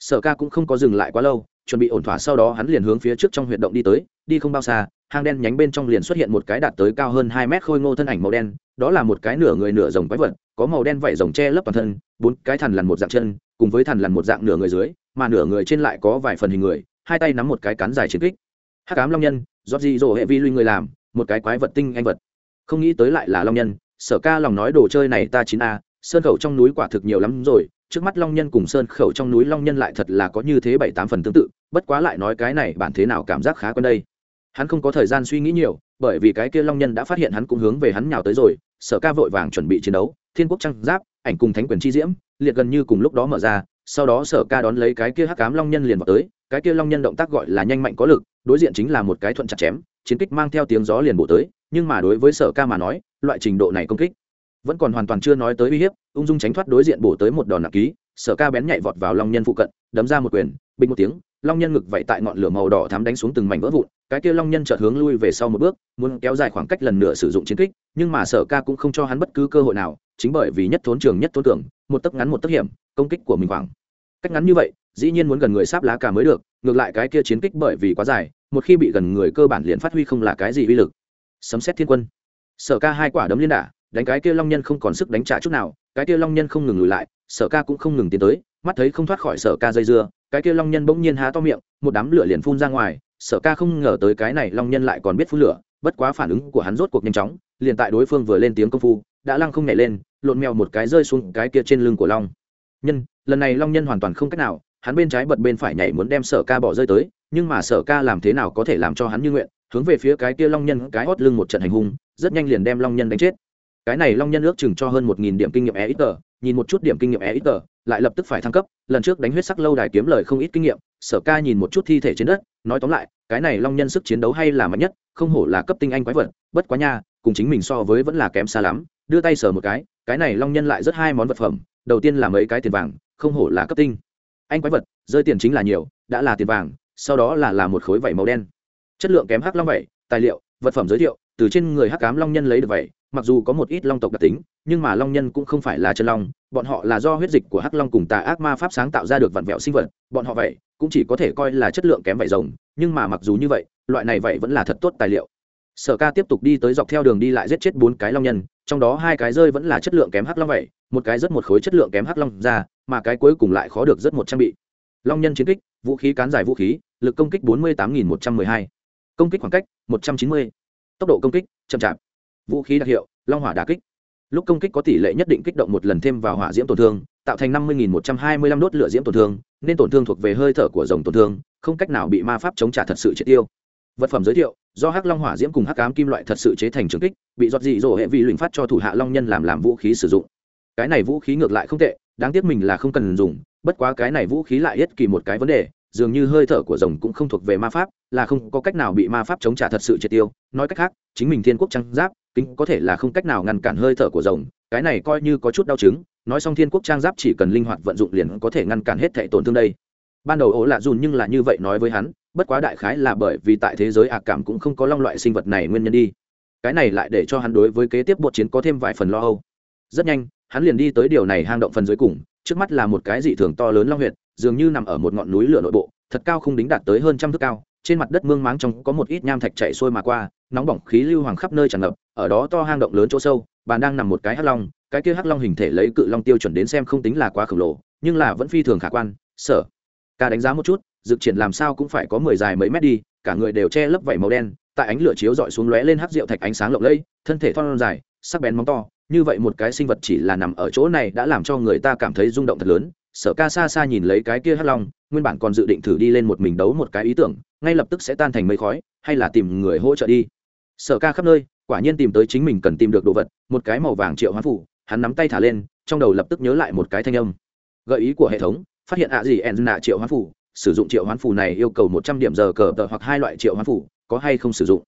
Sở ca cũng không có dừng lại quá lâu, chuẩn bị ổn thỏa sau đó hắn liền hướng phía trước trong huyệt động đi tới, đi không bao xa hang đen nhánh bên trong liền xuất hiện một cái đạt tới cao hơn hai mét khôi ngô thân ảnh màu đen, đó là một cái nửa người nửa rồng quái vật, có màu đen vảy rồng che lấp toàn thân, bốn cái thằn lằn một dạng chân, cùng với thằn lằn một dạng nửa người dưới, mà nửa người trên lại có vài phần hình người, hai tay nắm một cái cán dài chiến kích. Hắc ám long nhân Rốt gì Rồ hệ vi Lui người làm, một cái quái vật tinh anh vật. Không nghĩ tới lại là long nhân, sở ca lòng nói đồ chơi này ta chín a, sơn khẩu trong núi quả thực nhiều lắm rồi, trước mắt long nhân cùng sơn khẩu trong núi long nhân lại thật là có như thế bảy tám phần tương tự, bất quá lại nói cái này bản thế nào cảm giác khá quen đây hắn không có thời gian suy nghĩ nhiều, bởi vì cái kia long nhân đã phát hiện hắn cũng hướng về hắn nhào tới rồi, sở ca vội vàng chuẩn bị chiến đấu, thiên quốc trăng giáp, ảnh cùng thánh quyền chi diễm, liệt gần như cùng lúc đó mở ra, sau đó sở ca đón lấy cái kia hắc cám long nhân liền vào tới, cái kia long nhân động tác gọi là nhanh mạnh có lực, đối diện chính là một cái thuận chặt chém, chiến kích mang theo tiếng gió liền bổ tới, nhưng mà đối với sở ca mà nói, loại trình độ này công kích vẫn còn hoàn toàn chưa nói tới uy hiếp, ung dung tránh thoát đối diện bổ tới một đòn nặng ký, sở ca bén nhạy vọt vào long nhân phụ cận, đấm ra một quyền, bình một tiếng long nhân ngực vậy tại ngọn lửa màu đỏ thắm đánh xuống từng mảnh vỡ vụn, cái kia long nhân chợt hướng lui về sau một bước, muốn kéo dài khoảng cách lần nữa sử dụng chiến kích, nhưng mà sở ca cũng không cho hắn bất cứ cơ hội nào, chính bởi vì nhất thốn trường nhất thốn tưởng một tấc ngắn một tấc hiểm, công kích của mình khoảng cách ngắn như vậy, dĩ nhiên muốn gần người sáp lá cà mới được, ngược lại cái kia chiến kích bởi vì quá dài, một khi bị gần người cơ bản liền phát huy không là cái gì uy lực. Sấm xét thiên quân. Sở ca hai quả đấm liên đả, đánh cái kia long nhân không còn sức đánh trả chút nào, cái kia long nhân không ngừng lùi lại, sở ca cũng không ngừng tiến tới mắt thấy không thoát khỏi sở ca dây dưa, cái kia long nhân bỗng nhiên há to miệng, một đám lửa liền phun ra ngoài, sở ca không ngờ tới cái này long nhân lại còn biết phun lửa, bất quá phản ứng của hắn rốt cuộc nhanh chóng, liền tại đối phương vừa lên tiếng công phu, đã lăng không nhảy lên, lộn mèo một cái rơi xuống cái kia trên lưng của long. Nhân, lần này long nhân hoàn toàn không cách nào, hắn bên trái bật bên phải nhảy muốn đem sở ca bỏ rơi tới, nhưng mà sở ca làm thế nào có thể làm cho hắn như nguyện, hướng về phía cái kia long nhân cái hót lưng một trận hành hung, rất nhanh liền đem long nhân đánh chết cái này long nhân ước chừng cho hơn một nghìn điểm kinh nghiệm e ít tờ nhìn một chút điểm kinh nghiệm e ít tờ lại lập tức phải thăng cấp, lần trước đánh huyết sắc lâu đài kiếm lời không ít kinh nghiệm, sở ca nhìn một chút thi thể trên đất, nói tóm lại, cái này long nhân sức chiến đấu hay là mạnh nhất, không hổ là cấp tinh anh quái vật, bất quá nha, cùng chính mình so với vẫn là kém xa lắm, đưa tay sờ một cái cái này long nhân lại rất hai món vật phẩm, đầu tiên là mấy cái tiền vàng, không hổ là cấp tinh. Anh quái vật, rơi tiền chính là nhiều, đã là tiền vàng, sau đó là là một khối vảy màu đen. Chất lượng kém hắc long vảy, tài liệu, vật phẩm giới thiệu, từ trên người hắc cám long nhân lấy được vảy mặc dù có một ít long tộc đặc tính, nhưng mà long nhân cũng không phải là chân long, bọn họ là do huyết dịch của hắc long cùng tà ác ma pháp sáng tạo ra được vặn vẹo sinh vật, bọn họ vậy cũng chỉ có thể coi là chất lượng kém vải rồng, nhưng mà mặc dù như vậy, loại này vậy vẫn là thật tốt tài liệu. Sở ca tiếp tục đi tới dọc theo đường đi lại giết chết bốn cái long nhân, trong đó hai cái rơi vẫn là chất lượng kém hắc long vậy, một cái rất một khối chất lượng kém hắc long ra, mà cái cuối cùng lại khó được rất một trang bị. Long nhân chiến kích, vũ khí cán dài vũ khí, lực công kích bốn mươi tám nghìn một trăm m ư ơ i hai. Công kích khoảng cách một trăm chín mươi. Tốc độ công kích chậm chạp vũ khí đặc hiệu, long hỏa đà kích. Lúc công kích có tỷ lệ nhất định kích động một lần thêm vào hỏa diễm tổn thương, tạo thành năm mươi một trăm hai mươi lăm đốt lửa diễm tổn thương, nên tổn thương thuộc về hơi thở của dòng tổn thương, không cách nào bị ma pháp chống trả thật sự triệt tiêu. Vật phẩm giới thiệu, do hắc long hỏa diễm cùng hắc cám kim loại thật sự chế thành trường kích, bị giọt dị dỗ hệ vị luyện phát cho thủ hạ long nhân làm làm vũ khí sử dụng. Cái này vũ khí ngược lại không tệ, đáng tiếc mình là không cần dùng, bất quá cái này vũ khí lại hết kỳ một cái vấn đề dường như hơi thở của rồng cũng không thuộc về ma pháp, là không có cách nào bị ma pháp chống trả thật sự triệt tiêu. Nói cách khác, chính mình thiên quốc trang giáp, kính có thể là không cách nào ngăn cản hơi thở của rồng, cái này coi như có chút đau chứng, nói xong thiên quốc trang giáp chỉ cần linh hoạt vận dụng liền có thể ngăn cản hết thệ tổn thương đây. Ban đầu ố lạ dùn nhưng là như vậy nói với hắn, bất quá đại khái là bởi vì tại thế giới ạc cảm cũng không có long loại sinh vật này nguyên nhân đi. Cái này lại để cho hắn đối với kế tiếp bột chiến có thêm vài phần lo âu. Rất nhanh, hắn liền đi tới điều này hang động phần dưới cùng, trước mắt là một cái dị thường to lớn long huyệt dường như nằm ở một ngọn núi lửa nội bộ, thật cao không đính đạt tới hơn trăm thước cao, trên mặt đất mương máng trong có một ít nham thạch chảy xuôi mà qua, nóng bỏng khí lưu hoàng khắp nơi tràn ngập, ở đó to hang động lớn chỗ sâu, bàn đang nằm một cái hắc long, cái kia hắc long hình thể lấy cự long tiêu chuẩn đến xem không tính là quá khổng lồ, nhưng là vẫn phi thường khả quan, sở. Ca đánh giá một chút dược triển làm sao cũng phải có mười dài mấy mét đi, cả người đều che lấp vảy màu đen, tại ánh lửa chiếu dọi xuống lóe lên hắc rượu thạch ánh sáng lộng lẫy, thân thể thon dài, sắc bén móng to, như vậy một cái sinh vật chỉ là nằm ở chỗ này đã làm cho người ta cảm thấy rung động thật lớn sở ca xa xa nhìn lấy cái kia hắc long, nguyên bản còn dự định thử đi lên một mình đấu một cái ý tưởng, ngay lập tức sẽ tan thành mây khói, hay là tìm người hỗ trợ đi. Sở ca khắp nơi, quả nhiên tìm tới chính mình cần tìm được đồ vật, một cái màu vàng triệu hoán phủ, hắn nắm tay thả lên, trong đầu lập tức nhớ lại một cái thanh âm. Gợi ý của hệ thống, phát hiện ạ gì en nạ triệu hoán phủ, sử dụng triệu hoán phủ này yêu cầu một trăm điểm giờ cờ tờ hoặc hai loại triệu hoán phủ, có hay không sử dụng?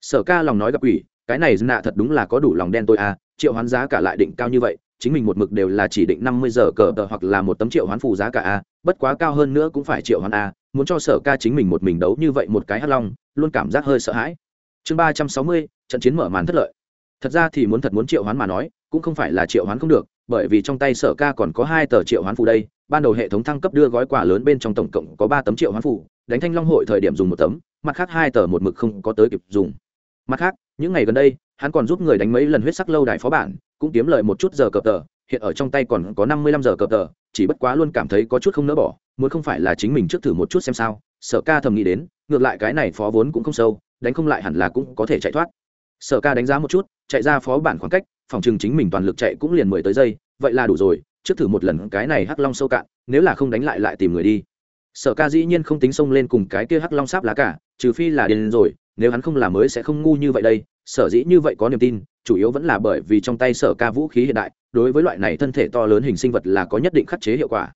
Sở ca lòng nói gặp ủy cái này nạ thật đúng là có đủ lòng đen tôi à triệu hoán giá cả lại định cao như vậy chính mình một mực đều là chỉ định năm mươi giờ cờ tờ hoặc là một tấm triệu hoán phù giá cả a, bất quá cao hơn nữa cũng phải triệu hoán a, muốn cho sở ca chính mình một mình đấu như vậy một cái hắc long, luôn cảm giác hơi sợ hãi. Chương ba trăm sáu mươi, trận chiến mở màn thất lợi. Thật ra thì muốn thật muốn triệu hoán mà nói, cũng không phải là triệu hoán không được, bởi vì trong tay sở ca còn có hai tờ triệu hoán phù đây, ban đầu hệ thống thăng cấp đưa gói quà lớn bên trong tổng cộng có ba tấm triệu hoán phù, đánh thanh long hội thời điểm dùng một tấm, mặt khác hai tờ một mực không có tới kịp dùng. Mặt khác, những ngày gần đây hắn còn giúp người đánh mấy lần huyết sắc lâu đài phó bản, cũng kiếm lời một chút giờ cờ tờ, hiện ở trong tay còn có năm mươi lăm giờ cờ tờ, chỉ bất quá luôn cảm thấy có chút không nỡ bỏ, muốn không phải là chính mình trước thử một chút xem sao, sở ca thầm nghĩ đến, ngược lại cái này phó vốn cũng không sâu, đánh không lại hẳn là cũng có thể chạy thoát. Sở ca đánh giá một chút, chạy ra phó bản khoảng cách, phòng chừng chính mình toàn lực chạy cũng liền mười tới giây, vậy là đủ rồi, trước thử một lần cái này hắc long sâu cạn, nếu là không đánh lại lại tìm người đi. Sở ca dĩ nhiên không tính xông lên cùng cái kia hắc long sáp lá cả, trừ phi là điên rồi nếu hắn không là mới sẽ không ngu như vậy đây, sở dĩ như vậy có niềm tin, chủ yếu vẫn là bởi vì trong tay sở ca vũ khí hiện đại, đối với loại này thân thể to lớn hình sinh vật là có nhất định khắc chế hiệu quả.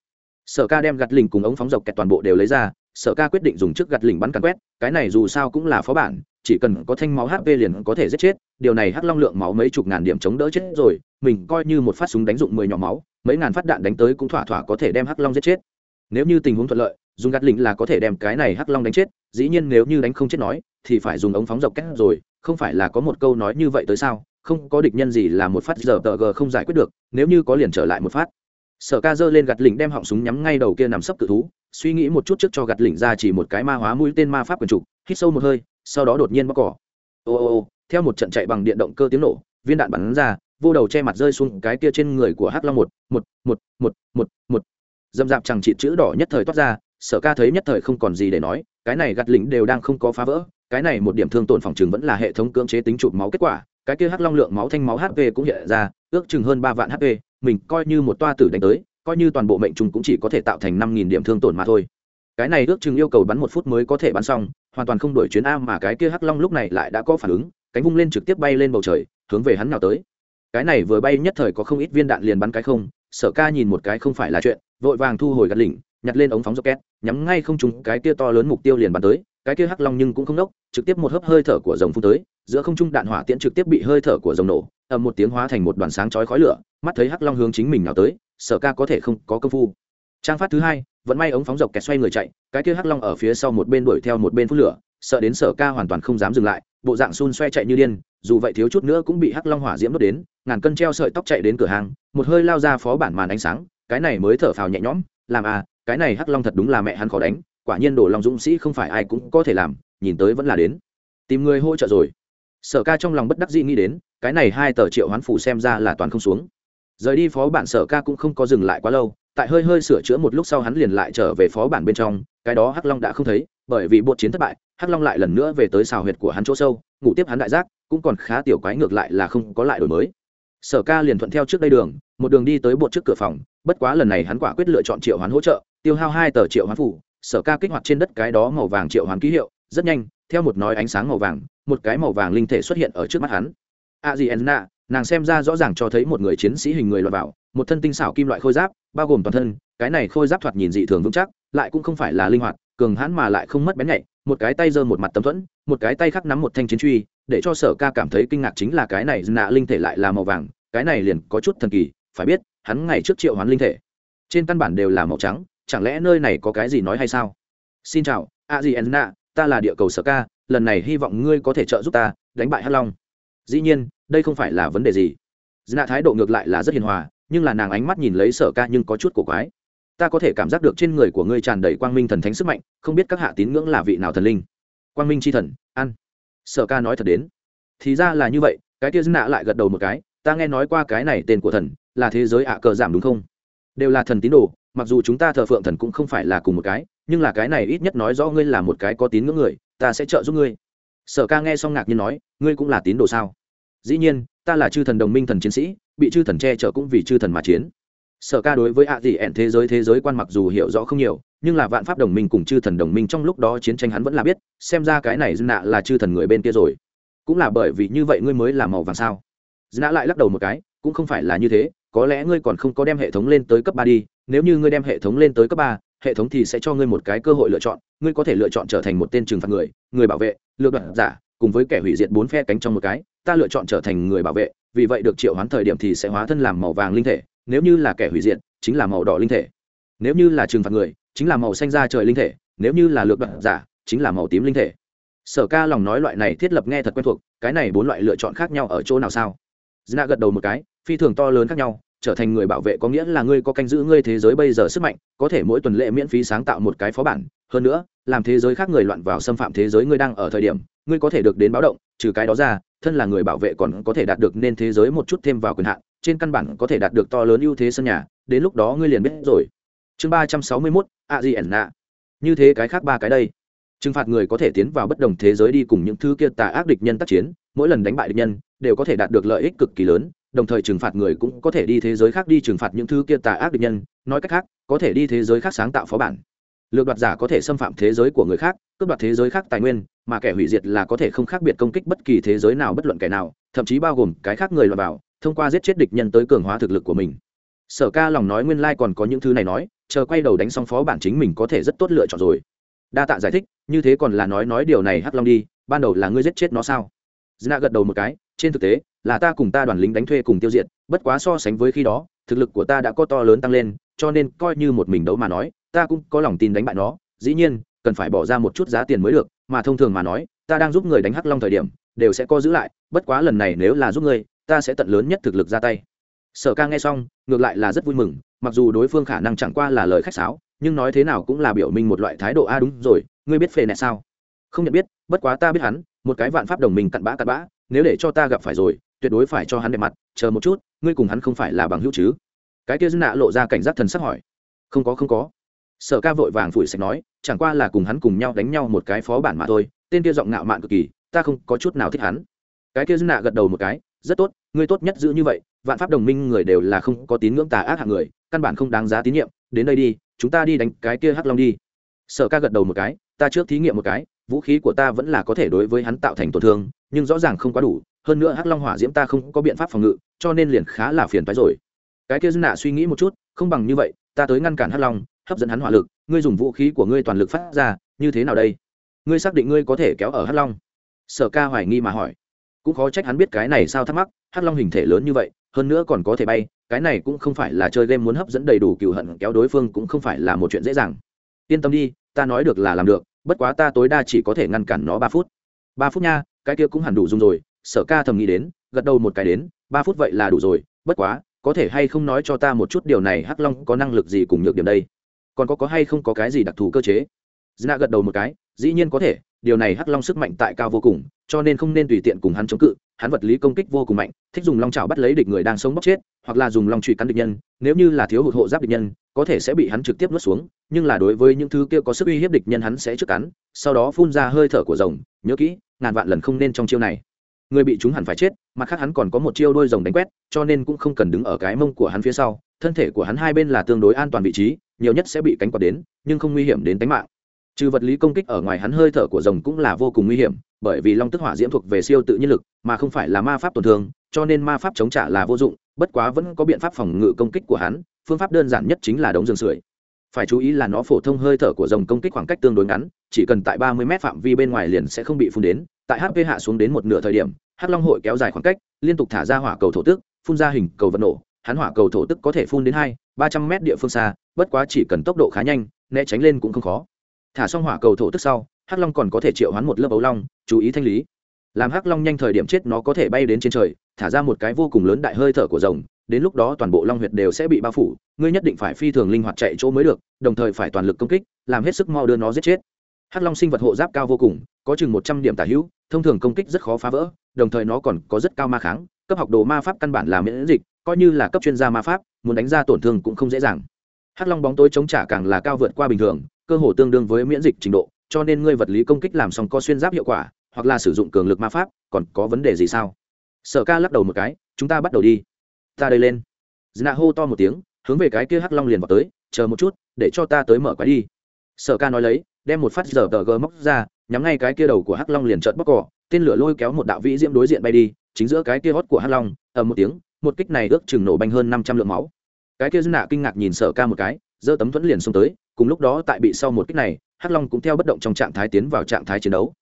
Sở ca đem gặt lình cùng ống phóng dọc kẹt toàn bộ đều lấy ra, sở ca quyết định dùng chiếc gặt lình bắn cắn quét, cái này dù sao cũng là phó bản, chỉ cần có thanh máu hp liền có thể giết chết, điều này hắc long lượng máu mấy chục ngàn điểm chống đỡ chết rồi, mình coi như một phát súng đánh dụng mười nhỏ máu, mấy ngàn phát đạn đánh tới cũng thỏa thỏa có thể đem hắc long giết chết. Nếu như tình huống thuận lợi dùng gạt lĩnh là có thể đem cái này hắc long đánh chết, dĩ nhiên nếu như đánh không chết nói, thì phải dùng ống phóng dọc két rồi, không phải là có một câu nói như vậy tới sao? Không có địch nhân gì là một phát giờ tờ g không giải quyết được, nếu như có liền trở lại một phát. Sở ca giơ lên gạt lỉnh đem họng súng nhắm ngay đầu kia nằm sấp cự thú, suy nghĩ một chút trước cho gạt lỉnh ra chỉ một cái ma hóa mũi tên ma pháp quần trục, hít sâu một hơi, sau đó đột nhiên bóc cỏ. Ô ô ô, theo một trận chạy bằng điện động cơ tiếng nổ, viên đạn bắn ra, vô đầu che mặt rơi xuống cái kia trên người của hắc long một một một một một một. Dâm dạp chẳng trị chữ đỏ nhất thời toát ra sở ca thấy nhất thời không còn gì để nói, cái này gạt lĩnh đều đang không có phá vỡ, cái này một điểm thương tổn phòng chừng vẫn là hệ thống cưỡng chế tính chụp máu kết quả, cái kia hắc long lượng máu thanh máu hp cũng hiện ra, ước chừng hơn ba vạn hp mình coi như một toa tử đánh tới, coi như toàn bộ mệnh trùng cũng chỉ có thể tạo thành năm nghìn điểm thương tổn mà thôi. Cái này ước chừng yêu cầu bắn một phút mới có thể bắn xong, hoàn toàn không đổi chuyến a mà cái kia hắc long lúc này lại đã có phản ứng, cánh vung lên trực tiếp bay lên bầu trời, hướng về hắn nào tới. Cái này vừa bay nhất thời có không ít viên đạn liền bắn cái không, sở ca nhìn một cái không phải là chuyện, vội vàng thu hồi gạt lỉnh nhặt lên ống phóng rocket, nhắm ngay không trúng cái kia to lớn mục tiêu liền bắn tới, cái kia hắc long nhưng cũng không nốc, trực tiếp một hớp hơi thở của rồng phun tới, giữa không trung đạn hỏa tiễn trực tiếp bị hơi thở của rồng nổ, ầm một tiếng hóa thành một đoàn sáng chói khói lửa, mắt thấy hắc long hướng chính mình nào tới, sở ca có thể không có công phu. Trang phát thứ hai vẫn may ống phóng dọc kẹt xoay người chạy, cái kia hắc long ở phía sau một bên đuổi theo một bên phút lửa, sợ đến sở ca hoàn toàn không dám dừng lại, bộ dạng xun xoay chạy như điên, dù vậy thiếu chút nữa cũng bị hắc long hỏa diễm đốt đến, ngàn cân treo sợi tóc chạy đến cửa hàng, một hơi lao ra phó bản màn ánh sáng, cái này mới thở phào nhẹ nhõm, làm à cái này hắc long thật đúng là mẹ hắn khó đánh, quả nhiên đồ lòng dũng sĩ không phải ai cũng có thể làm, nhìn tới vẫn là đến. Tìm người hỗ trợ rồi. Sở ca trong lòng bất đắc dĩ nghĩ đến, cái này hai tờ triệu hoán phủ xem ra là toàn không xuống. Rời đi phó bản sở ca cũng không có dừng lại quá lâu, tại hơi hơi sửa chữa một lúc sau hắn liền lại trở về phó bản bên trong, cái đó hắc long đã không thấy, bởi vì bột chiến thất bại, hắc long lại lần nữa về tới xào huyệt của hắn chỗ sâu, ngủ tiếp hắn đại giác, cũng còn khá tiểu quái ngược lại là không có lại đổi mới. Sở ca liền thuận theo trước đây đường, một đường đi tới bột trước cửa phòng, bất quá lần này hắn quả quyết lựa chọn triệu hoán hỗ trợ tiêu hao hai tờ triệu hoán phủ, sở ca kích hoạt trên đất cái đó màu vàng triệu hoán ký hiệu, rất nhanh, theo một nói ánh sáng màu vàng, một cái màu vàng linh thể xuất hiện ở trước mắt hắn. A di enna nàng xem ra rõ ràng cho thấy một người chiến sĩ hình người lọt vào một thân tinh xảo kim loại khôi giáp, bao gồm toàn thân, cái này khôi giáp thoạt nhìn dị thường vững chắc, lại cũng không phải là linh hoạt, cường hãn mà lại không mất bén nhạy, một cái tay giơ một mặt tấm thuẫn, một cái tay khác nắm một thanh chiến truy, để cho sở ca cảm thấy kinh ngạc chính là cái này nạ linh thể lại là màu vàng, cái này liền có chút thần kỳ, phải biết, hắn ngày trước triệu hoán linh thể, trên căn bản đều là màu trắng chẳng lẽ nơi này có cái gì nói hay sao? Xin chào a di enna ta là địa cầu sở ca, lần này hy vọng ngươi có thể trợ giúp ta, đánh bại hắc long. Dĩ nhiên, đây không phải là vấn đề gì. Dna thái độ ngược lại là rất hiền hòa, nhưng là nàng ánh mắt nhìn lấy sở ca nhưng có chút cổ quái. Ta có thể cảm giác được trên người của ngươi tràn đầy quang minh thần thánh sức mạnh, không biết các hạ tín ngưỡng là vị nào thần linh. Quang minh c h i thần, ăn. Sở ca nói thật đến. Thì ra là như vậy, cái kia dna lại gật đầu một cái, ta nghe nói qua cái này tên của thần, là thế giới ạ cờ giảm đúng không? Đều là thần tín đồ mặc dù chúng ta thờ phượng thần cũng không phải là cùng một cái, nhưng là cái này ít nhất nói rõ ngươi là một cái có tín ngưỡng người, ta sẽ trợ giúp ngươi. Sở ca nghe xong ngạc nhiên nói, ngươi cũng là tín đồ sao? Dĩ nhiên, ta là chư thần đồng minh thần chiến sĩ, bị chư thần che chở cũng vì chư thần mà chiến. Sở ca đối với ạ dị ẹn thế giới thế giới quan mặc dù hiểu rõ không nhiều, nhưng là vạn pháp đồng minh cùng chư thần đồng minh trong lúc đó chiến tranh hắn vẫn là biết, xem ra cái này dân nạ là chư thần người bên kia rồi. Cũng là bởi vì như vậy ngươi mới là màu vàng sao? Dân nạ lại lắc đầu một cái, cũng không phải là như thế, có lẽ ngươi còn không có đem hệ thống lên tới cấp ba đi nếu như ngươi đem hệ thống lên tới cấp ba, hệ thống thì sẽ cho ngươi một cái cơ hội lựa chọn, ngươi có thể lựa chọn trở thành một tên trừng phạt người người bảo vệ lựa đoạn giả, cùng với kẻ hủy diệt bốn phe cánh trong một cái, ta lựa chọn trở thành người bảo vệ, vì vậy được triệu hoán thời điểm thì sẽ hóa thân làm màu vàng linh thể, nếu như là kẻ hủy diệt, chính là màu đỏ linh thể. Nếu như là trừng phạt người, chính là màu xanh da trời linh thể, nếu như là lược đoạn giả, chính là màu tím linh thể. Sở ca lòng nói loại này thiết lập nghe thật quen thuộc, cái này bốn loại lựa chọn khác nhau ở chỗ nào sao? Dna gật đầu một cái, phi thường to lớn khác nhau trở thành người bảo vệ có nghĩa là ngươi có canh giữ ngươi thế giới bây giờ sức mạnh, có thể mỗi tuần lễ miễn phí sáng tạo một cái phó bản. Hơn nữa, làm thế giới khác người loạn vào xâm phạm thế giới ngươi đang ở thời điểm, ngươi có thể được đến báo động, trừ cái đó ra, thân là người bảo vệ còn có thể đạt được nên thế giới một chút thêm vào quyền hạn, trên căn bản có thể đạt được to lớn ưu thế sân nhà, đến lúc đó ngươi liền biết rồi. Chương ba trăm sáu mươi mốt, a di ẩn nạ. Như thế cái khác ba cái đây. Trừng phạt người có thể tiến vào bất đồng thế giới đi cùng những thứ kia tà ác địch nhân tác chiến, mỗi lần đánh bại địch nhân, đều có thể đạt được lợi ích cực kỳ lớn đồng thời trừng phạt người cũng có thể đi thế giới khác đi trừng phạt những thứ kia tà ác địch nhân, nói cách khác, có thể đi thế giới khác sáng tạo phó bản. Lược đoạt giả có thể xâm phạm thế giới của người khác, cướp đoạt thế giới khác tài nguyên, mà kẻ hủy diệt là có thể không khác biệt công kích bất kỳ thế giới nào bất luận kẻ nào, thậm chí bao gồm cái khác người lọt vào thông qua giết chết địch nhân tới cường hóa thực lực của mình. Sở ca lòng nói nguyên lai、like、còn có những thứ này nói, chờ quay đầu đánh xong phó bản chính mình có thể rất tốt lựa chọn rồi. Đa tạ giải thích, như thế còn là nói nói điều này hắc long đi, ban đầu là ngươi giết chết nó sao? Dna gật đầu một cái, trên thực tế là ta cùng ta đoàn lính đánh thuê cùng tiêu diệt, bất quá so sánh với khi đó, thực lực của ta đã có to lớn tăng lên, cho nên coi như một mình đấu mà nói, ta cũng có lòng tin đánh bại nó. Dĩ nhiên, cần phải bỏ ra một chút giá tiền mới được, mà thông thường mà nói, ta đang giúp người đánh hắc long thời điểm, đều sẽ có giữ lại, bất quá lần này nếu là giúp ngươi ta sẽ tận lớn nhất thực lực ra tay. Sở ca nghe xong, ngược lại là rất vui mừng, mặc dù đối phương khả năng chẳng qua là lời khách sáo, nhưng nói thế nào cũng là biểu minh một loại thái độ, a, đúng rồi, ngươi biết phê nẹ sao? Không nhận biết, bất quá ta biết hắn, một cái vạn pháp đồng minh cặn bã cặn bã, nếu để cho ta gặp phải rồi tuyệt đối phải cho hắn đẹp mặt, chờ một chút, ngươi cùng hắn không phải là bằng hữu chứ? Cái kia dư nạ lộ ra cảnh giác thần sắc hỏi. Không có không có. Sở ca vội vàng phủi sạch nói, chẳng qua là cùng hắn cùng nhau đánh nhau một cái phó bản mà thôi, tên kia giọng ngạo mạn cực kỳ, ta không có chút nào thích hắn. Cái kia dư nạ gật đầu một cái, rất tốt, ngươi tốt nhất giữ như vậy, vạn pháp đồng minh người đều là không có tín ngưỡng tà ác hạng người, căn bản không đáng giá tín nhiệm, đến đây đi, chúng ta đi đánh cái kia hắc long đi. Sở ca gật đầu một cái, ta trước thí nghiệm một cái, vũ khí của ta vẫn là có thể đối với hắn tạo thành tổn thương, nhưng rõ ràng không quá đủ hơn nữa hắc long hỏa diễm ta không có biện pháp phòng ngự, cho nên liền khá là phiền phái rồi. Cái kia dư nạ suy nghĩ một chút, không bằng như vậy, ta tới ngăn cản hắc long, hấp dẫn hắn hỏa lực, ngươi dùng vũ khí của ngươi toàn lực phát ra, như thế nào đây? Ngươi xác định ngươi có thể kéo ở hắc long? Sở ca hoài nghi mà hỏi. Cũng khó trách hắn biết cái này sao thắc mắc, hắc long hình thể lớn như vậy, hơn nữa còn có thể bay, cái này cũng không phải là chơi game muốn hấp dẫn đầy đủ cựu hận kéo đối phương cũng không phải là một chuyện dễ dàng. Yên tâm đi, ta nói được là làm được, bất quá ta tối đa chỉ có thể ngăn cản nó ba phút. Ba phút nha, cái kia cũng hẳn đủ dùng rồi sở ca thầm nghĩ đến, gật đầu một cái đến, ba phút vậy là đủ rồi, bất quá, có thể hay không nói cho ta một chút điều này hắc long có năng lực gì cùng nhược điểm đây? Còn có có hay không có cái gì đặc thù cơ chế? Dna gật đầu một cái, dĩ nhiên có thể, điều này hắc long sức mạnh tại cao vô cùng, cho nên không nên tùy tiện cùng hắn chống cự, hắn vật lý công kích vô cùng mạnh, thích dùng long trào bắt lấy địch người đang sống bóc chết, hoặc là dùng long truy cắn địch nhân, nếu như là thiếu hụt hộ giáp địch nhân, có thể sẽ bị hắn trực tiếp nuốt xuống, nhưng là đối với những thứ kia có sức uy hiếp địch nhân hắn sẽ trước cắn, sau đó phun ra hơi thở của rồng, nhớ kỹ, ngàn vạn lần không nên trong chiêu này người bị chúng hẳn phải chết, mặt khác hắn còn có một chiêu đôi rồng đánh quét, cho nên cũng không cần đứng ở cái mông của hắn phía sau, thân thể của hắn hai bên là tương đối an toàn vị trí, nhiều nhất sẽ bị cánh quạt đến, nhưng không nguy hiểm đến tính mạng. Trừ vật lý công kích ở ngoài hắn hơi thở của rồng cũng là vô cùng nguy hiểm, bởi vì long tức hỏa diễm thuộc về siêu tự nhiên lực, mà không phải là ma pháp tổn thương, cho nên ma pháp chống trả là vô dụng, bất quá vẫn có biện pháp phòng ngự công kích của hắn, phương pháp đơn giản nhất chính là đống giường sưởi. Phải chú ý là nó phổ thông hơi thở của rồng công kích khoảng cách tương đối ngắn, chỉ cần tại ba mươi m phạm vi bên ngoài liền sẽ không bị phun đến tại hp hạ xuống đến một nửa thời điểm, hắc long hội kéo dài khoảng cách, liên tục thả ra hỏa cầu thổ tức, phun ra hình cầu vật nổ. Hắn hỏa cầu thổ tức có thể phun đến hai, ba trăm m địa phương xa, bất quá chỉ cần tốc độ khá nhanh, né tránh lên cũng không khó. Thả xong hỏa cầu thổ tức sau, hắc long còn có thể triệu hoán một lớp ấu long, chú ý thanh lý. Làm hắc long nhanh thời điểm chết nó có thể bay đến trên trời, thả ra một cái vô cùng lớn đại hơi thở của rồng, đến lúc đó toàn bộ long huyệt đều sẽ bị bao phủ, ngươi nhất định phải phi thường linh hoạt chạy chỗ mới được, đồng thời phải toàn lực công kích, làm hết sức mau đưa nó giết chết. Hắc long sinh vật hộ giáp cao vô cùng, có chừng một trăm điểm tả hữu thông thường công kích rất khó phá vỡ, đồng thời nó còn có rất cao ma kháng, cấp học đồ ma pháp căn bản là miễn dịch, coi như là cấp chuyên gia ma pháp, muốn đánh ra tổn thương cũng không dễ dàng. Hắc long bóng tối chống trả càng là cao vượt qua bình thường, cơ hồ tương đương với miễn dịch trình độ, cho nên ngươi vật lý công kích làm xong có xuyên giáp hiệu quả, hoặc là sử dụng cường lực ma pháp, còn có vấn đề gì sao? Sở ca lắc đầu một cái, chúng ta bắt đầu đi. Ta đây lên. Dna hô to một tiếng, hướng về cái kia hắc long liền vào tới, chờ một chút, để cho ta tới mở quái đi. Sở ca nói lấy đem một phát giờ tờ g móc ra, nhắm ngay cái kia đầu của hắc long liền trợn bóc cỏ, tên lửa lôi kéo một đạo vĩ diễm đối diện bay đi, chính giữa cái kia hót của hắc long, ầm một tiếng, một kích này ước chừng nổ banh hơn năm trăm lượng máu. Cái kia dư nạ kinh ngạc nhìn sở ca một cái, giơ tấm thuẫn liền xông tới, cùng lúc đó tại bị sau một kích này, hắc long cũng theo bất động trong trạng thái tiến vào trạng thái chiến đấu.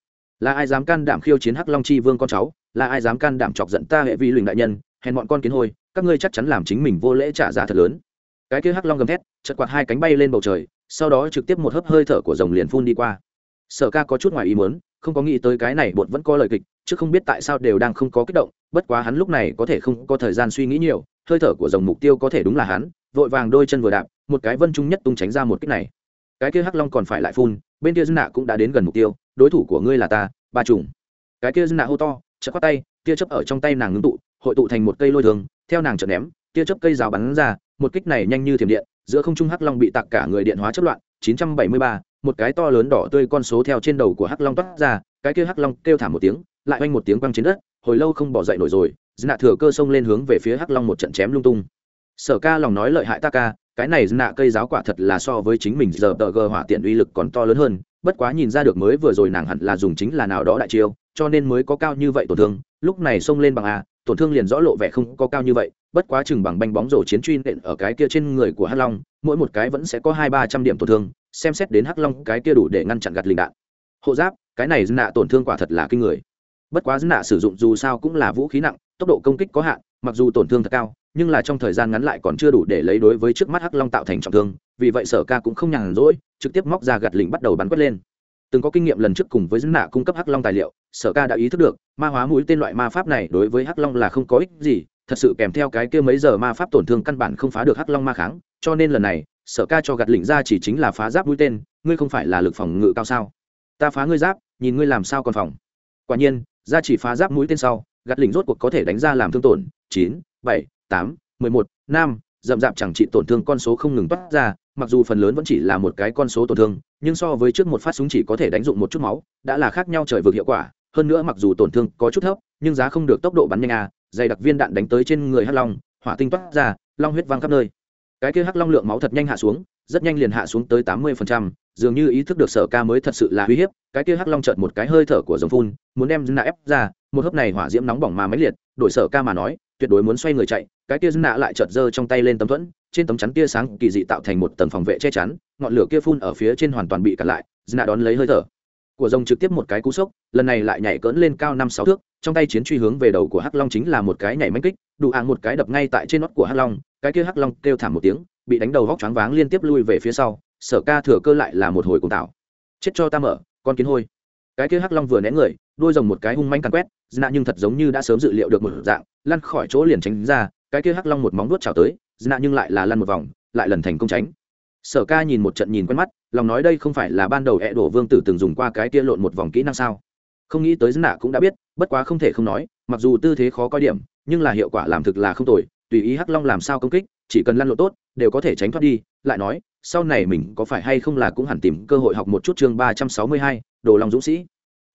Là ai dám can đảm khiêu chiến hắc long chi vương con cháu? Là ai dám can đảm chọc giận ta hệ vi luyện đại nhân? Hèn bọn con kiến hôi, các ngươi chắc chắn làm chính mình vô lễ trả giá thật lớn cái kia hắc long gầm thét chật quạt hai cánh bay lên bầu trời, sau đó trực tiếp một hớp hơi thở của rồng liền phun đi qua. Sở ca có chút ngoài ý muốn, không có nghĩ tới cái này bột vẫn có lời kịch, chứ không biết tại sao đều đang không có kích động, bất quá hắn lúc này có thể không có thời gian suy nghĩ nhiều, hơi thở của rồng mục tiêu có thể đúng là hắn, vội vàng đôi chân vừa đạp, một cái vân trung nhất tung tránh ra một kích này. Cái kia hắc long còn phải lại phun, bên kia dân nạ cũng đã đến gần mục tiêu, đối thủ của ngươi là ta ba trùng cái kia dân nạ hô to, chợt quát tay, tia chớp ở trong tay nàng ngưng tụ, hội tụ thành một cây lôi thường theo nàng chợt ném, tia chớp cây rào bắn ra một kích này nhanh như thiểm điện giữa không trung hắc long bị tạc cả người điện hóa chất loạn 973, một cái to lớn đỏ tươi con số theo trên đầu của hắc long toát ra cái kia hắc long kêu thảm một tiếng lại oanh một tiếng quăng trên đất hồi lâu không bỏ dậy nổi rồi nạ thừa cơ xông lên hướng về phía hắc long một trận chém lung tung. Sở ca lòng nói lợi hại ta ca cái này nạ cây giáo quả thật là so với chính mình giờ tờ gờ hỏa tiện uy lực còn to lớn hơn bất quá nhìn ra được mới vừa rồi nàng hẳn là dùng chính là nào đó đại chiêu cho nên mới có cao như vậy tổn thương lúc này xông lên bằng a tổn thương liền rõ lộ vẻ không có cao như vậy bất quá chừng bằng banh bóng rổ chiến truy nện ở cái kia trên người của hắc long, mỗi một cái vẫn sẽ có hai ba trăm điểm tổn thương, xem xét đến hắc long cái kia đủ để ngăn chặn gạt lình đạn. Hộ giáp, cái này nạ tổn thương quả thật là kinh người. Bất quá nạ sử dụng dù sao cũng là vũ khí nặng, tốc độ công kích có hạn, mặc dù tổn thương thật cao, nhưng là trong thời gian ngắn lại còn chưa đủ để lấy đối với trước mắt hắc long tạo thành trọng thương, vì vậy sở ca cũng không nhàn rỗi, trực tiếp móc ra gạt lình bắt đầu bắn quất lên. Từng có kinh nghiệm lần trước cùng với dân nạ cung cấp hắc long tài liệu, sở ca đã ý thức được, ma hóa mũi tên loại ma pháp này đối với hắc long là không có ích gì thật sự kèm theo cái kia mấy giờ ma pháp tổn thương căn bản không phá được hắc long ma kháng, cho nên lần này, sở ca cho gạt lỉnh ra chỉ chính là phá giáp mũi tên, ngươi không phải là lực phòng ngự cao sao? Ta phá ngươi giáp, nhìn ngươi làm sao còn phòng. Quả nhiên, ra chỉ phá giáp mũi tên sau, gạt lỉnh rốt cuộc có thể đánh ra làm thương tổn, chín, bảy, tám, mười một, năm rậm rạp chẳng trị tổn thương con số không ngừng toát ra, mặc dù phần lớn vẫn chỉ là một cái con số tổn thương, nhưng so với trước một phát súng chỉ có thể đánh dụng một chút máu, đã là khác nhau trời vực hiệu quả. Hơn nữa mặc dù tổn thương có chút thấp, nhưng giá không được tốc độ bắn nhanh à dày đặc viên đạn đánh tới trên người hắc long, hỏa tinh toát ra, long huyết văng khắp nơi. Cái kia hắc long lượng máu thật nhanh hạ xuống, rất nhanh liền hạ xuống tới tám mươi phần trăm, dường như ý thức được sở ca mới thật sự là uy hiếp, cái kia hắc long chợt một cái hơi thở của giống phun, muốn đem dân nạ ép ra, một hớp này hỏa diễm nóng bỏng mà máy liệt, đổi sở ca mà nói, tuyệt đối muốn xoay người chạy, cái kia dân nạ lại chợt giơ trong tay lên tấm thuẫn, trên tấm chắn tia sáng kỳ dị tạo thành một tầng phòng vệ che chắn, ngọn lửa kia phun ở phía trên hoàn toàn bị cản lại dân nạ đón lấy hơi thở. Của rồng trực tiếp một cái cú sốc, lần này lại nhảy cỡn lên cao năm sáu thước trong tay chiến truy hướng về đầu của hắc long chính là một cái nhảy mánh kích đủ ạng một cái đập ngay tại trên nót của hắc long, cái kia hắc long kêu thảm một tiếng, bị đánh đầu vóc choáng váng liên tiếp lui về phía sau, sở ca thừa cơ lại là một hồi cùng tạo. Chết cho ta mở, con kiến hôi. Cái kia hắc long vừa né người đôi rồng một cái hung manh càn quét dna nhưng thật giống như đã sớm dự liệu được một dạng, lăn khỏi chỗ liền tránh ra, cái kia hắc long một móng đuốt trào tới dna nhưng lại là lăn một vòng, lại lần thành công tránh. Sở ca nhìn một trận nhìn quen mắt, lòng nói đây không phải là ban đầu hẹ đổ vương tử từng dùng qua cái kia lộn một vòng kỹ năng sao? Không nghĩ tới dân nạ cũng đã biết, bất quá không thể không nói, mặc dù tư thế khó coi điểm, nhưng là hiệu quả làm thực là không tồi, tùy ý hắc long làm sao công kích, chỉ cần lăn lộn tốt, đều có thể tránh thoát đi, lại nói, sau này mình có phải hay không là cũng hẳn tìm cơ hội học một chút chương ba trăm sáu mươi hai, đồ lòng dũng sĩ.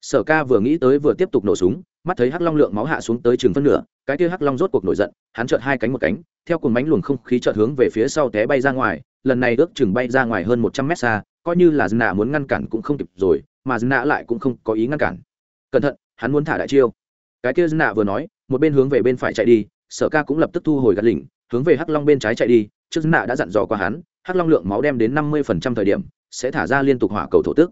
Sở ca vừa nghĩ tới vừa tiếp tục nổ súng, mắt thấy hắc long lượng máu hạ xuống tới chừng phân nửa, cái kia hắc long rốt cuộc nổi giận, hắn trợn hai cánh một cánh, theo cùng bánh luồng không khí trợt hướng về phía sau té bay ra ngoài, lần này ước chừng bay ra ngoài hơn một trăm mét xa, coi như là dân nạ muốn ngăn cản cũng không kịp rồi, mà dân nạ lại cũng không có ý ngăn cản cẩn thận, hắn muốn thả đại chiêu. Cái kia nạ vừa nói, một bên hướng về bên phải chạy đi, sở ca cũng lập tức thu hồi gạt lỉnh, hướng về hắc long bên trái chạy đi, trước nạ đã dặn dò qua hắn, hắc long lượng máu đem đến năm mươi phần trăm thời điểm, sẽ thả ra liên tục hỏa cầu thổ tức.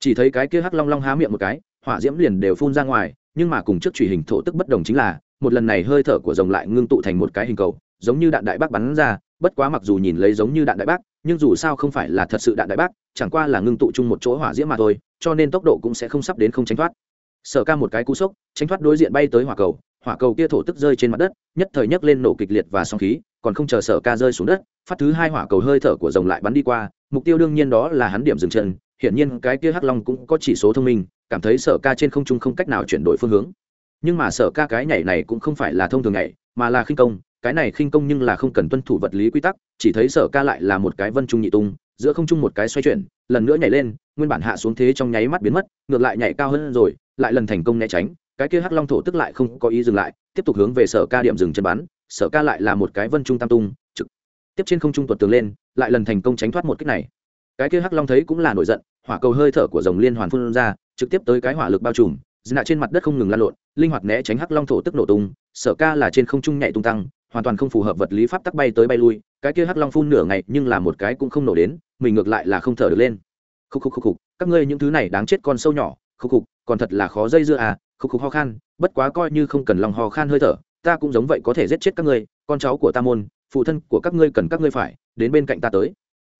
Chỉ thấy cái kia hắc long long há miệng một cái, hỏa diễm liền đều phun ra ngoài, nhưng mà cùng trước truy hình thổ tức bất đồng chính là, một lần này hơi thở của rồng lại ngưng tụ thành một cái hình cầu, giống như đạn đại bác bắn ra, bất quá mặc dù nhìn lấy giống như đạn đại bác, nhưng dù sao không phải là thật sự đạn đại bác, chẳng qua là ngưng tụ chung một chỗ hỏa diễm mà thôi, cho nên tốc độ cũng sẽ không sắp đến không tránh thoát sở ca một cái cú sốc, tránh thoát đối diện bay tới hỏa cầu hỏa cầu kia thổ tức rơi trên mặt đất, nhất thời nhấc lên nổ kịch liệt và song khí, còn không chờ sở ca rơi xuống đất, phát thứ hai hỏa cầu hơi thở của rồng lại bắn đi qua, mục tiêu đương nhiên đó là hắn điểm dừng chân, hiển nhiên cái kia hắc long cũng có chỉ số thông minh, cảm thấy sở ca trên không trung không cách nào chuyển đổi phương hướng. Nhưng mà sở ca cái nhảy này cũng không phải là thông thường nhảy, mà là khinh công, cái này khinh công nhưng là không cần tuân thủ vật lý quy tắc, chỉ thấy sở ca lại là một cái vân trung nhị tung, giữa không trung một cái xoay chuyển, lần nữa nhảy lên, nguyên bản hạ xuống thế trong nháy mắt biến mất, ngược lại nhảy cao hơn rồi lại lần thành công né tránh, cái kia hắc long thổ tức lại không có ý dừng lại, tiếp tục hướng về sở ca điểm dừng chân bắn, sở ca lại là một cái vân trung tam tung, trực tiếp trên không trung tuột tường lên, lại lần thành công tránh thoát một cách này. Cái kia hắc long thấy cũng là nổi giận, hỏa cầu hơi thở của dòng liên hoàn phun ra, trực tiếp tới cái hỏa lực bao trùm dna trên mặt đất không ngừng lan lộn, linh hoạt né tránh hắc long thổ tức nổ tung, sở ca là trên không trung nhảy tung tăng, hoàn toàn không phù hợp vật lý pháp tắc bay tới bay lui, cái kia hắc long phun nửa ngày nhưng là một cái cũng không nổ đến, mình ngược lại là không thở được lên. Khúc khúc khúc khúc các ngươi những thứ này đáng chết con sâu nhỏ khúc khúc còn thật là khó dây dưa à khúc khúc ho khan, bất quá coi như không cần lòng ho khan hơi thở, ta cũng giống vậy có thể giết chết các ngươi, con cháu của ta môn, phụ thân của các ngươi cần các ngươi phải, đến bên cạnh ta tới.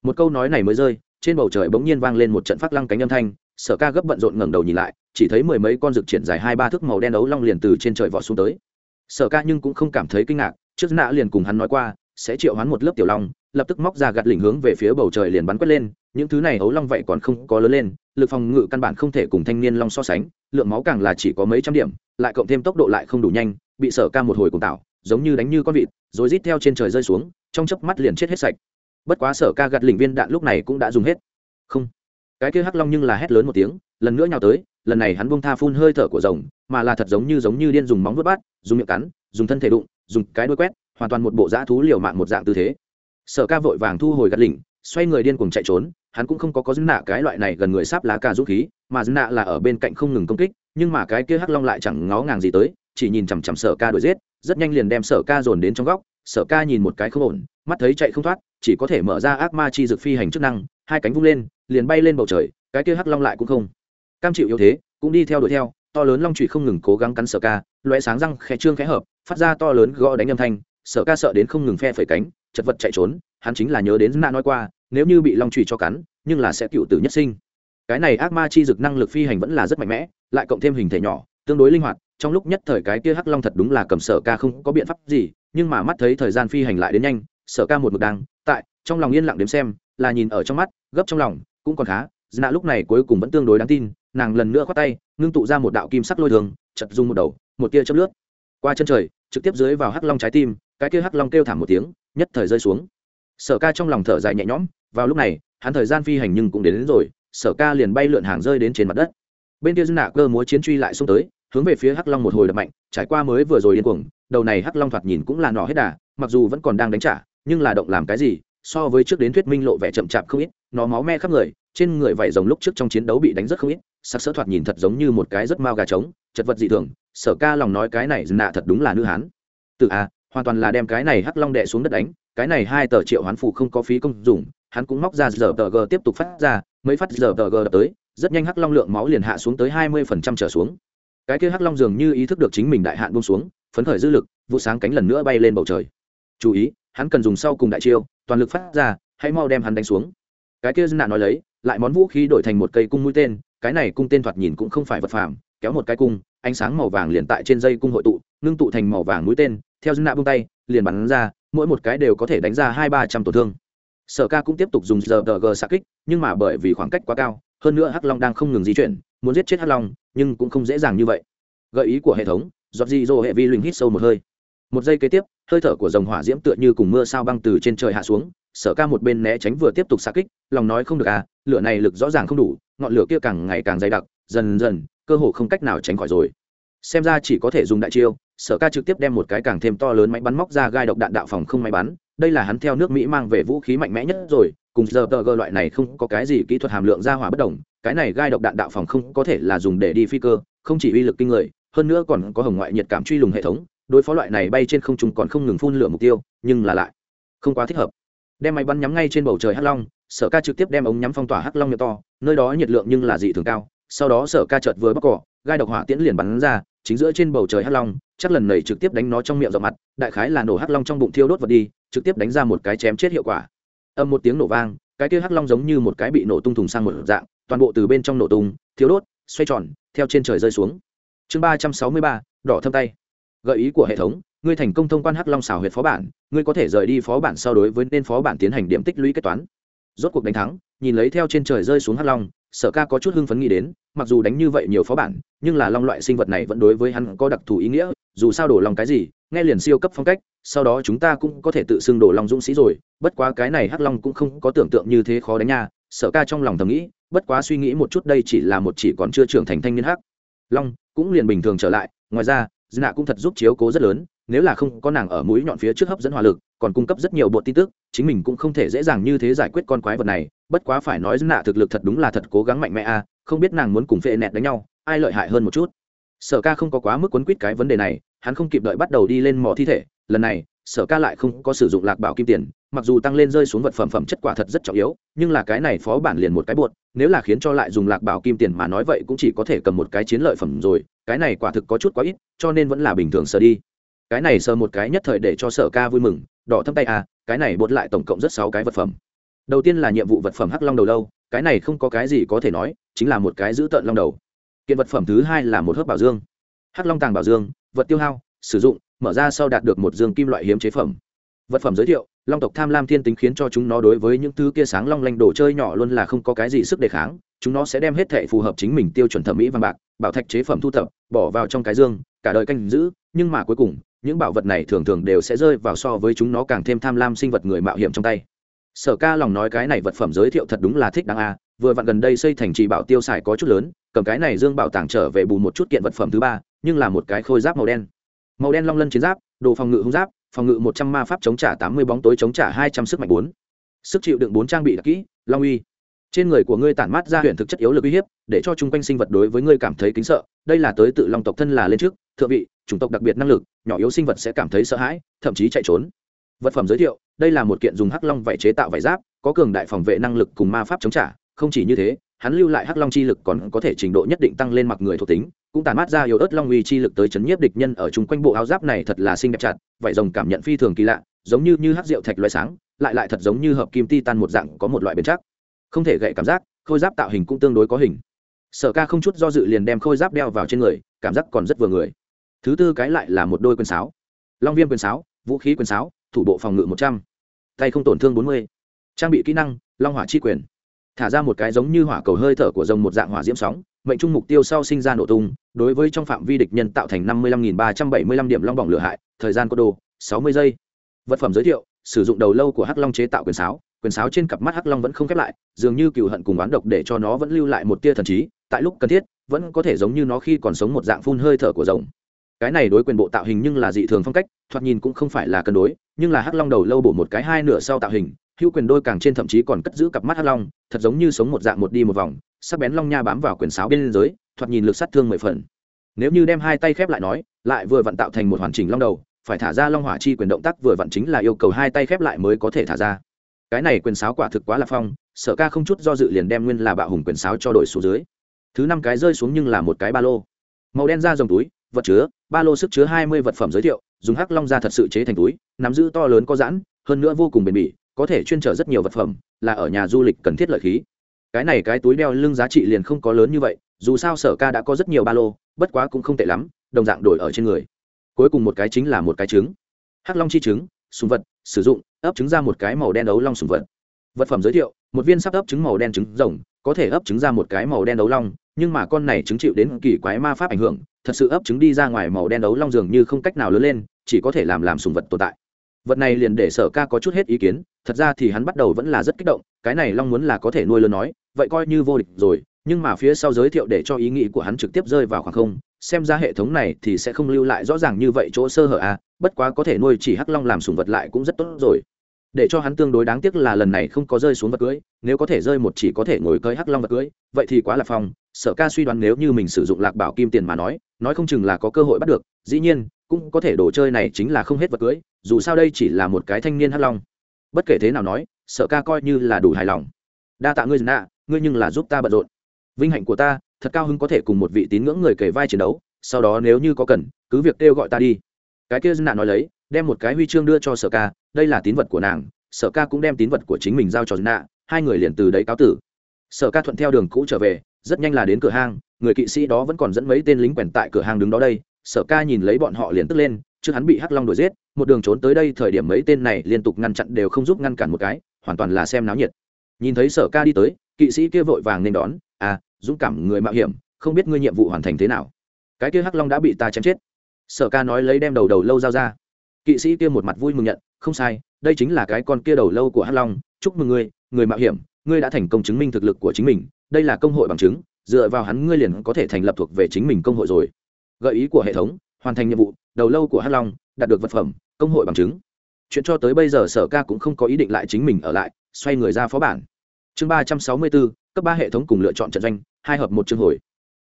Một câu nói này mới rơi, trên bầu trời bỗng nhiên vang lên một trận phát lăng cánh âm thanh, sở ca gấp bận rộn ngẩng đầu nhìn lại, chỉ thấy mười mấy con rực triển dài hai ba thước màu đen ấu long liền từ trên trời vọt xuống tới. Sở ca nhưng cũng không cảm thấy kinh ngạc, trước nạ liền cùng hắn nói qua, sẽ triệu hoán một lớp tiểu long lập tức móc ra gạt lỉnh hướng về phía bầu trời liền bắn quét lên, những thứ này ấu long vậy còn không có lớn lên, lực phòng ngự căn bản không thể cùng thanh niên long so sánh, lượng máu càng là chỉ có mấy trăm điểm, lại cộng thêm tốc độ lại không đủ nhanh, bị sở ca một hồi cùng tạo, giống như đánh như con vịt, rồi rít theo trên trời rơi xuống, trong chớp mắt liền chết hết sạch. Bất quá sở ca gạt lỉnh viên đạn lúc này cũng đã dùng hết. Không. Cái kia hắc long nhưng là hét lớn một tiếng, lần nữa nhào tới, lần này hắn buông tha phun hơi thở của rồng, mà là thật giống như giống như điên dùng móng vuốt bát, dùng miệng cắn, dùng thân thể đụng, dùng cái đuôi quét, hoàn toàn một bộ dã thú liều mạng một dạng tư thế sở ca vội vàng thu hồi gạt lỉnh, xoay người điên cuồng chạy trốn, hắn cũng không có có dưng nạ cái loại này gần người sáp lá cà dũng khí, mà dưng nạ là ở bên cạnh không ngừng công kích, nhưng mà cái kia hắc long lại chẳng ngó ngàng gì tới, chỉ nhìn chằm chằm sở ca đuổi giết, rất nhanh liền đem sở ca dồn đến trong góc, sở ca nhìn một cái không ổn, mắt thấy chạy không thoát, chỉ có thể mở ra ác ma chi dực phi hành chức năng, hai cánh vung lên, liền bay lên bầu trời, cái kia hắc long lại cũng không cam chịu yếu thế, cũng đi theo đuổi theo, to lớn long trụy không ngừng cố gắng cắn sở ca loé sáng răng khẽ trương khẽ hợp, phát ra to lớn gõ đánh âm thanh, sở ca sợ đến không ngừng phe phẩy cánh chật vật chạy trốn, hắn chính là nhớ đến Na nói qua, nếu như bị long trùy cho cắn, nhưng là sẽ cựu tử nhất sinh. Cái này ác ma chi dực năng lực phi hành vẫn là rất mạnh mẽ, lại cộng thêm hình thể nhỏ, tương đối linh hoạt, trong lúc nhất thời cái kia hắc long thật đúng là cầm sở ca không có biện pháp gì, nhưng mà mắt thấy thời gian phi hành lại đến nhanh, sở ca một mực đang, tại, trong lòng yên lặng đếm xem, là nhìn ở trong mắt, gấp trong lòng, cũng còn khá nạ lúc này cuối cùng vẫn tương đối đáng tin, nàng lần nữa khoát tay, ngưng tụ ra một đạo kim sắc lôi thường, chật dung một đầu, một tia chớp lướt. Qua chân trời, trực tiếp dưới vào hắc long trái tim, cái kia hắc long kêu thảm một tiếng nhất thời rơi xuống. Sở ca trong lòng thở dài nhẹ nhõm vào lúc này hắn thời gian phi hành nhưng cũng đến, đến rồi sở ca liền bay lượn hàng rơi đến trên mặt đất. Bên kia dư nạ cơ múa chiến truy lại xông tới hướng về phía hắc long một hồi đập mạnh trải qua mới vừa rồi điên cuồng đầu này hắc long thoạt nhìn cũng là nọ hết đà mặc dù vẫn còn đang đánh trả nhưng là động làm cái gì so với trước đến thuyết minh lộ vẻ chậm chạp không ít nó máu me khắp người trên người vảy rồng lúc trước trong chiến đấu bị đánh rất không ít sắc sỡ thoạt nhìn thật giống như một cái rất mao gà trống chật vật dị thường sở ca lòng nói cái này nạ thật đúng là nữ hán. Tự a hoàn toàn là đem cái này hắc long đệ xuống đất đánh, cái này hai tờ triệu hoán phụ không có phí công dùng, hắn cũng móc ra giờ tờ g tiếp tục phát ra mấy phát giờ tờ g đập tới, rất nhanh hắc long lượng máu liền hạ xuống tới hai mươi phần trăm trở xuống. Cái kia hắc long dường như ý thức được chính mình đại hạn bông xuống, phấn khởi dư lực, vụ sáng cánh lần nữa bay lên bầu trời. Chú ý, hắn cần dùng sau cùng đại chiêu, toàn lực phát ra, hãy mau đem hắn đánh xuống. Cái kia dân nạn nói lấy, lại món vũ khí đổi thành một cây cung mũi tên, cái này cung tên thoạt nhìn cũng không phải vật phàm, kéo một cái cung, ánh sáng màu vàng liền tại trên dây cung hội tụ, ngưng tụ thành màu vàng mũi tên theo dân nạ bung tay, liền bắn ra, mỗi một cái đều có thể đánh ra hai ba trăm tổn thương. Sở ca cũng tiếp tục dùng giờ g xạ kích, nhưng mà bởi vì khoảng cách quá cao, hơn nữa hắc long đang không ngừng di chuyển, muốn giết chết hắc long, nhưng cũng không dễ dàng như vậy. Gợi ý của hệ thống giọt di dô hệ vi linh hít sâu một hơi. Một giây kế tiếp, hơi thở của dòng hỏa diễm tựa như cùng mưa sao băng từ trên trời hạ xuống, sở ca một bên né tránh vừa tiếp tục sạc kích, lòng nói không được à lửa này lực rõ ràng không đủ, ngọn lửa kia càng ngày càng dày đặc, dần dần, cơ hồ không cách nào tránh khỏi rồi. Xem ra chỉ có thể dùng đại chiêu sở ca trực tiếp đem một cái càng thêm to lớn máy bắn móc ra gai độc đạn đạo phòng không máy bắn, đây là hắn theo nước mỹ mang về vũ khí mạnh mẽ nhất rồi, cùng giờ tờ gờ loại này không có cái gì kỹ thuật hàm lượng ra hỏa bất đồng, cái này gai độc đạn đạo phòng không có thể là dùng để đi phi cơ, không chỉ uy lực kinh người, hơn nữa còn có hồng ngoại nhiệt cảm truy lùng hệ thống, đối phó loại này bay trên không trung còn không ngừng phun lửa mục tiêu, nhưng là lại không quá thích hợp. Đem máy bắn nhắm ngay trên bầu trời hắc long, sở ca trực tiếp đem ống nhắm phong tỏa hắc long miệng to, nơi đó nhiệt lượng nhưng là dị thường cao, sau đó sở ca chợt vừa bóc cỏ, gai độc hỏa tiễn liền bắn ra chính giữa trên bầu trời hắc long, chắc lần này trực tiếp đánh nó trong miệng rộng mặt, đại khái là nổ hắc long trong bụng thiêu đốt vật đi, trực tiếp đánh ra một cái chém chết hiệu quả. Âm một tiếng nổ vang, cái kia hắc long giống như một cái bị nổ tung thùng sang một dạng, toàn bộ từ bên trong nổ tung thiếu đốt, xoay tròn, theo trên trời rơi xuống. Chương ba trăm sáu mươi ba, đỏ thâm tay. Gợi ý của hệ thống, ngươi thành công thông quan hắc long xảo huyệt phó bản, ngươi có thể rời đi phó bản sau đối với nên phó bản tiến hành điểm tích lũy kết toán. Rốt cuộc đánh thắng, nhìn lấy theo trên trời rơi xuống hắc long sở ca có chút hưng phấn nghĩ đến, mặc dù đánh như vậy nhiều phó bản, nhưng là long loại sinh vật này vẫn đối với hắn có đặc thù ý nghĩa, dù sao đổ lòng cái gì, nghe liền siêu cấp phong cách, sau đó chúng ta cũng có thể tự xưng đổ lòng dũng sĩ rồi, bất quá cái này hắc long cũng không có tưởng tượng như thế khó đánh nha, sở ca trong lòng thầm nghĩ, bất quá suy nghĩ một chút đây chỉ là một chỉ còn chưa trưởng thành thanh niên hắc long, cũng liền bình thường trở lại, ngoài ra dư nạ cũng thật giúp chiếu cố rất lớn, nếu là không có nàng ở mũi nhọn phía trước hấp dẫn hỏa lực, còn cung cấp rất nhiều bộ tin tức, chính mình cũng không thể dễ dàng như thế giải quyết con quái vật này, bất quá phải nói dư nạ thực lực thật đúng là thật cố gắng mạnh mẽ a, không biết nàng muốn cùng phệ nẹt đánh nhau, ai lợi hại hơn một chút. Sở ca không có quá mức quấn quýt cái vấn đề này, hắn không kịp đợi bắt đầu đi lên mỏ thi thể, lần này, sở ca lại không có sử dụng lạc bảo kim tiền mặc dù tăng lên rơi xuống vật phẩm phẩm chất quả thật rất trọng yếu, nhưng là cái này phó bản liền một cái buột nếu là khiến cho lại dùng lạc bảo kim tiền mà nói vậy cũng chỉ có thể cầm một cái chiến lợi phẩm rồi, cái này quả thực có chút quá ít, cho nên vẫn là bình thường sờ đi. Cái này sờ một cái nhất thời để cho sở ca vui mừng, đỏ thâm tay à cái này buột lại tổng cộng rất sáu cái vật phẩm. Đầu tiên là nhiệm vụ vật phẩm hắc long đầu lâu, cái này không có cái gì có thể nói, chính là một cái giữ tợn long đầu. Kiện vật phẩm thứ hai là một hớp bảo dương. Hắc long tàng bảo dương, vật tiêu hao, sử dụng, mở ra sau đạt được một dương kim loại hiếm chế phẩm. Vật phẩm giới thiệu long tộc tham lam thiên tính khiến cho chúng nó đối với những thứ kia sáng long lanh đồ chơi nhỏ luôn là không có cái gì sức đề kháng, chúng nó sẽ đem hết thệ phù hợp chính mình tiêu chuẩn thẩm mỹ vàng bạc, bảo thạch chế phẩm thu thập, bỏ vào trong cái dương, cả đời canh giữ, nhưng mà cuối cùng, những bảo vật này thường thường đều sẽ rơi vào so với chúng nó càng thêm tham lam sinh vật người mạo hiểm trong tay. Sở ca lòng nói cái này vật phẩm giới thiệu thật đúng là thích đáng a, vừa vặn gần đây xây thành trì bảo tiêu xài có chút lớn, cầm cái này dương bảo tàng trở về bù một chút kiện vật phẩm thứ ba, nhưng là một cái khôi giáp màu đen. Màu đen long lân chiến giáp, đồ phòng ngự hung giáp phòng ngự một trăm ma pháp chống trả tám mươi bóng tối chống trả hai trăm sức mạnh bốn. Sức chịu đựng bốn trang bị đặc kỹ, long uy. Trên người của ngươi tản mát ra huyện thực chất yếu lực uy hiếp, để cho chung quanh sinh vật đối với ngươi cảm thấy kính sợ. Đây là tới tự long tộc thân là lên trước, thượng vị, chủng tộc đặc biệt năng lực, nhỏ yếu sinh vật sẽ cảm thấy sợ hãi, thậm chí chạy trốn. Vật phẩm giới thiệu, đây là một kiện dùng hắc long vải chế tạo vải giáp, có cường đại phòng vệ năng lực cùng ma pháp chống trả. Không chỉ như thế, hắn lưu lại hắc long chi lực còn có thể trình độ nhất định tăng lên mặc người thuộc tính cũng tàn mát ra yếu ớt long uy chi lực tới chấn nhiếp địch nhân ở chung quanh bộ áo giáp này thật là xinh đẹp chặt, vải rồng cảm nhận phi thường kỳ lạ, giống như như hắc rượu thạch loại sáng, lại lại thật giống như hợp kim ti tan một dạng, có một loại bền chắc. Không thể gậy cảm giác, khôi giáp tạo hình cũng tương đối có hình. Sở ca không chút do dự liền đem khôi giáp đeo vào trên người, cảm giác còn rất vừa người. Thứ tư cái lại là một đôi quyền sáo. Long viêm quyền sáo, vũ khí quyền sáo, thủ bộ phòng ngự một trăm. Tay không tổn thương bốn mươi. Trang bị kỹ năng, long hỏa chi quyền thả ra một cái giống như hỏa cầu hơi thở của rồng một dạng hỏa diễm sóng, mệnh trung mục tiêu sau sinh ra nổ tung, đối với trong phạm vi địch nhân tạo thành năm mươi lăm nghìn ba trăm bảy mươi lăm điểm long bỏng lửa hại, thời gian có đồ sáu mươi giây. Vật phẩm giới thiệu, sử dụng đầu lâu của hắc long chế tạo quyền sáo quyền sáo trên cặp mắt hắc long vẫn không khép lại, dường như cựu hận cùng oán độc để cho nó vẫn lưu lại một tia thần trí, tại lúc cần thiết, vẫn có thể giống như nó khi còn sống một dạng phun hơi thở của rồng. Cái này đối quyền bộ tạo hình nhưng là dị thường phong cách, thoạt nhìn cũng không phải là cân đối, nhưng là hắc long đầu lâu bổ một cái hai nửa sau tạo hình hữu quyền đôi càng trên thậm chí còn cất giữ cặp mắt hắc long, thật giống như sống một dạng một đi một vòng, sắc bén long nha bám vào quyền sáo bên dưới, thoạt nhìn lực sát thương mười phần. Nếu như đem hai tay khép lại nói, lại vừa vặn tạo thành một hoàn chỉnh long đầu, phải thả ra long hỏa chi quyền động tác vừa vặn chính là yêu cầu hai tay khép lại mới có thể thả ra. Cái này quyền sáo quả thực quá là phong sở ca không chút do dự liền đem nguyên là bạo hùng quyền sáo cho đổi xuống dưới. Thứ năm cái rơi xuống nhưng là một cái ba lô. Màu đen ra dòng túi, vật chứa, ba lô sức chứa hai mươi vật phẩm giới thiệu, dùng hắc long ra thật sự chế thành túi, nắm giữ to lớn có giãn, hơn nữa vô cùng bền bỉ có thể chuyên trở rất nhiều vật phẩm, là ở nhà du lịch cần thiết lợi khí. Cái này cái túi đeo lưng giá trị liền không có lớn như vậy, dù sao sở ca đã có rất nhiều ba lô, bất quá cũng không tệ lắm, đồng dạng đổi ở trên người. Cuối cùng một cái chính là một cái trứng. Hắc long chi trứng, sùng vật, sử dụng, ấp trứng ra một cái màu đen đấu long sùng vật. Vật phẩm giới thiệu, một viên sắp ấp trứng màu đen trứng rồng, có thể ấp trứng ra một cái màu đen đấu long, nhưng mà con này trứng chịu đến kỳ quái ma pháp ảnh hưởng, thật sự ấp trứng đi ra ngoài màu đen đấu long dường như không cách nào lớn lên, chỉ có thể làm làm sùng vật tồn tại vật này liền để sở ca có chút hết ý kiến, thật ra thì hắn bắt đầu vẫn là rất kích động, cái này long muốn là có thể nuôi lớn nói, vậy coi như vô địch rồi, nhưng mà phía sau giới thiệu để cho ý nghĩ của hắn trực tiếp rơi vào khoảng không, xem ra hệ thống này thì sẽ không lưu lại rõ ràng như vậy chỗ sơ hở à bất quá có thể nuôi chỉ hắc long làm sùng vật lại cũng rất tốt rồi. Để cho hắn tương đối đáng tiếc là lần này không có rơi xuống vật cưới, nếu có thể rơi một chỉ có thể ngồi cưới hắc long vật cưới, vậy thì quá là phong, sở ca suy đoán nếu như mình sử dụng lạc bảo kim tiền mà nói nói không chừng là có cơ hội bắt được, dĩ nhiên cũng có thể đồ chơi này chính là không hết vật cưới, dù sao đây chỉ là một cái thanh niên hắc long. Bất kể thế nào nói, sợ ca coi như là đủ hài lòng. Đa tạ ngươi, nạ, ngươi nhưng là giúp ta bận rộn. Vinh hạnh của ta, thật cao hứng có thể cùng một vị tín ngưỡng người kể vai chiến đấu, sau đó nếu như có cần, cứ việc kêu gọi ta đi. Cái kia nạ nói lấy, đem một cái huy chương đưa cho sở ca, đây là tín vật của nàng sở ca cũng đem tín vật của chính mình giao cho nạ, hai người liền từ đấy cáo tử. Sở ca thuận theo đường cũ trở về, rất nhanh là đến cửa hang, người kỵ sĩ đó vẫn còn dẫn mấy tên lính quèn tại cửa hàng đứng đó đây sở ca nhìn lấy bọn họ liền tức lên, trước hắn bị hắc long đuổi giết, một đường trốn tới đây thời điểm mấy tên này liên tục ngăn chặn đều không giúp ngăn cản một cái, hoàn toàn là xem náo nhiệt. Nhìn thấy sở ca đi tới, kỵ sĩ kia vội vàng nên đón à dũng cảm người mạo hiểm, không biết ngươi nhiệm vụ hoàn thành thế nào. Cái kia hắc long đã bị ta chém chết. Sở ca nói lấy đem đầu đầu lâu giao ra. Kỵ sĩ kia một mặt vui mừng nhận, không sai, đây chính là cái con kia đầu lâu của hắc long, chúc mừng ngươi, người mạo hiểm, ngươi đã thành công chứng minh thực lực của chính mình, đây là công hội bằng chứng, dựa vào hắn ngươi liền có thể thành lập thuộc về chính mình công hội rồi gợi ý của hệ thống, hoàn thành nhiệm vụ, đầu lâu của hắc long, đạt được vật phẩm, công hội bằng chứng. Chuyện cho tới bây giờ sở ca cũng không có ý định lại chính mình ở lại, xoay người ra phó bản. Chương ba trăm sáu mươi bốn cấp ba hệ thống cùng lựa chọn trận doanh, hai hợp một chương hồi.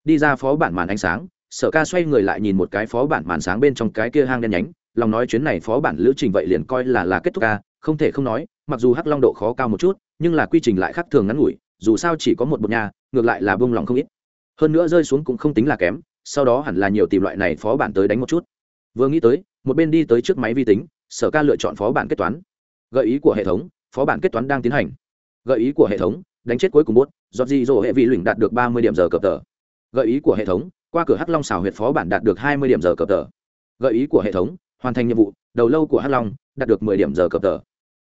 Đi ra phó bản màn ánh sáng, sở ca xoay người lại nhìn một cái phó bản màn sáng bên trong cái kia hang đen nhánh, lòng nói chuyến này phó bản lữ trình vậy liền coi là là kết thúc ca không thể không nói, mặc dù hắc long độ khó cao một chút, nhưng là quy trình lại khác thường ngắn ngủi, dù sao chỉ có một bột nhà ngược lại là bông lòng không ít. Hơn nữa rơi xuống cũng không tính là kém sau đó hẳn là nhiều tìm loại này phó bản tới đánh một chút. Vừa nghĩ tới, một bên đi tới trước máy vi tính, sở ca lựa chọn phó bản kết toán. Gợi ý của hệ thống, phó bản kết toán đang tiến hành. Gợi ý của hệ thống, đánh chết cuối cùng bốt giọt di dỗ hệ vị luyện đạt được ba mươi điểm giờ cập tờ. Gợi ý của hệ thống, qua cửa hắc long xào huyệt phó bản đạt được hai mươi điểm giờ cập tờ. Gợi ý của hệ thống, hoàn thành nhiệm vụ, đầu lâu của hắc long đạt được mười điểm giờ cập tờ.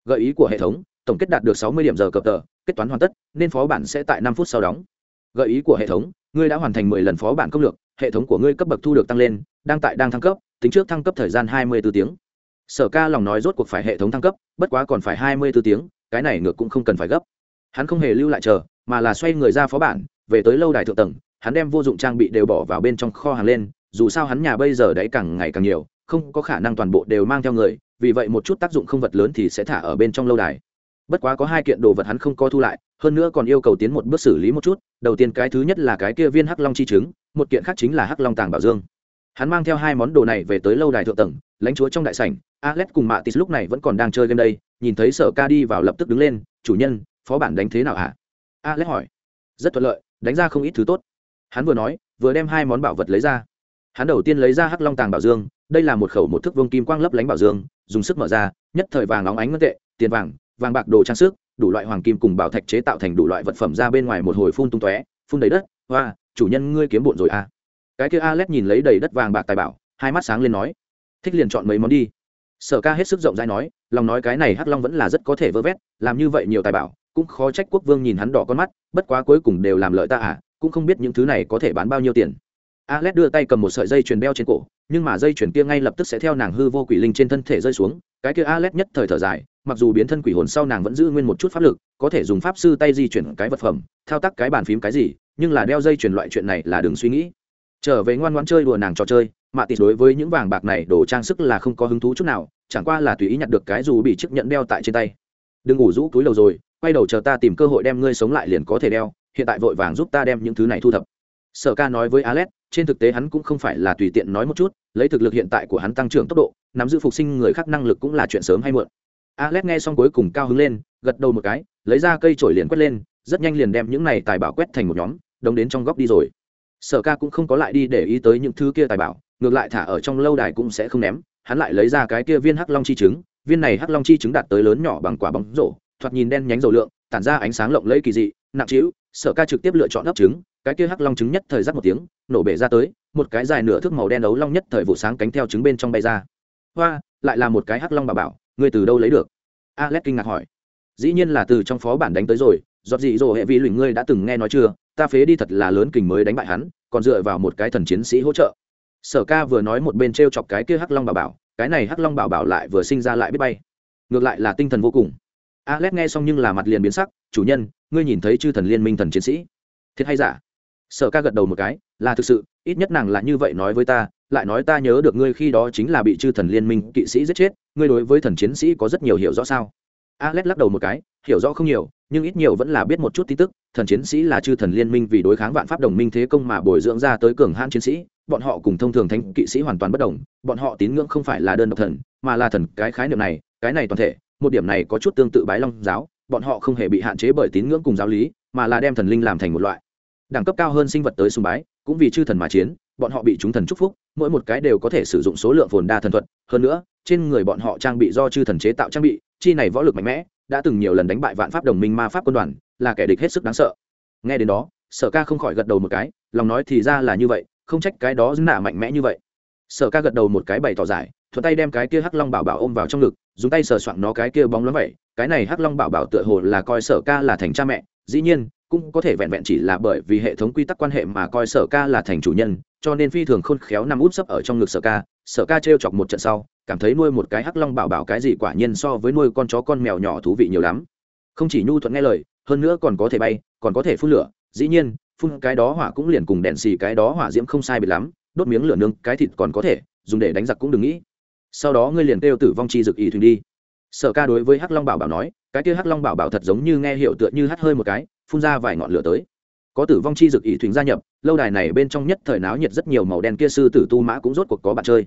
Gợi ý của hệ thống, tổng kết đạt được sáu mươi điểm giờ cập tờ, kết toán hoàn tất, nên phó bản sẽ tại năm phút sau đóng. Gợi ý của hệ thống ngươi đã hoàn thành mười lần phó bản công lược, hệ thống của ngươi cấp bậc thu được tăng lên, đang tại đang thăng cấp, tính trước thăng cấp thời gian hai mươi b ố tiếng. Sở ca lòng nói rốt cuộc phải hệ thống thăng cấp, bất quá còn phải hai mươi b ố tiếng, cái này ngược cũng không cần phải gấp. Hắn không hề lưu lại chờ, mà là xoay người ra phó bản, về tới lâu đài thượng tầng, hắn đem vô dụng trang bị đều bỏ vào bên trong kho hàng lên, dù sao hắn nhà bây giờ đấy càng ngày càng nhiều, không có khả năng toàn bộ đều mang theo người, vì vậy một chút tác dụng không vật lớn thì sẽ thả ở bên trong lâu đài bất quá có hai kiện đồ vật hắn không có thu lại, hơn nữa còn yêu cầu tiến một bước xử lý một chút, đầu tiên cái thứ nhất là cái kia viên hắc long chi trứng, một kiện khác chính là hắc long tàng bảo dương. Hắn mang theo hai món đồ này về tới lâu đài thượng tầng, lãnh chúa trong đại sảnh, alex cùng mạ tis lúc này vẫn còn đang chơi game đây, nhìn thấy sở ca đi vào lập tức đứng lên, chủ nhân, phó bản đánh thế nào hả? Alex hỏi. Rất thuận lợi, đánh ra không ít thứ tốt. Hắn vừa nói, vừa đem hai món bảo vật lấy ra. Hắn đầu tiên lấy ra hắc long tàng bảo dương, đây là một khẩu một thước vương kim quang lấp lánh bảo dương, dùng sức mở ra, nhất thời vàng óng ánh ngân tệ, tiền vàng vàng bạc đồ trang sức, đủ loại hoàng kim cùng bảo thạch chế tạo thành đủ loại vật phẩm ra bên ngoài một hồi phun tung tóe, phun đầy đất. Hoa, chủ nhân ngươi kiếm bộn rồi à? Cái kia alex nhìn lấy đầy đất vàng bạc tài bảo, hai mắt sáng lên nói, thích liền chọn mấy món đi. Sở ca hết sức rộng rãi nói, lòng nói cái này hắc long vẫn là rất có thể vơ vét, làm như vậy nhiều tài bảo, cũng khó trách quốc vương nhìn hắn đỏ con mắt, bất quá cuối cùng đều làm lợi ta à cũng không biết những thứ này có thể bán bao nhiêu tiền. Alex đưa tay cầm một sợi dây chuyền đeo trên cổ, nhưng mà dây chuyền kia ngay lập tức sẽ theo nàng hư vô quỷ linh trên thân thể rơi xuống, cái kia alex nhất thời thở dài mặc dù biến thân quỷ hồn sau nàng vẫn giữ nguyên một chút pháp lực, có thể dùng pháp sư tay di chuyển cái vật phẩm, thao tác cái bàn phím cái gì, nhưng là đeo dây chuyển loại chuyện này là đừng suy nghĩ. Trở về ngoan ngoãn chơi đùa nàng trò chơi, mạ tịt đối với những vàng bạc này đồ trang sức là không có hứng thú chút nào, chẳng qua là tùy ý nhặt được cái dù bị chiếc nhẫn đeo tại trên tay. Đừng ngủ rũ túi đầu rồi, quay đầu chờ ta tìm cơ hội đem ngươi sống lại liền có thể đeo, hiện tại vội vàng giúp ta đem những thứ này thu thập. Sở ca nói với alex, trên thực tế hắn cũng không phải là tùy tiện nói một chút, lấy thực lực hiện tại của hắn tăng trưởng tốc độ, nắm giữ phục sinh người khác năng lực cũng là chuyện sớm hay muộn alex nghe xong cuối cùng cao hứng lên, gật đầu một cái, lấy ra cây chổi liền quét lên, rất nhanh liền đem những này tài bảo quét thành một nhóm, đống đến trong góc đi rồi. Sở ca cũng không có lại đi để ý tới những thứ kia tài bảo, ngược lại thả ở trong lâu đài cũng sẽ không ném, hắn lại lấy ra cái kia viên hắc long chi trứng, viên này hắc long chi trứng đạt tới lớn nhỏ bằng quả bóng rổ, thoạt nhìn đen nhánh dầu lượng, tản ra ánh sáng lộng lẫy kỳ dị, nặng trĩu, sở ca trực tiếp lựa chọn hấp trứng, cái kia hắc long trứng nhất thời rắc một tiếng, nổ bể ra tới, một cái dài nửa thước màu đen ấu long nhất thời vụ sáng cánh theo trứng bên trong bay ra. Hoa, lại là một cái hắc long bà bảo ngươi từ đâu lấy được? Alex kinh ngạc hỏi. Dĩ nhiên là từ trong phó bản đánh tới rồi, giọt dị dỗ hệ vi luyện ngươi đã từng nghe nói chưa? Ta phế đi thật là lớn kình mới đánh bại hắn, còn dựa vào một cái thần chiến sĩ hỗ trợ. Sở ca vừa nói một bên t r e o chọc cái kia hắc long bảo bảo, cái này hắc long bảo bảo lại vừa sinh ra lại biết bay. Ngược lại là tinh thần vô cùng. Alex nghe xong nhưng là mặt liền biến sắc, chủ nhân, ngươi nhìn thấy chư thần liên minh thần chiến sĩ? Thiệt hay giả? Sở ca gật đầu một cái, là thực sự, ít nhất nàng là như vậy nói với ta, lại nói ta nhớ được ngươi khi đó chính là bị chư thần liên minh kỵ sĩ giết chết ngươi đối với thần chiến sĩ có rất nhiều hiểu rõ sao? Alex lắc đầu một cái, hiểu rõ không nhiều, nhưng ít nhiều vẫn là biết một chút tin tức, thần chiến sĩ là chư thần liên minh vì đối kháng vạn pháp đồng minh thế công mà bồi dưỡng ra tới cường hãn chiến sĩ, bọn họ cùng thông thường thánh kỵ sĩ hoàn toàn bất đồng, bọn họ tín ngưỡng không phải là đơn độc thần, mà là thần, cái khái niệm này, cái này toàn thể, một điểm này có chút tương tự bái long giáo, bọn họ không hề bị hạn chế bởi tín ngưỡng cùng giáo lý, mà là đem thần linh làm thành một loại. Đẳng cấp cao hơn sinh vật tới sùng bái, cũng vì chư thần mà chiến, bọn họ bị chúng thần chúc phúc mỗi một cái đều có thể sử dụng số lượng phồn đa thần thuật. Hơn nữa, trên người bọn họ trang bị do chư thần chế tạo trang bị, chi này võ lực mạnh mẽ, đã từng nhiều lần đánh bại vạn pháp đồng minh ma pháp quân đoàn, là kẻ địch hết sức đáng sợ. Nghe đến đó, sở ca không khỏi gật đầu một cái, lòng nói thì ra là như vậy, không trách cái đó dưng nạ mạnh mẽ như vậy. Sở ca gật đầu một cái bày tỏ giải, thuận tay đem cái kia hắc long bảo bảo ôm vào trong ngực, dùng tay sờ soạn nó cái kia bóng lắm vậy. Cái này hắc long bảo bảo tựa hồ là coi sở ca là thành cha mẹ, dĩ nhiên, cũng có thể vẹn vẹn chỉ là bởi vì hệ thống quy tắc quan hệ mà coi sở ca là thành chủ nhân cho nên phi thường khôn khéo nằm út sấp ở trong ngực sở ca sở ca t r e o chọc một trận sau, cảm thấy nuôi một cái hắc long bảo bảo cái gì quả nhiên so với nuôi con chó con mèo nhỏ thú vị nhiều lắm. Không chỉ nhu thuận nghe lời, hơn nữa còn có thể bay, còn có thể phun lửa, dĩ nhiên, phun cái đó hỏa cũng liền cùng đèn xì cái đó hỏa diễm không sai biệt lắm, đốt miếng lửa nương cái thịt còn có thể, dùng để đánh giặc cũng đừng nghĩ. Sau đó ngươi liền kêu tử vong chi dực ý thuyền đi. Sở ca đối với hắc long bảo bảo nói, cái kia hắc long bảo bảo thật giống như nghe hiệu tựa như hắt hơi một cái, phun ra vài ngọn lửa tới có tử vong chi dực ý thuyền gia nhập, lâu đài này bên trong nhất thời náo nhiệt rất nhiều màu đen kia sư tử tu mã cũng rốt cuộc có bạn chơi.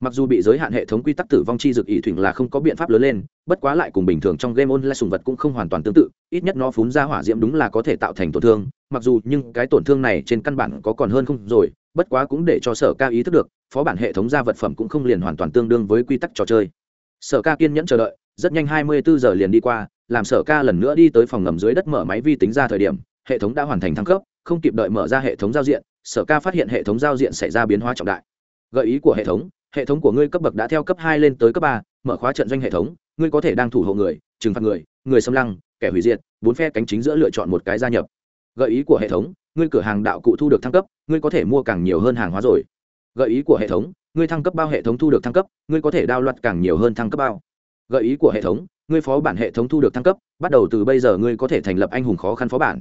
Mặc dù bị giới hạn hệ thống quy tắc tử vong chi dược ỷ thủy là không có biện pháp lớn lên, bất quá lại cùng bình thường trong game online sùng vật cũng không hoàn toàn tương tự, ít nhất nó phún ra hỏa diễm đúng là có thể tạo thành tổn thương, mặc dù nhưng cái tổn thương này trên căn bản có còn hơn không rồi, bất quá cũng để cho sở ca ý thức được, phó bản hệ thống ra vật phẩm cũng không liền hoàn toàn tương đương với quy tắc trò chơi. Sở ca kiên nhẫn chờ đợi, rất nhanh hai mươi bốn giờ liền đi qua, làm sở ca lần nữa đi tới phòng ngầm dưới đất mở máy vi tính ra thời điểm hệ thống đã hoàn thành thăng cấp, không kịp đợi mở ra hệ thống giao diện, sở ca phát hiện hệ thống giao diện xảy ra biến hóa trọng đại. Gợi ý của hệ thống hệ thống của ngươi cấp bậc đã theo cấp hai lên tới cấp ba, mở khóa trận doanh hệ thống, ngươi có thể đang thủ hộ người, trừng phạt người người xâm lăng, kẻ hủy diệt, bốn phe cánh chính giữa lựa chọn một cái gia nhập. Gợi ý của hệ thống, ngươi cửa hàng đạo cụ thu được thăng cấp, ngươi có thể mua càng nhiều hơn hàng hóa rồi. Gợi ý của hệ thống, ngươi thăng cấp bao hệ thống thu được thăng cấp, ngươi có thể đao loạt càng nhiều hơn thăng cấp bao. Gợi ý của hệ thống, ngươi phó bản hệ thống thu được thăng cấp, bắt đầu từ bây giờ ngươi có thể thành lập anh hùng khó khăn phó bản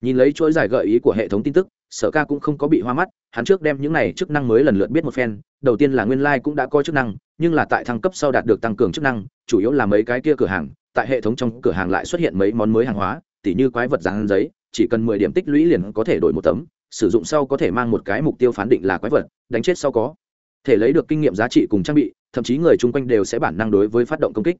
nhìn lấy chuỗi giải gợi ý của hệ thống tin tức, sở ca cũng không có bị hoa mắt, hắn trước đem những này chức năng mới lần lượt biết một phen, đầu tiên là nguyên lai、like、cũng đã có chức năng, nhưng là tại thăng cấp sau đạt được tăng cường chức năng, chủ yếu là mấy cái kia cửa hàng, tại hệ thống trong cửa hàng lại xuất hiện mấy món mới hàng hóa, tỉ như quái vật dán giấy, chỉ cần mười điểm tích lũy liền có thể đổi một tấm, sử dụng sau có thể mang một cái mục tiêu phán định là quái vật, đánh chết sau có thể lấy được kinh nghiệm giá trị cùng trang bị, thậm chí người chung quanh đều sẽ bản năng đối với phát động công kích.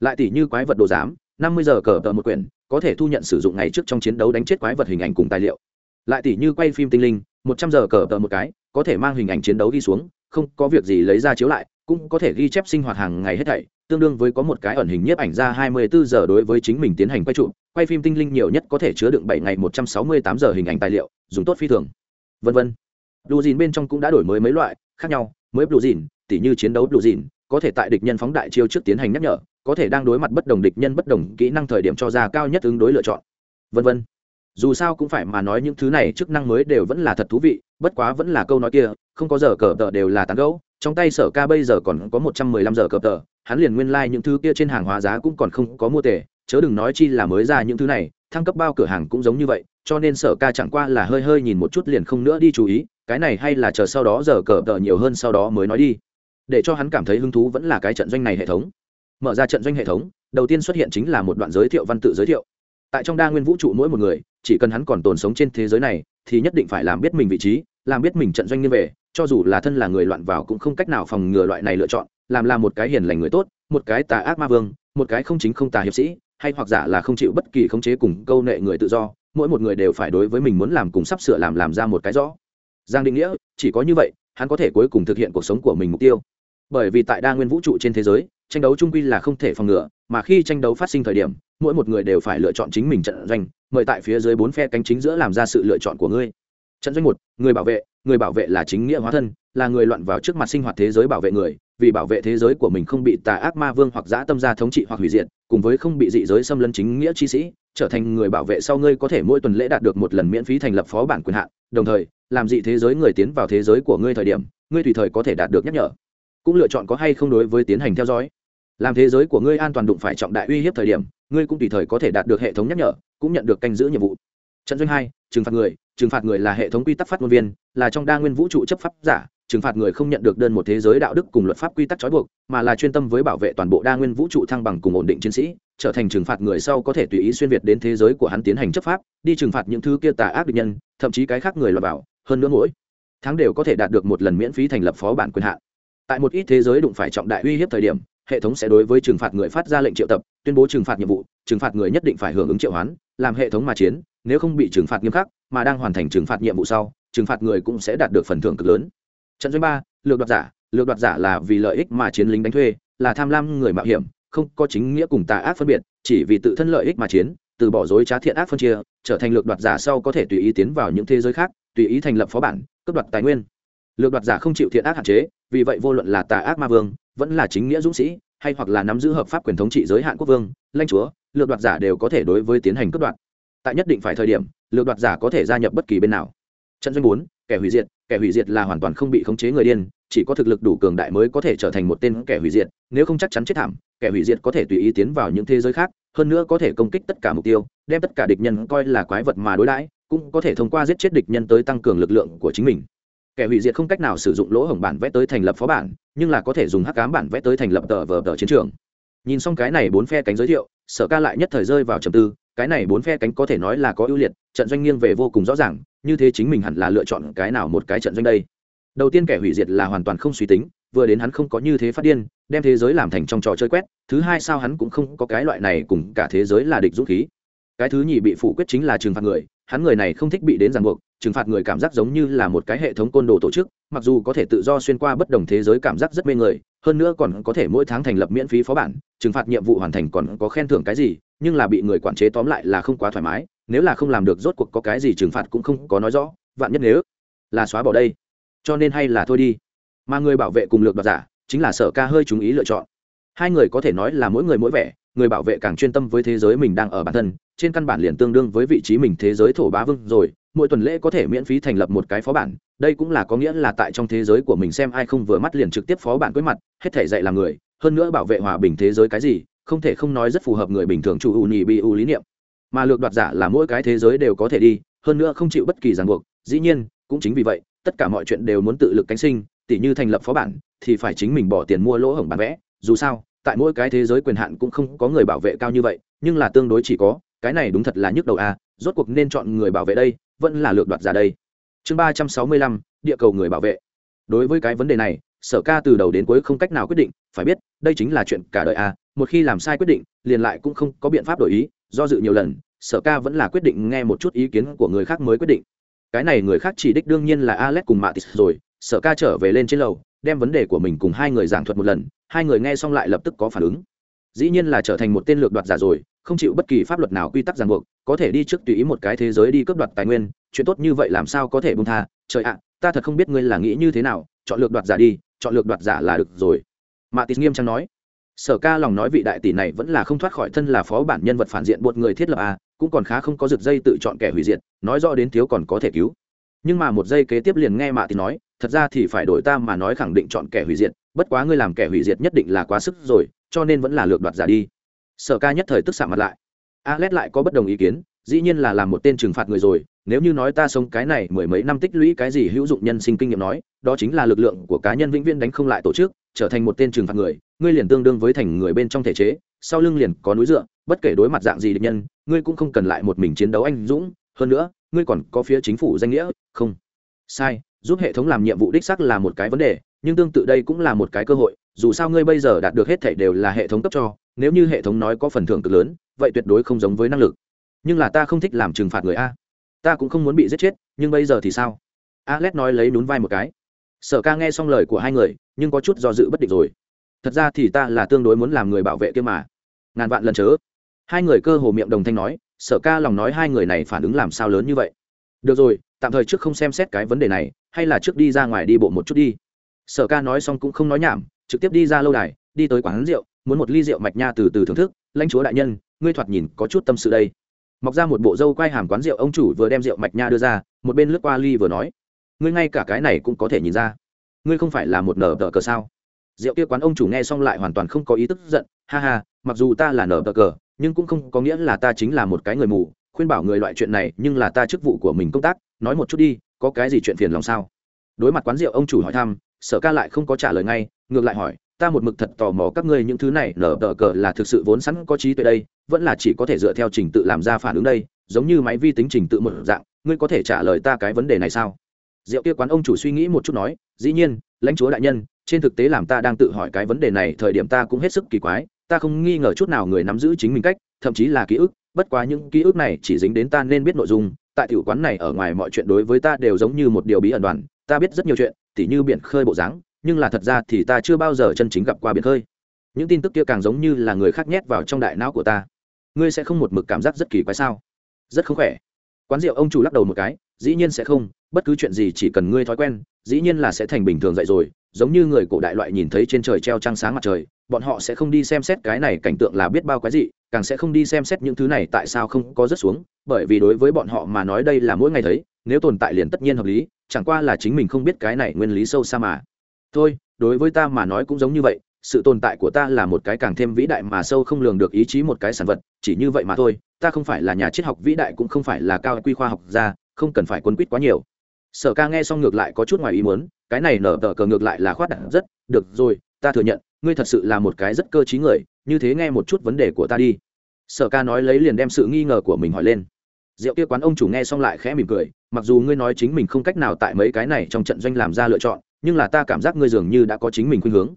Lại tỉ như quái vật đồ giám năm mươi giờ cờ tờ một quyển, có thể thu nhận sử dụng ngày trước trong chiến đấu đánh chết quái vật hình ảnh cùng tài liệu. Lại tỉ như quay phim tinh linh, một trăm giờ cờ tờ một cái, có thể mang hình ảnh chiến đấu ghi xuống, không có việc gì lấy ra chiếu lại, cũng có thể ghi chép sinh hoạt hàng ngày hết thảy, tương đương với có một cái ẩn hình nhiếp ảnh ra 24 giờ đối với chính mình tiến hành quay trụ, quay phim tinh linh nhiều nhất có thể chứa đựng 7 ngày 168 giờ hình ảnh tài liệu, dùng tốt phi thường. Vân vân. Blue jean bên trong cũng đã đổi mới mấy loại khác nhau, mới blue jean, tỉ như chiến đấu blue jean, có thể tại địch nhân phóng đại chiêu trước tiến hành nhắc nhở có thể đang đối mặt bất đồng địch nhân bất đồng kỹ năng thời điểm cho ra cao nhất ứng đối lựa chọn. Vân vân. Dù sao cũng phải mà nói những thứ này chức năng mới đều vẫn là thật thú vị, bất quá vẫn là câu nói kia, không có giờ cờ tờ đều là tán gấu trong tay sở ca bây giờ còn có một trăm mười lăm giờ cờ tờ, hắn liền nguyên lai、like、những thứ kia trên hàng hóa giá cũng còn không có mua tề chớ đừng nói chi là mới ra những thứ này, thăng cấp bao cửa hàng cũng giống như vậy, cho nên sở ca chẳng qua là hơi hơi nhìn một chút liền không nữa đi chú ý, cái này hay là chờ sau đó giờ cờ tờ nhiều hơn sau đó mới nói đi. Để cho hắn cảm thấy hứng thú vẫn là cái trận doanh này hệ thống mở ra trận doanh hệ thống, đầu tiên xuất hiện chính là một đoạn giới thiệu văn tự giới thiệu. Tại trong đa nguyên vũ trụ mỗi một người, chỉ cần hắn còn tồn sống trên thế giới này, thì nhất định phải làm biết mình vị trí, làm biết mình trận doanh như về, cho dù là thân là người loạn vào cũng không cách nào phòng ngừa loại này lựa chọn, làm là một cái hiền lành người tốt, một cái tà ác ma vương, một cái không chính không tà hiệp sĩ, hay hoặc giả là không chịu bất kỳ khống chế cùng câu nệ người tự do, mỗi một người đều phải đối với mình muốn làm cùng sắp sửa làm làm ra một cái rõ. Giang định nghĩa, chỉ có như vậy, hắn có thể cuối cùng thực hiện cuộc sống của mình mục tiêu. Bởi vì tại đa nguyên vũ trụ trên thế giới tranh đấu trung quy là không thể phòng ngừa, mà khi tranh đấu phát sinh thời điểm, mỗi một người đều phải lựa chọn chính mình trận doanh, mời tại phía dưới bốn phe cánh chính giữa làm ra sự lựa chọn của ngươi. Trận doanh một, người bảo vệ, người bảo vệ là chính nghĩa hóa thân, là người loạn vào trước mặt sinh hoạt thế giới bảo vệ người, vì bảo vệ thế giới của mình không bị tà ác ma vương hoặc dã tâm gia thống trị hoặc hủy diệt, cùng với không bị dị giới xâm lấn chính nghĩa chi sĩ, trở thành người bảo vệ sau ngươi có thể mỗi tuần lễ đạt được một lần miễn phí thành lập phó bản quyền hạn, đồng thời, làm dị thế giới người tiến vào thế giới của ngươi thời điểm, ngươi tùy thời có thể đạt được nhắc nhở. Cũng lựa chọn có hay không đối với tiến hành theo dõi làm thế giới của ngươi an toàn đụng phải trọng đại uy hiếp thời điểm, ngươi cũng tùy thời có thể đạt được hệ thống nhắc nhở, cũng nhận được canh giữ nhiệm vụ. Trận doanh hai, trừng phạt người. Trừng phạt người là hệ thống quy tắc phát ngôn viên, là trong đa nguyên vũ trụ chấp pháp giả. Trừng phạt người không nhận được đơn một thế giới đạo đức cùng luật pháp quy tắc trói buộc, mà là chuyên tâm với bảo vệ toàn bộ đa nguyên vũ trụ thăng bằng cùng ổn định chiến sĩ. Trở thành trừng phạt người sau có thể tùy ý xuyên việt đến thế giới của hắn tiến hành chấp pháp, đi trừng phạt những thứ kia tà ác địch nhân, thậm chí cái khác người lọt vào. Hơn nữa mỗi tháng đều có thể đạt được một lần miễn phí thành lập phó bản quyền hạn. Tại một ít thế giới đụng phải trọng đại uy hiếp thời điểm hệ thống sẽ đối với trừng phạt người phát ra lệnh triệu tập, tuyên bố trừng phạt nhiệm vụ, trừng phạt người nhất định phải hưởng ứng triệu hoán, làm hệ thống mà chiến, nếu không bị trừng phạt nghiêm khắc, mà đang hoàn thành trừng phạt nhiệm vụ sau, trừng phạt người cũng sẽ đạt được phần thưởng cực lớn. Trận doanh ba, lược đoạt giả, lược đoạt giả là vì lợi ích mà chiến lính đánh thuê, là tham lam người mạo hiểm, không có chính nghĩa cùng tà ác phân biệt, chỉ vì tự thân lợi ích mà chiến, từ bỏ dối trá thiện ác phân chia, trở thành lược đoạt giả sau có thể tùy ý tiến vào những thế giới khác, tùy ý thành lập phó bản, cướp đoạt tài nguyên lược đoạt giả không chịu thiện ác hạn chế, vì vậy vô luận là tà ác ma vương, vẫn là chính nghĩa dũng sĩ, hay hoặc là nắm giữ hợp pháp quyền thống trị giới hạn quốc vương, lãnh chúa, lược đoạt giả đều có thể đối với tiến hành cướp đoạt. Tại nhất định phải thời điểm, lược đoạt giả có thể gia nhập bất kỳ bên nào. Trận doanh bốn, kẻ hủy diệt, kẻ hủy diệt là hoàn toàn không bị khống chế người điên, chỉ có thực lực đủ cường đại mới có thể trở thành một tên kẻ hủy diệt, nếu không chắc chắn chết thảm, kẻ hủy diệt có thể tùy ý tiến vào những thế giới khác, hơn nữa có thể công kích tất cả mục tiêu, đem tất cả địch nhân coi là quái vật mà đối đãi, cũng có thể thông qua giết chết địch nhân tới tăng cường lực lượng của chính mình kẻ hủy diệt không cách nào sử dụng lỗ hổng bản vẽ tới thành lập phó bản, nhưng là có thể dùng hắc cám bản vẽ tới thành lập tờ vờ tờ chiến trường. Nhìn xong cái này bốn phe cánh giới thiệu, sở ca lại nhất thời rơi vào trầm tư, cái này bốn phe cánh có thể nói là có ưu liệt, trận doanh nghiêng về vô cùng rõ ràng, như thế chính mình hẳn là lựa chọn cái nào một cái trận doanh đây. Đầu tiên kẻ hủy diệt là hoàn toàn không suy tính, vừa đến hắn không có như thế phát điên, đem thế giới làm thành trong trò chơi quét, thứ hai sao hắn cũng không có cái loại này cùng cả thế giới là địch dũng khí. Cái thứ nhì bị phủ quyết chính là trừng phạt người, hắn người này không thích bị đến ràng buộc trừng phạt người cảm giác giống như là một cái hệ thống côn đồ tổ chức, mặc dù có thể tự do xuyên qua bất đồng thế giới cảm giác rất mê người, hơn nữa còn có thể mỗi tháng thành lập miễn phí phó bản, trừng phạt nhiệm vụ hoàn thành còn có khen thưởng cái gì, nhưng là bị người quản chế tóm lại là không quá thoải mái, nếu là không làm được rốt cuộc có cái gì trừng phạt cũng không có nói rõ, vạn nhất nếu là xóa bỏ đây, cho nên hay là thôi đi. Mà người bảo vệ cùng lược đoạt giả, chính là sở ca hơi chú ý lựa chọn. Hai người có thể nói là mỗi người mỗi vẻ, người bảo vệ càng chuyên tâm với thế giới mình đang ở bản thân, trên căn bản liền tương đương với vị trí mình thế giới thổ bá vương rồi mỗi tuần lễ có thể miễn phí thành lập một cái phó bản, đây cũng là có nghĩa là tại trong thế giới của mình xem ai không vừa mắt liền trực tiếp phó bản quấy mặt, hết thể dạy làm người, hơn nữa bảo vệ hòa bình thế giới cái gì, không thể không nói rất phù hợp người bình thường chủ ưu nhì bi ưu lý niệm. Mà lược đoạt giả là mỗi cái thế giới đều có thể đi, hơn nữa không chịu bất kỳ ràng buộc, dĩ nhiên, cũng chính vì vậy, tất cả mọi chuyện đều muốn tự lực cánh sinh, tỉ như thành lập phó bản, thì phải chính mình bỏ tiền mua lỗ hổng bán vẽ, dù sao, tại mỗi cái thế giới quyền hạn cũng không có người bảo vệ cao như vậy, nhưng là tương đối chỉ có, cái này đúng thật là nhức đầu a rốt cuộc nên chọn người bảo vệ đây vẫn là lược đoạt giả đây. Chương ba trăm sáu mươi lăm, địa cầu người bảo vệ. Đối với cái vấn đề này, sở ca từ đầu đến cuối không cách nào quyết định, phải biết, đây chính là chuyện cả đời a một khi làm sai quyết định, liền lại cũng không có biện pháp đổi ý, do dự nhiều lần, sở ca vẫn là quyết định nghe một chút ý kiến của người khác mới quyết định. Cái này người khác chỉ đích đương nhiên là alex cùng matis rồi, sở ca trở về lên trên lầu, đem vấn đề của mình cùng hai người giảng thuật một lần, hai người nghe xong lại lập tức có phản ứng. Dĩ nhiên là trở thành một tên lược đoạt giả rồi không chịu bất kỳ pháp luật nào quy tắc ràng buộc, có thể đi trước tùy ý một cái thế giới đi cướp đoạt tài nguyên, chuyện tốt như vậy làm sao có thể bông tha? Trời ạ, ta thật không biết ngươi là nghĩ như thế nào, chọn lược đoạt giả đi, chọn lược đoạt giả là được rồi. Mạ tít nghiêm trang nói. Sở ca lòng nói vị đại tỷ này vẫn là không thoát khỏi thân là phó bản nhân vật phản diện một người thiết lập à cũng còn khá không có rực dây tự chọn kẻ hủy diệt, nói rõ đến thiếu còn có thể cứu. Nhưng mà một giây kế tiếp liền nghe mạ thì nói, thật ra thì phải đổi ta mà nói khẳng định chọn kẻ hủy diệt, bất quá ngươi làm kẻ hủy diệt nhất định là quá sức rồi, cho nên vẫn là lược đoạt giả đi sở ca nhất thời tức xạ mặt lại. Alex lại có bất đồng ý kiến, dĩ nhiên là làm một tên trừng phạt người rồi, nếu như nói ta sống cái này mười mấy năm tích lũy cái gì hữu dụng nhân sinh kinh nghiệm nói, đó chính là lực lượng của cá nhân vĩnh viễn đánh không lại tổ chức, trở thành một tên trừng phạt người, ngươi liền tương đương với thành người bên trong thể chế, sau lưng liền có núi dựa, bất kể đối mặt dạng gì địch nhân, ngươi cũng không cần lại một mình chiến đấu anh dũng, hơn nữa, ngươi còn có phía chính phủ danh nghĩa, không? Sai, giúp hệ thống làm nhiệm vụ đích sắc là một cái vấn đề, nhưng tương tự đây cũng là một cái cơ hội, dù sao ngươi bây giờ đạt được hết thảy đều là hệ thống cấp cho nếu như hệ thống nói có phần thưởng cực lớn, vậy tuyệt đối không giống với năng lực. Nhưng là ta không thích làm trừng phạt người a. Ta cũng không muốn bị giết chết, nhưng bây giờ thì sao? Alex nói lấy nhún vai một cái. Sở ca nghe xong lời của hai người, nhưng có chút do dự bất định rồi. Thật ra thì ta là tương đối muốn làm người bảo vệ kia mà. Ngàn vạn lần chớ. Hai người cơ hồ miệng đồng thanh nói, sở ca lòng nói hai người này phản ứng làm sao lớn như vậy? Được rồi, tạm thời trước không xem xét cái vấn đề này, hay là trước đi ra ngoài đi bộ một chút đi. Sở ca nói xong cũng không nói nhảm, trực tiếp đi ra lâu đài, đi tới quán rượu muốn một ly rượu mạch nha từ từ thưởng thức, lãnh chúa đại nhân, ngươi thoạt nhìn có chút tâm sự đây. Mọc ra một bộ dâu quai hàm quán rượu, ông chủ vừa đem rượu mạch nha đưa ra, một bên lướt qua ly vừa nói, ngươi ngay cả cái này cũng có thể nhìn ra. Ngươi không phải là một nở tờ cờ sao? Rượu kia quán ông chủ nghe xong lại hoàn toàn không có ý tức giận, ha ha, mặc dù ta là nở tờ cờ, nhưng cũng không có nghĩa là ta chính là một cái người mù, khuyên bảo người loại chuyện này, nhưng là ta chức vụ của mình công tác, nói một chút đi, có cái gì chuyện phiền lòng sao? Đối mặt quán rượu, ông chủ hỏi thăm, sở ca lại không có trả lời ngay, ngược lại hỏi ta một mực thật tò mò các ngươi những thứ này, nở tờ cờ là thực sự vốn sẵn có trí tuệ đây, vẫn là chỉ có thể dựa theo trình tự làm ra phản ứng đây, giống như máy vi tính trình tự một dạng, ngươi có thể trả lời ta cái vấn đề này sao? Rượu kia quán ông chủ suy nghĩ một chút nói, dĩ nhiên, lãnh chúa đại nhân, trên thực tế làm ta đang tự hỏi cái vấn đề này, thời điểm ta cũng hết sức kỳ quái, ta không nghi ngờ chút nào người nắm giữ chính mình cách, thậm chí là ký ức, bất quá những ký ức này chỉ dính đến ta nên biết nội dung, tại tiểu quán này ở ngoài mọi chuyện đối với ta đều giống như một điều bí ẩn đoàn, ta biết rất nhiều chuyện, tỉ như biển khơi bộ dáng nhưng là thật ra thì ta chưa bao giờ chân chính gặp qua biển khơi. Những tin tức kia càng giống như là người khác nhét vào trong đại não của ta. Ngươi sẽ không một mực cảm giác rất kỳ quái sao? Rất không khỏe. Quán rượu ông chủ lắc đầu một cái, dĩ nhiên sẽ không, bất cứ chuyện gì chỉ cần ngươi thói quen, dĩ nhiên là sẽ thành bình thường dậy rồi, giống như người cổ đại loại nhìn thấy trên trời treo trăng sáng mặt trời, bọn họ sẽ không đi xem xét cái này cảnh tượng là biết bao cái gì càng sẽ không đi xem xét những thứ này tại sao không có rất xuống, bởi vì đối với bọn họ mà nói đây là mỗi ngày thấy, nếu tồn tại liền tất nhiên hợp lý, chẳng qua là chính mình không biết cái này nguyên lý sâu xa mà thôi, đối với ta mà nói cũng giống như vậy, sự tồn tại của ta là một cái càng thêm vĩ đại mà sâu không lường được ý chí một cái sản vật, chỉ như vậy mà thôi, ta không phải là nhà triết học vĩ đại cũng không phải là cao quy khoa học gia, không cần phải quấn quýt quá nhiều. Sở ca nghe xong ngược lại có chút ngoài ý muốn, cái này nở tờ cờ ngược lại là khoát đặt rất, được rồi, ta thừa nhận, ngươi thật sự là một cái rất cơ t r í người, như thế nghe một chút vấn đề của ta đi. Sở ca nói lấy liền đem sự nghi ngờ của mình hỏi lên. Rượu kia quán ông chủ nghe xong lại khẽ mỉm cười, mặc dù ngươi nói chính mình không cách nào tại mấy cái này trong trận doanh làm ra lựa chọn nhưng là ta cảm giác ngươi dường như đã có chính mình khuynh hướng.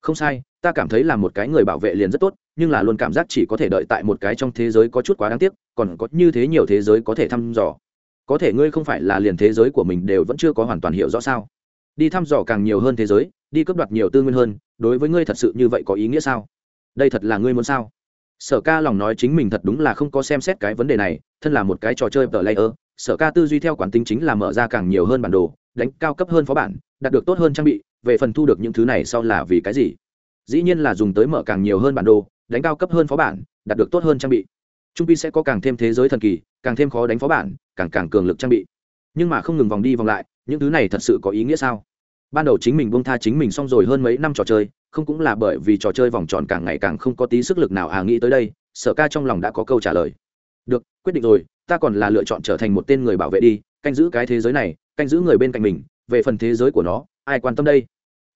Không sai, ta cảm thấy là một cái người bảo vệ liền rất tốt, nhưng là luôn cảm giác chỉ có thể đợi tại một cái trong thế giới có chút quá đáng tiếc, còn có như thế nhiều thế giới có thể thăm dò. Có thể ngươi không phải là liền thế giới của mình đều vẫn chưa có hoàn toàn hiểu rõ sao? Đi thăm dò càng nhiều hơn thế giới, đi cấp đoạt nhiều tư nguyên hơn, đối với ngươi thật sự như vậy có ý nghĩa sao? Đây thật là ngươi muốn sao? Sở ca lòng nói chính mình thật đúng là không có xem xét cái vấn đề này, thân là một cái trò chơi tờ layer sở ca tư duy theo quản tính chính là mở ra càng nhiều hơn bản đồ, đánh cao cấp hơn phó bản đạt được tốt hơn trang bị, về phần thu được những thứ này sau là vì cái gì? Dĩ nhiên là dùng tới mở càng nhiều hơn bản đồ, đánh cao cấp hơn phó bản, đạt được tốt hơn trang bị. Trung pi sẽ có càng thêm thế giới thần kỳ, càng thêm khó đánh phó bản, càng càng cường lực trang bị. Nhưng mà không ngừng vòng đi vòng lại, những thứ này thật sự có ý nghĩa sao? Ban đầu chính mình bông tha chính mình xong rồi hơn mấy năm trò chơi, không cũng là bởi vì trò chơi vòng tròn càng ngày càng không có tí sức lực nào à nghĩ tới đây, sở ca trong lòng đã có câu trả lời. Được, quyết định rồi, ta còn là lựa chọn trở thành một tên người bảo vệ đi, canh giữ cái thế giới này, canh giữ người bên cạnh mình về phần thế giới của nó, ai quan tâm đây?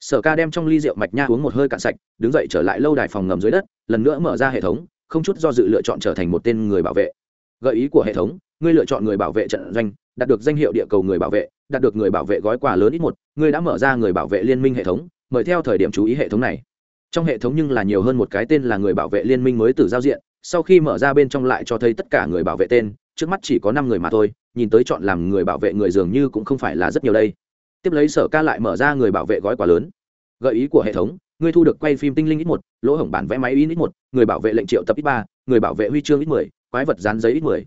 Sở ca đem trong ly rượu mạch nha uống một hơi cạn sạch, đứng dậy trở lại lâu đài phòng ngầm dưới đất, lần nữa mở ra hệ thống, không chút do dự lựa chọn trở thành một tên người bảo vệ. Gợi ý của hệ thống, ngươi lựa chọn người bảo vệ trận doanh, đạt được danh hiệu địa cầu người bảo vệ, đạt được người bảo vệ gói quà lớn ít một, ngươi đã mở ra người bảo vệ liên minh hệ thống, mời theo thời điểm chú ý hệ thống này. Trong hệ thống nhưng là nhiều hơn một cái tên là người bảo vệ liên minh mới từ giao diện, sau khi mở ra bên trong lại cho thấy tất cả người bảo vệ tên, trước mắt chỉ có năm người mà thôi, nhìn tới chọn làm người bảo vệ người dường như cũng không phải là rất nhiều đây tiếp lấy sở ca lại mở ra người bảo vệ gói quà lớn. Gợi ý của hệ thống, ngươi thu được quay phim tinh linh ít một, lỗ hổng bản vẽ máy in ít một, người bảo vệ lệnh triệu tập ít ba, người bảo vệ huy chương ít mười, quái vật dán giấy ít mười.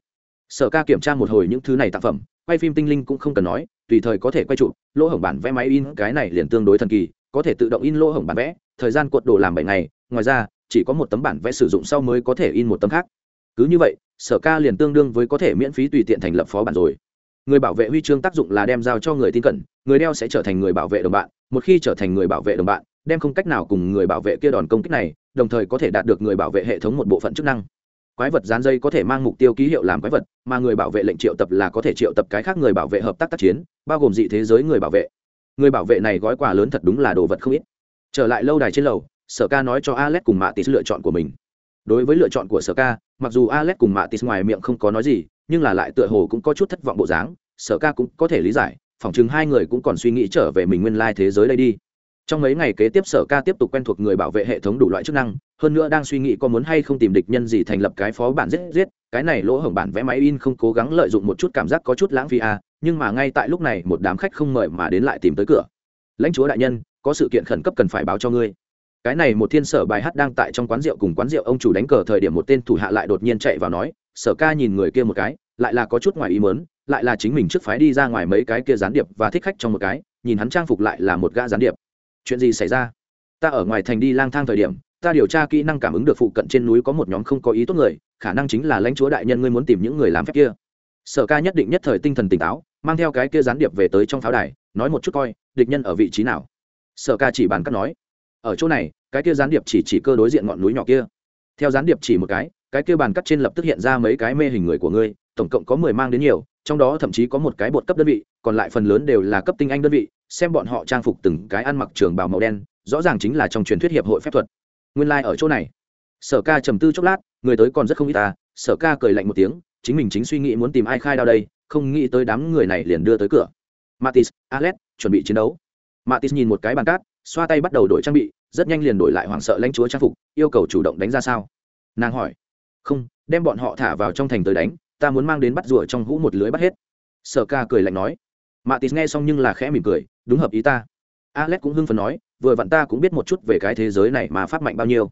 Sở ca kiểm tra một hồi những thứ này tác phẩm, quay phim tinh linh cũng không cần nói, tùy thời có thể quay chụp, lỗ hổng bản vẽ máy in cái này liền tương đối thần kỳ, có thể tự động in lỗ hổng bản vẽ, thời gian cuộn đồ làm bảy ngày, ngoài ra, chỉ có một tấm bản vẽ sử dụng sau mới có thể in một tấm khác. Cứ như vậy, sở ca liền tương đương với có thể miễn phí tùy tiện thành lập phó bản rồi người bảo vệ huy chương tác dụng là đem giao cho người tin cẩn, người đeo sẽ trở thành người bảo vệ đồng bạn, một khi trở thành người bảo vệ đồng bạn, đem không cách nào cùng người bảo vệ kia đòn công kích này, đồng thời có thể đạt được người bảo vệ hệ thống một bộ phận chức năng. Quái vật dán dây có thể mang mục tiêu ký hiệu làm quái vật, mà người bảo vệ lệnh triệu tập là có thể triệu tập cái khác người bảo vệ hợp tác tác chiến, bao gồm dị thế giới người bảo vệ. Người bảo vệ này gói quà lớn thật đúng là đồ vật không ít. Trở lại lâu đài trên lầu, sở ca nói cho alex cùng mạ tis lựa chọn của mình. Đối với lựa chọn của sở ca, mặc dù alex cùng mạ tis ngoài miệng không có nói gì nhưng là lại tựa hồ cũng có chút thất vọng bộ dáng, sở ca cũng có thể lý giải phỏng chừng hai người cũng còn suy nghĩ trở về mình nguyên lai thế giới đây đi. Trong mấy ngày kế tiếp sở ca tiếp tục quen thuộc người bảo vệ hệ thống đủ loại chức năng, hơn nữa đang suy nghĩ có muốn hay không tìm địch nhân gì thành lập cái phó bản giết giết, cái này lỗ hổng bản vẽ máy in không cố gắng lợi dụng một chút cảm giác có chút lãng phí à nhưng mà ngay tại lúc này một đám khách không mời mà đến lại tìm tới cửa. Lãnh chúa đại nhân, có sự kiện khẩn cấp cần phải báo cho ngươi cái này một thiên sở bài hát đang tại trong quán rượu cùng quán rượu ông chủ đánh cờ thời điểm một tên thủ hạ lại đột nhiên chạy vào nói, sở ca nhìn người kia một cái, lại là có chút ngoài ý mớn lại là chính mình trước phái đi ra ngoài mấy cái kia gián điệp và thích khách trong một cái, nhìn hắn trang phục lại là một gã gián điệp. Chuyện gì xảy ra? Ta ở ngoài thành đi lang thang thời điểm, ta điều tra kỹ năng cảm ứng được phụ cận trên núi có một nhóm không có ý tốt người, khả năng chính là lãnh chúa đại nhân ngươi muốn tìm những người làm phép kia. Sở ca nhất định nhất thời tinh thần tỉnh táo, mang theo cái kia gián điệp về tới trong pháo đài, nói một chút coi, địch nhân ở vị trí nào? Sở ca chỉ bàn cắt nói ở chỗ này, cái kia gián điệp chỉ chỉ cơ đối diện ngọn núi nhỏ kia. Theo gián điệp chỉ một cái cái kia bàn cắt trên lập tức hiện ra mấy cái mê hình người của ngươi, tổng cộng có mười mang đến nhiều, trong đó thậm chí có một cái bột cấp đơn vị, còn lại phần lớn đều là cấp tinh anh đơn vị, xem bọn họ trang phục từng cái ăn mặc trường bào màu đen, rõ ràng chính là trong truyền thuyết hiệp hội phép thuật. Nguyên lai、like、ở chỗ này. Sở ca trầm tư chốc lát, người tới còn rất không ít ta sở ca cười lạnh một tiếng, chính mình chính suy nghĩ muốn tìm ai khai đao đây, không nghĩ tới đám người này liền đưa tới cửa. Matis alex, chuẩn bị chiến đấu. Matis nhìn một cái bàn cát xoa tay bắt đầu đổi trang bị, rất nhanh liền đổi lại hoảng sợ lãnh chúa trang phục, yêu cầu chủ động đánh ra sao? Nàng hỏi. Không, đem bọn họ thả vào trong thành tới đánh, ta muốn mang đến bắt rùa trong hũ một lưới bắt hết. Sở ca cười lạnh nói. Matis nghe xong nhưng là khẽ mỉm cười, đúng hợp ý ta. Alex cũng hưng phấn nói, vừa vặn ta cũng biết một chút về cái thế giới này mà phát mạnh bao nhiêu.